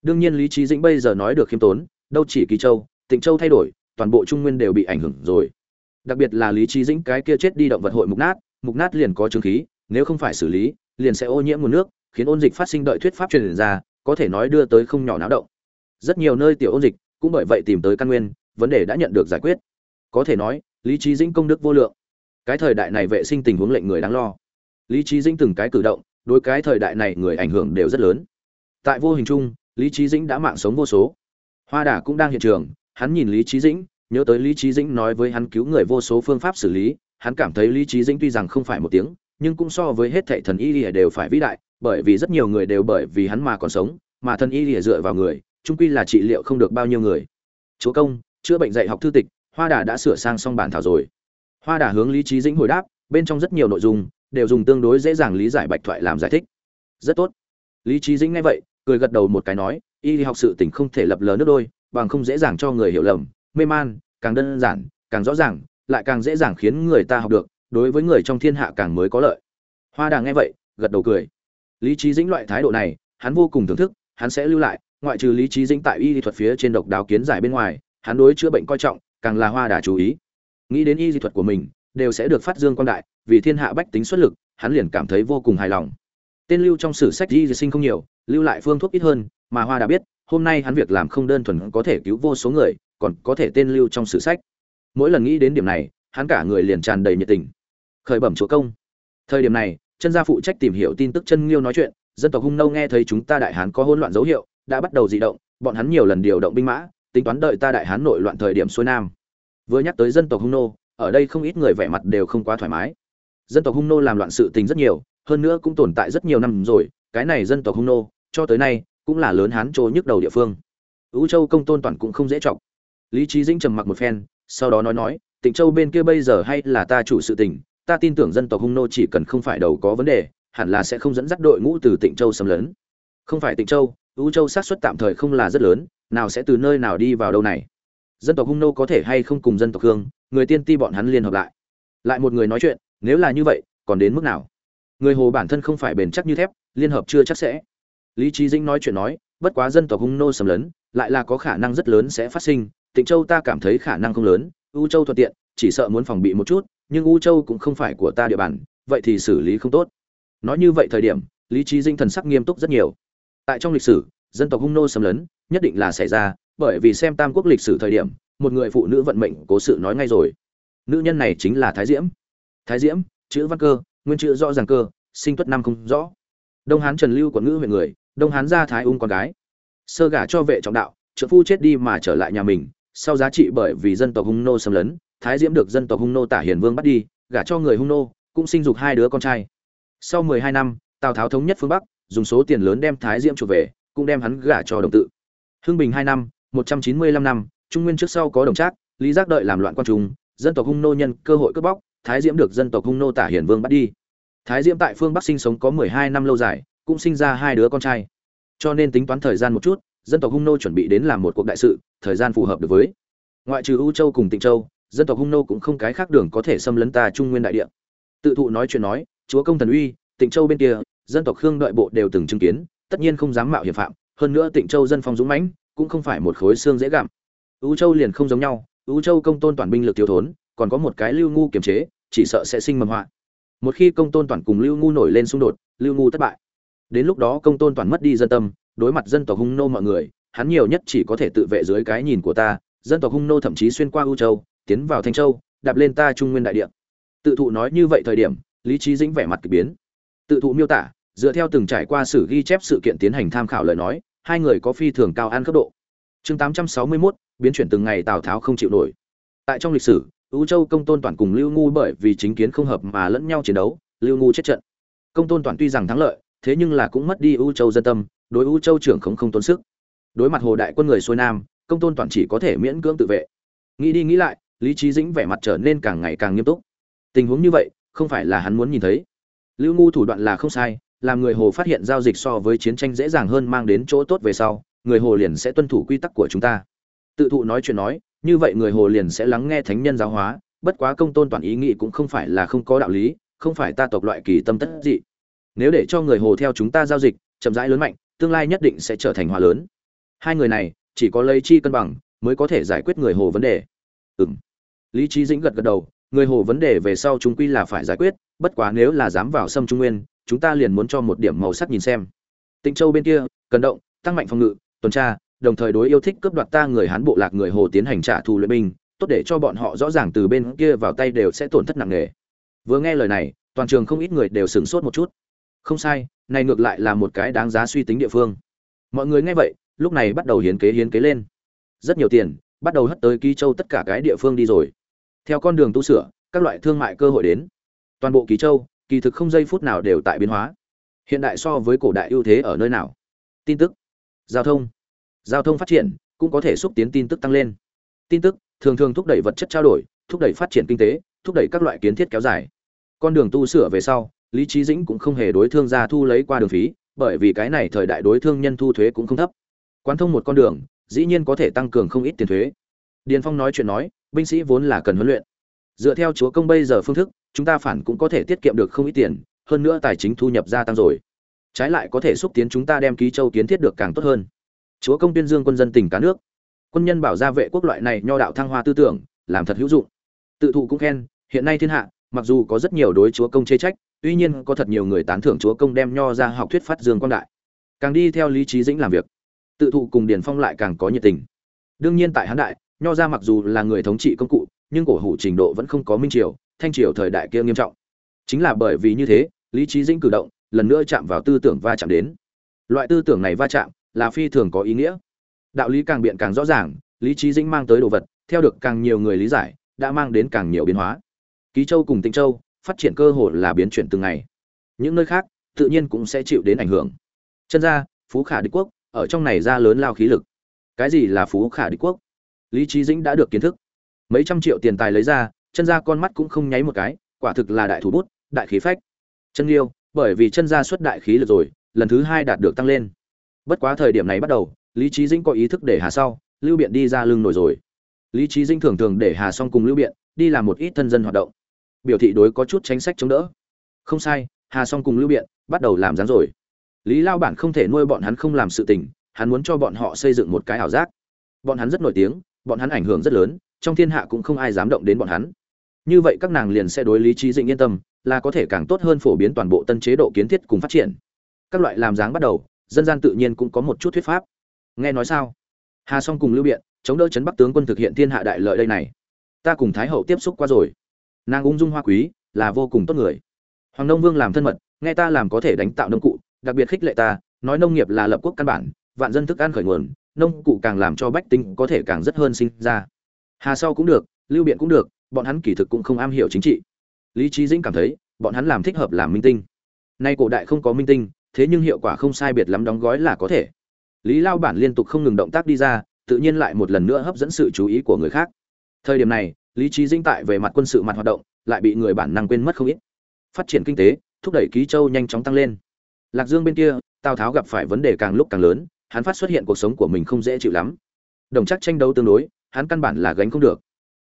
Đương nhiên lý trí dĩnh bây giờ nói được khiêm tốn, đâu chỉ kỳ châu, tịnh châu thay đổi, toàn bộ trung nguyên đều bị ảnh hưởng rồi. Đặc biệt là lý trí dĩnh cái kia chết đi động vật hội mục nát mục nát liền có chứng khí, nếu không phải xử lý, liền sẽ ô nhiễm nguồn nước khiến ôn dịch phát sinh đợi thuyết pháp truyền ra, có thể nói đưa tới không nhỏ náo động. Rất nhiều nơi tiểu ôn dịch cũng bởi vậy tìm tới căn nguyên, vấn đề đã nhận được giải quyết. Có thể nói, lý trí dĩnh công đức vô lượng. Cái thời đại này vệ sinh tình huống lệnh người đáng lo. Lý trí dĩnh từng cái cử động, đối cái thời đại này người ảnh hưởng đều rất lớn. Tại vô hình chung, lý trí dĩnh đã mạng sống vô số. Hoa đà cũng đang hiện trường, hắn nhìn lý trí dĩnh, nhớ tới lý trí dĩnh nói với hắn cứu người vô số phương pháp xử lý, hắn cảm thấy lý trí dĩnh tuy rằng không phải một tiếng nhưng cũng so với hết thệ thần y lìa đều phải vĩ đại, bởi vì rất nhiều người đều bởi vì hắn mà còn sống, mà thần y lìa dựa vào người trung quy là trị liệu không được bao nhiêu người. Chúa công, chữa bệnh dạy học thư tịch, hoa đà đã sửa sang xong bản thảo rồi. Hoa đà hướng lý trí dĩnh hồi đáp, bên trong rất nhiều nội dung, đều dùng tương đối dễ dàng lý giải bạch thoại làm giải thích. Rất tốt. Lý trí dĩnh nghe vậy, cười gật đầu một cái nói, y học sự tình không thể lập lờ nước đôi, bằng không dễ dàng cho người hiểu lầm, mê man, càng đơn giản, càng rõ ràng, lại càng dễ dàng khiến người ta học được đối với người trong thiên hạ càng mới có lợi. Hoa đà nghe vậy, gật đầu cười. Lý trí dĩnh loại thái độ này, hắn vô cùng thưởng thức, hắn sẽ lưu lại, ngoại trừ lý trí dĩnh tại y thuật phía trên độc đáo kiến giải bên ngoài, hắn đối chữa bệnh coi trọng, càng là hoa đà chú ý. Nghĩ đến y thuật của mình, đều sẽ được phát dương quan đại, vì thiên hạ bách tính xuất lực, hắn liền cảm thấy vô cùng hài lòng. Tên lưu trong sử sách y sinh không nhiều, lưu lại phương thuốc ít hơn, mà hoa đã biết, hôm nay hắn việc làm không đơn thuần có thể cứu vô số người, còn có thể tên lưu trong sử sách. Mỗi lần nghĩ đến điểm này, hắn cả người liền tràn đầy nhiệt tình khởi bẩm chúa công. Thời điểm này, chân gia phụ trách tìm hiểu tin tức chân liêu nói chuyện, dân tộc hung nâu nghe thấy chúng ta đại hán có hỗn loạn dấu hiệu, đã bắt đầu di động, bọn hắn nhiều lần điều động binh mã, tính toán đợi ta đại hán nội loạn thời điểm xuôi nam. Vừa nhắc tới dân tộc hung nô, ở đây không ít người vẻ mặt đều không quá thoải mái. Dân tộc hung nô làm loạn sự tình rất nhiều, hơn nữa cũng tồn tại rất nhiều năm rồi, cái này dân tộc hung nô, cho tới nay, cũng là lớn hán trôi nhức đầu địa phương. Ứ châu công tôn toàn cũng không dễ chọc. Lý trí dĩnh trầm mặc một phen, sau đó nói nói, tịnh châu bên kia bây giờ hay là ta chủ sự tình ta tin tưởng dân tộc hung nô chỉ cần không phải đầu có vấn đề, hẳn là sẽ không dẫn dắt đội ngũ từ tịnh châu xâm lấn. Không phải tịnh châu, U châu sát xuất tạm thời không là rất lớn, nào sẽ từ nơi nào đi vào đâu này? Dân tộc hung nô có thể hay không cùng dân tộc hương người tiên ti bọn hắn liên hợp lại. Lại một người nói chuyện, nếu là như vậy, còn đến mức nào? Người hồ bản thân không phải bền chắc như thép, liên hợp chưa chắc sẽ. Lý trí dĩnh nói chuyện nói, bất quá dân tộc hung nô xâm lấn, lại là có khả năng rất lớn sẽ phát sinh, tịnh châu ta cảm thấy khả năng không lớn, u châu thuận tiện, chỉ sợ muốn phòng bị một chút nhưng u châu cũng không phải của ta địa bàn, vậy thì xử lý không tốt. Nói như vậy thời điểm, lý trí dinh thần sắc nghiêm túc rất nhiều. Tại trong lịch sử, dân tộc hung nô xâm lấn, nhất định là xảy ra, bởi vì xem tam quốc lịch sử thời điểm, một người phụ nữ vận mệnh cố sự nói ngay rồi. Nữ nhân này chính là thái diễm. Thái diễm, chữ văn cơ, nguyên chữ rõ ràng cơ, sinh tuất năm không rõ. Đông hán trần lưu của ngữ huyện người, đông hán gia thái ung con gái. Sơ gả cho vệ trọng đạo, trợ phu chết đi mà trở lại nhà mình, sau giá trị bởi vì dân tộc hung nô xâm lấn thái diễm được dân tộc hung nô tả hiền vương bắt đi, gả cho người hung nô, cũng sinh dục hai đứa con trai. Sau mười hai năm, tào tháo thống nhất phương bắc, dùng số tiền lớn đem thái diễm chuộc về, cũng đem hắn gả cho đồng tự. Hưng bình hai năm, một trăm chín mươi lăm năm, trung nguyên trước sau có đồng trác, lý giác đợi làm loạn quan trung, dân tộc hung nô nhân cơ hội cướp bóc, thái diễm được dân tộc hung nô tả hiền vương bắt đi. Thái diễm tại phương bắc sinh sống có mười hai năm lâu dài, cũng sinh ra hai đứa con trai. Cho nên tính toán thời gian một chút, dân tộc hung nô chuẩn bị đến làm một cuộc đại sự, thời gian phù hợp được với. Ngoại trừ u châu cùng tịnh châu dân tộc hung nô cũng không cái khác đường có thể xâm lấn ta trung nguyên đại địa. Tự thụ nói chuyện nói, chúa công thần uy, tịnh châu bên kia, dân tộc khương đợi bộ đều từng chứng kiến, tất nhiên không dám mạo hiểm phạm, hơn nữa tịnh châu dân phong dũng mãnh, cũng không phải một khối xương dễ gặm. U châu liền không giống nhau u châu công tôn toàn binh lực thiếu thốn, còn có một cái lưu ngu kiềm chế, chỉ sợ sẽ sinh mầm họa. Một khi công tôn toàn cùng lưu ngu nổi lên xung đột, lưu ngu thất bại. Đến lúc đó công tôn toàn mất đi dân tâm, đối mặt dân tộc hung nô mọi người, hắn nhiều nhất chỉ có thể tự vệ dưới cái nhìn của ta, dân tộc hung nô thậm chí xuyên qua u châu tiến vào thanh châu đạp lên ta trung nguyên đại địa. Tự thụ nói như vậy thời điểm lý trí dĩnh vẻ mặt kỳ biến. Tự thụ miêu tả dựa theo từng trải qua sử ghi chép sự kiện tiến hành tham khảo lời nói hai người có phi thường cao ăn cấp độ. Chương 861, biến chuyển từng ngày tào tháo không chịu nổi. Tại trong lịch sử ưu châu công tôn toàn cùng lưu ngu bởi vì chính kiến không hợp mà lẫn nhau chiến đấu lưu ngu chết trận. Công tôn toàn tuy rằng thắng lợi thế nhưng là cũng mất đi ưu châu dân tâm đối ưu châu trưởng không không tốn sức. Đối mặt hồ đại quân người xuôi nam công tôn toàn chỉ có thể miễn cưỡng tự vệ. Nghĩ đi nghĩ lại lý trí dĩnh vẻ mặt trở nên càng ngày càng nghiêm túc. Tình huống như vậy, không phải là hắn muốn nhìn thấy. Lưu ngu thủ đoạn là không sai, làm người hồ phát hiện giao dịch so với chiến tranh dễ dàng hơn mang đến chỗ tốt về sau, người hồ liền sẽ tuân thủ quy tắc của chúng ta. Tự thụ nói chuyện nói, như vậy người hồ liền sẽ lắng nghe thánh nhân giáo hóa, bất quá công tôn toàn ý nghĩ cũng không phải là không có đạo lý, không phải ta tộc loại kỳ tâm tất dị. Nếu để cho người hồ theo chúng ta giao dịch, chậm rãi lớn mạnh, tương lai nhất định sẽ trở thành hòa lớn. Hai người này, chỉ có lấy chi cân bằng, mới có thể giải quyết người hồ vấn đề. Ừm lý trí dĩnh gật gật đầu, người hồ vấn đề về sau chúng quy là phải giải quyết, bất quá nếu là dám vào xâm trung nguyên, chúng ta liền muốn cho một điểm màu sắc nhìn xem. Tịnh châu bên kia, cần động, tăng mạnh phòng ngự, tuần tra, đồng thời đối yêu thích cướp đoạt ta người hán bộ lạc người hồ tiến hành trả thù luyện binh, tốt để cho bọn họ rõ ràng từ bên kia vào tay đều sẽ tổn thất nặng nề. Vừa nghe lời này, toàn trường không ít người đều sửng sốt một chút. Không sai, này ngược lại là một cái đáng giá suy tính địa phương. Mọi người nghe vậy, lúc này bắt đầu hiến kế hiến kế lên. Rất nhiều tiền bắt đầu hất tới ký châu tất cả cái địa phương đi rồi. Theo con đường tu sửa, các loại thương mại cơ hội đến. Toàn bộ ký châu, kỳ thực không giây phút nào đều tại biến hóa. Hiện đại so với cổ đại ưu thế ở nơi nào? Tin tức. Giao thông. Giao thông phát triển, cũng có thể xúc tiến tin tức tăng lên. Tin tức, thường thường thúc đẩy vật chất trao đổi, thúc đẩy phát triển kinh tế, thúc đẩy các loại kiến thiết kéo dài. Con đường tu sửa về sau, lý trí dĩnh cũng không hề đối thương gia thu lấy qua đường phí, bởi vì cái này thời đại đối thương nhân thu thuế cũng không thấp. Quán thông một con đường dĩ nhiên có thể tăng cường không ít tiền thuế. Điền phong nói chuyện nói, binh sĩ vốn là cần huấn luyện. Dựa theo chúa công bây giờ phương thức, chúng ta phản cũng có thể tiết kiệm được không ít tiền, hơn nữa tài chính thu nhập gia tăng rồi. Trái lại có thể xúc tiến chúng ta đem ký châu kiến thiết được càng tốt hơn. Chúa công tuyên dương quân dân tỉnh cả nước. Quân nhân bảo gia vệ quốc loại này nho đạo thăng hoa tư tưởng, làm thật hữu dụng. Tự thụ cũng khen, hiện nay thiên hạ, mặc dù có rất nhiều đối chúa công chê trách, tuy nhiên có thật nhiều người tán thưởng chúa công đem nho ra học thuyết phát dương quan đại. Càng đi theo lý trí dĩnh làm việc tự thụ cùng điền phong lại càng có nhiệt tình. Đương nhiên tại hán đại, nho ra mặc dù là người thống trị công cụ, nhưng cổ hủ trình độ vẫn không có minh triều, thanh triều thời đại kia nghiêm trọng. Chính là bởi vì như thế, lý trí dĩnh cử động, lần nữa chạm vào tư tưởng va chạm đến. Loại tư tưởng này va chạm là phi thường có ý nghĩa. Đạo lý càng biện càng rõ ràng, lý trí dĩnh mang tới đồ vật, theo được càng nhiều người lý giải, đã mang đến càng nhiều biến hóa. Ký châu cùng tịnh châu, phát triển cơ hội là biến chuyển từng ngày. Những nơi khác, tự nhiên cũng sẽ chịu đến ảnh hưởng. Chân ra phú khả đế quốc ở trong này ra lớn lao khí lực. Cái gì là phú khả đế quốc? Lý trí dĩnh đã được kiến thức. Mấy trăm triệu tiền tài lấy ra, chân ra con mắt cũng không nháy một cái, quả thực là đại thủ bút, đại khí phách. Chân liêu bởi vì chân ra xuất đại khí lực rồi, lần thứ hai đạt được tăng lên. Bất quá thời điểm này bắt đầu, lý trí dĩnh có ý thức để hà sau, lưu biện đi ra lưng nổi rồi. Lý trí dĩnh thường thường để hà xong cùng lưu biện, đi làm một ít thân dân hoạt động. Biểu thị đối có chút chính sách chống đỡ. Không sai, hà xong cùng lưu biện, bắt đầu làm dáng rồi lý lao bản không thể nuôi bọn hắn không làm sự tình, hắn muốn cho bọn họ xây dựng một cái ảo giác. Bọn hắn rất nổi tiếng, bọn hắn ảnh hưởng rất lớn, trong thiên hạ cũng không ai dám động đến bọn hắn. Như vậy các nàng liền sẽ đối lý trí dĩnh yên tâm, là có thể càng tốt hơn phổ biến toàn bộ tân chế độ kiến thiết cùng phát triển. Các loại làm dáng bắt đầu, dân gian tự nhiên cũng có một chút thuyết pháp. Nghe nói sao? Hà song cùng lưu biện, chống đỡ chấn bắc tướng quân thực hiện thiên hạ đại lợi đây này. Ta cùng thái hậu tiếp xúc qua rồi. Nàng ung dung hoa quý, là vô cùng tốt người. Hoàng nông vương làm thân mật, nghe ta làm có thể đánh tạo nông cụ đặc biệt khích lệ ta, nói nông nghiệp là lập quốc căn bản, vạn dân thức ăn khởi nguồn, nông cụ càng làm cho bách tính có thể càng rất hơn sinh ra. Hà sau cũng được, lưu biện cũng được, bọn hắn kỳ thực cũng không am hiểu chính trị. Lý trí dĩnh cảm thấy, bọn hắn làm thích hợp làm minh tinh. Nay cổ đại không có minh tinh, thế nhưng hiệu quả không sai biệt lắm đóng gói là có thể. Lý lao bản liên tục không ngừng động tác đi ra, tự nhiên lại một lần nữa hấp dẫn sự chú ý của người khác. Thời điểm này, lý trí dĩnh tại về mặt quân sự mặt hoạt động, lại bị người bản năng quên mất không ít. Phát triển kinh tế, thúc đẩy ký châu nhanh chóng tăng lên lạc dương bên kia, tào tháo gặp phải vấn đề càng lúc càng lớn, hắn phát xuất hiện cuộc sống của mình không dễ chịu lắm. Đồng chắc tranh đấu tương đối, hắn căn bản là gánh không được.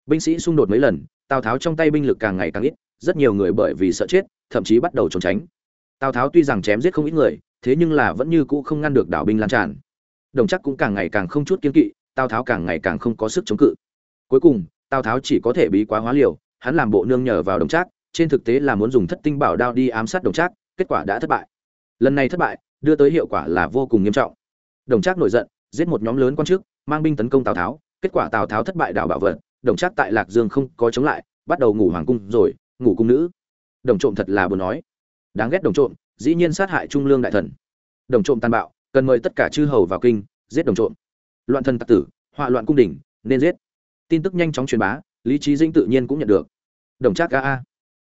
Binh sĩ xung đột mấy lần, tào tháo trong tay binh lực càng ngày càng ít, rất nhiều người bởi vì sợ chết, thậm chí bắt đầu trốn tránh. Tào tháo tuy rằng chém giết không ít người, thế nhưng là vẫn như cũ không ngăn được đảo binh lan tràn. Đồng chắc cũng càng ngày càng không chút kiên kỵ, tào tháo càng ngày càng không có sức chống cự. Cuối cùng, tào tháo chỉ có thể bí quá hóa liều, hắn làm bộ nương nhờ vào đồng trác trên thực tế là muốn dùng thất tinh bảo đao đi ám sát đồng trác kết quả đã thất bại lần này thất bại, đưa tới hiệu quả là vô cùng nghiêm trọng. Đồng trác nổi giận, giết một nhóm lớn quan chức, mang binh tấn công tào tháo, kết quả tào tháo thất bại đảo bảo vật, đồng trác tại lạc dương không có chống lại, bắt đầu ngủ hoàng cung rồi, ngủ cung nữ. Đồng trộm thật là buồn nói. Đáng ghét đồng trộm, dĩ nhiên sát hại trung lương đại thần. Đồng trộm tàn bạo, cần mời tất cả chư hầu vào kinh, giết đồng trộm. Loạn thần tặc tử, họa loạn cung đình, nên giết. Tin tức nhanh chóng truyền bá, lý trí dinh tự nhiên cũng nhận được. Đồng trác a a.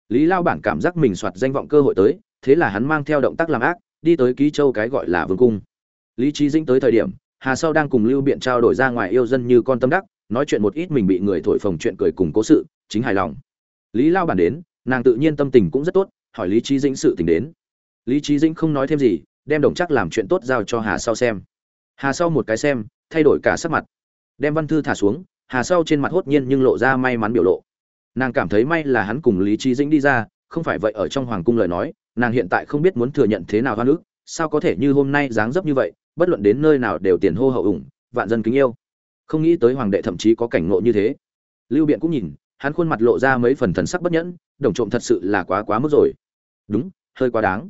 Lý lao bản cảm giác mình soạt danh vọng cơ hội tới thế là hắn mang theo động tác làm ác, đi tới ký châu cái gọi là vương cung. Lý trí dĩnh tới thời điểm, hà sau đang cùng lưu biện trao đổi ra ngoài yêu dân như con tâm đắc, nói chuyện một ít mình bị người thổi phồng chuyện cười cùng cố sự, chính hài lòng. Lý lao bản đến, nàng tự nhiên tâm tình cũng rất tốt, hỏi lý trí dĩnh sự tình đến. Lý trí dĩnh không nói thêm gì, đem đồng chắc làm chuyện tốt giao cho hà sau xem. Hà sau một cái xem, thay đổi cả sắc mặt. Đem văn thư thả xuống, hà sau trên mặt hốt nhiên nhưng lộ ra may mắn biểu lộ. Nàng cảm thấy may là hắn cùng lý trí dĩnh đi ra, không phải vậy ở trong hoàng cung lời nói nàng hiện tại không biết muốn thừa nhận thế nào hoa nước sao có thể như hôm nay dáng dấp như vậy, bất luận đến nơi nào đều tiền hô hậu ủng, vạn dân kính yêu. Không nghĩ tới hoàng đệ thậm chí có cảnh ngộ như thế. Lưu biện cũng nhìn, hắn khuôn mặt lộ ra mấy phần thần sắc bất nhẫn, đồng trộm thật sự là quá quá mức rồi. Đúng, hơi quá đáng.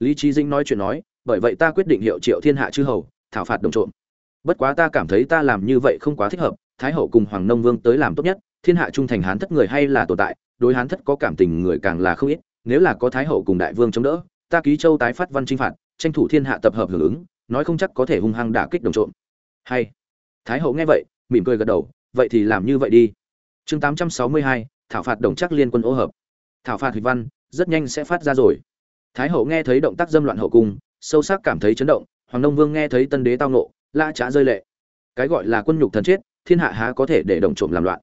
Lý trí Dinh nói chuyện nói, bởi vậy ta quyết định hiệu triệu thiên hạ chư hầu, thảo phạt đồng trộm. Bất quá ta cảm thấy ta làm như vậy không quá thích hợp, thái hậu cùng hoàng nông vương tới làm tốt nhất, thiên hạ trung thành hán thất người hay là tồn tại, đối hán thất có cảm tình người càng là không ít nếu là có thái hậu cùng đại vương chống đỡ, ta ký châu tái phát văn chinh phạt, tranh thủ thiên hạ tập hợp hưởng ứng, nói không chắc có thể hung hăng đả kích đồng trộm. Hay. Thái hậu nghe vậy, mỉm cười gật đầu, vậy thì làm như vậy đi. Chương tám trăm sáu mươi hai, thảo phạt đồng chắc liên quân ô hợp. Thảo phạt thủy văn, rất nhanh sẽ phát ra rồi. Thái hậu nghe thấy động tác dâm loạn hậu cung, sâu sắc cảm thấy chấn động, hoàng nông vương nghe thấy tân đế tao nộ la trá rơi lệ. Cái gọi là quân nhục thần chết, thiên hạ há có thể để đồng trộm làm loạn.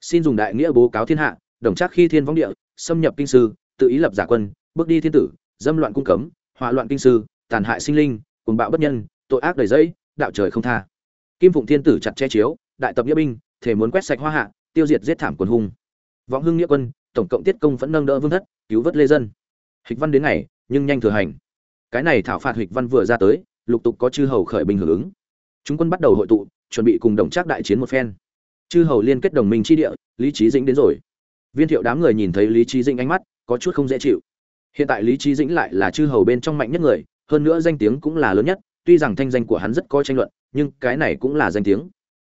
Xin dùng đại nghĩa bố cáo thiên hạ, đồng chắc khi thiên võng địa, xâm nhập kinh sư tự ý lập giả quân, bước đi thiên tử, dâm loạn cung cấm, hỏa loạn kinh sư, tàn hại sinh linh, cuồng bạo bất nhân, tội ác đầy dẫy, đạo trời không tha. Kim phụng thiên tử chặt che chiếu, đại tập nghĩa binh, thể muốn quét sạch hoa hạ, tiêu diệt giết thảm quần hung. Vọng hưng nghĩa quân, tổng cộng tiết công vẫn nâng đỡ vương thất, cứu vớt lê dân. Hịch văn đến ngày, nhưng nhanh thừa hành. Cái này thảo phạt hịch văn vừa ra tới, lục tục có chư hầu khởi binh hưởng ứng. Chúng quân bắt đầu hội tụ, chuẩn bị cùng đồng trác đại chiến một phen. Chư hầu liên kết đồng minh chi địa, lý trí dĩnh đến rồi. Viên thiệu đám người nhìn thấy lý trí dĩnh ánh mắt có chút không dễ chịu. Hiện tại lý trí dĩnh lại là chư hầu bên trong mạnh nhất người, hơn nữa danh tiếng cũng là lớn nhất, tuy rằng thanh danh của hắn rất có tranh luận, nhưng cái này cũng là danh tiếng.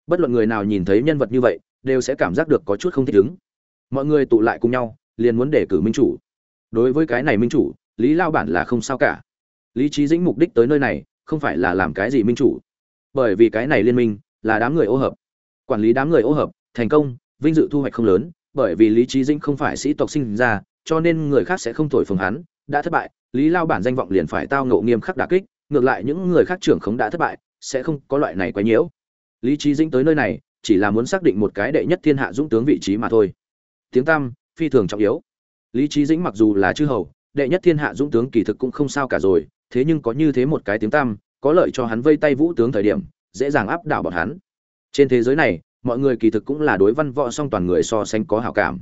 Bất luận người nào nhìn thấy nhân vật như vậy, đều sẽ cảm giác được có chút không thích ứng. Mọi người tụ lại cùng nhau, liền muốn đề cử minh chủ. Đối với cái này minh chủ, lý lao bản là không sao cả. Lý trí dĩnh mục đích tới nơi này, không phải là làm cái gì minh chủ. Bởi vì cái này liên minh, là đám người ô hợp. Quản lý đám người ô hợp, thành công, vinh dự thu hoạch không lớn, bởi vì lý trí dĩnh không phải sĩ tộc sinh ra cho nên người khác sẽ không thổi phồng hắn, đã thất bại, lý lao bản danh vọng liền phải tao ngộ nghiêm khắc đà kích, ngược lại những người khác trưởng khống đã thất bại, sẽ không có loại này quấy nhiễu. Lý trí dĩnh tới nơi này, chỉ là muốn xác định một cái đệ nhất thiên hạ dũng tướng vị trí mà thôi. Tiếng tam phi thường trọng yếu. Lý trí dĩnh mặc dù là chư hầu, đệ nhất thiên hạ dũng tướng kỳ thực cũng không sao cả rồi, thế nhưng có như thế một cái tiếng tam có lợi cho hắn vây tay vũ tướng thời điểm, dễ dàng áp đảo bọn hắn. Trên thế giới này, mọi người kỳ thực cũng là đối văn võ song toàn người so sánh có hảo cảm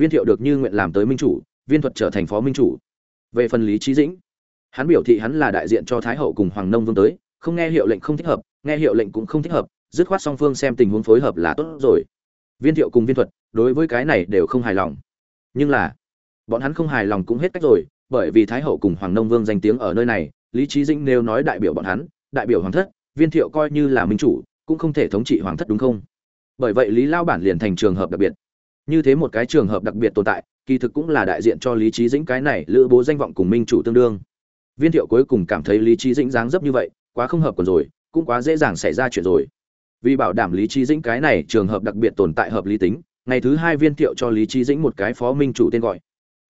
viên thiệu được như nguyện làm tới minh chủ, viên thuật trở thành phó minh chủ. Về phần lý trí dĩnh, hắn biểu thị hắn là đại diện cho thái hậu cùng hoàng nông vương tới, không nghe hiệu lệnh không thích hợp, nghe hiệu lệnh cũng không thích hợp, dứt khoát song phương xem tình huống phối hợp là tốt rồi. Viên thiệu cùng viên thuật, đối với cái này đều không hài lòng. Nhưng là, bọn hắn không hài lòng cũng hết cách rồi, bởi vì thái hậu cùng hoàng nông vương danh tiếng ở nơi này, lý trí dĩnh nêu nói đại biểu bọn hắn, đại biểu hoàng thất, viên thiệu coi như là minh chủ, cũng không thể thống trị hoàng thất đúng không? Bởi vậy lý lao bản liền thành trường hợp đặc biệt như thế một cái trường hợp đặc biệt tồn tại, kỳ thực cũng là đại diện cho lý trí dĩnh cái này lữ bố danh vọng cùng minh chủ tương đương. Viên thiệu cuối cùng cảm thấy lý trí dĩnh dáng dấp như vậy, quá không hợp còn rồi, cũng quá dễ dàng xảy ra chuyện rồi. Vì bảo đảm lý trí dĩnh cái này trường hợp đặc biệt tồn tại hợp lý tính, ngày thứ hai viên thiệu cho lý trí dĩnh một cái phó minh chủ tên gọi.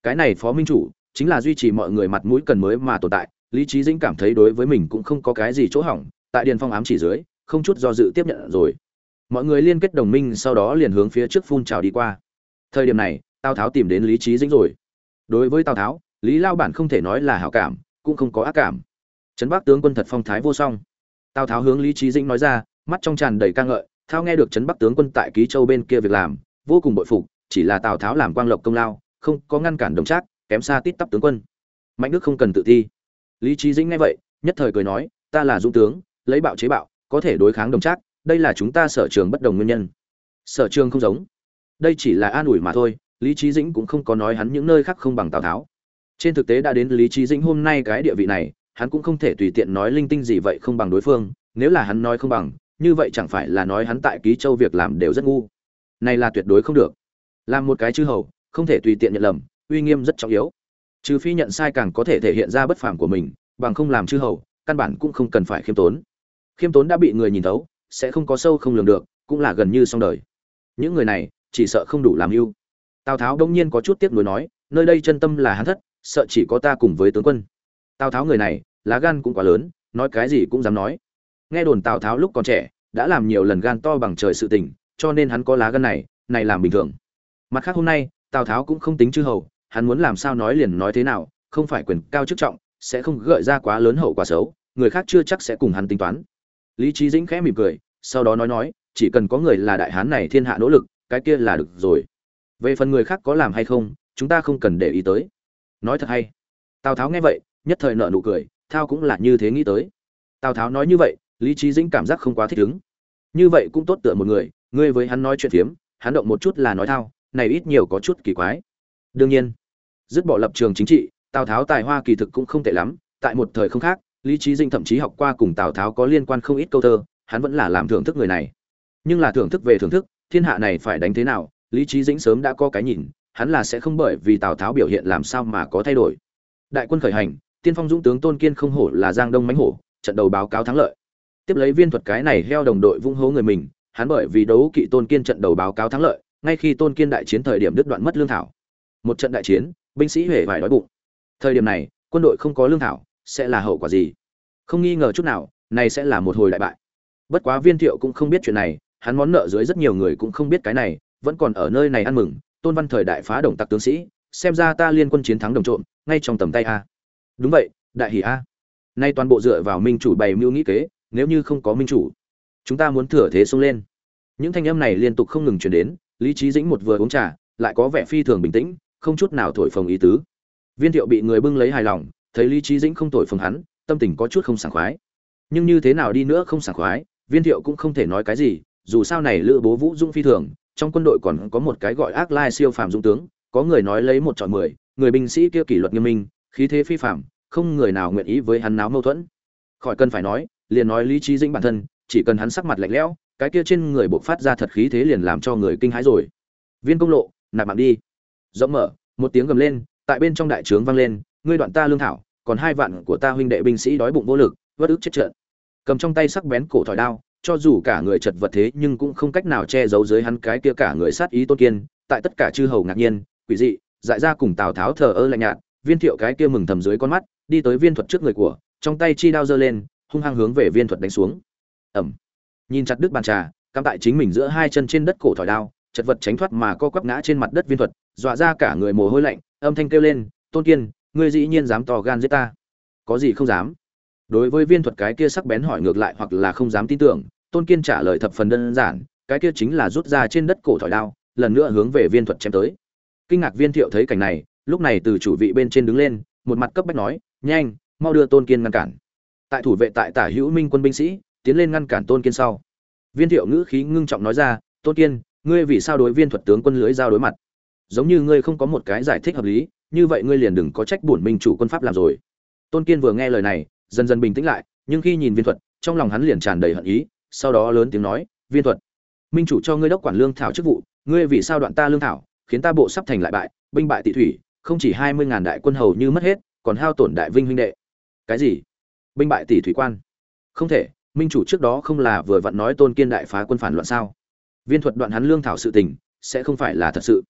Cái này phó minh chủ chính là duy trì mọi người mặt mũi cần mới mà tồn tại, lý trí dĩnh cảm thấy đối với mình cũng không có cái gì chỗ hỏng, tại điền phong ám chỉ dưới, không chút do dự tiếp nhận rồi mọi người liên kết đồng minh sau đó liền hướng phía trước phun trào đi qua. Thời điểm này, tào tháo tìm đến lý trí dĩnh rồi. Đối với tào tháo, lý lao bản không thể nói là hảo cảm, cũng không có ác cảm. Trấn bắc tướng quân thật phong thái vô song. Tào tháo hướng lý trí dĩnh nói ra, mắt trong tràn đầy ca ngợi thao nghe được trấn bắc tướng quân tại ký châu bên kia việc làm, vô cùng bội phục, chỉ là tào tháo làm quang lộc công lao, không có ngăn cản đồng trác, kém xa tít tắp tướng quân. Mạnh đức không cần tự thi. Lý trí dĩnh nghe vậy, nhất thời cười nói, ta là dũng tướng, lấy bạo chế bạo, có thể đối kháng đồng trác đây là chúng ta sở trường bất đồng nguyên nhân. Sở trường không giống. Đây chỉ là an ủi mà thôi, lý trí dĩnh cũng không có nói hắn những nơi khác không bằng tào tháo. Trên thực tế đã đến lý trí dĩnh hôm nay cái địa vị này, hắn cũng không thể tùy tiện nói linh tinh gì vậy không bằng đối phương, nếu là hắn nói không bằng, như vậy chẳng phải là nói hắn tại ký châu việc làm đều rất ngu. Này là tuyệt đối không được. Làm một cái chư hầu, không thể tùy tiện nhận lầm, uy nghiêm rất trọng yếu. Trừ phi nhận sai càng có thể thể hiện ra bất phàm của mình, bằng không làm chư hầu, căn bản cũng không cần phải khiêm tốn. Khiêm tốn đã bị người nhìn thấu sẽ không có sâu không lường được, cũng là gần như xong đời. Những người này, chỉ sợ không đủ làm yêu. tào tháo đông nhiên có chút tiếc nuối nói, nơi đây chân tâm là hắn thất, sợ chỉ có ta cùng với tướng quân. Tào tháo người này, lá gan cũng quá lớn, nói cái gì cũng dám nói. Nghe đồn tào tháo lúc còn trẻ, đã làm nhiều lần gan to bằng trời sự tình, cho nên hắn có lá gan này này làm bình thường. Mặt khác hôm nay, tào tháo cũng không tính chư hầu, hắn muốn làm sao nói liền nói thế nào, không phải quyền cao chức trọng, sẽ không gợi ra quá lớn hậu quả xấu, người khác chưa chắc sẽ cùng hắn tính toán lý trí dĩnh khẽ mỉm cười, sau đó nói nói, chỉ cần có người là đại hán này thiên hạ nỗ lực, cái kia là được rồi. Về phần người khác có làm hay không, chúng ta không cần để ý tới. Nói thật hay. Tào tháo nghe vậy, nhất thời nợ nụ cười, thao cũng là như thế nghĩ tới. Tào tháo nói như vậy, lý trí dĩnh cảm giác không quá thích ứng. Như vậy cũng tốt tựa một người, ngươi với hắn nói chuyện phiếm, hắn động một chút là nói thao, này ít nhiều có chút kỳ quái. Đương nhiên, dứt bỏ lập trường chính trị, tào tháo tài hoa kỳ thực cũng không tệ lắm, tại một thời không khác lý trí dinh thậm chí học qua cùng tào tháo có liên quan không ít câu thơ, hắn vẫn là làm thưởng thức người này. Nhưng là thưởng thức về thưởng thức, thiên hạ này phải đánh thế nào, lý trí dĩnh sớm đã có cái nhìn, hắn là sẽ không bởi vì tào tháo biểu hiện làm sao mà có thay đổi. Đại quân khởi hành, tiên phong dũng tướng tôn kiên không hổ là giang đông mánh hổ, trận đầu báo cáo thắng lợi. Tiếp lấy viên thuật cái này heo đồng đội vung hố người mình, hắn bởi vì đấu kỵ tôn kiên trận đầu báo cáo thắng lợi, ngay khi tôn kiên đại chiến thời điểm đứt đoạn mất lương thảo. Một trận đại chiến, binh sĩ huệ vải đói bụng. Thời điểm này, quân đội không có lương thảo sẽ là hậu quả gì? Không nghi ngờ chút nào, này sẽ là một hồi đại bại. Bất quá viên thiệu cũng không biết chuyện này, hắn món nợ dưới rất nhiều người cũng không biết cái này, vẫn còn ở nơi này ăn mừng, tôn văn thời đại phá đồng tặc tướng sĩ, xem ra ta liên quân chiến thắng đồng trộm, ngay trong tầm tay a. Đúng vậy, đại hỷ a. Nay toàn bộ dựa vào minh chủ bày mưu nghĩ kế, nếu như không có minh chủ, chúng ta muốn thừa thế xông lên. Những thanh âm này liên tục không ngừng truyền đến, lý trí dĩnh một vừa uống trà, lại có vẻ phi thường bình tĩnh, không chút nào thổi phồng ý tứ. Viên thiệu bị người bưng lấy hài lòng thấy lý trí dĩnh không thổi phồng hắn, tâm tình có chút không sảng khoái. Nhưng như thế nào đi nữa không sảng khoái, viên thiệu cũng không thể nói cái gì, dù sao này lữ bố vũ dung phi thường, trong quân đội còn có một cái gọi ác lai siêu phàm dung tướng, có người nói lấy một chọn mười, người binh sĩ kia kỷ luật nghiêm minh, khí thế phi phàm, không người nào nguyện ý với hắn náo mâu thuẫn. Khỏi cần phải nói, liền nói lý trí dĩnh bản thân, chỉ cần hắn sắc mặt lạnh lẽo, cái kia trên người bộc phát ra thật khí thế liền làm cho người kinh hãi rồi. Viên công lộ, nạp mạng đi. Rộng mở, một tiếng gầm lên, tại bên trong đại trướng vang lên ngươi đoạn ta lương thảo, còn hai vạn của ta huynh đệ binh sĩ đói bụng vô lực, vất ức chết trận. Cầm trong tay sắc bén cổ thỏi đao, cho dù cả người chật vật thế nhưng cũng không cách nào che giấu dưới hắn cái kia cả người sát ý tôn kiên, tại tất cả chư hầu ngạc nhiên, quỷ dị, dại ra cùng tào tháo thờ ơ lạnh nhạt, viên thiệu cái kia mừng thầm dưới con mắt, đi tới viên thuật trước người của, trong tay chi đao giơ lên, hung hăng hướng về viên thuật đánh xuống. Ẩm nhìn chặt đứt bàn trà, cắm tại chính mình giữa hai chân trên đất cổ thỏi đao, chật vật tránh thoát mà co quắp ngã trên mặt đất viên thuật, dọa ra cả người mồ hôi lạnh, âm thanh kêu lên, tôn kiên ngươi dĩ nhiên dám to gan giết ta. Có gì không dám? Đối với viên thuật cái kia sắc bén hỏi ngược lại hoặc là không dám tin tưởng, tôn kiên trả lời thập phần đơn giản, cái kia chính là rút ra trên đất cổ thỏi đao, lần nữa hướng về viên thuật chém tới. Kinh ngạc viên thiệu thấy cảnh này, lúc này từ chủ vị bên trên đứng lên, một mặt cấp bách nói, nhanh, mau đưa tôn kiên ngăn cản. Tại thủ vệ tại tả hữu minh quân binh sĩ, tiến lên ngăn cản tôn kiên sau. Viên thiệu ngữ khí ngưng trọng nói ra, tôn kiên, ngươi vì sao đối viên thuật tướng quân lưới giao đối mặt? Giống như ngươi không có một cái giải thích hợp lý như vậy ngươi liền đừng có trách bổn minh chủ quân pháp làm rồi. Tôn kiên vừa nghe lời này, dần dần bình tĩnh lại, nhưng khi nhìn viên thuật, trong lòng hắn liền tràn đầy hận ý, sau đó lớn tiếng nói, viên thuật, minh chủ cho ngươi đốc quản lương thảo chức vụ, ngươi vì sao đoạn ta lương thảo, khiến ta bộ sắp thành lại bại, binh bại tị thủy, không chỉ hai mươi ngàn đại quân hầu như mất hết, còn hao tổn đại vinh huynh đệ. Cái gì? Binh bại tỷ thủy quan? Không thể, minh chủ trước đó không là vừa vặn nói tôn kiên đại phá quân phản loạn sao? Viên thuật đoạn hắn lương thảo sự tình, sẽ không phải là thật sự.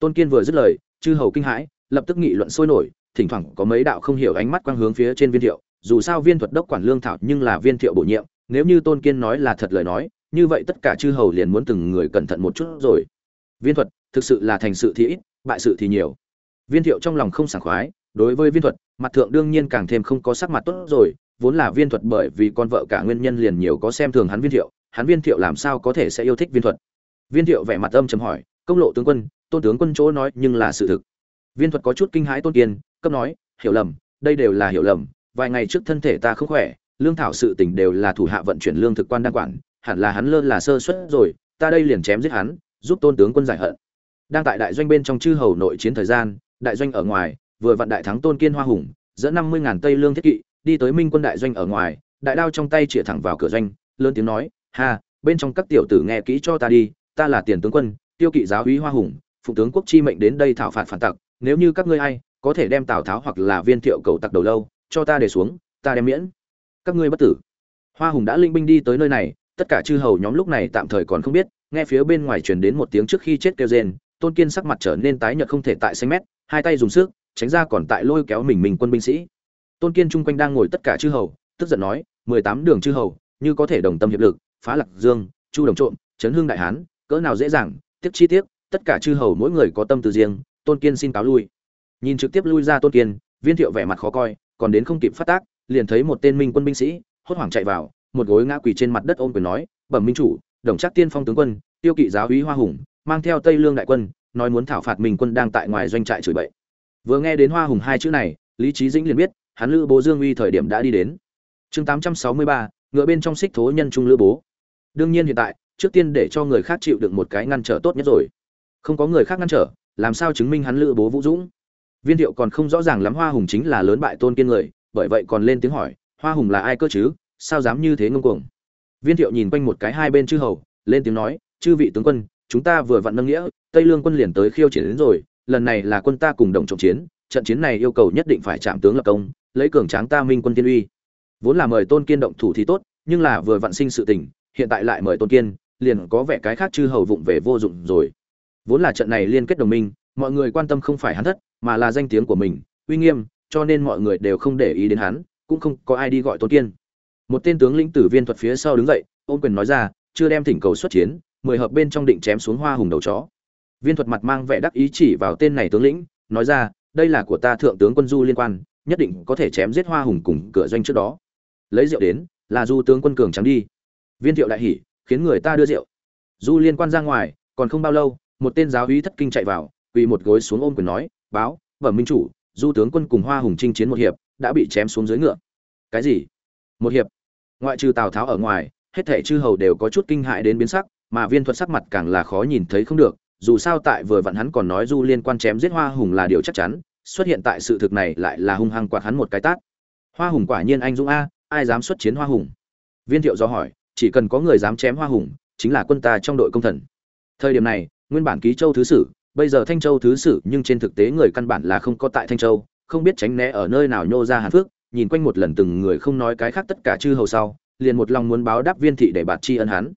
Tôn kiên vừa dứt lời, chư hầu kinh hãi lập tức nghị luận sôi nổi, thỉnh thoảng có mấy đạo không hiểu ánh mắt quang hướng phía trên viên thiệu, dù sao viên thuật đốc quản lương thảo nhưng là viên thiệu bổ nhiệm, nếu như tôn kiên nói là thật lời nói, như vậy tất cả chư hầu liền muốn từng người cẩn thận một chút rồi. Viên thuật, thực sự là thành sự thì ít, bại sự thì nhiều. Viên thiệu trong lòng không sảng khoái, đối với viên thuật, mặt thượng đương nhiên càng thêm không có sắc mặt tốt rồi, vốn là viên thuật bởi vì con vợ cả nguyên nhân liền nhiều có xem thường hắn viên thiệu, hắn viên thiệu làm sao có thể sẽ yêu thích viên thuật? Viên thiệu vẻ mặt âm chầm hỏi, công lộ tướng quân, tôn tướng quân chỗ nói nhưng là sự thực viên thuật có chút kinh hãi tôn kiên, cấp nói, hiểu lầm, đây đều là hiểu lầm, vài ngày trước thân thể ta không khỏe, lương thảo sự tình đều là thủ hạ vận chuyển lương thực quan đang quản, hẳn là hắn lơ là sơ suất rồi, ta đây liền chém giết hắn, giúp tôn tướng quân giải hận. Đang tại đại doanh bên trong chư hầu nội chiến thời gian, đại doanh ở ngoài, vừa vặn đại thắng tôn kiên hoa hùng, dẫn năm mươi ngàn tây lương thiết kỵ, đi tới minh quân đại doanh ở ngoài, đại đao trong tay chĩa thẳng vào cửa doanh, lớn tiếng nói, ha, bên trong các tiểu tử nghe kỹ cho ta đi, ta là tiền tướng quân, tiêu kỵ giáo úy hoa hùng, phụ tướng quốc chi mệnh đến đây thảo phạt phản tặc nếu như các ngươi ai có thể đem tào tháo hoặc là viên thiệu cầu tặc đầu lâu cho ta để xuống, ta đem miễn. Các ngươi bất tử. Hoa hùng đã linh binh đi tới nơi này, tất cả chư hầu nhóm lúc này tạm thời còn không biết, nghe phía bên ngoài truyền đến một tiếng trước khi chết kêu rên, tôn kiên sắc mặt trở nên tái nhợt không thể tại xanh mét, hai tay dùng sức, tránh ra còn tại lôi kéo mình mình quân binh sĩ. Tôn kiên chung quanh đang ngồi tất cả chư hầu, tức giận nói, mười tám đường chư hầu, như có thể đồng tâm hiệp lực, phá lạc dương, chu đồng trộm chấn hương đại hán, cỡ nào dễ dàng, tiếp chi tiết, tất cả chư hầu mỗi người có tâm từ riêng tôn kiên xin cáo lui. Nhìn trực tiếp lui ra tôn kiên, viên thiệu vẻ mặt khó coi, còn đến không kịp phát tác, liền thấy một tên minh quân binh sĩ, hốt hoảng chạy vào, một gối ngã quỳ trên mặt đất ôm quyền nói, bẩm minh chủ, đồng chắc tiên phong tướng quân, tiêu kỵ giáo úy hoa hùng, mang theo tây lương đại quân, nói muốn thảo phạt minh quân đang tại ngoài doanh trại chửi bậy. Vừa nghe đến hoa hùng hai chữ này, lý trí dĩnh liền biết, hắn lữ bố dương uy thời điểm đã đi đến. Chương tám trăm sáu mươi ba, ngựa bên trong xích thố nhân trung lữ bố. Đương nhiên hiện tại, trước tiên để cho người khác chịu được một cái ngăn trở tốt nhất rồi. Không có người khác ngăn trở làm sao chứng minh hắn lữ bố vũ dũng? Viên thiệu còn không rõ ràng lắm hoa hùng chính là lớn bại tôn kiên người, bởi vậy còn lên tiếng hỏi, hoa hùng là ai cơ chứ? Sao dám như thế ngông cuồng? Viên thiệu nhìn quanh một cái hai bên chư hầu, lên tiếng nói, chư vị tướng quân, chúng ta vừa vặn nâng nghĩa, tây lương quân liền tới khiêu chiến đến rồi, lần này là quân ta cùng đồng trọng chiến, trận chiến này yêu cầu nhất định phải chạm tướng lập công, lấy cường tráng ta minh quân tiên uy. Vốn là mời tôn kiên động thủ thì tốt, nhưng là vừa vặn sinh sự tình, hiện tại lại mời tôn kiên, liền có vẻ cái khác chư hầu vụng về vô dụng rồi vốn là trận này liên kết đồng minh, mọi người quan tâm không phải hắn thất, mà là danh tiếng của mình, uy nghiêm, cho nên mọi người đều không để ý đến hắn, cũng không có ai đi gọi tôn kiên. Một tên tướng lĩnh tử viên thuật phía sau đứng dậy, ôn quyền nói ra, chưa đem thỉnh cầu xuất chiến, mười hợp bên trong định chém xuống hoa hùng đầu chó. Viên thuật mặt mang vẻ đắc ý chỉ vào tên này tướng lĩnh, nói ra, đây là của ta thượng tướng quân du liên quan, nhất định có thể chém giết hoa hùng cùng cửa doanh trước đó. Lấy rượu đến, là du tướng quân cường trắng đi. Viên thiệu đại hỉ, khiến người ta đưa rượu. Du liên quan ra ngoài, còn không bao lâu một tên giáo úy thất kinh chạy vào, quỳ một gối xuống ôm quyền nói, báo, bẩm minh chủ, du tướng quân cùng hoa hùng chinh chiến một hiệp, đã bị chém xuống dưới ngựa. Cái gì? Một hiệp. Ngoại trừ tào tháo ở ngoài, hết thảy chư hầu đều có chút kinh hại đến biến sắc, mà viên thuật sắc mặt càng là khó nhìn thấy không được, dù sao tại vừa vặn hắn còn nói du liên quan chém giết hoa hùng là điều chắc chắn, xuất hiện tại sự thực này lại là hung hăng quạt hắn một cái tát. Hoa hùng quả nhiên anh dũng a, ai dám xuất chiến hoa hùng? Viên thiệu do hỏi, chỉ cần có người dám chém hoa hùng, chính là quân ta trong đội công thần. Thời điểm này nguyên bản ký châu thứ sử, bây giờ thanh châu thứ sử, nhưng trên thực tế người căn bản là không có tại thanh châu, không biết tránh né ở nơi nào nhô ra hàn phước, nhìn quanh một lần từng người không nói cái khác tất cả chư hầu sau, liền một lòng muốn báo đáp viên thị để bạt tri ân hắn.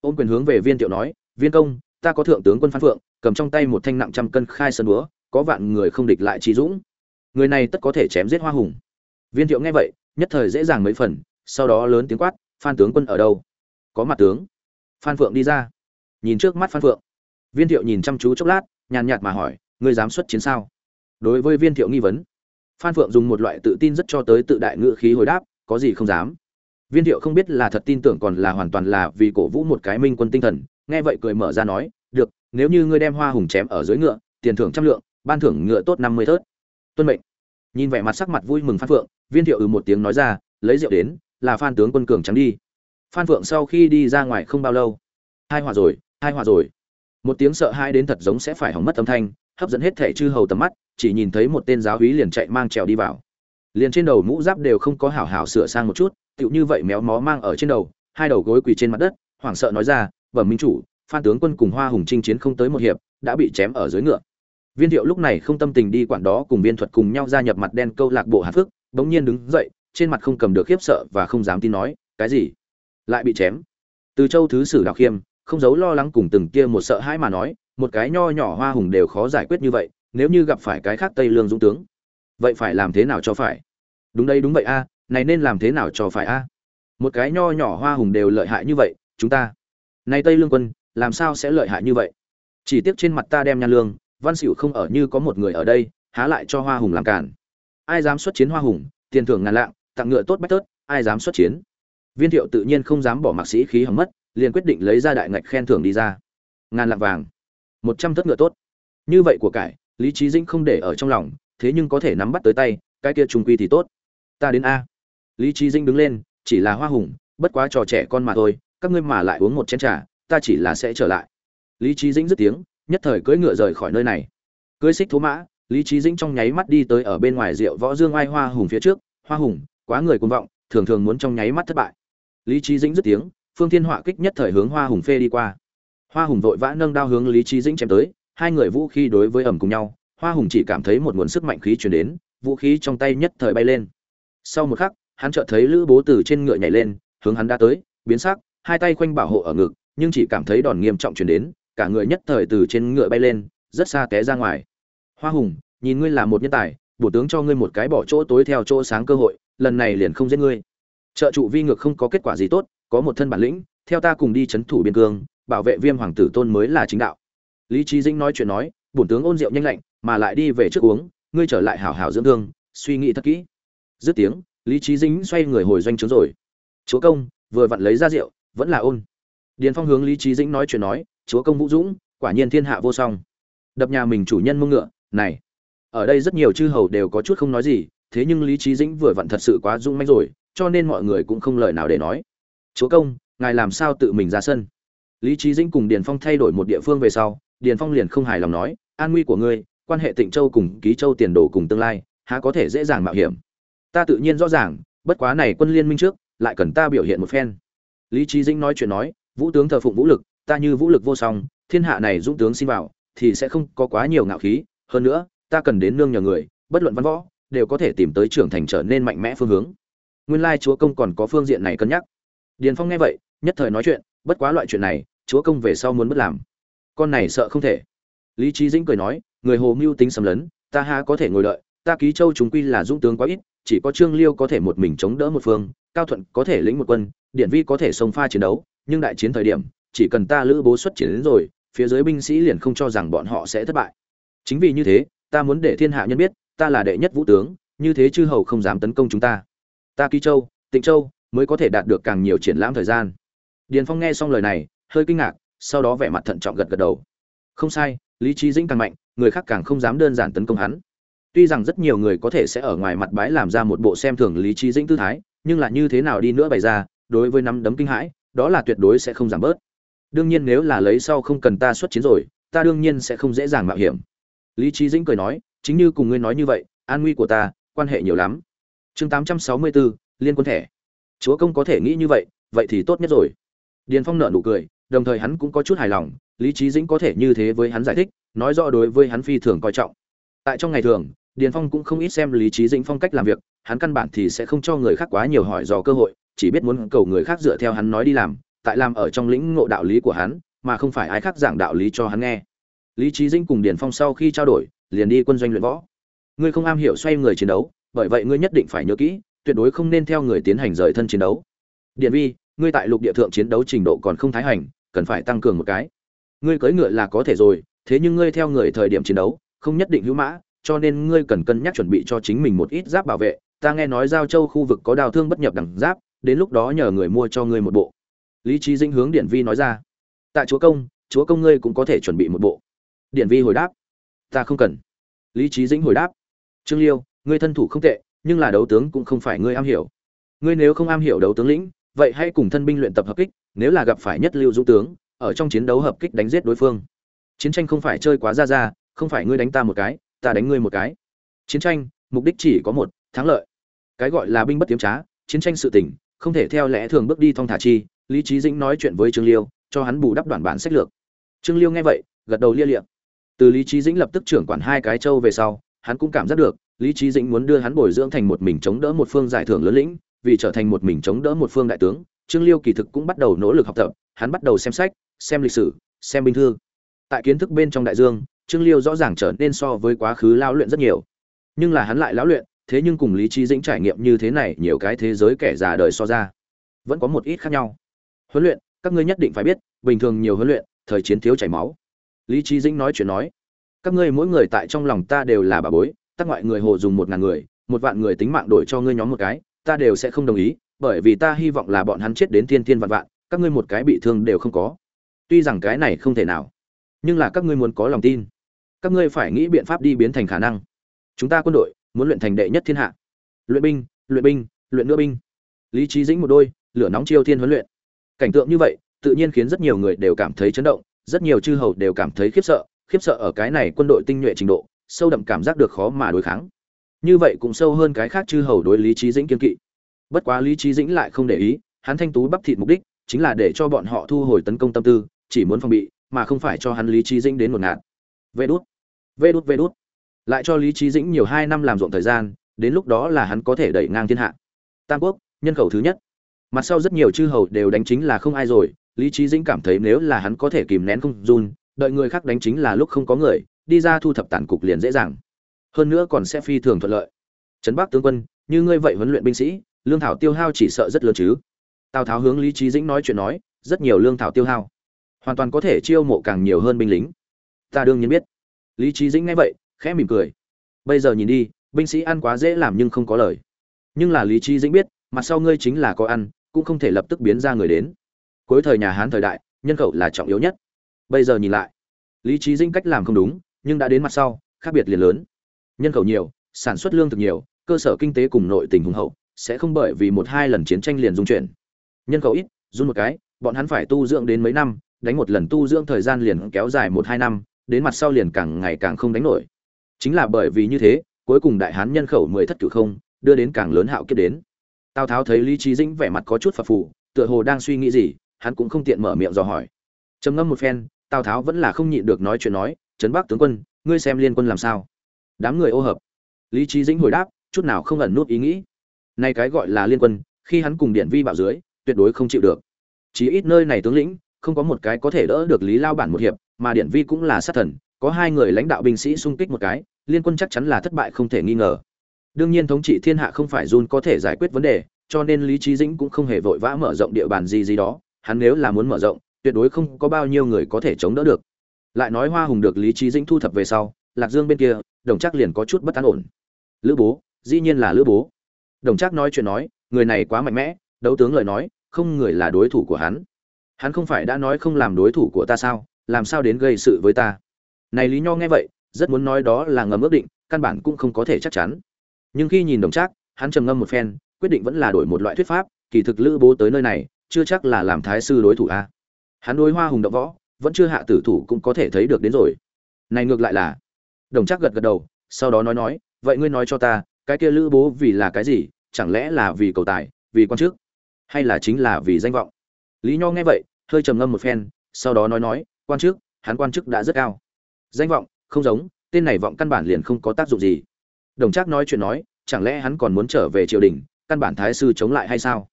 Ôm quyền hướng về viên thiệu nói, viên công, ta có thượng tướng quân phan phượng, cầm trong tay một thanh nặng trăm cân khai sơn búa, có vạn người không địch lại trí dũng. Người này tất có thể chém giết hoa hùng. Viên thiệu nghe vậy, nhất thời dễ dàng mấy phần, sau đó lớn tiếng quát, phan tướng quân ở đâu? Có mặt tướng. Phan phượng đi ra. Nhìn trước mắt phan phượng viên thiệu nhìn chăm chú chốc lát, nhàn nhạt mà hỏi, ngươi dám xuất chiến sao? Đối với viên thiệu nghi vấn, phan phượng dùng một loại tự tin rất cho tới tự đại ngữ khí hồi đáp, có gì không dám. Viên thiệu không biết là thật tin tưởng còn là hoàn toàn là vì cổ vũ một cái minh quân tinh thần, nghe vậy cười mở ra nói, được, nếu như ngươi đem hoa hùng chém ở dưới ngựa, tiền thưởng trăm lượng, ban thưởng ngựa tốt năm mươi thớt. Tuân mệnh. Nhìn vẻ mặt sắc mặt vui mừng phan phượng, viên thiệu ừ một tiếng nói ra, lấy rượu đến, là phan tướng quân cường trắng đi. Phan phượng sau khi đi ra ngoài không bao lâu, hai hòa rồi, hai hòa rồi một tiếng sợ hãi đến thật giống sẽ phải hỏng mất âm thanh, hấp dẫn hết thẻ chư hầu tầm mắt, chỉ nhìn thấy một tên giáo húy liền chạy mang trèo đi vào. Liền trên đầu mũ giáp đều không có hảo hảo sửa sang một chút, tựu như vậy méo mó mang ở trên đầu, hai đầu gối quỳ trên mặt đất, hoảng sợ nói ra, bẩm minh chủ, phan tướng quân cùng hoa hùng chinh chiến không tới một hiệp, đã bị chém ở dưới ngựa. Viên thiệu lúc này không tâm tình đi quản đó cùng viên thuật cùng nhau gia nhập mặt đen câu lạc bộ hạt phước, bỗng nhiên đứng dậy, trên mặt không cầm được khiếp sợ và không dám tin nói, cái gì? Lại bị chém? Từ châu thứ sử đạo khiêm không giấu lo lắng cùng từng kia một sợ hãi mà nói, một cái nho nhỏ hoa hùng đều khó giải quyết như vậy, nếu như gặp phải cái khác tây lương dũng tướng, vậy phải làm thế nào cho phải? Đúng đây đúng vậy a, này nên làm thế nào cho phải a? Một cái nho nhỏ hoa hùng đều lợi hại như vậy, chúng ta, này tây lương quân, làm sao sẽ lợi hại như vậy? Chỉ tiếc trên mặt ta đem nhan lương, văn xỉu không ở như có một người ở đây, há lại cho hoa hùng làm cản. Ai dám xuất chiến hoa hùng, tiền thưởng ngàn lạng, tặng ngựa tốt bách tớt, ai dám xuất chiến? Viên thiệu tự nhiên không dám bỏ mặc sĩ khí hỏng mất liền quyết định lấy ra đại ngạch khen thưởng đi ra. Ngàn lạng vàng. Một trăm thất ngựa tốt. Như vậy của cải, lý trí dĩnh không để ở trong lòng, thế nhưng có thể nắm bắt tới tay, cái kia trung quy thì tốt. Ta đến a. Lý trí dĩnh đứng lên, chỉ là hoa hùng, bất quá trò trẻ con mà thôi, các ngươi mà lại uống một chén trà, ta chỉ là sẽ trở lại. Lý trí dĩnh dứt tiếng, nhất thời cưỡi ngựa rời khỏi nơi này. Cưỡi xích thú mã, lý trí dĩnh trong nháy mắt đi tới ở bên ngoài rượu võ dương ai hoa hùng phía trước. Hoa hùng, quá người cuồng vọng, thường thường muốn trong nháy mắt thất bại. Lý trí dĩnh dứt tiếng phương thiên họa kích nhất thời hướng hoa hùng phê đi qua. Hoa hùng vội vã nâng đao hướng lý trí dĩnh chém tới, hai người vũ khí đối với ẩm cùng nhau, hoa hùng chỉ cảm thấy một nguồn sức mạnh khí chuyển đến, vũ khí trong tay nhất thời bay lên. Sau một khắc, hắn chợt thấy lữ bố từ trên ngựa nhảy lên, hướng hắn đã tới, biến sắc, hai tay quanh bảo hộ ở ngực, nhưng chỉ cảm thấy đòn nghiêm trọng chuyển đến, cả người nhất thời từ trên ngựa bay lên, rất xa té ra ngoài. Hoa hùng, nhìn ngươi là một nhân tài, bổ tướng cho ngươi một cái bỏ chỗ tối theo chỗ sáng cơ hội, lần này liền không giết ngươi. Trợ trụ vi ngược không có kết quả gì tốt có một thân bản lĩnh, theo ta cùng đi chấn thủ biên cương, bảo vệ viêm hoàng tử tôn mới là chính đạo. Lý trí dĩnh nói chuyện nói, bổn tướng ôn rượu nhanh lạnh, mà lại đi về trước uống, ngươi trở lại hảo hảo dưỡng thương, suy nghĩ thật kỹ. Dứt tiếng, lý trí dĩnh xoay người hồi doanh trướng rồi. Chúa công, vừa vặn lấy ra rượu, vẫn là ôn. Điền phong hướng lý trí dĩnh nói chuyện nói, chúa công vũ dũng, quả nhiên thiên hạ vô song. Đập nhà mình chủ nhân mông ngựa, này. Ở đây rất nhiều chư hầu đều có chút không nói gì, thế nhưng lý trí dĩnh vừa vặn thật sự quá dung manh rồi, cho nên mọi người cũng không lời nào để nói chúa công, ngài làm sao tự mình ra sân? Lý trí dĩnh cùng điền phong thay đổi một địa phương về sau, điền phong liền không hài lòng nói, an nguy của ngươi, quan hệ tịnh châu cùng ký châu tiền đồ cùng tương lai, há có thể dễ dàng mạo hiểm? Ta tự nhiên rõ ràng, bất quá này quân liên minh trước, lại cần ta biểu hiện một phen. Lý trí dĩnh nói chuyện nói, vũ tướng thờ phụng vũ lực, ta như vũ lực vô song, thiên hạ này dũng tướng xin vào, thì sẽ không có quá nhiều ngạo khí, hơn nữa, ta cần đến nương nhờ người, bất luận văn võ, đều có thể tìm tới trưởng thành trở nên mạnh mẽ phương hướng. Nguyên lai chúa công còn có phương diện này cân nhắc điền phong nghe vậy, nhất thời nói chuyện, bất quá loại chuyện này, chúa công về sau muốn bất làm. Con này sợ không thể. Lý trí dĩnh cười nói, người hồ mưu tính sầm lấn, ta há có thể ngồi đợi, ta ký châu chúng quy là dũng tướng quá ít, chỉ có trương liêu có thể một mình chống đỡ một phương, cao thuận có thể lĩnh một quân, điện vi có thể sông pha chiến đấu, nhưng đại chiến thời điểm, chỉ cần ta lữ bố xuất chiến đến rồi, phía dưới binh sĩ liền không cho rằng bọn họ sẽ thất bại. Chính vì như thế, ta muốn để thiên hạ nhân biết, ta là đệ nhất vũ tướng, như thế chư hầu không dám tấn công chúng ta. Ta ký châu, tịnh châu mới có thể đạt được càng nhiều triển lãm thời gian. Điền phong nghe xong lời này, hơi kinh ngạc, sau đó vẻ mặt thận trọng gật gật đầu. Không sai, lý trí dĩnh càng mạnh, người khác càng không dám đơn giản tấn công hắn. Tuy rằng rất nhiều người có thể sẽ ở ngoài mặt bái làm ra một bộ xem thường lý trí dĩnh tư thái, nhưng là như thế nào đi nữa bày ra, đối với nắm đấm kinh hãi, đó là tuyệt đối sẽ không giảm bớt. Đương nhiên nếu là lấy sau không cần ta xuất chiến rồi, ta đương nhiên sẽ không dễ dàng mạo hiểm. Lý trí dĩnh cười nói, chính như cùng ngươi nói như vậy, an nguy của ta, quan hệ nhiều lắm. Chương tám trăm sáu mươi bốn, liên quân thẻ chúa công có thể nghĩ như vậy vậy thì tốt nhất rồi. Điền phong nợ nụ cười, đồng thời hắn cũng có chút hài lòng, lý trí dĩnh có thể như thế với hắn giải thích, nói rõ đối với hắn phi thường coi trọng. Tại trong ngày thường, điền phong cũng không ít xem lý trí dĩnh phong cách làm việc, hắn căn bản thì sẽ không cho người khác quá nhiều hỏi dò cơ hội, chỉ biết muốn cầu người khác dựa theo hắn nói đi làm, tại làm ở trong lĩnh ngộ đạo lý của hắn, mà không phải ai khác giảng đạo lý cho hắn nghe. Lý trí dĩnh cùng điền phong sau khi trao đổi, liền đi quân doanh luyện võ. Ngươi không am hiểu xoay người chiến đấu, bởi vậy ngươi nhất định phải nhớ kỹ tuyệt đối không nên theo người tiến hành rời thân chiến đấu. Điện vi, ngươi tại lục địa thượng chiến đấu trình độ còn không thái hành, cần phải tăng cường một cái. Ngươi cưỡi ngựa là có thể rồi, thế nhưng ngươi theo người thời điểm chiến đấu, không nhất định hữu mã, cho nên ngươi cần cân nhắc chuẩn bị cho chính mình một ít giáp bảo vệ. Ta nghe nói giao châu khu vực có đào thương bất nhập đẳng giáp, đến lúc đó nhờ người mua cho ngươi một bộ. Lý trí dĩnh hướng điện vi nói ra. Tại chúa công chúa công ngươi cũng có thể chuẩn bị một bộ. Điện vi hồi đáp. Ta không cần. Lý trí dĩnh hồi đáp. Trương liêu, ngươi thân thủ không tệ nhưng là đấu tướng cũng không phải ngươi am hiểu. Ngươi nếu không am hiểu đấu tướng lĩnh, vậy hãy cùng thân binh luyện tập hợp kích, nếu là gặp phải nhất lưu dũng tướng, ở trong chiến đấu hợp kích đánh giết đối phương. Chiến tranh không phải chơi quá ra ra, không phải ngươi đánh ta một cái, ta đánh ngươi một cái. Chiến tranh, mục đích chỉ có một, thắng lợi. Cái gọi là binh bất tiếm trá, chiến tranh sự tỉnh không thể theo lẽ thường bước đi thong thả chi, lý trí dĩnh nói chuyện với trương liêu, cho hắn bù đắp đoạn bản sách lược. Trương liêu nghe vậy, gật đầu lia liệm từ lý trí dĩnh lập tức trưởng quản hai cái châu về sau, hắn cũng cảm giác được lý trí dĩnh muốn đưa hắn bồi dưỡng thành một mình chống đỡ một phương giải thưởng lớn lĩnh, vì trở thành một mình chống đỡ một phương đại tướng, trương liêu kỳ thực cũng bắt đầu nỗ lực học tập, hắn bắt đầu xem sách, xem lịch sử, xem binh thư. Tại kiến thức bên trong đại dương, trương liêu rõ ràng trở nên so với quá khứ lao luyện rất nhiều. Nhưng là hắn lại lão luyện, thế nhưng cùng lý trí dĩnh trải nghiệm như thế này, nhiều cái thế giới kẻ già đời so ra, vẫn có một ít khác nhau. Huấn luyện, các ngươi nhất định phải biết, bình thường nhiều huấn luyện, thời chiến thiếu chảy máu. Lý trí dĩnh nói chuyện nói, các ngươi mỗi người tại trong lòng ta đều là bà bối tác ngoại người hồ dùng một ngàn người, một vạn người tính mạng đổi cho ngươi nhóm một cái, ta đều sẽ không đồng ý, bởi vì ta hy vọng là bọn hắn chết đến thiên thiên vạn vạn, các ngươi một cái bị thương đều không có. Tuy rằng cái này không thể nào, nhưng là các ngươi muốn có lòng tin. Các ngươi phải nghĩ biện pháp đi biến thành khả năng. Chúng ta quân đội muốn luyện thành đệ nhất thiên hạ. Luyện binh luyện binh, luyện nữa binh. Lý trí dĩnh một đôi, lửa nóng chiêu thiên huấn luyện. Cảnh tượng như vậy, tự nhiên khiến rất nhiều người đều cảm thấy chấn động, rất nhiều chư hầu đều cảm thấy khiếp sợ khiếp sợ ở cái này quân đội tinh nhuệ trình độ sâu đậm cảm giác được khó mà đối kháng. Như vậy cũng sâu hơn cái khác chư hầu đối lý trí dĩnh kiên kỵ. Bất quá lý trí dĩnh lại không để ý, hắn thanh tú bắp thịt mục đích chính là để cho bọn họ thu hồi tấn công tâm tư, chỉ muốn phòng bị, mà không phải cho hắn lý trí dĩnh đến một ngạt. Vê đút vê đút vê đút. Lại cho lý trí dĩnh nhiều hai năm làm ruộng thời gian, đến lúc đó là hắn có thể đẩy ngang thiên hạ. Tam quốc, nhân khẩu thứ nhất. Mặt sau rất nhiều chư hầu đều đánh chính là không ai rồi, lý trí dĩnh cảm thấy nếu là hắn có thể kìm nén không run, đợi người khác đánh chính là lúc không có người đi ra thu thập tàn cục liền dễ dàng. Hơn nữa còn sẽ phi thường thuận lợi. Trấn bắc tướng quân, như ngươi vậy huấn luyện binh sĩ, lương thảo tiêu hao chỉ sợ rất lớn chứ. Tào tháo hướng lý trí dĩnh nói chuyện nói, rất nhiều lương thảo tiêu hao. Hoàn toàn có thể chiêu mộ càng nhiều hơn binh lính. Ta đương nhiên biết. Lý trí dĩnh nghe vậy, khẽ mỉm cười. Bây giờ nhìn đi, binh sĩ ăn quá dễ làm nhưng không có lời. Nhưng là lý trí dĩnh biết, mặt sau ngươi chính là có ăn, cũng không thể lập tức biến ra người đến. Cuối thời nhà hán thời đại, nhân khẩu là trọng yếu nhất. Bây giờ nhìn lại, lý trí dĩnh cách làm không đúng nhưng đã đến mặt sau, khác biệt liền lớn. Nhân khẩu nhiều, sản xuất lương thực nhiều, cơ sở kinh tế cùng nội tình hùng hậu, sẽ không bởi vì một hai lần chiến tranh liền dung chuyển. Nhân khẩu ít, run một cái, bọn hắn phải tu dưỡng đến mấy năm, đánh một lần tu dưỡng thời gian liền kéo dài một hai năm, đến mặt sau liền càng ngày càng không đánh nổi. Chính là bởi vì như thế, cuối cùng đại hán nhân khẩu mười thất cử không, đưa đến càng lớn hạo kiếp đến. Tào tháo thấy lý trí dĩnh vẻ mặt có chút phập phù, tựa hồ đang suy nghĩ gì, hắn cũng không tiện mở miệng dò hỏi. Trầm ngâm một phen, tào tháo vẫn là không nhịn được nói chuyện nói trấn bắc tướng quân, ngươi xem liên quân làm sao? Đám người ô hợp. Lý trí dĩnh hồi đáp, chút nào không ẩn nút ý nghĩ. Nay cái gọi là liên quân, khi hắn cùng điện vi bảo dưới, tuyệt đối không chịu được. Chỉ ít nơi này tướng lĩnh, không có một cái có thể đỡ được lý lao bản một hiệp, mà điện vi cũng là sát thần, có hai người lãnh đạo binh sĩ xung kích một cái, liên quân chắc chắn là thất bại không thể nghi ngờ. Đương nhiên thống trị thiên hạ không phải run có thể giải quyết vấn đề, cho nên lý trí dĩnh cũng không hề vội vã mở rộng địa bàn gì gì đó, hắn nếu là muốn mở rộng, tuyệt đối không có bao nhiêu người có thể chống đỡ được lại nói hoa hùng được lý trí dĩnh thu thập về sau, lạc dương bên kia, đồng chắc liền có chút bất an ổn. Lữ bố, dĩ nhiên là lữ bố. Đồng chắc nói chuyện nói, người này quá mạnh mẽ, đấu tướng lời nói, không người là đối thủ của hắn. Hắn không phải đã nói không làm đối thủ của ta sao, làm sao đến gây sự với ta? Này lý nho nghe vậy, rất muốn nói đó là ngầm ước định, căn bản cũng không có thể chắc chắn. Nhưng khi nhìn đồng trác, hắn trầm ngâm một phen, quyết định vẫn là đổi một loại thuyết pháp, kỳ thực lữ bố tới nơi này, chưa chắc là làm thái sư đối thủ a. Hắn đối hoa hùng động võ vẫn chưa hạ tử thủ cũng có thể thấy được đến rồi. Này ngược lại là, đồng trác gật gật đầu, sau đó nói nói, vậy ngươi nói cho ta, cái kia lữ bố vì là cái gì? Chẳng lẽ là vì cầu tài, vì quan chức, hay là chính là vì danh vọng? Lý nho nghe vậy, hơi trầm ngâm một phen, sau đó nói nói, quan chức, hắn quan chức đã rất cao. Danh vọng, không giống, tên này vọng căn bản liền không có tác dụng gì. Đồng trác nói chuyện nói, chẳng lẽ hắn còn muốn trở về triều đình, căn bản thái sư chống lại hay sao?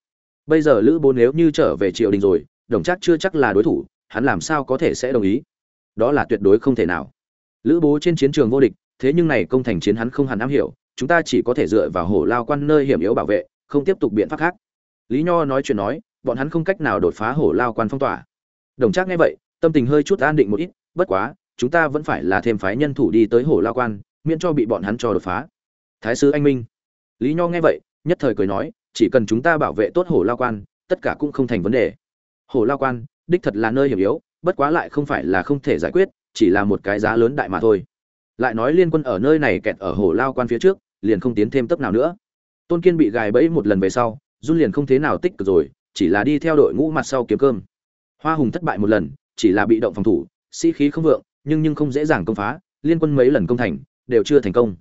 Bây giờ lữ bố nếu như trở về triều đình rồi, đồng trác chưa chắc là đối thủ hắn làm sao có thể sẽ đồng ý? Đó là tuyệt đối không thể nào. Lữ bố trên chiến trường vô địch, thế nhưng này công thành chiến hắn không hẳn am hiểu, chúng ta chỉ có thể dựa vào hổ lao quan nơi hiểm yếu bảo vệ, không tiếp tục biện pháp khác. Lý nho nói chuyện nói, bọn hắn không cách nào đột phá hổ lao quan phong tỏa. Đồng trác nghe vậy, tâm tình hơi chút an định một ít, bất quá, chúng ta vẫn phải là thêm phái nhân thủ đi tới hổ lao quan, miễn cho bị bọn hắn cho đột phá. Thái sứ anh minh. Lý nho nghe vậy, nhất thời cười nói, chỉ cần chúng ta bảo vệ tốt hổ lao quan, tất cả cũng không thành vấn đề. Hổ lao quan đích thật là nơi hiểm yếu, bất quá lại không phải là không thể giải quyết, chỉ là một cái giá lớn đại mà thôi. Lại nói liên quân ở nơi này kẹt ở hồ lao quan phía trước, liền không tiến thêm tấp nào nữa. Tôn kiên bị gài bẫy một lần về sau, run liền không thế nào tích cực rồi, chỉ là đi theo đội ngũ mặt sau kiếm cơm. Hoa hùng thất bại một lần, chỉ là bị động phòng thủ, sĩ khí không vượng, nhưng nhưng không dễ dàng công phá, liên quân mấy lần công thành, đều chưa thành công.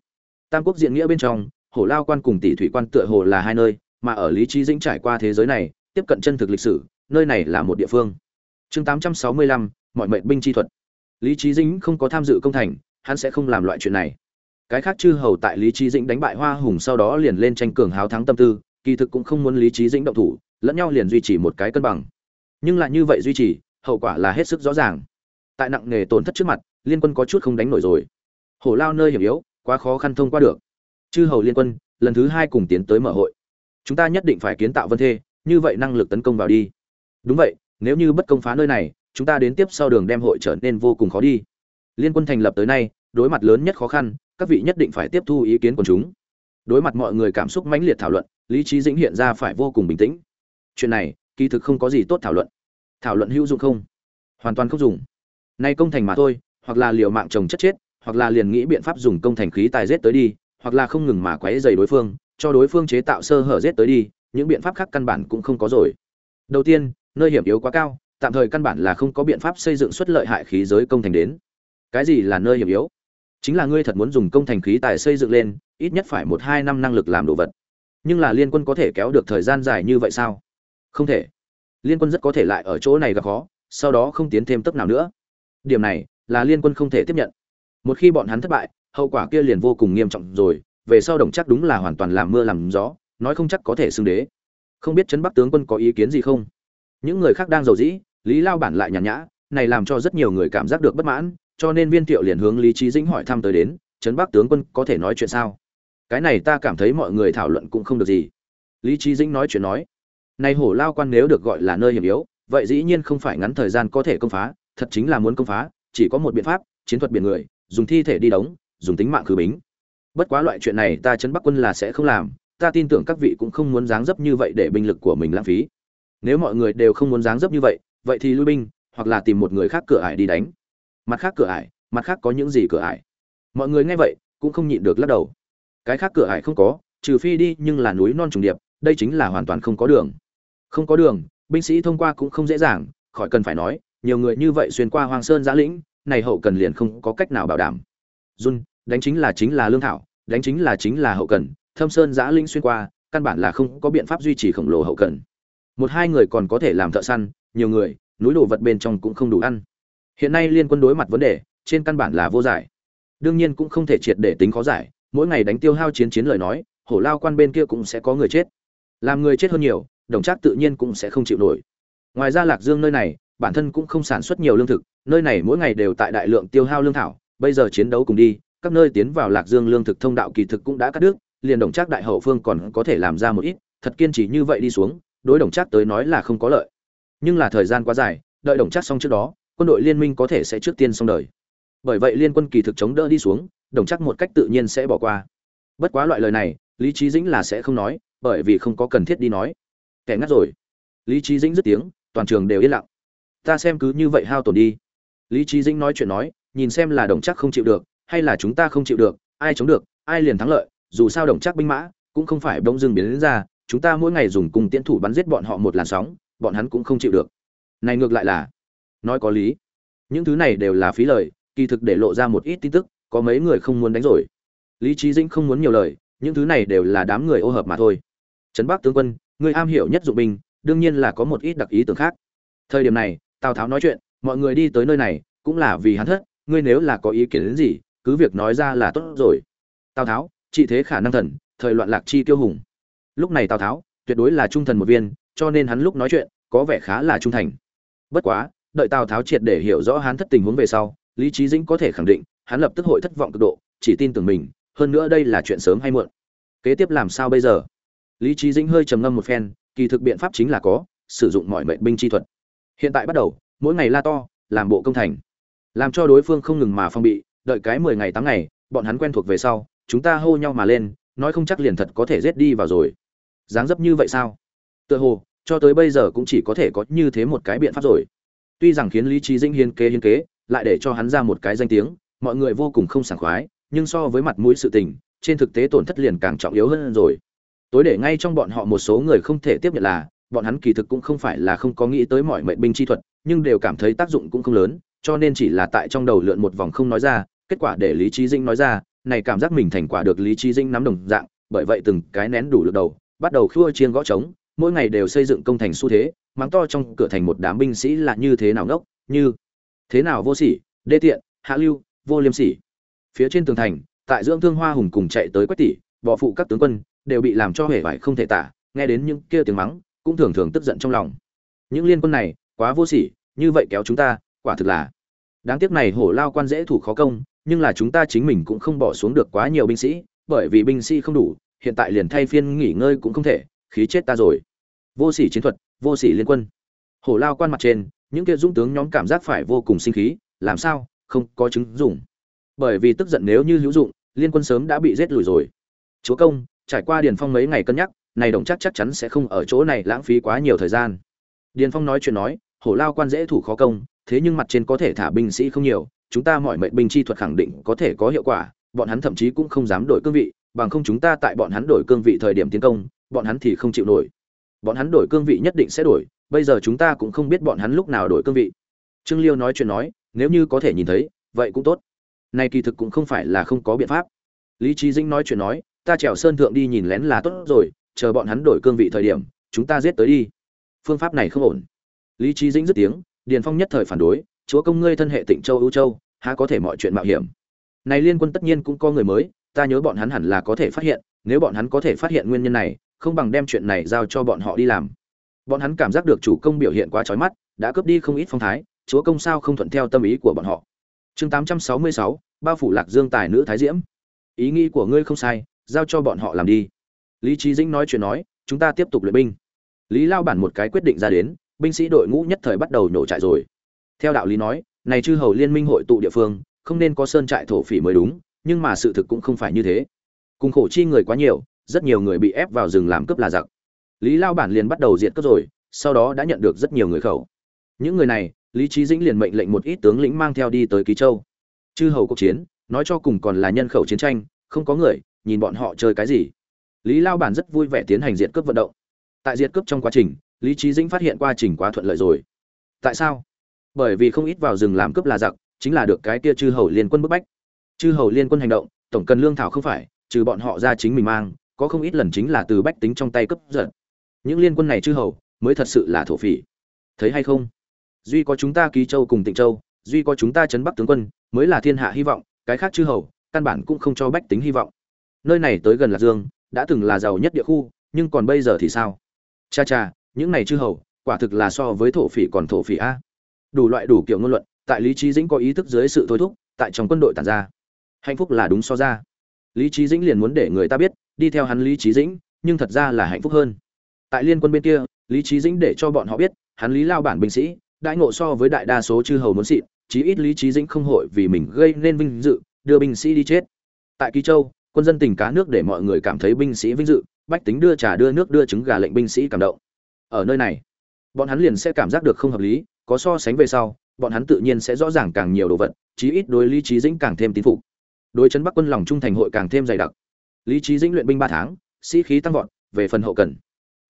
Tam quốc diện nghĩa bên trong hổ lao quan cùng tỷ thủy quan tựa hồ là hai nơi, mà ở lý trí dĩnh trải qua thế giới này, tiếp cận chân thực lịch sử, nơi này là một địa phương chương 865, mọi mệnh binh chi thuật. Lý trí dĩnh không có tham dự công thành hắn sẽ không làm loại chuyện này. Cái khác chư hầu tại lý trí dĩnh đánh bại hoa hùng sau đó liền lên tranh cường háo thắng tâm tư kỳ thực cũng không muốn lý trí dĩnh động thủ lẫn nhau liền duy trì một cái cân bằng. Nhưng lại như vậy duy trì hậu quả là hết sức rõ ràng. Tại nặng nghề tổn thất trước mặt liên quân có chút không đánh nổi rồi. Hổ lao nơi hiểm yếu quá khó khăn thông qua được. Chư hầu liên quân lần thứ hai cùng tiến tới mở hội. Chúng ta nhất định phải kiến tạo vân thê như vậy năng lực tấn công vào đi. Đúng vậy nếu như bất công phá nơi này, chúng ta đến tiếp sau đường đem hội trở nên vô cùng khó đi. Liên quân thành lập tới nay, đối mặt lớn nhất khó khăn, các vị nhất định phải tiếp thu ý kiến của chúng. Đối mặt mọi người cảm xúc mãnh liệt thảo luận, lý trí dĩnh hiện ra phải vô cùng bình tĩnh. Chuyện này, kỳ thực không có gì tốt thảo luận. Thảo luận hữu dụng không? Hoàn toàn không dùng. Nay công thành mà thôi, hoặc là liều mạng chồng chất chết, hoặc là liền nghĩ biện pháp dùng công thành khí tài giết tới đi, hoặc là không ngừng mà quấy dày đối phương, cho đối phương chế tạo sơ hở giết tới đi, những biện pháp khác căn bản cũng không có rồi. Đầu tiên nơi hiểm yếu quá cao, tạm thời căn bản là không có biện pháp xây dựng xuất lợi hại khí giới công thành đến. Cái gì là nơi hiểm yếu? Chính là ngươi thật muốn dùng công thành khí tài xây dựng lên, ít nhất phải một hai năm năng lực làm đồ vật. Nhưng là liên quân có thể kéo được thời gian dài như vậy sao? Không thể. Liên quân rất có thể lại ở chỗ này gặp khó, sau đó không tiến thêm tốc nào nữa. Điểm này là liên quân không thể tiếp nhận. Một khi bọn hắn thất bại, hậu quả kia liền vô cùng nghiêm trọng rồi, về sau đồng chắc đúng là hoàn toàn làm mưa làm gió, nói không chắc có thể xưng đế. Không biết trấn bắc tướng quân có ý kiến gì không? Những người khác đang giàu dĩ, lý lao bản lại nhàn nhã, này làm cho rất nhiều người cảm giác được bất mãn, cho nên viên thiệu liền hướng lý trí dĩnh hỏi thăm tới đến, trấn bắc tướng quân có thể nói chuyện sao? Cái này ta cảm thấy mọi người thảo luận cũng không được gì. Lý trí dĩnh nói chuyện nói, này hổ lao quan nếu được gọi là nơi hiểm yếu, vậy dĩ nhiên không phải ngắn thời gian có thể công phá, thật chính là muốn công phá, chỉ có một biện pháp, chiến thuật biển người, dùng thi thể đi đóng, dùng tính mạng khử bính. Bất quá loại chuyện này ta Trấn bắc quân là sẽ không làm, ta tin tưởng các vị cũng không muốn dáng dấp như vậy để binh lực của mình lãng phí nếu mọi người đều không muốn dáng dấp như vậy vậy thì lui binh hoặc là tìm một người khác cửa ải đi đánh. Mặt khác cửa ải mặt khác có những gì cửa ải? Mọi người nghe vậy cũng không nhịn được lắc đầu. Cái khác cửa ải không có trừ phi đi nhưng là núi non trùng điệp đây chính là hoàn toàn không có đường. Không có đường binh sĩ thông qua cũng không dễ dàng khỏi cần phải nói nhiều người như vậy xuyên qua hoàng sơn giã lĩnh này hậu cần liền không có cách nào bảo đảm. Run, đánh chính là chính là lương thảo đánh chính là chính là hậu cần thâm sơn giã lĩnh xuyên qua căn bản là không có biện pháp duy trì khổng lồ hậu cần một hai người còn có thể làm thợ săn, nhiều người, núi đồ vật bên trong cũng không đủ ăn. Hiện nay liên quân đối mặt vấn đề, trên căn bản là vô giải. Đương nhiên cũng không thể triệt để tính khó giải, mỗi ngày đánh tiêu hao chiến chiến lời nói, hổ lao quan bên kia cũng sẽ có người chết. Làm người chết hơn nhiều, đồng trác tự nhiên cũng sẽ không chịu nổi. Ngoài ra lạc dương nơi này, bản thân cũng không sản xuất nhiều lương thực, nơi này mỗi ngày đều tại đại lượng tiêu hao lương thảo. Bây giờ chiến đấu cùng đi, các nơi tiến vào lạc dương lương thực thông đạo kỳ thực cũng đã cắt đứt, liền đồng trác đại hậu phương còn có thể làm ra một ít, thật kiên trì như vậy đi xuống đối đồng chắc tới nói là không có lợi. Nhưng là thời gian quá dài, đợi đồng chắc xong trước đó, quân đội liên minh có thể sẽ trước tiên xong đời. Bởi vậy liên quân kỳ thực chống đỡ đi xuống, đồng chắc một cách tự nhiên sẽ bỏ qua. Bất quá loại lời này, lý trí dĩnh là sẽ không nói, bởi vì không có cần thiết đi nói. Kẻ ngắt rồi. Lý trí dĩnh dứt tiếng, toàn trường đều yên lặng. Ta xem cứ như vậy hao tổn đi. Lý trí dĩnh nói chuyện nói, nhìn xem là đồng chắc không chịu được, hay là chúng ta không chịu được, ai chống được, ai liền thắng lợi, dù sao đồng chắc binh mã, cũng không phải bỗng dưng biến đến ra chúng ta mỗi ngày dùng cùng tiễn thủ bắn giết bọn họ một làn sóng, bọn hắn cũng không chịu được. Này ngược lại là, nói có lý. Những thứ này đều là phí lời, kỳ thực để lộ ra một ít tin tức, có mấy người không muốn đánh rồi. Lý trí dĩnh không muốn nhiều lời, những thứ này đều là đám người ô hợp mà thôi. Trấn bắc tướng quân, người am hiểu nhất dụng binh, đương nhiên là có một ít đặc ý tưởng khác. Thời điểm này, tào tháo nói chuyện, mọi người đi tới nơi này, cũng là vì hắn thất, ngươi nếu là có ý kiến đến gì, cứ việc nói ra là tốt rồi. Tào tháo, trị thế khả năng thần, thời loạn lạc chi tiêu hùng lúc này tào tháo, tuyệt đối là trung thần một viên, cho nên hắn lúc nói chuyện, có vẻ khá là trung thành. Bất quá, đợi tào tháo triệt để hiểu rõ hắn thất tình huống về sau, lý trí dĩnh có thể khẳng định, hắn lập tức hội thất vọng cực độ, chỉ tin tưởng mình, hơn nữa đây là chuyện sớm hay muộn. Kế tiếp làm sao bây giờ? Lý trí dĩnh hơi trầm ngâm một phen, kỳ thực biện pháp chính là có, sử dụng mọi mệnh binh chi thuật. Hiện tại bắt đầu, mỗi ngày la to, làm bộ công thành. Làm cho đối phương không ngừng mà phong bị, đợi cái mười ngày tám ngày, bọn hắn quen thuộc về sau, chúng ta hô nhau mà lên, nói không chắc liền thật có thể rết đi vào rồi dáng dấp như vậy sao? Tựa hồ, cho tới bây giờ cũng chỉ có thể có như thế một cái biện pháp rồi. Tuy rằng khiến lý trí dĩnh hiên kế hiên kế, lại để cho hắn ra một cái danh tiếng, mọi người vô cùng không sảng khoái, nhưng so với mặt mũi sự tình, trên thực tế tổn thất liền càng trọng yếu hơn rồi. Tối để ngay trong bọn họ một số người không thể tiếp nhận là, bọn hắn kỳ thực cũng không phải là không có nghĩ tới mọi mệnh binh chi thuật, nhưng đều cảm thấy tác dụng cũng không lớn, cho nên chỉ là tại trong đầu lượn một vòng không nói ra, kết quả để lý trí dinh nói ra, này cảm giác mình thành quả được lý trí dinh nắm đồng dạng, bởi vậy từng cái nén đủ lực đầu bắt đầu khua chiên gõ trống, mỗi ngày đều xây dựng công thành xu thế, mắng to trong cửa thành một đám binh sĩ là như thế nào ngốc, như thế nào vô sỉ, đê tiện, hạ lưu, vô liêm sỉ. Phía trên tường thành, tại dưỡng thương hoa hùng cùng chạy tới quách tỷ bỏ phụ các tướng quân, đều bị làm cho hề vải không thể tả, nghe đến những kia tiếng mắng, cũng thường thường tức giận trong lòng. Những liên quân này, quá vô sỉ, như vậy kéo chúng ta, quả thực là đáng tiếc này hổ lao quan dễ thủ khó công, nhưng là chúng ta chính mình cũng không bỏ xuống được quá nhiều binh sĩ, bởi vì binh sĩ không đủ hiện tại liền thay phiên nghỉ ngơi cũng không thể, khí chết ta rồi. Vô sỉ chiến thuật, vô sỉ liên quân. Hổ lao quan mặt trên, những kia dũng tướng nhóm cảm giác phải vô cùng sinh khí, làm sao, không có chứng dụng. Bởi vì tức giận nếu như hữu dụng, liên quân sớm đã bị giết lùi rồi. Chúa công, trải qua điền phong mấy ngày cân nhắc, này đồng chắc chắc chắn sẽ không ở chỗ này lãng phí quá nhiều thời gian. Điền phong nói chuyện nói, hổ lao quan dễ thủ khó công, thế nhưng mặt trên có thể thả binh sĩ không nhiều, chúng ta mọi mệnh binh chi thuật khẳng định có thể có hiệu quả, bọn hắn thậm chí cũng không dám đổi cương vị bằng không chúng ta tại bọn hắn đổi cương vị thời điểm tiến công, bọn hắn thì không chịu nổi. Bọn hắn đổi cương vị nhất định sẽ đổi, bây giờ chúng ta cũng không biết bọn hắn lúc nào đổi cương vị. Trương liêu nói chuyện nói, nếu như có thể nhìn thấy, vậy cũng tốt. Nay kỳ thực cũng không phải là không có biện pháp. Lý Chí dĩnh nói chuyện nói, ta trèo sơn thượng đi nhìn lén là tốt rồi, chờ bọn hắn đổi cương vị thời điểm, chúng ta giết tới đi. Phương pháp này không ổn. Lý Chí dĩnh dứt tiếng, điền phong nhất thời phản đối, chúa công ngươi thân hệ tịnh châu, ưu châu, há có thể mọi chuyện mạo hiểm. Này liên quân tất nhiên cũng có người mới ta nhớ bọn hắn hẳn là có thể phát hiện nếu bọn hắn có thể phát hiện nguyên nhân này không bằng đem chuyện này giao cho bọn họ đi làm. Bọn hắn cảm giác được chủ công biểu hiện quá trói mắt đã cướp đi không ít phong thái chúa công sao không thuận theo tâm ý của bọn họ. Chương 866, bao phủ lạc dương tài nữ thái diễm. Ý nghĩ của ngươi không sai giao cho bọn họ làm đi. Lý trí dĩnh nói chuyện nói chúng ta tiếp tục luyện binh. Lý lao bản một cái quyết định ra đến binh sĩ đội ngũ nhất thời bắt đầu nổ trại rồi. Theo đạo lý nói này chư hầu liên minh hội tụ địa phương không nên có sơn trại thổ phỉ mới đúng nhưng mà sự thực cũng không phải như thế. Cùng khổ chi người quá nhiều, rất nhiều người bị ép vào rừng làm cướp là giặc. Lý lao bản liền bắt đầu diệt cướp rồi, sau đó đã nhận được rất nhiều người khẩu. Những người này, lý trí dĩnh liền mệnh lệnh một ít tướng lĩnh mang theo đi tới ký châu. Chư hầu cuộc chiến, nói cho cùng còn là nhân khẩu chiến tranh, không có người, nhìn bọn họ chơi cái gì. Lý lao bản rất vui vẻ tiến hành diệt cướp vận động. Tại diệt cướp trong quá trình, lý trí dĩnh phát hiện quá trình quá thuận lợi rồi. Tại sao? Bởi vì không ít vào rừng làm cướp là giặc, chính là được cái tia chư hầu liên quân bức bách chư hầu liên quân hành động, tổng cần lương thảo không phải, trừ bọn họ ra chính mình mang, có không ít lần chính là từ bách tính trong tay cấp giật những liên quân này chư hầu, mới thật sự là thổ phỉ. Thấy hay không? Duy có chúng ta ký châu cùng tịnh châu, duy có chúng ta chấn bắc tướng quân, mới là thiên hạ hy vọng, cái khác chư hầu, căn bản cũng không cho bách tính hy vọng. Nơi này tới gần lạc dương, đã từng là giàu nhất địa khu, nhưng còn bây giờ thì sao? Cha cha, những này chư hầu, quả thực là so với thổ phỉ còn thổ phỉ a. Đủ loại đủ kiểu ngôn luận, tại lý trí dĩnh có ý thức dưới sự thôi thúc, tại trong quân đội tàn ra hạnh phúc là đúng so ra. Lý trí dĩnh liền muốn để người ta biết, đi theo hắn lý trí dĩnh, nhưng thật ra là hạnh phúc hơn. Tại liên quân bên kia, lý trí dĩnh để cho bọn họ biết, hắn lý lao bản binh sĩ, đại ngộ so với đại đa số chư hầu muốn xịn, chí ít lý trí dĩnh không hội vì mình gây nên vinh dự, đưa binh sĩ đi chết. Tại kỳ châu, quân dân tình cá nước để mọi người cảm thấy binh sĩ vinh dự, bách tính đưa trà đưa nước đưa trứng gà lệnh binh sĩ cảm động. Ở nơi này, bọn hắn liền sẽ cảm giác được không hợp lý, có so sánh về sau, bọn hắn tự nhiên sẽ rõ ràng càng nhiều đồ vật, chí ít đối lý trí dĩnh càng thêm tín phục đối chấn bắc quân lòng trung thành hội càng thêm dày đặc. Lý trí dĩnh luyện binh ba tháng, sĩ khí tăng vọt, về phần hậu cần.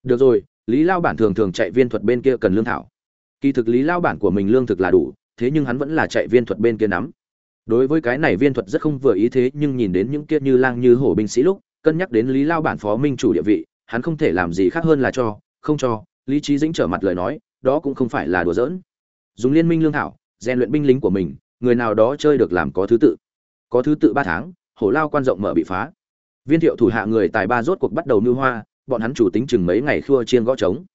Được rồi, lý lao bản thường thường chạy viên thuật bên kia cần lương thảo. Kỳ thực lý lao bản của mình lương thực là đủ, thế nhưng hắn vẫn là chạy viên thuật bên kia nắm. Đối với cái này viên thuật rất không vừa ý thế, nhưng nhìn đến những kia như lang như hổ binh sĩ lúc, cân nhắc đến lý lao bản phó minh chủ địa vị, hắn không thể làm gì khác hơn là cho, không cho, lý trí dĩnh trở mặt lời nói, đó cũng không phải là đùa giỡn. Dùng liên minh lương thảo, rèn luyện binh lính của mình, người nào đó chơi được làm có thứ tự có thứ tự ba tháng, hổ lao quan rộng mở bị phá. Viên thiệu thủ hạ người tài ba rốt cuộc bắt đầu mưu hoa, bọn hắn chủ tính chừng mấy ngày khua chiên gõ trống.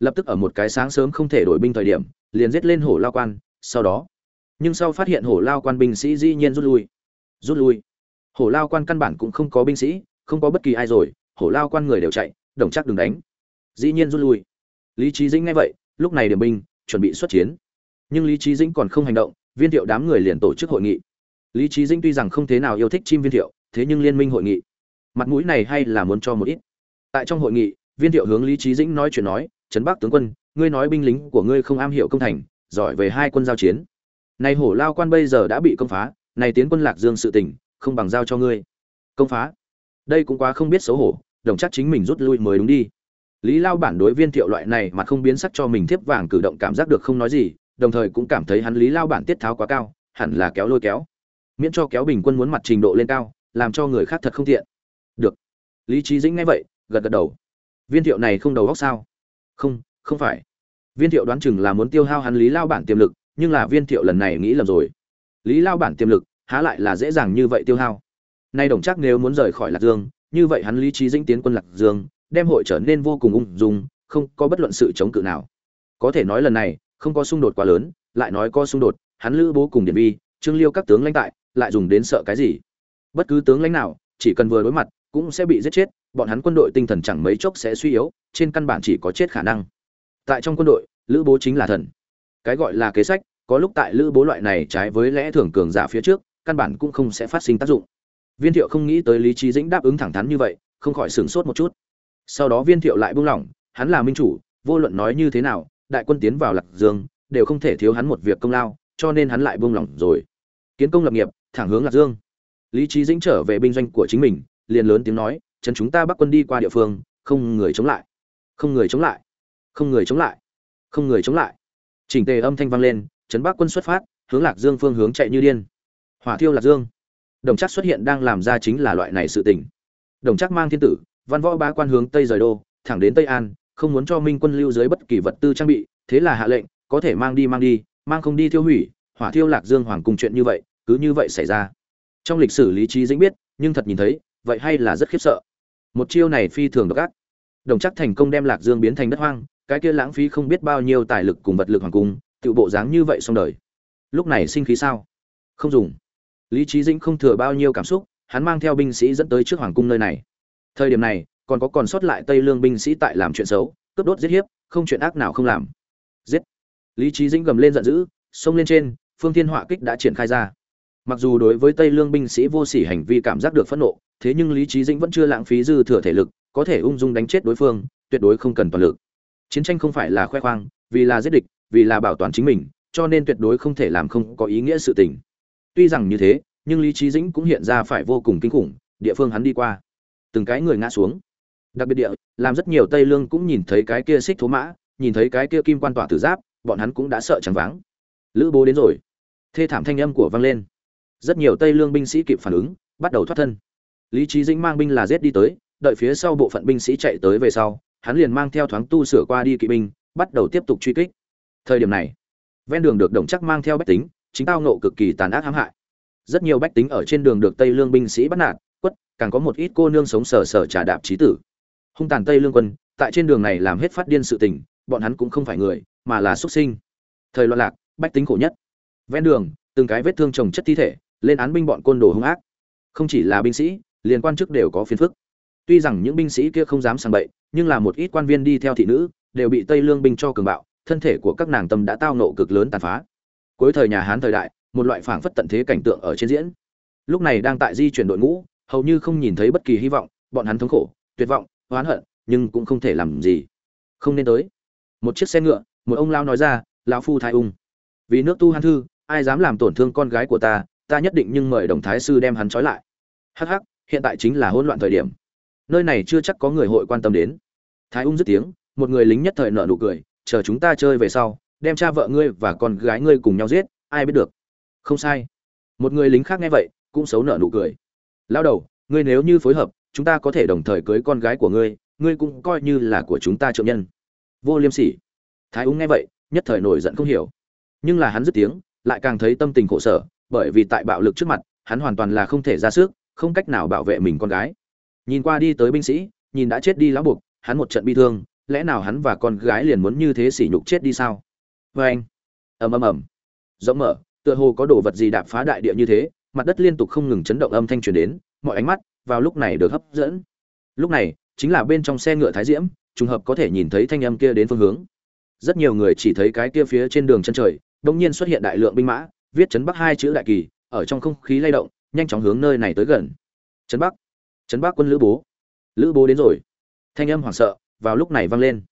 Lập tức ở một cái sáng sớm không thể đổi binh thời điểm, liền giết lên hổ lao quan, sau đó. Nhưng sau phát hiện hổ lao quan binh sĩ dĩ nhiên rút lui. Rút lui. Hổ lao quan căn bản cũng không có binh sĩ, không có bất kỳ ai rồi, hổ lao quan người đều chạy, đồng chắc đừng đánh. Dĩ nhiên rút lui. Lý trí dĩnh nghe vậy, lúc này điểm binh, chuẩn bị xuất chiến. Nhưng lý trí dĩnh còn không hành động, viên thiệu đám người liền tổ chức hội nghị lý trí dĩnh tuy rằng không thế nào yêu thích chim viên thiệu, thế nhưng liên minh hội nghị, mặt mũi này hay là muốn cho một ít. Tại trong hội nghị, viên thiệu hướng lý trí dĩnh nói chuyện nói, trấn bắc tướng quân, ngươi nói binh lính của ngươi không am hiểu công thành, giỏi về hai quân giao chiến. Này hổ lao quan bây giờ đã bị công phá, này tiến quân lạc dương sự tình, không bằng giao cho ngươi. Công phá? Đây cũng quá không biết xấu hổ, đồng chắc chính mình rút lui mới đúng đi. Lý lao bản đối viên thiệu loại này mà không biến sắc cho mình thiếp vàng cử động cảm giác được không nói gì, đồng thời cũng cảm thấy hắn lý lao bản tiết tháo quá cao, hẳn là kéo lôi kéo miễn cho kéo bình quân muốn mặt trình độ lên cao, làm cho người khác thật không tiện. Được. Lý trí dĩnh nghe vậy, gật gật đầu. Viên thiệu này không đầu góc sao? Không không phải. Viên thiệu đoán chừng là muốn tiêu hao hắn lý lao bản tiềm lực, nhưng là viên thiệu lần này nghĩ lầm rồi. Lý lao bản tiềm lực, há lại là dễ dàng như vậy tiêu hao? Nay đồng chắc nếu muốn rời khỏi lạc dương, như vậy hắn lý trí dĩnh tiến quân lạc dương, đem hội trở nên vô cùng ung dung, không có bất luận sự chống cự nào. Có thể nói lần này, không có xung đột quá lớn, lại nói có xung đột, hắn lữ bố cùng điện vi trương liêu các tướng lãnh tại, lại dùng đến sợ cái gì? Bất cứ tướng lãnh nào, chỉ cần vừa đối mặt, cũng sẽ bị giết chết, bọn hắn quân đội tinh thần chẳng mấy chốc sẽ suy yếu, trên căn bản chỉ có chết khả năng. Tại trong quân đội, lữ bố chính là thần. Cái gọi là kế sách, có lúc tại lữ bố loại này trái với lẽ thường cường giả phía trước, căn bản cũng không sẽ phát sinh tác dụng. Viên thiệu không nghĩ tới lý trí dĩnh đáp ứng thẳng thắn như vậy, không khỏi sửng sốt một chút. Sau đó viên thiệu lại buông lỏng, hắn là minh chủ, vô luận nói như thế nào, đại quân tiến vào lạc dương, đều không thể thiếu hắn một việc công lao cho nên hắn lại buông lỏng rồi. Kiến công lập nghiệp, thẳng hướng lạc dương. Lý trí dĩnh trở về binh doanh của chính mình, liền lớn tiếng nói chân chúng ta bắc quân đi qua địa phương, không người chống lại. Không người chống lại. Không người chống lại. Không người chống lại. Chỉnh tề âm thanh vang lên, trấn bắc quân xuất phát, hướng lạc dương phương hướng chạy như điên. Hỏa thiêu lạc dương. Đồng chắc xuất hiện đang làm ra chính là loại này sự tình. Đồng chắc mang thiên tử, văn võ ba quan hướng tây rời đô, thẳng đến tây an, không muốn cho minh quân lưu dưới bất kỳ vật tư trang bị, thế là hạ lệnh, có thể mang đi mang đi mang không đi thiêu hủy, hỏa thiêu lạc dương hoàng cùng chuyện như vậy, cứ như vậy xảy ra. Trong lịch sử lý trí dĩnh biết, nhưng thật nhìn thấy, vậy hay là rất khiếp sợ. Một chiêu này phi thường độc ác. Đồng chắc thành công đem lạc dương biến thành đất hoang, cái kia lãng phí không biết bao nhiêu tài lực cùng vật lực hoàng cung, tự bộ dáng như vậy xong đời. Lúc này sinh khí sao? Không dùng. Lý trí dĩnh không thừa bao nhiêu cảm xúc, hắn mang theo binh sĩ dẫn tới trước hoàng cung nơi này. Thời điểm này, còn có còn sót lại tây lương binh sĩ tại làm chuyện xấu, cướp đốt giết hiếp, không chuyện ác nào không làm. Giết lý trí dĩnh gầm lên giận dữ, xông lên trên, phương thiên họa kích đã triển khai ra. Mặc dù đối với tây lương binh sĩ vô sỉ hành vi cảm giác được phẫn nộ, thế nhưng lý trí dĩnh vẫn chưa lãng phí dư thừa thể lực, có thể ung dung đánh chết đối phương, tuyệt đối không cần toàn lực. Chiến tranh không phải là khoe khoang, vì là giết địch, vì là bảo toàn chính mình, cho nên tuyệt đối không thể làm không có ý nghĩa sự tình. Tuy rằng như thế, nhưng lý trí dĩnh cũng hiện ra phải vô cùng kinh khủng, địa phương hắn đi qua. Từng cái người ngã xuống. Đặc biệt địa, làm rất nhiều tây lương cũng nhìn thấy cái kia xích thố mã, nhìn thấy cái kia kim quan tỏa tử giáp bọn hắn cũng đã sợ chẳng váng. Lữ bố đến rồi. Thê thảm thanh âm của vang lên. Rất nhiều tây lương binh sĩ kịp phản ứng, bắt đầu thoát thân. Lý trí dĩnh mang binh là giết đi tới, đợi phía sau bộ phận binh sĩ chạy tới về sau, hắn liền mang theo thoáng tu sửa qua đi kỵ binh, bắt đầu tiếp tục truy kích. Thời điểm này, ven đường được đồng chắc mang theo bách tính, chính tao nộ cực kỳ tàn ác hãm hại. Rất nhiều bách tính ở trên đường được tây lương binh sĩ bắt nạt, quất, càng có một ít cô nương sống sờ sờ trả đạp trí tử. Hung tàn tây lương quân, tại trên đường này làm hết phát điên sự tình bọn hắn cũng không phải người, mà là xuất sinh. Thời loạn lạc, bách tính khổ nhất. Ven đường, từng cái vết thương trồng chất thi thể, lên án binh bọn côn đồ hung ác. Không chỉ là binh sĩ liền quan chức đều có phiền phức. Tuy rằng những binh sĩ kia không dám sang bậy, nhưng là một ít quan viên đi theo thị nữ, đều bị tây lương binh cho cường bạo, thân thể của các nàng tâm đã tao nộ cực lớn tàn phá. Cuối thời nhà hán thời đại, một loại phảng phất tận thế cảnh tượng ở trên diễn. Lúc này đang tại di chuyển đội ngũ, hầu như không nhìn thấy bất kỳ hy vọng, bọn hắn thống khổ, tuyệt vọng, oán hận, nhưng cũng không thể làm gì. Không nên tới một chiếc xe ngựa, một ông lao nói ra, lão phu thái ung, vì nước tu hán thư, ai dám làm tổn thương con gái của ta ta nhất định nhưng mời đồng thái sư đem hắn trói lại. Hắc hắc, hiện tại chính là hỗn loạn thời điểm. Nơi này chưa chắc có người hội quan tâm đến. Thái ung dứt tiếng, một người lính nhất thời nở nụ cười, chờ chúng ta chơi về sau, đem cha vợ ngươi và con gái ngươi cùng nhau giết, ai biết được. Không sai. Một người lính khác nghe vậy, cũng xấu nở nụ cười. Lao đầu, ngươi nếu như phối hợp, chúng ta có thể đồng thời cưới con gái của ngươi ngươi cũng coi như là của chúng ta trợ nhân vô liêm sỉ. Thái úng nghe vậy, nhất thời nổi giận không hiểu. Nhưng là hắn dứt tiếng, lại càng thấy tâm tình khổ sở, bởi vì tại bạo lực trước mặt, hắn hoàn toàn là không thể ra sức, không cách nào bảo vệ mình con gái. Nhìn qua đi tới binh sĩ, nhìn đã chết đi lão buộc, hắn một trận bi thương, lẽ nào hắn và con gái liền muốn như thế sỉ nhục chết đi sao? Vê anh. Ầm ầm ầm. Rộng mở, tựa hồ có đồ vật gì đạp phá đại địa như thế, mặt đất liên tục không ngừng chấn động âm thanh truyền đến, mọi ánh mắt vào lúc này được hấp dẫn. Lúc này, chính là bên trong xe ngựa thái diễm trùng hợp có thể nhìn thấy thanh âm kia đến phương hướng. Rất nhiều người chỉ thấy cái kia phía trên đường chân trời đông nhiên xuất hiện đại lượng binh mã, viết chấn bắc hai chữ đại kỳ, ở trong không khí lay động, nhanh chóng hướng nơi này tới gần. Chấn bắc chấn bắc quân lữ bố. Lữ bố đến rồi. Thanh âm hoảng sợ, vào lúc này vang lên.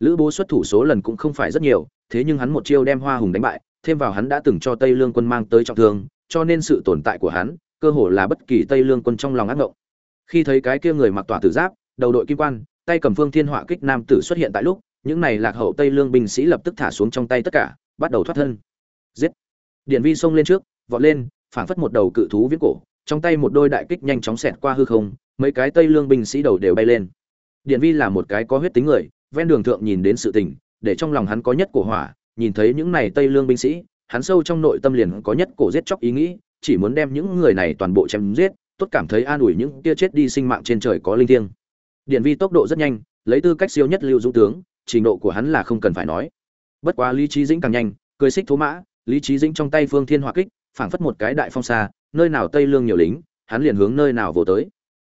Lữ bố xuất thủ số lần cũng không phải rất nhiều, thế nhưng hắn một chiêu đem hoa hùng đánh bại, thêm vào hắn đã từng cho tây lương quân mang tới trọng thương, cho nên sự tồn tại của hắn, cơ hồ là bất kỳ tây lương quân trong lòng ác ngộng. Khi thấy cái kia người mặc tỏa tử giáp, đầu đội kim quan tay cầm phương thiên họa kích nam tử xuất hiện tại lúc, những này lạc hậu tây lương binh sĩ lập tức thả xuống trong tay tất cả, bắt đầu thoát thân. Giết! Điện vi xông lên trước, vọt lên, phảng phất một đầu cự thú viễn cổ, trong tay một đôi đại kích nhanh chóng xẹt qua hư không, mấy cái tây lương binh sĩ đầu đều bay lên. Điện vi là một cái có huyết tính người, ven đường thượng nhìn đến sự tình, để trong lòng hắn có nhất cổ hỏa, nhìn thấy những này tây lương binh sĩ, hắn sâu trong nội tâm liền có nhất cổ giết chóc ý nghĩ, chỉ muốn đem những người này toàn bộ chém giết, tốt cảm thấy an ủi những kia chết đi sinh mạng trên trời có linh thiêng điện vi tốc độ rất nhanh lấy tư cách siêu nhất lưu dũng tướng trình độ của hắn là không cần phải nói. Bất quá lý trí dĩnh càng nhanh cười xích thố mã lý trí dĩnh trong tay phương thiên hỏa kích phảng phất một cái đại phong xa nơi nào tây lương nhiều lính hắn liền hướng nơi nào vô tới.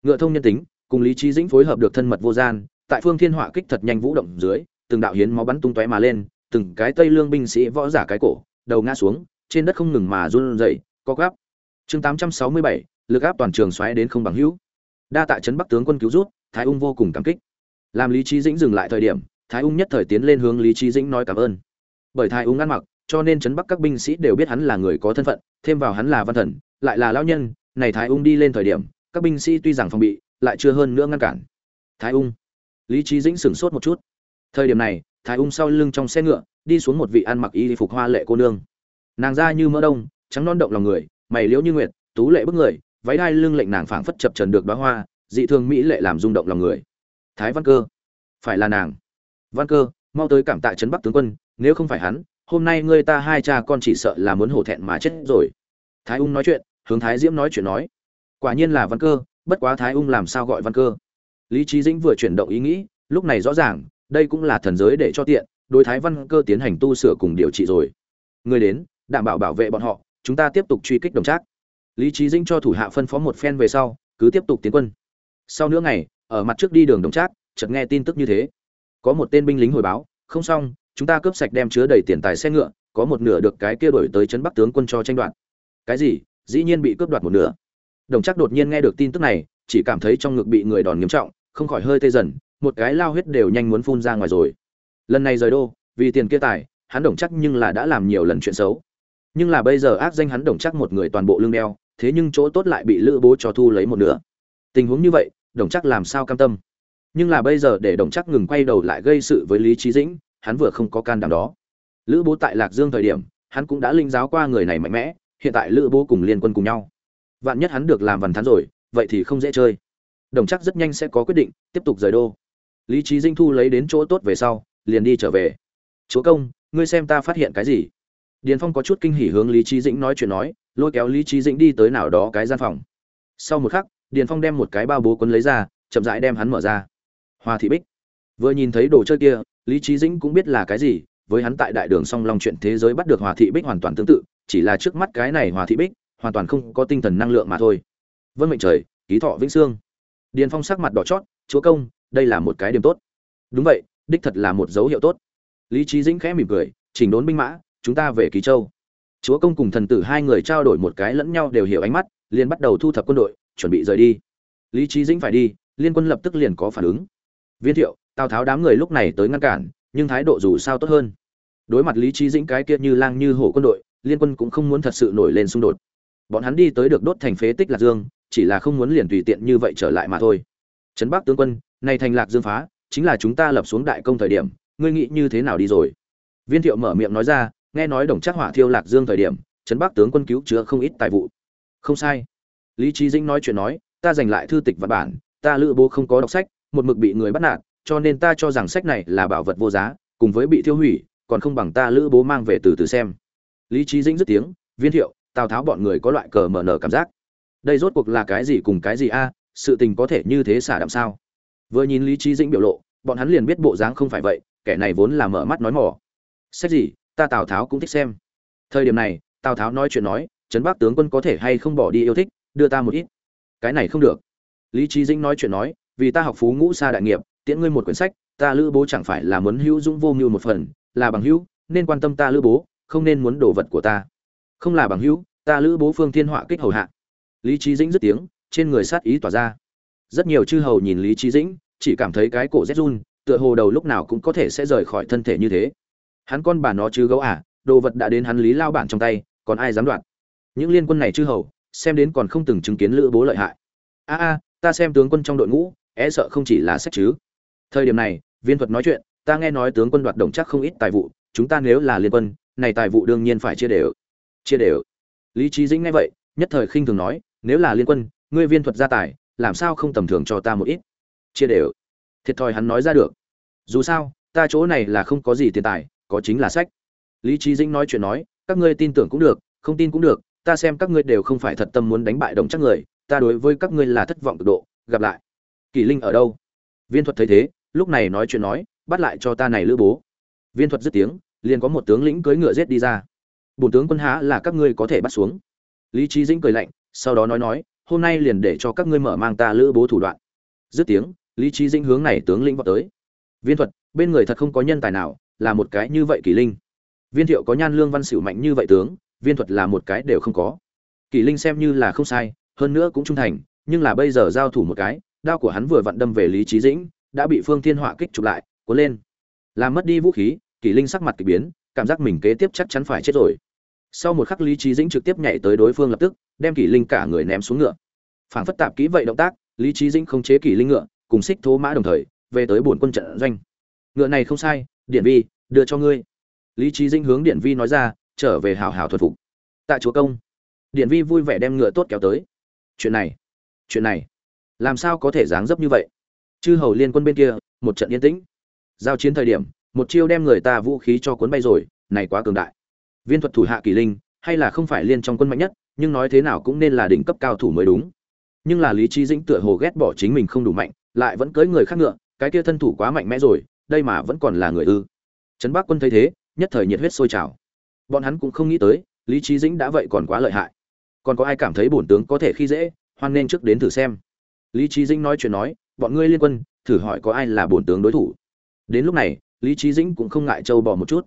Ngựa thông nhân tính cùng lý trí dĩnh phối hợp được thân mật vô gian tại phương thiên hỏa kích thật nhanh vũ động dưới từng đạo hiến máu bắn tung tóe mà lên từng cái tây lương binh sĩ võ giả cái cổ đầu ngã xuống trên đất không ngừng mà run rẩy co gắp chương 867, lực áp toàn trường xoáy đến không bằng hữu. Đa tạ trấn bắc tướng quân cứu rút thái ung vô cùng cảm kích. Làm lý trí dĩnh dừng lại thời điểm, thái ung nhất thời tiến lên hướng lý trí dĩnh nói cảm ơn. Bởi thái ung ăn mặc, cho nên trấn bắc các binh sĩ đều biết hắn là người có thân phận, thêm vào hắn là văn thần, lại là lão nhân, này thái ung đi lên thời điểm, các binh sĩ tuy rằng phòng bị, lại chưa hơn nữa ngăn cản. Thái ung. Lý trí dĩnh sửng sốt một chút. Thời điểm này, thái ung sau lưng trong xe ngựa, đi xuống một vị ăn mặc y phục hoa lệ cô nương. Nàng da như mỡ đông, trắng non động lòng người, mày liễu như nguyệt, tú lệ bức người, váy đai lưng lệnh nàng phảng phất chập trần được đóa hoa dị thường mỹ lệ làm rung động lòng người. Thái văn cơ, phải là nàng. Văn cơ, mau tới cảm tạ trấn bắc tướng quân, nếu không phải hắn, hôm nay ngươi ta hai cha con chỉ sợ là muốn hổ thẹn mà chết rồi. Thái ung nói chuyện, hướng thái diễm nói chuyện nói. Quả nhiên là văn cơ, bất quá thái ung làm sao gọi văn cơ? Lý trí dĩnh vừa chuyển động ý nghĩ, lúc này rõ ràng, đây cũng là thần giới để cho tiện, đối thái văn cơ tiến hành tu sửa cùng điều trị rồi. Người đến, đảm bảo bảo vệ bọn họ, chúng ta tiếp tục truy kích đồng trác. Lý trí dĩnh cho thủ hạ phân phó một phen về sau, cứ tiếp tục tiến quân sau nửa ngày, ở mặt trước đi đường đồng trác, chợt nghe tin tức như thế. Có một tên binh lính hồi báo, không xong, chúng ta cướp sạch đem chứa đầy tiền tài xe ngựa, có một nửa được cái kia đổi tới trấn bắc tướng quân cho tranh đoạt. Cái gì? Dĩ nhiên bị cướp đoạt một nửa. Đồng chắc đột nhiên nghe được tin tức này, chỉ cảm thấy trong ngực bị người đòn nghiêm trọng, không khỏi hơi tê dần, một cái lao huyết đều nhanh muốn phun ra ngoài rồi. Lần này rời đô, vì tiền kia tài, hắn đồng chắc nhưng là đã làm nhiều lần chuyện xấu. Nhưng là bây giờ ác danh hắn đồng chắc một người toàn bộ lương đeo, thế nhưng chỗ tốt lại bị lữ bố cho thu lấy một nửa. Tình huống như vậy đồng chắc làm sao cam tâm? Nhưng là bây giờ để đồng chắc ngừng quay đầu lại gây sự với lý trí dĩnh, hắn vừa không có can đảm đó. Lữ bố tại lạc dương thời điểm, hắn cũng đã linh giáo qua người này mạnh mẽ, hiện tại lữ bố cùng liên quân cùng nhau. Vạn nhất hắn được làm vằn thắn rồi, vậy thì không dễ chơi. Đồng chắc rất nhanh sẽ có quyết định, tiếp tục rời đô. Lý trí dinh thu lấy đến chỗ tốt về sau, liền đi trở về. Chúa công, ngươi xem ta phát hiện cái gì? Điền phong có chút kinh hỉ hướng lý trí dĩnh nói chuyện nói, lôi kéo lý trí dĩnh đi tới nào đó cái gian phòng. Sau một khắc điền phong đem một cái bao bố quấn lấy ra, chậm rãi đem hắn mở ra. Hoa thị bích. Vừa nhìn thấy đồ chơi kia, lý trí dĩnh cũng biết là cái gì, với hắn tại đại đường song long chuyện thế giới bắt được hòa thị bích hoàn toàn tương tự, chỉ là trước mắt cái này hòa thị bích, hoàn toàn không có tinh thần năng lượng mà thôi. Vân mệnh trời, ký thọ vĩnh sương. Điền phong sắc mặt đỏ chót, chúa công, đây là một cái điểm tốt. Đúng vậy, đích thật là một dấu hiệu tốt. Lý trí dĩnh khẽ mỉm cười, chỉnh đốn binh mã, chúng ta về ký châu. Chúa công cùng thần tử hai người trao đổi một cái lẫn nhau đều hiểu ánh mắt, liền bắt đầu thu thập quân đội chuẩn bị rời đi. Lý trí dĩnh phải đi, liên quân lập tức liền có phản ứng. Viên thiệu, tào tháo đám người lúc này tới ngăn cản, nhưng thái độ dù sao tốt hơn. Đối mặt lý trí dĩnh cái kia như lang như hổ quân đội, liên quân cũng không muốn thật sự nổi lên xung đột. Bọn hắn đi tới được đốt thành phế tích lạc dương, chỉ là không muốn liền tùy tiện như vậy trở lại mà thôi. Trấn bắc tướng quân này thành lạc dương phá, chính là chúng ta lập xuống đại công thời điểm, ngươi nghĩ như thế nào đi rồi? Viên thiệu mở miệng nói ra, nghe nói đồng chắc hỏa thiêu lạc dương thời điểm, trấn bắc tướng quân cứu chữa không ít tài vụ. Không sai lý trí dĩnh nói chuyện nói, ta giành lại thư tịch văn bản, ta lữ bố không có đọc sách, một mực bị người bắt nạt, cho nên ta cho rằng sách này là bảo vật vô giá, cùng với bị thiêu hủy, còn không bằng ta lữ bố mang về từ từ xem. Lý trí dĩnh dứt tiếng, viên thiệu, tào tháo bọn người có loại cờ mở nở cảm giác. Đây rốt cuộc là cái gì cùng cái gì a à? sự tình có thể như thế xả đạm sao? Vừa nhìn lý trí dĩnh biểu lộ, bọn hắn liền biết bộ dáng không phải vậy, kẻ này vốn là mở mắt nói mỏ. Sách gì, ta tào tháo cũng thích xem. Thời điểm này, tào tháo nói chuyện nói, trấn bắc tướng quân có thể hay không bỏ đi yêu thích đưa ta một ít. Cái này không được. Lý trí dĩnh nói chuyện nói, vì ta học phú ngũ xa đại nghiệp, tiễn ngươi một quyển sách, ta lữ bố chẳng phải là muốn hữu dũng vô mưu một phần, là bằng hữu, nên quan tâm ta lữ bố, không nên muốn đồ vật của ta. Không là bằng hữu, ta lữ bố phương thiên họa kích hầu hạ. Lý trí dĩnh dứt tiếng, trên người sát ý tỏa ra. Rất nhiều chư hầu nhìn lý trí dĩnh, chỉ cảm thấy cái cổ rét run, tựa hồ đầu lúc nào cũng có thể sẽ rời khỏi thân thể như thế. Hắn con bà nó chứ gấu à đồ vật đã đến hắn lý lao bản trong tay, còn ai dám đoạt? Những liên quân này chư hầu xem đến còn không từng chứng kiến lữ bố lợi hại. A a, ta xem tướng quân trong đội ngũ é sợ không chỉ là sách chứ. Thời điểm này, viên thuật nói chuyện, ta nghe nói tướng quân đoạt đồng chắc không ít tài vụ, chúng ta nếu là liên quân, này tài vụ đương nhiên phải chia đều. Chia đều. Lý trí dĩnh nghe vậy, nhất thời khinh thường nói, nếu là liên quân, ngươi viên thuật gia tài, làm sao không tầm thường cho ta một ít? Chia đều. Thiệt thòi hắn nói ra được. Dù sao, ta chỗ này là không có gì tiền tài, có chính là sách. Lý trí dĩnh nói chuyện nói, các ngươi tin tưởng cũng được, không tin cũng được ta xem các ngươi đều không phải thật tâm muốn đánh bại đồng chắc người, ta đối với các ngươi là thất vọng cực độ, gặp lại. Kỳ linh ở đâu? Viên thuật thấy thế, lúc này nói chuyện nói, bắt lại cho ta này lữ bố. Viên thuật dứt tiếng, liền có một tướng lĩnh cưỡi ngựa giết đi ra. Bổn tướng quân há là các ngươi có thể bắt xuống. Lý trí dĩnh cười lạnh, sau đó nói nói, hôm nay liền để cho các ngươi mở mang ta lữ bố thủ đoạn. Dứt tiếng, lý trí dĩnh hướng này tướng lĩnh vào tới. Viên thuật, bên người thật không có nhân tài nào, là một cái như vậy kỳ linh. Viên thiệu có nhan lương văn xỉu mạnh như vậy tướng viên thuật là một cái đều không có. Kỳ linh xem như là không sai, hơn nữa cũng trung thành, nhưng là bây giờ giao thủ một cái, đao của hắn vừa vặn đâm về lý trí dĩnh, đã bị phương thiên họa kích chụp lại, cuốn lên. Làm mất đi vũ khí, kỳ linh sắc mặt kỳ biến, cảm giác mình kế tiếp chắc chắn phải chết rồi. Sau một khắc lý trí dĩnh trực tiếp nhảy tới đối phương lập tức, đem kỷ linh cả người ném xuống ngựa. Phảng phất tạp kỹ vậy động tác, lý trí dĩnh không chế kỷ linh ngựa, cùng xích thố mã đồng thời, về tới bổn quân trận doanh. Ngựa này không sai điện vi, đưa cho ngươi. Lý trí dĩnh hướng điện vi nói ra trở về hào hào thuật phục. Tại chúa công. Điện vi vui vẻ đem ngựa tốt kéo tới. Chuyện này chuyện này, làm sao có thể dáng dấp như vậy? Chư hầu liên quân bên kia, một trận yên tĩnh. Giao chiến thời điểm, một chiêu đem người ta vũ khí cho cuốn bay rồi, này quá cường đại. Viên thuật thủ hạ kỳ linh, hay là không phải liên trong quân mạnh nhất, nhưng nói thế nào cũng nên là đỉnh cấp cao thủ mới đúng. Nhưng là lý trí dĩnh tựa hồ ghét bỏ chính mình không đủ mạnh, lại vẫn cưới người khác ngựa, cái kia thân thủ quá mạnh mẽ rồi, đây mà vẫn còn là người ư. Trấn bắc quân thấy thế, nhất thời nhiệt huyết sôi trào bọn hắn cũng không nghĩ tới, lý trí dĩnh đã vậy còn quá lợi hại. Còn có ai cảm thấy bổn tướng có thể khi dễ, hoan nên trước đến thử xem. Lý trí dĩnh nói chuyện nói, bọn ngươi liên quân, thử hỏi có ai là bổn tướng đối thủ? Đến lúc này, lý trí dĩnh cũng không ngại trâu bỏ một chút.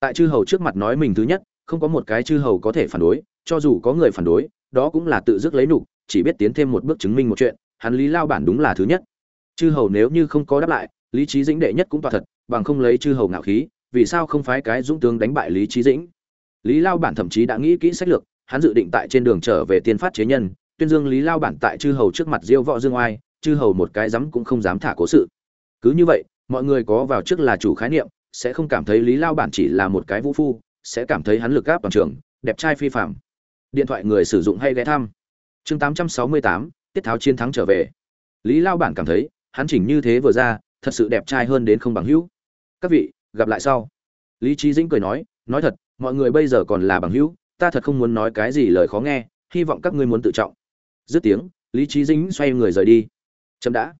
Tại chư hầu trước mặt nói mình thứ nhất, không có một cái chư hầu có thể phản đối, cho dù có người phản đối, đó cũng là tự dứt lấy nục chỉ biết tiến thêm một bước chứng minh một chuyện, hắn lý lao bản đúng là thứ nhất. Chư hầu nếu như không có đáp lại, lý trí dĩnh đệ nhất cũng tọa thật, bằng không lấy chư hầu ngạo khí, vì sao không phái cái dũng tướng đánh bại lý trí dĩnh? Lý lao bản thậm chí đã nghĩ kỹ sách lược hắn dự định tại trên đường trở về tiên phát chế nhân tuyên dương lý lao bản tại chư hầu trước mặt diêu võ dương oai chư hầu một cái dám cũng không dám thả cố sự. Cứ như vậy mọi người có vào trước là chủ khái niệm sẽ không cảm thấy lý lao bản chỉ là một cái vũ phu sẽ cảm thấy hắn lực gáp toàn trường đẹp trai phi phạm điện thoại người sử dụng hay ghé thăm. Chương 868, tiết tháo chiến thắng trở về. Lý lao bản cảm thấy hắn chỉnh như thế vừa ra thật sự đẹp trai hơn đến không bằng hữu. Các vị gặp lại sau. Lý trí dĩnh cười nói nói thật mọi người bây giờ còn là bằng hữu, ta thật không muốn nói cái gì lời khó nghe, hy vọng các ngươi muốn tự trọng. Dứt tiếng, lý trí dĩnh xoay người rời đi. Chậm đã.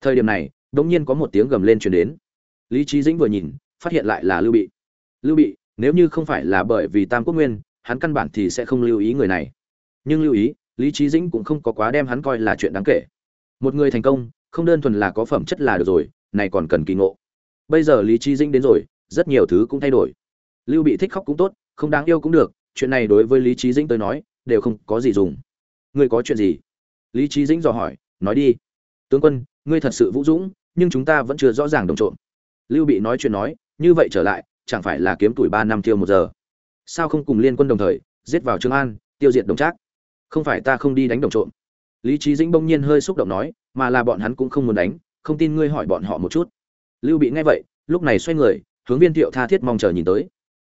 Thời điểm này đ ỗ n g nhiên có một tiếng gầm lên truyền đến. Lý trí dĩnh vừa nhìn, phát hiện lại là lưu bị. Lưu bị, nếu như không phải là bởi vì tam quốc nguyên, hắn căn bản thì sẽ không lưu ý người này. Nhưng lưu ý, lý trí dĩnh cũng không có quá đem hắn coi là chuyện đáng kể. Một người thành công, không đơn thuần là có phẩm chất là được rồi, này còn cần kỳ ngộ. Bây giờ lý trí dĩnh đến rồi, rất nhiều thứ cũng thay đổi lưu bị thích khóc cũng tốt, không đáng yêu cũng được, chuyện này đối với lý trí dĩnh tới nói, đều không có gì dùng. Ngươi có chuyện gì? Lý trí dĩnh dò hỏi, nói đi. Tướng quân, ngươi thật sự vũ dũng, nhưng chúng ta vẫn chưa rõ ràng đồng trộm. Lưu bị nói chuyện nói, như vậy trở lại, chẳng phải là kiếm tuổi ba năm tiêu một giờ? Sao không cùng liên quân đồng thời, giết vào trường an, tiêu diệt đồng trác? Không phải ta không đi đánh đồng trộm. Lý trí dĩnh bỗng nhiên hơi xúc động nói, mà là bọn hắn cũng không muốn đánh, không tin ngươi hỏi bọn họ một chút. Lưu bị nghe vậy, lúc này xoay người, hướng viên thiệu tha thiết mong chờ nhìn tới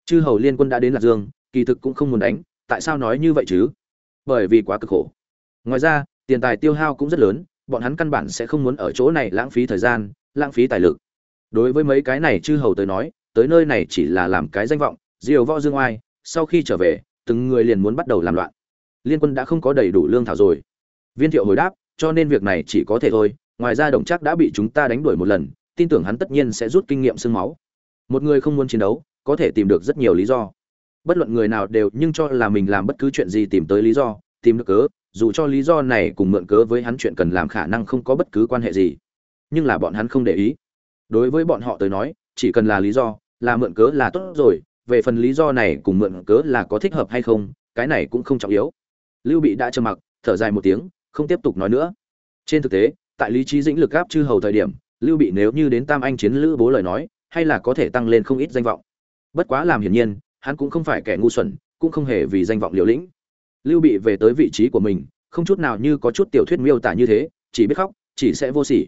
chư hầu liên quân đã đến lạc dương, kỳ thực cũng không muốn đánh, tại sao nói như vậy chứ? Bởi vì quá cực khổ. Ngoài ra, tiền tài tiêu hao cũng rất lớn, bọn hắn căn bản sẽ không muốn ở chỗ này lãng phí thời gian, lãng phí tài lực. Đối với mấy cái này chư hầu tới nói, tới nơi này chỉ là làm cái danh vọng, diều võ dương oai, sau khi trở về, từng người liền muốn bắt đầu làm loạn. Liên quân đã không có đầy đủ lương thảo rồi. Viên thiệu hồi đáp, cho nên việc này chỉ có thể thôi, ngoài ra đồng chắc đã bị chúng ta đánh đuổi một lần, tin tưởng hắn tất nhiên sẽ rút kinh nghiệm sương máu. Một người không muốn chiến đấu có thể tìm được rất nhiều lý do. Bất luận người nào đều nhưng cho là mình làm bất cứ chuyện gì tìm tới lý do, tìm được cớ, dù cho lý do này cùng mượn cớ với hắn chuyện cần làm khả năng không có bất cứ quan hệ gì. Nhưng là bọn hắn không để ý. Đối với bọn họ tới nói, chỉ cần là lý do, là mượn cớ là tốt rồi, về phần lý do này cùng mượn cớ là có thích hợp hay không, cái này cũng không trọng yếu. Lưu bị đã trầm mặc, thở dài một tiếng, không tiếp tục nói nữa. Trên thực tế, tại lý trí dĩnh lực gáp chư hầu thời điểm, lưu bị nếu như đến tam anh chiến lữ bố lời nói, hay là có thể tăng lên không ít danh vọng bất quá làm hiển nhiên, hắn cũng không phải kẻ ngu xuẩn, cũng không hề vì danh vọng liều lĩnh. Lưu bị về tới vị trí của mình, không chút nào như có chút tiểu thuyết miêu tả như thế, chỉ biết khóc, chỉ sẽ vô sỉ.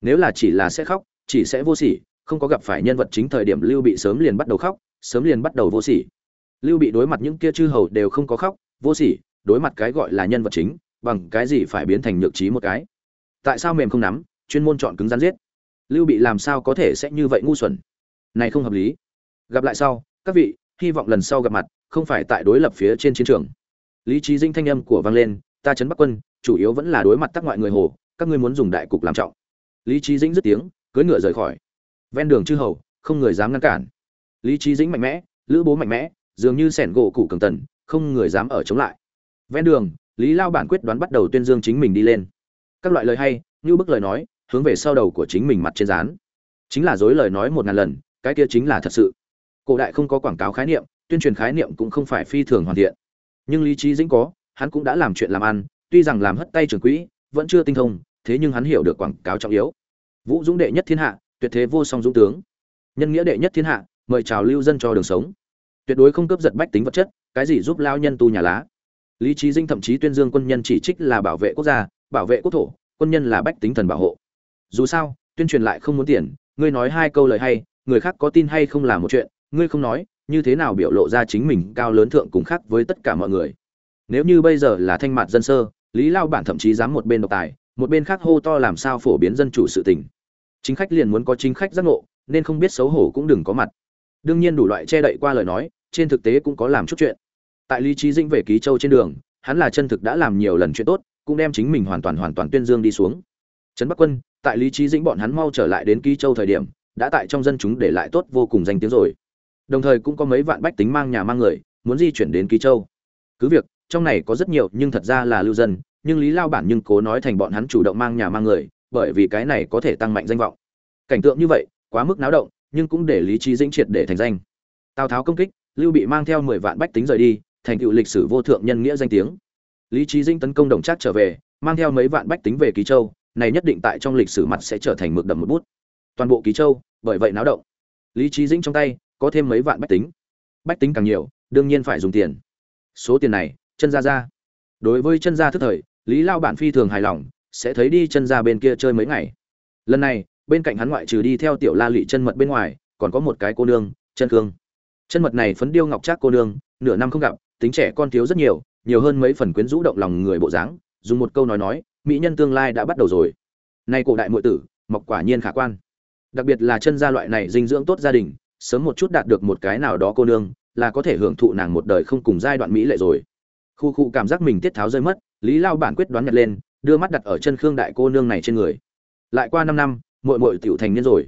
Nếu là chỉ là sẽ khóc, chỉ sẽ vô sỉ, không có gặp phải nhân vật chính thời điểm lưu bị sớm liền bắt đầu khóc, sớm liền bắt đầu vô sỉ. Lưu bị đối mặt những kia chư hầu đều không có khóc, vô sỉ, đối mặt cái gọi là nhân vật chính, bằng cái gì phải biến thành nhược trí một cái? Tại sao mềm không nắm, chuyên môn chọn cứng rắn giết? Lưu bị làm sao có thể sẽ như vậy ngu xuẩn? Này không hợp lý gặp lại sau, các vị, hy vọng lần sau gặp mặt, không phải tại đối lập phía trên chiến trường. Lý trí dinh thanh âm của vang lên, ta chấn bắc quân, chủ yếu vẫn là đối mặt tác ngoại người hồ, các ngươi muốn dùng đại cục làm trọng. Lý trí dĩnh dứt tiếng, cưỡi ngựa rời khỏi. Ven đường chư hầu, không người dám ngăn cản. Lý trí dĩnh mạnh mẽ, lữ bố mạnh mẽ, dường như sẻn gỗ củ cường tần, không người dám ở chống lại. Ven đường, lý lao bản quyết đoán bắt đầu tuyên dương chính mình đi lên. Các loại lời hay, như bức lời nói, hướng về sau đầu của chính mình mặt trên dán. Chính là dối lời nói một ngàn lần, cái kia chính là thật sự cổ đại không có quảng cáo khái niệm, tuyên truyền khái niệm cũng không phải phi thường hoàn thiện. Nhưng lý trí dĩnh có, hắn cũng đã làm chuyện làm ăn, tuy rằng làm hất tay trường quỹ, vẫn chưa tinh thông, thế nhưng hắn hiểu được quảng cáo trọng yếu. Vũ dũng đệ nhất thiên hạ, tuyệt thế vô song dũng tướng. Nhân nghĩa đệ nhất thiên hạ, mời chào lưu dân cho đường sống. Tuyệt đối không cướp giật bách tính vật chất, cái gì giúp lao nhân tu nhà lá. Lý trí dinh thậm chí tuyên dương quân nhân chỉ trích là bảo vệ quốc gia, bảo vệ quốc thổ, quân nhân là bách tính thần bảo hộ. Dù sao, tuyên truyền lại không muốn tiền, ngươi nói hai câu lời hay, người khác có tin hay không là một chuyện ngươi không nói, như thế nào biểu lộ ra chính mình cao lớn thượng cùng khác với tất cả mọi người? Nếu như bây giờ là thanh mặt dân sơ, lý lao bản thậm chí dám một bên độc tài, một bên khác hô to làm sao phổ biến dân chủ sự tình. Chính khách liền muốn có chính khách giác ngộ, nên không biết xấu hổ cũng đừng có mặt. Đương nhiên đủ loại che đậy qua lời nói, trên thực tế cũng có làm chút chuyện. Tại lý trí dĩnh về ký châu trên đường, hắn là chân thực đã làm nhiều lần chuyện tốt, cũng đem chính mình hoàn toàn hoàn toàn tuyên dương đi xuống. Trấn bắc quân, tại lý trí dĩnh bọn hắn mau trở lại đến ký châu thời điểm, đã tại trong dân chúng để lại tốt vô cùng danh tiếng rồi đồng thời cũng có mấy vạn bách tính mang nhà mang người, muốn di chuyển đến ký châu. Cứ việc, trong này có rất nhiều, nhưng thật ra là lưu dân, nhưng lý lao bản nhưng cố nói thành bọn hắn chủ động mang nhà mang người, bởi vì cái này có thể tăng mạnh danh vọng. Cảnh tượng như vậy, quá mức náo động, nhưng cũng để lý trí dĩnh triệt để thành danh. Tào tháo công kích, lưu bị mang theo mười vạn bách tính rời đi, thành tựu lịch sử vô thượng nhân nghĩa danh tiếng. Lý trí dĩnh tấn công đồng trác trở về, mang theo mấy vạn bách tính về ký châu, này nhất định tại trong lịch sử mặt sẽ trở thành mực đậm một bút. Toàn bộ ký châu, bởi vậy náo động. Lý trí dĩnh trong tay có thêm mấy vạn bách tính. Bách tính càng nhiều, đương nhiên phải dùng tiền. Số tiền này, chân ra ra. Đối với chân gia thức thời, lý lao bản phi thường hài lòng, sẽ thấy đi chân ra bên kia chơi mấy ngày. Lần này, bên cạnh hắn ngoại trừ đi theo tiểu la lị chân mật bên ngoài, còn có một cái cô nương, chân cương chân mật này phấn điêu ngọc trác cô nương, nửa năm không gặp, tính trẻ con thiếu rất nhiều nhiều hơn mấy phần quyến rũ động lòng người bộ dáng, dùng một câu nói nói, mỹ nhân tương lai đã bắt đầu rồi. Nay cổ đại muội tử, mọc quả nhiên khả quan. Đặc biệt là chân gia loại này dinh dưỡng tốt gia đình sớm một chút đạt được một cái nào đó cô nương, là có thể hưởng thụ nàng một đời không cùng giai đoạn mỹ lệ rồi. Khu khu cảm giác mình tiết tháo rơi mất, lý lao bản quyết đoán nhặt lên, đưa mắt đặt ở chân khương đại cô nương này trên người. Lại qua năm năm, muội muội tiểu thành niên rồi.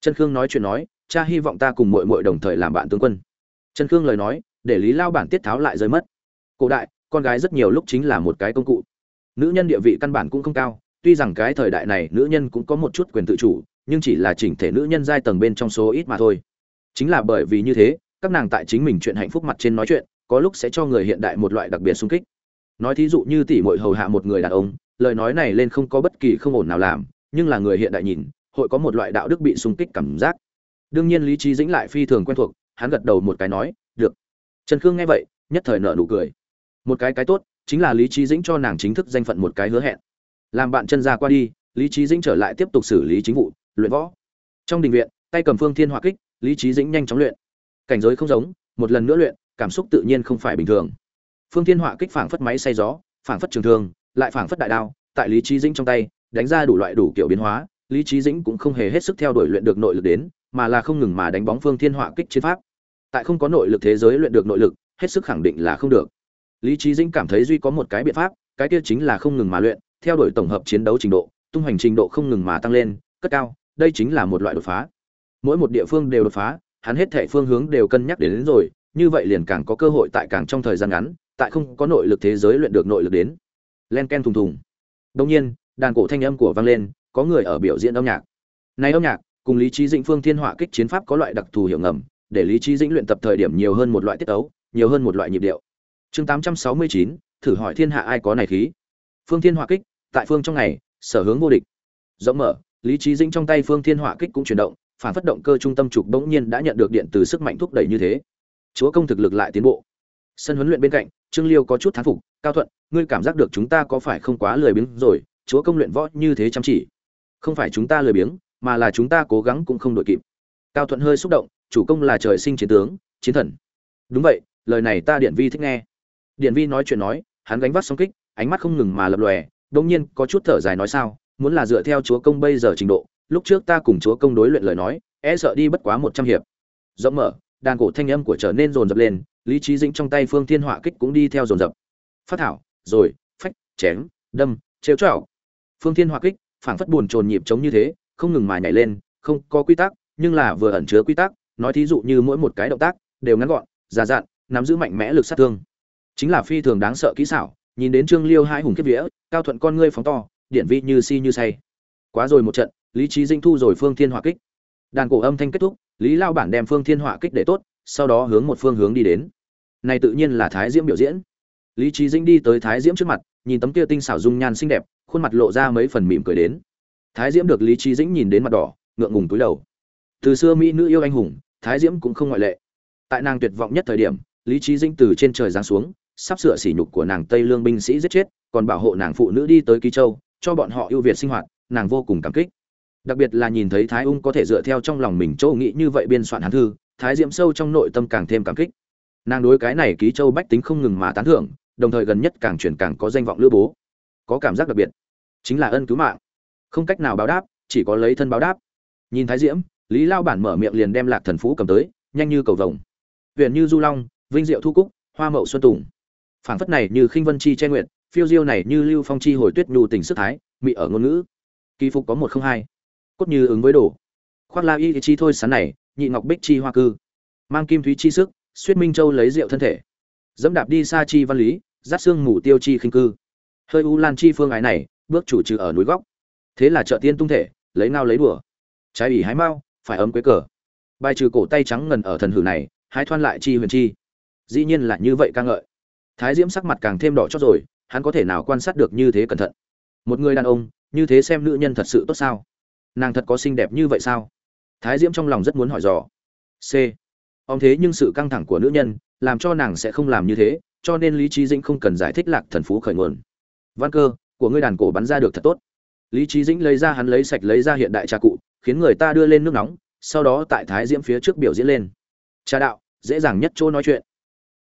Chân khương nói chuyện nói, cha hy vọng ta cùng muội muội đồng thời làm bạn tướng quân. Chân khương lời nói, để lý lao bản tiết tháo lại rơi mất. Cổ đại, con gái rất nhiều lúc chính là một cái công cụ. Nữ nhân địa vị căn bản cũng không cao, tuy rằng cái thời đại này nữ nhân cũng có một chút quyền tự chủ, nhưng chỉ là chỉnh thể nữ nhân giai tầng bên trong số ít mà thôi chính là bởi vì như thế, các nàng tại chính mình chuyện hạnh phúc mặt trên nói chuyện, có lúc sẽ cho người hiện đại một loại đặc biệt sung kích. Nói thí dụ như tỷ muội hầu hạ một người đàn ông, lời nói này lên không có bất kỳ không ổn nào làm, nhưng là người hiện đại nhìn, hội có một loại đạo đức bị sung kích cảm giác. Đương nhiên lý trí dĩnh lại phi thường quen thuộc, hắn gật đầu một cái nói, được. Trần khương nghe vậy, nhất thời nợ nụ cười. Một cái cái tốt, chính là lý trí dĩnh cho nàng chính thức danh phận một cái hứa hẹn. Làm bạn chân ra qua đi, lý trí dĩnh trở lại tiếp tục xử lý chính vụ, luyện võ. Trong đình viện, tay cầm phương thiên hỏa kích lý trí dĩnh nhanh chóng luyện. Cảnh giới không giống, một lần nữa luyện, cảm xúc tự nhiên không phải bình thường. Phương thiên họa kích phảng phất máy say gió, phảng phất trường thương, lại phảng phất đại đao, tại lý trí dĩnh trong tay, đánh ra đủ loại đủ kiểu biến hóa, lý trí dĩnh cũng không hề hết sức theo đuổi luyện được nội lực đến, mà là không ngừng mà đánh bóng phương thiên họa kích chiến pháp. Tại không có nội lực thế giới luyện được nội lực, hết sức khẳng định là không được. Lý trí dĩnh cảm thấy duy có một cái biện pháp, cái kia chính là không ngừng mà luyện, theo đuổi tổng hợp chiến đấu trình độ, tung hành trình độ không ngừng mà tăng lên, cất cao, đây chính là một loại đột phá mỗi một địa phương đều đột phá hắn hết thảy phương hướng đều cân nhắc đến, đến rồi như vậy liền càng có cơ hội tại càng trong thời gian ngắn tại không có nội lực thế giới luyện được nội lực đến. Len ken thùng thùng. Đông nhiên đàn cổ thanh âm của vang lên có người ở biểu diễn âm nhạc. Này âm nhạc cùng lý trí dĩnh phương thiên họa kích chiến pháp có loại đặc thù hiệu ngầm để lý trí dĩnh luyện tập thời điểm nhiều hơn một loại tiết ấu nhiều hơn một loại nhịp điệu. Chương 869, thử hỏi thiên hạ ai có này khí? Phương thiên họa kích tại phương trong ngày sở hướng vô địch. Rộng mở lý trí dĩnh trong tay phương thiên họa kích cũng chuyển động phản phất động cơ trung tâm trục bỗng nhiên đã nhận được điện từ sức mạnh thúc đẩy như thế. Chúa công thực lực lại tiến bộ. Sân huấn luyện bên cạnh, trương liêu có chút thán phục, cao thuận, ngươi cảm giác được chúng ta có phải không quá lười biếng rồi? Chúa công luyện võ như thế chăm chỉ. Không phải chúng ta lười biếng, mà là chúng ta cố gắng cũng không đội kịp. Cao thuận hơi xúc động, chủ công là trời sinh chiến tướng, chiến thần. Đúng vậy, lời này ta điện vi thích nghe. Điện vi nói chuyện nói, hắn gánh vác song kích, ánh mắt không ngừng mà lập lòe đông nhiên có chút thở dài nói sao, muốn là dựa theo chúa công bây giờ trình độ lúc trước ta cùng chúa công đối luyện lời nói e sợ đi bất quá một trăm hiệp. Rộng mở, đàn cổ thanh âm của trở nên rồn rập lên, lý trí dĩnh trong tay phương thiên họa kích cũng đi theo rồn rập. Phát thảo, rồi, phách, chém, đâm, trêu trạo phương thiên họa kích, phảng phất buồn trồn nhịp chống như thế, không ngừng mài nhảy lên, không có quy tắc, nhưng là vừa ẩn chứa quy tắc, nói thí dụ như mỗi một cái động tác, đều ngắn gọn, già dặn, nắm giữ mạnh mẽ lực sát thương. Chính là phi thường đáng sợ kỹ xảo, nhìn đến trương liêu hai hùng kiếp vía, cao thuận con ngươi phóng to điện vi như si như say. Quá rồi một trận lý trí dinh thu rồi phương thiên hỏa kích. Đàn cổ âm thanh kết thúc, lý lao bản đem phương thiên hỏa kích để tốt, sau đó hướng một phương hướng đi đến. Này tự nhiên là thái diễm biểu diễn. Lý trí dinh đi tới thái diễm trước mặt, nhìn tấm kia tinh xảo dung nhan xinh đẹp, khuôn mặt lộ ra mấy phần mỉm cười đến. Thái diễm được lý trí dĩnh nhìn đến mặt đỏ, ngượng ngùng túi đầu. Từ xưa mỹ nữ yêu anh hùng, thái diễm cũng không ngoại lệ. Tại nàng tuyệt vọng nhất thời điểm, lý trí dĩnh từ trên trời giáng xuống, sắp sửa sỉ nhục của nàng tây lương binh sĩ giết chết, còn bảo hộ nàng phụ nữ đi tới ký châu, cho bọn họ ưu việt sinh hoạt, nàng vô cùng cảm kích đặc biệt là nhìn thấy thái ung có thể dựa theo trong lòng mình châu nghĩ như vậy biên soạn hán thư, thái diễm sâu trong nội tâm càng thêm cảm kích. Nàng đối cái này ký châu bách tính không ngừng mà tán thưởng, đồng thời gần nhất càng chuyển càng có danh vọng lữ bố. Có cảm giác đặc biệt. Chính là ân cứu mạng. Không cách nào báo đáp, chỉ có lấy thân báo đáp. Nhìn thái diễm, lý lao bản mở miệng liền đem lạc thần phú cầm tới, nhanh như cầu vồng. Huyện như du long, vinh diệu thu cúc, hoa mậu xuân tùng. Phảng phất này như khinh vân chi che nguyện, phiêu diêu này như lưu phong chi hồi tuyết nhu tình sức thái, mị ở ngôn ngữ. Kỳ phục có một không hai cốt như ứng với đồ. Khoác la y chi thôi sán này, nhị ngọc bích chi hoa cư. Mang kim thúy chi sức suyết minh châu lấy rượu thân thể. Dẫm đạp đi xa chi văn lý giáp xương mù tiêu chi khinh cư. Hơi u lan chi phương ái này, bước chủ trừ ở núi góc. Thế là trợ tiên tung thể, lấy ngao lấy đùa. Trái ủy hái mau phải ấm quế cờ. Bài trừ cổ tay trắng ngần ở thần hử này, hái thoan lại chi huyền chi. Dĩ nhiên là như vậy ca ngợi. Thái diễm sắc mặt càng thêm đỏ chót rồi, hắn có thể nào quan sát được như thế cẩn thận? Một người đàn ông, như thế xem nữ nhân thật sự tốt sao? Nàng thật có xinh đẹp như vậy sao? Thái diễm trong lòng rất muốn hỏi dò. C. Ông thế nhưng sự căng thẳng của nữ nhân, làm cho nàng sẽ không làm như thế, cho nên lý trí dĩnh không cần giải thích lạc thần phú khởi nguồn. Văn cơ, của ngươi đàn cổ bắn ra được thật tốt. Lý trí dĩnh lấy ra hắn lấy sạch lấy ra hiện đại trà cụ, khiến người ta đưa lên nước nóng, sau đó tại thái diễm phía trước biểu diễn lên. Trà đạo, dễ dàng nhất chỗ nói chuyện.